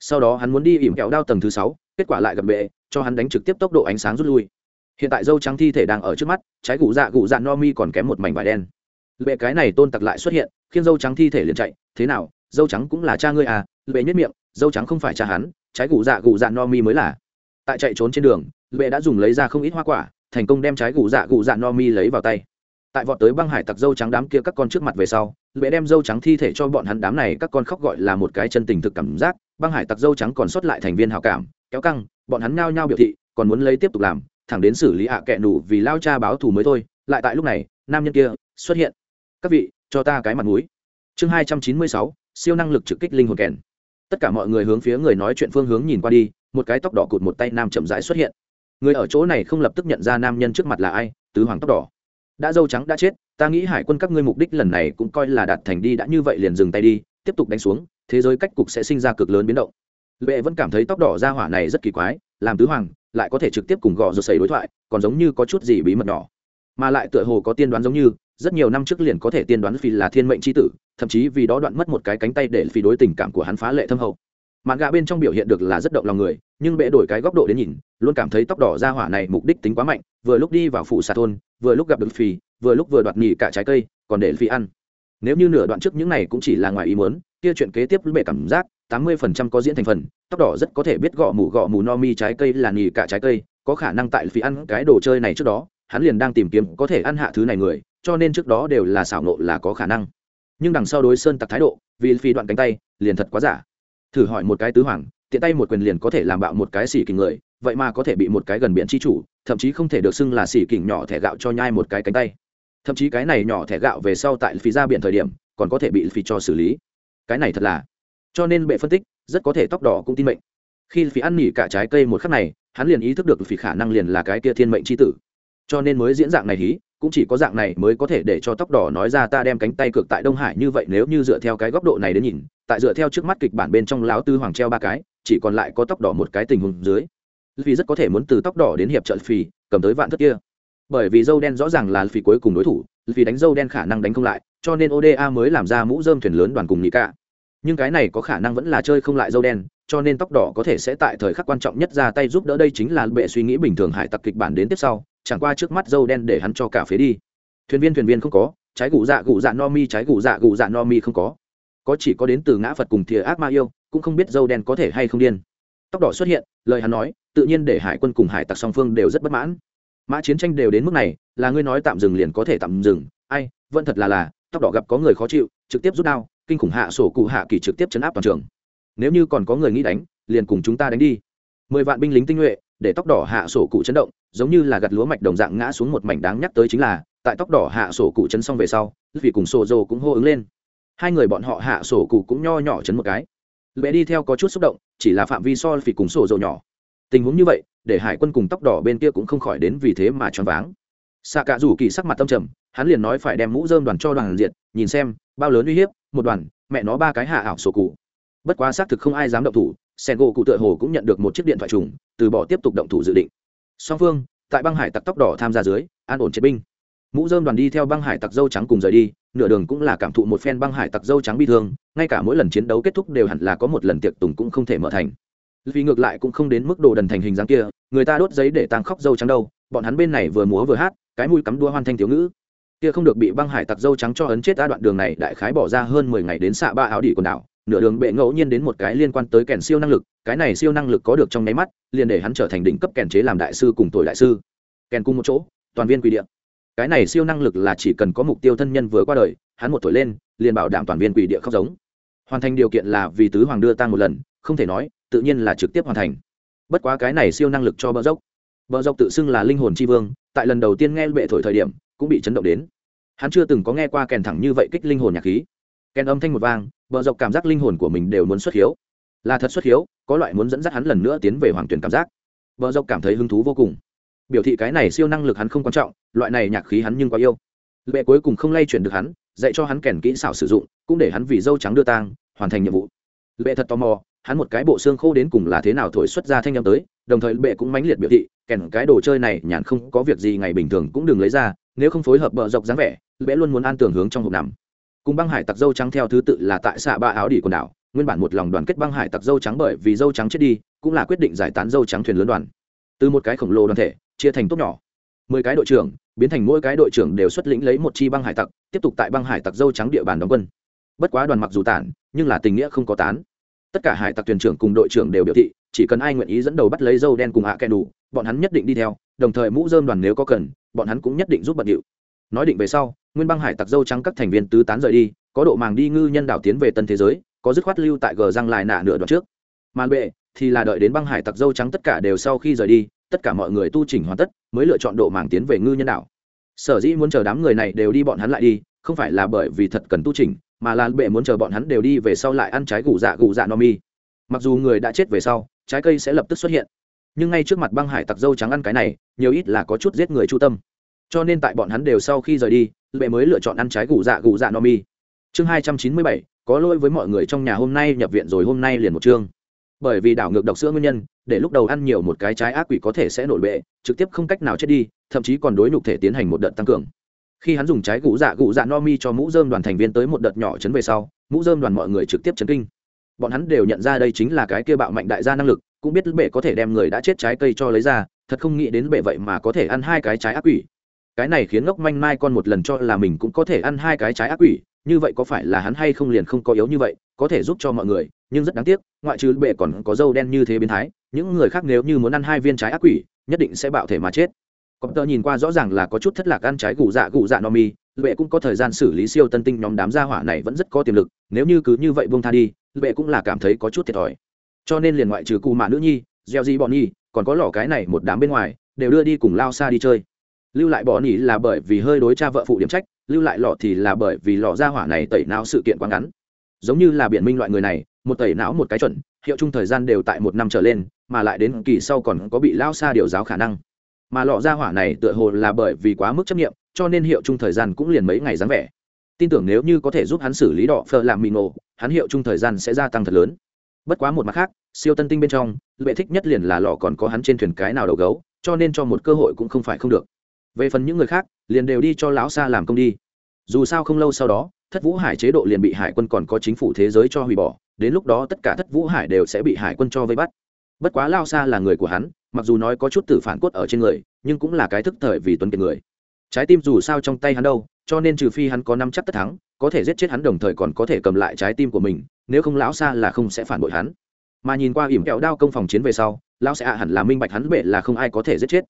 A: Sau đó hắn muốn đi ỉm kẹo đao tầng thứ sáu, kết quả lại gặp bệ, cho hắn đánh trực tiếp tốc độ ánh sáng rút lui. Hiện tại dâu trắng thi thể đang ở trước mắt, trái gù dạ gù dạ no mi còn kém một mảnh vải đen. Bệ cái này tôn tặc lại xuất hiện, khiến dâu trắng thi thể liền chạy. Thế nào, dâu trắng cũng là cha ngươi à? Bệ nhất miệng, dâu trắng không phải cha hắn, trái gù dạ gù dạ no mi mới là. Tại chạy trốn trên đường lệ đã dùng lấy ra không ít hoa quả, thành công đem trái gù dạ gù dạ no mi lấy vào tay. Tại vọt tới băng hải tặc dâu trắng đám kia các con trước mặt về sau, lệ đem dâu trắng thi thể cho bọn hắn đám này các con khóc gọi là một cái chân tình thực cảm giác. Băng hải tặc dâu trắng còn sót lại thành viên hào cảm, kéo căng, bọn hắn ngao nhao biểu thị, còn muốn lấy tiếp tục làm, thẳng đến xử lý ạ à kẹ nủ vì lao cha báo thù mới thôi. Lại tại lúc này, nam nhân kia xuất hiện. Các vị, cho ta cái mặt mũi. Chương hai trăm chín mươi sáu, siêu năng lực trực kích linh hồn kèn. Tất cả mọi người hướng phía người nói chuyện phương hướng nhìn qua đi, một cái tóc đỏ cụt một tay nam chậm rãi xuất hiện người ở chỗ này không lập tức nhận ra nam nhân trước mặt là ai, tứ hoàng tóc đỏ. Đã dâu trắng, đã chết, ta nghĩ hải quân các ngươi mục đích lần này cũng coi là đạt thành đi, đã như vậy liền dừng tay đi, tiếp tục đánh xuống, thế giới cách cục sẽ sinh ra cực lớn biến động. Lệ vẫn cảm thấy tóc đỏ ra hỏa này rất kỳ quái, làm tứ hoàng, lại có thể trực tiếp cùng gò rột xầy đối thoại, còn giống như có chút gì bí mật nhỏ. Mà lại tựa hồ có tiên đoán giống như, rất nhiều năm trước liền có thể tiên đoán phi là thiên mệnh c h i tử, thậm chí vì đó đoạn mất một cái cánh tay để phi đối tình cảm của hắn phá lệ thâm hậu. Mạn gà bên trong biểu hiện được là rất động lòng người, nhưng bệ đổi cái góc độ đến nhìn luôn cảm thấy tóc đỏ ra hỏa này mục đích tính quá mạnh, vừa lúc đi vào phủ xà thôn, vừa lúc gặp được phì, vừa lúc vừa đoạt nhì cả trái cây, còn để phi ăn. Nếu như nửa đoạn trước những này cũng chỉ là ngoài ý muốn, kia chuyện kế tiếp bệ cảm giác, tám mươi phần trăm có diễn thành phần, tóc đỏ rất có thể biết gõ mù gõ mù no mi trái cây là nhì cả trái cây, có khả năng tại phi ăn cái đồ chơi này trước đó, hắn liền đang tìm kiếm có thể ăn hạ thứ này người, cho nên trước đó đều là xảo nộ là có khả năng. Nhưng đằng sau đối sơn tặc thái độ, vì phi đoạn cánh tay, liền thật quá giả. Thử hỏi một cái tứ hoàng, tiện tay một quyền liền có thể làm bạo một cái xỉ kình người vậy mà có thể bị một cái gần biển chi chủ, thậm chí không thể được xưng là xỉ kình nhỏ thẻ gạo cho nhai một cái cánh tay. Thậm chí cái này nhỏ thẻ gạo về sau tại phí ra biển thời điểm, còn có thể bị phí cho xử lý. Cái này thật là. Cho nên bệ phân tích, rất có thể tóc đỏ cũng tin mệnh. Khi phí ăn nỉ cả trái cây một khắc này, hắn liền ý thức được phí khả năng liền là cái kia thiên mệnh c h i tử. Cho nên mới diễn dạng này hí, cũng chỉ có dạng này mới có thể để cho tóc đỏ nói ra ta đem cánh tay cược tại đông hải như vậy nếu như dựa theo cái góc độ này đến nhìn, tại dựa theo trước mắt kịch bản bên trong lão tư hoàng treo ba cái, chỉ còn lại có tóc đỏ một cái tình huống dưới vì rất có thể muốn từ tóc đỏ đến hiệp trợ phì cầm tới vạn thất kia. Bởi vì dâu đen rõ ràng là phì cuối cùng đối thủ vì đánh dâu đen khả năng đánh không lại, cho nên oda mới làm ra mũ dơm thuyền lớn đoàn cùng nhị cả. Nhưng cái này có khả năng vẫn là chơi không lại dâu đen, cho nên tóc đỏ có thể sẽ tại thời khắc quan trọng nhất ra tay giúp đỡ đây chính là bệ suy nghĩ bình thường hải tặc kịch bản đến tiếp sau, chẳng qua trước mắt dâu đen để hắn cho cả phế đi. Thuyền viên thuyền viên không có, trái gù dạ gù dạ no mi, trái gù dạ gù dạ no mi không có. Có chỉ có đến từ ngã phật cùng thìa ác ma yêu, cũng không biết dâu đen có thể hay không điên. Tóc đỏ xuất hiện, lời hắn nói tự nhiên để hải quân cùng hải tặc song phương đều rất bất mãn. Mã chiến tranh đều đến mức này, là ngươi nói tạm dừng liền có thể tạm dừng. Ai, vẫn thật là là, tóc đỏ gặp có người khó chịu, trực tiếp rút đao, kinh khủng hạ sổ cụ hạ kỳ trực tiếp chấn áp toàn trường. Nếu như còn có người nghĩ đánh, liền cùng chúng ta đánh đi. Mười vạn binh lính tinh nhuệ, để tóc đỏ hạ sổ cụ chấn động, giống như là gặt lúa mạch đồng dạng ngã xuống một mảnh đáng nhắc tới chính là, tại tóc đỏ hạ sổ cụ chấn xong về sau vì cùng sổ dồ cũng hô ứng lên. Hai người bọn họ hạ sổ cụ cũng nho nhỏ chấn một cái. Bé đi theo có chút xúc động, chỉ là phạm vi so vì cùng sổ dồ nhỏ tình huống như vậy, để hải quân cùng tóc đỏ bên kia cũng không khỏi đến vì thế mà choáng váng. Xạ cả rủ kỳ sắc mặt tâm trầm, hắn liền nói phải đem mũ dơm đoàn cho đoàn diệt, nhìn xem, bao lớn uy hiếp, một đoàn, mẹ nó ba cái hạ ảo sổ cụ. Bất quá xác thực không ai dám động thủ sen gỗ cụ tựa hồ cũng nhận được một chiếc điện thoại trùng, từ bỏ tiếp tục động thủ dự định. Song phương, tại băng hải tặc tóc đỏ tham gia dưới, an ổn chế binh. Mũ dơm đoàn đi theo băng hải tặc dâu trắng cùng rời đi, nửa đường cũng là cảm thụ một phen băng hải tặc dâu trắng bi thương, ngay cả mỗi lần chiến đấu kết thúc đều hẳn là có một lần tiệc tùng cũng không thể mở thành vì ngược lại cũng không đến mức độ đần thành hình dáng kia, người ta đốt giấy để tăng khóc dâu trắng đâu, bọn hắn bên này vừa múa vừa hát, cái mũi cắm đua hoan thanh thiếu ngữ. Kia không được bị băng hải tặc dâu trắng cho ấn chết ra đoạn đường này, đại khái bỏ ra hơn mười ngày đến xạ ba áo đỉ quần đảo, nửa đường bệ ngẫu nhiên đến một cái liên quan tới kèn siêu năng lực, cái này siêu năng lực có được trong nháy mắt, liền để hắn trở thành đỉnh cấp kèn chế làm đại sư cùng tuổi đại sư. Kèn cùng một chỗ, toàn viên quy điện cái này siêu năng lực là chỉ cần có mục tiêu thân nhân vừa qua đời, hắn một tuổi lên, liền bảo đảm toàn viên quỷ địa khóc giống. Hoàn thành điều kiện là vì tứ hoàng đưa ta một lần, không thể nói tự nhiên là trực tiếp hoàn thành. Bất quá cái này siêu năng lực cho bờ dốc. Bờ dốc tự xưng là linh hồn tri vương, tại lần đầu tiên nghe bệ thổi thời điểm, cũng bị chấn động đến. Hắn chưa từng có nghe qua kèn thẳng như vậy kích linh hồn nhạc khí. Kèn âm thanh một vang, bờ dốc cảm giác linh hồn của mình đều muốn xuất hiếu. Là thật xuất hiếu, có loại muốn dẫn dắt hắn lần nữa tiến về hoàng tuyển cảm giác. Bờ dốc cảm thấy hứng thú vô cùng. Biểu thị cái này siêu năng lực hắn không quan trọng, loại này nhạc khí hắn nhưng quá yêu. Bệ cuối cùng không lay chuyển được hắn, dạy cho hắn kèn kỹ xảo sử dụng, cũng để hắn vì dâu trắng đưa tang, hoàn thành nhiệm vụ. Bệ thật tò mò hắn một cái bộ xương khô đến cùng là thế nào thổi xuất ra thanh â m tới, đồng thời bệ cũng mãnh liệt biểu thị, kèn cái đồ chơi này nhàn không có việc gì, ngày bình thường cũng đừng lấy ra, nếu không phối hợp bờ dọc dáng vẻ, bệ luôn muốn an tưởng hướng trong hộp nằm. Cùng băng hải tặc dâu trắng theo thứ tự là tại xạ ba áo đỉ quần đảo, nguyên bản một lòng đoàn kết băng hải tặc dâu trắng bởi vì dâu trắng chết đi, cũng là quyết định giải tán dâu trắng thuyền lớn đoàn. Từ một cái khổng lồ đoàn thể, chia thành tốt nhỏ. Mười cái đội trưởng, biến thành mỗi cái đội trưởng đều xuất lĩnh lấy một chi băng hải tặc, tiếp tục tại băng hải tặc dâu trắng địa bàn đóng quân. Bất quá đoàn mặc dù tản, nhưng là tình nghĩa không có tán tất cả hải tặc thuyền trưởng cùng đội trưởng đều biểu thị, chỉ cần ai nguyện ý dẫn đầu bắt lấy dâu đen cùng hạ kẻ đủ, bọn hắn nhất định đi theo, đồng thời mũ dơm đoàn nếu có cần, bọn hắn cũng nhất định giúp bận điệu. Nói định về sau, nguyên băng hải tặc dâu trắng các thành viên tứ tán rời đi, có độ màng đi ngư nhân đảo tiến về tân thế giới, có dứt khoát lưu tại gờ răng lại nạ nửa đoạn trước. Màn bệ, thì là đợi đến băng hải tặc dâu trắng tất cả đều sau khi rời đi, tất cả mọi người tu chỉnh hoàn tất, mới lựa chọn độ màng tiến về ngư nhân đảo. Sở dĩ muốn chờ đám người này đều đi bọn hắn lại đi, không phải là bởi vì thật cần tu chỉnh mà là bệ muốn chờ bọn hắn đều đi về sau lại ăn trái gù dạ gù dạ no mi. Mặc dù người đã chết về sau, trái cây sẽ lập tức xuất hiện. Nhưng ngay trước mặt băng hải tặc dâu trắng ăn cái này, nhiều ít là có chút giết người chu tâm. Cho nên tại bọn hắn đều sau khi rời đi bệ mới lựa chọn ăn trái gù dạ gù dạ no mi. Chương hai trăm chín mươi bảy, có lỗi với mọi người trong nhà hôm nay nhập viện rồi hôm nay liền một chương. Bởi vì đảo ngược độc sữa nguyên nhân, để lúc đầu ăn nhiều một cái trái ác quỷ có thể sẽ nổi bệ, trực tiếp không cách nào chết đi, thậm chí còn đối nhục thể tiến hành một đợt tăng cường khi hắn dùng trái gũ dạ gũ dạ no mi cho mũ dơm đoàn thành viên tới một đợt nhỏ chấn về sau, mũ dơm đoàn mọi người trực tiếp chấn kinh. Bọn hắn đều nhận ra đây chính là cái kia bạo mạnh đại gia năng lực, cũng biết bệ có thể đem người đã chết trái cây cho lấy ra, thật không nghĩ đến bệ vậy mà có thể ăn hai cái trái ác quỷ. Cái này khiến ngốc manh mai con một lần cho là mình cũng có thể ăn hai cái trái ác quỷ, như vậy có phải là hắn hay không liền không có yếu như vậy, có thể giúp cho mọi người, nhưng rất đáng tiếc, ngoại trừ bệ còn có dâu đen như thế biến thái, những người khác nếu như muốn ăn hai viên trái ác quỷ, nhất định sẽ bạo thể mà chết cọp tơ nhìn qua rõ ràng là có chút thất lạc ăn trái gù dạ gù dạ no mi cũng có thời gian xử lý siêu tân tinh nhóm đám gia hỏa này vẫn rất có tiềm lực, nếu như cứ như vậy buông tha đi, Lệ cũng là cảm thấy có chút thiệt thòi. Cho nên liền ngoại trừ cụ mạ nữ nhi, gieo gì bọn nhi, còn có lò cái này một đám bên ngoài, đều đưa đi cùng lao xa đi chơi. Lưu lại bọn nhi là bởi vì hơi đối cha vợ phụ điểm trách, lưu lại lọ thì là bởi vì lọ gia hỏa này tẩy não sự kiện quá ngắn. Giống như là biện minh loại người này, một tẩy não một cái chuẩn, hiệu chung thời gian đều tại một năm trở lên, mà lại đến kỳ sau còn có bị lao xa điều giáo khả năng mà lọ ra hỏa này tựa hồ là bởi vì quá mức chấp nghiệm, cho nên hiệu chung thời gian cũng liền mấy ngày dáng vẻ. Tin tưởng nếu như có thể giúp hắn xử lý đỏ phờ làm mì nổ hắn hiệu chung thời gian sẽ gia tăng thật lớn. Bất quá một mặt khác, siêu tân tinh bên trong, lệ thích nhất liền là lọ còn có hắn trên thuyền cái nào đầu gấu, cho nên cho một cơ hội cũng không phải không được. Về phần những người khác, liền đều đi cho lão xa làm công đi. Dù sao không lâu sau đó, thất vũ hải chế độ liền bị hải quân còn có chính phủ thế giới cho hủy bỏ, đến lúc đó tất cả thất vũ hải đều sẽ bị hải quân cho vây bắt bất quá lao xa là người của hắn, mặc dù nói có chút tử phản cốt ở trên người, nhưng cũng là cái thức thời vì tuấn kiệt người. Trái tim dù sao trong tay hắn đâu, cho nên trừ phi hắn có năm chắc tất thắng, có thể giết chết hắn đồng thời còn có thể cầm lại trái tim của mình, nếu không lão xa là không sẽ phản bội hắn. Mà nhìn qua ỉm kẹo đao công phòng chiến về sau, lão sẽ ạ hẳn là minh bạch hắn bệ là không ai có thể giết chết.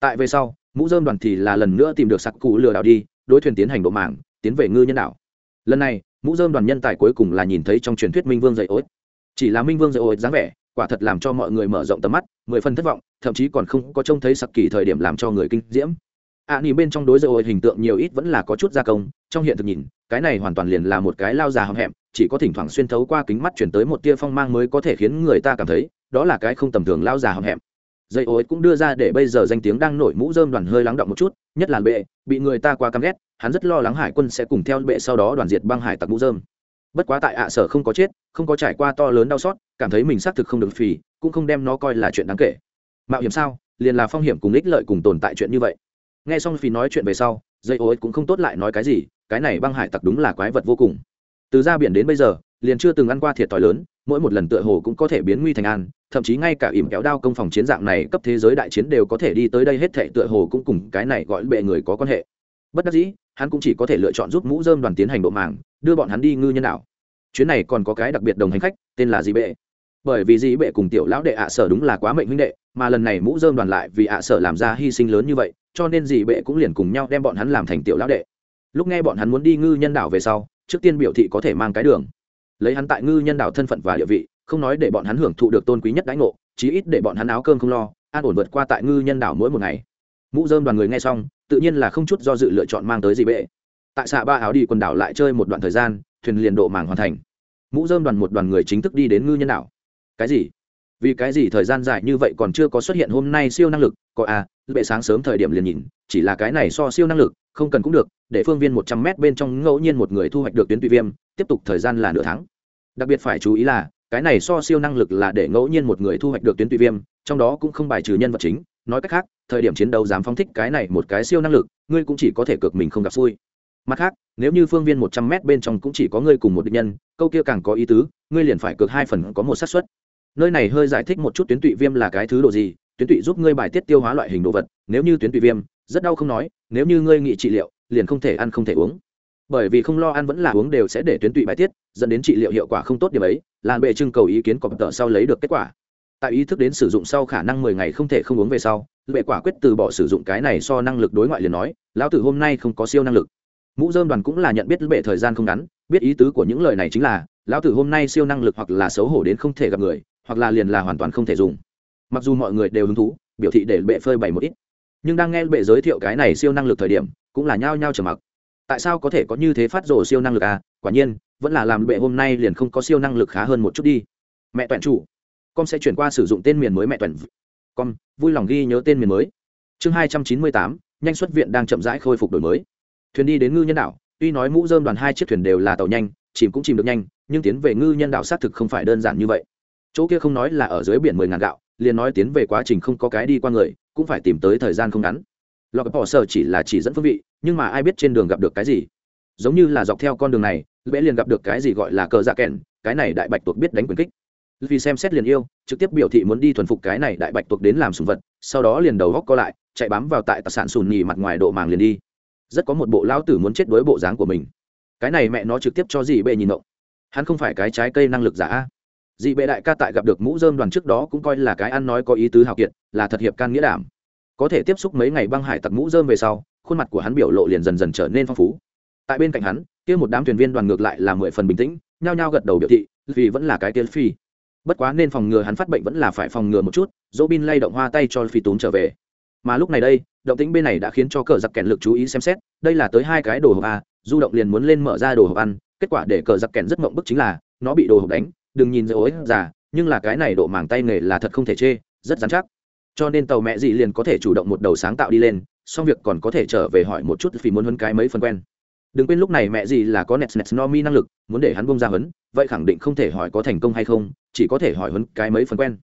A: Tại về sau, mũ dơm đoàn thì là lần nữa tìm được sặc cụ lừa đảo đi, đối thuyền tiến hành độ mạng tiến về ngư nhân đảo. Lần này, mũ dơm đoàn nhân tài cuối cùng là nhìn thấy trong truyền thuyết minh vương dạy ối. Chỉ là minh vương dạy ối dáng vẻ quả thật làm cho mọi người mở rộng tầm mắt mười phần thất vọng thậm chí còn không có trông thấy sặc kỳ thời điểm làm cho người kinh diễm. Ạ à, nhìn bên trong đối dơ ối hình tượng nhiều ít vẫn là có chút gia công trong hiện thực nhìn cái này hoàn toàn liền là một cái lao già hậm hẹm chỉ có thỉnh thoảng xuyên thấu qua kính mắt chuyển tới một tia phong mang mới có thể khiến người ta cảm thấy đó là cái không tầm thường lao già hậm hẹm. Dây ô cũng đưa ra để bây giờ danh tiếng đang nổi mũ dơm đoàn hơi lắng động một chút nhất là bệ bị người ta quá căm ghét hắn rất lo lắng hải quân sẽ cùng theo bệ sau đó đoàn diệt băng hải tặc mũ dơm bất quá tại ạ sở không có chết không có trải qua to lớn đau xót, cảm thấy mình xác thực không được phì, cũng không đem nó coi là chuyện đáng kể. Mạo hiểm sao? Liền là phong hiểm cùng ích lợi cùng tồn tại chuyện như vậy. Nghe xong phì nói chuyện về sau, dây ô cũng không tốt lại nói cái gì, cái này băng hải tặc đúng là quái vật vô cùng. Từ ra biển đến bây giờ, liền chưa từng ăn qua thiệt thòi lớn, mỗi một lần tựa hồ cũng có thể biến nguy thành an, thậm chí ngay cả ỉm kéo đao công phòng chiến dạng này cấp thế giới đại chiến đều có thể đi tới đây hết thệ tựa hồ cũng cùng cái này gọi bệ người có quan hệ. Bất đắc dĩ, hắn cũng chỉ có thể lựa chọn giúp mũ dơm đoàn tiến hành độ màng, đưa bọn hắn đi ngư nhân đạo chuyến này còn có cái đặc biệt đồng hành khách, tên là dị bệ. Bởi vì dị bệ cùng tiểu lão đệ ạ sở đúng là quá mệnh huynh đệ, mà lần này mũ dơm đoàn lại vì ạ sở làm ra hy sinh lớn như vậy, cho nên dị bệ cũng liền cùng nhau đem bọn hắn làm thành tiểu lão đệ. Lúc nghe bọn hắn muốn đi ngư nhân đảo về sau, trước tiên biểu thị có thể mang cái đường. Lấy hắn tại ngư nhân đảo thân phận và địa vị, không nói để bọn hắn hưởng thụ được tôn quý nhất đãi ngộ, chí ít để bọn hắn áo cơm không lo, an ổn vượt qua tại ngư nhân đảo mỗi một ngày. Mũ dơm đoàn người nghe xong, tự nhiên là không chút do dự lựa chọn mang tới dị bệ. Tại xạ ba áo đi quần đảo lại chơi một đoạn thời gian thuyền liền độ màng hoàn thành. Mũ dơm đoàn một đoàn người chính thức đi đến ngư nhân đảo. Cái gì? Vì cái gì thời gian dài như vậy còn chưa có xuất hiện hôm nay siêu năng lực? Có à bệ sáng sớm thời điểm liền nhìn, chỉ là cái này so siêu năng lực, không cần cũng được, để phương viên một trăm mét bên trong ngẫu nhiên một người thu hoạch được tuyến tụy viêm, tiếp tục thời gian là nửa tháng. Đặc biệt phải chú ý là, cái này so siêu năng lực là để ngẫu nhiên một người thu hoạch được tuyến tụy viêm, trong đó cũng không bài trừ nhân vật chính. Nói cách khác, thời điểm chiến đấu dám phóng thích cái này một cái siêu năng lực, ngươi cũng chỉ có thể cược mình không gặp xui mặt khác, nếu như phương viên một trăm m bên trong cũng chỉ có ngươi cùng một định nhân, câu kia càng có ý tứ, ngươi liền phải cược hai phần có một xác suất. Nơi này hơi giải thích một chút tuyến tụy viêm là cái thứ đồ gì, tuyến tụy giúp ngươi bài tiết tiêu hóa loại hình đồ vật, nếu như tuyến tụy viêm, rất đau không nói, nếu như ngươi nghị trị liệu, liền không thể ăn không thể uống. Bởi vì không lo ăn vẫn là uống đều sẽ để tuyến tụy bài tiết, dẫn đến trị liệu hiệu quả không tốt điểm ấy làn bệ trưng cầu ý kiến cọp tợ sau lấy được kết quả. Tại ý thức đến sử dụng sau khả năng mười ngày không thể không uống về sau, bệ quả quyết từ bỏ sử dụng cái này so năng lực đối ngoại liền nói, lão tử hôm nay không có siêu năng lực mũ dơm đoàn cũng là nhận biết bệ thời gian không ngắn, biết ý tứ của những lời này chính là, lão tử hôm nay siêu năng lực hoặc là xấu hổ đến không thể gặp người, hoặc là liền là hoàn toàn không thể dùng. Mặc dù mọi người đều hứng thú, biểu thị để bệ phơi bày một ít, nhưng đang nghe bệ giới thiệu cái này siêu năng lực thời điểm, cũng là nhao nhao trở mặc. Tại sao có thể có như thế phát rồ siêu năng lực à? Quả nhiên, vẫn là làm bệ hôm nay liền không có siêu năng lực khá hơn một chút đi. Mẹ toàn chủ, con sẽ chuyển qua sử dụng tên miền mới mẹ toàn con, vui lòng ghi nhớ tên miền mới. Chương hai trăm chín mươi tám, nhanh xuất viện đang chậm rãi khôi phục đổi mới thuyền đi đến ngư nhân đảo, tuy nói mũ dơm đoàn hai chiếc thuyền đều là tàu nhanh, chìm cũng chìm được nhanh, nhưng tiến về ngư nhân đảo xác thực không phải đơn giản như vậy. Chỗ kia không nói là ở dưới biển mười ngàn gạo, liền nói tiến về quá trình không có cái đi qua người, cũng phải tìm tới thời gian không ngắn. Lọc bỏ sở chỉ là chỉ dẫn phương vị, nhưng mà ai biết trên đường gặp được cái gì. Giống như là dọc theo con đường này, lễ liền gặp được cái gì gọi là cờ dạ kèn, cái này đại bạch tuộc biết đánh quyền kích. Vì xem xét liền yêu, trực tiếp biểu thị muốn đi thuần phục cái này đại bạch tuộc đến làm sùng vật, sau đó liền đầu góc co lại, chạy bám vào tại tài sản sùn nhì mặt ngoài độ màng liền đi rất có một bộ lão tử muốn chết đối bộ dáng của mình. Cái này mẹ nó trực tiếp cho gì bệ nhìn động hắn không phải cái trái cây năng lực giả dị bệ đại ca tại gặp được mũ dơm đoàn trước đó cũng coi là cái ăn nói có ý tứ hào kiệt, là thật hiệp can nghĩa đảm. Có thể tiếp xúc mấy ngày băng hải tặc mũ dơm về sau, khuôn mặt của hắn biểu lộ liền dần dần trở nên phong phú. Tại bên cạnh hắn, kia một đám thuyền viên đoàn ngược lại là mười phần bình tĩnh, nhao nhao gật đầu biểu thị, vì vẫn là cái tiên phi. Bất quá nên phòng ngừa hắn phát bệnh vẫn là phải phòng ngừa một chút dỗ bin lay động hoa tay cho phi tốn trở về mà lúc này đây, động tĩnh bên này đã khiến cho cờ giặc kèn lực chú ý xem xét, đây là tới hai cái đồ hộp a du động liền muốn lên mở ra đồ hộp ăn, kết quả để cờ giặc kèn rất mộng bức chính là, nó bị đồ hộp đánh, đừng nhìn dễ ối già, nhưng là cái này độ màng tay nghề là thật không thể chê, rất dán chắc. Cho nên tàu mẹ gì liền có thể chủ động một đầu sáng tạo đi lên, xong việc còn có thể trở về hỏi một chút vì muốn hơn cái mấy phần quen. Đừng quên lúc này mẹ gì là có nets nets no mi năng lực, muốn để hắn bông ra hấn vậy khẳng định không thể hỏi có thành công hay không, chỉ có thể hỏi huấn cái mấy phần quen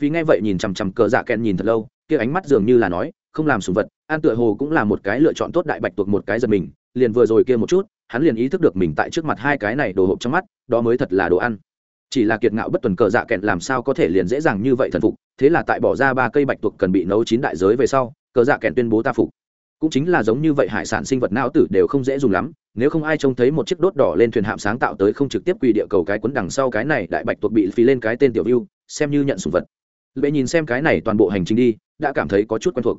A: vì nghe vậy nhìn chằm chằm cờ dạ kèn nhìn thật lâu, kia ánh mắt dường như là nói, không làm sùng vật, an tựa hồ cũng là một cái lựa chọn tốt đại bạch tuộc một cái giật mình, liền vừa rồi kia một chút, hắn liền ý thức được mình tại trước mặt hai cái này đồ hộp trong mắt, đó mới thật là đồ ăn. Chỉ là kiệt ngạo bất tuần cờ dạ kẹn làm sao có thể liền dễ dàng như vậy thần phục, thế là tại bỏ ra ba cây bạch tuộc cần bị nấu chín đại giới về sau, cờ dạ kẹn tuyên bố ta phục. Cũng chính là giống như vậy hải sản sinh vật não tử đều không dễ dùng lắm, nếu không ai trông thấy một chiếc đốt đỏ lên thuyền hạm sáng tạo tới không trực tiếp quỳ địa cầu cái quấn đằng sau cái này đại bạch tuộc bị phí lên cái tên tiểu view, xem như nhận sùng vật bệ nhìn xem cái này toàn bộ hành trình đi, đã cảm thấy có chút quen thuộc.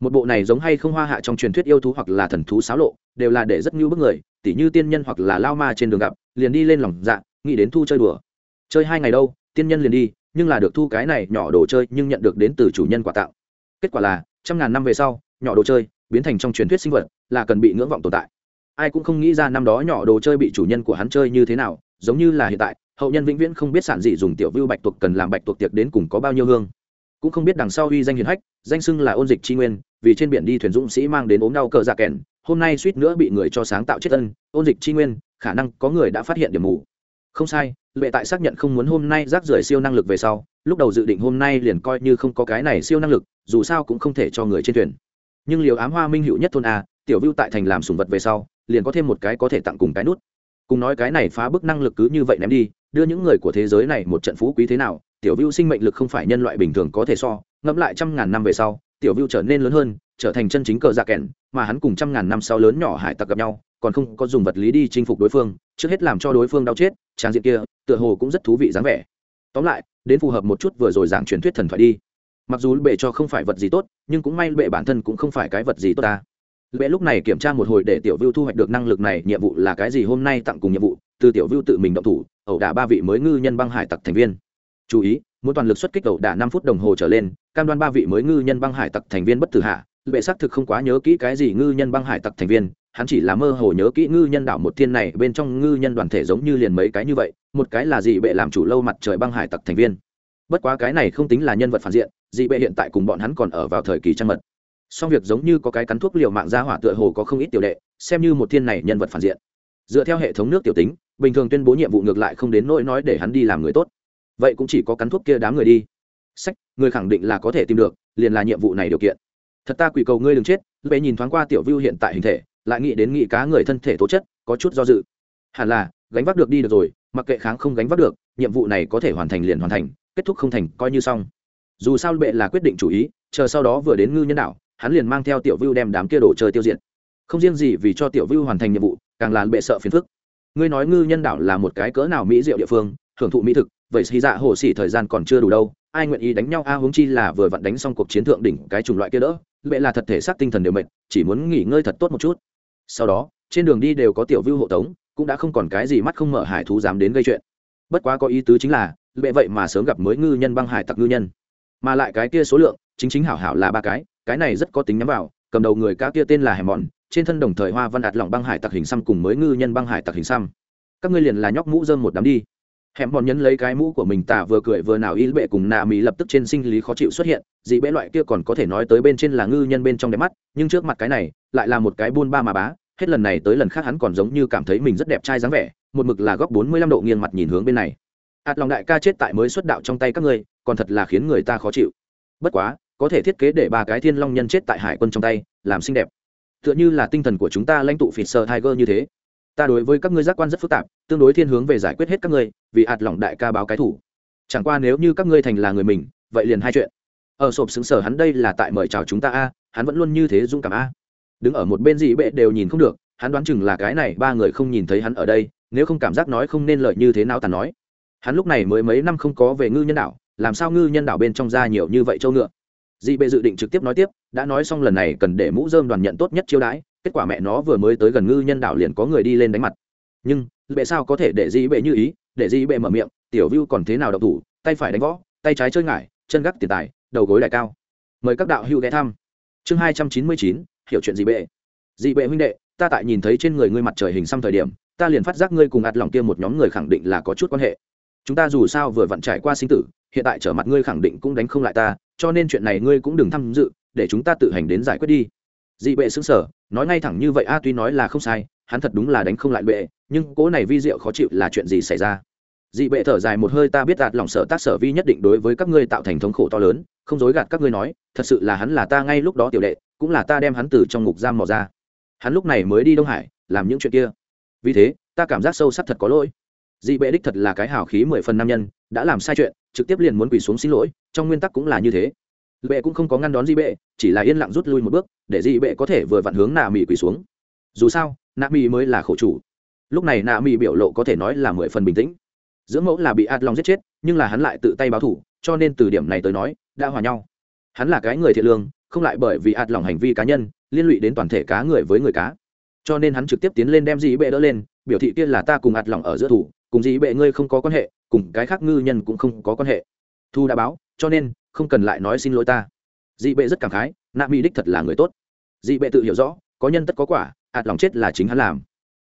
A: Một bộ này giống hay không hoa hạ trong truyền thuyết yêu thú hoặc là thần thú xáo lộ, đều là để rất như bức người, tỉ như tiên nhân hoặc là lao ma trên đường gặp, liền đi lên lòng dạ nghĩ đến thu chơi đùa. Chơi hai ngày đâu, tiên nhân liền đi, nhưng là được thu cái này nhỏ đồ chơi nhưng nhận được đến từ chủ nhân quà tạo. Kết quả là, trăm ngàn năm về sau, nhỏ đồ chơi biến thành trong truyền thuyết sinh vật, là cần bị ngưỡng vọng tồn tại. Ai cũng không nghĩ ra năm đó nhỏ đồ chơi bị chủ nhân của hắn chơi như thế nào, giống như là hiện tại hậu nhân vĩnh viễn không biết sản dị dùng tiểu vưu bạch tuộc cần làm bạch tuộc tiệc đến cùng có bao nhiêu hương. Cũng không biết đằng sau uy danh hiền hách, danh xưng là ôn dịch tri nguyên, vì trên biển đi thuyền dũng sĩ mang đến ốm đau cờ dạ kèn, hôm nay suýt nữa bị người cho sáng tạo chết ân, ôn dịch tri nguyên, khả năng có người đã phát hiện điểm mù. Không sai, lệ tại xác nhận không muốn hôm nay rác rưởi siêu năng lực về sau, lúc đầu dự định hôm nay liền coi như không có cái này siêu năng lực, dù sao cũng không thể cho người trên thuyền. Nhưng liều ám hoa minh hữu nhất thôn a, tiểu vưu tại thành làm sùng vật về sau, liền có thêm một cái có thể tặng cùng cái nút cùng nói cái này phá bức năng lực cứ như vậy ném đi, đưa những người của thế giới này một trận phú quý thế nào, tiểu vưu sinh mệnh lực không phải nhân loại bình thường có thể so, ngẫm lại trăm ngàn năm về sau, tiểu vưu trở nên lớn hơn, trở thành chân chính cờ dạ kèn, mà hắn cùng trăm ngàn năm sau lớn nhỏ hải tặc gặp nhau, còn không có dùng vật lý đi chinh phục đối phương, trước hết làm cho đối phương đau chết, trang diện kia, tựa hồ cũng rất thú vị dáng vẻ. Tóm lại, đến phù hợp một chút vừa rồi giảng truyền thuyết thần thoại đi. Mặc dù bệ cho không phải vật gì tốt, nhưng cũng may bệ bản thân cũng không phải cái vật gì tốt ta bệ lúc này kiểm tra một hồi để tiểu vưu thu hoạch được năng lực này, nhiệm vụ là cái gì? Hôm nay tặng cùng nhiệm vụ, từ tiểu vưu tự mình động thủ, ẩu đả ba vị mới ngư nhân băng hải tặc thành viên. Chú ý, muốn toàn lực xuất kích ẩu đả năm phút đồng hồ trở lên, cam đoan ba vị mới ngư nhân băng hải tặc thành viên bất tử hạ. Bệ xác thực không quá nhớ kỹ cái gì ngư nhân băng hải tặc thành viên, hắn chỉ là mơ hồ nhớ kỹ ngư nhân đảo một thiên này, bên trong ngư nhân đoàn thể giống như liền mấy cái như vậy, một cái là dị bệ làm chủ lâu mặt trời băng hải tặc thành viên. Bất quá cái này không tính là nhân vật phản diện, dị bệ hiện tại cùng bọn hắn còn ở vào thời kỳ trăng mật song việc giống như có cái cắn thuốc liều mạng ra hỏa tựa hồ có không ít tiểu đệ, xem như một thiên này nhân vật phản diện. Dựa theo hệ thống nước tiểu tính, bình thường tuyên bố nhiệm vụ ngược lại không đến nỗi nói để hắn đi làm người tốt. Vậy cũng chỉ có cắn thuốc kia đám người đi. Sách, người khẳng định là có thể tìm được, liền là nhiệm vụ này điều kiện. Thật ta quỷ cầu ngươi đừng chết bệ nhìn thoáng qua tiểu vưu hiện tại hình thể, lại nghĩ đến nghị cá người thân thể tố chất, có chút do dự. Hẳn là, gánh vác được đi được rồi, mặc kệ kháng không gánh vác được, nhiệm vụ này có thể hoàn thành liền hoàn thành, kết thúc không thành, coi như xong. Dù sao bệ là quyết định chủ ý, chờ sau đó vừa đến ngư nhân đạo hắn liền mang theo tiểu vưu đem đám kia đồ chơi tiêu diệt. Không riêng gì vì cho tiểu vưu hoàn thành nhiệm vụ càng là bệ sợ phiền phức. Ngươi nói ngư nhân đảo là một cái cỡ nào mỹ diệu địa phương hưởng thụ mỹ thực vậy xì dạ hồ xỉ thời gian còn chưa đủ đâu ai nguyện ý đánh nhau a à, huống chi là vừa vặn đánh xong cuộc chiến thượng đỉnh cái chủng loại kia đỡ bệ là thật thể xác tinh thần đều mệt chỉ muốn nghỉ ngơi thật tốt một chút. Sau đó trên đường đi đều có tiểu vưu hộ tống cũng đã không còn cái gì mắt không mở hải thú dám đến gây chuyện. Bất quá có ý tứ chính là bệ vậy mà sớm gặp mới ngư nhân băng hải tặc ngư nhân. Mà lại cái kia số lượng chính chính hảo hảo là ba cái cái này rất có tính nhắm vào, cầm đầu người cá kia tên là hèm mòn trên thân đồng thời hoa văn đạt lỏng băng hải tặc hình xăm cùng mới ngư nhân băng hải tặc hình xăm. Các ngươi liền là nhóc mũ dơm một đám đi. Hẻm mòn nhấn lấy cái mũ của mình tả vừa cười vừa nào y bệ cùng nạ mỹ lập tức trên sinh lý khó chịu xuất hiện, dị bệ loại kia còn có thể nói tới bên trên là ngư nhân bên trong đẹp mắt, nhưng trước mặt cái này lại là một cái buôn ba mà bá, hết lần này tới lần khác hắn còn giống như cảm thấy mình rất đẹp trai dáng vẻ, một mực là góc bốn mươi lăm độ nghiêng mặt nhìn hướng bên này. Ạt lòng đại ca chết tại mới xuất đạo trong tay các ngươi, còn thật là khiến người ta khó chịu. Bất quá có thể thiết kế để ba cái thiên long nhân chết tại hải quân trong tay, làm xinh đẹp. Tựa như là tinh thần của chúng ta lãnh tụ phịt sơ tiger như thế. Ta đối với các ngươi giác quan rất phức tạp, tương đối thiên hướng về giải quyết hết các ngươi, vì ạt lỏng đại ca báo cái thủ. Chẳng qua nếu như các ngươi thành là người mình, vậy liền hai chuyện. Ở sộp xứng sở hắn đây là tại mời chào chúng ta a, hắn vẫn luôn như thế dung cảm a. Đứng ở một bên dị bệ đều nhìn không được, hắn đoán chừng là cái này, ba người không nhìn thấy hắn ở đây, nếu không cảm giác nói không nên lợi như thế nào tàn nói. Hắn lúc này mới mấy năm không có về ngư nhân đảo, làm sao ngư nhân đảo bên trong ra nhiều như vậy châu ngựa? Dị bệ dự định trực tiếp nói tiếp, đã nói xong lần này cần để mũ dơm đoàn nhận tốt nhất chiêu đãi, kết quả mẹ nó vừa mới tới gần ngư nhân đảo liền có người đi lên đánh mặt. Nhưng, bệ sao có thể để Dị bệ như ý, để Dị bệ mở miệng, tiểu view còn thế nào độc thủ, tay phải đánh võ, tay trái chơi ngải, chân gác tiền tài, đầu gối đại cao. Mời các đạo hữu ghé thăm. Chương hai trăm chín mươi chín, hiểu chuyện Dị bệ dị bệ huynh đệ, ta tại nhìn thấy trên người ngươi mặt trời hình xăm thời điểm, ta liền phát giác ngươi cùng ạt lòng kia một nhóm người khẳng định là có chút quan hệ. Chúng ta dù sao vừa vặn trải qua sinh tử hiện tại trở mặt ngươi khẳng định cũng đánh không lại ta, cho nên chuyện này ngươi cũng đừng tham dự, để chúng ta tự hành đến giải quyết đi. Dị bệ xứng sở nói ngay thẳng như vậy, a, tuy nói là không sai, hắn thật đúng là đánh không lại bệ, nhưng cố này vi diệu khó chịu là chuyện gì xảy ra? Dị bệ thở dài một hơi, ta biết đạt lòng sở tác sở vi nhất định đối với các ngươi tạo thành thống khổ to lớn, không dối gạt các ngươi nói, thật sự là hắn là ta ngay lúc đó tiểu đệ, cũng là ta đem hắn từ trong ngục giam mò ra. Hắn lúc này mới đi đông hải, làm những chuyện kia. Vì thế, ta cảm giác sâu sắc thật có lỗi dị bệ đích thật là cái hào khí mười phần nam nhân, đã làm sai chuyện, trực tiếp liền muốn quỳ xuống xin lỗi, trong nguyên tắc cũng là như thế. Bệ cũng không có ngăn đón dị bệ, chỉ là yên lặng rút lui một bước, để dị bệ có thể vừa vặn hướng nạ mỹ quỳ xuống. Dù sao, nạ mỹ mới là khổ chủ. Lúc này nạ mỹ biểu lộ có thể nói là mười phần bình tĩnh. Dưỡng mẫu là bị ạt lòng giết chết, nhưng là hắn lại tự tay báo thủ, cho nên từ điểm này tới nói, đã hòa nhau. Hắn là cái người thiện lương, không lại bởi vì ạt lòng hành vi cá nhân, liên lụy đến toàn thể cá người với người cá cho nên hắn trực tiếp tiến lên đem dĩ bệ đỡ lên, biểu thị kia là ta cùng ạt lòng ở giữa thủ, cùng dĩ bệ ngươi không có quan hệ, cùng cái khác ngư nhân cũng không có quan hệ. Thu đã báo, cho nên, không cần lại nói xin lỗi ta. Dị bệ rất cảm khái, nạ mỹ đích thật là người tốt. Dị bệ tự hiểu rõ, có nhân tất có quả, ạt lòng chết là chính hắn làm.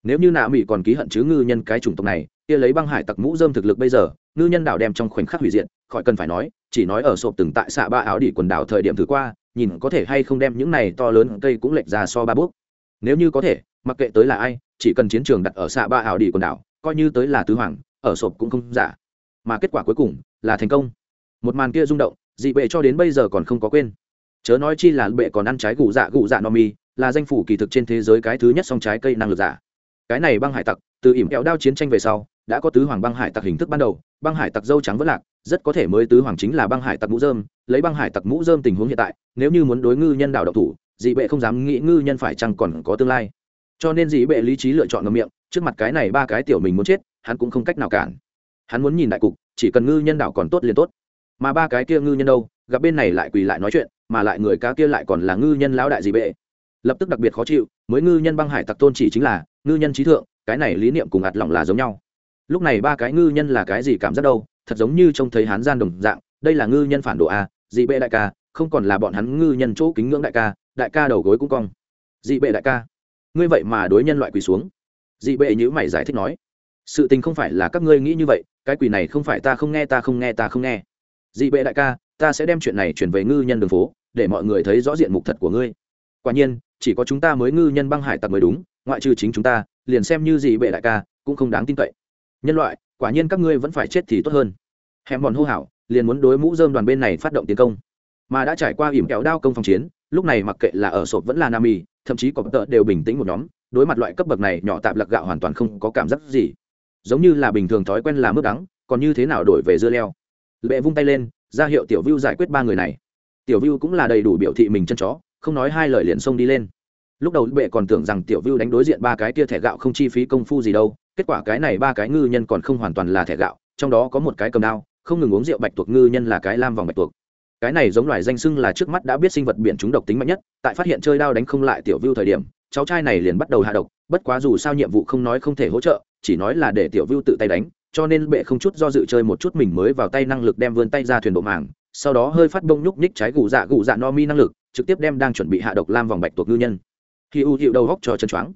A: Nếu như nạ mỹ còn ký hận chứ ngư nhân cái chủng tộc này, kia lấy băng hải tặc mũ dơm thực lực bây giờ, ngư nhân đảo đem trong khoảnh khắc hủy diệt, khỏi cần phải nói, chỉ nói ở sộp từng tại xạ ba áo đỉ quần đảo thời điểm thứ qua, nhìn có thể hay không đem những này to lớn cây cũng lệch ra so ba bước nếu như có thể, mặc kệ tới là ai, chỉ cần chiến trường đặt ở xạ ba ảo đi quần đảo, coi như tới là tứ hoàng, ở sộp cũng không giả. Mà kết quả cuối cùng là thành công. Một màn kia rung động, dị bệ cho đến bây giờ còn không có quên. Chớ nói chi là bệ còn ăn trái gù dạ gù dạ no mi, là danh phủ kỳ thực trên thế giới cái thứ nhất song trái cây năng lực giả. Cái này băng hải tặc, từ ỉm kẹo đao chiến tranh về sau, đã có tứ hoàng băng hải tặc hình thức ban đầu, băng hải tặc dâu trắng vẫn lạc, rất có thể mới tứ hoàng chính là băng hải tặc mũ dơm lấy băng hải tặc mũ dơm tình huống hiện tại, nếu như muốn đối ngư nhân đảo độc thủ dị bệ không dám nghĩ ngư nhân phải chăng còn có tương lai. Cho nên dị bệ lý trí lựa chọn ngầm miệng, trước mặt cái này ba cái tiểu mình muốn chết, hắn cũng không cách nào cản. Hắn muốn nhìn đại cục, chỉ cần ngư nhân đảo còn tốt liền tốt. Mà ba cái kia ngư nhân đâu, gặp bên này lại quỳ lại nói chuyện, mà lại người cá kia lại còn là ngư nhân lão đại dị bệ. Lập tức đặc biệt khó chịu, mới ngư nhân băng hải tặc tôn chỉ chính là ngư nhân trí thượng, cái này lý niệm cùng ạt lỏng là giống nhau. Lúc này ba cái ngư nhân là cái gì cảm giác đâu, thật giống như trông thấy hán gian đồng dạng, đây là ngư nhân phản đồ a dị bệ đại ca, không còn là bọn hắn ngư nhân chỗ kính ngưỡng đại ca đại ca đầu gối cũng cong. Dị bệ đại ca, ngươi vậy mà đối nhân loại quỳ xuống. Dị bệ nhữ mày giải thích nói, sự tình không phải là các ngươi nghĩ như vậy, cái quỳ này không phải ta không nghe, ta không nghe, ta không nghe. Dị bệ đại ca, ta sẽ đem chuyện này chuyển về ngư nhân đường phố, để mọi người thấy rõ diện mục thật của ngươi. Quả nhiên, chỉ có chúng ta mới ngư nhân băng hải tặc mới đúng, ngoại trừ chính chúng ta, liền xem như dị bệ đại ca, cũng không đáng tin cậy. Nhân loại, quả nhiên các ngươi vẫn phải chết thì tốt hơn. Hẹn bọn hô hào, liền muốn đối mũ dơm đoàn bên này phát động tiến công. Mà đã trải qua ỉm kéo đao công phòng chiến lúc này mặc kệ là ở sộp vẫn là nam mì thậm chí có tợ đều bình tĩnh một nhóm, đối mặt loại cấp bậc này, nhỏ tạp lạc gạo hoàn toàn không có cảm giác gì. Giống như là bình thường thói quen là mức đắng, còn như thế nào đổi về dưa leo. Lệ vung tay lên, ra hiệu tiểu vưu giải quyết ba người này. Tiểu vưu cũng là đầy đủ biểu thị mình chân chó, không nói hai lời liền xông đi lên. Lúc đầu bệ còn tưởng rằng tiểu vưu đánh đối diện ba cái kia thẻ gạo không chi phí công phu gì đâu, kết quả cái này ba cái ngư nhân còn không hoàn toàn là thẻ gạo, trong đó có một cái cầm đao, không ngừng uống rượu bạch tuộc, ngư nhân là cái lam vòng bạch tuộc cái này giống loài danh sưng là trước mắt đã biết sinh vật biển chúng độc tính mạnh nhất, tại phát hiện chơi đao đánh không lại tiểu vưu thời điểm, cháu trai này liền bắt đầu hạ độc, bất quá dù sao nhiệm vụ không nói không thể hỗ trợ, chỉ nói là để tiểu vưu tự tay đánh, cho nên bệ không chút do dự chơi một chút mình mới vào tay năng lực đem vươn tay ra thuyền bộ màng, sau đó hơi phát bông nhúc nhích trái gù dạ gù dạ no mi năng lực, trực tiếp đem đang chuẩn bị hạ độc lam vòng bạch tuộc ngư nhân. Khi ưu hiệu đầu góc cho chân choáng.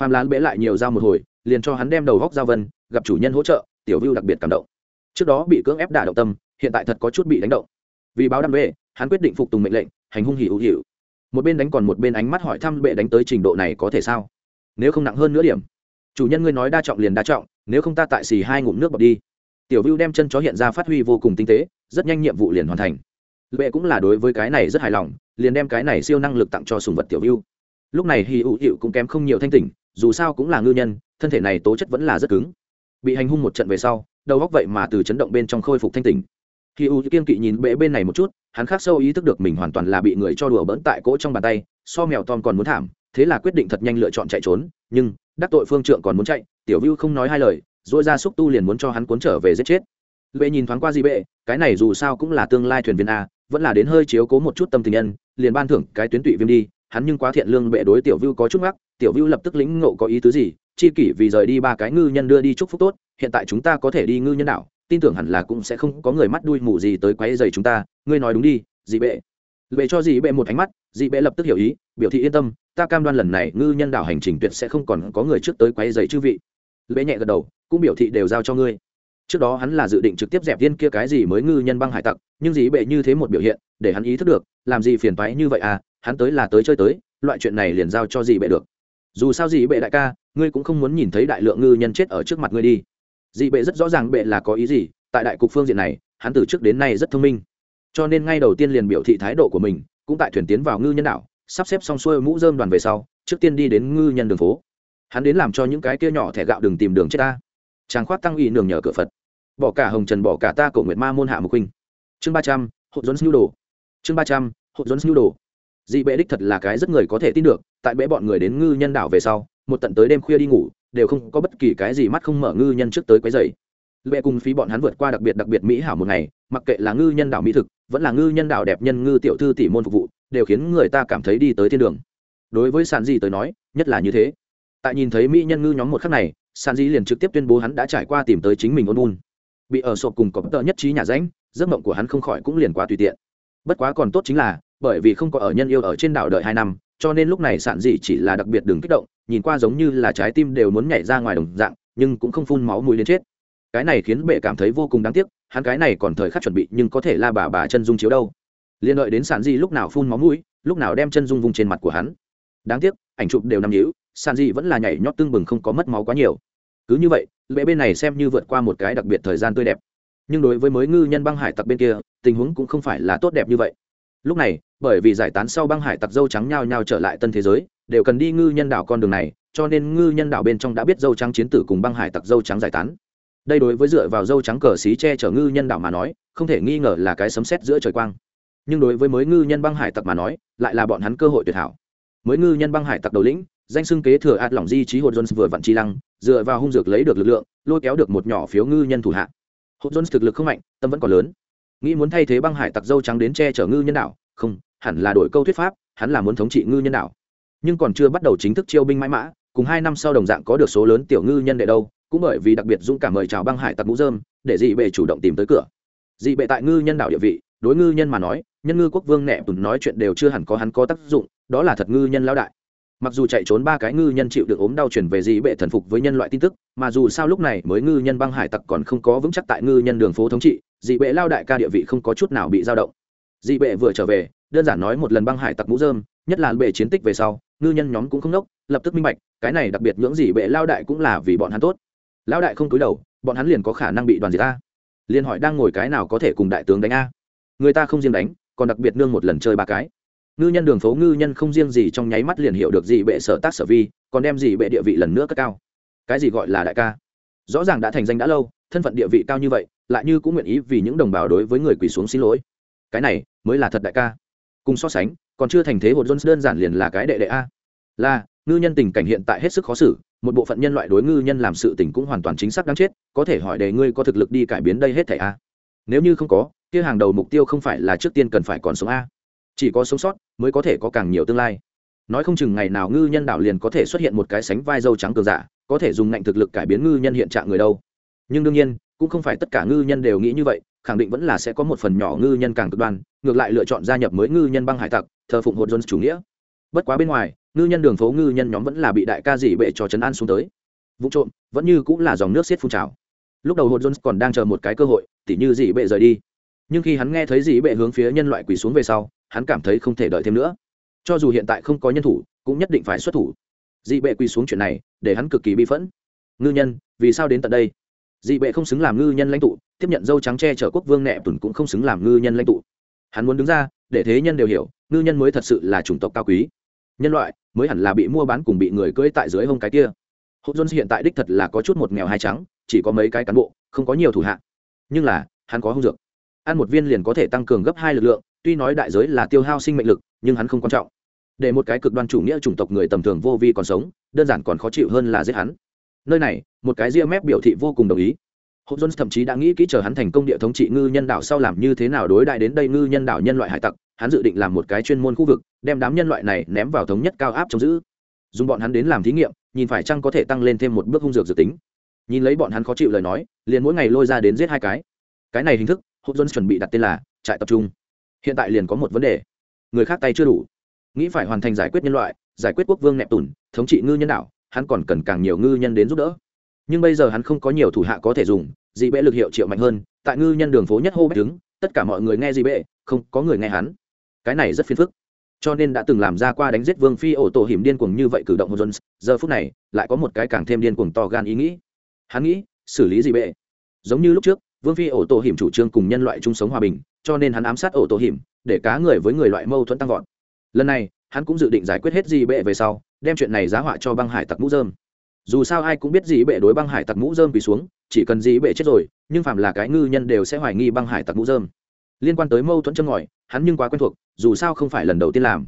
A: Phàm lán bệ lại nhiều dao một hồi, liền cho hắn đem đầu góc giao vân, gặp chủ nhân hỗ trợ, tiểu vưu đặc biệt cảm động. Trước đó bị cưỡng ép đả động tâm, hiện tại thật có chút bị đánh động vì báo đam bệ hắn quyết định phục tùng mệnh lệnh, hành hung hỉ hữu hiệu một bên đánh còn một bên ánh mắt hỏi thăm bệ đánh tới trình độ này có thể sao? Nếu không nặng hơn nữa điểm. Chủ nhân ngươi nói đa trọng liền đa trọng, nếu không ta tại xì hai ngụm nước bọt đi. Tiểu vưu đem chân chó hiện ra phát huy vô cùng tinh tế, rất nhanh nhiệm vụ liền hoàn thành. Bệ cũng là đối với cái này rất hài lòng, liền đem cái này siêu năng lực tặng cho sùng vật tiểu vưu. Lúc này hì ụ hiệu cũng kém không nhiều thanh tỉnh, dù sao cũng là ngư nhân, thân thể này tố chất vẫn là rất cứng. Bị hành hung một trận về sau, đầu góc vậy mà từ chấn động bên trong khôi phục thanh tỉnh khi u kiên kỵ nhìn bệ bên này một chút, hắn khác sâu ý thức được mình hoàn toàn là bị người cho đùa bỡn tại cỗ trong bàn tay, so mèo tom còn muốn thảm, thế là quyết định thật nhanh lựa chọn chạy trốn, nhưng, đắc tội phương trượng còn muốn chạy, tiểu vưu không nói hai lời dỗi ra xúc tu liền muốn cho hắn cuốn trở về giết chết. Bệ nhìn thoáng qua gì bệ, cái này dù sao cũng là tương lai thuyền viên a, vẫn là đến hơi chiếu cố một chút tâm tình nhân, liền ban thưởng cái tuyến tụy viêm đi, hắn nhưng quá thiện lương bệ đối tiểu vưu có chút ngắc, tiểu vưu lập tức lĩnh ngộ có ý tứ gì, chi kỷ vì rời đi ba cái ngư nhân đưa đi chúc phúc tốt, hiện tại chúng ta có thể đi ngư nhân đảo tin tưởng hẳn là cũng sẽ không có người mắt đuôi mù gì tới quấy rầy chúng ta, ngươi nói đúng đi, dị bệ. Bệ cho dị bệ một ánh mắt, dị bệ lập tức hiểu ý, biểu thị yên tâm, ta cam đoan lần này ngư nhân đảo hành trình tuyệt sẽ không còn có người trước tới quấy rầy chư vị. Bệ nhẹ gật đầu, cũng biểu thị đều giao cho ngươi. Trước đó hắn là dự định trực tiếp dẹp viên kia cái gì mới ngư nhân băng hải tặc, nhưng dị bệ như thế một biểu hiện, để hắn ý thức được, làm gì phiền toái như vậy à hắn tới là tới chơi tới, loại chuyện này liền giao cho dị bệ được. Dù sao dị bệ đại ca, ngươi cũng không muốn nhìn thấy đại lượng ngư nhân chết ở trước mặt ngươi đi dị bệ rất rõ ràng bệ là có ý gì, tại đại cục phương diện này, hắn từ trước đến nay rất thông minh. Cho nên ngay đầu tiên liền biểu thị thái độ của mình, cũng tại thuyền tiến vào ngư nhân đảo, sắp xếp xong xuôi mũ dơm đoàn về sau, trước tiên đi đến ngư nhân đường phố. Hắn đến làm cho những cái kia nhỏ thẻ gạo đừng tìm đường chết ta. Tràng khoát tăng ủy nường nhờ cửa phật. Bỏ cả hồng trần, bỏ cả ta cổ nguyệt ma môn hạ mục huynh. Chương ba trăm hộ dốn sưu đồ. Chương ba trăm hộ dốn sưu đồ. Dị bệ đích thật là cái rất người có thể tin được, tại bệ bọn người đến ngư nhân đảo về sau, một tận tới đêm khuya đi ngủ đều không có bất kỳ cái gì mắt không mở ngư nhân trước tới quấy dày lệ cùng phí bọn hắn vượt qua đặc biệt đặc biệt mỹ hảo một ngày mặc kệ là ngư nhân đảo mỹ thực vẫn là ngư nhân đảo đẹp nhân ngư tiểu thư tỷ môn phục vụ đều khiến người ta cảm thấy đi tới thiên đường. Đối với sàn di tới nói nhất là như thế. Tại nhìn thấy mỹ nhân ngư nhóm một khắc này sàn di liền trực tiếp tuyên bố hắn đã trải qua tìm tới chính mình ôn ôn, bị ở sộp cùng có tờ nhất trí nhà ránh giấc mộng của hắn không khỏi cũng liền quá tùy tiện. Bất quá còn tốt chính là bởi vì không có ở nhân yêu ở trên đảo đợi hai năm cho nên lúc này sản dị chỉ là đặc biệt đừng kích động, nhìn qua giống như là trái tim đều muốn nhảy ra ngoài đồng dạng, nhưng cũng không phun máu mùi đến chết. Cái này khiến bệ cảm thấy vô cùng đáng tiếc, hắn cái này còn thời khắc chuẩn bị nhưng có thể la bà bà chân dung chiếu đâu. Liên đợi đến sản dị lúc nào phun máu mũi, lúc nào đem chân dung vùng trên mặt của hắn. Đáng tiếc, ảnh chụp đều nằm nhữ sản dị vẫn là nhảy nhót tương bừng không có mất máu quá nhiều. Cứ như vậy lệ bên này xem như vượt qua một cái đặc biệt thời gian tươi đẹp. Nhưng đối với mới ngư nhân băng hải tặc bên kia, tình huống cũng không phải là tốt đẹp như vậy lúc này, bởi vì giải tán sau băng hải tặc dâu trắng nhao nhao trở lại tân thế giới, đều cần đi ngư nhân đảo con đường này, cho nên ngư nhân đảo bên trong đã biết dâu trắng chiến tử cùng băng hải tặc dâu trắng giải tán. Đây đối với dựa vào dâu trắng cờ xí che chở ngư nhân đảo mà nói, không thể nghi ngờ là cái sấm sét giữa trời quang. Nhưng đối với mới ngư nhân băng hải tặc mà nói, lại là bọn hắn cơ hội tuyệt hảo. Mới ngư nhân băng hải tặc đầu lĩnh, danh xưng kế thừa ạt lỏng di trí hột jones vừa vặn chi lăng, dựa vào hung dược lấy được lực lượng, lôi kéo được một nhỏ phiếu ngư nhân thủ hạ. Hột jones thực lực không mạnh, tâm vẫn còn lớn nghĩ muốn thay thế băng hải tặc dâu trắng đến che chở ngư nhân đảo, không, hẳn là đổi câu thuyết pháp, hắn là muốn thống trị ngư nhân đảo. Nhưng còn chưa bắt đầu chính thức chiêu binh mãi mã, cùng hai năm sau đồng dạng có được số lớn tiểu ngư nhân đệ đâu, cũng bởi vì đặc biệt dũng cảm mời chào băng hải tặc mũ dơm để dị bệ chủ động tìm tới cửa. Dị bệ tại ngư nhân đảo địa vị, đối ngư nhân mà nói, nhân ngư quốc vương nẹ tùn nói chuyện đều chưa hẳn có hắn có tác dụng, đó là thật ngư nhân lão đại. Mặc dù chạy trốn ba cái ngư nhân chịu được ốm đau chuyển về dị bệ thần phục với nhân loại tin tức, mà dù sao lúc này mới ngư nhân băng hải tặc còn không có vững chắc tại ngư nhân đường phố thống trị dị bệ lao đại ca địa vị không có chút nào bị dao động. Dị bệ vừa trở về, đơn giản nói một lần băng hải tặc mũ dơm nhất là bệ chiến tích về sau, ngư nhân nhóm cũng không nốc, lập tức minh bạch, cái này đặc biệt ngưỡng dị bệ lao đại cũng là vì bọn hắn tốt. Lão đại không cúi đầu, bọn hắn liền có khả năng bị đoàn diệt ta. liền hỏi đang ngồi cái nào có thể cùng đại tướng đánh a? Người ta không riêng đánh, còn đặc biệt nương một lần chơi ba cái. Ngư nhân đường phố ngư nhân không riêng gì trong nháy mắt liền hiểu được dị bệ sở tác sở vi, còn đem dị bệ địa vị lần nữa cất cao. Cái gì gọi là đại ca? Rõ ràng đã thành danh đã lâu, thân phận địa vị cao như vậy lại như cũng nguyện ý vì những đồng bào đối với người quỳ xuống xin lỗi. Cái này mới là thật đại ca. Cùng so sánh, còn chưa thành thế hồn jones đơn giản liền là cái đệ đệ a. Là, ngư nhân tình cảnh hiện tại hết sức khó xử, một bộ phận nhân loại đối ngư nhân làm sự tình cũng hoàn toàn chính xác đáng chết, có thể hỏi để ngươi có thực lực đi cải biến đây hết thảy a. Nếu như không có, kia hàng đầu mục tiêu không phải là trước tiên cần phải còn sống a. Chỉ có sống sót mới có thể có càng nhiều tương lai. Nói không chừng ngày nào ngư nhân đảo liền có thể xuất hiện một cái sánh vai dâu trắng cường giả, có thể dùng ngạnh thực lực cải biến ngư nhân hiện trạng người đâu. Nhưng đương nhiên cũng không phải tất cả ngư nhân đều nghĩ như vậy, khẳng định vẫn là sẽ có một phần nhỏ ngư nhân càng cực đoan, ngược lại lựa chọn gia nhập mới ngư nhân băng hải tặc, thờ phụng hột jones chủ nghĩa. Bất quá bên ngoài, ngư nhân đường phố ngư nhân nhóm vẫn là bị đại ca dị bệ cho trấn an xuống tới. Vụ trộm, vẫn như cũng là dòng nước xiết phun trào. Lúc đầu hột jones còn đang chờ một cái cơ hội, tỉ như dị bệ rời đi. Nhưng khi hắn nghe thấy dị bệ hướng phía nhân loại quỳ xuống về sau, hắn cảm thấy không thể đợi thêm nữa. Cho dù hiện tại không có nhân thủ, cũng nhất định phải xuất thủ. Dị bệ quỳ xuống chuyện này, để hắn cực kỳ bi phẫn. Ngư nhân, vì sao đến tận đây? Dị bệ không xứng làm ngư nhân lãnh tụ, tiếp nhận dâu trắng tre chở quốc vương nẹ tùn cũng không xứng làm ngư nhân lãnh tụ. Hắn muốn đứng ra, để thế nhân đều hiểu, ngư nhân mới thật sự là chủng tộc cao quý. Nhân loại mới hẳn là bị mua bán cùng bị người cưỡi tại dưới hông cái kia. Hộ jones hiện tại đích thật là có chút một nghèo hai trắng, chỉ có mấy cái cán bộ, không có nhiều thủ hạ. Nhưng là, hắn có hung dược. Ăn một viên liền có thể tăng cường gấp hai lực lượng, tuy nói đại giới là tiêu hao sinh mệnh lực, nhưng hắn không quan trọng. Để một cái cực đoan chủ nghĩa chủng tộc người tầm thường vô vi còn sống, đơn giản còn khó chịu hơn là giết hắn. Nơi này một cái ria mép biểu thị vô cùng đồng ý. Hộ jones thậm chí đã nghĩ kỹ chờ hắn thành công địa thống trị ngư nhân đảo sau làm như thế nào đối đại đến đây ngư nhân đảo nhân loại hải tặc, hắn dự định làm một cái chuyên môn khu vực, đem đám nhân loại này ném vào thống nhất cao áp chống giữ. Dùng bọn hắn đến làm thí nghiệm, nhìn phải chăng có thể tăng lên thêm một bước hung dược dự tính. Nhìn lấy bọn hắn khó chịu lời nói, liền mỗi ngày lôi ra đến giết hai cái. Cái này hình thức hốt dân chuẩn bị đặt tên là trại tập trung. Hiện tại liền có một vấn đề. Người khác tay chưa đủ. Nghĩ phải hoàn thành giải quyết nhân loại, giải quyết quốc vương nẹp tùn thống trị ngư nhân đạo hắn còn cần càng nhiều ngư nhân đến giúp đỡ nhưng bây giờ hắn không có nhiều thủ hạ có thể dùng, dị bệ lực hiệu triệu mạnh hơn, tại ngư nhân đường phố nhất hô bách đứng, tất cả mọi người nghe dị bệ, không có người nghe hắn. Cái này rất phiền phức. Cho nên đã từng làm ra qua đánh giết vương phi ổ tổ hiểm điên cuồng như vậy cử động hồn jones, giờ phút này, lại có một cái càng thêm điên cuồng to gan ý nghĩ. Hắn nghĩ, xử lý dị bệ. Giống như lúc trước, vương phi ổ tổ hiểm chủ trương cùng nhân loại chung sống hòa bình, cho nên hắn ám sát ổ tổ hiểm, để cá người với người loại mâu thuẫn tăng vọt. Lần này, hắn cũng dự định giải quyết hết dị bệ về sau, đem chuyện này giá họa cho băng hải tặc mũ dơm dù sao ai cũng biết dĩ bệ đối băng hải tặc mũ dơm vì xuống, chỉ cần dĩ bệ chết rồi, nhưng phạm là cái ngư nhân đều sẽ hoài nghi băng hải tặc mũ dơm liên quan tới mâu thuẫn chân ngòi, hắn nhưng quá quen thuộc, dù sao không phải lần đầu tiên làm.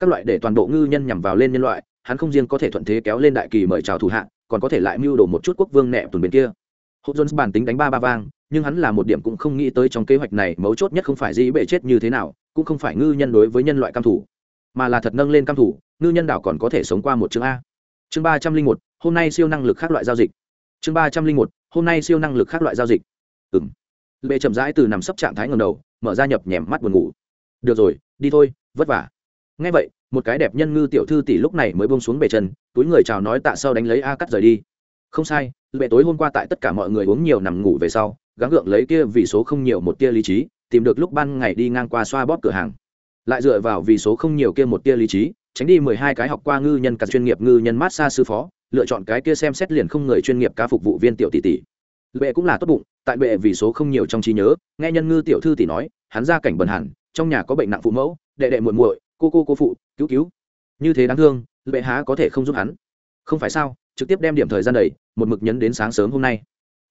A: Các loại để toàn bộ ngư nhân nhằm vào lên nhân loại, hắn không riêng có thể thuận thế kéo lên đại kỳ mời chào thủ hạ, còn có thể lại mưu đồ một chút quốc vương nẹ tuần bên kia. Hộ jones bản tính đánh ba ba vang, nhưng hắn là một điểm cũng không nghĩ tới trong kế hoạch này mấu chốt nhất không phải dĩ bệ chết như thế nào, cũng không phải ngư nhân đối với nhân loại cam thủ, mà là thật nâng lên cam thủ, ngư nhân đảo còn có thể sống qua một chương a. Chương ba trăm linh một hôm nay siêu năng lực khác loại giao dịch. Chương ba trăm linh một, hôm nay siêu năng lực khác loại giao dịch. Ừ m bệ chậm rãi từ nằm sấp trạng thái ngầm đầu, mở ra nhập nhèm mắt buồn ngủ. Được rồi, đi thôi, vất vả. Ngay vậy, một cái đẹp nhân ngư tiểu thư tỷ lúc này mới bông xuống bề chân, túi người chào nói tạ sau đánh lấy a cắt rời đi. Không sai bệ tối hôm qua tại tất cả mọi người uống nhiều nằm ngủ về sau, gắng gượng lấy kia vì số không nhiều một tia lý trí, tìm được lúc ban ngày đi ngang qua xoa bóp cửa hàng. Lại dựa vào vì số không nhiều kia một tia lý trí, tránh đi mười hai cái học qua ngư nhân cặt chuyên nghiệp ngư nhân mát xa sư phó lựa chọn cái kia xem xét liền không người chuyên nghiệp cá phục vụ viên tiểu tỷ tỷ. Bệ cũng là tốt bụng, tại bệ vì số không nhiều trong trí nhớ, nghe nhân ngư tiểu thư tỷ nói, hắn ra cảnh bần hẳn, trong nhà có bệnh nặng phụ mẫu, đệ đệ muội muội, cô cô cô phụ, cứu cứu. Như thế đáng thương, bệ há có thể không giúp hắn. Không phải sao, trực tiếp đem điểm thời gian đầy một mực nhấn đến sáng sớm hôm nay.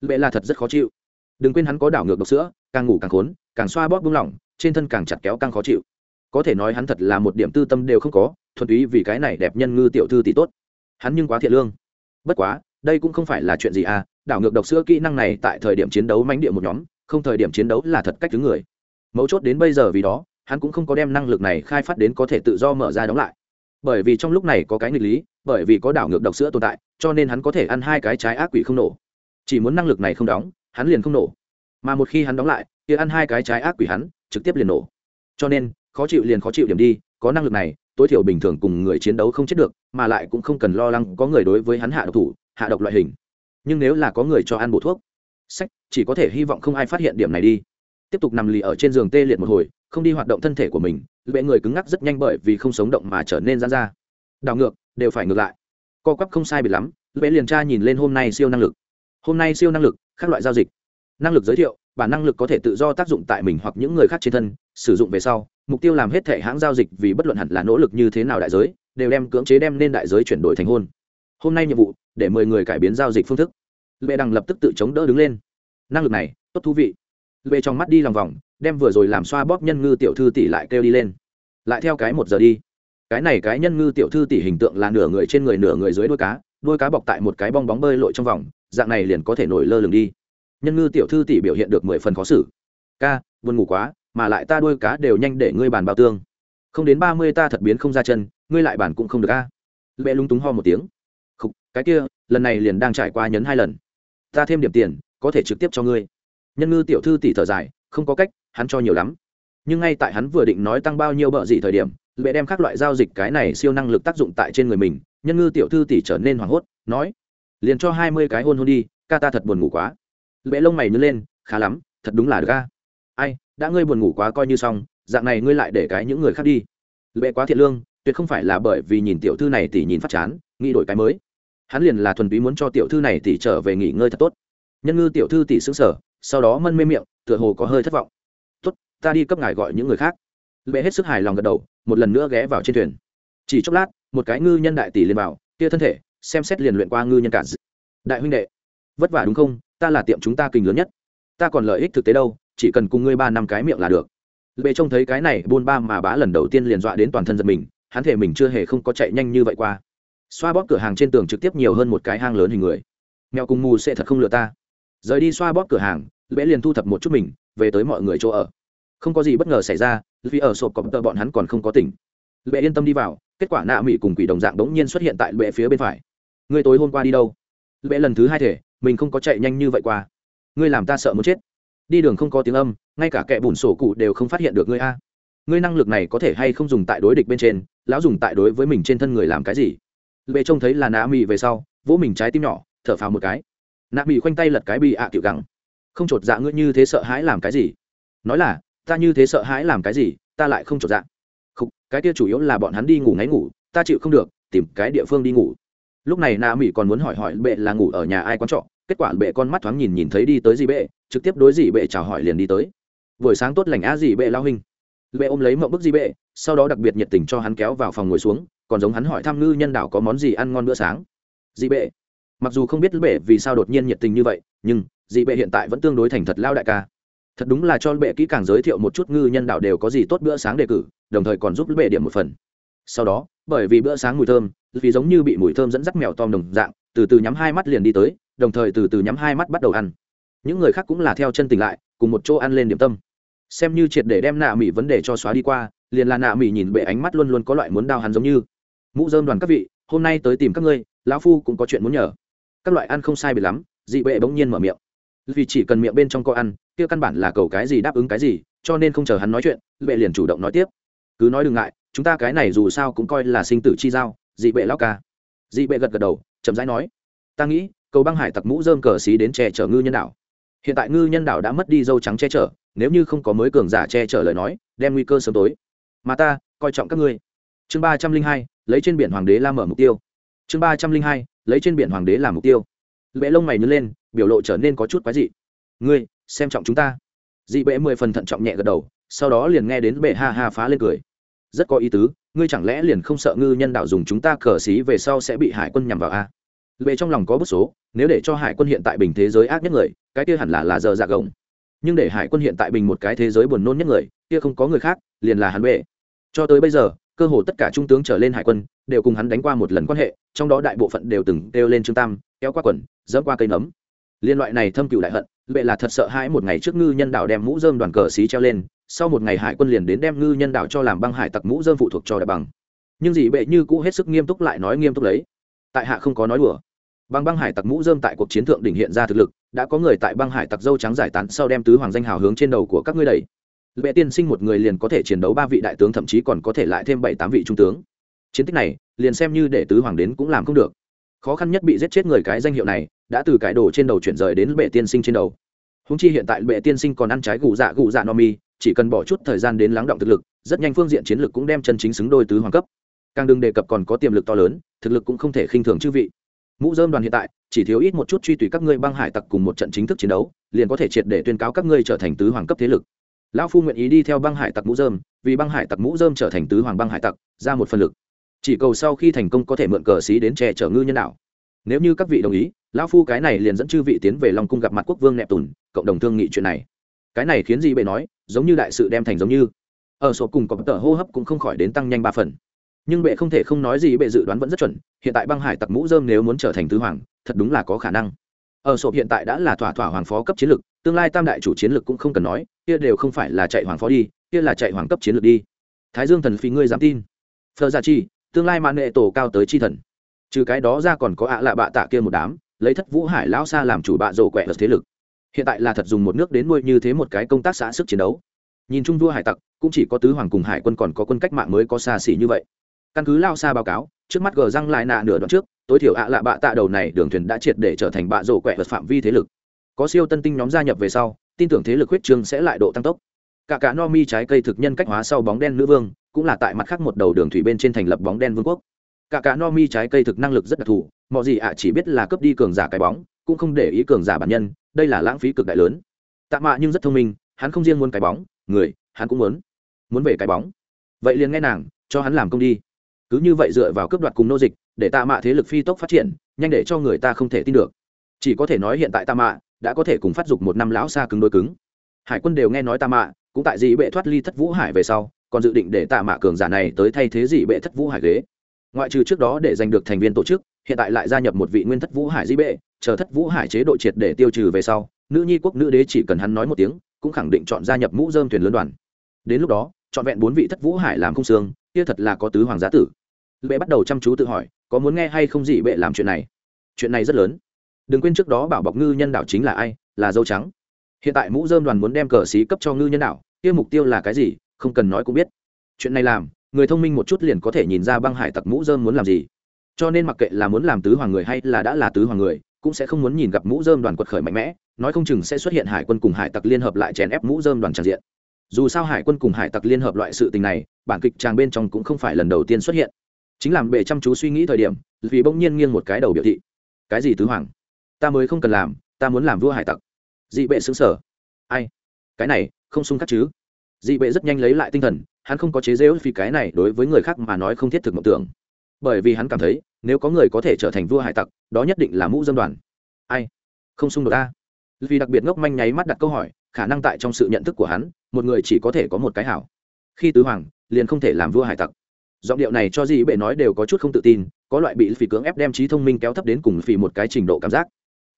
A: Bệ là thật rất khó chịu. Đừng quên hắn có đảo ngược độc sữa, càng ngủ càng khốn, càng xoa bóp buông lỏng, trên thân càng chặt kéo càng khó chịu. Có thể nói hắn thật là một điểm tư tâm đều không có, thuần túy vì cái này đẹp nhân ngư tiểu thư tỷ tốt hắn nhưng quá thiện lương. Bất quá, đây cũng không phải là chuyện gì à đảo ngược độc sữa kỹ năng này tại thời điểm chiến đấu mánh địa một nhóm, không thời điểm chiến đấu là thật cách thứ người. Mấu chốt đến bây giờ vì đó, hắn cũng không có đem năng lực này khai phát đến có thể tự do mở ra đóng lại. Bởi vì trong lúc này có cái nghịch lý, bởi vì có đảo ngược độc sữa tồn tại, cho nên hắn có thể ăn hai cái trái ác quỷ không nổ. Chỉ muốn năng lực này không đóng, hắn liền không nổ. Mà một khi hắn đóng lại, kia ăn hai cái trái ác quỷ hắn, trực tiếp liền nổ. Cho nên, khó chịu liền khó chịu điểm đi, có năng lực này tối thiểu bình thường cùng người chiến đấu không chết được, mà lại cũng không cần lo lắng có người đối với hắn hạ độc thủ, hạ độc loại hình. Nhưng nếu là có người cho ăn bổ thuốc, sách, chỉ có thể hy vọng không ai phát hiện điểm này đi. Tiếp tục nằm lì ở trên giường tê liệt một hồi, không đi hoạt động thân thể của mình, bệ người cứng ngắc rất nhanh bởi vì không sống động mà trở nên gian ra. Đảo ngược, đều phải ngược lại. Co quắp không sai biệt lắm, bệ liền tra nhìn lên hôm nay siêu năng lực. Hôm nay siêu năng lực các loại giao dịch. Năng lực giới thiệu, bản năng lực có thể tự do tác dụng tại mình hoặc những người khác trên thân, sử dụng về sau mục tiêu làm hết thể hãng giao dịch vì bất luận hẳn là nỗ lực như thế nào đại giới, đều đem cưỡng chế đem nên đại giới chuyển đổi thành hôn. Hôm nay nhiệm vụ, để mười người cải biến giao dịch phương thức. Lệ đằng lập tức tự chống đỡ đứng lên. Năng lực này, tốt thú vị. Lệ trong mắt đi lòng vòng, đem vừa rồi làm xoa bóp nhân ngư tiểu thư tỷ lại kêu đi lên. Lại theo cái một giờ đi. Cái này cái nhân ngư tiểu thư tỷ hình tượng là nửa người trên người nửa người dưới đuôi cá đuôi cá bọc tại một cái bong bóng bơi lội trong vòng, dạng này liền có thể nổi lơ lửng đi. Nhân ngư tiểu thư tỷ biểu hiện được mười phần khó xử. Ca, buồn ngủ quá mà lại ta đuôi cá đều nhanh để ngươi bàn bao tương. Không đến ba mươi ta thật biến không ra chân ngươi lại bàn cũng không được a. Lệ lung túng ho một tiếng. Khúc, cái kia lần này liền đang trải qua nhấn hai lần. Ta thêm điểm tiền có thể trực tiếp cho ngươi. Nhân ngư tiểu thư tỷ thở dài không có cách hắn cho nhiều lắm. Nhưng ngay tại hắn vừa định nói tăng bao nhiêu bợ gì thời điểm lệ đem các loại giao dịch cái này siêu năng lực tác dụng tại trên người mình nhân ngư tiểu thư tỷ trở nên hoảng hốt nói liền cho hai mươi cái hôn hôn đi ca ta thật buồn ngủ quá. Lệ lông mày nhớ lên khá lắm thật đúng là được ca ai, đã ngươi buồn ngủ quá coi như xong, dạng này ngươi lại để cái những người khác đi. Lệ quá thiện lương, tuyệt không phải là bởi vì nhìn tiểu thư này tỷ nhìn phát chán, nghĩ đổi cái mới. Hắn liền là thuần túy muốn cho tiểu thư này tỷ trở về nghỉ ngơi thật tốt. Nhân ngư tiểu thư tỷ xứng sở sau đó mân mê miệng, tựa hồ có hơi thất vọng. Tốt, ta đi cấp ngài gọi những người khác. Lệ hết sức hài lòng gật đầu, một lần nữa ghé vào trên thuyền. Chỉ chốc lát, một cái ngư nhân đại tỷ liền vào tia thân thể, xem xét liền luyện qua ngư nhân cả đại huynh đệ, vất vả đúng không? Ta là tiệm chúng ta kinh lớn nhất. Ta còn lợi ích thực tế đâu chỉ cần cùng ngươi ba năm cái miệng là được. Bệ trông thấy cái này, buôn ba mà bá lần đầu tiên liền dọa đến toàn thân giật mình, hắn thể mình chưa hề không có chạy nhanh như vậy qua. Xoa bóp cửa hàng trên tường trực tiếp nhiều hơn một cái hang lớn hình người. Mèo cùng mù sẽ thật không lừa ta. Rời đi xoa bóp cửa hàng bệ liền thu thập một chút mình, về tới mọi người chỗ ở. Không có gì bất ngờ xảy ra, vì ở sộp cọp tợ bọn hắn còn không có tỉnh. Bệ yên tâm đi vào, kết quả nạ mỹ cùng quỷ đồng dạng đống nhiên xuất hiện tại bệ phía bên phải. Ngươi tối hôm qua đi đâu? Bệ lần thứ hai thể, mình không có chạy nhanh như vậy qua. Ngươi làm ta sợ muốn chết đi đường không có tiếng âm, ngay cả kẻ bùn sổ cụ đều không phát hiện được ngươi a. Ngươi năng lực này có thể hay không dùng tại đối địch bên trên, lão dùng tại đối với mình trên thân người làm cái gì? Bệ trông thấy là nạ mị về sau, vỗ mình trái tim nhỏ, thở phào một cái. Nạ mị khoanh tay lật cái bị ạ à tiểu gắng không chột dạ ngươi như thế sợ hãi làm cái gì? Nói là, ta như thế sợ hãi làm cái gì, ta lại không chột dạ. Không cái kia chủ yếu là bọn hắn đi ngủ ngáy ngủ, ta chịu không được, tìm cái địa phương đi ngủ. Lúc này nạ mị còn muốn hỏi hỏi bệ là ngủ ở nhà ai quán trọ, kết quả bệ con mắt thoáng nhìn nhìn thấy đi tới gì bệ trực tiếp đối gì bệ chào hỏi liền đi tới. Buổi sáng tốt lành á gì bệ lao hình, bệ ôm lấy mộng bức dị bệ sau đó đặc biệt nhiệt tình cho hắn kéo vào phòng ngồi xuống còn giống hắn hỏi thăm ngư nhân đạo có món gì ăn ngon bữa sáng. Dị bệ. Mặc dù không biết bệ vì sao đột nhiên nhiệt tình như vậy nhưng dị bệ hiện tại vẫn tương đối thành thật lao đại ca. Thật đúng là cho bệ kỹ càng giới thiệu một chút ngư nhân đạo đều có gì tốt bữa sáng đề cử đồng thời còn giúp bệ điểm một phần. Sau đó bởi vì bữa sáng mùi thơm vì giống như bị mùi thơm dẫn dắt mèo tom đồng dạng từ từ nhắm hai mắt liền đi tới đồng thời từ từ nhắm hai mắt bắt đầu ăn những người khác cũng là theo chân tỉnh lại, cùng một chỗ ăn lên điểm tâm. Xem như triệt để đem nạ mỹ vấn đề cho xóa đi qua, liền là nạ mỹ nhìn bệ ánh mắt luôn luôn có loại muốn đau hắn giống như. Mũ dơm đoàn các vị, hôm nay tới tìm các ngươi, lão phu cũng có chuyện muốn nhờ. Các loại ăn không sai bị lắm, dị bệ bỗng nhiên mở miệng. Vì chỉ cần miệng bên trong có ăn, kia căn bản là cầu cái gì đáp ứng cái gì, cho nên không chờ hắn nói chuyện, bệ liền chủ động nói tiếp. Cứ nói đừng ngại, chúng ta cái này dù sao cũng coi là sinh tử chi giao, dị bệ lão ca. Dị bệ gật gật đầu, chậm rãi nói. Ta nghĩ, cầu băng hải tặc mũ dơm cờ xí đến trẻ chở ngư nhân đảo hiện tại ngư nhân đảo đã mất đi dâu trắng che chở, nếu như không có mới cường giả che chở lời nói, đem nguy cơ sớm tối. Mà ta, coi trọng các ngươi. Chương ba trăm linh hai, lấy trên biển hoàng đế la mở mục tiêu. Chương ba trăm linh hai, lấy trên biển hoàng đế làm mục tiêu. Bệ lông mày nhớ lên, biểu lộ trở nên có chút quái dị. Ngươi, xem trọng chúng ta. Dị bệ mười phần thận trọng nhẹ gật đầu, sau đó liền nghe đến bệ ha ha phá lên cười. Rất có ý tứ, ngươi chẳng lẽ liền không sợ ngư nhân đạo dùng chúng ta cờ xí về sau sẽ bị hải quân nhằm vào a? Bệ trong lòng có bức số, nếu để cho hải quân hiện tại bình thế giới ác nhất người, cái kia hẳn là là giờ dạ gồng. Nhưng để hải quân hiện tại bình một cái thế giới buồn nôn nhất người, kia không có người khác, liền là hắn bệ. Cho tới bây giờ, cơ hồ tất cả trung tướng trở lên hải quân, đều cùng hắn đánh qua một lần quan hệ, trong đó đại bộ phận đều từng kêu lên trương tam, kéo qua quần, dẫm qua cây nấm. Liên loại này thâm cựu đại hận, bệ là thật sợ hãi một ngày trước ngư nhân đạo đem mũ dơm đoàn cờ xí treo lên, sau một ngày hải quân liền đến đem ngư nhân đạo cho làm băng hải tặc mũ dơm phụ thuộc cho đại bằng. Nhưng dị bệ như cũ hết sức nghiêm túc lại nói nghiêm túc lấy tại hạ không có nói đùa. Băng băng hải tặc mũ dơm tại cuộc chiến thượng đỉnh hiện ra thực lực, đã có người tại băng hải tặc dâu trắng giải tán sau đem tứ hoàng danh hào hướng trên đầu của các ngươi đầy bệ tiên sinh một người liền có thể chiến đấu ba vị đại tướng, thậm chí còn có thể lại thêm bảy tám vị trung tướng. Chiến tích này, liền xem như để tứ hoàng đến cũng làm không được. Khó khăn nhất bị giết chết người cái danh hiệu này, đã từ cải đồ trên đầu chuyển rời đến bệ tiên sinh trên đầu. Húng chi hiện tại bệ tiên sinh còn ăn trái gù dạ gù dạ no mi, chỉ cần bỏ chút thời gian đến lắng động thực lực, rất nhanh phương diện chiến lược cũng đem chân chính xứng đôi tứ hoàng cấp càng đừng đề cập còn có tiềm lực to lớn, thực lực cũng không thể khinh thường chư vị. Mũ dơm đoàn hiện tại, chỉ thiếu ít một chút truy tùy các ngươi băng hải tặc cùng một trận chính thức chiến đấu, liền có thể triệt để tuyên cáo các ngươi trở thành tứ hoàng cấp thế lực. Lão phu nguyện ý đi theo băng hải tặc mũ dơm, vì băng hải tặc mũ dơm trở thành tứ hoàng băng hải tặc, ra một phần lực. Chỉ cầu sau khi thành công có thể mượn cờ xí đến che chở ngư nhân đạo. Nếu như các vị đồng ý, lão phu cái này liền dẫn chư vị tiến về long cung gặp mặt quốc vương nẹp tùn cộng đồng thương nghị chuyện này. Cái này khiến gì bệ nói, giống như đại sự đem thành giống như. Ở sổ cùng có tờ hô hấp cũng không khỏi đến tăng nhanh ba phần nhưng bệ không thể không nói gì, bệ dự đoán vẫn rất chuẩn. Hiện tại băng hải tặc mũ dơm nếu muốn trở thành tứ hoàng, thật đúng là có khả năng. Ở sộp hiện tại đã là thỏa thỏa hoàng phó cấp chiến lược, tương lai tam đại chủ chiến lược cũng không cần nói, kia đều không phải là chạy hoàng phó đi, kia là chạy hoàng cấp chiến lược đi. Thái dương thần phi ngươi dám tin? Phờ gia chi, tương lai mạng nghệ tổ cao tới chi thần. Trừ cái đó ra còn có ạ lạ bạ tạ kia một đám, lấy thất vũ hải lão xa làm chủ bạ rổ quẹ thế lực. Hiện tại là thật dùng một nước đến nuôi như thế một cái công tác xã sức chiến đấu. Nhìn chung vua hải tặc, cũng chỉ có tứ hoàng cùng hải quân còn có quân cách mạng mới có xa xỉ như vậy căn cứ lao xa báo cáo, trước mắt gờ răng lại nạ nửa đoạn trước, tối thiểu ạ lạ bạ tạ đầu này đường thuyền đã triệt để trở thành bạ rổ quẹ vật phạm vi thế lực. Có siêu tân tinh nhóm gia nhập về sau, tin tưởng thế lực huyết trương sẽ lại độ tăng tốc. Cả cả no mi trái cây thực nhân cách hóa sau bóng đen nữ vương, cũng là tại mặt khác một đầu đường thủy bên trên thành lập bóng đen vương quốc. Cả cả no mi trái cây thực năng lực rất đặc thù, mọi gì ạ chỉ biết là cướp đi cường giả cái bóng, cũng không để ý cường giả bản nhân, đây là lãng phí cực đại lớn. Tạ mạ nhưng rất thông minh, hắn không riêng muốn cái bóng, người, hắn cũng muốn muốn về cái bóng. Vậy liền nghe nàng, cho hắn làm công đi cứ như vậy dựa vào cướp đoạt cùng nô dịch, để tạ mạ thế lực phi tốc phát triển, nhanh để cho người ta không thể tin được. Chỉ có thể nói hiện tại tạ mạ đã có thể cùng phát dục một năm lão xa cứng đôi cứng. Hải quân đều nghe nói tạ mạ, cũng tại dị bệ thoát ly thất vũ hải về sau, còn dự định để tạ mạ cường giả này tới thay thế dị bệ thất vũ hải ghế. Ngoại trừ trước đó để giành được thành viên tổ chức, hiện tại lại gia nhập một vị nguyên thất vũ hải dị bệ, chờ thất vũ hải chế độ triệt để tiêu trừ về sau, nữ nhi quốc nữ đế chỉ cần hắn nói một tiếng, cũng khẳng định chọn gia nhập mũ dơm thuyền lớn đoàn. Đến lúc đó chọn vẹn bốn vị thất vũ hải làm không xương, kia thật là có tứ hoàng giá tử bệ bắt đầu chăm chú tự hỏi, có muốn nghe hay không gì bệ làm chuyện này? Chuyện này rất lớn. Đừng quên trước đó bảo bọc ngư nhân đạo chính là ai? Là dâu trắng. Hiện tại mũ dơm đoàn muốn đem cờ xí cấp cho ngư nhân đạo kia mục tiêu là cái gì? Không cần nói cũng biết. Chuyện này làm, người thông minh một chút liền có thể nhìn ra băng hải tặc mũ dơm muốn làm gì. Cho nên mặc kệ là muốn làm tứ hoàng người hay là đã là tứ hoàng người, cũng sẽ không muốn nhìn gặp mũ dơm đoàn quật khởi mạnh mẽ, nói không chừng sẽ xuất hiện hải quân cùng hải tặc liên hợp lại chèn ép mũ dơm đoàn tràn diện. Dù sao hải quân cùng hải tặc liên hợp loại sự tình này, bản kịch tràng bên trong cũng không phải lần đầu tiên xuất hiện chính làm bệ chăm chú suy nghĩ thời điểm, vì bỗng nhiên nghiêng một cái đầu biểu thị. Cái gì tứ hoàng? Ta mới không cần làm, ta muốn làm vua hải tặc. Dị bệ xứng sở ai? Cái này, không xung khắc chứ. Dị bệ rất nhanh lấy lại tinh thần, hắn không có chế dễu vì cái này đối với người khác mà nói không thiết thực mộng tưởng. Bởi vì hắn cảm thấy, nếu có người có thể trở thành vua hải tặc, đó nhất định là mũ dân đoàn. Ai? Không xung đột ta. Vì đặc biệt ngốc manh nháy mắt đặt câu hỏi, khả năng tại trong sự nhận thức của hắn, một người chỉ có thể có một cái hảo. Khi tứ hoàng, liền không thể làm vua hải tặc giọng điệu này cho gì bệ nói đều có chút không tự tin, có loại bị phỉ cưỡng ép đem trí thông minh kéo thấp đến cùng phỉ một cái trình độ cảm giác.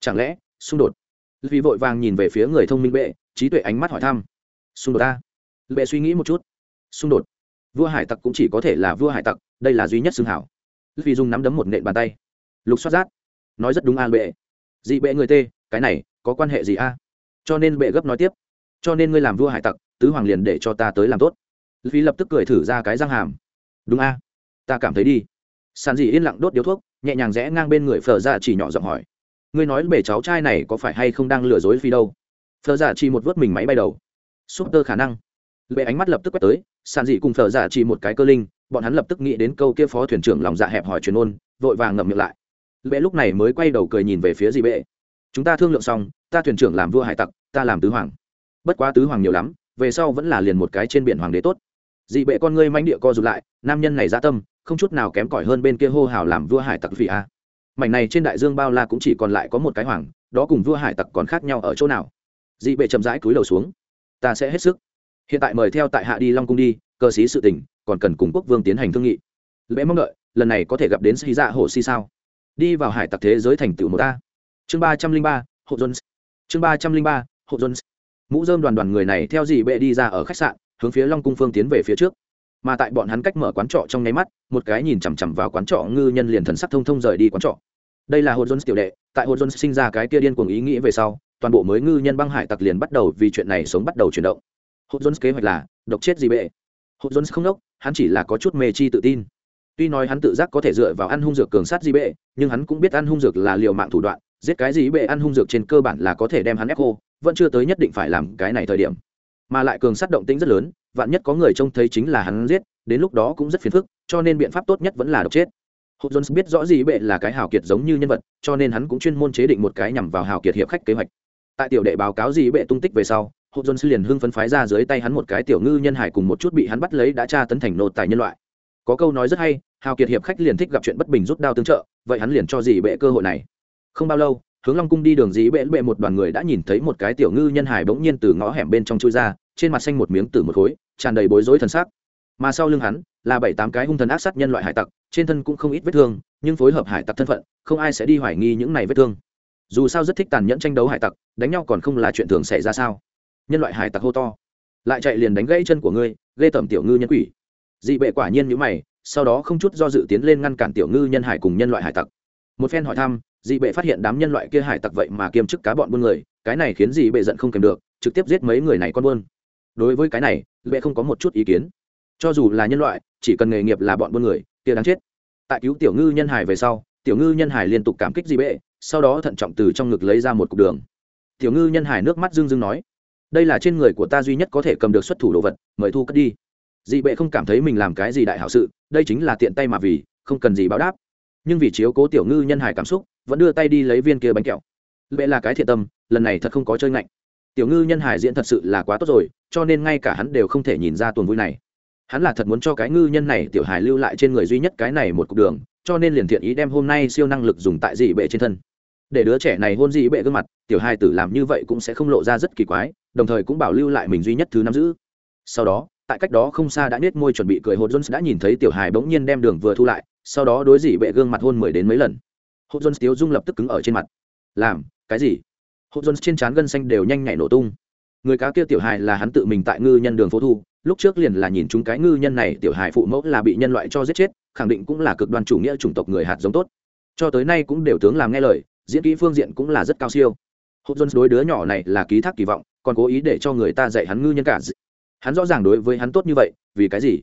A: Chẳng lẽ, xung đột? Vì vội vàng nhìn về phía người thông minh bệ, trí tuệ ánh mắt hỏi thăm. Xung đột ta? Bệ suy nghĩ một chút. Xung đột? Vua hải tặc cũng chỉ có thể là vua hải tặc, đây là duy nhất xương hảo. Vì dùng nắm đấm một nện bàn tay. Lục xoát rát. Nói rất đúng an bệ. Dị bệ người tê, cái này, có quan hệ gì a? Cho nên bệ gấp nói tiếp. Cho nên ngươi làm vua hải tặc, tứ hoàng liền để cho ta tới làm tốt. Vì lập tức cười thử ra cái răng hàm đúng a. Ta cảm thấy đi. Sàn dị yên lặng đốt điếu thuốc, nhẹ nhàng rẽ ngang bên người phở ra chỉ nhỏ giọng hỏi. Ngươi nói bể cháu trai này có phải hay không đang lừa dối phi đâu? Phở ra chỉ một vớt mình máy bay đầu. Súp tơ khả năng. Bệ ánh mắt lập tức quét tới, sàn dị cùng phở ra chỉ một cái cơ linh, bọn hắn lập tức nghĩ đến câu kia phó thuyền trưởng lòng dạ hẹp hỏi truyền ôn, vội vàng ngậm miệng lại. Bệ lúc này mới quay đầu cười nhìn về phía dị bệ chúng ta thương lượng xong, ta thuyền trưởng làm vua hải tặc, ta làm tứ hoàng. Bất quá tứ hoàng nhiều lắm, về sau vẫn là liền một cái trên biển hoàng đế tốt dị bệ con ngươi manh địa co rụt lại, nam nhân này gia tâm, không chút nào kém cỏi hơn bên kia hô hào làm vua hải tặc vì a. Mảnh này trên đại dương bao la cũng chỉ còn lại có một cái hoàng, đó cùng vua hải tặc còn khác nhau ở chỗ nào? Dị bệ chậm rãi cúi đầu xuống. Ta sẽ hết sức. Hiện tại mời theo tại hạ đi long cung đi, cơ sĩ sự tình, còn cần cùng quốc vương tiến hành thương nghị. Lễ mong đợi, lần này có thể gặp đến sĩ dạ hồ si sao? Đi vào hải tặc thế giới thành tựu một ta chương ba trăm linh ba, hộ jones chương ba trăm linh ba, hộ jones mũ dơm đoàn đoàn người này theo dị bệ đi ra ở khách sạn hướng phía long cung phương tiến về phía trước. Mà tại bọn hắn cách mở quán trọ trong nháy mắt, một cái nhìn chằm chằm vào quán trọ ngư nhân liền thần sắc thông thông rời đi quán trọ. Đây là hồ jones tiểu đệ, tại hồ jones sinh ra cái kia điên cuồng ý nghĩ về sau, toàn bộ mới ngư nhân băng hải tặc liền bắt đầu vì chuyện này sống bắt đầu chuyển động. Hồ jones kế hoạch là, độc chết gì bệ. Hồ jones không đốc, hắn chỉ là có chút mê chi tự tin. Tuy nói hắn tự giác có thể dựa vào ăn hung dược cường sát gì bệ, nhưng hắn cũng biết ăn hung dược là liều mạng thủ đoạn, giết cái gì bệ ăn hung dược trên cơ bản là có thể đem hắn ép khô, vẫn chưa tới nhất định phải làm cái này thời điểm mà lại cường sát động tĩnh rất lớn vạn nhất có người trông thấy chính là hắn giết đến lúc đó cũng rất phiền phức cho nên biện pháp tốt nhất vẫn là độc chết Hồ Jones biết rõ gì bệ là cái hào kiệt giống như nhân vật, cho nên hắn cũng chuyên môn chế định một cái nhằm vào hào kiệt hiệp khách kế hoạch. Tại tiểu đệ báo cáo gì bệ tung tích về sau, Hồ Jones liền hưng phấn phái ra dưới tay hắn một cái tiểu ngư nhân hải cùng một chút bị hắn bắt lấy đã tra tấn thành nô tài nhân loại. Có câu nói rất hay, hào kiệt hiệp khách liền thích gặp chuyện bất bình rút đao tương trợ, vậy hắn liền cho gì bệ cơ hội này. Không bao lâu, hướng Long cung đi đường dĩ bệ bệ một đoàn người đã nhìn thấy một cái tiểu ngư nhân hải bỗng nhiên từ ngõ hẻm bên trong chui ra, trên mặt xanh một miếng tử một khối, tràn đầy bối rối thần sắc. Mà sau lưng hắn là bảy tám cái hung thần ác sát nhân loại hải tặc trên thân cũng không ít vết thương nhưng phối hợp hải tặc thân phận không ai sẽ đi hoài nghi những này vết thương. Dù sao rất thích tàn nhẫn tranh đấu hải tặc đánh nhau còn không là chuyện thường xảy ra sao? Nhân loại hải tặc hô to. Lại chạy liền đánh gãy chân của ngươi ghê tẩm tiểu ngư nhân quỷ. Dị bệ quả nhiên như mày sau đó không chút do dự tiến lên ngăn cản tiểu ngư nhân hải cùng nhân loại hải tặc. Một phen hỏi thăm dị bệ phát hiện đám nhân loại kia hải tặc vậy mà kiêm chức cá bọn buôn người, cái này khiến dị bệ giận không kèm được, trực tiếp giết mấy người này con buôn. Đối với cái này bệ không có một chút ý kiến. Cho dù là nhân loại, chỉ cần nghề nghiệp là bọn buôn người, kia đáng chết. Tại cứu tiểu ngư nhân hải về sau, tiểu ngư nhân hải liên tục cảm kích dị bệ, sau đó thận trọng từ trong ngực lấy ra một cục đường. Tiểu ngư nhân hải nước mắt rưng rưng nói, đây là trên người của ta duy nhất có thể cầm được xuất thủ đồ vật, mời thu cất đi. Dị bệ không cảm thấy mình làm cái gì đại hảo sự, đây chính là tiện tay mà vì, không cần gì báo đáp nhưng vì chiếu cố tiểu ngư nhân hải cảm xúc, vẫn đưa tay đi lấy viên kia bánh kẹo. Bệ là cái thiện tâm, lần này thật không có chơi ngạnh. Tiểu ngư nhân hải diễn thật sự là quá tốt rồi, cho nên ngay cả hắn đều không thể nhìn ra tuần vui này. Hắn là thật muốn cho cái ngư nhân này tiểu hài lưu lại trên người duy nhất cái này một cục đường, cho nên liền thiện ý đem hôm nay siêu năng lực dùng tại dị bệ trên thân. Để đứa trẻ này hôn dị bệ gương mặt, tiểu hài tử làm như vậy cũng sẽ không lộ ra rất kỳ quái, đồng thời cũng bảo lưu lại mình duy nhất thứ nắm giữ. Sau đó, tại cách đó không xa đã nết môi chuẩn bị cười hôn jones đã nhìn thấy tiểu hài bỗng nhiên đem đường vừa thu lại sau đó đối dị bệ gương mặt hôn mười đến mấy lần. Hôn jones tiếu dung lập tức cứng ở trên mặt. Làm, cái gì? Hôn jones trên trán gân xanh đều nhanh nhảy nổ tung. Người cá kia tiểu hài là hắn tự mình tại ngư nhân đường phố thu, lúc trước liền là nhìn chúng cái ngư nhân này, tiểu hài phụ mẫu là bị nhân loại cho giết chết, khẳng định cũng là cực đoan chủ nghĩa chủng tộc người hạt giống tốt. Cho tới nay cũng đều tướng làm nghe lời, diễn kỹ phương diện cũng là rất cao siêu. Hốt jones đối đứa nhỏ này là ký thác kỳ vọng, còn cố ý để cho người ta dạy hắn ngư nhân cả. Hắn rõ ràng đối với hắn tốt như vậy, vì cái gì?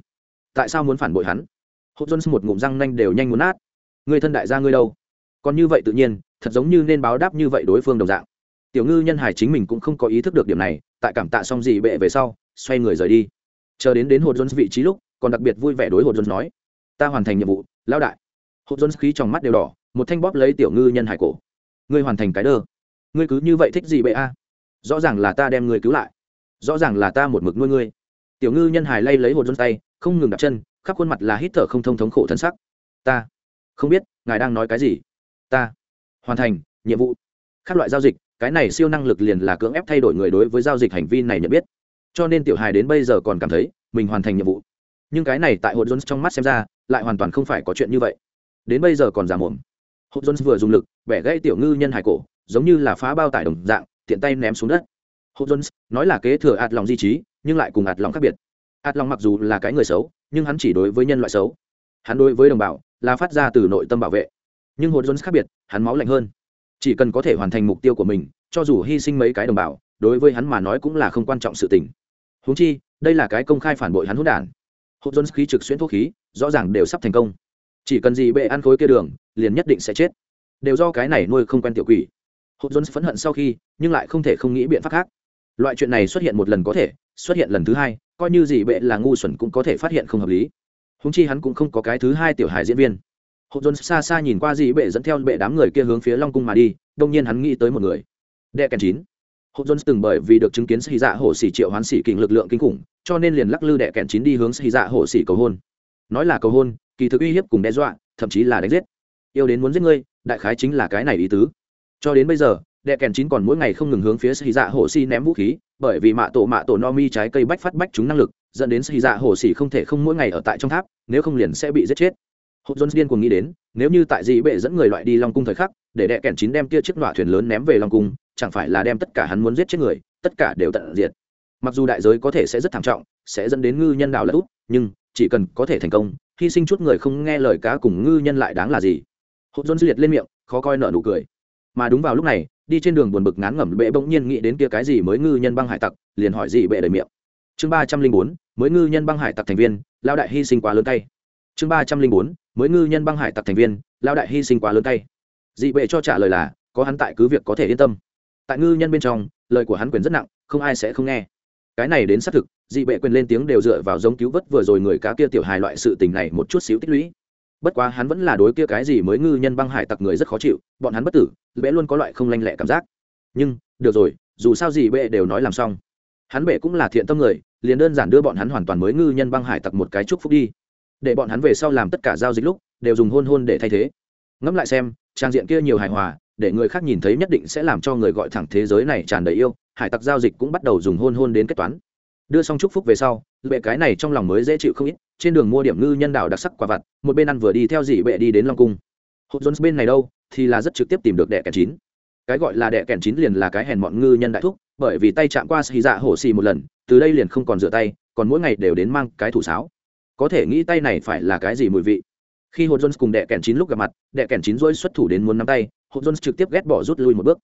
A: Tại sao muốn phản bội hắn? Hốt jones một ngụm răng nanh đều nhanh muốn nát. Người thân đại gia ngươi đâu? Còn như vậy tự nhiên, thật giống như nên báo đáp như vậy đối phương đồng dạng. Tiểu ngư nhân hải chính mình cũng không có ý thức được điểm này, tại cảm tạ xong gì bệ về sau, xoay người rời đi. Chờ đến đến hột jones vị trí lúc, còn đặc biệt vui vẻ đối hột jones nói, ta hoàn thành nhiệm vụ, lão đại. Hột jones khí trong mắt đều đỏ, một thanh bóp lấy tiểu ngư nhân hải cổ. Ngươi hoàn thành cái đơ. Ngươi cứ như vậy thích gì bệ a? Rõ ràng là ta đem ngươi cứu lại. Rõ ràng là ta một mực nuôi ngươi. Tiểu ngư nhân hải lay lấy hột jones tay, không ngừng đặt chân khắp khuôn mặt là hít thở không thông thống khổ thân sắc. Ta không biết ngài đang nói cái gì. Ta hoàn thành nhiệm vụ. Các loại giao dịch, cái này siêu năng lực liền là cưỡng ép thay đổi người đối với giao dịch hành vi này nhận biết. Cho nên tiểu hài đến bây giờ còn cảm thấy mình hoàn thành nhiệm vụ. Nhưng cái này tại hột jones trong mắt xem ra, lại hoàn toàn không phải có chuyện như vậy. Đến bây giờ còn giả mồm. Hột jones vừa dùng lực, bẻ gãy tiểu ngư nhân hải cổ, giống như là phá bao tải đồng dạng, tiện tay ném xuống đất. Hột jones nói là kế thừa ạt lòng di trí, nhưng lại cùng ạt lòng khác biệt. Ạt lòng mặc dù là cái người xấu nhưng hắn chỉ đối với nhân loại xấu. Hắn đối với đồng bào là phát ra từ nội tâm bảo vệ. Nhưng hột jones khác biệt, hắn máu lạnh hơn. Chỉ cần có thể hoàn thành mục tiêu của mình, cho dù hy sinh mấy cái đồng bào, đối với hắn mà nói cũng là không quan trọng sự tình. Húng chi, đây là cái công khai phản bội hắn hốt đản hốt jones khí trực xuyên thuốc khí, rõ ràng đều sắp thành công. Chỉ cần gì bệ ăn khối kia đường, liền nhất định sẽ chết. Đều do cái này nuôi không quen tiểu quỷ. Hốt jones phẫn hận sau khi, nhưng lại không thể không nghĩ biện pháp khác loại chuyện này xuất hiện một lần có thể xuất hiện lần thứ hai coi như gì bệ là ngu xuẩn cũng có thể phát hiện không hợp lý húng chi hắn cũng không có cái thứ hai tiểu hài diễn viên hộp dồn xa xa nhìn qua gì bệ dẫn theo bệ đám người kia hướng phía long cung mà đi đông nhiên hắn nghĩ tới một người đệ kèn chín hộp dồn từng bởi vì được chứng kiến Sĩ Dạ Hổ xỉ triệu hoán xỉ kình lực lượng kinh khủng, cho nên liền lắc lư đệ kẹn chín đi hướng Sĩ Dạ Hổ xỉ cầu hôn. Nói là cầu hôn, kỳ thực uy hiếp cùng đe dọa, thậm chí là đánh giết. Yêu đến muốn giết ngươi, đại khái chính là cái này ý tứ. Cho đến bây giờ, đệ kèn chín còn mỗi ngày không ngừng hướng phía xì Dạ Hổ xì ném vũ khí, bởi vì mạ tổ mạ tổ no mi trái cây bách phát bách chúng năng lực, dẫn đến xì Dạ Hổ xì không thể không mỗi ngày ở tại trong tháp, nếu không liền sẽ bị giết chết. Hộ Jones điên cuồng nghĩ đến, nếu như tại dị bệ dẫn người loại đi Long cung thời khắc, để đệ kèn chín đem kia chiếc nọa thuyền lớn ném về Long cung, chẳng phải là đem tất cả hắn muốn giết chết người, tất cả đều tận diệt. Mặc dù đại giới có thể sẽ rất thảm trọng sẽ dẫn đến ngư nhân đảo là út nhưng chỉ cần có thể thành công hy sinh chút người không nghe lời cá cùng ngư nhân lại đáng là gì? Hộ dôn liệt lên miệng khó coi nợ nụ cười. Mà đúng vào lúc này đi trên đường buồn bực ngán ngẩm, bệ bỗng nhiên nghĩ đến kia cái gì mới ngư nhân băng hải tặc, liền hỏi gì bệ đầy miệng. Chương ba trăm linh bốn, mới ngư nhân băng hải tặc thành viên lao đại hy sinh quá lớn tay chương ba trăm linh bốn, mới ngư nhân băng hải tặc thành viên lao đại hy sinh quá lớn tay dị bệ cho trả lời là, có hắn tại cứ việc có thể yên tâm. Tại ngư nhân bên trong, lời của hắn quyền rất nặng, không ai sẽ không nghe. Cái này đến xác thực, dị bệ quyền lên tiếng đều dựa vào giống cứu vớt vừa rồi người cá kia tiểu hài loại sự tình này một chút xíu tích lũy bất quá hắn vẫn là đối kia cái gì mới ngư nhân băng hải tặc người rất khó chịu, bọn hắn bất tử, bệ luôn có loại không lanh lẹ cảm giác. Nhưng, được rồi, dù sao gì bệ đều nói làm xong. Hắn bệ cũng là thiện tâm người, liền đơn giản đưa bọn hắn hoàn toàn mới ngư nhân băng hải tặc một cái chúc phúc đi. Để bọn hắn về sau làm tất cả giao dịch lúc, đều dùng hôn hôn để thay thế. Ngẫm lại xem, trang diện kia nhiều hài hòa, để người khác nhìn thấy nhất định sẽ làm cho người gọi thẳng thế giới này tràn đầy yêu, hải tặc giao dịch cũng bắt đầu dùng hôn hôn đến kết toán. Đưa xong chúc phúc về sau, bệ cái này trong lòng mới dễ chịu không ít trên đường mua điểm ngư nhân đạo đặc sắc quả vặt, một bên ăn vừa đi theo dì bệ đi đến long cung. Hộp jones bên này đâu, thì là rất trực tiếp tìm được đẻ kèn chín. Cái gọi là đẻ kèn chín liền là cái hèn mọn ngư nhân đại thúc, bởi vì tay chạm qua xì dạ hổ xì một lần, từ đây liền không còn rửa tay, còn mỗi ngày đều đến mang cái thủ sáo. Có thể nghĩ tay này phải là cái gì mùi vị. Khi hộp jones cùng đẻ kèn chín lúc gặp mặt, đẻ kèn chín rối xuất thủ đến muốn nắm tay hộp jones trực tiếp ghét bỏ rút lui một bước.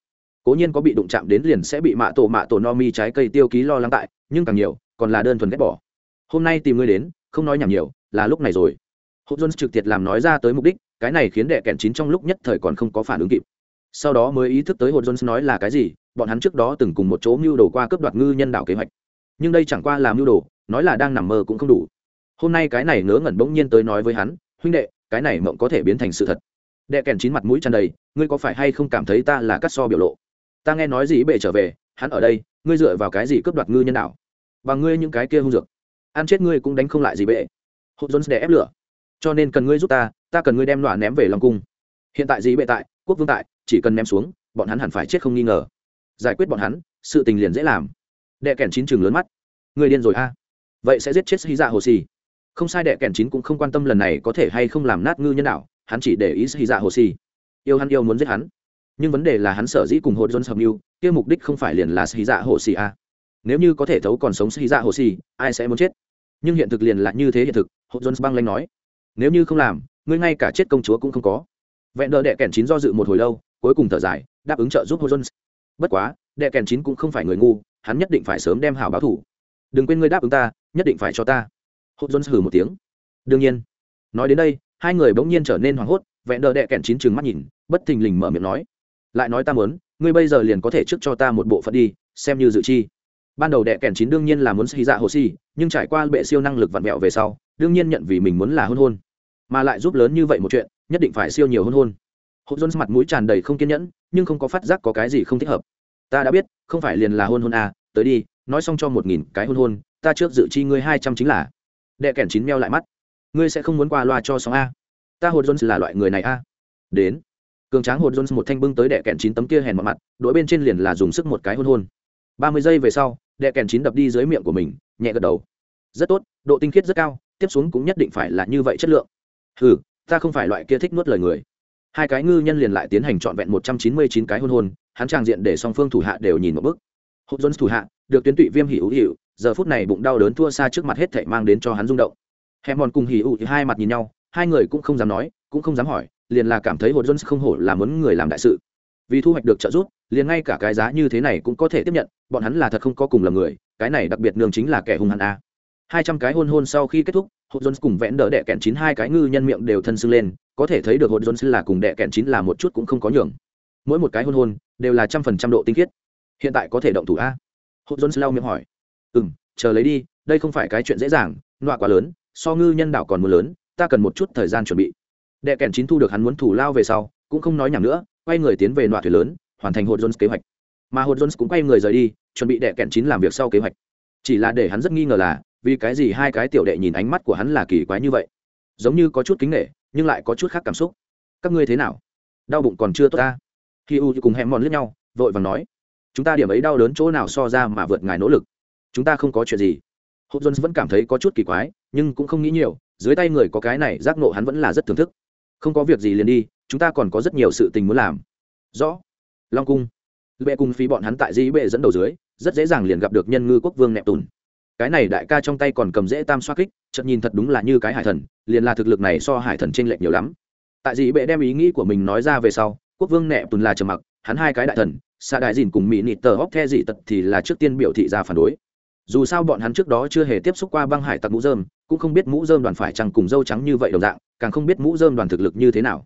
A: Cố nhiên có bị đụng chạm đến liền sẽ bị mạ tổ mạ tổ no mi trái cây tiêu ký lo lắng tại, nhưng càng nhiều, còn là đơn thuần ghét bỏ hôm nay tìm ngươi đến, không nói nhảm nhiều, là lúc này rồi. Hộp jones trực tiệt làm nói ra tới mục đích, cái này khiến đệ kèn chín trong lúc nhất thời còn không có phản ứng kịp. Sau đó mới ý thức tới hộp jones nói là cái gì, bọn hắn trước đó từng cùng một chỗ mưu đồ qua cướp đoạt ngư nhân đạo kế hoạch. Nhưng đây chẳng qua là mưu đồ, nói là đang nằm mơ cũng không đủ. Hôm nay cái này ngớ ngẩn bỗng nhiên tới nói với hắn, huynh đệ, cái này mộng có thể biến thành sự thật. Đệ kèn chín mặt mũi tràn đầy, ngươi có phải hay không cảm thấy ta là cắt so biểu lộ? Ta nghe nói gì bệ trở về, hắn ở đây, ngươi dựa vào cái gì cướp đoạt ngư nhân đạo bằng ngươi những cái kia hung dược ăn chết ngươi cũng đánh không lại gì bệ. Hộ jones để ép lửa. Cho nên cần ngươi giúp ta ta cần ngươi đem loạn ném về lòng cung. Hiện tại gì bệ tại, quốc vương tại, chỉ cần ném xuống, bọn hắn hẳn phải chết không nghi ngờ. Giải quyết bọn hắn, sự tình liền dễ làm. Đệ kèn chín chừng lớn mắt. Người điên rồi a. Vậy sẽ giết chết hy dạ hồ xì. Không sai đệ kèn chín cũng không quan tâm lần này có thể hay không làm nát ngư nhân đạo, hắn chỉ để ý hy dạ hồ xì. Yêu hắn yêu muốn giết hắn. Nhưng vấn đề là hắn sở dĩ cùng hồ jones hợp mưu, kia mục đích không phải liền là xì dạ hồ xì a nếu như có thể thấu còn sống xì ra hồ xì, ai sẽ muốn chết? Nhưng hiện thực liền là như thế hiện thực hộ jones băng lanh nói. Nếu như không làm, ngươi ngay cả chết công chúa cũng không có. Vẹn đờ đệ kèn chín do dự một hồi lâu, cuối cùng thở dài, đáp ứng trợ giúp hộ jones. Bất quá, đệ kèn chín cũng không phải người ngu, hắn nhất định phải sớm đem hảo báo thủ. Đừng quên ngươi đáp ứng ta, nhất định phải cho ta. Hộ jones hử một tiếng. Đương nhiên. Nói đến đây, hai người bỗng nhiên trở nên hoảng hốt, vẹn đờ đệ kèn chín trừng mắt nhìn, bất thình lình mở miệng nói. Lại nói ta muốn, ngươi bây giờ liền có thể trước cho ta một bộ phận đi, xem như dự chi ban đầu đệ kèn chín đương nhiên là muốn xì dạ hồ xì, nhưng trải qua bệ siêu năng lực vặn vẹo về sau, đương nhiên nhận vì mình muốn là hôn hôn. Mà lại giúp lớn như vậy một chuyện, nhất định phải siêu nhiều hôn hôn. Hôn jones mặt mũi tràn đầy không kiên nhẫn, nhưng không có phát giác có cái gì không thích hợp. Ta đã biết, không phải liền là hôn hôn à tới đi, nói xong cho một nghìn cái hôn hôn, ta trước dự chi ngươi hai trăm chính là. Đệ kèn chín meo lại mắt. Ngươi sẽ không muốn qua loa cho xong a. Ta hôn jones là loại người này a. Đến. Cường tráng hôn jones một thanh bưng tới đệ kèn chín tấm kia hèn mặt mặt đỗi bên trên liền là dùng sức một cái hôn hôn ba mươi giây về sau, đệ kèn chín đập đi dưới miệng của mình, nhẹ gật đầu. Rất tốt, độ tinh khiết rất cao, tiếp xuống cũng nhất định phải là như vậy chất lượng. Ừ ta không phải loại kia thích nuốt lời người. Hai cái ngư nhân liền lại tiến hành trọn vẹn một trăm chín mươi chín cái hôn hôn, hắn trang diện để song phương thủ hạ đều nhìn một bức hôn jones thủ hạ, được tuyến tụy viêm hỉ hữu hữu, giờ phút này bụng đau đớn thua xa trước mặt hết thảy mang đến cho hắn rung động. Hèm mòn cùng hỉ hữu hai mặt nhìn nhau, hai người cũng không dám nói, cũng không dám hỏi, liền là cảm thấy hồn jones không hổ là muốn người làm đại sự. Vì thu hoạch được trợ giúp liền ngay cả cái giá như thế này cũng có thể tiếp nhận, bọn hắn là thật không có cùng lầm người, cái này đặc biệt nương chính là kẻ hung hăng a. Hai trăm cái hôn hôn sau khi kết thúc hồn jones cùng vẽn đỡ đệ kẹn chín hai cái ngư nhân miệng đều thân sưng lên, có thể thấy được hồn jones là cùng đệ kẹn chín là một chút cũng không có nhường. Mỗi một cái hôn hôn, đều là trăm phần trăm độ tinh khiết. Hiện tại có thể động thủ a? Hồn jones lau miệng hỏi. Ừ m chờ lấy đi, đây không phải cái chuyện dễ dàng, nọa quá lớn, so ngư nhân đảo còn mưa lớn, ta cần một chút thời gian chuẩn bị. Đệ kèn chín thu được hắn muốn thủ lao về sau, cũng không nói nhảm nữa, quay người tiến về nọa thuyền lớn hoàn thành hột jones kế hoạch. Mà hột jones cũng quay người rời đi, chuẩn bị đệ kẹn chín làm việc sau kế hoạch. Chỉ là để hắn rất nghi ngờ là, vì cái gì hai cái tiểu đệ nhìn ánh mắt của hắn là kỳ quái như vậy? Giống như có chút kính nghệ nhưng lại có chút khác cảm xúc. Các ngươi thế nào? Đau bụng còn chưa tốt ta. Khi u cùng hẹn mòn lướt nhau, vội vàng nói, chúng ta điểm ấy đau đớn chỗ nào so ra mà vượt ngài nỗ lực. Chúng ta không có chuyện gì. Hốt jones vẫn cảm thấy có chút kỳ quái, nhưng cũng không nghĩ nhiều, dưới tay người có cái này giác nộ hắn vẫn là rất thưởng thức. Không có việc gì liền đi, chúng ta còn có rất nhiều sự tình muốn làm. Rõ long cung. Bệ cung phí bọn hắn tại dĩ bệ dẫn đầu dưới, rất dễ dàng liền gặp được nhân ngư quốc vương nẹp tùn cái này đại ca trong tay còn cầm dễ tam xoa kích, chợt nhìn thật đúng là như cái hải thần, liền là thực lực này so hải thần t r ê n lệch nhiều lắm. Tại dĩ bệ đem ý nghĩ của mình nói ra về sau, quốc vương nẹp tùn là trầm mặc, hắn hai cái đại thần xa đại dìn cùng mỹ nịt tờ hóc the dị tật thì là trước tiên biểu thị ra phản đối. Dù sao bọn hắn trước đó chưa hề tiếp xúc qua băng hải tặc mũ dơm, cũng không biết mũ dơm đoàn phải chăng cùng dâu trắng như vậy đồng dạng, càng không biết mũ dơm đoàn thực lực như thế nào.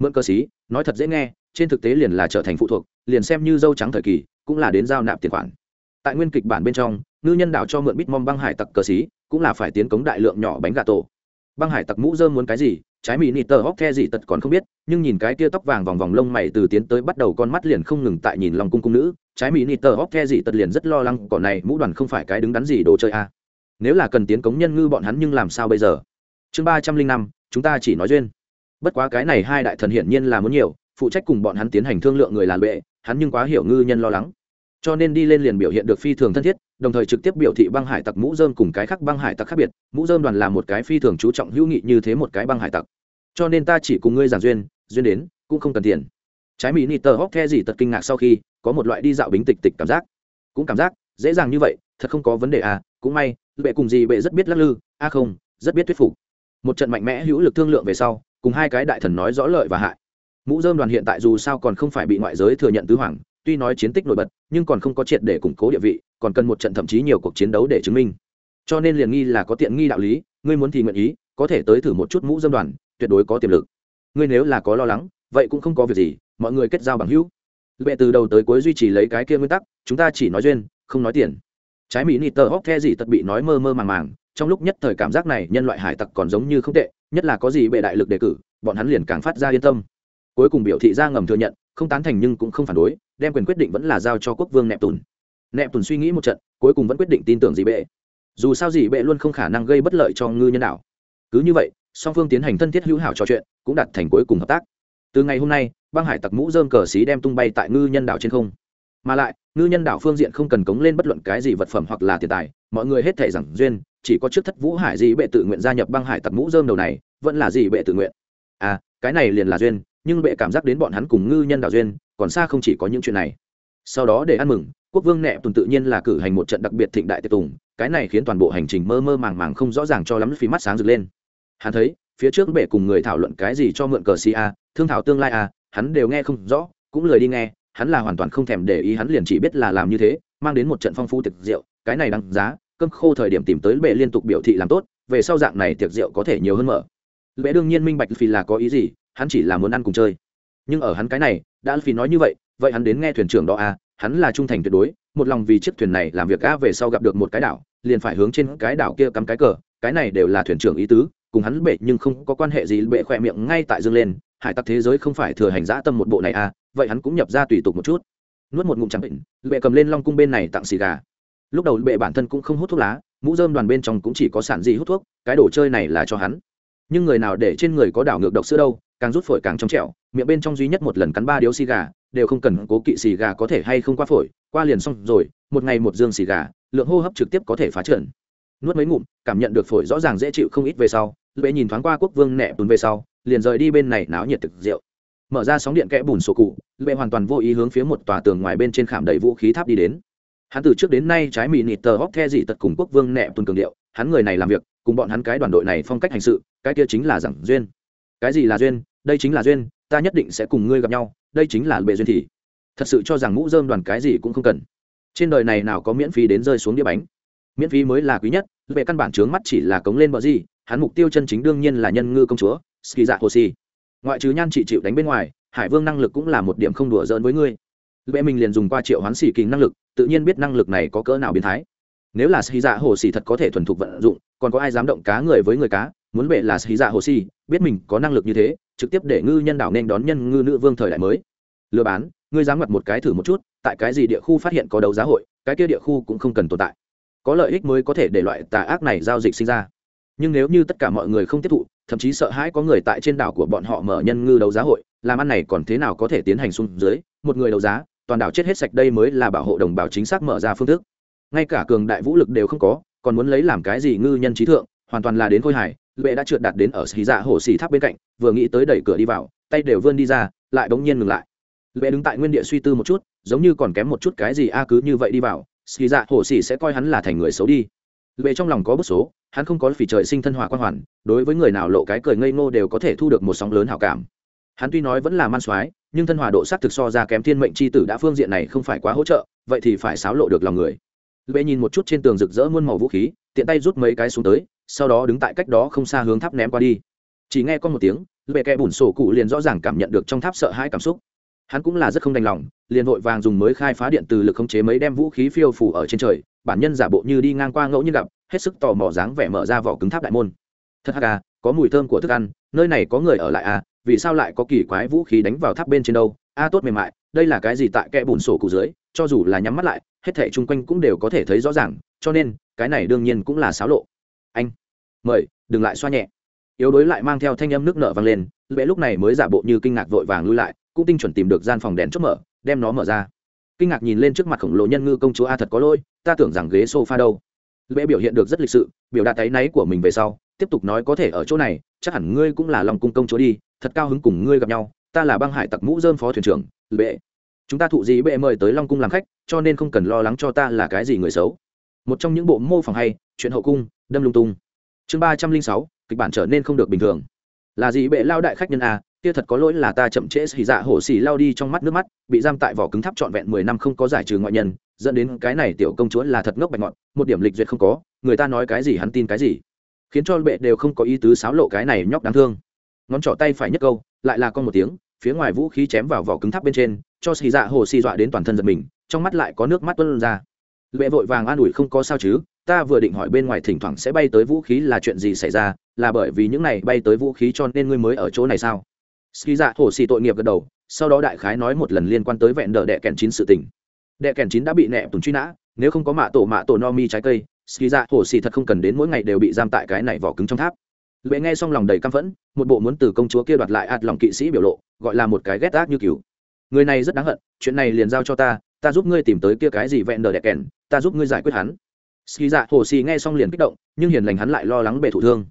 A: Mượn cơ sĩ, nói thật dễ nghe trên thực tế liền là trở thành phụ thuộc, liền xem như dâu trắng thời kỳ, cũng là đến giao nạp tiền khoản. Tại nguyên kịch bản bên trong, ngư nhân đạo cho mượn bít mong băng hải tặc cờ xí, cũng là phải tiến cống đại lượng nhỏ bánh gà tổ. Băng hải tặc mũ dơm muốn cái gì, trái mỹ nịt tờ hóc the gì tật còn không biết, nhưng nhìn cái kia tóc vàng vòng vòng lông mày từ tiến tới bắt đầu con mắt liền không ngừng tại nhìn lòng cung cung nữ, trái mỹ nịt tờ hóc the gì tật liền rất lo lắng còn này, mũ đoàn không phải cái đứng đắn gì đồ chơi a à. nếu là cần tiến cống nhân ngư bọn hắn nhưng làm sao bây giờ? Chương ba trăm linh năm, chúng ta chỉ nói duyên. Bất quá cái này hai đại thần hiển nhiên là muốn nhiều phụ trách cùng bọn hắn tiến hành thương lượng người làn bệ, hắn nhưng quá hiểu ngư nhân lo lắng. Cho nên đi lên liền biểu hiện được phi thường thân thiết, đồng thời trực tiếp biểu thị băng hải tặc mũ dơm cùng cái khác băng hải tặc khác biệt. Mũ dơm đoàn là một cái phi thường chú trọng hữu nghị như thế một cái băng hải tặc. Cho nên ta chỉ cùng ngươi giảng duyên duyên đến, cũng không cần tiền. Trái mỹ nị tờ hóc the gì tật kinh ngạc sau khi, có một loại đi dạo bính tịch tịch cảm giác. Cũng cảm giác, dễ dàng như vậy, thật không có vấn đề à cũng may, bệ cùng gì bệ rất biết lắc lư a không, rất biết thuyết phục. Một trận mạnh mẽ hữu lực thương lượng về sau, cùng hai cái đại thần nói rõ lợi và hại mũ dơm đoàn hiện tại dù sao còn không phải bị ngoại giới thừa nhận tứ hoàng, tuy nói chiến tích nổi bật, nhưng còn không có triệt để củng cố địa vị, còn cần một trận thậm chí nhiều cuộc chiến đấu để chứng minh. Cho nên liền nghi là có tiện nghi đạo lý, ngươi muốn thì nguyện ý, có thể tới thử một chút mũ dơm đoàn, tuyệt đối có tiềm lực. Ngươi nếu là có lo lắng, vậy cũng không có việc gì, mọi người kết giao bằng hữu. Bệ từ đầu tới cuối duy trì lấy cái kia nguyên tắc, chúng ta chỉ nói duyên, không nói tiền. Trái mỹ nịt tờ hóc the gì tật bị nói mơ mơ màng màng, trong lúc nhất thời cảm giác này nhân loại hải tặc còn giống như không tệ, nhất là có gì bệ đại lực đề cử, bọn hắn liền càng phát ra yên tâm cuối cùng biểu thị ra ngầm thừa nhận, không tán thành nhưng cũng không phản đối, đem quyền quyết định vẫn là giao cho quốc vương nẹp tùn nẹp tùn suy nghĩ một trận, cuối cùng vẫn quyết định tin tưởng dị bệ. Dù sao dị bệ luôn không khả năng gây bất lợi cho ngư nhân đạo cứ như vậy, song phương tiến hành thân thiết hữu hảo trò chuyện, cũng đạt thành cuối cùng hợp tác. Từ ngày hôm nay, băng hải tặc mũ dơm cờ xí đem tung bay tại ngư nhân đảo trên không. Mà lại, ngư nhân đảo phương diện không cần cống lên bất luận cái gì vật phẩm hoặc là tiền tài, mọi người hết thể rằng duyên, chỉ có trước thất vũ hải dị bệ tự nguyện gia nhập băng hải tặc mũ dơm đầu này, vẫn là dị bệ tự nguyện. À cái này liền là duyên nhưng bệ cảm giác đến bọn hắn cùng ngư nhân đảo duyên, còn xa không chỉ có những chuyện này. Sau đó để ăn mừng, quốc vương nẹ tuần tự nhiên là cử hành một trận đặc biệt thịnh đại tiệc tùng, cái này khiến toàn bộ hành trình mơ mơ màng màng không rõ ràng cho lắm, phí mắt sáng rực lên. Hắn thấy, phía trước bệ cùng người thảo luận cái gì cho mượn cờ si a, thương thảo tương lai a, hắn đều nghe không rõ, cũng lười đi nghe, hắn là hoàn toàn không thèm để ý, hắn liền chỉ biết là làm như thế, mang đến một trận phong phú tiệc rượu, cái này đáng giá, cơm khô thời điểm tìm tới bệ liên tục biểu thị làm tốt, về sau dạng này tiệc rượu có thể nhiều hơn mở. Bệ đương nhiên minh bạch vì là có ý gì hắn chỉ là muốn ăn cùng chơi. Nhưng ở hắn cái này, đã phi nói như vậy vậy hắn đến nghe thuyền trưởng đó a hắn là trung thành tuyệt đối, một lòng vì chiếc thuyền này làm việc a về sau gặp được một cái đảo, liền phải hướng trên cái đảo kia cắm cái cờ, cái này đều là thuyền trưởng ý tứ, cùng hắn bệ nhưng không có quan hệ gì, bệ khỏe miệng ngay tại dương lên, hải tặc thế giới không phải thừa hành dã tâm một bộ này à vậy hắn cũng nhập ra tùy tục một chút. Nuốt một ngụm chẳng bệnh, bệ cầm lên long cung bên này tặng xì gà. Lúc đầu bệ bản thân cũng không hút thuốc lá, mũ dơm đoàn bên trong cũng chỉ có sản gì hút thuốc, cái đồ chơi này là cho hắn nhưng người nào để trên người có đảo ngược độc sữa đâu, càng rút phổi càng trong trẻo, miệng bên trong duy nhất một lần cắn ba điếu xì gà, đều không cần cố kỵ xì gà có thể hay không qua phổi, qua liền xong rồi, một ngày một dương xì gà, lượng hô hấp trực tiếp có thể phá trượn nuốt mấy ngụm, cảm nhận được phổi rõ ràng dễ chịu không ít về sau, lệ nhìn thoáng qua quốc vương nẹ bùn về sau, liền rời đi bên này náo nhiệt thực rượu. Mở ra sóng điện kẽ bùn sổ cụ, lệ hoàn toàn vô ý hướng phía một tòa tường ngoài bên trên khảm đầy vũ khí tháp đi đến. Hắn từ trước đến nay trái mì nịt tờ hóc the dị tật cùng quốc vương nẹ tuần cường điệu hắn người này làm việc, cùng bọn hắn cái đoàn đội này phong cách hành sự, cái kia chính là giảng duyên. Cái gì là duyên? Đây chính là duyên, ta nhất định sẽ cùng ngươi gặp nhau, đây chính là bệ duyên thì. Thật sự cho rằng mũ dơm đoàn cái gì cũng không cần. Trên đời này nào có miễn phí đến rơi xuống đĩa bánh? Miễn phí mới là quý nhất về căn bản trướng mắt chỉ là cống lên bờ gì, hắn mục tiêu chân chính đương nhiên là nhân ngư công chúa, ski dạ hồ si. Ngoại trừ nhan trị chịu đánh bên ngoài, hải vương năng lực cũng là một điểm không đùa giỡn với ngươi. Lệ mình liền dùng qua triệu hoán xỉ kình năng lực, tự nhiên biết năng lực này có cỡ nào biến thái nếu là xì dạ hồ xì thật có thể thuần thục vận dụng còn có ai dám động cá người với người cá? Muốn bệ là xì dạ hồ xì, biết mình có năng lực như thế trực tiếp để ngư nhân đảo nên đón nhân ngư nữ vương thời đại mới. Lừa bán ngươi dám ngặt một cái thử một chút tại cái gì địa khu phát hiện có đấu giá hội cái kia địa khu cũng không cần tồn tại. Có lợi ích mới có thể để loại tà ác này giao dịch sinh ra. Nhưng nếu như tất cả mọi người không tiếp thụ thậm chí sợ hãi có người tại trên đảo của bọn họ mở nhân ngư đấu giá hội làm ăn này còn thế nào có thể tiến hành xuống dưới? Một người đấu giá toàn đảo chết hết sạch đây mới là bảo hộ đồng bào chính xác mở ra phương thức ngay cả cường đại vũ lực đều không có, còn muốn lấy làm cái gì ngư nhân trí thượng, hoàn toàn là đến khôi hải lệ đã trượt đạt đến ở xì dạ hồ xì tháp bên cạnh, vừa nghĩ tới đẩy cửa đi vào, tay đều vươn đi ra, lại bỗng nhiên ngừng lại. Lệ đứng tại nguyên địa suy tư một chút, giống như còn kém một chút cái gì a cứ như vậy đi vào, xì dạ hồ xì sẽ coi hắn là thành người xấu đi. Lệ trong lòng có bức số, hắn không có phỉ trời sinh thân hỏa quan hoàn, đối với người nào lộ cái cười ngây ngô đều có thể thu được một sóng lớn hảo cảm. Hắn tuy nói vẫn là man soái, nhưng thân hòa độ sắc thực so ra kém thiên mệnh c h i tử đã phương diện này không phải quá hỗ trợ, vậy thì phải xáo lộ được lòng người lệ nhìn một chút trên tường rực rỡ muôn màu vũ khí, tiện tay rút mấy cái xuống tới, sau đó đứng tại cách đó không xa hướng tháp ném qua đi. Chỉ nghe con một tiếng lệ kẹ bùn sổ cụ liền rõ ràng cảm nhận được trong tháp sợ hãi cảm xúc. Hắn cũng là rất không đành lòng, liền vội vàng dùng mới khai phá điện từ lực khống chế mấy đem vũ khí phiêu phủ ở trên trời, bản nhân giả bộ như đi ngang qua ngẫu nhiên gặp, hết sức tò mò dáng vẻ mở ra vỏ cứng tháp đại môn. Thật hắc à có mùi thơm của thức ăn, nơi này có người ở lại à vì sao lại có kỳ quái vũ khí đánh vào tháp bên trên đâu? A, tốt mềm mại, đây là cái gì tại kẽ bùn sổ cụ dưới, cho dù là nhắm mắt lại hết thảy chung quanh cũng đều có thể thấy rõ ràng, cho nên, cái này đương nhiên cũng là xáo lộ. Anh, mời, đừng lại xoa nhẹ. Yếu đối lại mang theo thanh âm nước nở vang lên lẽ lúc này mới giả bộ như kinh ngạc vội vàng lui lại, cũng tinh chuẩn tìm được gian phòng đèn chốt mở, đem nó mở ra. Kinh ngạc nhìn lên trước mặt khổng lồ nhân ngư công chúa a thật có lỗi, ta tưởng rằng ghế sofa đâu. Lễ biểu hiện được rất lịch sự, biểu đạt áy náy của mình về sau, tiếp tục nói có thể ở chỗ này, chắc hẳn ngươi cũng là lòng cung công chúa đi, thật cao hứng cùng ngươi gặp nhau, ta là băng hải tặc mũ dơm phó thuyền trưởng bệ chúng ta thụ gì bệ mời tới long cung làm khách, cho nên không cần lo lắng cho ta là cái gì người xấu. Một trong những bộ mô phỏng hay, chuyện hậu cung, đâm lung tung. Chương ba trăm linh sáu, kịch bản trở nên không được bình thường. Là gì bệ lao đại khách nhân à kia thật có lỗi là ta chậm trễ xì dạ hổ xì lao đi trong mắt nước mắt, bị giam tại vỏ cứng tháp trọn vẹn mười năm không có giải trừ ngoại nhân, dẫn đến cái này tiểu công chúa là thật ngốc bạch ngọn, một điểm lịch duyệt không có, người ta nói cái gì hắn tin cái gì. Khiến cho bệ đều không có ý tứ xáo lộ cái này nhóc đáng thương. Ngón trỏ tay phải nhất câu, lại là con một tiếng phía ngoài vũ khí chém vào vỏ cứng tháp bên trên, cho xì dạ hồ xì dọa đến toàn thân giật mình, trong mắt lại có nước mắt tuân ra. Lệ vội vàng an ủi không có sao chứ, ta vừa định hỏi bên ngoài thỉnh thoảng sẽ bay tới vũ khí là chuyện gì xảy ra, là bởi vì những này bay tới vũ khí cho nên ngươi mới ở chỗ này sao? Ski dạ hồ xì tội nghiệp gật đầu, sau đó đại khái nói một lần liên quan tới vẹn đờ đệ kèn chín sự tình. Đệ kèn chín đã bị nẹ tùng truy nã, nếu không có mạ tổ mạ tổ no mi trái cây ski dạ hồ xì thật không cần đến mỗi ngày đều bị giam tại cái này vỏ cứng trong tháp lệ nghe xong lòng đầy căm phẫn, một bộ muốn từ công chúa kia đoạt lại ạt lòng kỵ sĩ biểu lộ, gọi là một cái ghét ác như cứu người này rất đáng hận, chuyện này liền giao cho ta ta giúp ngươi tìm tới kia cái gì vẹn đờ đẹp kèn, ta giúp ngươi giải quyết hắn. Ski dạ hồ xì nghe xong liền kích động, nhưng hiền lành hắn lại lo lắng bệ thủ thương.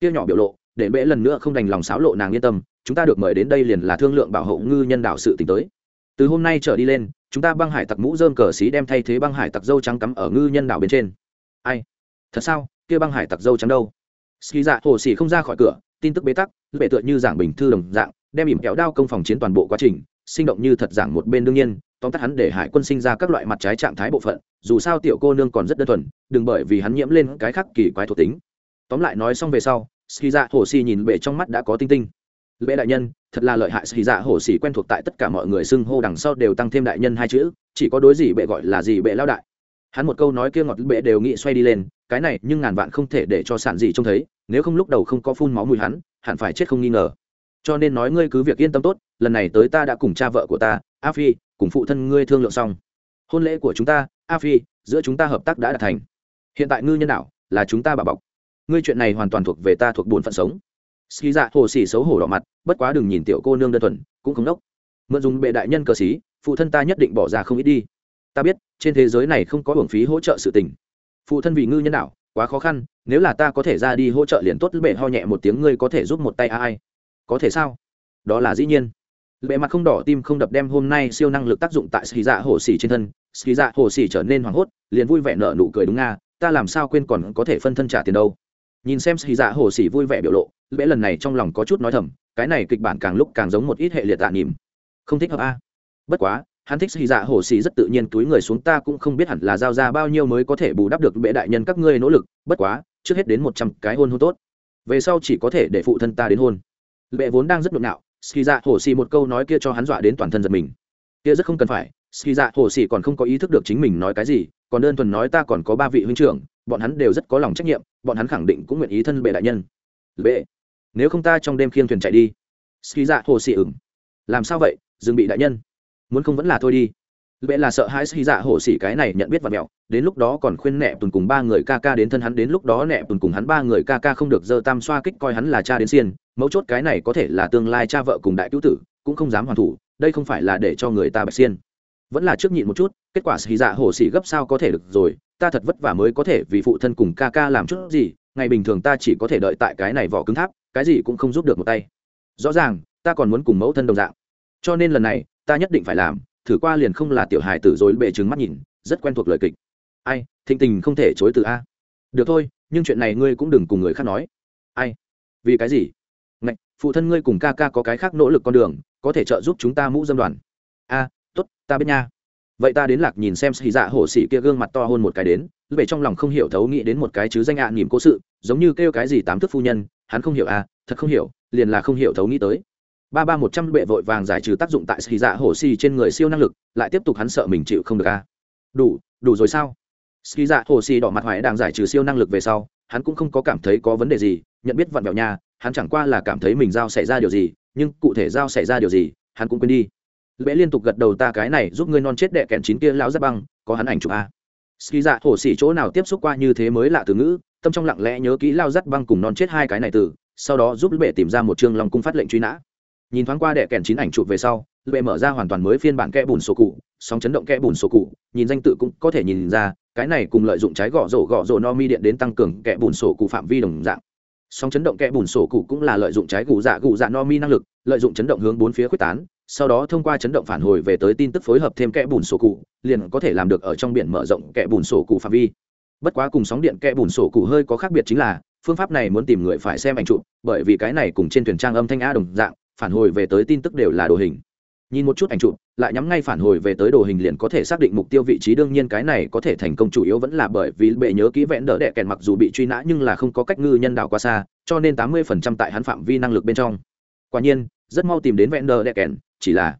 A: Kia nhỏ biểu lộ, để bệ lần nữa không đành lòng xáo lộ nàng yên tâm, chúng ta được mời đến đây liền là thương lượng bảo hộ ngư nhân đạo sự t tới. Từ hôm nay trở đi lên, chúng ta băng hải tặc mũ dơm cờ xí đem thay thế băng hải tặc dâu trắng cắm ở ngư nhân đảo bên trên. Ai? Thật sao? Kia băng hải tặc dâu trắng đâu? Ski dạ hồ xỉ không ra khỏi cửa, tin tức bế tắc bệ tựa như giảng bình thư đồng dạng, đem ỉm kéo đao công phòng chiến toàn bộ quá trình, sinh động như thật giảng một bên đương nhiên, tóm tắt hắn để hải quân sinh ra các loại mặt trái trạng thái bộ phận, dù sao tiểu cô nương còn rất đơn thuần, đừng bởi vì hắn nhiễm lên cái khác kỳ quái thuộc tính. Tóm lại nói xong về sau, ski dạ hồ xì nhìn bệ trong mắt đã có tinh tinh. Bệ đại nhân, thật là lợi hại, ski dạ hồ xì quen thuộc tại tất cả mọi người xưng hô đằng sau đều tăng thêm đại nhân hai chữ, chỉ có đối gì bệ gọi là gì bệ lao đại hắn một câu nói kia ngọt bệ đều nghĩ xoay đi lên, cái này nhưng ngàn vạn không thể để cho sản gì trông thấy, nếu không lúc đầu không có phun máu mùi hắn, hẳn phải chết không nghi ngờ. Cho nên nói ngươi cứ việc yên tâm tốt, lần này tới ta đã cùng cha vợ của ta, a phi, cùng phụ thân ngươi thương lượng xong. Hôn lễ của chúng ta, a phi, giữa chúng ta hợp tác đã đạt thành. Hiện tại ngư nhân đạo là chúng ta bà bọc. Ngươi chuyện này hoàn toàn thuộc về ta thuộc bổn phận sống. Ski dạ hồ xỉ xấu hổ đỏ mặt, bất quá đừng nhìn tiểu cô nương đơn thuần, cũng không đốc. Mượn dùng bệ đại nhân cờ xí, phụ thân ta nhất định bỏ ra không ít đi ta biết, trên thế giới này không có hưởng phí hỗ trợ sự tình. Phụ thân vì ngư nhân đạo, quá khó khăn, nếu là ta có thể ra đi hỗ trợ liền tốt, bệ ho nhẹ một tiếng, ngươi có thể giúp một tay ai? Có thể sao? Đó là dĩ nhiên. Bệ mặt không đỏ, tim không đập, đem hôm nay siêu năng lực tác dụng tại xì dạ hồ xì trên thân. Xì dạ hồ xì trở nên hoảng hốt, liền vui vẻ nở nụ cười đúng nga, ta làm sao quên còn có thể phân thân trả tiền đâu? Nhìn xem xì dạ hồ xì vui vẻ biểu lộ, bệ lần này trong lòng có chút nói thầm, cái này kịch bản càng lúc càng giống một ít hệ liệt tạ nỉm. Không thích hợp a. Bất quá hắn thích ski dạ hổ xì rất tự nhiên túi người xuống, ta cũng không biết hẳn là giao ra bao nhiêu mới có thể bù đắp được bệ đại nhân các ngươi nỗ lực, bất quá, trước hết đến một trăm cái hôn hôn tốt. Về sau chỉ có thể để phụ thân ta đến hôn. Bệ vốn đang rất nhộn nhạo ski dạ Hổ xì một câu nói kia cho hắn dọa đến toàn thân giật mình. Kia rất không cần phải ski dạ Hổ xì còn không có ý thức được chính mình nói cái gì, còn đơn thuần nói ta còn có ba vị huynh trưởng, bọn hắn đều rất có lòng trách nhiệm, bọn hắn khẳng định cũng nguyện ý thân bệ đại nhân. Bệ, nếu không ta trong đêm khiêng thuyền chạy đi. Ski dạ hồ xì ửng. Làm sao vậy, dừng bị đại nhân muốn không vẫn là thôi đi. Bệ là sợ hãi xì dạ hổ xỉ cái này nhận biết và mẹo, đến lúc đó còn khuyên nẹ tuần cùng ba người ca ca đến thân hắn, đến lúc đó nẹ tuần cùng hắn ba người ca ca không được dơ tam xoa kích coi hắn là cha đến xiên, mấu chốt cái này có thể là tương lai cha vợ cùng đại cứu tử, cũng không dám hoàn thủ, đây không phải là để cho người ta bạch xiên. Vẫn là trước nhịn một chút, kết quả xì dạ hổ xỉ gấp sao có thể được rồi, ta thật vất vả mới có thể vì phụ thân cùng ca ca làm chút gì, ngày bình thường ta chỉ có thể đợi tại cái này vỏ cứng tháp, cái gì cũng không giúp được một tay. Rõ ràng, ta còn muốn cùng mẫu thân đồng dạng. Cho nên lần này ta nhất định phải làm thử qua liền không là tiểu hài tử rồi bệ trứng mắt nhìn rất quen thuộc lời kịch. Ai thịnh tình không thể chối từ a. Được thôi nhưng chuyện này ngươi cũng đừng cùng người khác nói. Ai? Vì cái gì? Ngạch, phụ thân ngươi cùng ca ca có cái khác nỗ lực con đường có thể trợ giúp chúng ta mũ dâm đoàn. A tốt ta biết nha. Vậy ta đến lạc nhìn xem xì dạ hổ xỉ kia gương mặt to hơn một cái đến về trong lòng không hiểu thấu nghĩ đến một cái chứ danh ạ à, nỉm cố sự giống như kêu cái gì tám thức phu nhân hắn không hiểu à thật không hiểu liền là không hiểu thấu nghĩ tới ba ba một trăm bệ vội vàng giải trừ tác dụng tại xì dạ hổ Xì trên người siêu năng lực, lại tiếp tục hắn sợ mình chịu không được à đủ đủ rồi sao? Ski dạ hồ xì đỏ mặt hoài đang giải trừ siêu năng lực về sau, hắn cũng không có cảm thấy có vấn đề gì, nhận biết vặn vẹo nhà hắn chẳng qua là cảm thấy mình giao xảy ra điều gì, nhưng cụ thể giao xảy ra điều gì, hắn cũng quên đi. Lễ liên tục gật đầu ta cái này giúp ngươi non chết đệ kẹn chín kia lão giáp băng, có hắn ảnh chụp a. Ski dạ Hổ xỉ chỗ nào tiếp xúc qua như thế mới lạ từ ngữ, tâm trong lặng lẽ nhớ kỹ lao dắt băng cùng non chết hai cái này từ, sau đó giúp bệ tìm ra một chương lòng cung phát lệnh truy nã nhìn thoáng qua đệ kẹn chín ảnh chụp về sau, lệ mở ra hoàn toàn mới phiên bản kẽ bùn sổ cụ, sóng chấn động kẽ bùn sổ cụ, nhìn danh tự cũng có thể nhìn ra, cái này cùng lợi dụng trái gõ rổ gõ rổ no mi điện đến tăng cường kẽ bùn sổ cụ phạm vi đồng dạng. Sóng chấn động kẽ bùn sổ cụ cũng là lợi dụng trái gù dạ gù dạ no mi năng lực, lợi dụng chấn động hướng bốn phía quyết tán, sau đó thông qua chấn động phản hồi về tới tin tức phối hợp thêm kẽ bùn sổ cụ, liền có thể làm được ở trong biển mở rộng kẽ bùn sổ cụ phạm vi. Bất quá cùng sóng điện kẽ bùn sổ cụ hơi có khác biệt chính là, phương pháp này muốn tìm người phải xem ảnh chụp, bởi vì cái này cùng trên thuyền trang âm thanh a đồng dạng phản hồi về tới tin tức đều là đồ hình. Nhìn một chút ảnh chụp, lại nhắm ngay phản hồi về tới đồ hình liền có thể xác định mục tiêu vị trí. Đương nhiên cái này có thể thành công chủ yếu vẫn là bởi vì bệ nhớ kỹ vẽn đỡ đẻ kèn mặc dù bị truy nã nhưng là không có cách ngư nhân đạo qua xa, cho nên tám mươi phần trăm tại hắn phạm vi năng lực bên trong. Quả nhiên, rất mau tìm đến vẽn đỡ đẻ kèn, chỉ là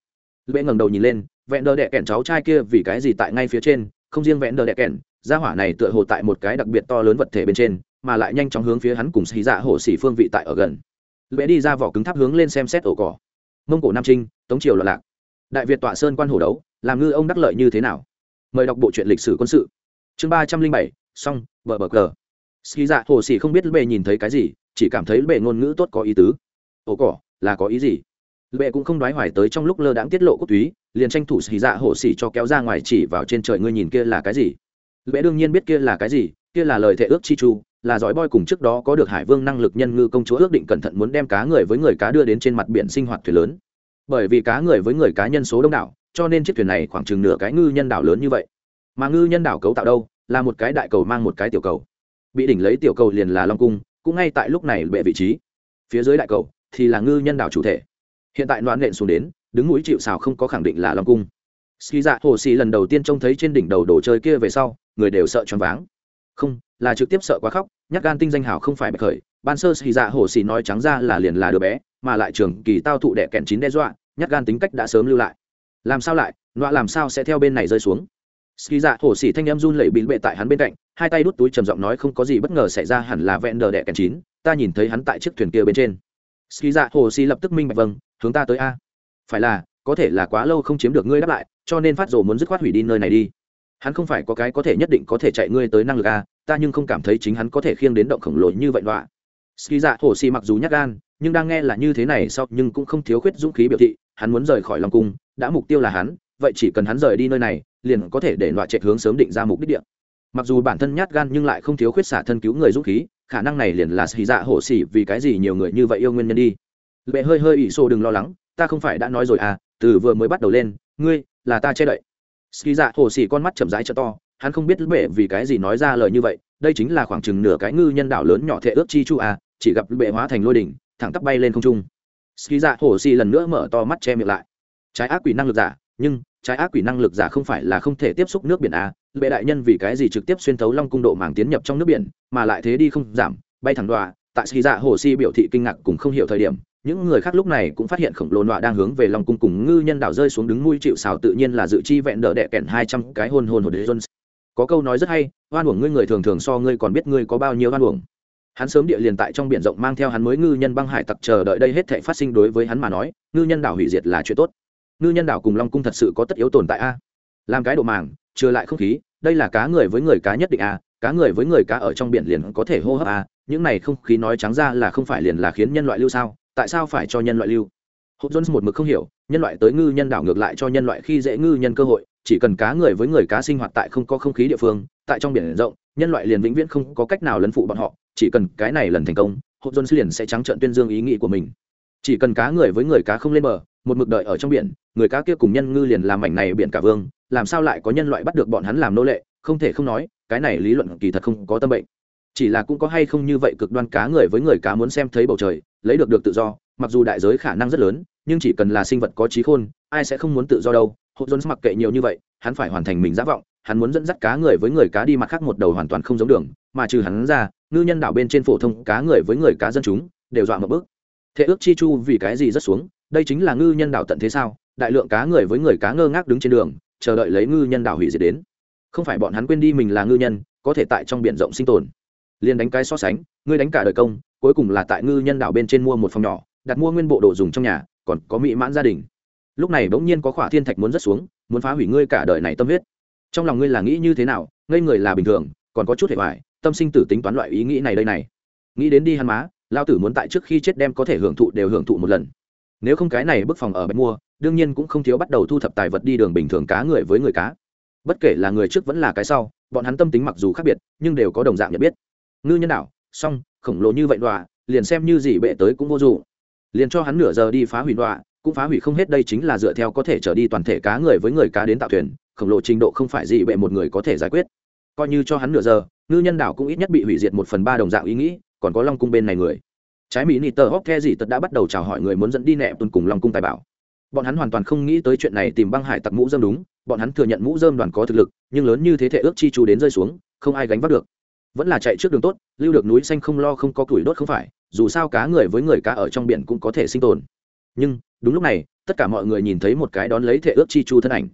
A: bệ ngẩng đầu nhìn lên vẽn đỡ đẻ kèn cháu trai kia vì cái gì tại ngay phía trên, không riêng vẽn đỡ đẻ kèn, gia hỏa này tựa hồ tại một cái đặc biệt to lớn vật thể bên trên, mà lại nhanh chóng hướng phía hắn cùng xì dạ hổ xỉ phương vị tại ở gần bệ đi ra vỏ cứng tháp hướng lên xem xét ổ cỏ. Mông cổ nam trinh, tống triều loạn lạc. Đại việt tọa sơn quan hổ đấu, làm ngư ông đắc lợi như thế nào? Mời đọc bộ truyện lịch sử quân sự. Chương ba trăm linh bảy song vợ bờ cờ. Ski dạ hồ sĩ không biết bệ nhìn thấy cái gì, chỉ cảm thấy bệ ngôn ngữ tốt có ý tứ. Ổ cỏ, là có ý gì? Bệ cũng không đoái hoài tới trong lúc lơ đãng tiết lộ cốt túy, liền tranh thủ ski dạ hồ sĩ cho kéo ra ngoài chỉ vào trên trời, ngươi nhìn kia là cái gì? Bệ đương nhiên biết kia là cái gì, kia là lời thệ ước chi chu là giỏi boy cùng trước đó có được hải vương năng lực nhân ngư công chúa ước định cẩn thận muốn đem cá người với người cá đưa đến trên mặt biển sinh hoạt thuyền lớn. Bởi vì cá người với người cá nhân số đông đảo, cho nên chiếc thuyền này khoảng chừng nửa cái ngư nhân đảo lớn như vậy. Mà ngư nhân đảo cấu tạo đâu? Là một cái đại cầu mang một cái tiểu cầu. Bị đỉnh lấy tiểu cầu liền là long cung, cũng ngay tại lúc này bệ vị trí. Phía dưới đại cầu thì là ngư nhân đảo chủ thể. Hiện tại đoán nện xuống đến, đứng mũi chịu xào không có khẳng định là long cung. Ski dạ hồ xì lần đầu tiên trông thấy trên đỉnh đầu đồ chơi kia về sau, người đều sợ choáng váng. Không là trực tiếp sợ quá khóc nhắc gan tinh danh hảo không phải bạch khởi, ban sơ xì dạ hồ xì nói trắng ra là liền là đứa bé, mà lại trường kỳ tao thụ đẻ kẹn chín đe dọa nhắc gan tính cách đã sớm lưu lại. Làm sao lại, nọa làm sao sẽ theo bên này rơi xuống? Ski dạ hồ xì thanh em run lẩy bịn bệ tại hắn bên cạnh, hai tay đút túi trầm giọng nói không có gì bất ngờ xảy ra hẳn là vẹn đờ đẻ kẹn chín, ta nhìn thấy hắn tại chiếc thuyền kia bên trên. Ski dạ hồ xì lập tức minh bạch vâng hướng ta tới a. Phải là, có thể là quá lâu không chiếm được ngươi đáp lại, cho nên phát rồ muốn dứt khoát hủy đi nơi này đi. Hắn không phải có cái có thể nhất định có thể chạy ngươi tới năng lực a ta nhưng không cảm thấy chính hắn có thể khiêng đến động khổng lồ như vậy đọa. Ski dạ hồ xì mặc dù nhắc gan, nhưng đang nghe là như thế này sau nhưng cũng không thiếu khuyết dũng khí biểu thị, hắn muốn rời khỏi lòng cung, đã mục tiêu là hắn, vậy chỉ cần hắn rời đi nơi này, liền có thể để loại chạy hướng sớm định ra mục đích địa. Mặc dù bản thân nhát gan nhưng lại không thiếu khuyết xả thân cứu người dũng khí, khả năng này liền là xì dạ hổ xỉ vì cái gì nhiều người như vậy yêu nguyên nhân đi. Lệ hơi hơi ỷ xô đừng lo lắng, ta không phải đã nói rồi à từ vừa mới bắt đầu lên, ngươi là ta che đậy. Ski dạ hổ xỉ con mắt chậm rãi cho to hắn không biết bệ vì cái gì nói ra lời như vậy, đây chính là khoảng chừng nửa cái ngư nhân đảo lớn nhỏ thệ ước chi chu à chỉ gặp bệ hóa thành lôi đỉnh, thẳng tắp bay lên không trung ski dạ Hồ Si lần nữa mở to mắt che miệng lại trái ác quỷ năng lực giả, nhưng trái ác quỷ năng lực giả không phải là không thể tiếp xúc nước biển à bệ đại nhân vì cái gì trực tiếp xuyên thấu long cung độ màng tiến nhập trong nước biển, mà lại thế đi không giảm, bay thẳng đoạ. tại ski dạ hồ si biểu thị kinh ngạc cùng không hiểu thời điểm, những người khác lúc này cũng phát hiện khổng lồ nọa đang hướng về lòng cung cùng ngư nhân đảo rơi xuống đứng mũi chịu xào tự nhiên là dự chi vẹn đỡ đẻ kẹn hai trăm cái hôn hôn hồ đế jones có câu nói rất hay, oan uổng ngươi người thường thường so ngươi còn biết ngươi có bao nhiêu oan uổng. Hắn sớm địa liền tại trong biển rộng mang theo hắn mới ngư nhân băng hải tặc chờ đợi đây hết thể phát sinh đối với hắn mà nói, ngư nhân đảo hủy diệt là chuyện tốt. Ngư nhân đảo cùng long cung thật sự có tất yếu tồn tại a. Làm cái độ màng, trừ lại không khí, đây là cá người với người cá nhất định a, cá người với người cá ở trong biển liền có thể hô hấp a, những này không khí nói trắng ra là không phải liền là khiến nhân loại lưu sao, tại sao phải cho nhân loại lưu? Hốt jones một mực không hiểu, nhân loại tới ngư nhân đảo ngược lại cho nhân loại khi dễ ngư nhân cơ hội chỉ cần cá người với người cá sinh hoạt tại không có không khí địa phương, tại trong biển rộng, nhân loại liền vĩnh viễn không có cách nào lấn phụ bọn họ, chỉ cần cái này lần thành công hộp jones liền sẽ trắng trợn tuyên dương ý nghĩ của mình. Chỉ cần cá người với người cá không lên bờ, một mực đợi ở trong biển, người cá kia cùng nhân ngư liền làm mảnh này biển cả vương, làm sao lại có nhân loại bắt được bọn hắn làm nô lệ, không thể không nói, cái này lý luận kỳ thật không có tâm bệnh. Chỉ là cũng có hay không như vậy cực đoan cá người với người cá muốn xem thấy bầu trời, lấy được được tự do, mặc dù đại giới khả năng rất lớn, nhưng chỉ cần là sinh vật có trí khôn, ai sẽ không muốn tự do đâu hộ jones mặc kệ nhiều như vậy, hắn phải hoàn thành mình giả vọng, hắn muốn dẫn dắt cá người với người cá đi mặt khác một đầu hoàn toàn không giống đường, mà trừ hắn ra, ngư nhân đảo bên trên phổ thông cá người với người cá dân chúng, đều dọa một bước. Thế ước chi chu vì cái gì rất xuống, đây chính là ngư nhân đảo tận thế sao, đại lượng cá người với người cá ngơ ngác đứng trên đường, chờ đợi lấy ngư nhân đảo hủy diệt đến. Không phải bọn hắn quên đi mình là ngư nhân, có thể tại trong biển rộng sinh tồn. Liền đánh cái so sánh, ngươi đánh cả đời công, cuối cùng là tại ngư nhân đảo bên trên mua một phòng nhỏ, đặt mua nguyên bộ đồ dùng trong nhà, còn có mỹ mãn gia đình lúc này bỗng nhiên có khỏa thiên thạch muốn rất xuống, muốn phá hủy ngươi cả đời này tâm huyết. Trong lòng ngươi là nghĩ như thế nào, ngây người là bình thường, còn có chút hệ hoại tâm sinh tử tính toán loại ý nghĩ này đây này. Nghĩ đến đi hắn má, lao tử muốn tại trước khi chết đem có thể hưởng thụ đều hưởng thụ một lần. Nếu không cái này bức phòng ở bạch mua, đương nhiên cũng không thiếu bắt đầu thu thập tài vật đi đường bình thường cá người với người cá. Bất kể là người trước vẫn là cái sau, bọn hắn tâm tính mặc dù khác biệt, nhưng đều có đồng dạng nhận biết. Ngư nhân đạo song khổng lồ như vậy đọa, liền xem như gì bệ tới cũng vô dụng. Liền cho hắn nửa giờ đi phá hủy đọa cũng phá hủy không hết đây chính là dựa theo có thể trở đi toàn thể cá người với người cá đến tạo thuyền, khổng lồ trình độ không phải gì bệ một người có thể giải quyết. Coi như cho hắn nửa giờ, ngư nhân đảo cũng ít nhất bị hủy diệt một phần ba đồng dạng ý nghĩ, còn có long cung bên này người. Trái mỹ nị tờ hóc the gì tật đã bắt đầu chào hỏi người muốn dẫn đi nẹ tuần cùng long cung tài bảo. Bọn hắn hoàn toàn không nghĩ tới chuyện này tìm băng hải tặc mũ dơm đúng, bọn hắn thừa nhận mũ dơm đoàn có thực lực, nhưng lớn như thế thể ước chi chú đến rơi xuống, không ai gánh vác được. Vẫn là chạy trước đường tốt, lưu được núi xanh không lo không có củi đốt không phải, dù sao cá người với người cá ở trong biển cũng có thể sinh tồn nhưng, đúng lúc này, tất cả mọi người nhìn thấy một cái đón lấy thể ước chi chu thân ảnh.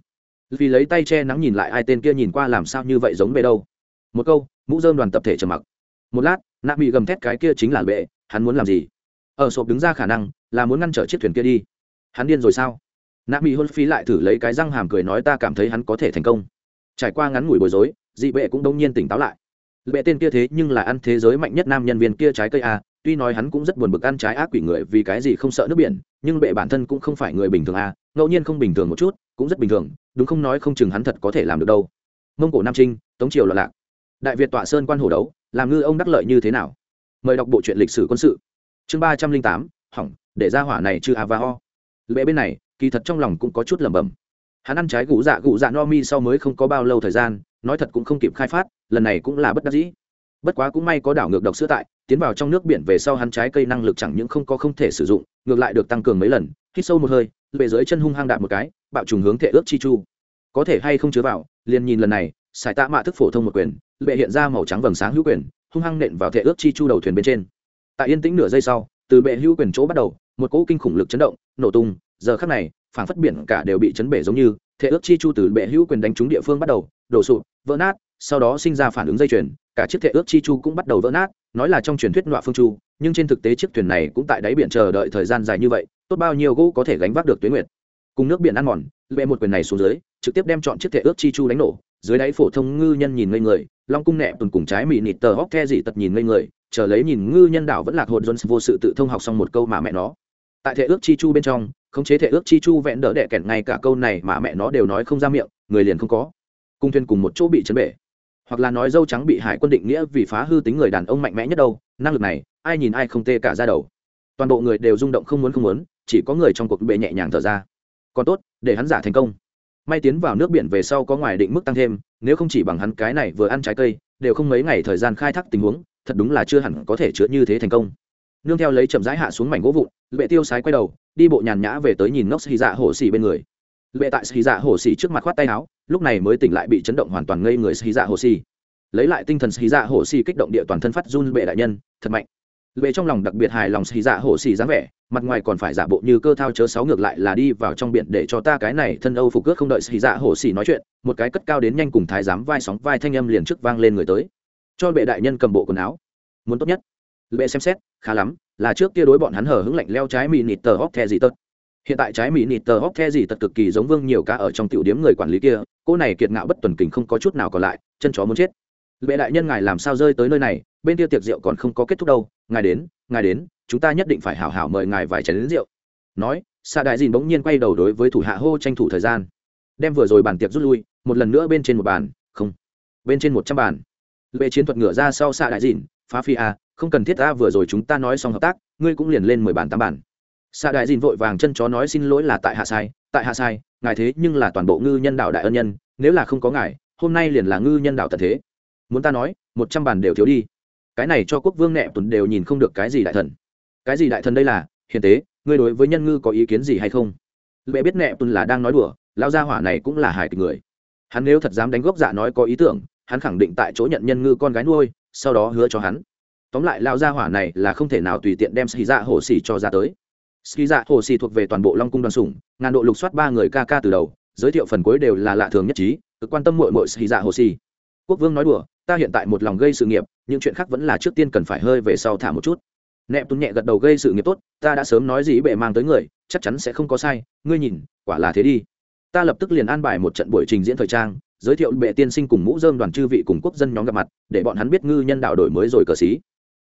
A: Vì lấy tay che nắng nhìn lại ai tên kia nhìn qua làm sao như vậy giống bệ đâu. Một câu, mũ dơm đoàn tập thể trầm mặc. Một lát, nạ bị gầm thét cái kia chính là bệ, hắn muốn làm gì? Ở sộp đứng ra khả năng, là muốn ngăn trở chiếc thuyền kia đi. Hắn điên rồi sao? Nạ bị hôn phí lại thử lấy cái răng hàm cười nói ta cảm thấy hắn có thể thành công. Trải qua ngắn ngủi bối rối dị bệ cũng đông nhiên tỉnh táo lại. Bệ tên kia thế nhưng là ăn thế giới mạnh nhất nam nhân viên kia trái cây a tuy nói hắn cũng rất buồn bực ăn trái ác quỷ người vì cái gì không sợ nước biển, nhưng bệ bản thân cũng không phải người bình thường à ngẫu nhiên không bình thường một chút, cũng rất bình thường, đúng không nói không chừng hắn thật có thể làm được đâu. Mông cổ nam trinh, tống triều loạn lạc. Đại việt tọa sơn quan hổ đấu, làm ngư ông đắc lợi như thế nào? Mời đọc bộ truyện lịch sử quân sự. Chương ba trăm linh tám, hỏng, để ra hỏa này chứ a va ho. Lệ bên này, kỳ thật trong lòng cũng có chút lẩm bẩm. Hắn ăn trái gũ dạ gũ dạ no mi sau mới không có bao lâu thời gian, nói thật cũng không kịp khai phát, lần này cũng là bất đắc dĩ bất quá cũng may có đảo ngược độc sữa tại, tiến vào trong nước biển về sau hắn trái cây năng lực chẳng những không có không thể sử dụng, ngược lại được tăng cường mấy lần, hít sâu một hơi về dưới chân hung hăng đạp một cái, bạo trùng hướng thể ước chi chu. Có thể hay không chứa vào, liền nhìn lần này, xài tạ mạ thức phổ thông một quyền, bệ hiện ra màu trắng vầng sáng hữu quyền, hung hăng nện vào thể ước chi chu đầu thuyền bên trên. Tại yên tĩnh nửa giây sau, từ bệ hữu quyền chỗ bắt đầu, một cỗ kinh khủng lực chấn động, nổ tung, giờ khắc này, phảng phất biển cả đều bị chấn bể giống như thể ước chi chu từ bệ hữu quyền đánh trúng địa phương bắt đầu, đổ sụp, vỡ nát sau đó sinh ra phản ứng dây chuyền, cả chiếc thệ ước chi chu cũng bắt đầu vỡ nát, nói là trong truyền thuyết nọa phương chu, nhưng trên thực tế chiếc thuyền này cũng tại đáy biển chờ đợi thời gian dài như vậy, tốt bao nhiêu gỗ có thể gánh vác được tuyến nguyệt. Cùng nước biển ăn mòn, lệ một quyền này xuống dưới, trực tiếp đem chọn chiếc thệ ước chi chu đánh nổ, dưới đáy phổ thông ngư nhân nhìn ngây người, long cung nẹ tuần cùng trái mị nịt tờ hóc the dị tật nhìn ngây người, chờ lấy nhìn ngư nhân đảo vẫn lạc hồn jones vô sự tự thông học xong một câu mà mẹ nó. Tại thể ước chi chu bên trong, khống chế thể ước chi chu vẹn đỡ đẻ kẹt ngay cả câu này mà mẹ nó đều nói không ra miệng, người liền không có. Cung thuyền cùng một chỗ bị chấn bể hoặc là nói dâu trắng bị hải quân định nghĩa vì phá hư tính người đàn ông mạnh mẽ nhất đâu, năng lực này, ai nhìn ai không tê cả ra đầu. Toàn bộ người đều rung động không muốn không muốn, chỉ có người trong cuộc bệ nhẹ nhàng thở ra. Còn tốt, để hắn giả thành công. May tiến vào nước biển về sau có ngoài định mức tăng thêm, nếu không chỉ bằng hắn cái này vừa ăn trái cây, đều không mấy ngày thời gian khai thác tình huống, thật đúng là chưa hẳn có thể chữa như thế thành công. Nương theo lấy chậm rãi hạ xuống mảnh gỗ vụn, lệ tiêu sái quay đầu, đi bộ nhàn nhã về tới nhìn nóc xì dạ hổ xì bên người. Lệ tại xì dạ hổ xì trước mặt khoát tay áo lúc này mới tỉnh lại bị chấn động hoàn toàn ngây người xì dạ hồ xì lấy lại tinh thần xì dạ hồ xì kích động địa toàn thân phát run bệ đại nhân, thật mạnh. Bệ trong lòng đặc biệt hài lòng xì dạ hồ xì dáng vẻ, mặt ngoài còn phải giả bộ như cơ thao chớ sáu ngược lại là đi vào trong biển để cho ta cái này thân âu phục cước không đợi xì dạ hồ xì nói chuyện, một cái cất cao đến nhanh cùng thái giám vai sóng vai thanh âm liền trước vang lên người tới. Cho bệ đại nhân cầm bộ quần áo. Muốn tốt nhất. Bệ xem xét, khá lắm, là trước kia đối bọn hắn hở hứng lạnh leo trái mì nịt tờ hóc the gì tật hiện tại trái mỹ nịt tờ hóc the gì tật cực kỳ giống vương nhiều cá ở trong tiểu điếm người quản lý kia, cô này kiệt ngạo bất tuần kình không có chút nào còn lại, chân chó muốn chết. Bệ đại nhân ngài làm sao rơi tới nơi này, bên kia tiệc rượu còn không có kết thúc đâu, ngài đến ngài đến, chúng ta nhất định phải hảo hảo mời ngài vài chén đến rượu. Nói xa đại dìn bỗng nhiên quay đầu đối với thủ hạ hô tranh thủ thời gian. Đem vừa rồi bàn tiệc rút lui, một lần nữa bên trên một bàn, không, bên trên một trăm bàn. Bệ chiến thuật ngửa ra sau xa đại dìn, phá phi a, không cần thiết ta vừa rồi chúng ta nói xong hợp tác, ngươi cũng liền lên mười bàn tám bàn xạ đại dìn vội vàng chân chó nói xin lỗi là tại hạ sai, tại hạ sai, ngài thế nhưng là toàn bộ ngư nhân đạo đại ân nhân, nếu là không có ngài, hôm nay liền là ngư nhân đạo tận thế. Muốn ta nói, một trăm bàn đều thiếu đi. Cái này cho quốc vương nẹ tuần đều nhìn không được cái gì đại thần. Cái gì đại thần đây là? Hiền tế, ngươi đối với nhân ngư có ý kiến gì hay không? Lệ biết nẹ tuần là đang nói đùa, lão gia hỏa này cũng là hài kịch người. Hắn nếu thật dám đánh gốc dạ nói có ý tưởng, hắn khẳng định tại chỗ nhận nhân ngư con gái nuôi, sau đó hứa cho hắn. Tóm lại, lão gia hỏa này là không thể nào tùy tiện đem xì dạ hồ xỉ cho ra tới ski dạ hồ xỉ thuộc về toàn bộ long cung đoàn sủng, ngàn độ lục soát ba người ca ca từ đầu, giới thiệu phần cuối đều là lạ thường nhất trí, cực quan tâm mội mội ski dạ hồ xỉ quốc vương nói đùa, ta hiện tại một lòng gây sự nghiệp, những chuyện khác vẫn là trước tiên cần phải hơi về sau thả một chút. Nẹp tuấn nhẹ gật đầu gây sự nghiệp tốt, ta đã sớm nói gì bệ mang tới người, chắc chắn sẽ không có sai, ngươi nhìn, quả là thế đi. Ta lập tức liền an bài một trận buổi trình diễn thời trang, giới thiệu bệ tiên sinh cùng mũ dơm đoàn chư vị cùng quốc dân nhóm gặp mặt, để bọn hắn biết ngư nhân đạo đổi mới rồi cờ xí.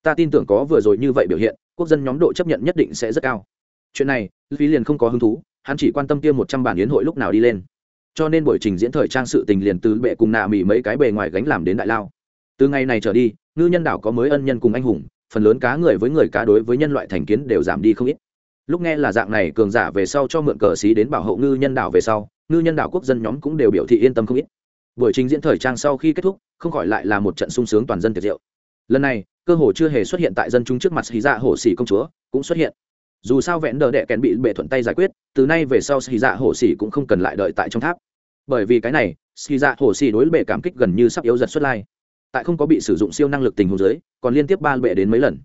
A: Ta tin tưởng có vừa rồi như vậy biểu hiện, quốc dân nhóm độ chấp nhận nhất định sẽ rất cao chuyện này phí liền không có hứng thú, hắn chỉ quan tâm tiêm một trăm bản yến hội lúc nào đi lên. Cho nên buổi trình diễn thời trang sự tình liền từ bệ cùng nạ mỉ mấy cái bề ngoài gánh làm đến đại lao. Từ ngày này trở đi, ngư nhân đảo có mới ân nhân cùng anh hùng, phần lớn cá người với người cá đối với nhân loại thành kiến đều giảm đi không ít. Lúc nghe là dạng này, cường giả về sau cho mượn cờ xí đến bảo hộ ngư nhân đảo về sau, ngư nhân đảo quốc dân nhóm cũng đều biểu thị yên tâm không ít. Buổi trình diễn thời trang sau khi kết thúc, không khỏi lại là một trận sung sướng toàn dân tiệc rượu. Lần này, cơ hồ chưa hề xuất hiện tại dân chúng trước mặt xí dạ hổ xỉ công chúa, cũng xuất hiện dù sao vẹn đờ đệ kèn bị bệ thuận tay giải quyết, từ nay về sau xì dạ hổ xì cũng không cần lại đợi tại trong tháp. Bởi vì cái này xì dạ hổ xì đối bệ cảm kích gần như sắp yếu giật xuất lai. Tại không có bị sử dụng siêu năng lực tình huống dưới, còn liên tiếp ba bệ đến mấy lần.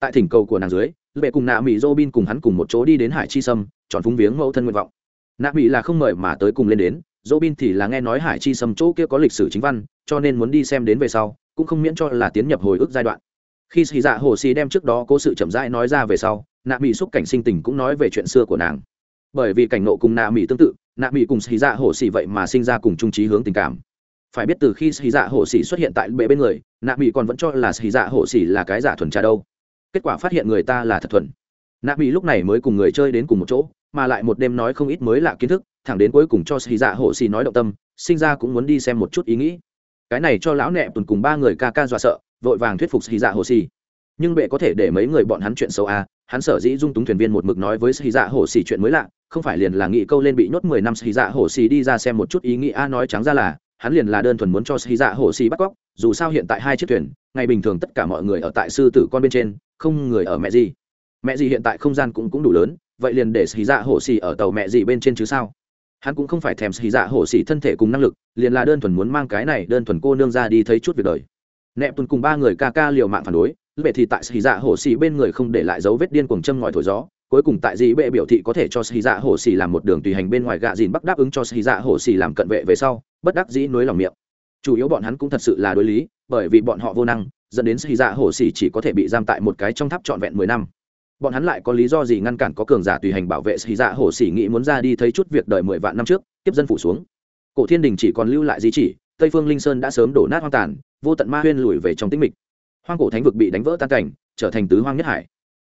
A: Tại thỉnh cầu của nàng dưới, bệ cùng nạ mỹ dô bin cùng hắn cùng một chỗ đi đến hải chi sâm chọn phúng viếng mẫu thân nguyện vọng. Nạ mỹ là không mời mà tới cùng lên đến dô bin thì là nghe nói hải chi sâm chỗ kia có lịch sử chính văn, cho nên muốn đi xem đến về sau, cũng không miễn cho là tiến nhập hồi ức giai đoạn. Khi xì dạ hồ xì đem trước đó cố sự chậm rãi nói ra về sau nạ mỹ xúc cảnh sinh tình cũng nói về chuyện xưa của nàng. Bởi vì cảnh nộ cùng nạ mỹ tương tự, nạ mỹ cùng xì dạ Hổ xì vậy mà sinh ra cùng trung trí hướng tình cảm. Phải biết từ khi xì dạ Hổ xì xuất hiện tại bệ bên người, nạ mỹ còn vẫn cho là xì dạ Hổ xì là cái giả thuần trà đâu. Kết quả phát hiện người ta là thật thuần. Nạ mỹ lúc này mới cùng người chơi đến cùng một chỗ, mà lại một đêm nói không ít mới lạ kiến thức, thẳng đến cuối cùng cho xì dạ Hổ xì nói động tâm, sinh ra cũng muốn đi xem một chút ý nghĩ. Cái này cho lão nẹ tuần cùng ba người ca ca dọa sợ, vội vàng thuyết phục xì dạ Hổ xì nhưng bệ có thể để mấy người bọn hắn chuyện xấu à hắn sở dĩ dung túng thuyền viên một mực nói với sĩ dạ hồ xì chuyện mới lạ, không phải liền là nghị câu lên bị nhốt mười năm sĩ dạ hồ xì đi ra xem một chút ý nghĩ a à, nói trắng ra là, hắn liền là đơn thuần muốn cho sĩ dạ hồ xì bắt cóc, dù sao hiện tại hai chiếc thuyền, ngày bình thường tất cả mọi người ở tại sư tử con bên trên, không người ở mẹ gì. Mẹ gì hiện tại không gian cũng cũng đủ lớn, vậy liền để sĩ dạ hồ xì ở tàu mẹ gì bên trên chứ sao? Hắn cũng không phải thèm xì dạ hổ xì thân thể cùng năng lực, liền là đơn thuần muốn mang cái này đơn thuần cô nương ra đi thấy chút việc đời. Nẹp tuần cùng ba người ca ca liều mạng phản đối bệ thì tại xì dạ hổ xì bên người không để lại dấu vết điên cuồng châm ngòi thổi gió, cuối cùng tại dĩ bệ biểu thị có thể cho xì dạ hổ xì làm một đường tùy hành bên ngoài gạ dìn bắc đáp ứng cho xì dạ hổ xì làm cận vệ về sau, bất đắc dĩ nối lòng miệng. Chủ yếu bọn hắn cũng thật sự là đối lý, bởi vì bọn họ vô năng, dẫn đến xì dạ hổ xì chỉ có thể bị giam tại một cái trong tháp trọn vẹn mười năm. Bọn hắn lại có lý do gì ngăn cản có cường giả tùy hành bảo vệ xì dạ hổ xì nghĩ muốn ra đi thấy chút việc đợi mười vạn năm trước, tiếp dân phủ xuống. Cổ thiên đình chỉ còn lưu lại di chỉ, tây phương linh sơn đã sớm đổ nát hoang tàn, vô tận ma huyên lùi về trong tĩnh mịch hoang cổ thánh vực bị đánh vỡ tan cảnh, trở thành tứ hoang nhất hải.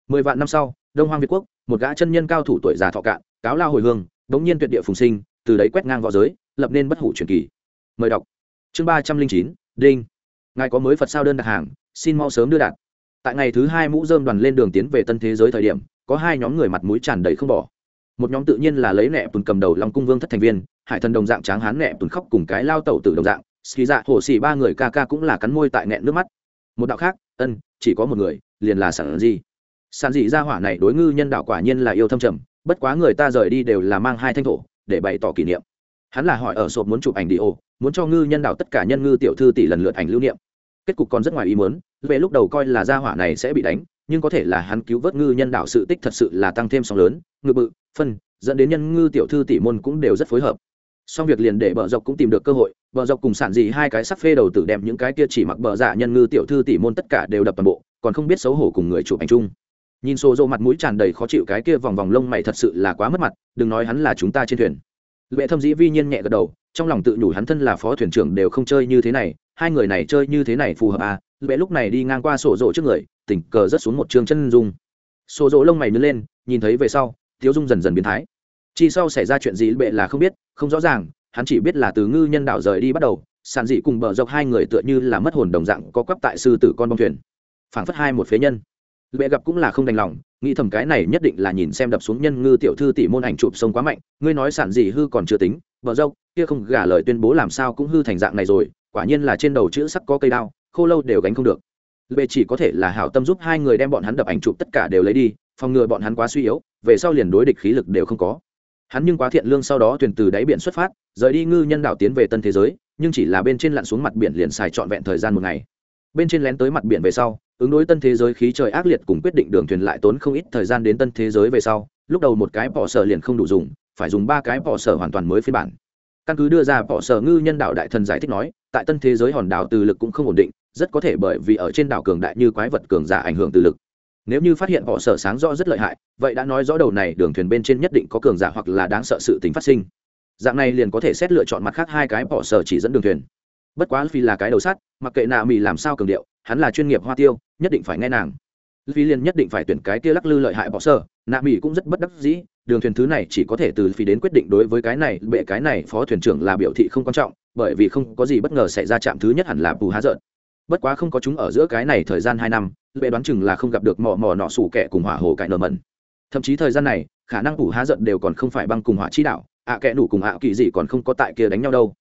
A: Mười vạn năm sau, đông hoang việt quốc, một gã chân nhân cao thủ tuổi già thọ cạn, cáo lao hồi hương bỗng nhiên tuyệt địa phùng sinh, từ đấy quét ngang v õ giới, lập nên bất hủ truyền kỳ. Mời đọc. Chương ba trăm linh chín, đinh. Ngài có mới phật sao đơn đặt hàng, xin mau sớm đưa đạt. Tại ngày thứ hai mũ dơm đoàn lên đường tiến về tân thế giới thời điểm, có hai nhóm người mặt mũi tràn đầy không bỏ. Một nhóm tự nhiên là lấy nẹ tùn cầm đầu long cung vương thất thành viên, hải thần đồng dạng tráng hán nẹ tùn khóc cùng cái lao tẩu tử đồng dạng ski dạ hồ xì ba người ca ca cũng là cắn môi tại nẹn nước mắt một đạo khác, ân, chỉ có một người, liền là sản di sản dị gia hỏa này đối ngư nhân đạo quả nhiên là yêu thâm trầm, bất quá người ta rời đi đều là mang hai thanh thổ, để bày tỏ kỷ niệm. Hắn là hỏi ở sộp muốn chụp ảnh đi ô, muốn cho ngư nhân đạo tất cả nhân ngư tiểu thư tỷ lần lượt ảnh lưu niệm. Kết cục còn rất ngoài ý muốn, về lúc đầu coi là gia hỏa này sẽ bị đánh, nhưng có thể là hắn cứu vớt ngư nhân đạo sự tích thật sự là tăng thêm sóng lớn ngư bự, phân, dẫn đến nhân ngư tiểu thư tỷ môn cũng đều rất phối hợp. Xong việc liền để bờ dọc cũng tìm được cơ hội bờ dọc cùng sản dị hai cái sắc phê đầu tử đem những cái kia chỉ mặc bờ dạ nhân ngư tiểu thư tỷ môn tất cả đều đập toàn bộ, còn không biết xấu hổ cùng người chụp ảnh chung. Nhìn xô rộ mặt mũi tràn đầy khó chịu cái kia vòng vòng lông mày thật sự là quá mất mặt, đừng nói hắn là chúng ta trên thuyền. Lệ thâm dĩ vi nhiên nhẹ gật đầu, trong lòng tự nhủ hắn thân là phó thuyền trưởng đều không chơi như thế này, hai người này chơi như thế này phù hợp à? Lệ lúc này đi ngang qua sổ rộ trước người, tình cờ rớt xuống một trường chân dung. Sổ rộ lông mày nứt lên, nhìn thấy về sau, tiếu dung dần dần biến thái. Chi sau xảy ra chuyện gì bệ là không biết, không rõ ràng hắn chỉ biết là từ ngư nhân đạo rời đi bắt đầu sản dị cùng bờ dọc hai người tựa như là mất hồn đồng dạng có quắp tại sư tử con bông thuyền. Phảng phất hai một phế nhân. Bệ gặp cũng là không đành lòng, nghĩ thầm cái này nhất định là nhìn xem đập xuống nhân ngư tiểu thư tỷ môn ảnh chụp sông quá mạnh, ngươi nói sản gì hư còn chưa tính vợ dâu kia không gả lời tuyên bố làm sao cũng hư thành dạng này rồi, quả nhiên là trên đầu chữ sắc có cây đao, khô lâu đều gánh không được. Bệ chỉ có thể là hảo tâm giúp hai người đem bọn hắn đập ảnh chụp tất cả đều lấy đi, phòng ngừa bọn hắn quá suy yếu, về sau liền đối địch khí lực đều không có hắn nhưng quá thiện lương sau đó thuyền từ đáy biển xuất phát, rời đi ngư nhân đảo tiến về tân thế giới, nhưng chỉ là bên trên lặn xuống mặt biển liền xài trọn vẹn thời gian một ngày. Bên trên lén tới mặt biển về sau, ứng đối tân thế giới khí trời ác liệt cùng quyết định đường thuyền lại tốn không ít thời gian đến tân thế giới về sau, lúc đầu một cái bỏ sở liền không đủ dùng, phải dùng ba cái bỏ sở hoàn toàn mới phiên bản. Căn cứ đưa ra bỏ sở ngư nhân đạo đại thần giải thích nói, tại tân thế giới hòn đảo từ lực cũng không ổn định, rất có thể bởi vì ở trên đảo cường đại như quái vật cường giả ảnh hưởng từ lực nếu như phát hiện bỏ sở sáng rõ rất lợi hại vậy đã nói rõ đầu này đường thuyền bên trên nhất định có cường giả hoặc là đáng sợ sự tính phát sinh. Dạng này liền có thể xét lựa chọn mặt khác hai cái bỏ sở chỉ dẫn đường thuyền. Bất quá vì là cái đầu sắt mặc kệ nạ mì làm sao cường điệu hắn là chuyên nghiệp hoa tiêu nhất định phải nghe nàng. Vì liền nhất định phải tuyển cái kia lắc lư lợi hại bỏ sở, nạ mỹ cũng rất bất đắc dĩ đường thuyền thứ này chỉ có thể từ phi đến quyết định đối với cái này bệ cái này phó thuyền trưởng là biểu thị không quan trọng bởi vì không có gì bất ngờ xảy ra chạm thứ nhất hẳn là bù há rợn bất quá không có chúng ở giữa cái này thời gian hai năm Lệ đoán chừng là không gặp được mò mò nọ sủ kẻ cùng hỏa hồ cải nở mẩn. Thậm chí thời gian này, khả năng ủ há giận đều còn không phải băng cùng hỏa chi đạo, ạ à kẽ đủ cùng ạ kỳ gì còn không có tại kia đánh nhau đâu.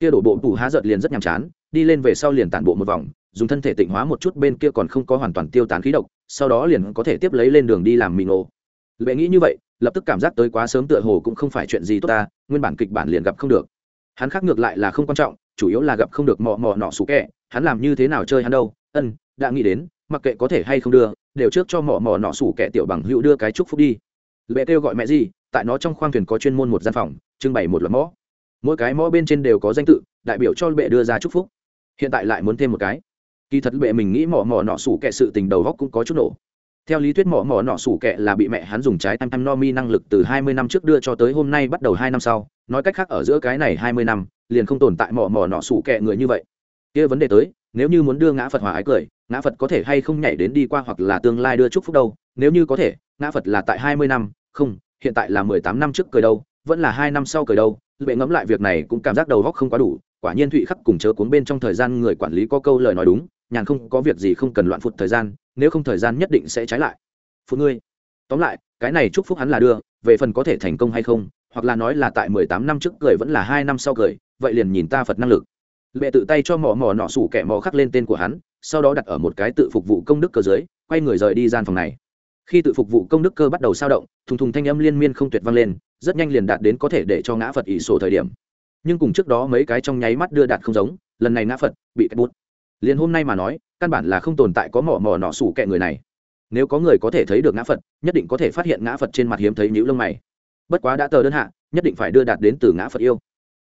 A: Kia đổ bộ ủ há giận liền rất nhàm chán, đi lên về sau liền tản bộ một vòng, dùng thân thể tịnh hóa một chút bên kia còn không có hoàn toàn tiêu tán khí độc, sau đó liền có thể tiếp lấy lên đường đi làm mì nổ lệ nghĩ như vậy, lập tức cảm giác tới quá sớm tựa hồ cũng không phải chuyện gì tốt ta, nguyên bản kịch bản liền gặp không được. Hắn khác ngược lại là không quan trọng, chủ yếu là gặp không được mò mò nọ xú kẹ hắn làm như thế nào chơi hắn đâu, ân, đã nghĩ đến mặc kệ có thể hay không đưa, đều trước cho mỏ mỏ nọ sủ kẹ tiểu bằng hữu đưa cái chúc phúc đi. Lệ kêu gọi mẹ gì, tại nó trong khoang thuyền có chuyên môn một gian phòng, trưng bày một loạt mõ. Mỗi cái mõ bên trên đều có danh tự, đại biểu cho bệ đưa ra chúc phúc. Hiện tại lại muốn thêm một cái. Kỳ thật bệ mình nghĩ mỏ mỏ nọ sủ kệ sự tình đầu góc cũng có chút nổ. Theo lý thuyết mỏ mỏ nọ sủ kệ là bị mẹ hắn dùng trái tam tam no mi năng lực từ hai mươi năm trước đưa cho tới hôm nay bắt đầu hai năm sau. Nói cách khác ở giữa cái này hai mươi năm, liền không tồn tại mỏ mỏ nọ sủ kệ người như vậy. Kia vấn đề tới, nếu như muốn đưa ngã phật hòa ái cười ngã phật có thể hay không nhảy đến đi qua hoặc là tương lai đưa chúc phúc đâu, nếu như có thể, ngã phật là tại hai mươi năm, không, hiện tại là mười tám năm trước cười đâu, vẫn là hai năm sau cười đâu. Bệ ngẫm lại việc này cũng cảm giác đầu góc không quá đủ, quả nhiên thụy khắc cùng chớ cuốn bên trong thời gian người quản lý có câu lời nói đúng, nhàn không có việc gì không cần loạn phụt thời gian, nếu không thời gian nhất định sẽ trái lại. Phụ ngươi. Tóm lại, cái này chúc phúc hắn là đưa, về phần có thể thành công hay không, hoặc là nói là tại mười tám năm trước cười vẫn là hai năm sau cười, vậy liền nhìn ta phật năng lực lệ tự tay cho mỏ mỏ nọ sủ kẻ mò khắc lên tên của hắn, sau đó đặt ở một cái tự phục vụ công đức cơ dưới, quay người rời đi gian phòng này. Khi tự phục vụ công đức cơ bắt đầu sao động, thùng thùng thanh âm liên miên không tuyệt vang lên, rất nhanh liền đạt đến có thể để cho ngã phật ỷ sổ thời điểm. Nhưng cùng trước đó mấy cái trong nháy mắt đưa đạt không giống, lần này ngã phật bị cắt bút. Liền hôm nay mà nói, căn bản là không tồn tại có mỏ mỏ nọ sủ kẹ người này. Nếu có người có thể thấy được ngã phật, nhất định có thể phát hiện ngã phật trên mặt hiếm thấy nhũ lông mày. Bất quá đã tờ đơn hạ, nhất định phải đưa đạt đến từ ngã phật yêu.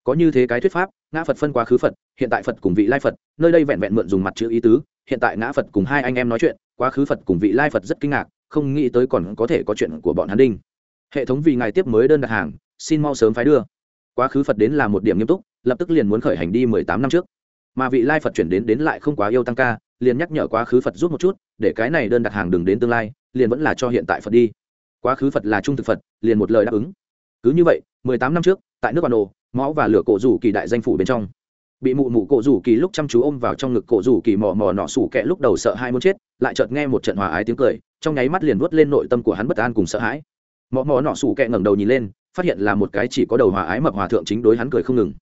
A: Có như thế cái thuyết pháp ngã phật phân quá khứ phật, hiện tại phật cùng vị lai phật, nơi đây vẹn vẹn mượn dùng mặt chữ ý tứ, hiện tại ngã phật cùng hai anh em nói chuyện, quá khứ phật cùng vị lai phật rất kinh ngạc, không nghĩ tới còn có thể có chuyện của bọn hắn đinh. Hệ thống vì ngài tiếp mới đơn đặt hàng, xin mau sớm phái đưa. Quá khứ phật đến là một điểm nghiêm túc, lập tức liền muốn khởi hành đi mười tám năm trước. Mà vị lai phật chuyển đến đến lại không quá yêu tăng ca, liền nhắc nhở quá khứ phật rút một chút, để cái này đơn đặt hàng đừng đến tương lai, liền vẫn là cho hiện tại phật đi. Quá khứ phật là trung thực phật, liền một lời đáp ứng. Cứ như vậy, mười tám năm trước, tại nước bà nô máu và lửa cổ rủ kỳ đại danh phủ bên trong. Bị mụ mụ cổ rủ kỳ lúc chăm chú ôm vào trong ngực cổ rủ kỳ mò mò nọ sủ kẹ lúc đầu sợ hai muốn chết, lại chợt nghe một trận hòa ái tiếng cười, trong nháy mắt liền vuốt lên nội tâm của hắn bất an cùng sợ hãi. Mò mò nọ sủ kẹ ngẩng đầu nhìn lên, phát hiện là một cái chỉ có đầu hòa ái mập hòa thượng chính đối hắn cười không ngừng.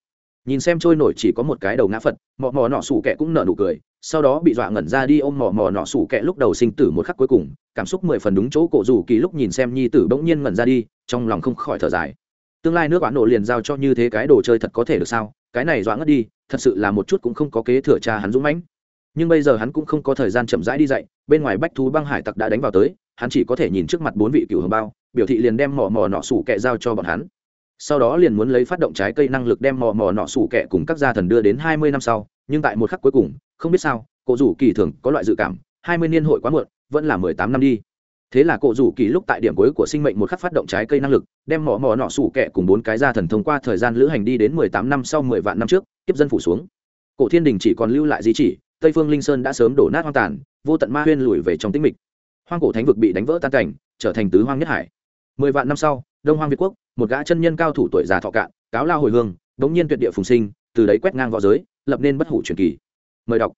A: Nhìn xem trôi nổi chỉ có một cái đầu ngã phật, mò mò nọ sủ kẹ cũng nở nụ cười, sau đó bị dọa ngẩn ra đi ôm mò mò nọ sủ kẹ lúc đầu sinh tử một khắc cuối cùng, cảm xúc mười phần đúng chỗ cổ rủ kỳ lúc nhìn xem nhi tử bỗng nhiên ngẩn ra đi, trong lòng không khỏi thở dài tương lai nước bán nổ liền giao cho như thế cái đồ chơi thật có thể được sao? Cái này dọa ngất đi, thật sự là một chút cũng không có kế thừa cha hắn dũng mãnh. Nhưng bây giờ hắn cũng không có thời gian chậm rãi đi dậy bên ngoài bách thú băng hải tặc đã đánh vào tới, hắn chỉ có thể nhìn trước mặt bốn vị cựu hồng bao, biểu thị liền đem mò mò nọ sủ kẹ giao cho bọn hắn. Sau đó liền muốn lấy phát động trái cây năng lực đem mò mò nọ sủ kẹ cùng các gia thần đưa đến hai mươi năm sau, nhưng tại một khắc cuối cùng, không biết sao cổ rủ kỳ thường có loại dự cảm, hai mươi niên hội quá muộn, vẫn là mười tám năm đi thế là cổ rủ kỳ lúc tại điểm cuối của sinh mệnh một khắc phát động trái cây năng lực, đem mỏ mỏ nọ sủ kẹ cùng bốn cái gia thần thông qua thời gian lữ hành đi đến mười tám năm sau mười vạn năm trước tiếp dân phủ xuống. Cổ thiên đình chỉ còn lưu lại di chỉ, tây phương linh sơn đã sớm đổ nát hoang tàn, vô tận ma huyên lùi về trong tĩnh mịch. Hoang cổ thánh vực bị đánh vỡ tan cảnh, trở thành tứ hoang nhất hải. Mười vạn năm sau, đông hoang việt quốc, một gã chân nhân cao thủ tuổi già thọ cạn, cáo lao hồi hương, đống nhiên tuyệt địa phùng sinh, từ đấy quét ngang v õ giới, lập nên bất hủ truyền kỳ. Mời đọc.